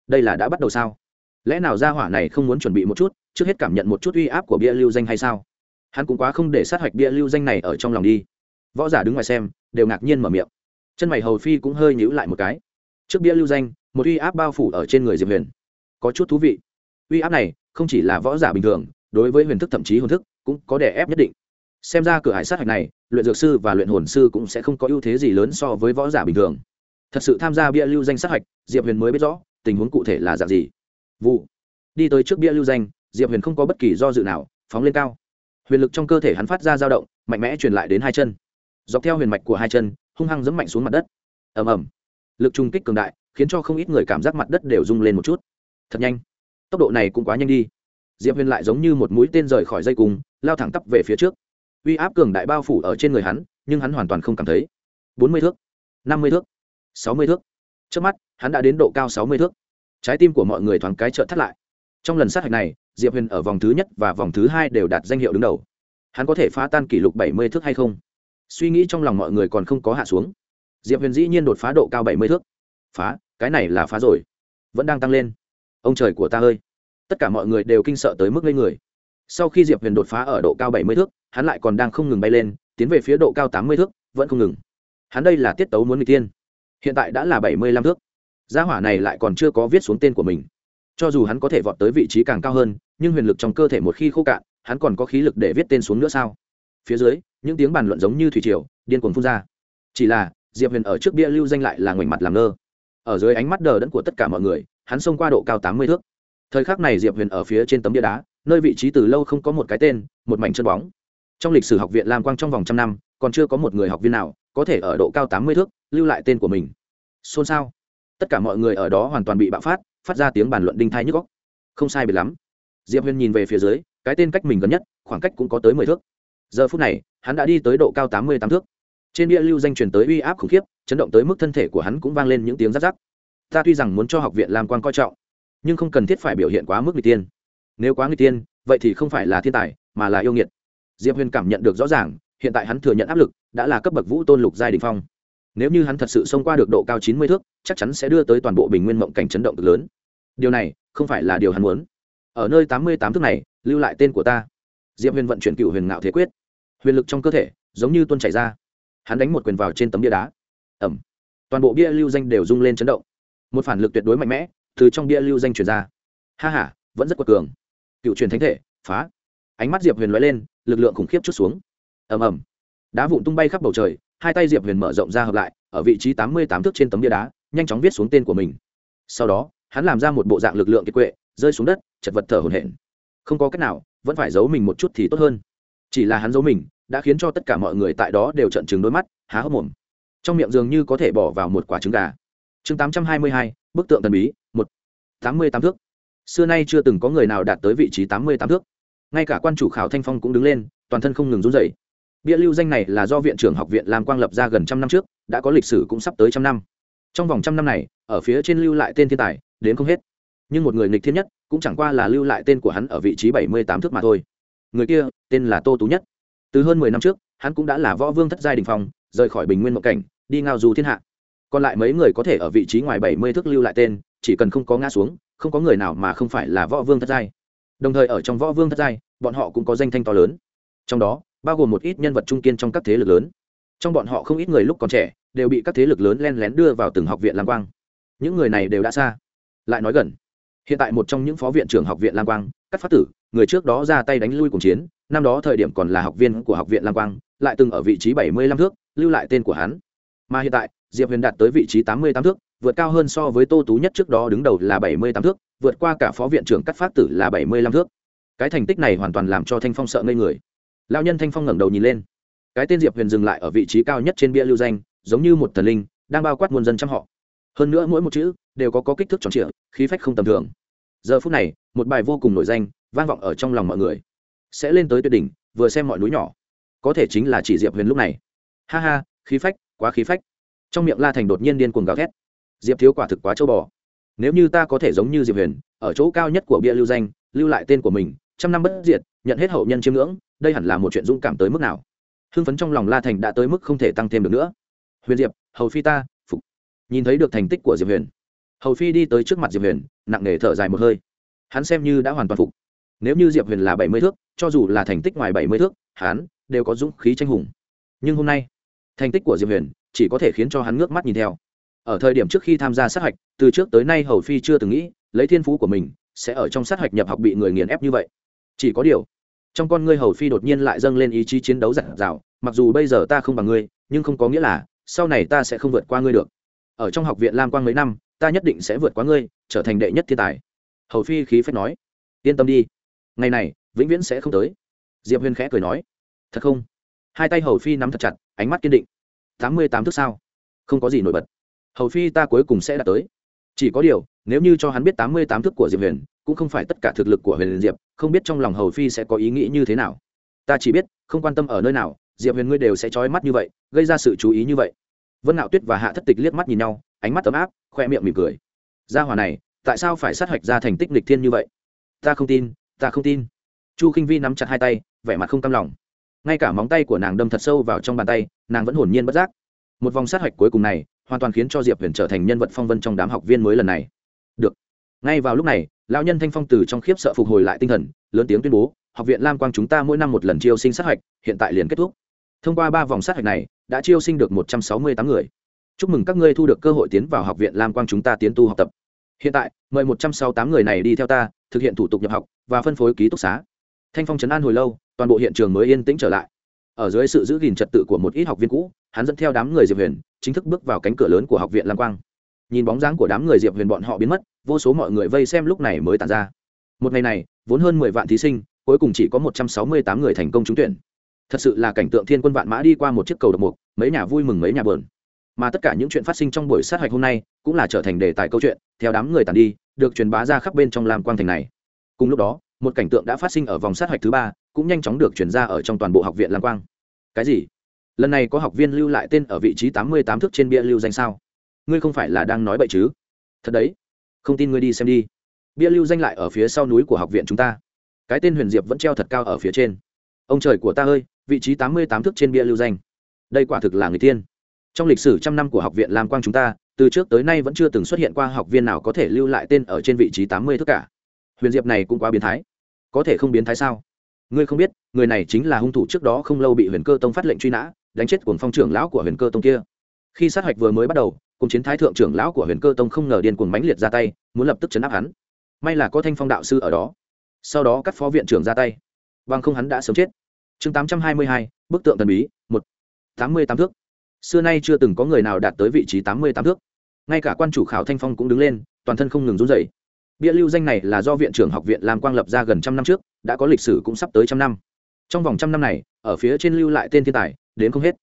Đây là đã bắt đầu sao? Lẽ nào ra hỏa này không muốn chuẩn bị một chút, trước hết cảm nhận một chút uy áp của bia lưu danh hay sao? Hắn cũng quá không để sát hạch bia lưu danh này ở trong lòng đi. Võ giả đứng ngoài xem, đều ngạc nhiên mở miệng. Chân mày hầu phi cũng hơi nhíu lại một cái. Trước bia lưu danh, một uy áp bao phủ ở trên người diệp huyền. Có chút thú vị. Uy áp này không chỉ là võ giả bình thường, đối với huyền thức thậm chí hồn thức cũng có đè ép nhất định xem ra cửa hải sát hạch này, luyện dược sư và luyện hồn sư cũng sẽ không có ưu thế gì lớn so với võ giả bình thường. Thật sự tham gia bia lưu danh sát hạch, diệp huyền mới biết rõ, tình huống cụ thể là dạng gì. Vụ. Đi tới trước bia lưu danh, diệp huyền không có bất kỳ do dự nào, phóng lên cao. Huyền lực trong cơ thể hắn phát ra dao động, mạnh mẽ truyền lại đến hai chân. Dọc theo huyền mạch của hai chân, hung hăng dẫm mạnh xuống mặt đất. Ầm ầm. Lực trung kích cường đại, khiến cho không ít người cảm giác mặt đất đều rung lên một chút. Thật nhanh. Tốc độ này cũng quá nhanh đi. Diệp huyền lại giống như một mũi tên rời khỏi dây cung lao thẳng tắp về phía trước uy áp cường đại bao phủ ở trên người hắn, nhưng hắn hoàn toàn không cảm thấy. Bốn mươi thước, năm mươi thước, sáu mươi thước. Trước mắt, hắn đã đến độ cao sáu mươi thước. Trái tim của mọi người thoáng cái trợn thắt lại. Trong lần sát hạch này, diệp huyền ở vòng thứ nhất và vòng thứ hai đều đạt danh hiệu đứng đầu. Hắn có thể phá tan kỷ lục bảy mươi thước hay không? Suy nghĩ trong lòng mọi người còn không có hạ xuống. Diệp huyền dĩ nhiên đột phá độ cao bảy mươi thước. Phá, cái này là phá rồi. Vẫn đang tăng lên. Ông trời của ta ơi. Tất cả mọi người đều kinh sợ tới mức lên người sau khi diệp huyền đột phá ở độ cao bảy mươi thước, hắn lại còn đang không ngừng bay lên, tiến về phía độ cao tám mươi thước, vẫn không ngừng. Hắn đây là tiết tấu muốn người tiên hiện tại đã là bảy mươi lăm thước. Gia hỏa này lại còn chưa có viết xuống tên của mình. Cho dù hắn có thể vọt tới vị trí càng cao hơn, nhưng huyền lực trong cơ thể một khi khô cạn, hắn còn có khí lực để viết tên xuống nữa sao? Phía dưới, những tiếng bàn luận giống như thủy triều, điên cuồng phun ra. Chỉ là, diệp huyền ở trước bia lưu danh lại là ngoảnh mặt làm ngơ. Ở dưới ánh mắt đờ đẫn của tất cả mọi người, hắn xông qua độ cao tám mươi thước. Thời khắc này diệp huyền ở phía trên tấm bia đá nơi vị trí từ lâu không có một cái tên, một mảnh chân bóng. Trong lịch sử học viện lam quang trong vòng trăm năm, còn chưa có một người học viên nào có thể ở độ cao tám mươi thước lưu lại tên của mình. Xôn xao. Tất cả mọi người ở đó hoàn toàn bị bạo phát phát ra tiếng bàn luận đinh thai nhức góc không sai biệt lắm. Diệp huyền nhìn về phía dưới, cái tên cách mình gần nhất, khoảng cách cũng có tới mười thước. Giờ phút này, hắn đã đi tới độ cao tám mươi tám thước. Trên bia lưu danh truyền tới uy áp khủng khiếp, chấn động tới mức thân thể của hắn cũng vang lên những tiếng rát rác ta tuy rằng muốn cho học viện làm quan coi trọng, nhưng không cần thiết phải biểu hiện quá mức vị tiên nếu quá người tiên, vậy thì không phải là thiên tài, mà là yêu nghiệt. Diệp huyền cảm nhận được rõ ràng, hiện tại hắn thừa nhận áp lực, đã là cấp bậc vũ tôn lục giai đình phong. Nếu như hắn thật sự xông qua được độ cao chín mươi thước, chắc chắn sẽ đưa tới toàn bộ bình nguyên mộng cảnh chấn động cực lớn. Điều này, không phải là điều hắn muốn. Ở nơi tám mươi tám thước này, lưu lại tên của ta. Diệp huyền vận chuyển cựu huyền ngạo thế quyết. Huyền lực trong cơ thể, giống như tuôn chảy ra. Hắn đánh một quyền vào trên tấm bia đá. Ẩm. Toàn bộ bia lưu danh đều rung lên chấn động. Một phản lực tuyệt đối mạnh mẽ, từ trong bia lưu danh truyền ra. Ha h a vẫn rất quật cường cựu truyền thánh thể, phá. Ánh mắt diệp huyền l lên, lực lượng khủng khiếp chút xuống. Ầm ầm. Đá vụn tung bay khắp bầu trời, hai tay diệp huyền mở rộng ra hợp lại, ở vị trí tám mươi tám thước trên tấm bia đá, nhanh chóng viết xuống tên của mình. Sau đó, hắn làm ra một bộ dạng lực lượng kiệt quệ, rơi xuống đất, chật vật thở hổn hển. Không có cách nào, vẫn phải giấu mình một chút thì tốt hơn. Chỉ là hắn giấu mình, đã khiến cho tất cả mọi người tại đó đều trận chừng đôi mắt, há hốc mồm. Trong miệng dường như có thể bỏ vào một quả trứng gà. Chương tám trăm hai mươi hai, bức tượng thần bí, một. Tám mươi tám thước xưa nay chưa từng có người nào đạt tới vị trí tám mươi tám thước. Ngay cả quan chủ khảo thanh phong cũng đứng lên, toàn thân không ngừng run dậy bia lưu danh này là do viện trưởng học viện làm quang lập ra gần trăm năm trước, đã có lịch sử cũng sắp tới trăm năm. Trong vòng trăm năm này, ở phía trên lưu lại tên thiên tài, đến không hết. Nhưng một người nghịch thiên nhất, cũng chẳng qua là lưu lại tên của hắn ở vị trí bảy mươi tám thước mà thôi. Người kia, tên là tô tú nhất. Từ hơn mười năm trước, hắn cũng đã là võ vương thất giai đình phong, rời khỏi bình nguyên mộng cảnh, đi ngao du thiên hạ. Còn lại mấy người có thể ở vị trí ngoài bảy mươi thước lưu lại tên, chỉ cần không có ngã xuống không có người nào mà không phải là võ vương thất giai. Đồng thời ở trong võ vương thất giai, bọn họ cũng có danh thanh to lớn. Trong đó, bao gồm một ít nhân vật trung kiên trong các thế lực lớn. Trong bọn họ không ít người lúc còn trẻ, đều bị các thế lực lớn len lén đưa vào từng học viện lam quang. Những người này đều đã xa. Lại nói gần, hiện tại một trong những phó viện trưởng học viện lam quang cắt phát tử, người trước đó ra tay đánh lui cùng chiến, năm đó thời điểm còn là học viên của học viện lam quang, lại từng ở vị trí bảy mươi lăm thước, lưu lại tên của hắn. Mà hiện tại, diệp huyền đạt tới vị trí tám mươi tám thước vượt cao hơn so với tô tú nhất trước đó đứng đầu là bảy mươi tám thước vượt qua cả phó viện trưởng cắt phát tử là bảy mươi lăm thước. Cái thành tích này hoàn toàn làm cho thanh phong sợ ngây người. Lao nhân thanh phong ngẩng đầu nhìn lên. Cái tên diệp huyền dừng lại ở vị trí cao nhất trên bia lưu danh giống như một thần linh đang bao quát muôn dân trăm họ. Hơn nữa mỗi một chữ đều có, có kích thước tròn trịa khí phách không tầm thường. Giờ phút này một bài vô cùng nổi danh vang vọng ở trong lòng mọi người. Sẽ lên tới tuyệt đỉnh vừa xem mọi núi nhỏ. Có thể chính là chỉ diệp huyền lúc này. Ha ha khí phách quá khí phách. Trong miệng la thành đột nhiên điên cuồng gào thét diệp thiếu quả thực quá châu bò. Nếu như ta có thể giống như diệp huyền, ở chỗ cao nhất của bia lưu danh, lưu lại tên của mình, trăm năm bất diệt, nhận hết hậu nhân chiêm ngưỡng, đây hẳn là một chuyện dũng cảm tới mức nào? Hưng phấn trong lòng la thành đã tới mức không thể tăng thêm được nữa. Huyền diệp, hầu phi ta, phục. Nhìn thấy được thành tích của diệp huyền, hầu phi đi tới trước mặt diệp huyền, nặng nề thở dài một hơi. Hắn xem như đã hoàn toàn phục. Nếu như diệp huyền là bảy mươi thước, cho dù là thành tích ngoài bảy mươi thước, hắn đều có dũng khí tranh hùng. Nhưng hôm nay, thành tích của diệp huyền chỉ có thể khiến cho hắn ngước mắt nhìn theo ở thời điểm trước khi tham gia sát hạch, từ trước tới nay hầu phi chưa từng nghĩ, lấy thiên phú của mình, sẽ ở trong sát hạch nhập học bị người nghiền ép như vậy. Chỉ có điều, trong con ngươi hầu phi đột nhiên lại dâng lên ý chí chiến đấu dặn dào, mặc dù bây giờ ta không bằng ngươi, nhưng không có nghĩa là, sau này ta sẽ không vượt qua ngươi được. Ở trong học viện lam quang mấy năm, ta nhất định sẽ vượt qua ngươi, trở thành đệ nhất thiên tài. Hầu phi khí phép nói. Yên tâm đi, ngày này, vĩnh viễn sẽ không tới. Diệp huyền khẽ cười nói. Thật không? Hai tay hầu phi nắm thật chặt, ánh mắt kiên định. Tám mươi tám thước sao? Không có gì nổi bật hầu phi ta cuối cùng sẽ đạt tới. Chỉ có điều, nếu như cho hắn biết tám mươi tám thức của diệp huyền, cũng không phải tất cả thực lực của huyền diệp, không biết trong lòng hầu phi sẽ có ý nghĩ như thế nào. Ta chỉ biết, không quan tâm ở nơi nào, diệp huyền ngươi đều sẽ trói mắt như vậy, gây ra sự chú ý như vậy. Vân nạo tuyết và hạ thất tịch liếc mắt nhìn nhau, ánh mắt ấm áp, khoe miệng mỉm cười. Gia hòa này, tại sao phải sát hạch ra thành tích lịch thiên như vậy? Ta không tin, ta không tin. Chu k i n h vi nắm chặt hai tay, vẻ mặt không cam lòng. Ngay cả móng tay của nàng đâm thật sâu vào trong bàn tay, nàng vẫn hồn nhiên bất giác. Một vòng sát hạch cuối cùng này hoàn toàn khiến cho diệp huyền trở thành nhân vật phong vân trong đám học viên mới lần này. Được. Ngay vào lúc này, lão nhân thanh phong từ trong khiếp sợ phục hồi lại tinh thần, lớn tiếng tuyên bố, học viện lam quang chúng ta mỗi năm một lần chiêu sinh sát hạch, hiện tại liền kết thúc. Thông qua ba vòng sát hạch này, đã chiêu sinh được một trăm sáu mươi tám người. Chúc mừng các ngươi thu được cơ hội tiến vào học viện lam quang chúng ta tiến tu học tập. Hiện tại, mời một trăm sáu tám người này đi theo ta, thực hiện thủ tục nhập học và phân phối ký túc xá. Thanh phong trấn an hồi lâu, toàn bộ hiện trường mới yên tĩnh trở lại ở dưới sự giữ gìn trật tự của một ít học viên cũ, hắn dẫn theo đám người diệp huyền, chính thức bước vào cánh cửa lớn của học viện lam quang. Nhìn bóng dáng của đám người diệp huyền bọn họ biến mất, vô số mọi người vây xem lúc này mới tàn ra. Một ngày này, vốn hơn mười vạn thí sinh, cuối cùng chỉ có một trăm sáu mươi tám người thành công trúng tuyển. Thật sự là cảnh tượng thiên quân vạn mã đi qua một chiếc cầu độc mục, mấy nhà vui mừng mấy nhà bờn mà tất cả những chuyện phát sinh trong buổi sát hạch hôm nay, cũng là trở thành đề tài câu chuyện, theo đám người tàn đi, được truyền bá ra khắp bên trong lam quang thành này. Cùng lúc đó một cảnh tượng đã phát sinh ở vòng sát hạch thứ ba, cũng nhanh chóng được chuyển ra ở trong toàn bộ học viện lam quang. Cái gì? Lần này có học viên lưu lại tên ở vị trí tám mươi tám thước trên bia lưu danh sao? Ngươi không phải là đang nói bậy chứ? Thật đấy. Không tin ngươi đi xem đi. Bia lưu danh lại ở phía sau núi của học viện chúng ta. Cái tên huyền diệp vẫn treo thật cao ở phía trên. Ông trời của ta ơi, vị trí tám mươi tám thước trên bia lưu danh. Đây quả thực là người tiên. Trong lịch sử trăm năm của học viện lam quang chúng ta, từ trước tới nay vẫn chưa từng xuất hiện qua học viên nào có thể lưu lại tên ở trên vị trí tám mươi thước cả. Huyền diệp này cũng quá biến thái có thể không biến thái sao? Ngươi không biết, người này chính là hung thủ trước đó không lâu bị huyền cơ tông phát lệnh truy nã, đánh chết cuồng phong trưởng lão của huyền cơ tông kia. Khi sát hạch vừa mới bắt đầu cùng chiến thái thượng trưởng lão của huyền cơ tông không ngờ điên cuồng mãnh liệt ra tay, muốn lập tức chấn áp hắn. May là có thanh phong đạo sư ở đó. Sau đó các phó viện trưởng ra tay. Bằng không hắn đã sớm chết. Chương tám trăm hai mươi hai, bức tượng thần bí, một. tám mươi tám thước. Xưa nay chưa từng có người nào đạt tới vị trí tám mươi tám thước. Ngay cả quan chủ khảo thanh phong cũng đứng lên, toàn thân không ngừng run dậy bia lưu danh này là do viện trưởng học viện lam quang lập ra gần trăm năm trước, đã có lịch sử cũng sắp tới trăm năm. Trong vòng trăm năm này, ở phía trên lưu lại tên thiên tài, đến không hết.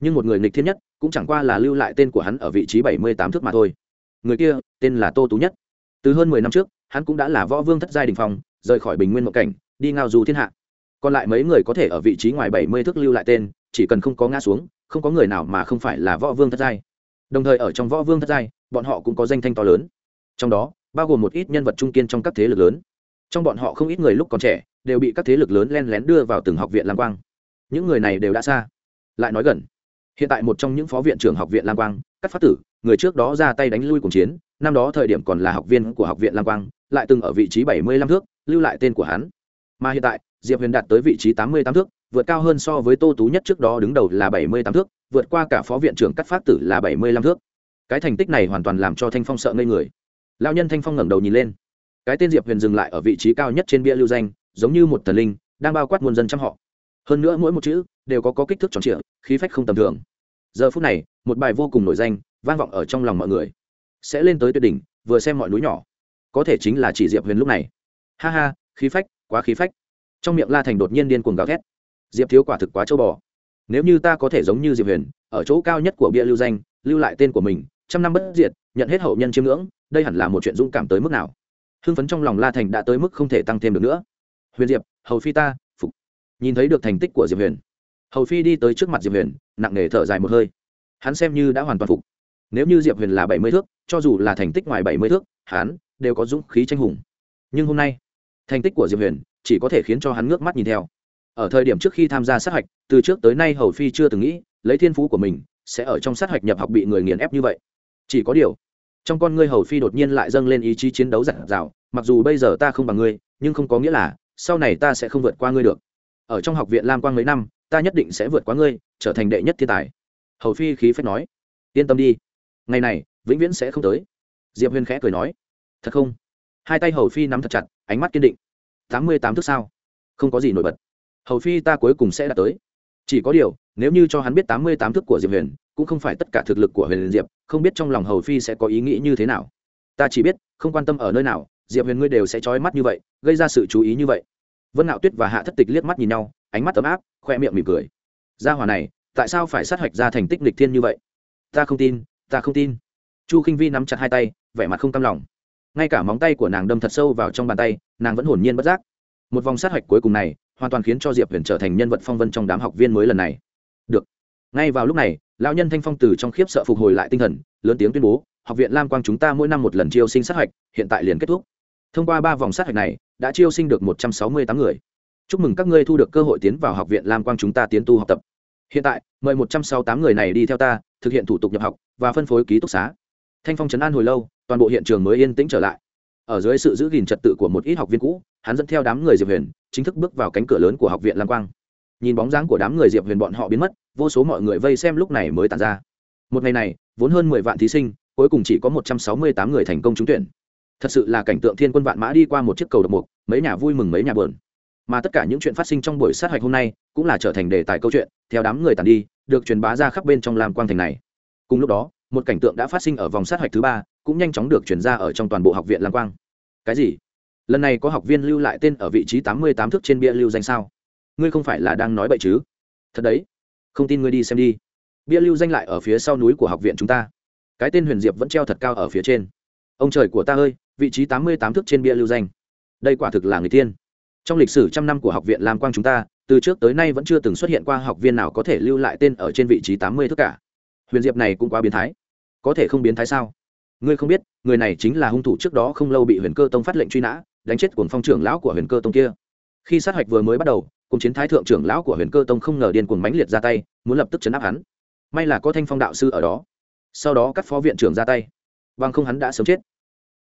Nhưng một người nghịch thiên nhất, cũng chẳng qua là lưu lại tên của hắn ở vị trí bảy mươi tám thước mà thôi. Người kia, tên là tô tú nhất. Từ hơn mười năm trước, hắn cũng đã là võ vương thất giai đình phong, rời khỏi bình nguyên một cảnh, đi ngao du thiên hạ. Còn lại mấy người có thể ở vị trí ngoài bảy mươi thước lưu lại tên, chỉ cần không có ngã xuống, không có người nào mà không phải là võ vương thất giai. Đồng thời ở trong võ vương thất giai, bọn họ cũng có danh thanh to lớn. Trong đó bao gồm một ít nhân vật trung kiên trong các thế lực lớn. Trong bọn họ không ít người lúc còn trẻ, đều bị các thế lực lớn len lén đưa vào từng học viện lam quang. Những người này đều đã xa. Lại nói gần. Hiện tại một trong những phó viện trưởng học viện lam quang các phát tử, người trước đó ra tay đánh lui cùng chiến, năm đó thời điểm còn là học viên của học viện lam quang, lại từng ở vị trí bảy mươi lăm thước, lưu lại tên của hắn. Mà hiện tại, diệp huyền đạt tới vị trí tám mươi tám thước, vượt cao hơn so với tô tú nhất trước đó đứng đầu là bảy mươi tám thước, vượt qua cả phó viện trưởng cắt phát tử là bảy mươi lăm thước. Cái thành tích này hoàn toàn làm cho thanh phong sợ ngây người lao nhân thanh phong ngẩng đầu nhìn lên. Cái tên diệp huyền dừng lại ở vị trí cao nhất trên bia lưu danh giống như một thần linh đang bao quát muôn dân trăm họ. Hơn nữa mỗi một chữ đều có, có kích thước tròn trịa khí phách không tầm thường. Giờ phút này một bài vô cùng nổi danh vang vọng ở trong lòng mọi người. Sẽ lên tới tuyệt đỉnh vừa xem mọi núi nhỏ. Có thể chính là chỉ diệp huyền lúc này. Ha ha khí phách quá khí phách. Trong miệng la thành đột nhiên điên cuồng gào thét. Diệp thiếu quả thực quá châu bò. Nếu như ta có thể giống như diệp huyền ở chỗ cao nhất của bia lưu danh lưu lại tên của mình trăm năm bất diệt, nhận hết hậu nhân chiêm ngưỡng, đây hẳn là một chuyện dũng cảm tới mức nào? Hưng phấn trong lòng la thành đã tới mức không thể tăng thêm được nữa. Huyền diệp, hầu phi ta, phục. Nhìn thấy được thành tích của diệp huyền. Hầu phi đi tới trước mặt diệp huyền, nặng nề thở dài một hơi. Hắn xem như đã hoàn toàn phục. Nếu như diệp huyền là bảy mươi thước, cho dù là thành tích ngoài bảy mươi thước, hắn đều có dũng khí tranh hùng. Nhưng hôm nay, thành tích của diệp huyền chỉ có thể khiến cho hắn ngước mắt nhìn theo. Ở thời điểm trước khi tham gia sát hạch, từ trước tới nay hầu phi chưa từng nghĩ, lấy thiên phú của mình sẽ ở trong sát hạch nhập học bị người nghiền ép như vậy chỉ có điều, trong con ngươi hầu phi đột nhiên lại dâng lên ý chí chiến đấu giặt rào mặc dù bây giờ ta không bằng ngươi, nhưng không có nghĩa là sau này ta sẽ không vượt qua ngươi được. Ở trong học viện lam quang mấy năm, ta nhất định sẽ vượt qua ngươi, trở thành đệ nhất thiên tài. Hầu phi khí phép nói. Yên tâm đi, ngày này, vĩnh viễn sẽ không tới. Diệp huyên khẽ cười nói. Thật không? Hai tay hầu phi nắm thật chặt, ánh mắt kiên định. Tám mươi tám thước sao? Không có gì nổi bật. Hầu phi ta cuối cùng sẽ đạt tới. Chỉ có điều, nếu như cho hắn biết tám mươi tám thước của diệp huyền cũng không phải tất cả thực lực của huyền diệp, không biết trong lòng hầu phi sẽ có ý nghĩ như thế nào. Ta chỉ biết, không quan tâm ở nơi nào, diệp huyền ngươi đều sẽ trói mắt như vậy, gây ra sự chú ý như vậy. Vân ngạo tuyết và hạ thất tịch liếc mắt nhìn nhau, ánh mắt ấm áp, khoe miệng mỉm cười. Gia hòa này, tại sao phải sát hạch ra thành tích lịch thiên như vậy? Ta không tin, ta không tin. Chu k i n h vi nắm chặt hai tay, vẻ mặt không cam lòng. Ngay cả móng tay của nàng đâm thật sâu vào trong bàn tay, nàng vẫn hồn nhiên bất giác. Một vòng sát hạch cuối cùng này, hoàn toàn khiến cho diệp huyền trở thành nhân vật phong vân trong đám học viên mới lần này. Được. Ngay vào lúc này lão nhân thanh phong từ trong khiếp sợ phục hồi lại tinh thần, lớn tiếng tuyên bố, học viện lam quang chúng ta mỗi năm một lần chiêu sinh sát hạch, hiện tại liền kết thúc. Thông qua ba vòng sát hạch này, đã chiêu sinh được một trăm sáu mươi tám người. Chúc mừng các ngươi thu được cơ hội tiến vào học viện lam quang chúng ta tiến tu học tập. Hiện tại, mời một trăm sáu tám người này đi theo ta, thực hiện thủ tục nhập học và phân phối ký túc xá. Thanh phong chấn an hồi lâu, toàn bộ hiện trường mới yên tĩnh trở lại. Ở dưới sự giữ gìn trật tự của một ít học viên cũ, hắn dẫn theo đám người diệp huyền, chính thức bước vào cánh cửa lớn của học viện lam quang nhìn bóng dáng của đám người diệp huyền bọn họ biến mất, vô số mọi người vây xem lúc này mới tàn ra. Một ngày này, vốn hơn mười vạn thí sinh, cuối cùng chỉ có một trăm sáu mươi tám người thành công trúng tuyển. Thật sự là cảnh tượng thiên quân vạn mã đi qua một chiếc cầu độc mục, mấy nhà vui mừng mấy nhà bờn mà tất cả những chuyện phát sinh trong buổi sát hạch hôm nay, cũng là trở thành đề tài câu chuyện, theo đám người tàn đi, được truyền bá ra khắp bên trong lam quang thành này. Cùng lúc đó, một cảnh tượng đã phát sinh ở vòng sát hạch thứ ba, cũng nhanh chóng được truyền ra ở trong toàn bộ học viện lam quang. Cái gì? Lần này có học viên lưu lại tên ở vị trí tám mươi tám thước trên bia lưu danh sao? Ngươi không phải là đang nói bậy chứ? Thật đấy. Không tin ngươi đi xem đi. Bia lưu danh lại ở phía sau núi của học viện chúng ta. Cái tên huyền diệp vẫn treo thật cao ở phía trên. Ông trời của ta ơi, vị trí tám mươi tám thước trên bia lưu danh. Đây quả thực là người tiên. Trong lịch sử trăm năm của học viện lam quang chúng ta, từ trước tới nay vẫn chưa từng xuất hiện qua học viên nào có thể lưu lại tên ở trên vị trí tám mươi thước cả. Huyền diệp này cũng quá biến thái. Có thể không biến thái sao? Ngươi không biết, người này chính là hung thủ trước đó không lâu bị huyền cơ tông phát lệnh truy nã, đánh chết cuồng phong trưởng lão của huyền cơ tông kia. Khi sát hạch vừa mới bắt đầu cùng chiến thái thượng trưởng lão của huyền cơ tông không ngờ điên cuồng mãnh liệt ra tay, muốn lập tức chấn áp hắn. May là có thanh phong đạo sư ở đó. Sau đó các phó viện trưởng ra tay. Bằng không hắn đã sớm chết.